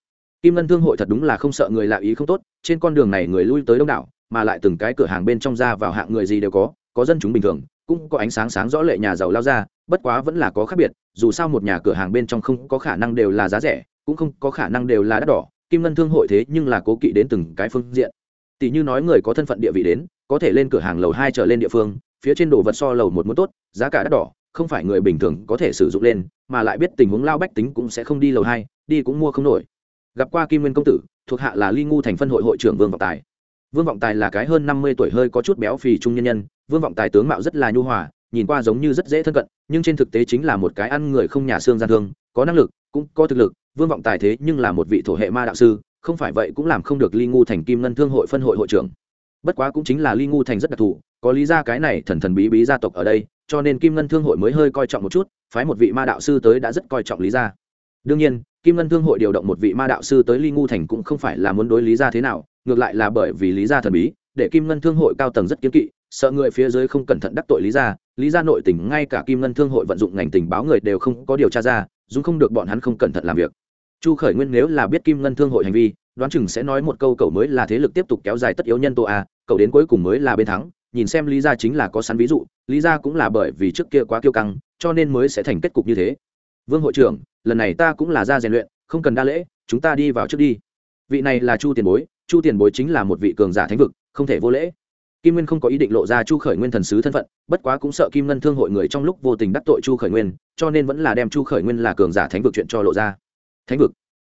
Kim ngân thương hội thật đúng là không sợ người lạ ý không tốt, trên con đường này người lui tới đông đảo, mà lại từng cái cửa hàng bên trong ra vào hạng người gì đều có có dân chúng bình thường, cũng có ánh sáng sáng rõ lệ nhà giàu lao ra, bất quá vẫn là có khác biệt, dù sao một nhà cửa hàng bên trong không có khả năng đều là giá rẻ, cũng không có khả năng đều là đắt đỏ, kim ngân thương hội thế nhưng là cố kỵ đến từng cái phương diện. Tỷ như nói người có thân phận địa vị đến, có thể lên cửa hàng lầu hai trở lên địa phương, phía trên đồ vật so lầu một muốn tốt, giá cả đắt đỏ không phải người bình thường có thể sử dụng lên, mà lại biết tình huống lao bách tính cũng sẽ không đi lầu hai, đi cũng mua không nổi. Gặp qua kim nguyên công tử, thuộc hạ là ly ngu thành phân hội hội trưởng vương vọng tài. Vương vọng tài là cái hơn năm mươi tuổi hơi có chút béo phì trung nhân nhân, vương vọng tài tướng mạo rất là nhu hòa, nhìn qua giống như rất dễ thân cận, nhưng trên thực tế chính là một cái ăn người không nhà xương gian thương, có năng lực, cũng có thực lực, vương vọng tài thế nhưng là một vị thổ hệ ma đạo sư, không phải vậy cũng làm không được ly ngu thành kim ngân thương hội phân hội hội trưởng. Bất quá cũng chính là ly ngu thành rất đặc thù, có lý ra cái này thần thần bí bí gia tộc ở đây cho nên kim ngân thương hội mới hơi coi trọng một chút, phái một vị ma đạo sư tới đã rất coi trọng lý ra đương nhiên, kim ngân thương hội điều động một vị ma đạo sư tới ly ngu thành cũng không phải là muốn đối lý ra thế nào, ngược lại là bởi vì lý ra thần bí, để kim ngân thương hội cao tầng rất kiếm kỵ, sợ người phía dưới không cẩn thận đắc tội lý ra lý ra nội tình ngay cả kim ngân thương hội vận dụng ngành tình báo người đều không có điều tra ra, dù không được bọn hắn không cẩn thận làm việc. Chu khởi nguyên nếu là biết kim ngân thương hội hành vi, đoán chừng sẽ nói một câu cậu mới là thế lực tiếp tục kéo dài tất yếu nhân tố a, cậu đến cuối cùng mới là bên thắng nhìn xem lý ra chính là có sẵn ví dụ, lý ra cũng là bởi vì trước kia quá kiêu căng, cho nên mới sẽ thành kết cục như thế. Vương hội trưởng, lần này ta cũng là ra rèn luyện, không cần đa lễ, chúng ta đi vào trước đi. Vị này là chu tiền bối, chu tiền bối chính là một vị cường giả thánh vực, không thể vô lễ. Kim nguyên không có ý định lộ ra chu khởi nguyên thần sứ thân phận, bất quá cũng sợ kim ngân thương hội người trong lúc vô tình đắc tội chu khởi nguyên, cho nên vẫn là đem chu khởi nguyên là cường giả thánh vực chuyện cho lộ ra. Thánh vực.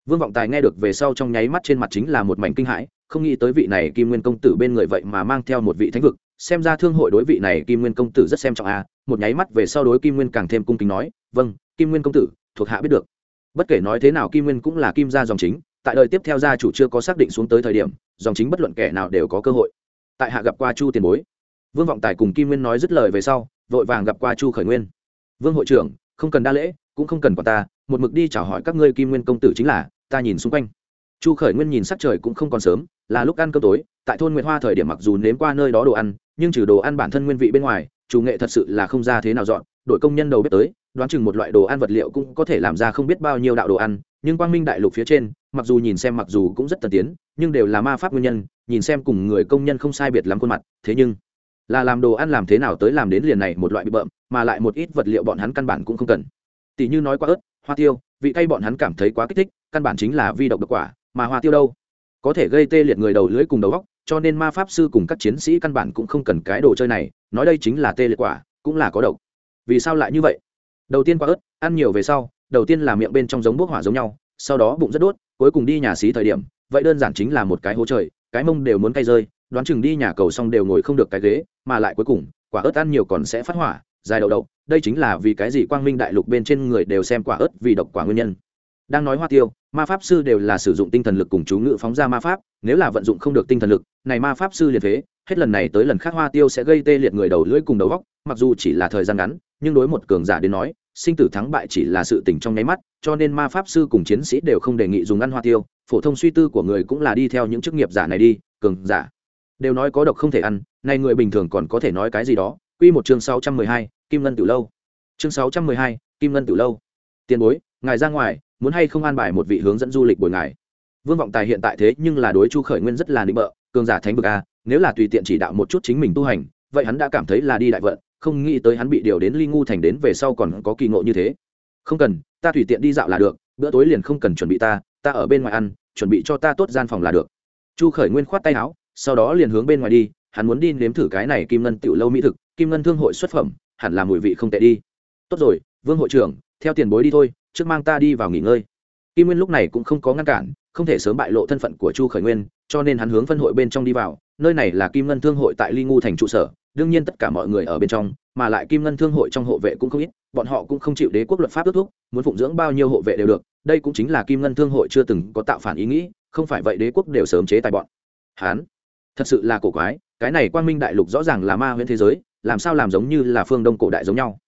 Vương vọng tài nghe được về sau trong nháy mắt trên mặt chính là một mảnh kinh hãi, không nghĩ tới vị này kim nguyên công tử bên người vậy mà mang theo một vị thánh vực xem ra thương hội đối vị này kim nguyên công tử rất xem trọng a một nháy mắt về sau đối kim nguyên càng thêm cung kính nói vâng kim nguyên công tử, thuộc hạ biết được. Bất kể nói thế nào kim nguyên cũng là kim gia dòng chính, tại đời tiếp theo gia chủ chưa có xác định xuống tới thời điểm, dòng chính bất luận kẻ nào đều có cơ hội. Tại hạ gặp qua chu tiền bối. Vương vọng tài cùng kim nguyên nói dứt lời về sau, vội vàng gặp qua chu khởi nguyên. Vương hội trưởng, không cần đa lễ, cũng không cần quả ta, một mực đi chào hỏi các ngươi kim nguyên công tử chính là, ta nhìn xung quanh chu khởi nguyên nhìn sắc trời cũng không còn sớm, là lúc ăn cơm tối, tại thôn nguyệt hoa thời điểm mặc dù nếm qua nơi đó đồ ăn, nhưng trừ đồ ăn bản thân nguyên vị bên ngoài, chủ nghệ thật sự là không ra thế nào dọn, đội công nhân đầu bếp tới, đoán chừng một loại đồ ăn vật liệu cũng có thể làm ra không biết bao nhiêu đạo đồ ăn, nhưng quang minh đại lục phía trên, mặc dù nhìn xem mặc dù cũng rất tân tiến, nhưng đều là ma pháp nguyên nhân, nhìn xem cùng người công nhân không sai biệt lắm khuôn mặt, thế nhưng là làm đồ ăn làm thế nào tới làm đến liền này một loại bị bợm, mà lại một ít vật liệu bọn hắn căn bản cũng không cần. Tỷ như nói quá ớt, hoa tiêu, vị cay bọn hắn cảm thấy quá kích thích, căn bản chính là vi độc độc quả mà hoa tiêu đâu? Có thể gây tê liệt người đầu lưỡi cùng đầu góc cho nên ma pháp sư cùng các chiến sĩ căn bản cũng không cần cái đồ chơi này, nói đây chính là tê liệt quả, cũng là có độc. Vì sao lại như vậy? Đầu tiên quả ớt, ăn nhiều về sau, đầu tiên là miệng bên trong giống bốc hỏa giống nhau, sau đó bụng rất đốt, cuối cùng đi nhà xí thời điểm, vậy đơn giản chính là một cái hố trời, cái mông đều muốn cay rơi, đoán chừng đi nhà cầu xong đều ngồi không được cái ghế, mà lại cuối cùng, quả ớt ăn nhiều còn sẽ phát hỏa, dài đầu đậu, đây chính là vì cái gì quang minh đại lục bên trên người đều xem quả ớt vì độc quả nguyên nhân. Đang nói hoa tiêu ma pháp sư đều là sử dụng tinh thần lực cùng chú ngự phóng ra ma pháp, nếu là vận dụng không được tinh thần lực, này ma pháp sư liền thế hết lần này tới lần khác hoa tiêu sẽ gây tê liệt người đầu lưỡi cùng đầu góc mặc dù chỉ là thời gian ngắn, nhưng đối một cường giả đến nói, sinh tử thắng bại chỉ là sự tình trong nháy mắt, cho nên ma pháp sư cùng chiến sĩ đều không đề nghị dùng ăn hoa tiêu, phổ thông suy tư của người cũng là đi theo những chức nghiệp giả này đi, cường giả. Đều nói có độc không thể ăn nay người bình thường còn có thể nói cái gì đó, quy một chương sáu trăm mười hai, kim ngân tiểu lâu. Chương sáu trăm mười hai, kim ngân tiểu lâu. Tiền bối, ngài ra ngoài muốn hay không an bài một vị hướng dẫn du lịch buổi ngày vương vọng tài hiện tại thế nhưng là đối chu khởi nguyên rất là nịnh bợ, cường giả thánh vực a, nếu là tùy tiện chỉ đạo một chút chính mình tu hành, vậy hắn đã cảm thấy là đi đại vận, không nghĩ tới hắn bị điều đến ly ngu thành đến về sau còn có kỳ ngộ như thế. Không cần, ta tùy tiện đi dạo là được, bữa tối liền không cần chuẩn bị ta ta ở bên ngoài ăn, chuẩn bị cho ta tốt gian phòng là được. Chu khởi nguyên khoát tay áo, sau đó liền hướng bên ngoài đi, hắn muốn đi nếm thử cái này kim ngân tiểu lâu mỹ thực, kim ngân thương hội xuất phẩm, hẳn là mùi vị không tệ đi. Tốt rồi, vương hội trưởng theo tiền bối đi thôi, trước mang ta đi vào nghỉ ngơi. Kim nguyên lúc này cũng không có ngăn cản, không thể sớm bại lộ thân phận của chu khởi nguyên, cho nên hắn hướng phân hội bên trong đi vào, nơi này là kim ngân thương hội tại ly ngu thành trụ sở, đương nhiên tất cả mọi người ở bên trong, mà lại kim ngân thương hội trong hộ vệ cũng không ít, bọn họ cũng không chịu đế quốc luật pháp ước thúc, muốn phụng dưỡng bao nhiêu hộ vệ đều được, đây cũng chính là kim ngân thương hội chưa từng có tạo phản ý nghĩ, không phải vậy đế quốc đều sớm chế tài bọn. Hán, thật sự là cổ quái, cái này quang minh đại lục rõ ràng là ma huyễn thế giới, làm sao làm giống như là phương đông cổ đại giống nhau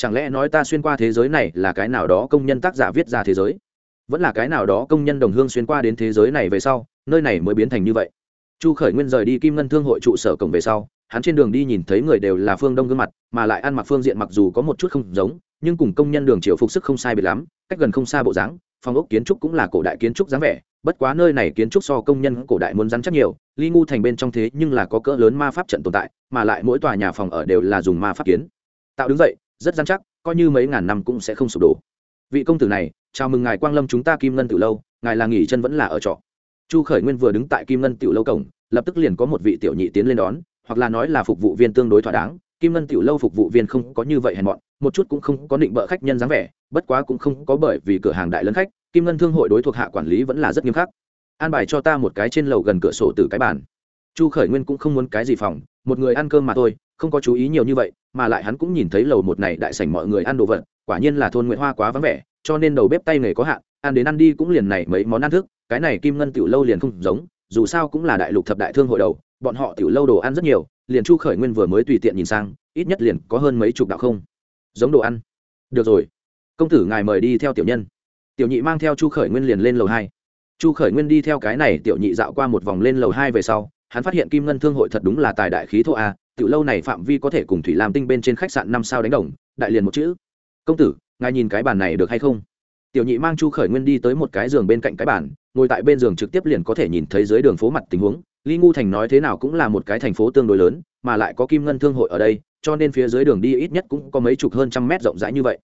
chẳng lẽ nói ta xuyên qua thế giới này là cái nào đó công nhân tác giả viết ra thế giới? Vẫn là cái nào đó công nhân đồng hương xuyên qua đến thế giới này về sau, nơi này mới biến thành như vậy? Chu khởi nguyên rời đi kim ngân thương hội trụ sở cổng về sau, hắn trên đường đi nhìn thấy người đều là phương đông gương mặt, mà lại ăn mặc phương diện mặc dù có một chút không giống, nhưng cùng công nhân đường triệu phục sức không sai biệt lắm, cách gần không xa bộ dáng phong ốc kiến trúc cũng là cổ đại kiến trúc dáng vẻ, bất quá nơi này kiến trúc so công nhân cổ đại muốn rắn chắc nhiều, ly ngu thành bên trong thế nhưng là có cỡ lớn ma pháp trận tồn tại, mà lại mỗi tòa nhà phòng ở đều là dùng ma pháp kiến. Tạo đứng dậy rất rắn chắc, coi như mấy ngàn năm cũng sẽ không sụp đổ. Vị công tử này, chào mừng ngài quang lâm chúng ta kim ngân từ lâu, ngài là nghỉ chân vẫn là ở trọ. Chu khởi nguyên vừa đứng tại kim ngân tiểu lâu cổng, lập tức liền có một vị tiểu nhị tiến lên đón, hoặc là nói là phục vụ viên tương đối thỏa đáng. Kim ngân tiểu lâu phục vụ viên không có như vậy hèn mọn, một chút cũng không có định bợ khách nhân dáng vẻ, bất quá cũng không có bởi vì cửa hàng đại lân khách, kim ngân thương hội đối thuộc hạ quản lý vẫn là rất nghiêm khắc. An bài cho ta một cái trên lầu gần cửa sổ từ cái bàn. Chu khởi nguyên cũng không muốn cái gì phòng, một người ăn cơm mà thôi không có chú ý nhiều như vậy, mà lại hắn cũng nhìn thấy lầu một này đại sảnh mọi người ăn đồ vật, quả nhiên là thôn nguyễn hoa quá vắng vẻ, cho nên đầu bếp tay nghề có hạn, ăn đến ăn đi cũng liền này mấy món ăn thức, cái này kim ngân tiểu lâu liền không giống, dù sao cũng là đại lục thập đại thương hội đầu, bọn họ tiểu lâu đồ ăn rất nhiều, liền chu khởi nguyên vừa mới tùy tiện nhìn sang, ít nhất liền có hơn mấy chục đạo không. Giống đồ ăn. Được rồi. Công tử ngài mời đi theo tiểu nhân. Tiểu nhị mang theo chu khởi nguyên liền lên lầu hai. Chu khởi nguyên đi theo cái này tiểu nhị dạo qua một vòng lên lầu hai về sau, hắn phát hiện kim ngân thương hội thật đúng là tài đại khí thô a tiểu lâu này phạm vi có thể cùng thủy làm tinh bên trên khách sạn năm sao đánh đồng, đại liền một chữ. Công tử, ngài nhìn cái bàn này được hay không? Tiểu nhị mang chu khởi nguyên đi tới một cái giường bên cạnh cái bàn, ngồi tại bên giường trực tiếp liền có thể nhìn thấy dưới đường phố mặt tình huống. Ly ngu thành nói thế nào cũng là một cái thành phố tương đối lớn, mà lại có kim ngân thương hội ở đây, cho nên phía dưới đường đi ít nhất cũng có mấy chục hơn trăm mét rộng rãi như vậy.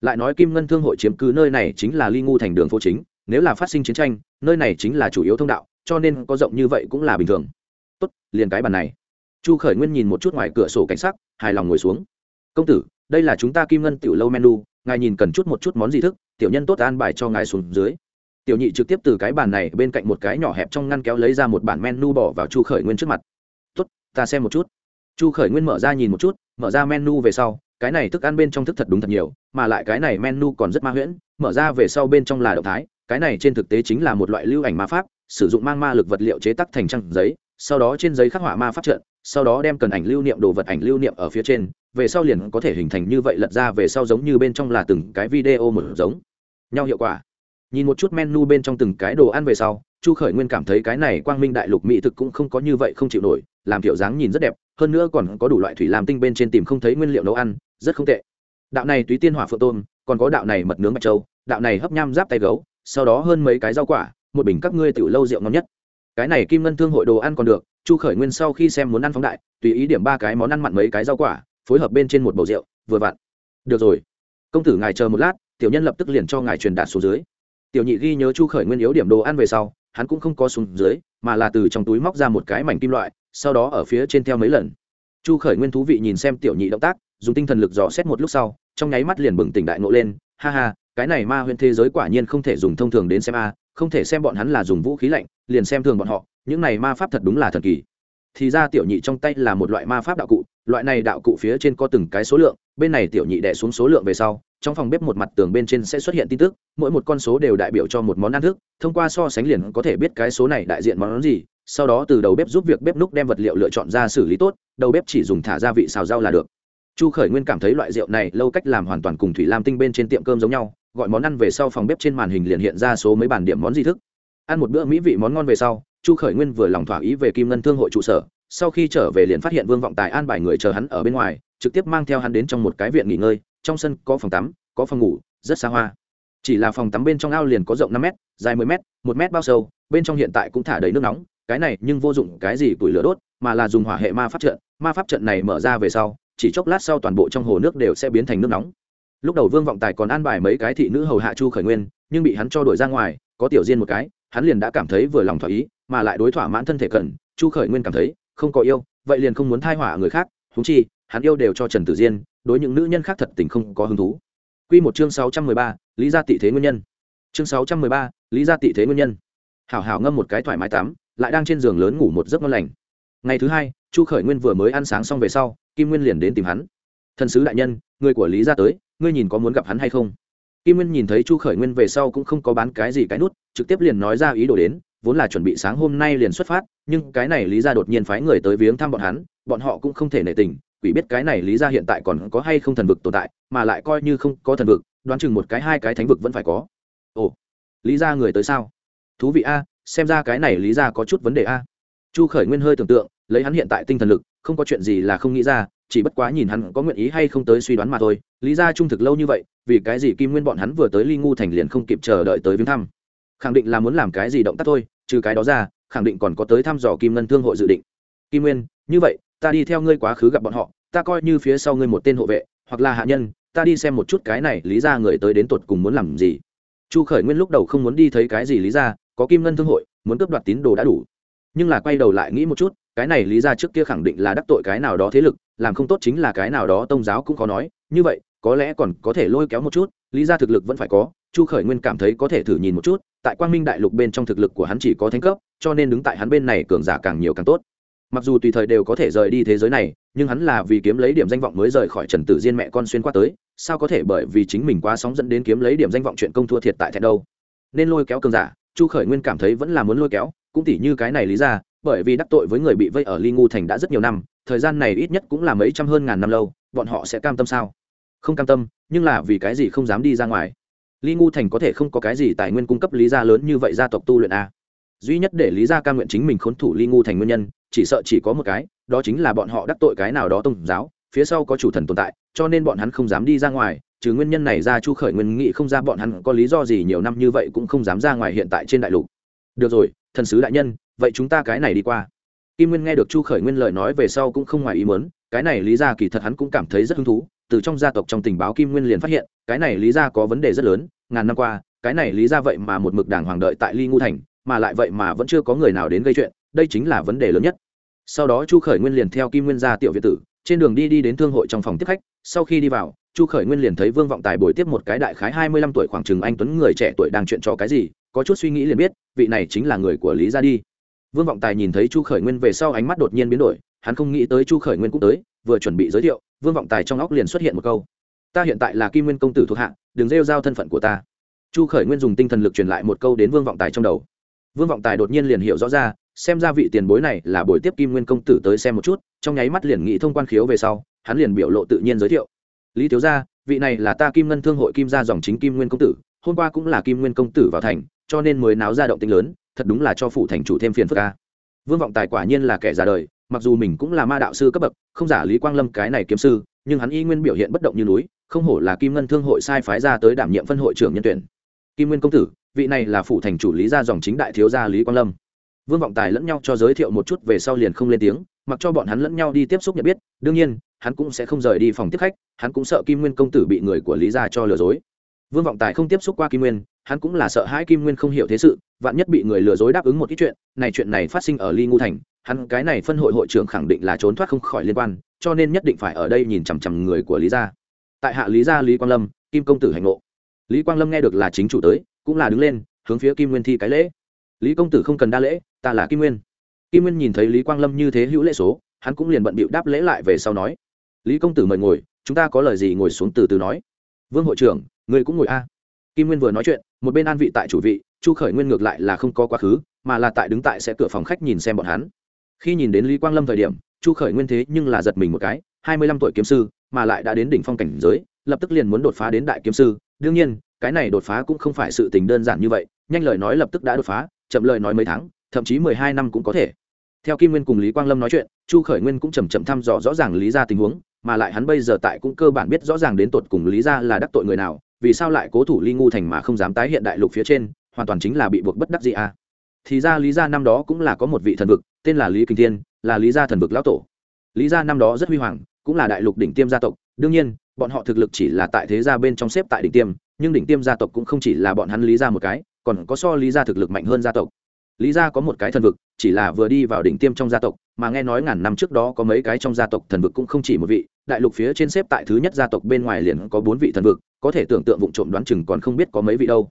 Lại nói kim ngân thương hội chiếm cứ nơi này chính là ly ngu thành đường phố chính, nếu là phát sinh chiến tranh, nơi này chính là chủ yếu thông đạo, cho nên có rộng như vậy cũng là bình thường. Tốt, liền cái bàn này chu khởi nguyên nhìn một chút ngoài cửa sổ cảnh sắc, hài lòng ngồi xuống. Công tử, đây là chúng ta kim ngân tiểu lâu menu, ngài nhìn cần chút một chút món gì thức, tiểu nhân tốt an bài cho ngài xuống dưới. Tiểu nhị trực tiếp từ cái bàn này bên cạnh một cái nhỏ hẹp trong ngăn kéo lấy ra một bản menu bỏ vào chu khởi nguyên trước mặt. Tốt, ta xem một chút. Chu khởi nguyên mở ra nhìn một chút, mở ra menu về sau, cái này thức ăn bên trong thức thật đúng thật nhiều, mà lại cái này menu còn rất ma huyễn, mở ra về sau bên trong là động thái, cái này trên thực tế chính là một loại lưu ảnh ma pháp, sử dụng mang ma lực vật liệu chế tắc thành trang giấy sau đó trên giấy khắc họa ma pháp trận sau đó đem cần ảnh lưu niệm đồ vật ảnh lưu niệm ở phía trên về sau liền có thể hình thành như vậy lật ra về sau giống như bên trong là từng cái video một giống. Nhau hiệu quả. Nhìn một chút menu bên trong từng cái đồ ăn về sau chu khởi nguyên cảm thấy cái này quang minh đại lục mỹ thực cũng không có như vậy không chịu nổi làm kiểu dáng nhìn rất đẹp hơn nữa còn có đủ loại thủy làm tinh bên trên tìm không thấy nguyên liệu nấu ăn rất không tệ. Đạo này túy tiên hỏa phượng tôm còn có đạo này mật nướng bạch châu, đạo này hấp nham giáp tay gấu sau đó hơn mấy cái rau quả một bình các ngươi tiểu lâu rượu ngon nhất cái này kim ngân thương hội đồ ăn còn được, chu khởi nguyên sau khi xem muốn ăn phóng đại, tùy ý điểm ba cái món ăn mặn mấy cái rau quả, phối hợp bên trên một bầu rượu, vừa vặn. Được rồi. Công tử ngài chờ một lát, tiểu nhân lập tức liền cho ngài truyền đạt xuống dưới. Tiểu nhị ghi nhớ chu khởi nguyên yếu điểm đồ ăn về sau, hắn cũng không có xuống dưới, mà là từ trong túi móc ra một cái mảnh kim loại, sau đó ở phía trên theo mấy lần. Chu khởi nguyên thú vị nhìn xem tiểu nhị động tác, dùng tinh thần lực dò xét một lúc sau, trong nháy mắt liền bừng tỉnh đại ngộ lên, ha ha cái này ma huyễn thế giới quả nhiên không thể dùng thông thường đến xem a, không thể xem bọn hắn là dùng vũ khí lạnh, liền xem thường bọn họ, những này ma pháp thật đúng là thần kỳ. Thì ra tiểu nhị trong tay là một loại ma pháp đạo cụ, loại này đạo cụ phía trên có từng cái số lượng, bên này tiểu nhị đẻ xuống số lượng về sau, trong phòng bếp một mặt tường bên trên sẽ xuất hiện tin tức, mỗi một con số đều đại biểu cho một món ăn thức, thông qua so sánh liền có thể biết cái số này đại diện món gì, sau đó từ đầu bếp giúp việc bếp núc đem vật liệu lựa chọn ra xử lý tốt, đầu bếp chỉ dùng thả gia vị xào rau là được. Chu khởi nguyên cảm thấy loại rượu này lâu cách làm hoàn toàn cùng thủy lam tinh bên trên tiệm cơm giống nhau gọi món ăn về sau phòng bếp trên màn hình liền hiện ra số mấy bản điểm món di thức. Ăn một bữa mỹ vị món ngon về sau, chu khởi nguyên vừa lòng thỏa ý về kim ngân thương hội trụ sở, sau khi trở về liền phát hiện vương vọng tài an bài người chờ hắn ở bên ngoài, trực tiếp mang theo hắn đến trong một cái viện nghỉ ngơi, trong sân có phòng tắm, có phòng ngủ, rất xa hoa. Chỉ là phòng tắm bên trong ao liền có rộng năm m dài mười m một m bao sâu, bên trong hiện tại cũng thả đầy nước nóng, cái này nhưng vô dụng cái gì củi lửa đốt, mà là dùng hỏa hệ ma pháp trận. Ma pháp trận này mở ra về sau, chỉ chốc lát sau toàn bộ trong hồ nước đều sẽ biến thành nước nóng lúc đầu vương vọng tài còn an bài mấy cái thị nữ hầu hạ chu khởi nguyên nhưng bị hắn cho đuổi ra ngoài có tiểu diên một cái hắn liền đã cảm thấy vừa lòng thỏa ý mà lại đối thỏa mãn thân thể cần chu khởi nguyên cảm thấy không có yêu vậy liền không muốn thai hỏa người khác thú chi hắn yêu đều cho trần tử diên đối những nữ nhân khác thật tình không có hứng thú Quy một chương sáu trăm mười ba, lý gia tị thế nguyên nhân. Chương sáu trăm mười ba, lý gia tị thế nguyên nhân. Hảo hảo ngâm một cái thoải mái tắm, lại đang trên giường lớn ngủ một giấc ngon lành. Ngày thứ hai, Chu Khởi Nguyên vừa mới ăn sáng xong về sau, Kim Nguyên liền đến tìm hắn. Thần sứ đại nhân, người của Lý gia tới, ngươi nhìn có muốn gặp hắn hay không? Kim Nguyên nhìn thấy Chu Khởi Nguyên về sau cũng không có bán cái gì cái nút, trực tiếp liền nói ra ý đồ đến, vốn là chuẩn bị sáng hôm nay liền xuất phát, nhưng cái này Lý gia đột nhiên phái người tới viếng thăm bọn hắn, bọn họ cũng không thể nể tình, quỷ biết cái này lý ra hiện tại còn có hay không thần vực tồn tại mà lại coi như không có thần vực đoán chừng một cái hai cái thánh vực vẫn phải có. Ồ lý ra người tới sao? Thú vị a xem ra cái này lý ra có chút vấn đề a. Chu khởi nguyên hơi tưởng tượng lấy hắn hiện tại tinh thần lực không có chuyện gì là không nghĩ ra chỉ bất quá nhìn hắn có nguyện ý hay không tới suy đoán mà thôi, lý ra trung thực lâu như vậy, vì cái gì kim nguyên bọn hắn vừa tới ly ngu thành liền không kịp chờ đợi tới viếng thăm? Khẳng định là muốn làm cái gì động tác thôi, trừ cái đó ra, khẳng định còn có tới thăm dò kim ngân thương hội dự định. Kim nguyên, như vậy, ta đi theo ngươi quá khứ gặp bọn họ, ta coi như phía sau ngươi một tên hộ vệ, hoặc là hạ nhân, ta đi xem một chút cái này lý ra người tới đến tột cùng muốn làm gì. Chu khởi nguyên lúc đầu không muốn đi thấy cái gì lý ra, có kim ngân thương hội, muốn cướp đoạt tín đồ đã đủ. Nhưng là quay đầu lại nghĩ một chút cái này lý ra trước kia khẳng định là đắc tội cái nào đó thế lực, làm không tốt chính là cái nào đó tôn giáo cũng khó nói, như vậy, có lẽ còn có thể lôi kéo một chút, lý ra thực lực vẫn phải có, chu khởi nguyên cảm thấy có thể thử nhìn một chút, tại quang minh đại lục bên trong thực lực của hắn chỉ có thánh cấp, cho nên đứng tại hắn bên này cường giả càng nhiều càng tốt. Mặc dù tùy thời đều có thể rời đi thế giới này, nhưng hắn là vì kiếm lấy điểm danh vọng mới rời khỏi trần tử diên mẹ con xuyên qua tới, sao có thể bởi vì chính mình quá sóng dẫn đến kiếm lấy điểm danh vọng chuyện công thua thiệt tại thẹn đâu. Nên lôi kéo cường giả, chu khởi nguyên cảm thấy vẫn là muốn lôi kéo, cũng tỉ như cái này lý ra bởi vì đắc tội với người bị vây ở ly ngu thành đã rất nhiều năm, thời gian này ít nhất cũng là mấy trăm hơn ngàn năm lâu, bọn họ sẽ cam tâm sao? Không cam tâm, nhưng là vì cái gì không dám đi ra ngoài? Ly ngu thành có thể không có cái gì tài nguyên cung cấp lý gia lớn như vậy gia tộc tu luyện a duy nhất để lý gia ca nguyện chính mình khốn thủ ly ngu thành nguyên nhân, chỉ sợ chỉ có một cái, đó chính là bọn họ đắc tội cái nào đó tôn giáo, phía sau có chủ thần tồn tại, cho nên bọn hắn không dám đi ra ngoài, trừ nguyên nhân này ra chu khởi nguyên nghị không ra bọn hắn có lý do gì nhiều năm như vậy cũng không dám ra ngoài hiện tại trên đại lục được rồi, thần sứ đại nhân, vậy chúng ta cái này đi qua. Kim nguyên nghe được chu khởi nguyên lời nói về sau cũng không ngoài ý muốn, cái này lý ra kỳ thật hắn cũng cảm thấy rất hứng thú, từ trong gia tộc trong tình báo kim nguyên liền phát hiện, cái này lý ra có vấn đề rất lớn, ngàn năm qua, cái này lý ra vậy mà một mực đảng hoàng đợi tại ly ngu thành, mà lại vậy mà vẫn chưa có người nào đến gây chuyện, đây chính là vấn đề lớn nhất. Sau đó chu khởi nguyên liền theo kim nguyên ra tiểu việt tử, trên đường đi đi đến thương hội trong phòng tiếp khách, sau khi đi vào, chu khởi nguyên liền thấy vương vọng tài bồi tiếp một cái đại khái hai mươi lăm tuổi khoảng chừng anh tuấn người trẻ tuổi đang chuyện cho cái gì có chút suy nghĩ liền biết, vị này chính là người của lý gia đi. Vương vọng tài nhìn thấy chu khởi nguyên về sau ánh mắt đột nhiên biến đổi, hắn không nghĩ tới chu khởi nguyên cũng tới, vừa chuẩn bị giới thiệu, vương vọng tài trong óc liền xuất hiện một câu. Ta hiện tại là kim nguyên công tử thuộc hạ, đừng rêu giao thân phận của ta. Chu khởi nguyên dùng tinh thần lực truyền lại một câu đến vương vọng tài trong đầu. Vương vọng tài đột nhiên liền hiểu rõ ra, xem ra vị tiền bối này là buổi tiếp kim nguyên công tử tới xem một chút, trong nháy mắt liền nghĩ thông quan khiếu về sau, hắn liền biểu lộ tự nhiên giới thiệu. Lý thiếu gia, vị này là ta kim ngân thương hội kim gia dòng chính kim nguyên công tử, hôm qua cũng là kim nguyên công tử vào thành cho nên mới náo ra động tinh lớn, thật đúng là cho phụ thành chủ thêm phiền phức ca vương vọng tài quả nhiên là kẻ già đời, mặc dù mình cũng là ma đạo sư cấp bậc, không giả lý quang lâm cái này kiếm sư, nhưng hắn y nguyên biểu hiện bất động như núi, không hổ là kim ngân thương hội sai phái ra tới đảm nhiệm phân hội trưởng nhân tuyển. Kim nguyên công tử, vị này là phụ thành chủ lý gia dòng chính đại thiếu gia lý quang lâm. Vương vọng tài lẫn nhau cho giới thiệu một chút về sau liền không lên tiếng, mặc cho bọn hắn lẫn nhau đi tiếp xúc nhận biết, đương nhiên, hắn cũng sẽ không rời đi phòng tiếp khách, hắn cũng sợ kim nguyên công tử bị người của lý gia cho lừa dối vương vọng tài không tiếp xúc qua kim nguyên, hắn cũng là sợ hãi kim nguyên không hiểu thế sự, vạn nhất bị người lừa dối đáp ứng một ít chuyện, này chuyện này phát sinh ở ly ngu thành, hắn cái này phân hội hội trưởng khẳng định là trốn thoát không khỏi liên quan, cho nên nhất định phải ở đây nhìn chằm chằm người của lý gia. Tại hạ lý gia lý quang lâm, kim công tử hành ngộ. Lý quang lâm nghe được là chính chủ tới, cũng là đứng lên, hướng phía kim nguyên thi cái lễ. Lý công tử không cần đa lễ, ta là kim nguyên. Kim nguyên nhìn thấy lý quang lâm như thế hữu lễ số, hắn cũng liền bận bịu đáp lễ lại về sau nói. Lý công tử mời ngồi, chúng ta có lời gì ngồi xuống từ từ nói. Vương hội trưởng Ngươi cũng ngồi a. Kim nguyên vừa nói chuyện, một bên an vị tại chủ vị, chu khởi nguyên ngược lại là không có quá khứ, mà là tại đứng tại sẽ cửa phòng khách nhìn xem bọn hắn. Khi nhìn đến lý quang lâm thời điểm, chu khởi nguyên thế nhưng là giật mình một cái, hai mươi lăm tuổi kiếm sư, mà lại đã đến đỉnh phong cảnh giới, lập tức liền muốn đột phá đến đại kiếm sư. Đương nhiên, cái này đột phá cũng không phải sự tình đơn giản như vậy, nhanh lời nói lập tức đã đột phá, chậm lời nói mấy tháng, thậm chí mười hai năm cũng có thể. Theo kim nguyên cùng lý quang lâm nói chuyện, chu khởi nguyên cũng chầm chậm thăm dò rõ ràng lý ra tình huống, mà lại hắn bây giờ tại cũng cơ bản biết rõ ràng đến tột cùng lý ra là đắc tội người nào vì sao lại cố thủ ly ngu thành mà không dám tái hiện đại lục phía trên, hoàn toàn chính là bị buộc bất đắc gì à? Thì ra lý gia năm đó cũng là có một vị thần vực, tên là lý kinh thiên, là lý gia thần vực lão tổ. Lý gia năm đó rất huy hoàng, cũng là đại lục đỉnh tiêm gia tộc, đương nhiên, bọn họ thực lực chỉ là tại thế gia bên trong xếp tại đỉnh tiêm, nhưng đỉnh tiêm gia tộc cũng không chỉ là bọn hắn lý gia một cái, còn có so lý gia thực lực mạnh hơn gia tộc. Lý gia có một cái thần vực, chỉ là vừa đi vào đỉnh tiêm trong gia tộc, mà nghe nói ngàn năm trước đó có mấy cái trong gia tộc thần vực cũng không chỉ một vị đại lục phía trên xếp tại thứ nhất gia tộc bên ngoài liền có bốn vị thần vực, có thể tưởng tượng vụ trộm đoán chừng còn không biết có mấy vị đâu.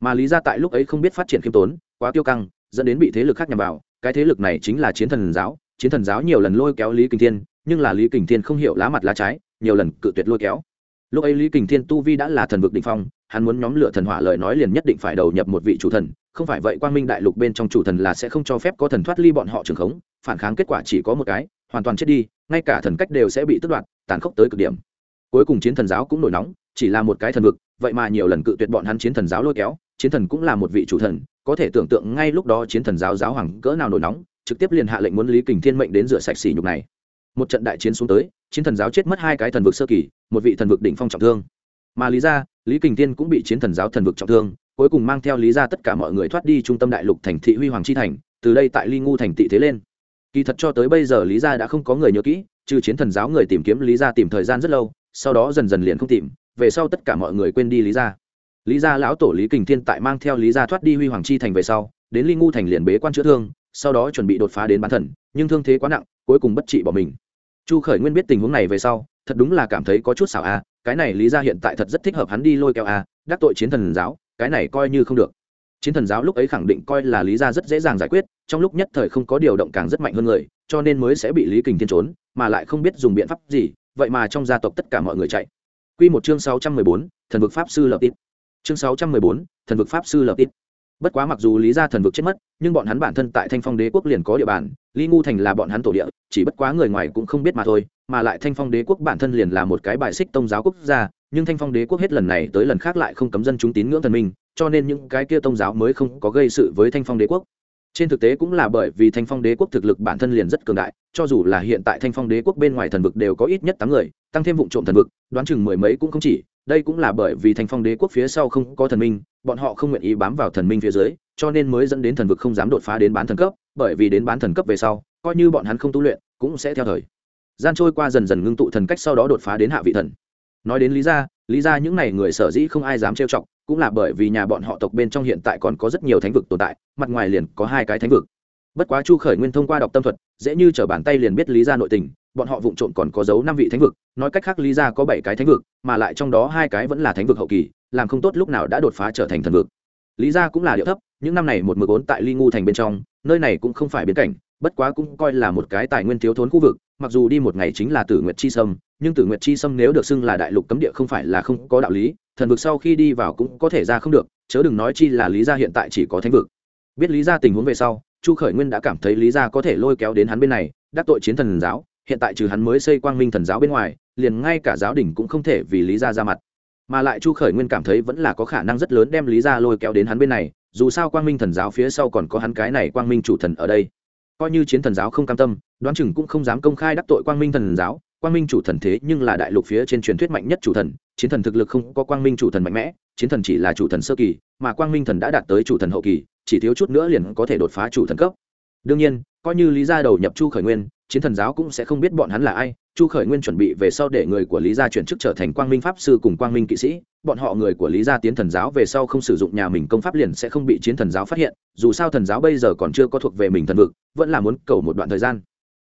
Mà lý gia tại lúc ấy không biết phát triển khiêm tốn, quá tiêu căng, dẫn đến bị thế lực khác nhằm vào. Cái thế lực này chính là chiến thần giáo. Chiến thần giáo nhiều lần lôi kéo lý kình thiên, nhưng là lý kình thiên không hiểu lá mặt lá trái, nhiều lần cự tuyệt lôi kéo. Lúc ấy lý kình thiên tu vi đã là thần vực định phong, hắn muốn nhóm lửa thần hỏa lời nói liền nhất định phải đầu nhập một vị chủ thần, không phải vậy quang minh đại lục bên trong chủ thần là sẽ không cho phép có thần thoát ly bọn họ trường khống, phản kháng kết quả chỉ có một cái hoàn toàn chết đi, ngay cả thần cách đều sẽ bị tước đoạt, tàn khốc tới cực điểm. Cuối cùng chiến thần giáo cũng nổi nóng, chỉ là một cái thần vực, vậy mà nhiều lần cự tuyệt bọn hắn chiến thần giáo lôi kéo, chiến thần cũng là một vị chủ thần, có thể tưởng tượng ngay lúc đó chiến thần giáo giáo hoàng cỡ nào nổi nóng, trực tiếp liền hạ lệnh muốn lý kình thiên mệnh đến rửa sạch sỉ nhục này. Một trận đại chiến xuống tới, chiến thần giáo chết mất hai cái thần vực sơ kỳ, một vị thần vực đỉnh phong trọng thương. Mà lý ra lý kình thiên cũng bị chiến thần giáo thần vực trọng thương, cuối cùng mang theo lý ra tất cả mọi người thoát đi trung tâm đại lục thành thị huy hoàng chi thành, từ đây tại ly ngu thành thị thế lên kỳ thật cho tới bây giờ lý Gia đã không có người nhớ kỹ, trừ chiến thần giáo người tìm kiếm lý Gia tìm thời gian rất lâu, sau đó dần dần liền không tìm, về sau tất cả mọi người quên đi lý Gia. lý gia lão tổ lý kình thiên tại mang theo lý gia thoát đi huy hoàng chi thành về sau, đến ly ngu thành liền bế quan chữa thương, sau đó chuẩn bị đột phá đến bán thần, nhưng thương thế quá nặng, cuối cùng bất trị bỏ mình chu khởi nguyên biết tình huống này về sau, thật đúng là cảm thấy có chút xảo a, cái này lý ra hiện tại thật rất thích hợp hắn đi lôi kéo a, đắc tội chiến thần giáo, cái này coi như không được chiến thần giáo lúc ấy khẳng định coi là lý gia rất dễ dàng giải quyết trong lúc nhất thời không có điều động càng rất mạnh hơn người cho nên mới sẽ bị lý kình thiên trốn mà lại không biết dùng biện pháp gì vậy mà trong gia tộc tất cả mọi người chạy Quy một chương sáu trăm mười bốn, thần vực pháp sư lập tít. Chương sáu trăm mười bốn, thần vực pháp sư lập tít. Bất quá mặc dù lý gia thần vực chết mất, nhưng bọn hắn bản thân tại Thanh Phong Đế quốc liền có địa bàn, Lý Ngu thành là bọn hắn tổ địa, chỉ bất quá người ngoài cũng không biết mà thôi, mà lại Thanh Phong Đế quốc bản thân liền là một cái bài xích tôn giáo quốc gia, nhưng Thanh Phong Đế quốc hết lần này tới lần khác lại không cấm dân chúng tín ngưỡng thần minh, cho nên những cái kia tôn giáo mới không có gây sự với Thanh Phong Đế quốc. Trên thực tế cũng là bởi vì thanh phong đế quốc thực lực bản thân liền rất cường đại cho dù là hiện tại thanh phong đế quốc bên ngoài thần vực đều có ít nhất tám người tăng thêm vụ trộm thần vực đoán chừng mười mấy cũng không chỉ đây cũng là bởi vì thành phong đế quốc phía sau không có thần minh, bọn họ không nguyện ý bám vào thần minh phía dưới, cho nên mới dẫn đến thần vực không dám đột phá đến bán thần cấp, bởi vì đến bán thần cấp về sau, coi như bọn hắn không tu luyện, cũng sẽ theo thời. Gian trôi qua dần dần ngưng tụ thần cách sau đó đột phá đến hạ vị thần. Nói đến lý gia lý gia những n à y người sở dĩ không ai dám trêu chọc, cũng là bởi vì nhà bọn họ tộc bên trong hiện tại còn có rất nhiều thánh vực tồn tại, mặt ngoài liền có hai cái thánh vực. Bất quá chu khởi nguyên thông qua đọc tâm thuật, dễ như t r ở bàn tay liền biết lý ra nội tình bọn họ vụng trộn còn có dấu năm vị thánh vực, nói cách khác lý ra có bảy cái thánh vực, mà lại trong đó hai cái vẫn là thánh vực hậu kỳ, làm không tốt lúc nào đã đột phá trở thành thần vực. Lý ra cũng là điệu thấp, những năm này một mực ốn tại ly ngu thành bên trong, nơi này cũng không phải biến cảnh, bất quá cũng coi là một cái tài nguyên thiếu thốn khu vực, mặc dù đi một ngày chính là tử nguyệt chi sâm, nhưng tử nguyệt chi sâm nếu được xưng là đại lục cấm địa không phải là không có đạo lý, thần vực sau khi đi vào cũng có thể ra không được, chớ đừng nói chi là lý gia hiện tại chỉ có thánh vực. Biết lý gia tình huống về sau, chu khởi nguyên đã cảm thấy lý gia có thể lôi kéo đến hắn bên này, đắc tội chiến thần giáo hiện tại trừ hắn mới xây quang minh thần giáo bên ngoài, liền ngay cả giáo đình cũng không thể vì lý gia ra mặt. Mà lại chu khởi nguyên cảm thấy vẫn là có khả năng rất lớn đem lý gia lôi kéo đến hắn bên này, dù sao quang minh thần giáo phía sau còn có hắn cái này quang minh chủ thần ở đây. Coi như chiến thần giáo không cam tâm, đoán chừng cũng không dám công khai đắc tội quang minh thần giáo, quang minh chủ thần thế nhưng là đại lục phía trên truyền thuyết mạnh nhất chủ thần, chiến thần thực lực không có quang minh chủ thần mạnh mẽ, chiến thần chỉ là chủ thần sơ kỳ, mà quang minh thần đã đạt tới chủ thần hậu kỳ, chỉ thiếu chút nữa liền có thể đột phá chủ thần cấp. Đương nhiên, coi như lý gia đầu nhập chu khởi nguyên chiến thần giáo cũng sẽ không biết bọn hắn là ai. Chu khởi nguyên chuẩn bị về sau để người của lý gia chuyển chức trở thành quang minh pháp sư cùng quang minh kỵ sĩ. Bọn họ người của lý gia tiến thần giáo về sau không sử dụng nhà mình công pháp liền sẽ không bị chiến thần giáo phát hiện. Dù sao thần giáo bây giờ còn chưa có thuộc về mình thần vực, vẫn là muốn cầu một đoạn thời gian.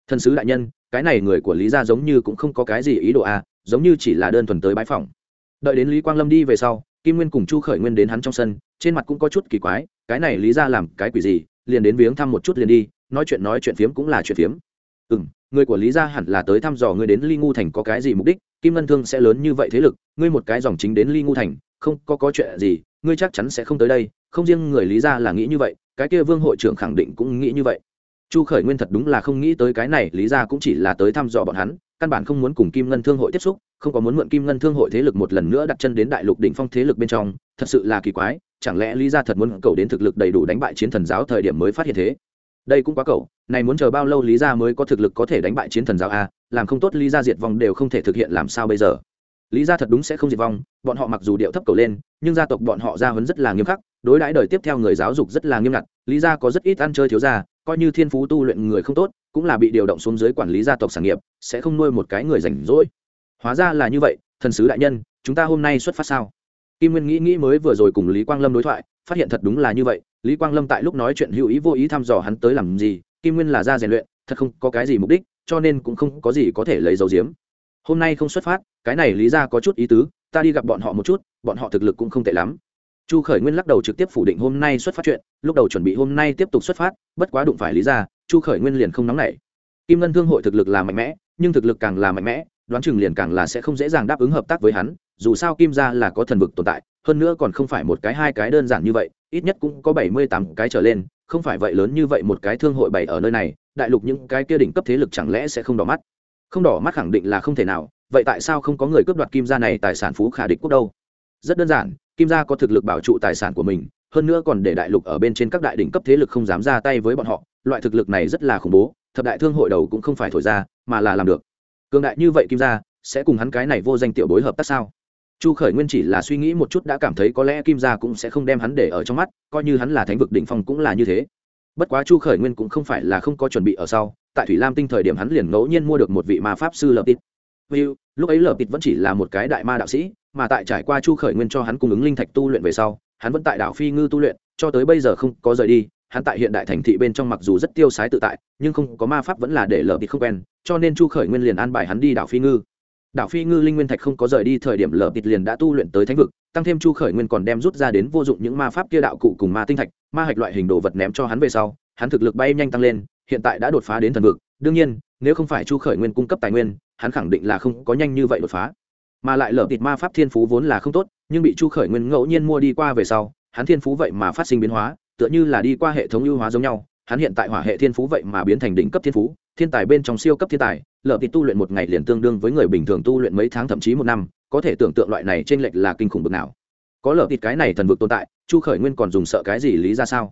Thần sứ đại nhân, cái này người của lý gia giống như cũng không có cái gì ý đồ a giống như chỉ là đơn thuần tới bãi phòng đợi đến lý quang lâm đi về sau, kim nguyên cùng chu khởi nguyên đến hắn trong sân, trên mặt cũng có chút kỳ quái, cái này lý ra làm cái quỷ gì, liền đến viếng thăm một chút liền đi, nói chuyện nói chuyện phiếm cũng là chuyện phiếm ừ m người của lý gia hẳn là tới thăm dò ngươi đến ly ngu thành có cái gì mục đích, kim ngân thương sẽ lớn như vậy thế lực, ngươi một cái dòng chính đến ly ngu thành, không có có chuyện gì, ngươi chắc chắn sẽ không tới đây, không riêng người lý gia là nghĩ như vậy, cái kia vương hội trưởng khẳng định cũng nghĩ như vậy. Chu khởi nguyên thật đúng là không nghĩ tới cái này, lý gia cũng chỉ là tới thăm dò bọn hắn, căn bản không muốn cùng kim ngân thương hội tiếp xúc, không có muốn mượn kim ngân thương hội thế lực một lần nữa đặt chân đến đại lục đỉnh phong thế lực bên trong, thật sự là kỳ quái, chẳng lẽ lý gia thật muốn cầu đến thực lực đầy đủ đánh bại chiến thần giáo thời điểm mới phát hiện thế? Đây cũng quá cầu, này muốn chờ bao lâu lý gia mới có thực lực có thể đánh bại chiến thần giáo a, làm không tốt lý gia diệt vong đều không thể thực hiện làm sao bây giờ. Lý gia thật đúng sẽ không diệt vong, bọn họ mặc dù điệu thấp cầu lên, nhưng gia tộc bọn họ gia huấn rất là nghiêm khắc, đối đãi đời tiếp theo người giáo dục rất là nghiêm ngặt, lý gia có rất ít ăn chơi thiếu gia, coi như thiên phú tu luyện người không tốt, cũng là bị điều động xuống dưới quản lý gia tộc sản nghiệp, sẽ không nuôi một cái người rảnh rỗi. Hóa ra là như vậy, thần sứ đại nhân, chúng ta hôm nay xuất phát sao? Kim nguyên nghĩ nghĩ mới vừa rồi cùng lý quang lâm đối thoại, phát hiện thật đúng là như vậy lý quang lâm tại lúc nói chuyện hữu ý vô ý thăm dò hắn tới làm gì, kim nguyên là ra rèn luyện, thật không có cái gì mục đích, cho nên cũng không có gì có thể lấy dấu diếm hôm nay không xuất phát, cái này lý ra có chút ý tứ, ta đi gặp bọn họ một chút, bọn họ thực lực cũng không tệ lắm. Chu khởi nguyên lắc đầu trực tiếp phủ định hôm nay xuất phát chuyện, lúc đầu chuẩn bị hôm nay tiếp tục xuất phát, bất quá đụng phải lý ra chu khởi nguyên liền không nóng nảy. Kim ngân thương hội thực lực là mạnh mẽ, nhưng thực lực càng là mạnh mẽ, đoán chừng liền càng là sẽ không dễ dàng đáp ứng hợp tác với hắn, dù sao kim gia là có thần vực tồn tại, hơn nữa còn không phải một cái hai cái đơn giản như vậy ít nhất cũng có bảy mươi tám cái trở lên, không phải vậy lớn như vậy một cái thương hội bày ở nơi này, đại lục những cái kia đỉnh cấp thế lực chẳng lẽ sẽ không đỏ mắt? Không đỏ mắt khẳng định là không thể nào, vậy tại sao không có người cướp đoạt kim gia này tài sản phú khả địch quốc đâu? Rất đơn giản, kim gia có thực lực bảo trụ tài sản của mình, hơn nữa còn để đại lục ở bên trên các đại đỉnh cấp thế lực không dám ra tay với bọn họ, loại thực lực này rất là khủng bố, thập đại thương hội đầu cũng không phải thổi ra, mà là làm được. Cường đại như vậy kim gia, sẽ cùng hắn cái này vô danh tiểu bối hợp tác sao? Chu khởi nguyên chỉ là suy nghĩ một chút đã cảm thấy có lẽ kim gia cũng sẽ không đem hắn để ở trong mắt coi như hắn là thánh vực đỉnh phong cũng là như thế. Bất quá chu khởi nguyên cũng không phải là không có chuẩn bị ở sau tại thủy lam tinh thời điểm hắn liền ngẫu nhiên mua được một vị ma pháp sư lợp tít View, lúc ấy lợp tít vẫn chỉ là một cái đại ma đạo sĩ mà tại trải qua chu khởi nguyên cho hắn cung ứng linh thạch tu luyện về sau hắn vẫn tại đảo phi ngư tu luyện cho tới bây giờ không có rời đi hắn tại hiện đại thành thị bên trong mặc dù rất tiêu sái tự tại nhưng không có ma pháp vẫn là để lợp tít không quen cho nên chu khởi nguyên liền an bài hắn đi đảo phi ngư đảo phi ngư linh nguyên thạch không có rời đi thời điểm lở bịt liền đã tu luyện tới thánh vực, tăng thêm chu khởi nguyên còn đem rút ra đến vô dụng những ma pháp kia đạo cụ cùng ma tinh thạch, ma hạch loại hình đồ vật ném cho hắn về sau, hắn thực lực bay nhanh tăng lên, hiện tại đã đột phá đến thần vực. Đương nhiên, nếu không phải chu khởi nguyên cung cấp tài nguyên, hắn khẳng định là không có nhanh như vậy đột phá. Mà lại lở bịt ma pháp thiên phú vốn là không tốt, nhưng bị chu khởi nguyên ngẫu nhiên mua đi qua về sau, hắn thiên phú vậy mà phát sinh biến hóa, tựa như là đi qua hệ thống ưu hóa giống nhau, hắn hiện tại hỏa hệ thiên phú vậy mà biến thành đỉnh cấp thiên phú thiên tài bên trong siêu cấp thiên tài lờ thì tu luyện một ngày liền tương đương với người bình thường tu luyện mấy tháng thậm chí một năm có thể tưởng tượng loại này t r ê n lệch là kinh khủng bực nào có lờ thịt cái này thần vực tồn tại chu khởi nguyên còn dùng sợ cái gì lý ra sao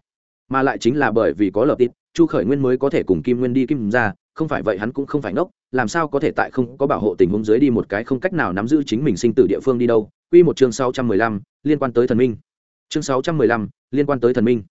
mà lại chính là bởi vì có lờ thịt, chu khởi nguyên mới có thể cùng kim nguyên đi kim ra không phải vậy hắn cũng không phải ngốc làm sao có thể tại không có bảo hộ tình huống dưới đi một cái không cách nào nắm giữ chính mình sinh tử địa phương đi đâu Quy một chương 615, liên quan tới thần minh. Chương 615, liên quan tới thần minh.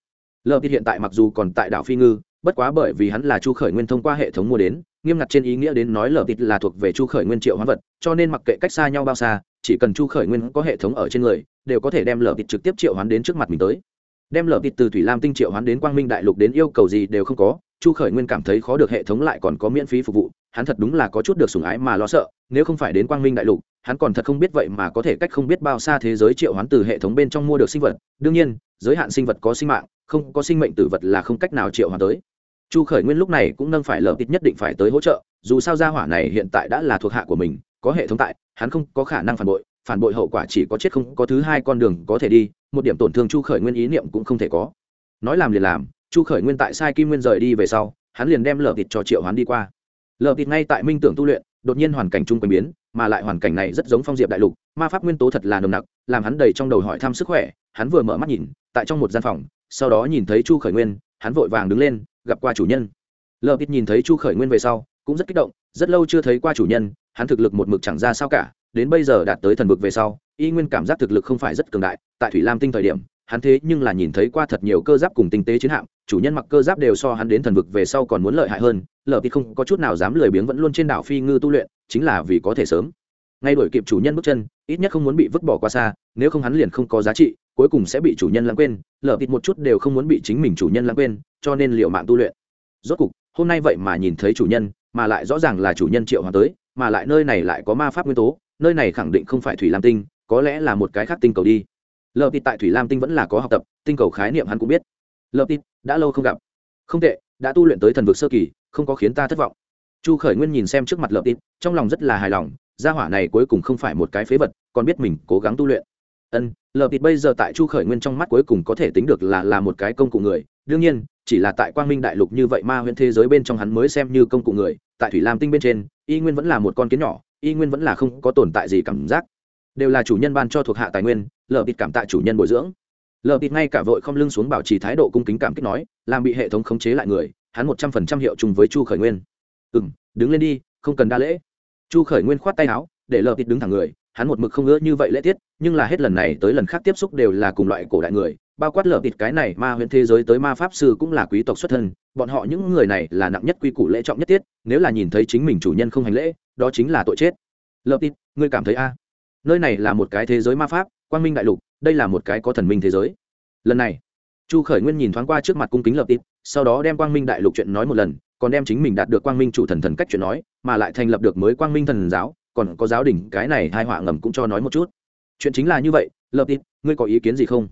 Lợp hiện tại mặc dù còn tại đảo Phi Ngư, bất quá bởi vì hắn là Chu Khởi Nguyên thông qua hệ thống mua đến, nghiêm ngặt trên ý nghĩa đến nói lở tịt là thuộc về Chu Khởi Nguyên triệu hoán vật, cho nên mặc kệ cách xa nhau bao xa, chỉ cần Chu Khởi Nguyên có hệ thống ở trên người, đều có thể đem lở tịt trực tiếp triệu hoán đến trước mặt mình tới. Đem lở tịt từ Thủy Lam tinh triệu hoán đến Quang Minh đại lục đến yêu cầu gì đều không có, Chu Khởi Nguyên cảm thấy khó được hệ thống lại còn có miễn phí phục vụ, hắn thật đúng là có chút được sủng ái mà lo sợ, nếu không phải đến Quang Minh đại lục, hắn còn thật không biết vậy mà có thể cách không biết bao xa thế giới triệu hoán từ hệ thống bên trong mua được sinh vật đương nhiên giới hạn sinh vật có sinh mạng không có sinh mệnh tử vật là không cách nào triệu hoán tới chu khởi nguyên lúc này cũng nâng phải lờ ít nhất định phải tới hỗ trợ, dù sao gia hỏa này hiện tại đã là thuộc hạ của mình, có hệ thống tại, hắn không có khả năng phản bội phản bội hậu quả chỉ có chết không, có thứ hai con đường có thể đi, một điểm tổn thương chu khởi nguyên ý niệm cũng không thể có. Nói làm liền làm, chu khởi nguyên tại sai kim nguyên rời đi về sau, hắn liền đem lờ thịt cho triệu hắn đi qua. Lờ thịt ngay tại minh tưởng tu luyện, đột nhiên hoàn cảnh chung quanh biến, mà lại hoàn cảnh này rất giống phong diệp đại lục, ma pháp nguyên tố thật là nồng nặc, làm hắn đầy trong đầu hỏi thăm sức khỏe, hắn vừa mở mắt nhìn, tại trong một gian phòng, sau đó nhìn thấy chu khởi nguyên, hắn vội vàng đứng lên gặp qua chủ nhân. Lờ ít nhìn thấy chu khởi nguyên về sau, cũng rất kích động, rất lâu chưa thấy qua chủ nhân, hắn thực lực một mực chẳng ra sao cả, đến bây giờ đạt tới thần vực về sau, y nguyên cảm giác thực lực không phải rất cường đại, tại thủy lam tinh thời điểm, hắn thế nhưng là nhìn thấy qua thật nhiều cơ giáp cùng tinh tế chiến hạm, chủ nhân mặc cơ giáp đều so hắn đến thần vực về sau còn muốn lợi hại hơn, lờ thì không có chút nào dám lười biếng vẫn luôn trên đảo phi ngư tu luyện, chính là vì có thể sớm. Ngay đuổi kịp chủ nhân bước chân, ít nhất không muốn bị vứt bỏ qua xa, nếu không hắn liền không có giá trị cuối cùng sẽ bị chủ nhân lãng quên, lờ thịt một chút đều không muốn bị chính mình chủ nhân lãng quên, cho nên liệu mạng tu luyện. Rốt cục, hôm nay vậy mà nhìn thấy chủ nhân, mà lại rõ ràng là chủ nhân triệu hoàng tới, mà lại nơi này lại có ma pháp nguyên tố, nơi này khẳng định không phải thủy lam tinh, có lẽ là một cái khác tinh cầu đi. Lờ thịt tại thủy lam tinh vẫn là có học tập, tinh cầu khái niệm hắn cũng biết. Lờ vịt, đã lâu không gặp. Không tệ, đã tu luyện tới thần vực sơ kỳ, không có khiến ta thất vọng. Chu khởi nguyên nhìn xem trước mặt lợp tít trong lòng rất là hài lòng, gia hỏa này cuối cùng không phải một cái phế vật, còn biết mình cố gắng tu luyện ân, lờ thịt bây giờ tại chu khởi nguyên trong mắt cuối cùng có thể tính được là là một cái công cụ người. Đương nhiên, chỉ là tại quang minh đại lục như vậy ma huyễn thế giới bên trong hắn mới xem như công cụ người. Tại thủy lam tinh bên trên, y nguyên vẫn là một con kiến nhỏ, y nguyên vẫn là không có tồn tại gì cảm giác. Đều là chủ nhân ban cho thuộc hạ tài nguyên, lờ thịt cảm tạ chủ nhân bồi dưỡng. Lờ thịt ngay cả vội không lưng xuống bảo trì thái độ cung kính cảm kích nói, làm bị hệ thống khống chế lại người, hắn một trăm phần trăm hiệu chung với chu khởi nguyên. Ừ đứng lên đi, không cần đa lễ. Chu khởi nguyên khoát tay áo, để lờ thịt đứng thẳng người hắn một mực không ngỡ như vậy lễ tiết, nhưng là hết lần này tới lần khác tiếp xúc đều là cùng loại cổ đại người, bao quát lở thịt cái này ma huyện thế giới tới ma pháp sư cũng là quý tộc xuất thân, bọn họ những người này là nặng nhất quy củ lễ trọng nhất tiết, nếu là nhìn thấy chính mình chủ nhân không hành lễ, đó chính là tội chết. Lở bịt ngươi cảm thấy a? Nơi này là một cái thế giới ma pháp, quang minh đại lục, đây là một cái có thần minh thế giới. Lần này, chu khởi nguyên nhìn thoáng qua trước mặt cung kính lở tít sau đó đem quang minh đại lục chuyện nói một lần, còn đem chính mình đạt được quang minh chủ thần thần cách chuyện nói, mà lại thành lập được mới quang minh thần giáo còn có giáo đình cái này hai họa ngầm cũng cho nói một chút. Chuyện chính là như vậy, lập tít, ngươi có ý kiến gì không?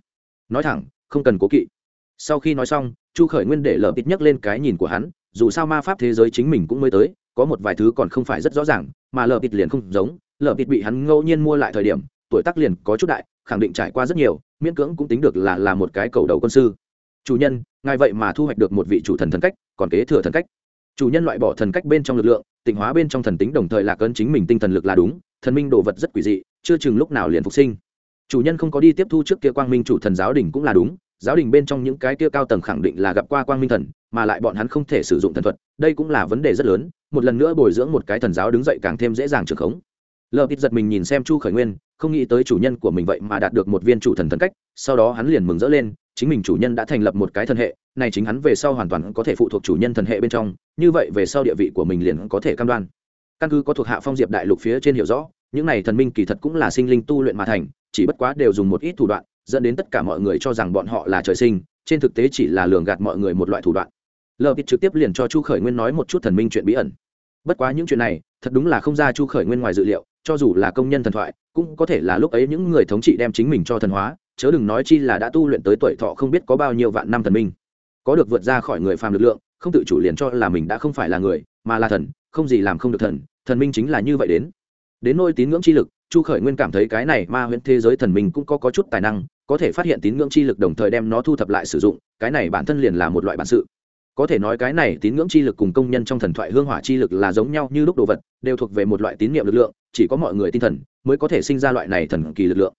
Nói thẳng, không cần cố kỵ. Sau khi nói xong, chu khởi nguyên để lập tít nhắc lên cái nhìn của hắn, dù sao ma pháp thế giới chính mình cũng mới tới, có một vài thứ còn không phải rất rõ ràng, mà lờ tít liền không giống. Lờ tít bị hắn ngẫu nhiên mua lại thời điểm, tuổi tác liền có chút đại, khẳng định trải qua rất nhiều, miễn cưỡng cũng tính được là là một cái cầu đầu quân sư. Chủ nhân, ngài vậy mà thu hoạch được một vị chủ thần thần cách, còn kế thừa thần cách. Chủ nhân loại bỏ thần cách bên trong lực lượng tịnh hóa bên trong thần tính đồng thời là cơn chính mình tinh thần lực là đúng, thần minh đồ vật rất quỷ dị, chưa chừng lúc nào liền phục sinh. Chủ nhân không có đi tiếp thu trước kia quang minh chủ thần giáo đình cũng là đúng, giáo đình bên trong những cái kia cao tầng khẳng định là gặp qua quang minh thần, mà lại bọn hắn không thể sử dụng thần thuật, đây cũng là vấn đề rất lớn, một lần nữa bồi dưỡng một cái thần giáo đứng dậy càng thêm dễ dàng trường khống. Lờ ít giật mình nhìn xem chu khởi nguyên, không nghĩ tới chủ nhân của mình vậy mà đạt được một viên chủ thần thần cách, sau đó hắn liền mừng rỡ lên, chính mình chủ nhân đã thành lập một cái thần hệ này chính hắn về sau hoàn toàn có thể phụ thuộc chủ nhân thần hệ bên trong, như vậy về sau địa vị của mình liền có thể cam đoan. Căn cứ có thuộc hạ phong diệp đại lục phía trên hiểu rõ, những này thần minh kỳ thật cũng là sinh linh tu luyện mà thành, chỉ bất quá đều dùng một ít thủ đoạn, dẫn đến tất cả mọi người cho rằng bọn họ là trời sinh, trên thực tế chỉ là lường gạt mọi người một loại thủ đoạn. Lờ bịt trực tiếp liền cho chu khởi nguyên nói một chút thần minh chuyện bí ẩn. Bất quá những chuyện này, thật đúng là không ra chu khởi nguyên ngoài dự liệu, cho dù là công nhân thần thoại, cũng có thể là lúc ấy những người thống trị đem chính mình cho thần hóa, chớ đừng nói chi là đã tu luyện tới tuổi thọ không biết có bao nhiêu vạn năm thần minh có được vượt ra khỏi người phàm lực lượng không tự chủ liền cho là mình đã không phải là người mà là thần không gì làm không được thần thần minh chính là như vậy đến. Đến nôi tín ngưỡng chi lực chu khởi nguyên cảm thấy cái này ma huyễn thế giới thần minh cũng có, có chút tài năng có thể phát hiện tín ngưỡng chi lực đồng thời đem nó thu thập lại sử dụng cái này bản thân liền là một loại bản sự. Có thể nói cái này tín ngưỡng chi lực cùng công nhân trong thần thoại hương hỏa chi lực là giống nhau như lúc đồ vật đều thuộc về một loại tín nhiệm lực lượng chỉ có mọi người tinh thần mới có thể sinh ra loại này thần kỳ lực lượng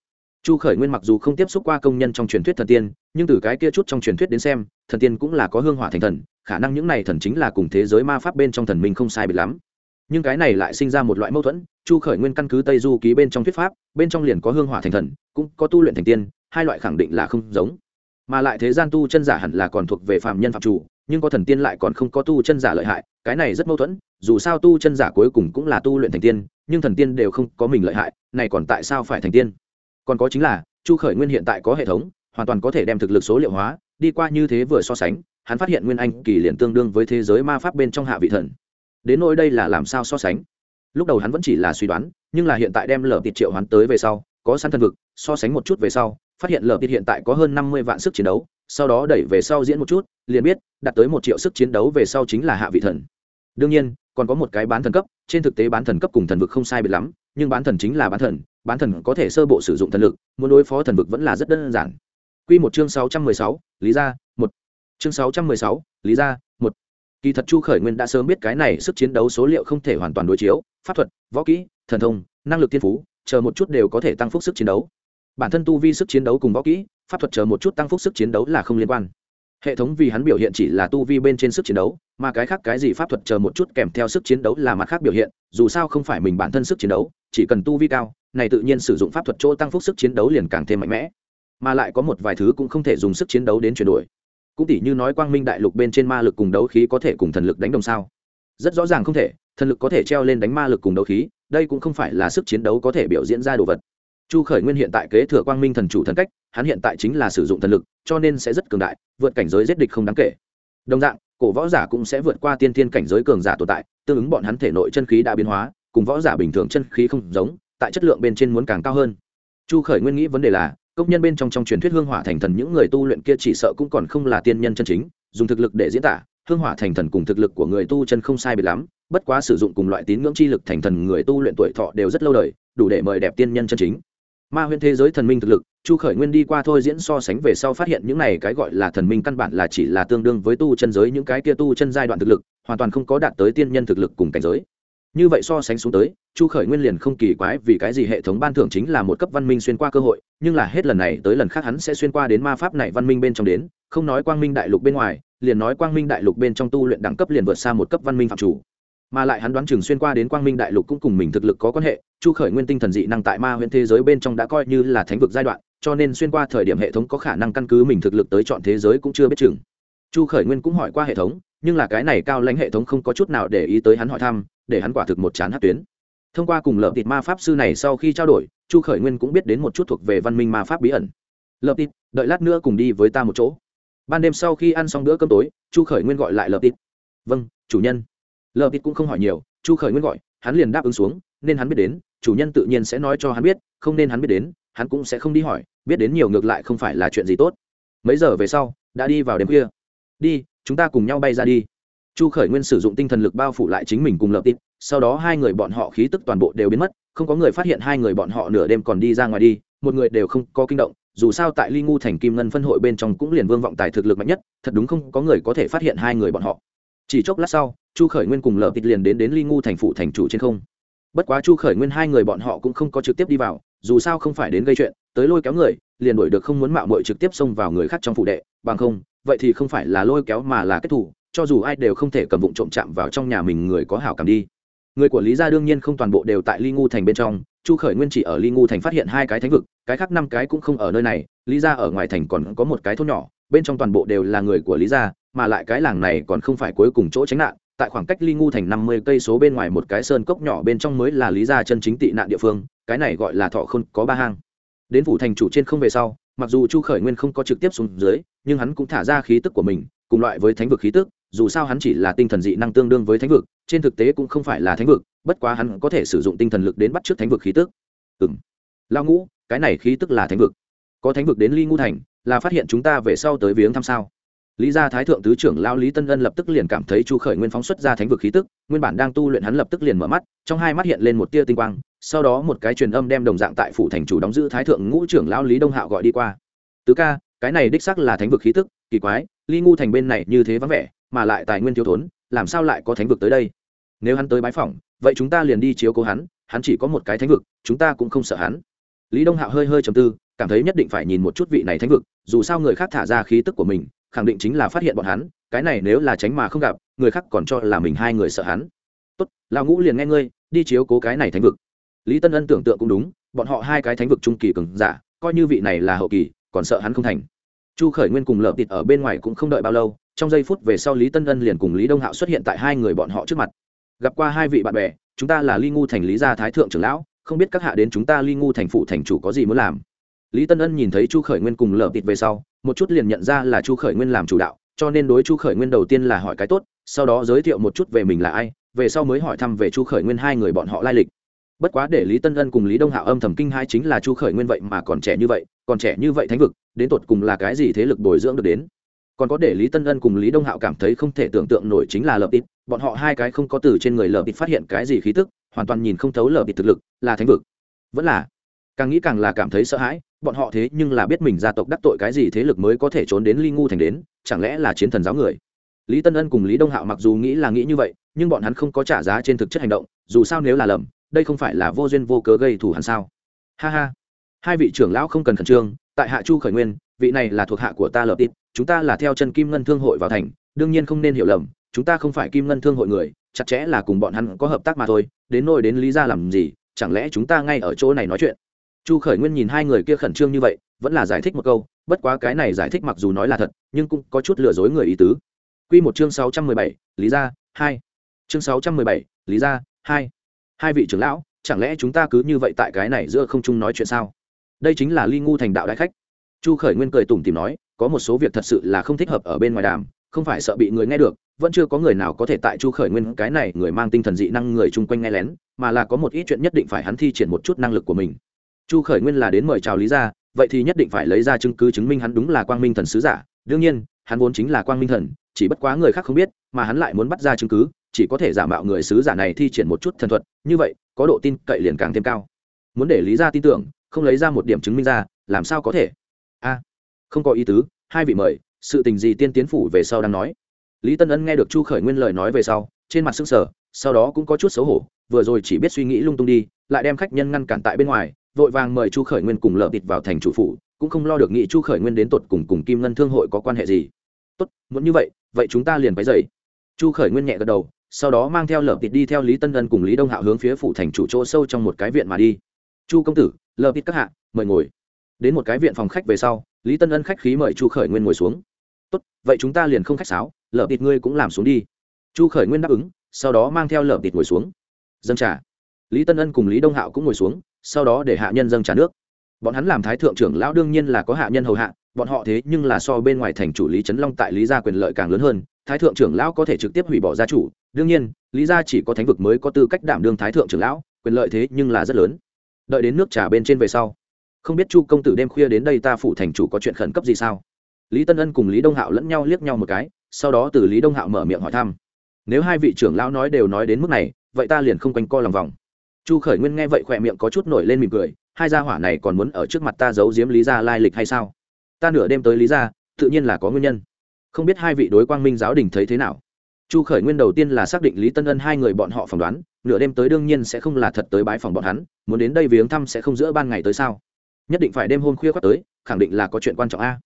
chu khởi nguyên mặc dù không tiếp xúc qua công nhân trong truyền thuyết thần tiên, nhưng từ cái kia chút trong truyền thuyết đến xem, thần tiên cũng là có hương hỏa thành thần, khả năng những này thần chính là cùng thế giới ma pháp bên trong thần minh không sai biệt lắm. Nhưng cái này lại sinh ra một loại mâu thuẫn, chu khởi nguyên căn cứ tây du ký bên trong thuyết pháp, bên trong liền có hương hỏa thành thần, cũng có tu luyện thành tiên, hai loại khẳng định là không giống. Mà lại thế gian tu chân giả hẳn là còn thuộc về phạm nhân phạm chủ, nhưng có thần tiên lại còn không có tu chân giả lợi hại, cái này rất mâu thuẫn, dù sao tu chân giả cuối cùng cũng là tu luyện thành tiên, nhưng thần tiên đều không có mình lợi hại, này còn tại sao phải thành tiên? Còn có chính là, chu khởi nguyên hiện tại có hệ thống, hoàn toàn có thể đem thực lực số liệu hóa, đi qua như thế vừa so sánh, hắn phát hiện nguyên anh kỳ liền tương đương với thế giới ma pháp bên trong hạ vị thần. Đến nỗi đây là làm sao so sánh? Lúc đầu hắn vẫn chỉ là suy đoán, nhưng là hiện tại đem lở tiệt triệu hắn tới về sau, có săn thân vực, so sánh một chút về sau, phát hiện lở tiệt hiện tại có hơn năm mươi vạn sức chiến đấu, sau đó đẩy về sau diễn một chút, liền biết, đạt tới một triệu sức chiến đấu về sau chính là hạ vị thần. Đương nhiên, còn có một cái bán thần cấp, trên thực tế bán thần cấp cùng thần vực không sai biệt lắm, nhưng bán thần chính là bán thần bán thần có thể sơ bộ sử dụng thần lực muốn đối phó thần vực vẫn là rất đơn giản Quy một chương sáu trăm mười sáu, lý gia, một. Chương sáu trăm mười sáu, lý gia, một. Kỳ thật Chu Khởi Nguyên đã sớm biết cái này sức chiến đấu số liệu không thể hoàn toàn đối chiếu, pháp thuật, võ kỹ, thần thông, năng lực tiên phú, chờ một chút đều có thể tăng phúc sức chiến đấu. Bản thân tu vi sức chiến đấu cùng võ kỹ, pháp thuật chờ một chút tăng phúc sức chiến đấu là không liên quan hệ thống vì hắn biểu hiện chỉ là tu vi bên trên sức chiến đấu mà cái khác cái gì pháp thuật chờ một chút kèm theo sức chiến đấu là mặt khác biểu hiện dù sao không phải mình bản thân sức chiến đấu chỉ cần tu vi cao này tự nhiên sử dụng pháp thuật chỗ tăng phúc sức chiến đấu liền càng thêm mạnh mẽ. Mà lại có một vài thứ cũng không thể dùng sức chiến đấu đến chuyển đổi. Cũng tỉ như nói quang minh đại lục bên trên ma lực cùng đấu khí có thể cùng thần lực đánh đồng sao? Rất rõ ràng không thể, thần lực có thể treo lên đánh ma lực cùng đấu khí, đây cũng không phải là sức chiến đấu có thể biểu diễn ra đồ vật. Chu khởi nguyên hiện tại kế thừa quang minh thần chủ thần cách, hắn hiện tại chính là sử dụng thần lực, cho nên sẽ rất cường đại, vượt cảnh giới giết địch không đáng kể. Đồng dạng, cổ võ giả cũng sẽ vượt qua tiên thiên cảnh giới cường giả tồn tại, tương ứng bọn hắn thể nội chân khí đã biến hóa, cùng võ giả bình thường chân khí không giống tại chất lượng bên trên muốn càng cao hơn. Chu khởi nguyên nghĩ vấn đề là, công nhân bên trong trong truyền thuyết hương hỏa thành thần những người tu luyện kia chỉ sợ cũng còn không là tiên nhân chân chính, dùng thực lực để diễn tả, hương hỏa thành thần cùng thực lực của người tu chân không sai biệt lắm, bất quá sử dụng cùng loại tín ngưỡng chi lực thành thần người tu luyện tuổi thọ đều rất lâu đời, đủ để mời đẹp tiên nhân chân chính. Ma huyễn thế giới thần minh thực lực, chu khởi nguyên đi qua thôi diễn so sánh về sau phát hiện những này cái gọi là thần minh căn bản là chỉ là tương đương với tu chân giới những cái kia tu chân giai đoạn thực lực, hoàn toàn không có đạt tới tiên nhân thực lực cùng cảnh giới như vậy so sánh xuống tới, chu khởi nguyên liền không kỳ quái vì cái gì hệ thống ban thưởng chính là một cấp văn minh xuyên qua cơ hội, nhưng là hết lần này tới lần khác hắn sẽ xuyên qua đến ma pháp này văn minh bên trong đến, không nói quang minh đại lục bên ngoài, liền nói quang minh đại lục bên trong tu luyện đẳng cấp liền vượt xa một cấp văn minh phạm chủ. Mà lại hắn đoán chừng xuyên qua đến quang minh đại lục cũng cùng mình thực lực có quan hệ, chu khởi nguyên tinh thần dị năng tại ma huyện thế giới bên trong đã coi như là thánh vực giai đoạn, cho nên xuyên qua thời điểm hệ thống có khả năng căn cứ mình thực lực tới chọn thế giới cũng chưa biết chừng. Chu khởi nguyên cũng hỏi qua hệ thống, nhưng là cái này cao lãnh hệ thống không có chút nào để ý tới hắn hỏi thăm để hắn quả thực một chán hát tuyến. Thông qua cùng lợp thịt ma pháp sư này sau khi trao đổi chu khởi nguyên cũng biết đến một chút thuộc về văn minh ma pháp bí ẩn. Lợp thịt, đợi lát nữa cùng đi với ta một chỗ. Ban đêm sau khi ăn xong bữa cơm tối chu khởi nguyên gọi lại lợp thịt. vâng chủ nhân. Lợp thịt cũng không hỏi nhiều chu khởi nguyên gọi hắn liền đáp ứng xuống nên hắn biết đến chủ nhân tự nhiên sẽ nói cho hắn biết không nên hắn biết đến hắn cũng sẽ không đi hỏi biết đến nhiều ngược lại không phải là chuyện gì tốt. Mấy giờ về sau đã đi vào đêm khuya. Đi chúng ta cùng nhau bay ra đi chu khởi nguyên sử dụng tinh thần lực bao phủ lại chính mình cùng lợp tít sau đó hai người bọn họ khí tức toàn bộ đều biến mất, không có người phát hiện hai người bọn họ nửa đêm còn đi ra ngoài đi, một người đều không có kinh động, dù sao tại ly ngu thành kim ngân phân hội bên trong cũng liền vương vọng tài thực lực mạnh nhất, thật đúng không có người có thể phát hiện hai người bọn họ. Chỉ chốc lát sau, chu khởi nguyên cùng lờ tịt liền đến đến ly ngu thành phụ thành chủ trên không. Bất quá chu khởi nguyên hai người bọn họ cũng không có trực tiếp đi vào, dù sao không phải đến gây chuyện, tới lôi kéo người, liền đuổi được không muốn mạo mội trực tiếp xông vào người khác trong phủ đệ, bằng không, vậy thì không phải là lôi kéo mà là kết thủ cho dù ai đều không thể cầm vụng trộm chạm vào trong nhà mình người có hảo cảm đi. Người của lý gia đương nhiên không toàn bộ đều tại ly ngu thành bên trong, chu khởi nguyên chỉ ở ly ngu thành phát hiện hai cái thánh vực, cái khác năm cái cũng không ở nơi này, lý gia ở ngoài thành còn có một cái thôn nhỏ, bên trong toàn bộ đều là người của lý gia, mà lại cái làng này còn không phải cuối cùng chỗ tránh nạn, tại khoảng cách ly ngu thành năm mươi cây số bên ngoài một cái sơn cốc nhỏ bên trong mới là lý gia chân chính tị nạn địa phương, cái này gọi là thọ khôn có ba hang. Đến phủ thành chủ trên không về sau, mặc dù chu khởi nguyên không có trực tiếp xuống dưới, nhưng hắn cũng thả ra khí tức của mình, cùng loại với thánh vực khí tức dù sao hắn chỉ là tinh thần dị năng tương đương với thánh vực, trên thực tế cũng không phải là thánh vực, bất quá hắn có thể sử dụng tinh thần lực đến bắt t r ư ớ c thánh vực khí tức. Ừ m lao ngũ, cái này khí tức là thánh vực. Có thánh vực đến ly Ngũ thành, là phát hiện chúng ta về sau tới viếng thăm sao? Lý gia thái thượng tứ trưởng lao lý tân ân lập tức liền cảm thấy chu khởi nguyên phóng xuất ra thánh vực khí tức, nguyên bản đang tu luyện hắn lập tức liền mở mắt, trong hai mắt hiện lên một tia tinh quang, sau đó một cái truyền âm đem đồng dạng tại phủ thành chủ đóng giữ thái thượng ngũ trưởng lao lý đông hạo gọi đi qua. Tứ ca, cái này đích sắc là thánh vực khí tức, kỳ quái, ly ngu thành bên này như thế vắng vẻ mà lại tài nguyên thiếu thốn, làm sao lại có thánh vực tới đây? Nếu hắn tới bái phỏng, vậy chúng ta liền đi chiếu cố hắn hắn chỉ có một cái thánh vực, chúng ta cũng không sợ hắn. Lý đông hạo hơi hơi trầm tư, cảm thấy nhất định phải nhìn một chút vị này thánh vực, dù sao người khác thả ra khí tức của mình, khẳng định chính là phát hiện bọn hắn, cái này nếu là tránh mà không gặp, người khác còn cho là mình hai người sợ hắn. Tốt, lão ngũ liền nghe ngươi, đi chiếu cố cái này thánh vực. Lý tân ân tưởng tượng cũng đúng, bọn họ hai cái thánh vực trung kỳ cường giả, coi như vị này là hậu kỳ, còn sợ hắn không thành chu khởi nguyên cùng lợp tịt ở bên ngoài cũng không đợi bao lâu, trong giây phút về sau lý tân ân liền cùng lý đông hạo xuất hiện tại hai người bọn họ trước mặt. Gặp qua hai vị bạn bè, chúng ta là ly ngu thành lý gia thái thượng trưởng lão, không biết các hạ đến chúng ta ly ngu thành phụ thành chủ có gì muốn làm. Lý tân ân nhìn thấy chu khởi nguyên cùng lợp tịt về sau, một chút liền nhận ra là chu khởi nguyên làm chủ đạo, cho nên đối chu khởi nguyên đầu tiên là hỏi cái tốt, sau đó giới thiệu một chút về mình là ai, về sau mới hỏi thăm về chu khởi nguyên hai người bọn họ lai lịch bất quá để lý tân ân cùng lý đông hạo âm thầm kinh hai chính là chu khởi nguyên vậy mà còn trẻ như vậy, còn trẻ như vậy thánh vực, đến tột cùng là cái gì thế lực bồi dưỡng được đến? Còn có để lý tân ân cùng lý đông hạo cảm thấy không thể tưởng tượng nổi chính là lợp ít bọn họ hai cái không có từ trên người lợp ít phát hiện cái gì khí tức, hoàn toàn nhìn không thấu lợp ít thực lực, là thánh vực. Vẫn là, càng nghĩ càng là cảm thấy sợ hãi, bọn họ thế nhưng là biết mình gia tộc đắc tội cái gì thế lực mới có thể trốn đến ly ngu thành đến, chẳng lẽ là chiến thần giáo người? Lý tân ân cùng lý đông hạo mặc dù nghĩ là nghĩ như vậy, nhưng bọn hắn không có trả giá trên thực chất hành động, dù sao nếu là lầm đây không phải là vô duyên vô cớ gây thù hắn sao? Ha ha. Hai vị trưởng lão không cần khẩn trương, tại hạ chu khởi nguyên, vị này là thuộc hạ của ta lợp tít chúng ta là theo chân kim ngân thương hội vào thành, đương nhiên không nên hiểu lầm, chúng ta không phải kim ngân thương hội người, chặt chẽ là cùng bọn hắn có hợp tác mà thôi, đến nôi đến lý ra làm gì, chẳng lẽ chúng ta ngay ở chỗ này nói chuyện? Chu khởi nguyên nhìn hai người kia khẩn trương như vậy, vẫn là giải thích một câu, bất quá cái này giải thích mặc dù nói là thật, nhưng cũng có chút lừa dối người ý tứ. Q một chương sáu trăm mười bảy, lý ra hai. Chương sáu trăm mười bảy, lý ra hai hai vị trưởng lão, chẳng lẽ chúng ta cứ như vậy tại cái này giữa không trung nói chuyện sao? Đây chính là ly ngu thành đạo đại khách. Chu khởi nguyên cười tủm tìm nói, có một số việc thật sự là không thích hợp ở bên ngoài đàm, không phải sợ bị người nghe được, vẫn chưa có người nào có thể tại chu khởi nguyên cái này người mang tinh thần dị năng người chung quanh nghe lén, mà là có một ít chuyện nhất định phải hắn thi triển một chút năng lực của mình. Chu khởi nguyên là đến mời chào lý ra vậy thì nhất định phải lấy ra chứng cứ chứng minh hắn đúng là quang minh thần sứ giả. Đương nhiên, hắn vốn chính là quang minh thần, chỉ bất quá người khác không biết, mà hắn lại muốn bắt ra chứng cứ chỉ có thể giả mạo người sứ giả này thi triển một chút thần thuật, như vậy, có độ tin cậy liền càng thêm cao. Muốn để lý ra tin tưởng, không lấy ra một điểm chứng minh ra, làm sao có thể? A, không có ý tứ, hai vị mời, sự tình gì tiên tiến phủ về sau đang nói. Lý tân ân nghe được chu khởi nguyên lời nói về sau, trên mặt s ư n g sở sau đó cũng có chút xấu hổ, vừa rồi chỉ biết suy nghĩ lung tung đi, lại đem khách nhân ngăn cản tại bên ngoài, vội vàng mời chu khởi nguyên cùng lợn thịt vào thành chủ phủ, cũng không lo được nghĩ chu khởi nguyên đến tột cùng cùng kim ngân thương hội có quan hệ gì. Tốt, muốn như vậy vậy chúng ta liền váy dậy chu khởi nguyên nhẹ gật đầu sau đó mang theo lợp thịt đi theo lý tân ân cùng lý đông hạo hướng phía phủ thành chủ chỗ sâu trong một cái viện mà đi. Chu công tử, lợp thịt các hạ, mời ngồi. Đến một cái viện phòng khách về sau, lý tân ân khách khí mời chu khởi nguyên ngồi xuống. Tốt, vậy chúng ta liền không khách sáo, lợp thịt ngươi cũng làm xuống đi. Chu khởi nguyên đáp ứng, sau đó mang theo lợp thịt ngồi xuống. Dâng trà. Lý tân ân cùng lý đông hạo cũng ngồi xuống, sau đó để hạ nhân dâng trà nước. Bọn hắn làm thái thượng trưởng lão đương nhiên là có hạ nhân hầu hạ, bọn họ thế nhưng là so bên ngoài thành chủ lý trấn long tại lý gia quyền lợi càng lớn hơn, thái thượng trưởng lão có thể trực tiếp hủy bỏ gia chủ đương nhiên, lý gia chỉ có thánh vực mới có tư cách đảm đương thái thượng trưởng lão, quyền lợi thế nhưng là rất lớn. Đợi đến nước trà bên trên về sau, không biết chu công tử đêm khuya đến đây ta phủ thành chủ có chuyện khẩn cấp gì sao? Lý tân ân cùng lý đông hạo lẫn nhau liếc nhau một cái, sau đó từ lý đông hạo mở miệng hỏi thăm. Nếu hai vị trưởng lão nói đều nói đến mức này, vậy ta liền không quanh co lòng vòng. Chu khởi nguyên nghe vậy khỏe miệng có chút nổi lên mỉm cười, hai gia hỏa này còn muốn ở trước mặt ta giấu giếm lý gia lai lịch hay sao? Ta nửa đêm tới lý gia, tự nhiên là có nguyên nhân. Không biết hai vị đối quang minh giáo đình thấy thế nào? Chu khởi nguyên đầu tiên là xác định lý tân ân hai người bọn họ phỏng đoán, nửa đêm tới đương nhiên sẽ không là thật tới bãi phòng bọn hắn, muốn đến đây viếng thăm sẽ không giữa ban ngày tới sao? Nhất định phải đêm hôm khuya khoác tới, khẳng định là có chuyện quan trọng a.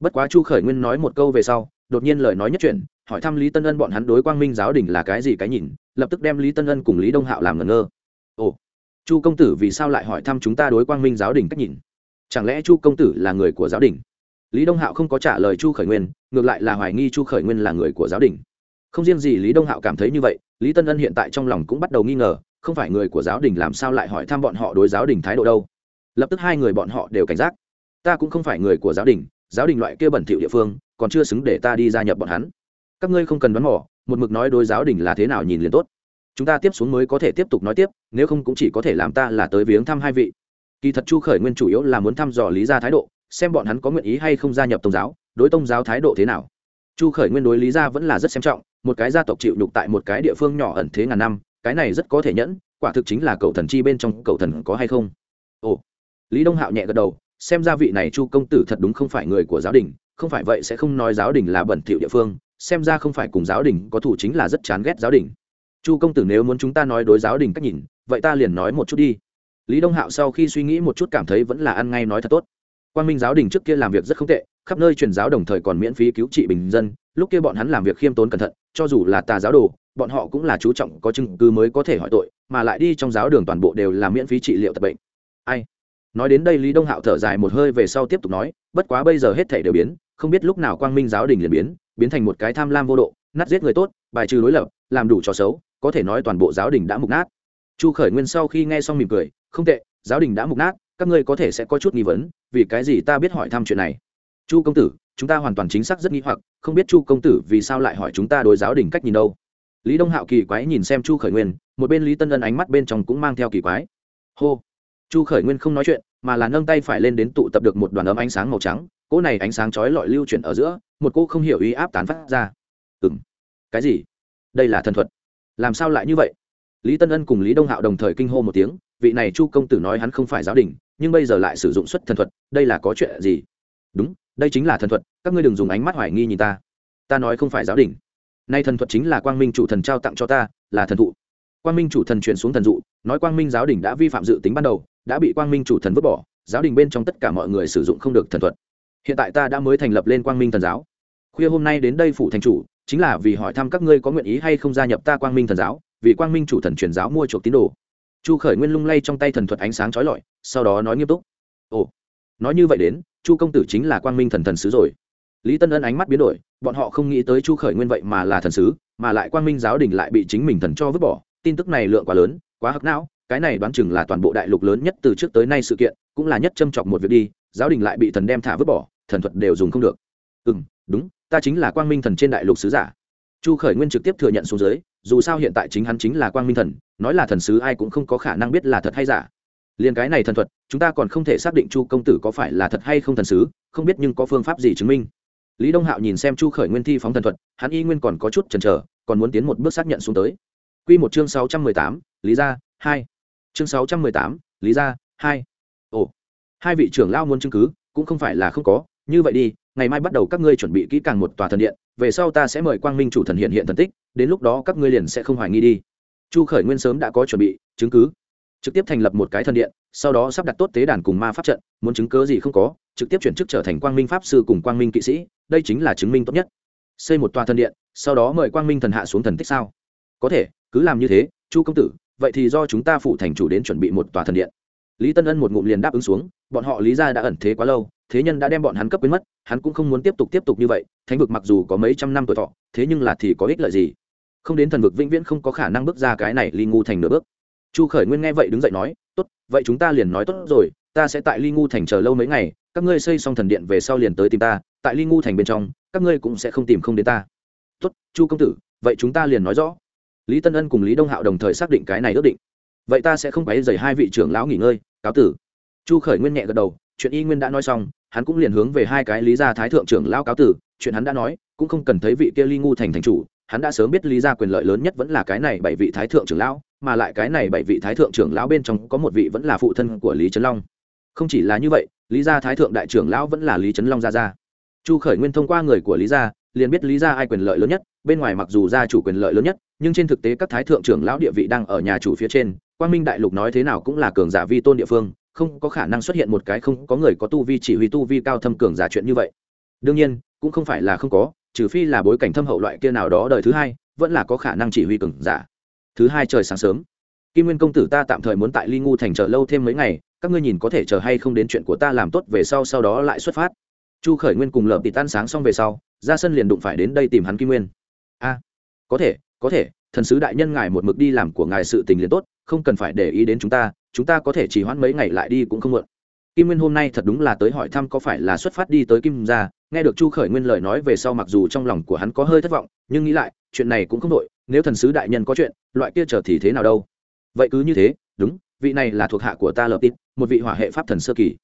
Bất quá chu khởi nguyên nói một câu về sau, đột nhiên lời nói nhất chuyện hỏi thăm lý tân ân bọn hắn đối quang minh giáo đình là cái gì cái nhìn, lập tức đem lý tân ân cùng lý đông hạo làm ngẩn ngơ. Ồ, chu công tử vì sao lại hỏi thăm chúng ta đối quang minh giáo đình cách nhìn? Chẳng lẽ chu công tử là người của giáo đình? Lý đông hạo không có trả lời chu khởi nguyên, ngược lại là hoài nghi chu khởi nguyên là người của giáo đình không riêng gì lý đông hạo cảm thấy như vậy, lý tân ân hiện tại trong lòng cũng bắt đầu nghi ngờ, không phải người của giáo đình làm sao lại hỏi thăm bọn họ đối giáo đình thái độ đâu. Lập tức hai người bọn họ đều cảnh giác. Ta cũng không phải người của giáo đình giáo đình loại kia bẩn thỉu địa phương, còn chưa xứng để ta đi gia nhập bọn hắn. Các ngươi không cần đoán mỏ một mực nói đối giáo đình là thế nào nhìn liền tốt. Chúng ta tiếp xuống mới có thể tiếp tục nói tiếp, nếu không cũng chỉ có thể làm ta là tới viếng thăm hai vị. Kỳ thật chu khởi nguyên chủ yếu là muốn thăm dò lý gia thái độ, xem bọn hắn có nguyện ý hay không gia nhập tôn giáo, đối tôn giáo thái độ thế nào. Chu khởi nguyên đối lý gia vẫn là rất xem trọng một cái gia tộc chịu nhục tại một cái địa phương nhỏ ẩn thế ngàn năm, cái này rất có thể nhẫn, quả thực chính là cậu thần chi bên trong cậu thần có hay không? Ồ, lý đông hạo nhẹ gật đầu, xem ra vị này chu công tử thật đúng không phải người của giáo đình, không phải vậy sẽ không nói giáo đình là bẩn thỉu địa phương, xem ra không phải cùng giáo đình có thủ chính là rất chán ghét giáo đình. Chu công tử nếu muốn chúng ta nói đối giáo đình cách nhìn, vậy ta liền nói một chút đi. Lý đông hạo sau khi suy nghĩ một chút cảm thấy vẫn là ăn ngay nói thật tốt. Quan minh giáo đình trước kia làm việc rất không tệ, khắp nơi truyền giáo đồng thời còn miễn phí cứu trị bình dân, lúc kia bọn hắn làm việc khiêm tốn cẩn thận cho dù là tà giáo đồ, bọn họ cũng là chú trọng có chứng cứ mới có thể hỏi tội, mà lại đi trong giáo đường toàn bộ đều là miễn phí trị liệu tập bệnh. Ai? Nói đến đây lý đông hạo thở dài một hơi về sau tiếp tục nói, bất quá bây giờ hết thể đều biến, không biết lúc nào quang minh giáo đình liền biến biến thành một cái tham lam vô độ, nát giết người tốt, bài trừ đối lập, làm đủ trò xấu, có thể nói toàn bộ giáo đình đã mục nát. Chu khởi nguyên sau khi nghe xong mỉm cười, không tệ, giáo đình đã mục nát, các ngươi có thể sẽ có chút nghi vấn, vì cái gì ta biết hỏi thăm chuyện này? Chu công tử chúng ta hoàn toàn chính xác rất nghi hoặc, không biết chu công tử vì sao lại hỏi chúng ta đối giáo đình cách nhìn đâu. Lý đông hạo kỳ quái nhìn xem chu khởi nguyên, một bên lý tân ân ánh mắt bên trong cũng mang theo kỳ quái. Hô. Chu khởi nguyên không nói chuyện, mà là nâng tay phải lên đến tụ tập được một đoàn ấm ánh sáng màu trắng, cỗ này ánh sáng chói lọi lưu chuyển ở giữa, một cô không hiểu ý áp tán phát ra. Ừ m cái gì? Đây là thần thuật. Làm sao lại như vậy? Lý tân ân cùng lý đông hạo đồng thời kinh hô một tiếng, vị này chu công tử nói hắn không phải giáo đình, nhưng bây giờ lại sử dụng xuất thần thuật, đây là có chuyện gì? Đúng đây chính là thần thuật, các ngươi đừng dùng ánh mắt hoài nghi nhìn ta. Ta nói không phải giáo đình. Nay thần thuật chính là quang minh chủ thần trao tặng cho ta, là thần thụ. Quang minh chủ thần chuyển xuống thần dụ, nói quang minh giáo đình đã vi phạm dự tính ban đầu, đã bị quang minh chủ thần vứt bỏ, giáo đình bên trong tất cả mọi người sử dụng không được thần thuật. Hiện tại ta đã mới thành lập lên quang minh thần giáo. Khuya hôm nay đến đây phủ thành chủ, chính là vì hỏi thăm các ngươi có nguyện ý hay không gia nhập ta quang minh thần giáo, vì quang minh chủ thần truyền giáo mua chuộc tín đồ. Chu khởi nguyên lung lay trong tay thần thuật ánh sáng trói lọi, sau đó nói nghiêm túc nói như vậy đến, chu công tử chính là quang minh thần thần sứ rồi. Lý tân ân ánh mắt biến đổi, bọn họ không nghĩ tới chu khởi nguyên vậy mà là thần sứ, mà lại quang minh giáo đình lại bị chính mình thần cho vứt bỏ, tin tức này lượng quá lớn, quá hắc não, cái này đoán chừng là toàn bộ đại lục lớn nhất từ trước tới nay sự kiện, cũng là nhất châm chọc một việc đi, giáo đình lại bị thần đem thả vứt bỏ, thần thuật đều dùng không được. Ừ đúng, ta chính là quang minh thần trên đại lục sứ giả. Chu khởi nguyên trực tiếp thừa nhận xuống dưới, dù sao hiện tại chính hắn chính là quang minh thần, nói là thần sứ ai cũng không có khả năng biết là thật hay giả liền cái này thần thuật, chúng ta còn không thể xác định chu công tử có phải là thật hay không thần sứ, không biết nhưng có phương pháp gì chứng minh. Lý đông hạo nhìn xem chu khởi nguyên thi phóng thần thuật, hắn y nguyên còn có chút chần chờ, còn muốn tiến một bước xác nhận xuống tới. Q một chương sáu trăm mười tám, lý gia, hai. Chương sáu trăm mười tám, lý gia, hai. Ồ, hai vị trưởng lao muốn chứng cứ, cũng không phải là không có, như vậy đi, ngày mai bắt đầu các ngươi chuẩn bị kỹ càng một tòa thần điện, về sau ta sẽ mời quang minh chủ thần hiện hiện thần tích, đến lúc đó các ngươi liền sẽ không hoài nghi đi. Chu khởi nguyên sớm đã có chuẩn bị, chứng cứ trực tiếp thành lập một cái thần điện, sau đó sắp đặt tốt tế đàn cùng ma pháp trận, muốn chứng cớ gì không có, trực tiếp chuyển chức trở thành quang minh pháp sư cùng quang minh kỵ sĩ, đây chính là chứng minh tốt nhất. Xây một tòa thần điện, sau đó mời quang minh thần hạ xuống thần tích sao? Có thể, cứ làm như thế, chu công tử, vậy thì do chúng ta phụ thành chủ đến chuẩn bị một tòa thần điện. Lý tân ân một ngụm liền đáp ứng xuống, bọn họ lý ra đã ẩn thế quá lâu, thế nhân đã đem bọn hắn cấp biến mất, hắn cũng không muốn tiếp tục tiếp tục như vậy, thánh vực mặc dù có mấy trăm năm tuổi thọ, thế nhưng là thì có ích lợi gì? Không đến thần vực vĩnh viễn không có khả năng bước ra cái này ly ngu thành nửa bước chu khởi nguyên nghe vậy đứng dậy nói, tốt, vậy chúng ta liền nói tốt rồi, ta sẽ tại ly ngu thành chờ lâu mấy ngày, các ngươi xây xong thần điện về sau liền tới tìm ta, tại ly ngu thành bên trong, các ngươi cũng sẽ không tìm không đến ta. Tốt, chu công tử, vậy chúng ta liền nói rõ. Lý tân ân cùng lý đông hạo đồng thời xác định cái này ước định. Vậy ta sẽ không quấy dày hai vị trưởng lão nghỉ ngơi, cáo tử. Chu khởi nguyên nhẹ gật đầu, chuyện y nguyên đã nói xong, hắn cũng liền hướng về hai cái lý gia thái thượng trưởng lão cáo tử, chuyện hắn đã nói, cũng không cần thấy vị kia ly ngu thành thành chủ hắn đã sớm biết lý gia quyền lợi lớn nhất vẫn là cái này bảy vị thái thượng trưởng lão, mà lại cái này bảy vị thái thượng trưởng lão bên trong có một vị vẫn là phụ thân của lý trấn long. Không chỉ là như vậy, lý gia thái thượng đại trưởng lão vẫn là lý trấn long gia gia. Chu khởi nguyên thông qua người của lý gia, liền biết lý gia ai quyền lợi lớn nhất, bên ngoài mặc dù gia chủ quyền lợi lớn nhất, nhưng trên thực tế các thái thượng trưởng lão địa vị đang ở nhà chủ phía trên. Quang minh đại lục nói thế nào cũng là cường giả vi tôn địa phương, không có khả năng xuất hiện một cái không có người có tu vi chỉ huy tu vi cao thâm cường giả chuyện như vậy. Đương nhiên, cũng không phải là không có trừ phi là bối cảnh thâm hậu loại kia nào đó đời thứ hai, vẫn là có khả năng chỉ huy cường giả. Thứ hai trời sáng sớm. Kim nguyên công tử ta tạm thời muốn tại ly ngu thành chờ lâu thêm mấy ngày, các ngươi nhìn có thể chờ hay không đến chuyện của ta làm tốt về sau sau đó lại xuất phát. Chu khởi nguyên cùng lợp tịt tan sáng xong về sau, ra sân liền đụng phải đến đây tìm hắn kim nguyên. A, có thể có thể, thần sứ đại nhân ngài một mực đi làm của ngài sự tình liền tốt, không cần phải để ý đến chúng ta chúng ta có thể chỉ hoãn mấy ngày lại đi cũng không muộn kim nguyên hôm nay thật đúng là tới hỏi thăm có phải là xuất phát đi tới kim gia. Nghe được chu khởi nguyên lời nói về sau mặc dù trong lòng của hắn có hơi thất vọng, nhưng nghĩ lại, chuyện này cũng không đội nếu thần sứ đại nhân có chuyện, loại kia trở thì thế nào đâu? Vậy cứ như thế, đúng, vị này là thuộc hạ của ta lập tít một vị hỏa hệ pháp thần sơ kỳ.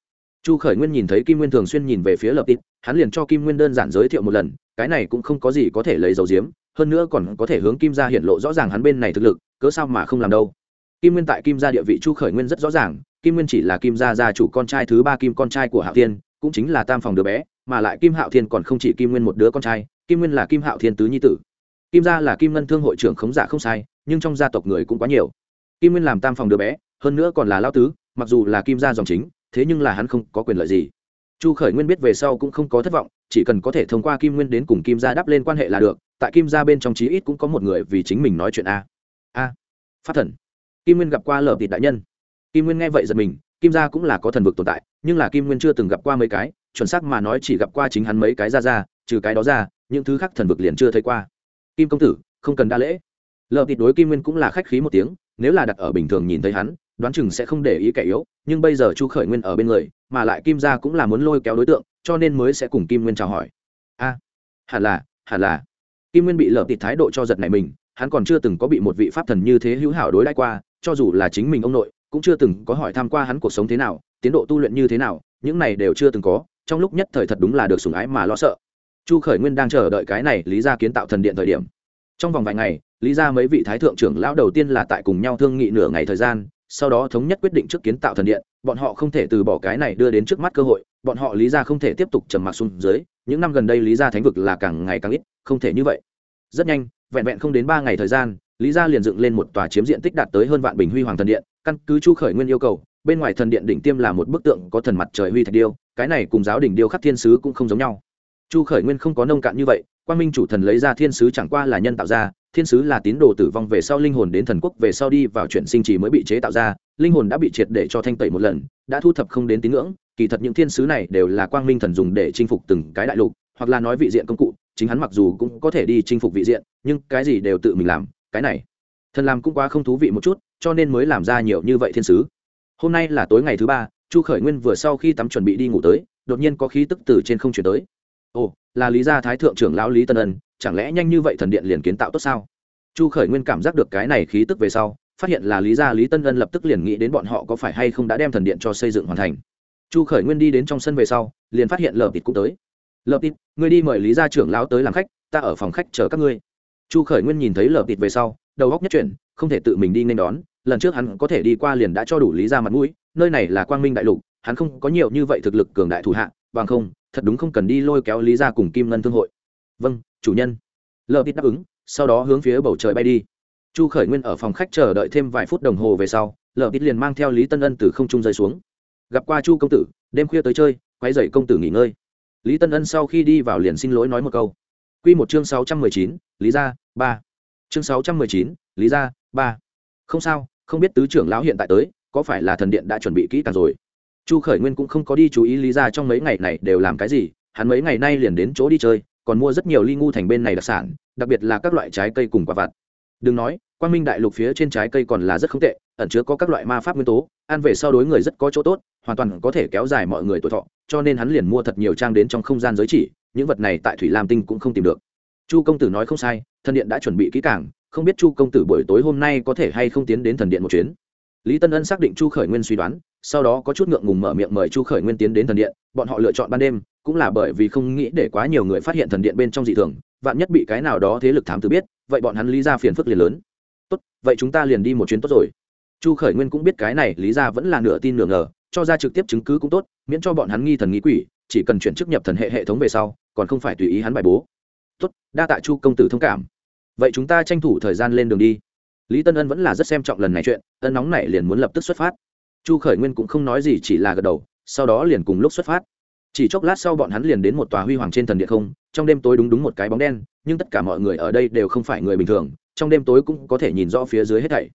Chu khởi nguyên nhìn thấy kim nguyên thường xuyên nhìn về phía lập tít hắn liền cho kim nguyên đơn giản giới thiệu một lần, cái này cũng không có gì có thể lấy dầu diếm, hơn nữa còn có thể hướng kim gia hiện lộ rõ ràng hắn bên này thực lực, cớ sao mà không làm đâu? Kim nguyên tại kim gia địa vị chu khởi nguyên rất rõ ràng kim nguyên chỉ là kim gia gia chủ con trai thứ ba kim con trai của hạo thiên, cũng chính là tam phòng đứa bé, mà lại kim hạo thiên còn không chỉ kim nguyên một đứa con trai, kim nguyên là kim hạo thiên tứ nhi tử. Kim gia là kim ngân thương hội trưởng khống giả không sai, nhưng trong gia tộc người cũng quá nhiều. Kim nguyên làm tam phòng đứa bé, hơn nữa còn là lao tứ, mặc dù là kim gia dòng chính, thế nhưng là hắn không có quyền lợi gì. Chu khởi nguyên biết về sau cũng không có thất vọng, chỉ cần có thể thông qua kim nguyên đến cùng kim gia đắp lên quan hệ là được, tại kim gia bên trong chí ít cũng có một người vì chính mình nói chuyện a. A. Phát thần. Kim nguyên gặp qua lờ thịt đại nhân kim nguyên nghe vậy giật mình, kim gia cũng là có thần vực tồn tại, nhưng là kim nguyên chưa từng gặp qua mấy cái, chuẩn xác mà nói chỉ gặp qua chính hắn mấy cái ra ra trừ cái đó ra, những thứ khác thần vực liền chưa thấy qua. Kim công tử, không cần đa lễ. Lờ thịt đối kim nguyên cũng là khách khí một tiếng, nếu là đặt ở bình thường nhìn thấy hắn, đoán chừng sẽ không để ý kẻ yếu, nhưng bây giờ chu khởi nguyên ở bên người, mà lại kim gia cũng là muốn lôi kéo đối tượng, cho nên mới sẽ cùng kim nguyên chào hỏi. A, hẳn là hẳn là. Kim nguyên bị lợp tịt thái độ cho giật này mình, hắn còn chưa từng có bị một vị pháp thần như thế hữu hảo đối đãi qua, cho dù là chính mình ông nội cũng chưa từng có hỏi tham q u a hắn cuộc sống thế nào, tiến độ tu luyện như thế nào, những này đều chưa từng có, trong lúc nhất thời thật đúng là được sùng ái mà lo sợ. Chu khởi nguyên đang chờ đợi cái này lý ra kiến tạo thần điện thời điểm. Trong vòng vài ngày, lý ra mấy vị thái thượng trưởng lão đầu tiên là tại cùng nhau thương nghị nửa ngày thời gian, sau đó thống nhất quyết định trước kiến tạo thần điện, bọn họ không thể từ bỏ cái này đưa đến trước mắt cơ hội, bọn họ lý ra không thể tiếp tục trầm mặc xuống dưới, những năm gần đây lý ra thánh vực là càng ngày càng ít, không thể như vậy. Rất nhanh, vẹn vẹn không đến ba ngày thời gian, lý gia liền dựng lên một tòa chiếm diện tích đạt tới hơn vạn bình huy hoàng thần điện căn cứ chu khởi nguyên yêu cầu, bên ngoài thần điện đỉnh tiêm là một bức tượng có thần mặt trời huy thạch điêu, cái này cùng giáo đỉnh điêu khắc thiên sứ cũng không giống nhau. Chu khởi nguyên không có nông cạn như vậy quan minh chủ thần lấy ra thiên sứ chẳng qua là nhân tạo ra, thiên sứ là tín đồ tử vong về sau linh hồn đến thần quốc về sau đi vào chuyển sinh chỉ mới bị chế tạo ra, linh hồn đã bị triệt để cho thanh tẩy một lần, đã thu thập không đến tín ngưỡng, kỳ thật những thiên sứ này đều là quang minh thần dùng để chinh phục từng cái đại lục, hoặc là nói vị diện công cụ, chính hắn mặc dù cũng có thể đi chinh phục vị diện, nhưng cái gì đều tự mình làm, cái này thần làm cũng quá không thú vị một chút, cho nên mới làm ra nhiều như vậy thiên sứ. Hôm nay là tối ngày thứ ba, chu khởi nguyên vừa sau khi tắm chuẩn bị đi ngủ tới, đột nhiên có khí tức từ trên không chuyển tới. Ồ, là lý gia thái thượng trưởng lão lý tân ân, chẳng lẽ nhanh như vậy thần điện liền kiến tạo tốt sao? Chu khởi nguyên cảm giác được cái này khí tức về sau, phát hiện là lý gia lý tân ân lập tức liền nghĩ đến bọn họ có phải hay không đã đem thần điện cho xây dựng hoàn thành. Chu khởi nguyên đi đến trong sân về sau, liền phát hiện lờ tịt cũng tới. Lờ tịt, ngươi đi mời lý gia trưởng lão tới làm khách, ta ở phòng khách chờ các ngươi. Chu khởi nguyên nhìn thấy lờ tịt về sau đầu góc nhất chuyển, không thể tự mình đi nên đón. Lần trước hắn có thể đi qua liền đã cho đủ lý ra mặt mũi, nơi này là quang minh đại lục, hắn không có nhiều như vậy thực lực cường đại thủ hạ, bằng không, thật đúng không cần đi lôi kéo lý ra cùng kim ngân thương hội. Vâng chủ nhân. Lờ tít đáp ứng, sau đó hướng phía bầu trời bay đi. Chu khởi nguyên ở phòng khách chờ đợi thêm vài phút đồng hồ về sau, lờ tít liền mang theo lý tân ân từ không trung rơi xuống. Gặp qua chu công tử, đêm khuya tới chơi quay dậy công tử nghỉ ngơi. Lý tân ân sau khi đi vào liền xin lỗi nói một câu. Q một chương sáu trăm mười chín, lý gia ba chương sáu trăm mười chín, lý gia, ba. Không sao, không biết tứ trưởng lão hiện tại tới, có phải là thần điện đã chuẩn bị kỹ càng rồi? Chu khởi nguyên cũng không có đi chú ý lý gia trong mấy ngày này đều làm cái gì, hắn mấy ngày nay liền đến chỗ đi chơi, còn mua rất nhiều ly ngu thành bên này đặc sản, đặc biệt là các loại trái cây cùng quả vặt. Đừng nói quan minh đại lục phía trên trái cây còn là rất không tệ, ẩn chứa có các loại ma pháp nguyên tố, ăn về sau đối người rất có chỗ tốt, hoàn toàn có thể kéo dài mọi người tuổi thọ, cho nên hắn liền mua thật nhiều trang đến trong không gian giới chỉ, những vật này tại thủy lam tinh cũng không tìm được. Chu công tử nói không sai thần điện đã chuẩn bị kỹ càng, không biết chu công tử buổi tối hôm nay có thể hay không tiến đến thần điện một chuyến. Lý tân ân xác định chu khởi nguyên suy đoán, sau đó có chút ngượng ngùng mở miệng mời chu khởi nguyên tiến đến thần điện. Bọn họ lựa chọn ban đêm, cũng là bởi vì không nghĩ để quá nhiều người phát hiện thần điện bên trong dị thường, vạn nhất bị cái nào đó thế lực thám tử biết, vậy bọn hắn lý ra phiền phức liền lớn. Tốt, vậy chúng ta liền đi một chuyến tốt rồi. Chu khởi nguyên cũng biết cái này, lý ra vẫn là nửa tin nửa ngờ, cho ra trực tiếp chứng cứ cũng tốt, miễn cho bọn hắn nghi thần nghi quỷ, chỉ cần chuyển chức nhập thần hệ hệ thống về sau, còn không phải tùy ý hắn bài bố tốt, đa tạ chu công tử thông cảm. Vậy chúng ta tranh thủ thời gian lên đường đi. Lý tân ân vẫn là rất xem trọng lần này chuyện, ân nóng này liền muốn lập tức xuất phát. Chu khởi nguyên cũng không nói gì, chỉ là gật đầu, sau đó liền cùng lúc xuất phát. Chỉ chốc lát sau bọn hắn liền đến một tòa huy hoàng trên thần điện không, trong đêm tối đúng đúng một cái bóng đen, nhưng tất cả mọi người ở đây đều không phải người bình thường, trong đêm tối cũng có thể nhìn rõ phía dưới hết thảy.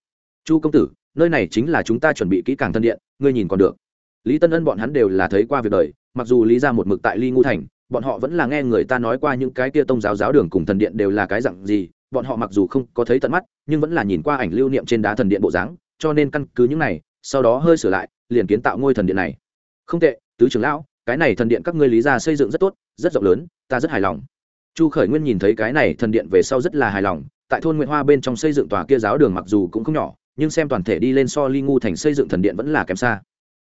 Chu công tử, nơi này chính là chúng ta chuẩn bị kỹ càng thân điện, ngươi nhìn còn được. Lý tân ân bọn hắn đều là thấy qua việc đời, mặc dù lý ra một mực tại ly ngu thành bọn họ vẫn là nghe người ta nói qua những cái kia tông giáo giáo đường cùng thần điện đều là cái dặn gì, bọn họ mặc dù không có thấy tận mắt, nhưng vẫn là nhìn qua ảnh lưu niệm trên đá thần điện bộ dáng, cho nên căn cứ những này, sau đó hơi sửa lại, liền kiến tạo ngôi thần điện này. Không tệ, tứ trưởng lão, cái này thần điện các ngươi lý ra xây dựng rất tốt, rất rộng lớn, ta rất hài lòng. Chu khởi nguyên nhìn thấy cái này thần điện về sau rất là hài lòng, tại thôn nguyễn hoa bên trong xây dựng tòa kia giáo đường mặc dù cũng không nhỏ, nhưng xem toàn thể đi lên so ly ngu thành xây dựng thần điện vẫn là kém xa.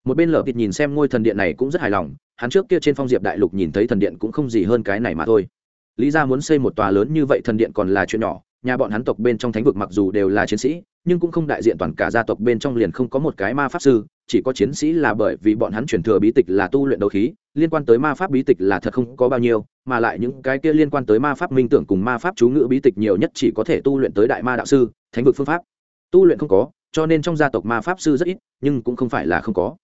Một bên lở kịt nhìn xem ngôi thần điện này cũng rất hài lòng hắn trước kia trên phong diệp đại lục nhìn thấy thần điện cũng không gì hơn cái này mà thôi. Lý ra muốn xây một tòa lớn như vậy thần điện còn là chuyện nhỏ, nhà bọn hắn tộc bên trong thánh vực mặc dù đều là chiến sĩ, nhưng cũng không đại diện toàn cả gia tộc bên trong liền không có một cái ma pháp sư, chỉ có chiến sĩ là bởi vì bọn hắn truyền thừa bí tịch là tu luyện đấu khí, liên quan tới ma pháp bí tịch là thật không có bao nhiêu, mà lại những cái kia liên quan tới ma pháp minh tưởng cùng ma pháp chú ngữ bí tịch nhiều nhất chỉ có thể tu luyện tới đại ma đạo sư, thánh vực phương pháp. Tu luyện không có, cho nên trong gia tộc ma pháp sư rất ít, nhưng cũng không phải là không có.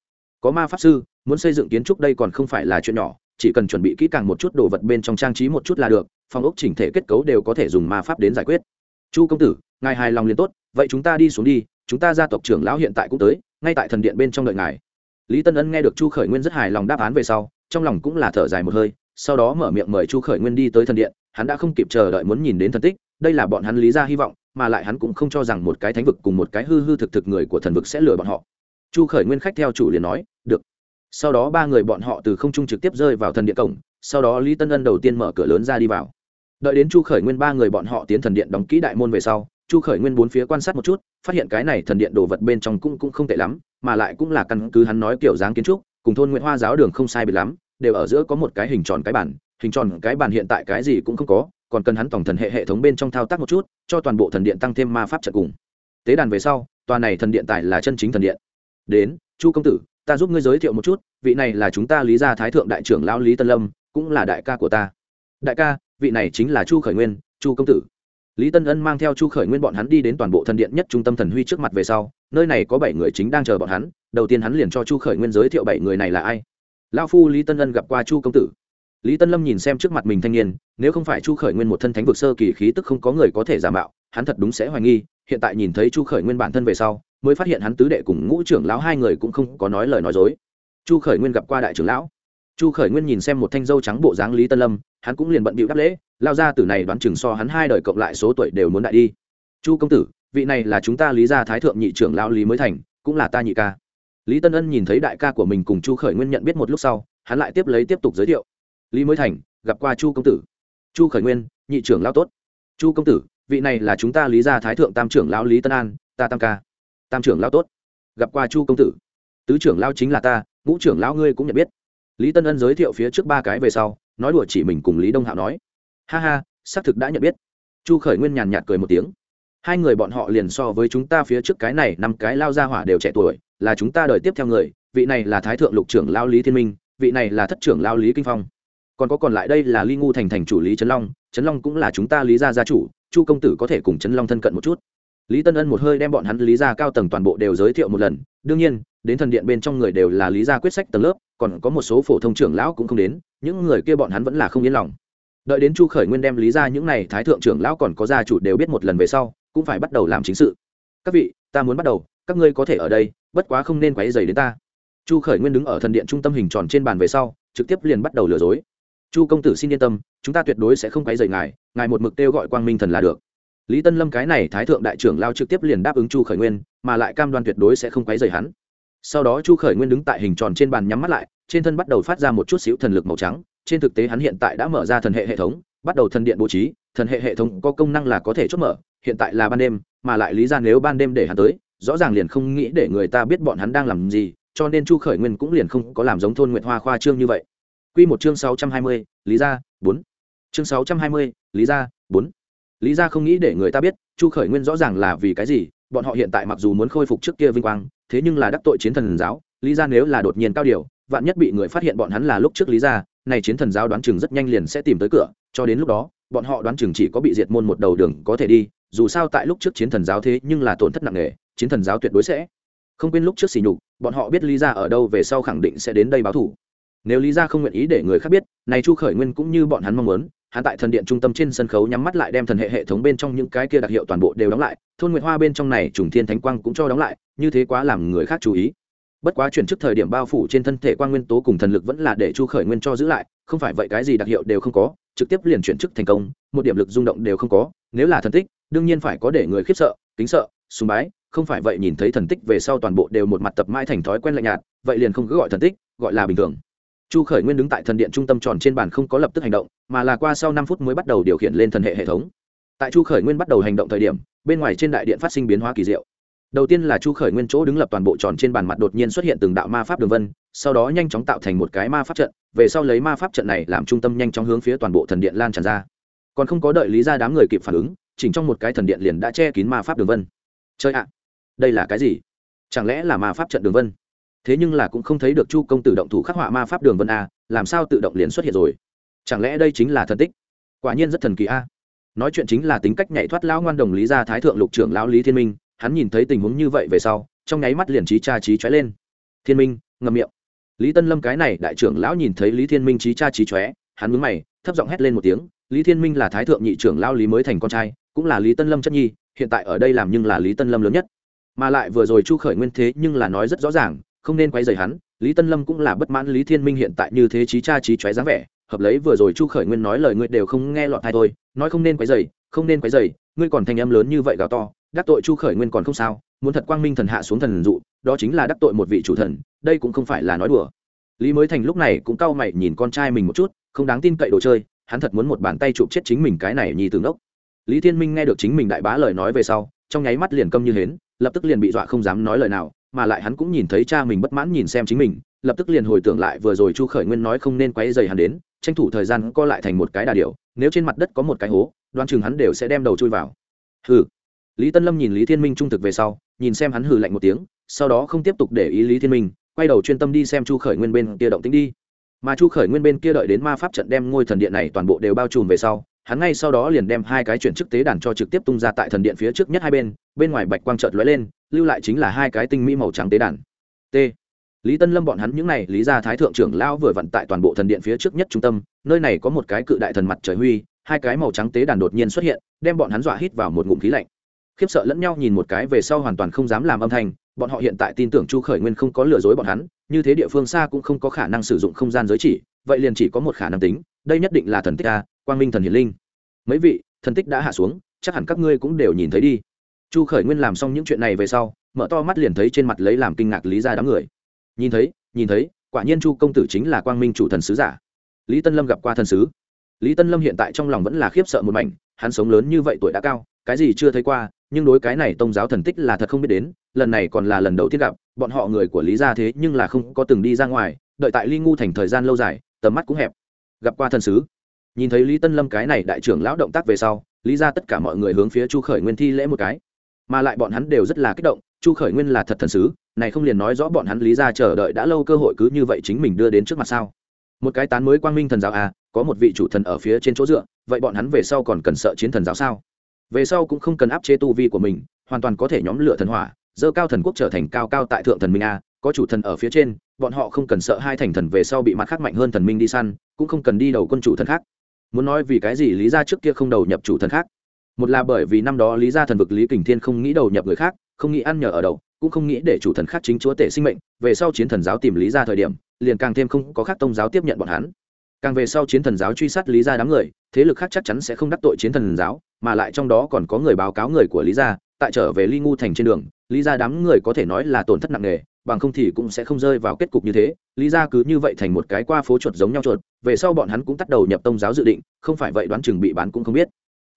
Có ma pháp sư muốn xây dựng kiến trúc đây còn không phải là chuyện nhỏ, chỉ cần chuẩn bị kỹ càng một chút đồ vật bên trong trang trí một chút là được, phòng ốc chỉnh thể kết cấu đều có thể dùng ma pháp đến giải quyết. Chu công tử, ngài hài lòng liền tốt, vậy chúng ta đi xuống đi, chúng ta gia tộc trưởng lão hiện tại cũng tới, ngay tại thần điện bên trong đợi ngài. Lý tân ân nghe được chu khởi nguyên rất hài lòng đáp án về sau, trong lòng cũng là thở dài một hơi, sau đó mở miệng mời chu khởi nguyên đi tới thần điện, hắn đã không kịp chờ đợi muốn nhìn đến thần tích, đây là bọn hắn lý ra hy vọng, mà lại hắn cũng không cho rằng một cái thánh vực cùng một cái hư hư thực thực người của thần vực sẽ lừa bọn họ. Chu khởi nguyên khách theo chủ liền nói, được sau đó ba người bọn họ từ không trung trực tiếp rơi vào thần điện cổng, sau đó lý tân ân đầu tiên mở cửa lớn ra đi vào. Đợi đến chu khởi nguyên ba người bọn họ tiến thần điện đóng kỹ đại môn về sau, chu khởi nguyên bốn phía quan sát một chút, phát hiện cái này thần điện đồ vật bên trong cũng cũng không tệ lắm, mà lại cũng là căn cứ hắn nói kiểu dáng kiến trúc, cùng thôn nguyễn hoa giáo đường không sai biệt lắm, đều ở giữa có một cái hình tròn cái bản, hình tròn cái bản hiện tại cái gì cũng không có, còn cần hắn tổng thần hệ hệ thống bên trong thao tác một chút, cho toàn bộ thần điện tăng thêm ma pháp trận cùng. Tế đàn về sau, tòa này thần điện tài là chân chính thần điện. Đến, chu công tử ta giúp ngươi giới thiệu một chút, vị này là chúng ta lý gia thái thượng đại trưởng lão lý tân lâm, cũng là đại ca của ta. Đại ca, vị này chính là chu khởi nguyên, chu công tử. Lý tân ân mang theo chu khởi nguyên bọn hắn đi đến toàn bộ thần điện nhất trung tâm thần huy trước mặt về sau, nơi này có bảy người chính đang chờ bọn hắn, đầu tiên hắn liền cho chu khởi nguyên giới thiệu bảy người này là ai. Lao phu lý tân ân gặp qua chu công tử. Lý tân lâm nhìn xem trước mặt mình thanh niên, nếu không phải chu khởi nguyên một thân thánh vực sơ kỳ khí tức không có người có thể giả mạo, hắn thật đúng sẽ hoài nghi hiện tại nhìn thấy chu khởi nguyên bản thân về sau, mới phát hiện hắn tứ đệ cùng ngũ trưởng lão hai người cũng không có nói lời nói dối. Chu khởi nguyên gặp qua đại trưởng lão. Chu khởi nguyên nhìn xem một thanh dâu trắng bộ dáng lý tân lâm, hắn cũng liền bận bịu đáp lễ, lao ra từ này đoán chừng so hắn hai đời cộng lại số tuổi đều muốn đại đi. Chu công tử, vị này là chúng ta lý gia thái thượng nhị trưởng lão lý mới thành, cũng là ta nhị ca. Lý tân ân nhìn thấy đại ca của mình cùng chu khởi nguyên nhận biết một lúc sau, hắn lại tiếp lấy tiếp tục giới thiệu. Lý mới thành, gặp qua chu công tử. Chu khởi nguyên, nhị trưởng lão tốt. Chu công tử vị này là chúng ta lý gia thái thượng tam trưởng lão lý tân an, ta tam ca. Tam trưởng lão tốt. Gặp qua chu công tử. Tứ trưởng lão chính là ta, ngũ trưởng lão ngươi cũng nhận biết. Lý tân ân giới thiệu phía trước ba cái về sau, nói đùa chỉ mình cùng lý đông hạo nói. Ha ha, xác thực đã nhận biết. Chu khởi nguyên nhàn nhạt cười một tiếng. Hai người bọn họ liền so với chúng ta phía trước cái này năm cái lao ra hỏa đều trẻ tuổi, là chúng ta đời tiếp theo người, vị này là thái thượng lục trưởng lao lý thiên minh, vị này là thất trưởng lao lý kinh phong. Còn có còn lại đây là ly ngu thành thành chủ lý trấn long trấn long cũng là chúng ta lý gia gia chủ chu công tử có thể cùng trấn long thân cận một chút. Lý tân ân một hơi đem bọn hắn lý gia cao tầng toàn bộ đều giới thiệu một lần. Đương nhiên, đến thần điện bên trong người đều là lý gia quyết sách tầng lớp, còn có một số phổ thông trưởng lão cũng không đến, những người kia bọn hắn vẫn là không yên lòng. Đợi đến chu khởi nguyên đem lý ra những n à y thái thượng trưởng lão còn có gia chủ đều biết một lần về sau, cũng phải bắt đầu làm chính sự. Các vị, ta muốn bắt đầu, các ngươi có thể ở đây, bất quá không nên quáy dày đến ta. Chu khởi nguyên đứng ở thần điện trung tâm hình tròn trên bàn về sau, trực tiếp liền bắt đầu lừa dối chu công tử xin yên tâm, chúng ta tuyệt đối sẽ không quấy rầy ngài ngài một mực kêu gọi quang minh thần là được. Lý tân lâm cái này thái thượng đại trưởng lao trực tiếp liền đáp ứng chu khởi nguyên, mà lại cam đoan tuyệt đối sẽ không quấy rầy hắn. Sau đó chu khởi nguyên đứng tại hình tròn trên bàn nhắm mắt lại, trên thân bắt đầu phát ra một chút xíu thần lực màu trắng, trên thực tế hắn hiện tại đã mở ra thần hệ hệ thống, bắt đầu thần điện bố trí, thần hệ hệ thống có công năng là có thể chốt mở, hiện tại là ban đêm, mà lại lý ra nếu ban đêm để hắn tới, rõ ràng liền không nghĩ để người ta biết bọn hắn đang làm gì, cho nên chu khởi nguyên cũng liền không có làm giống thôn nguyệt hoa khoa trương như vậy. Quy một chương sáu trăm hai mươi, Lý gia, bốn. Chương sáu trăm hai mươi, Lý gia, bốn. Lý gia không nghĩ để người ta biết, Chu Khởi Nguyên rõ ràng là vì cái gì, bọn họ hiện tại mặc dù muốn khôi phục trước kia vinh quang, thế nhưng là đắc tội chiến thần giáo, Lý gia nếu là đột nhiên cao điều, vạn nhất bị người phát hiện bọn hắn là lúc trước Lý gia, này chiến thần giáo đoán chừng rất nhanh liền sẽ tìm tới cửa, cho đến lúc đó, bọn họ đoán chừng chỉ có bị diệt môn một đầu đường có thể đi, dù sao tại lúc trước chiến thần giáo thế nhưng là tổn thất nặng nề, chiến thần giáo tuyệt đối sẽ không quên lúc trước xỉ nhục, bọn họ biết Lý gia ở đâu về sau khẳng định sẽ đến đây báo thù nếu lý gia không nguyện ý để người khác biết, này chu khởi nguyên cũng như bọn hắn mong muốn, hắn tại thần điện trung tâm trên sân khấu nhắm mắt lại đem thần hệ hệ thống bên trong những cái kia đặc hiệu toàn bộ đều đóng lại, thôn nguyệt hoa bên trong này trùng thiên thánh quang cũng cho đóng lại, như thế quá làm người khác chú ý. Bất quá chuyển chức thời điểm bao phủ trên thân thể quang nguyên tố cùng thần lực vẫn là để chu khởi nguyên cho giữ lại, không phải vậy cái gì đặc hiệu đều không có, trực tiếp liền chuyển chức thành công, một điểm lực rung động đều không có, nếu là thần tích, đương nhiên phải có để người khiếp sợ, kính sợ, sùng bái, không phải vậy nhìn thấy thần tích về sau toàn bộ đều một mặt tập mãi thành thói quen lạnh nhạt, vậy liền không cứ gọi thần tích, gọi là bình thường chu khởi nguyên đứng tại thần điện trung tâm tròn trên bàn không có lập tức hành động, mà là qua sau năm phút mới bắt đầu điều khiển lên thần hệ hệ thống. Tại chu khởi nguyên bắt đầu hành động thời điểm, bên ngoài trên đại điện phát sinh biến hóa kỳ diệu. Đầu tiên là chu khởi nguyên chỗ đứng lập toàn bộ tròn trên bàn mặt đột nhiên xuất hiện từng đạo ma pháp đường vân, sau đó nhanh chóng tạo thành một cái ma pháp trận, về sau lấy ma pháp trận này làm trung tâm nhanh chóng hướng phía toàn bộ thần điện lan tràn ra. Còn không có đợi lý ra đám người kịp phản ứng, chỉnh trong một cái thần điện liền đã che kín ma pháp đường vân. Chơi ạ, đây là cái gì? Chẳng lẽ là ma pháp trận đường vân? Thế nhưng là cũng không thấy được chu công tử động thủ khắc họa ma pháp đường vân a, làm sao tự động liền xuất hiện rồi? Chẳng lẽ đây chính là thần tích? Quả nhiên rất thần kỳ a. Nói chuyện chính là tính cách nhảy thoát lão ngoan đồng lý gia thái thượng lục trưởng lão lý thiên minh, hắn nhìn thấy tình huống như vậy về sau, trong nháy mắt liền trí cha trí chóe lên. Thiên minh, ngậm miệng. Lý tân lâm cái này đại trưởng lão nhìn thấy lý thiên minh trí cha trí chóe, hắn mướn mày, thấp giọng hét lên một tiếng, lý thiên minh là thái thượng nhị trưởng lão lý mới thành con trai, cũng là lý tân lâm chất nhi, hiện tại ở đây làm nhưng là lý tân lâm lớn nhất. Mà lại vừa rồi chu khởi nguyên thế nhưng là nói rất rõ ràng không nên quay dày hắn, lý tân lâm cũng là bất mãn lý thiên minh hiện tại như thế trí cha trí chóe dáng vẻ, hợp lấy vừa rồi chu khởi nguyên nói lời ngươi đều không nghe lọt tai thôi, nói không nên quấy dày không nên quấy dày ngươi còn thanh em lớn như vậy gào to, đắc tội chu khởi nguyên còn không sao, muốn thật quang minh thần hạ xuống thần dụ, đó chính là đắc tội một vị chủ thần, đây cũng không phải là nói đùa. Lý mới thành lúc này cũng cau mày nhìn con trai mình một chút, không đáng tin cậy đồ chơi, hắn thật muốn một bàn tay chụp chết chính mình cái này nhì từ ngốc. Lý thiên minh nghe được chính mình đại bá lời nói về sau, trong nháy mắt liền câm như hến, lập tức liền bị dọa không dám nói lời nào mà lại hắn cũng nhìn thấy cha mình bất mãn nhìn xem chính mình, lập tức liền hồi tưởng lại vừa rồi chu khởi nguyên nói không nên quấy dày hắn đến, tranh thủ thời gian co lại thành một cái đà điểu. nếu trên mặt đất có một cái hố đoan chừng hắn đều sẽ đem đầu chui vào hừ lý tân lâm nhìn lý thiên minh trung thực về sau, nhìn xem hắn hừ lạnh một tiếng, sau đó không tiếp tục để ý lý thiên minh, quay đầu chuyên tâm đi xem chu khởi nguyên bên kia động tính đi mà chu khởi nguyên bên kia đợi đến ma pháp trận đem ngôi thần điện này toàn bộ đều bao trùm về sau hắn ngay sau đó liền đem hai cái chuyển chức tế đàn cho trực tiếp tung ra tại thần điện phía trước nhất hai bên bên ngoài bạch quang trợt lóe lên, lưu lại chính là hai cái tinh mỹ màu trắng tế đàn. T. Lý tân lâm bọn hắn những n à y lý gia thái thượng trưởng lão vừa vặn tại toàn bộ thần điện phía trước nhất trung tâm, nơi này có một cái cự đại thần mặt trời huy, hai cái màu trắng tế đàn đột nhiên xuất hiện, đem bọn hắn dọa hít vào một ngụm khí lạnh. Khiếp sợ lẫn nhau nhìn một cái về sau hoàn toàn không dám làm âm thanh, bọn họ hiện tại tin tưởng chu khởi nguyên không có lừa dối bọn hắn, như thế địa phương xa cũng không có khả năng sử dụng không gian giới chỉ, vậy liền chỉ có một khả năng tính, đây nhất định là thần tích a quang minh thần hiển linh. Mấy vị, thần tích đã hạ xuống, chắc hẳn các ngươi cũng đều nhìn thấy đi. Chu khởi nguyên làm xong những chuyện này về sau, mở to mắt liền thấy trên mặt lấy làm kinh ngạc lý ra đám người. Nhìn thấy nhìn thấy, quả nhiên chu công tử chính là quang minh chủ thần sứ giả. Lý tân lâm gặp qua thần sứ. Lý tân lâm hiện tại trong lòng vẫn là khiếp sợ một mảnh, hắn sống lớn như vậy tuổi đã cao, cái gì chưa thấy qua, nhưng đối cái này tông giáo thần tích là thật không biết đến, lần này còn là lần đầu tiên gặp, bọn họ người của lý gia thế nhưng là không có từng đi ra ngoài, đợi tại ly ngu thành thời gian lâu dài, tầm mắt cũng hẹp. Gặp qua thần sứ nhìn thấy lý tân lâm cái này đại trưởng lão động tác về sau, lý ra tất cả mọi người hướng phía chu khởi nguyên thi lễ một cái. Mà lại bọn hắn đều rất là kích động, chu khởi nguyên là thật thần sứ, này không liền nói rõ bọn hắn lý ra chờ đợi đã lâu cơ hội cứ như vậy chính mình đưa đến trước mặt sao? Một cái tán mới quang minh thần giáo à có một vị chủ thần ở phía trên chỗ dựa, vậy bọn hắn về sau còn cần sợ chiến thần giáo sao? Về sau cũng không cần áp chế tu vi của mình, hoàn toàn có thể nhóm lửa thần hỏa, dơ cao thần quốc trở thành cao cao tại thượng thần minh a có chủ thần ở phía trên, bọn họ không cần sợ hai thành thần về sau bị mặt khác mạnh hơn thần minh đi săn, cũng không cần đi đầu quân chủ thần khác muốn nói vì cái gì lý ra trước kia không đầu nhập chủ thần khác. Một là bởi vì năm đó lý ra thần vực lý kình thiên không nghĩ đầu nhập người khác không nghĩ ăn nhờ ở đầu, cũng không nghĩ để chủ thần khác chính chúa tể sinh mệnh về sau chiến thần giáo tìm lý ra thời điểm liền càng thêm không có khác tôn giáo tiếp nhận bọn hắn. Càng về sau chiến thần giáo truy sát lý ra đám người thế lực khác chắc chắn sẽ không đắc tội chiến thần giáo mà lại trong đó còn có người báo cáo người của lý gia tại trở về ly ngu thành trên đường lý gia đám người có thể nói là tổn thất nặng nề bằng không thì cũng sẽ không rơi vào kết cục như thế, lý gia cứ như vậy thành một cái qua phố chuột giống nhau chuột, về sau bọn hắn cũng tắt đầu nhập tông giáo dự định, không phải vậy đoán chừng bị bán cũng không biết.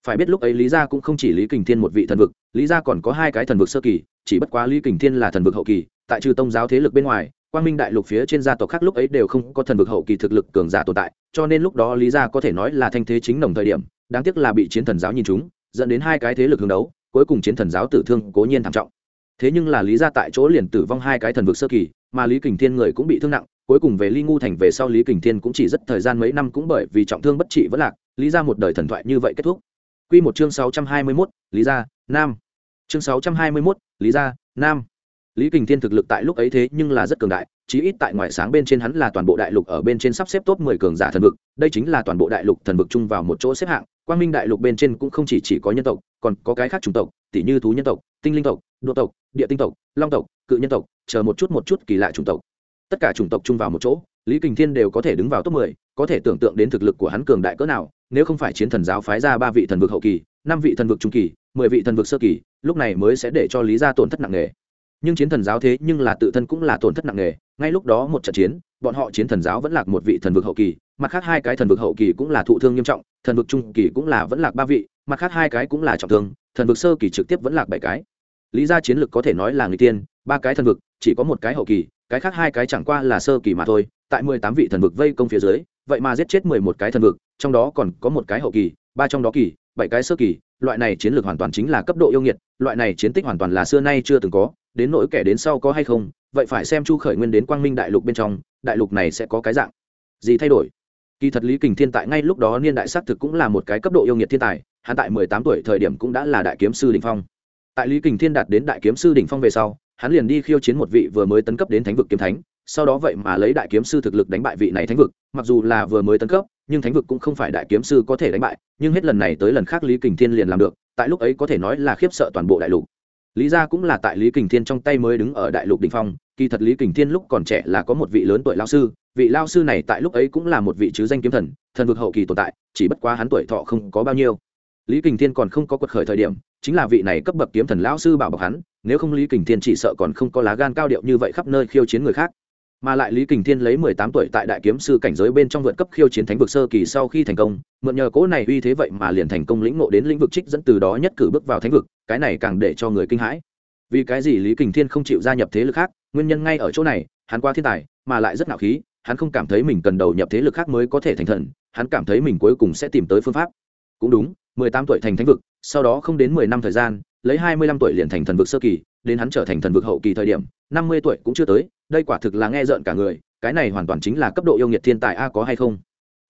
Phải biết lúc ấy lý gia cũng không chỉ lý kình thiên một vị thần vực, lý gia còn có hai cái thần vực sơ kỳ, chỉ bất quá lý kình thiên là thần vực hậu kỳ, tại trừ tông giáo thế lực bên ngoài, quang minh đại lục phía trên gia tộc khác lúc ấy đều không có thần vực hậu kỳ thực lực cường giả tồn tại, cho nên lúc đó lý gia có thể nói là thanh thế chính nồng thời điểm, đáng tiếc là bị chiến thần giáo nhìn chúng, dẫn đến hai cái thế lực hướng đấu, cuối cùng chiến thần giáo tử thương cố nhiên thảm trọng thế nhưng là lý gia tại chỗ liền tử vong hai cái thần vực sơ kỳ mà lý kình thiên người cũng bị thương nặng cuối cùng về ly ngu thành về sau lý kình thiên cũng chỉ rất thời gian mấy năm cũng bởi vì trọng thương bất trị vẫn lạc lý ra một đời thần thoại như vậy kết thúc. Q một chương sáu trăm hai mươi mốt lý gia nam. Chương sáu trăm hai mươi mốt lý gia nam. Lý kình thiên thực lực tại lúc ấy thế nhưng là rất cường đại chí ít tại ngoại sáng bên trên hắn là toàn bộ đại lục ở bên trên sắp xếp top mười cường giả thần vực đây chính là toàn bộ đại lục thần vực chung vào một chỗ xếp hạng quang minh đại lục bên trên cũng không chỉ, chỉ có nhân tộc còn có cái khác chủng tộc tỷ như thú nhân tộc tinh linh tộc, đô tộc, địa tinh tộc, long tộc, cự nhân tộc, chờ một chút một chút kỳ lạ chủng tộc. Tất cả chủng tộc chung vào một chỗ, lý kình thiên đều có thể đứng vào top mười, có thể tưởng tượng đến thực lực của hắn cường đại cỡ nào, nếu không phải chiến thần giáo phái ra ba vị thần vực hậu kỳ, năm vị thần vực trung kỳ, mười vị thần vực sơ kỳ, lúc này mới sẽ để cho lý gia tổn thất nặng nề. Nhưng chiến thần giáo thế nhưng là tự thân cũng là tổn thất nặng nề, ngay lúc đó một trận chiến, bọn họ chiến thần giáo vẫn lạc một vị thần vực hậu kỳ, mặt khác hai cái thần vực hậu kỳ cũng là thụ thương nghiêm trọng, thần vực trung kỳ cũng là vẫn lạc ba vị, mặt khác hai cái cũng là trọng thương, thần vực sơ kỳ trực tiếp vẫn lạc bảy cái lý gia chiến lực có thể nói là người tiên, ba cái thần vực, chỉ có một cái hậu kỳ, cái khác hai cái chẳng qua là sơ kỳ mà thôi, tại mười tám vị thần vực vây công phía dưới, vậy mà giết chết mười một cái thần vực, trong đó còn có một cái hậu kỳ, ba trong đó kỳ, bảy cái sơ kỳ, loại này chiến lược hoàn toàn chính là cấp độ yêu nghiệt, loại này chiến tích hoàn toàn là xưa nay chưa từng có, đến nỗi kẻ đến sau có hay không, vậy phải xem chu khởi nguyên đến quang minh đại lục bên trong, đại lục này sẽ có cái dạng gì thay đổi. Kỳ thật lý kình thiên tại ngay lúc đó niên đại xác thực cũng là một cái cấp độ yêu nghiệt thiên tài, hắn tại mười tám tuổi thời điểm cũng đã là đại kiếm sư đình phong tại lý kình thiên đạt đến đại kiếm sư đỉnh phong về sau, hắn liền đi khiêu chiến một vị vừa mới tấn cấp đến thánh vực kiếm thánh, sau đó vậy mà lấy đại kiếm sư thực lực đánh bại vị này thánh vực. Mặc dù là vừa mới tấn cấp, nhưng thánh vực cũng không phải đại kiếm sư có thể đánh bại, nhưng hết lần này tới lần khác lý kình thiên liền làm được, tại lúc ấy có thể nói là khiếp sợ toàn bộ đại lục. Lý gia cũng là tại lý kình thiên trong tay mới đứng ở đại lục đình phong, kỳ thật lý kình thiên lúc còn trẻ là có một vị lớn tuổi lao sư, vị lao sư này tại lúc ấy cũng là một vị chứ danh kiếm thần thần vực hậu kỳ tồn tại, chỉ bất quá hắn tuổi thọ không có bao nhiêu. Lý kình thiên còn không có quật khởi thời điểm chính là vị này cấp bậc kiếm thần lão sư bảo bọc hắn, nếu không lý kình thiên chỉ sợ còn không có lá gan cao điệu như vậy khắp nơi khiêu chiến người khác. Mà lại lý kình thiên lấy mười tám tuổi tại đại kiếm sư cảnh giới bên trong vượt cấp khiêu chiến thánh vực sơ kỳ sau khi thành công, mượn nhờ cỗ này uy thế vậy mà liền thành công lĩnh ngộ đến lĩnh vực trích dẫn từ đó nhất cử bước vào thánh vực, cái này càng để cho người kinh hãi. Vì cái gì lý kình thiên không chịu gia nhập thế lực khác, nguyên nhân ngay ở chỗ này, hắn qua thiên tài, mà lại rất ngạo khí, hắn không cảm thấy mình cần đầu nhập thế lực khác mới có thể thành thần, hắn cảm thấy mình cuối cùng sẽ tìm tới phương pháp. Cũng đúng, mười tám tuổi thành thánh vực sau đó không đến mười năm thời gian, lấy hai mươi lăm tuổi liền thành thần vực sơ kỳ, đến hắn trở thành thần vực hậu kỳ thời điểm, năm mươi tuổi cũng chưa tới, đây quả thực là nghe rợn cả người, cái này hoàn toàn chính là cấp độ yêu nghiệt thiên tài a có hay không?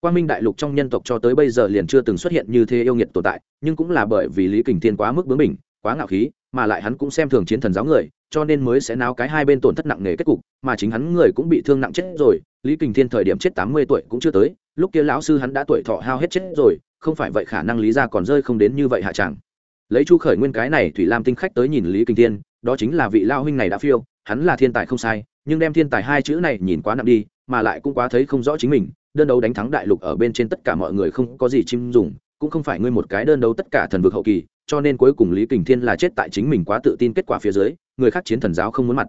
Quang minh đại lục trong nhân tộc cho tới bây giờ liền chưa từng xuất hiện như thế yêu nghiệt tồn tại, nhưng cũng là bởi vì lý kình thiên quá mức bướng mình quá ngạo khí, mà lại hắn cũng xem thường chiến thần giáo người, cho nên mới sẽ náo cái hai bên tổn thất nặng nề kết cục, mà chính hắn người cũng bị thương nặng chết rồi, lý kình thiên thời điểm chết tám mươi tuổi cũng chưa tới, lúc kia lão sư hắn đã tuổi thọ hao hết chết rồi không phải vậy khả năng lý ra còn rơi không đến như vậy hạ chẳng. Lấy chu khởi nguyên cái này thủy lam tinh khách tới nhìn lý kinh thiên, đó chính là vị lao huynh này đã phiêu, hắn là thiên tài không sai, nhưng đem thiên tài hai chữ này nhìn quá nặng đi, mà lại cũng quá thấy không rõ chính mình, đơn đấu đánh thắng đại lục ở bên trên tất cả mọi người không có gì chim dùng, cũng không phải ngươi một cái đơn đấu tất cả thần vực hậu kỳ, cho nên cuối cùng lý kình thiên là chết tại chính mình quá tự tin kết quả phía dưới, người khác chiến thần giáo không muốn mặt.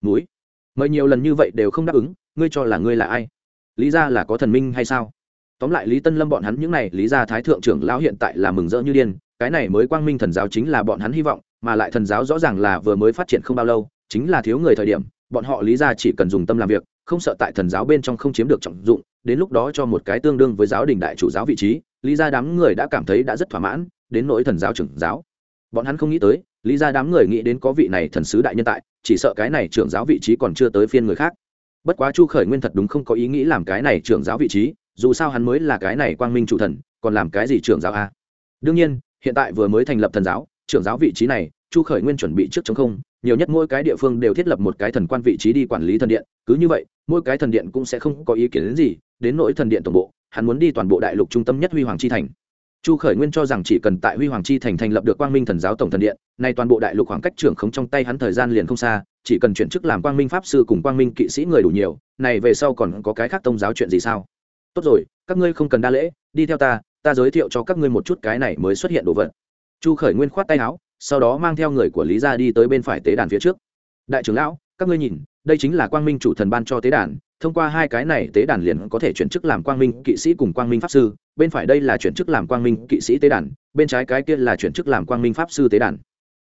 Mũi mời nhiều lần như vậy đều không đáp ứng, ngươi cho là ngươi là ai? Lý ra là có thần minh hay sao? Tóm lại lý tân lâm bọn hắn những n à y lý gia thái thượng trưởng lão hiện tại là mừng rỡ như điên, cái này mới quang minh thần giáo chính là bọn hắn hy vọng, mà lại thần giáo rõ ràng là vừa mới phát triển không bao lâu, chính là thiếu người thời điểm, bọn họ lý ra chỉ cần dùng tâm làm việc, không sợ tại thần giáo bên trong không chiếm được trọng dụng, đến lúc đó cho một cái tương đương với giáo đình đại chủ giáo vị trí, lý ra đám người đã cảm thấy đã rất thỏa mãn, đến nỗi thần giáo trưởng giáo. Bọn hắn không nghĩ tới, lý ra đám người nghĩ đến có vị này thần sứ đại nhân tại, chỉ sợ cái này trưởng giáo vị trí còn chưa tới phiên người khác. Bất quá chu khởi nguyên thật đúng không có ý nghĩ làm cái này trưởng giáo vị trí dù sao hắn mới là cái này quang minh chủ thần, còn làm cái gì trưởng giáo a? Đương nhiên, hiện tại vừa mới thành lập thần giáo, trưởng giáo vị trí này, chu khởi nguyên chuẩn bị trước chống không, nhiều nhất mỗi cái địa phương đều thiết lập một cái thần quan vị trí đi quản lý thần điện, cứ như vậy, mỗi cái thần điện cũng sẽ không có ý kiến đến gì, đến nỗi thần điện tổng bộ, hắn muốn đi toàn bộ đại lục trung tâm nhất huy hoàng chi thành. Chu khởi nguyên cho rằng chỉ cần tại huy hoàng chi thành thành lập được quang minh thần giáo tổng thần điện, nay toàn bộ đại lục khoảng cách trưởng khống trong tay hắn thời gian liền không xa, chỉ cần chuyển chức làm quang minh pháp sư cùng quang minh kỵ sĩ người đủ nhiều, này về sau còn có cái khác tông giáo chuyện gì sao? Tốt rồi, các ngươi không cần đa lễ, đi theo ta ta giới thiệu cho các ngươi một chút cái này mới xuất hiện đồ vật. Chu khởi nguyên khoát tay áo, sau đó mang theo người của lý gia đi tới bên phải tế đàn phía trước. Đại trưởng lão, các ngươi nhìn, đây chính là quang minh chủ thần ban cho tế đàn, thông qua hai cái này tế đàn liền có thể chuyển chức làm quang minh kỵ sĩ cùng quang minh pháp sư, bên phải đây là chuyển chức làm quang minh kỵ sĩ tế đàn, bên trái cái kia là chuyển chức làm quang minh pháp sư tế đàn.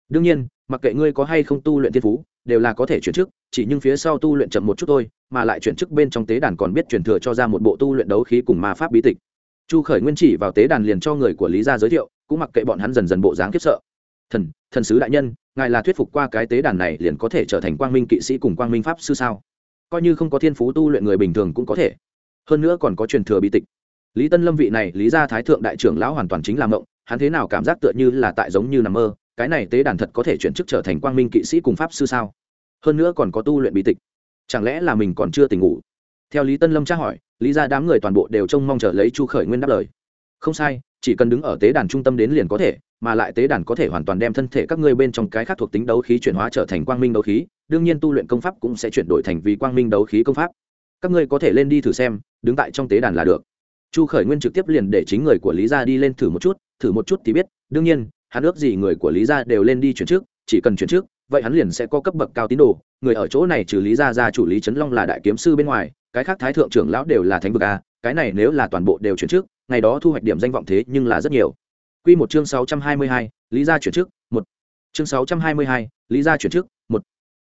Đương nhiên, mặc kệ ngươi có hay không tu luyện thiên phú đều là có thể chuyển chức, chỉ nhưng phía sau tu luyện chậm một chút thôi, mà lại chuyển chức bên trong tế đàn còn biết truyền thừa cho ra một bộ tu luyện đấu khí cùng ma pháp bí tịch. Chu khởi nguyên chỉ vào tế đàn liền cho người của lý gia giới thiệu, cũng mặc kệ bọn hắn dần dần bộ dáng khiếp sợ. Thần thần sứ đại nhân, ngài là thuyết phục qua cái tế đàn này liền có thể trở thành quang minh kỵ sĩ cùng quang minh pháp sư sao? Coi như không có thiên phú tu luyện người bình thường cũng có thể. Hơn nữa còn có truyền thừa bí tịch. Lý tân lâm vị này, lý gia thái thượng đại trưởng lão hoàn toàn chính là ngộng hắn thế nào cảm giác tựa như là tại giống như nằm mơ cái này tế đàn thật có thể chuyển chức trở thành quang minh kỵ sĩ cùng pháp sư sao? Hơn nữa còn có tu luyện bí tịch. Chẳng lẽ là mình còn chưa tỉnh ngủ? Theo lý tân lâm tra hỏi, lý ra đám người toàn bộ đều trông mong chờ lấy chu khởi nguyên đáp lời. Không sai, chỉ cần đứng ở tế đàn trung tâm đến liền có thể, mà lại tế đàn có thể hoàn toàn đem thân thể các ngươi bên trong cái khác thuộc tính đấu khí chuyển hóa trở thành quang minh đấu khí, đương nhiên tu luyện công pháp cũng sẽ chuyển đổi thành vì quang minh đấu khí công pháp. Các ngươi có thể lên đi thử xem, đứng tại trong tế đàn là được. Chu khởi nguyên trực tiếp liền để chính người của lý gia đi lên thử một chút, thử một chút thì biết, đương nhiên hắn ước gì người của lý gia đều lên đi chuyển trước chỉ cần chuyển trước vậy hắn liền sẽ có cấp bậc cao tín đồ người ở chỗ này trừ lý gia gia chủ lý trấn long là đại kiếm sư bên ngoài cái khác thái thượng trưởng lão đều là thánh vực a cái này nếu là toàn bộ đều chuyển trước ngày đó thu hoạch điểm danh vọng thế nhưng là rất nhiều Quy một chương 622, Lý gia chuyển trước, một. Chương 622, Lý gia chuyển trước, một.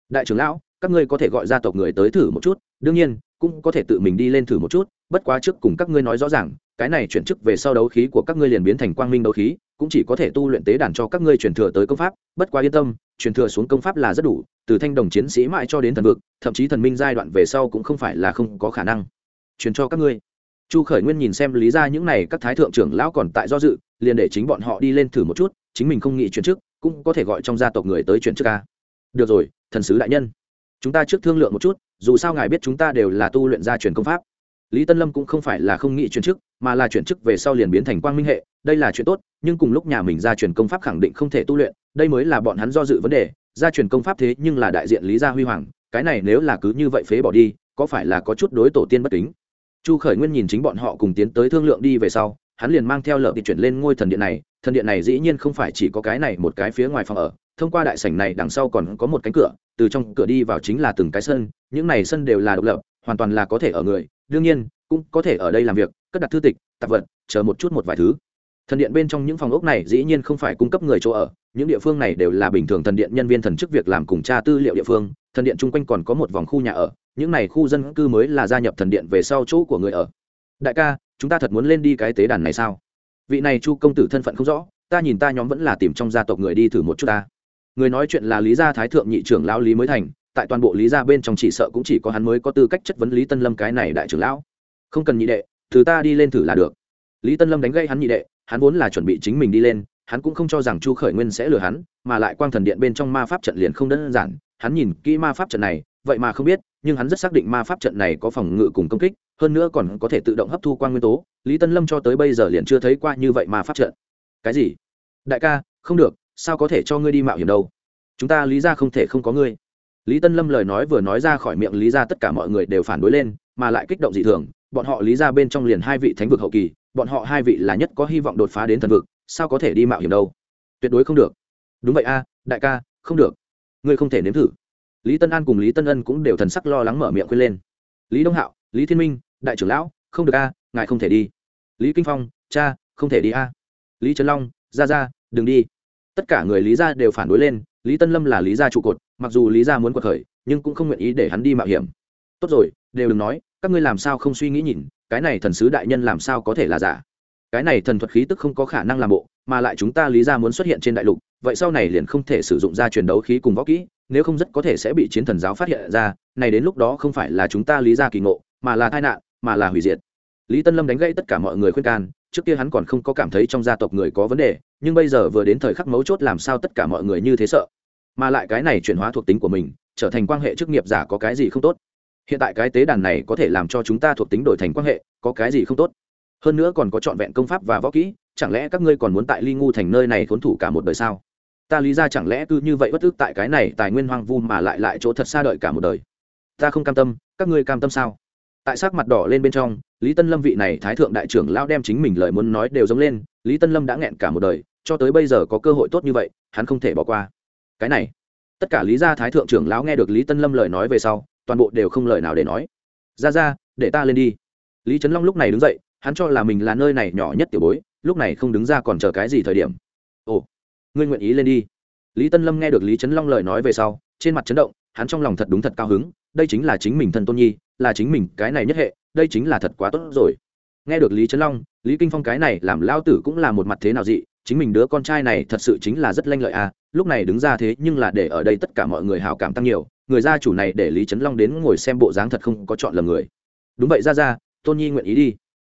Đại trưởng lão, các ngươi có thể gọi gia tộc người tới thử một chút, đương nhiên, cũng có thể tự mình đi lên thử một chút, bất quá trước cùng các ngươi nói rõ ràng, cái này chuyển chức về sau đấu khí của các ngươi liền biến thành quang minh đấu khí, cũng chỉ có thể tu luyện tế đàn cho các ngươi truyền thừa tới công pháp, bất quá yên tâm, truyền thừa xuống công pháp là rất đủ, từ thanh đồng chiến sĩ mãi cho đến thần vực, thậm chí thần minh giai đoạn về sau cũng không phải là không có khả năng. Truyền cho các ngươi. Chu khởi nguyên nhìn xem lý ra những này các thái thượng trưởng lão còn tại do dự liền để chính bọn họ đi lên thử một chút chính mình không nghĩ chuyển chức cũng có thể gọi trong gia tộc người tới chuyển chức ca được rồi thần sứ đại nhân chúng ta trước thương lượng một chút, dù sao ngài biết chúng ta đều là tu luyện gia truyền công pháp. Lý tân lâm cũng không phải là không nghĩ chuyển chức, mà là chuyển chức về sau liền biến thành quang minh hệ, đây là chuyện tốt, nhưng cùng lúc nhà mình gia truyền công pháp khẳng định không thể tu luyện, đây mới là bọn hắn do dự vấn đề, gia truyền công pháp thế nhưng là đại diện lý gia huy hoàng, cái này nếu là cứ như vậy phế bỏ đi, có phải là có chút đối tổ tiên bất kính? Chu khởi nguyên nhìn chính bọn họ cùng tiến tới thương lượng đi về sau, hắn liền mang theo lợp thì chuyển lên ngôi thần điện này, thần điện này dĩ nhiên không phải chỉ có cái này một cái phía ngoài phòng ở thông qua đại sảnh này đằng sau còn có một cánh cửa, từ trong cửa đi vào chính là từng cái sân, những này sân đều là độc lập, hoàn toàn là có thể ở người, đương nhiên, cũng có thể ở đây làm việc, cất đặt thư tịch, tạp vật, chờ một chút một vài thứ. Thần điện bên trong những phòng ốc này dĩ nhiên không phải cung cấp người chỗ ở, những địa phương này đều là bình thường thần điện nhân viên thần chức việc làm cùng tra tư liệu địa phương, thần điện chung quanh còn có một vòng khu nhà ở, những này khu dân cư mới là gia nhập thần điện về sau chỗ của người ở. Đại ca, chúng ta thật muốn lên đi cái tế đàn này sao? Vị này chu công tử thân phận không rõ, ta nhìn ta nhóm vẫn là tìm trong gia tộc người đi thử một chút ta người nói chuyện là lý gia thái thượng nhị trưởng lão lý mới thành, tại toàn bộ lý gia bên trong chỉ sợ cũng chỉ có hắn mới có tư cách chất vấn lý tân lâm cái này đại trưởng lão. Không cần nhị đệ thứ ta đi lên thử là được. Lý tân lâm đánh gây hắn nhị đệ, hắn vốn là chuẩn bị chính mình đi lên, hắn cũng không cho rằng chu khởi nguyên sẽ lừa hắn, mà lại quang thần điện bên trong ma pháp trận liền không đơn giản, hắn nhìn kỹ ma pháp trận này, vậy mà không biết, nhưng hắn rất xác định ma pháp trận này có phòng ngự cùng công kích, hơn nữa còn có thể tự động hấp thu quan nguyên tố, lý tân lâm cho tới bây giờ liền chưa thấy qua như vậy ma pháp trận. Cái gì? Đại ca, không được sao có thể cho ngươi đi mạo hiểm đâu? Chúng ta lý ra không thể không có ngươi. Lý tân lâm lời nói vừa nói ra khỏi miệng lý ra tất cả mọi người đều phản đối lên, mà lại kích động dị thường. Bọn họ lý ra bên trong liền hai vị thánh vực hậu kỳ, bọn họ hai vị là nhất có hy vọng đột phá đến thần vực, sao có thể đi mạo hiểm đâu? Tuyệt đối không được. Đúng vậy a, đại ca, không được. Ngươi không thể nếm thử. Lý tân an cùng lý tân ân cũng đều thần sắc lo lắng mở miệng khuyên lên. Lý đông hạo, lý thiên minh, đại trưởng lão, không được a, ngài không thể đi. Lý kinh phong, cha, không thể đi a. Lý trấn long, ra ra, đừng đi tất cả người lý gia đều phản đối lên, lý tân lâm là lý gia trụ cột, mặc dù lý gia muốn quật khởi, nhưng cũng không nguyện ý để hắn đi mạo hiểm. Tốt rồi, đều đừng nói, các ngươi làm sao không suy nghĩ nhìn, cái này thần sứ đại nhân làm sao có thể là giả? Cái này thần thuật khí tức không có khả năng làm bộ, mà lại chúng ta lý ra muốn xuất hiện trên đại lục, vậy sau này liền không thể sử dụng ra truyền đấu khí cùng võ kỹ, nếu không rất có thể sẽ bị chiến thần giáo phát hiện ra, này đến lúc đó không phải là chúng ta lý ra kỳ ngộ, mà là tai nạn, mà là hủy diệt. Lý tân lâm đánh gãy tất cả mọi người khuyên can trước kia hắn còn không có cảm thấy trong gia tộc người có vấn đề, nhưng bây giờ vừa đến thời khắc mấu chốt làm sao tất cả mọi người như thế sợ. Mà lại cái này chuyển hóa thuộc tính của mình, trở thành quan hệ chức nghiệp giả có cái gì không tốt? Hiện tại cái tế đàn này có thể làm cho chúng ta thuộc tính đổi thành quan hệ, có cái gì không tốt? Hơn nữa còn có trọn vẹn công pháp và võ kỹ, chẳng lẽ các ngươi còn muốn tại ly ngu thành nơi này khốn thủ cả một đời sao? Ta lý ra chẳng lẽ cứ như vậy bất ức tại cái này tài nguyên hoang vu mà lại lại chỗ thật xa đợi cả một đời? Ta không cam tâm, các ngươi cam tâm sao? Tại sắc mặt đỏ lên bên trong, lý tân lâm vị này thái thượng đại trưởng lao đem chính mình lời muốn nói đều giống lên, lý tân lâm đã nghẹn cả một đời, cho tới bây giờ có cơ hội tốt như vậy, hắn không thể bỏ qua. Cái này, tất cả lý gia thái thượng trưởng lão nghe được lý tân lâm lời nói về sau, toàn bộ đều không lời nào để nói. Ra ra, để ta lên đi. Lý trấn long lúc này đứng dậy, hắn cho là mình là nơi này nhỏ nhất tiểu bối, lúc này không đứng ra còn chờ cái gì thời điểm. Ồ, ngươi nguyện ý lên đi. Lý tân lâm nghe được lý trấn long lời nói về sau, trên mặt chấn động, hắn trong lòng thật đúng thật cao hứng, đây chính là chính mình thân tôn nhi là chính mình cái này nhất hệ, đây chính là thật quá tốt rồi. Nghe được lý trấn long, lý kinh phong cái này làm lao tử cũng là một mặt thế nào dị, chính mình đứa con trai này thật sự chính là rất lanh lợi à lúc này đứng ra thế nhưng là để ở đây tất cả mọi người hào cảm tăng nhiều, người gia chủ này để lý trấn long đến ngồi xem bộ dáng thật không có chọn lầm người. Đúng vậy, ra ra, tôn nhi nguyện ý đi.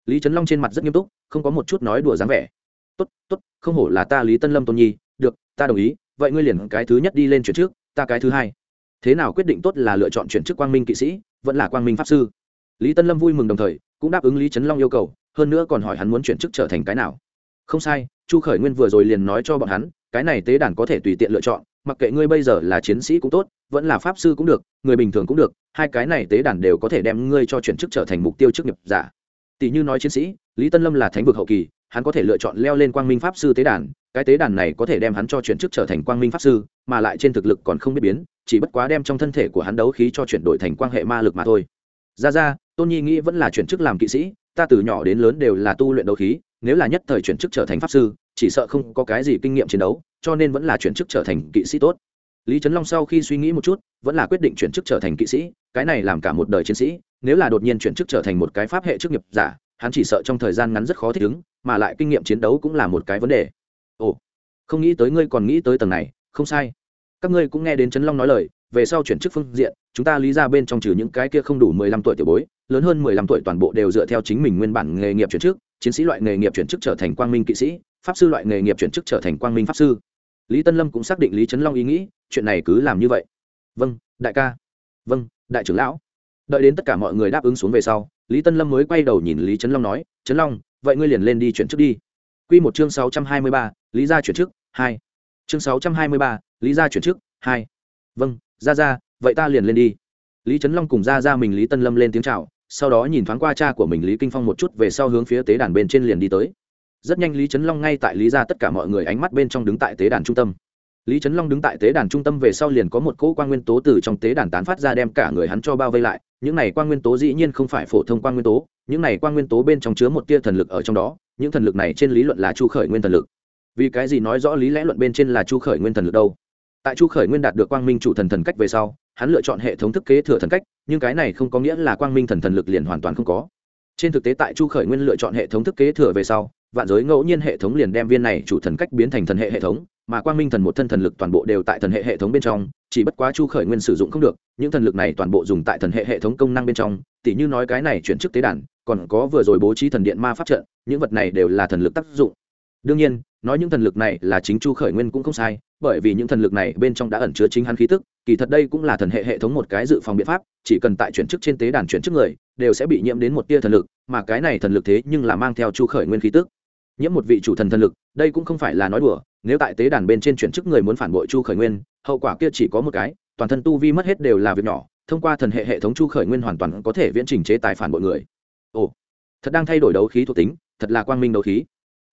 Lý trấn long trên mặt rất nghiêm túc, không có một chút nói đùa dáng vẻ. Tốt tốt, không hổ là ta lý tân lâm tôn nhi, được, ta đồng ý, vậy ngươi liền cái thứ nhất đi lên chuyển trước, ta cái thứ hai. Thế nào quyết định tốt là lựa chọn chuyển chức quang minh kỵ sĩ vẫn là quang minh pháp sư. Lý tân lâm vui mừng đồng thời, cũng đáp ứng lý trấn long yêu cầu, hơn nữa còn hỏi hắn muốn chuyển chức trở thành cái nào. Không sai, chu khởi nguyên vừa rồi liền nói cho bọn hắn, cái này tế đàn có thể tùy tiện lựa chọn, mặc kệ ngươi bây giờ là chiến sĩ cũng tốt, vẫn là pháp sư cũng được, người bình thường cũng được, hai cái này tế đàn đều có thể đem ngươi cho chuyển chức trở thành mục tiêu chức nghiệp giả. Tỷ như nói chiến sĩ, lý tân lâm là thánh vực hậu kỳ, hắn có thể lựa chọn leo lên quang minh pháp sư tế đàn, cái tế đàn này có thể đem hắn cho chuyển chức trở thành quang minh pháp sư, mà lại trên thực lực còn không biết biến chỉ bất quá đem trong thân thể của hắn đấu khí cho chuyển đổi thành quan hệ ma lực mà thôi. Ra ra, tôn nhi nghĩ vẫn là chuyển chức làm kỵ sĩ, ta từ nhỏ đến lớn đều là tu luyện đấu khí, nếu là nhất thời chuyển chức trở thành pháp sư, chỉ sợ không có cái gì kinh nghiệm chiến đấu, cho nên vẫn là chuyển chức trở thành kỵ sĩ tốt. Lý trấn long sau khi suy nghĩ một chút, vẫn là quyết định chuyển chức trở thành kỵ sĩ, cái này làm cả một đời chiến sĩ, nếu là đột nhiên chuyển chức trở thành một cái pháp hệ chức nghiệp giả, hắn chỉ sợ trong thời gian ngắn rất khó thích ứng, mà lại kinh nghiệm chiến đấu cũng là một cái vấn đề. Ồ, không nghĩ tới ngươi còn nghĩ tới tầng này, không sai các ngươi cũng nghe đến trấn long nói lời, về sau chuyển chức phương diện, chúng ta lý ra bên trong trừ những cái kia không đủ mười lăm tuổi tiểu bối, lớn hơn mười lăm tuổi toàn bộ đều dựa theo chính mình nguyên bản nghề nghiệp chuyển chức, chiến sĩ loại nghề nghiệp chuyển chức trở thành quang minh kỵ sĩ, pháp sư loại nghề nghiệp chuyển chức trở thành quang minh pháp sư. Lý tân lâm cũng xác định lý trấn long ý nghĩ, chuyện này cứ làm như vậy. Vâng đại ca. Vâng đại trưởng lão. Đợi đến tất cả mọi người đáp ứng xuống về sau, lý tân lâm mới quay đầu nhìn lý trấn long nói, trấn long, vậy ngươi liền lên đi chuyển chức đi. Q một chương sáu trăm hai mươi ba, lý gia chuyển chức, hai chương sáu trăm hai mươi ba, lý gia chuyển chức, hai. Vâng ra ra vậy ta liền lên đi. Lý trấn long cùng ra ra mình lý tân lâm lên tiếng c h à o sau đó nhìn thoáng qua cha của mình lý kinh phong một chút về sau hướng phía tế đàn bên trên liền đi tới. Rất nhanh lý trấn long ngay tại lý ra tất cả mọi người ánh mắt bên trong đứng tại tế đàn trung tâm. Lý trấn long đứng tại tế đàn trung tâm về sau liền có một cỗ quan nguyên tố từ trong tế đàn tán phát ra đem cả người hắn cho bao vây lại. Những này quan nguyên tố dĩ nhiên không phải phổ thông quan nguyên tố, những này quan nguyên tố bên trong chứa một tia thần lực ở trong đó. Những thần lực này trên lý luận là chu khởi nguyên thần lực vì cái gì nói rõ lý lẽ luận bên trên là chu khởi nguyên thần lực đâu? Tại chu khởi nguyên đạt được quang minh chủ thần thần cách về sau, hắn lựa chọn hệ thống thức kế thừa thần cách, nhưng cái này không có nghĩa là quang minh thần thần lực liền hoàn toàn không có. Trên thực tế tại chu khởi nguyên lựa chọn hệ thống thức kế thừa về sau, vạn giới ngẫu nhiên hệ thống liền đem viên này chủ thần cách biến thành thần hệ hệ thống, mà quang minh thần một thân thần lực toàn bộ đều tại thần hệ hệ thống bên trong, chỉ bất quá chu khởi nguyên sử dụng không được, những thần lực này toàn bộ dùng tại thần hệ hệ thống công năng bên trong, tỉ như nói cái này chuyển chức tế đàn, còn có vừa rồi bố trí thần điện ma pháp trận, những vật này đều là thần lực tác dụng. Đương nhiên nói những thần lực này là chính chu khởi nguyên cũng không sai, bởi vì những thần lực này bên trong đã ẩn chứa chính hắn khí tức, kỳ thật đây cũng là thần hệ hệ thống một cái dự phòng biện pháp, chỉ cần tại chuyển chức trên tế đàn chuyển chức người, đều sẽ bị nhiễm đến một tia thần lực, mà cái này thần lực thế nhưng là mang theo chu khởi nguyên khí tức. Nhiễm một vị chủ thần thần lực, đây cũng không phải là nói đùa, nếu tại tế đàn bên trên chuyển chức người muốn phản bội chu khởi nguyên, hậu quả kia chỉ có một cái, toàn thân tu vi mất hết đều là việc nhỏ, thông qua thần hệ hệ thống chu khởi nguyên hoàn toàn có thể viễn trình chế tài phản bội người. Ồ, thật đang thay đổi đấu khí thuộc tính, thật là quang minh đấu khí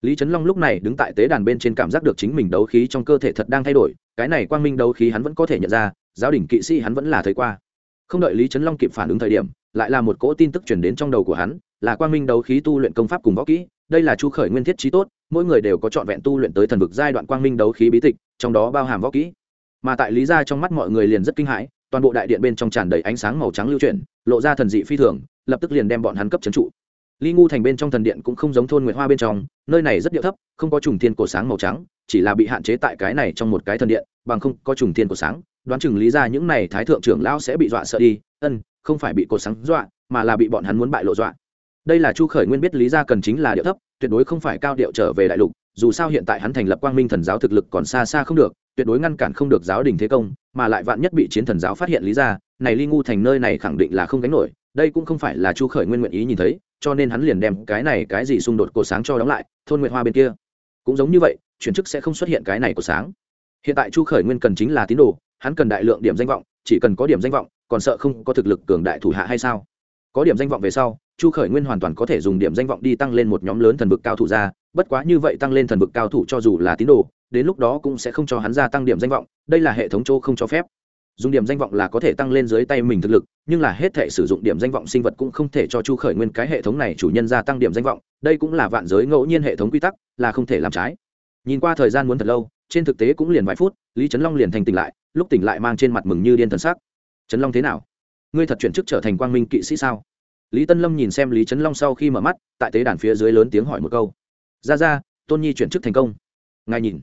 lý trấn long lúc này đứng tại tế đàn bên trên cảm giác được chính mình đấu khí trong cơ thể thật đang thay đổi, cái này quang minh đấu khí hắn vẫn có thể nhận ra, giáo đình kỵ sĩ hắn vẫn là thấy qua. Không đợi lý trấn long kịp phản ứng thời điểm, lại là một cỗ tin tức chuyển đến trong đầu của hắn, là quang minh đấu khí tu luyện công pháp cùng võ kỹ, đây là chu khởi nguyên thiết trí tốt, mỗi người đều có trọn vẹn tu luyện tới thần vực giai đoạn quang minh đấu khí bí tịch, trong đó bao hàm võ kỹ. Mà tại lý gia trong mắt mọi người liền rất kinh hãi, toàn bộ đại điện bên trong tràn đầy ánh sáng màu trắng lưu chuyển, lộ ra thần dị phi thường, lập tức liền đem bọn hắn cấp trấn trụ ly ngu thành bên trong thần điện cũng không giống thôn nguyệt hoa bên trong, nơi này rất điệu thấp, không có trùng thiên cổ sáng màu trắng, chỉ là bị hạn chế tại cái này trong một cái thần điện, bằng không có trùng thiên cổ sáng. Đoán chừng lý ra những này thái thượng trưởng lão sẽ bị dọa sợ đi. Ân, không phải bị cổ sáng dọa, mà là bị bọn hắn muốn bại lộ dọa. Đây là chu khởi nguyên biết lý ra cần chính là điệu thấp, tuyệt đối không phải cao điệu trở về đại lục, dù sao hiện tại hắn thành lập quang minh thần giáo thực lực còn xa xa không được, tuyệt đối ngăn cản không được giáo đình thế công, mà lại vạn nhất bị chiến thần giáo phát hiện lý ra, này ly ngu thành nơi này khẳng định là không gánh nổi đây cũng không phải là chu khởi nguyên nguyện ý nhìn thấy, cho nên hắn liền đem cái này cái gì xung đột cổ sáng cho đóng lại, thôn nguyệt hoa bên kia. Cũng giống như vậy, chuyển chức sẽ không xuất hiện cái này của sáng. Hiện tại chu khởi nguyên cần chính là tín đồ, hắn cần đại lượng điểm danh vọng, chỉ cần có điểm danh vọng, còn sợ không có thực lực cường đại thủ hạ hay sao? Có điểm danh vọng về sau, chu khởi nguyên hoàn toàn có thể dùng điểm danh vọng đi tăng lên một nhóm lớn thần vực cao thủ ra, bất quá như vậy tăng lên thần vực cao thủ cho dù là tín đồ, đến lúc đó cũng sẽ không cho hắn gia tăng điểm danh vọng, đây là hệ thống chỗ không cho phép dùng điểm danh vọng là có thể tăng lên dưới tay mình thực lực, nhưng là hết thể sử dụng điểm danh vọng sinh vật cũng không thể cho chu khởi nguyên cái hệ thống này chủ nhân gia tăng điểm danh vọng, đây cũng là vạn giới ngẫu nhiên hệ thống quy tắc, là không thể làm trái. Nhìn qua thời gian muốn thật lâu, trên thực tế cũng liền vài phút, lý trấn long liền thành tỉnh lại, lúc tỉnh lại mang trên mặt mừng như điên thần sắc. Trấn long thế nào? Ngươi thật chuyển chức trở thành quang minh kỵ sĩ sao? Lý tân lâm nhìn xem lý trấn long sau khi mở mắt, tại tế đàn phía dưới lớn tiếng hỏi một câu. Ra ra, tôn nhi chuyển chức thành công. Ngài nhìn.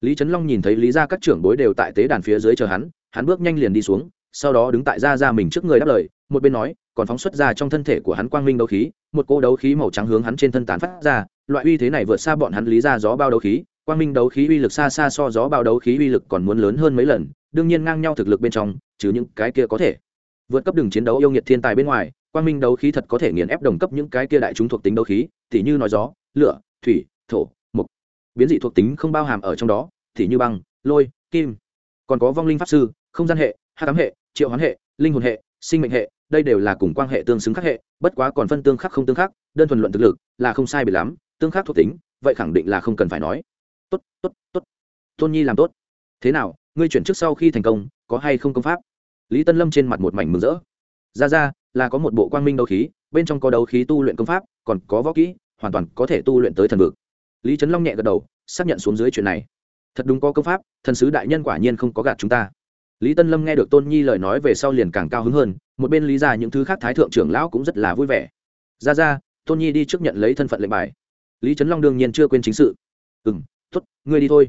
Lý trấn long nhìn thấy lý ra các trưởng bối đều tại tế đàn phía dưới chờ hắn hắn bước nhanh liền đi xuống, sau đó đứng tại ra ra mình trước người đáp lời, một bên nói, còn phóng xuất ra trong thân thể của hắn quang minh đấu khí, một cô đấu khí màu trắng hướng hắn trên thân tán phát ra, loại uy thế này vượt xa bọn hắn lý ra gió bao đấu khí, quang minh đấu khí uy lực xa xa so gió bao đấu khí uy lực còn muốn lớn hơn mấy lần, đương nhiên ngang nhau thực lực bên trong chứ những cái kia có thể vượt cấp đường chiến đấu yêu nghiệt thiên tài bên ngoài, quang minh đấu khí thật có thể nghiền ép đồng cấp những cái kia đại chúng thuộc tính đấu khí t như nói gió, lửa, thủy, thổ mục biến dị thuộc tính không bao hàm ở trong đó t như băng, lôi, kim. Còn có vong linh pháp sư không gian hệ hát cám hệ, triệu hoán hệ, linh hồn hệ, sinh mệnh hệ, đây đều là cùng quan hệ tương xứng khắc hệ, bất quá còn phân tương khắc không tương khắc, đơn thuần luận thực lực là không sai bị lắm, tương khắc thuộc tính, vậy khẳng định là không cần phải nói. Tốt tốt tốt. Tôn nhi làm tốt. Thế nào, ngươi chuyển trước sau khi thành công, có hay không công pháp? Lý tân lâm trên mặt một mảnh mừng rỡ. Ra ra, là có một bộ quang minh đấu khí, bên trong có đấu khí tu luyện công pháp, còn có võ kỹ, hoàn toàn có thể tu luyện tới thần vực. Lý trấn long nhẹ gật đầu, xác nhận xuống dưới chuyện này. Thật đúng có công pháp, thần sứ đại nhân quả nhiên không có gạt chúng ta lý tân lâm nghe được tôn nhi lời nói về sau liền càng cao hứng hơn, một bên lý ra những thứ khác thái thượng trưởng lão cũng rất là vui vẻ. Ra ra tôn nhi đi trước nhận lấy thân phận lệnh bài. Lý trấn long đương nhiên chưa quên chính sự. Ừ m t ố t ngươi đi thôi.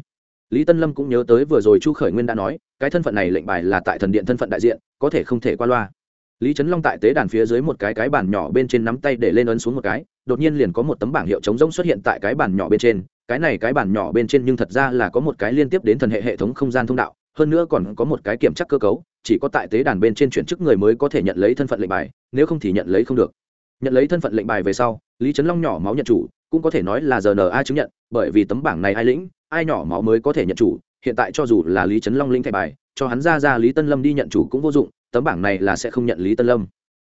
Lý tân lâm cũng nhớ tới vừa rồi chu khởi nguyên đã nói, cái thân phận này lệnh bài là tại thần điện thân phận đại diện, có thể không thể qua loa. Lý trấn long tại tế đàn phía dưới một cái cái bàn nhỏ bên trên nắm tay để lên ấn xuống một cái, đột nhiên liền có một tấm bảng hiệu chống rỗng xuất hiện tại cái bàn nhỏ bên trên. Cái này cái bàn nhỏ bên trên nhưng thật ra là có một cái liên tiếp đến thần hệ hệ thống không gian thông đạo hơn nữa còn có một cái kiểm tra cơ cấu, chỉ có tại tế đàn bên trên chuyển chức người mới có thể nhận lấy thân phận lệnh bài, nếu không thì nhận lấy không được. Nhận lấy thân phận lệnh bài về sau, lý trấn long nhỏ máu nhận chủ, cũng có thể nói là giờ rna chứng nhận, bởi vì tấm bảng này ai lĩnh, ai nhỏ máu mới có thể nhận chủ, hiện tại cho dù là lý trấn long lĩnh thẻ bài, cho hắn ra ra lý tân lâm đi nhận chủ cũng vô dụng, tấm bảng này là sẽ không nhận lý tân lâm.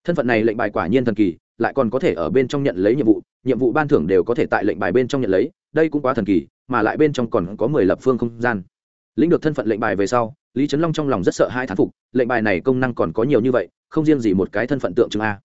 Thân phận này lệnh bài quả nhiên thần kỳ, lại còn có thể ở bên trong nhận lấy nhiệm vụ nhiệm vụ ban thưởng đều có thể tại lệnh bài bên trong nhận lấy, đây cũng quá thần kỳ, mà lại bên trong còn có mười lập phương không gian lĩnh được thân phận lệnh bài về sau, lý trấn long trong lòng rất sợ hai thán phục, lệnh bài này công năng còn có nhiều như vậy, không riêng gì một cái thân phận tượng trưng a.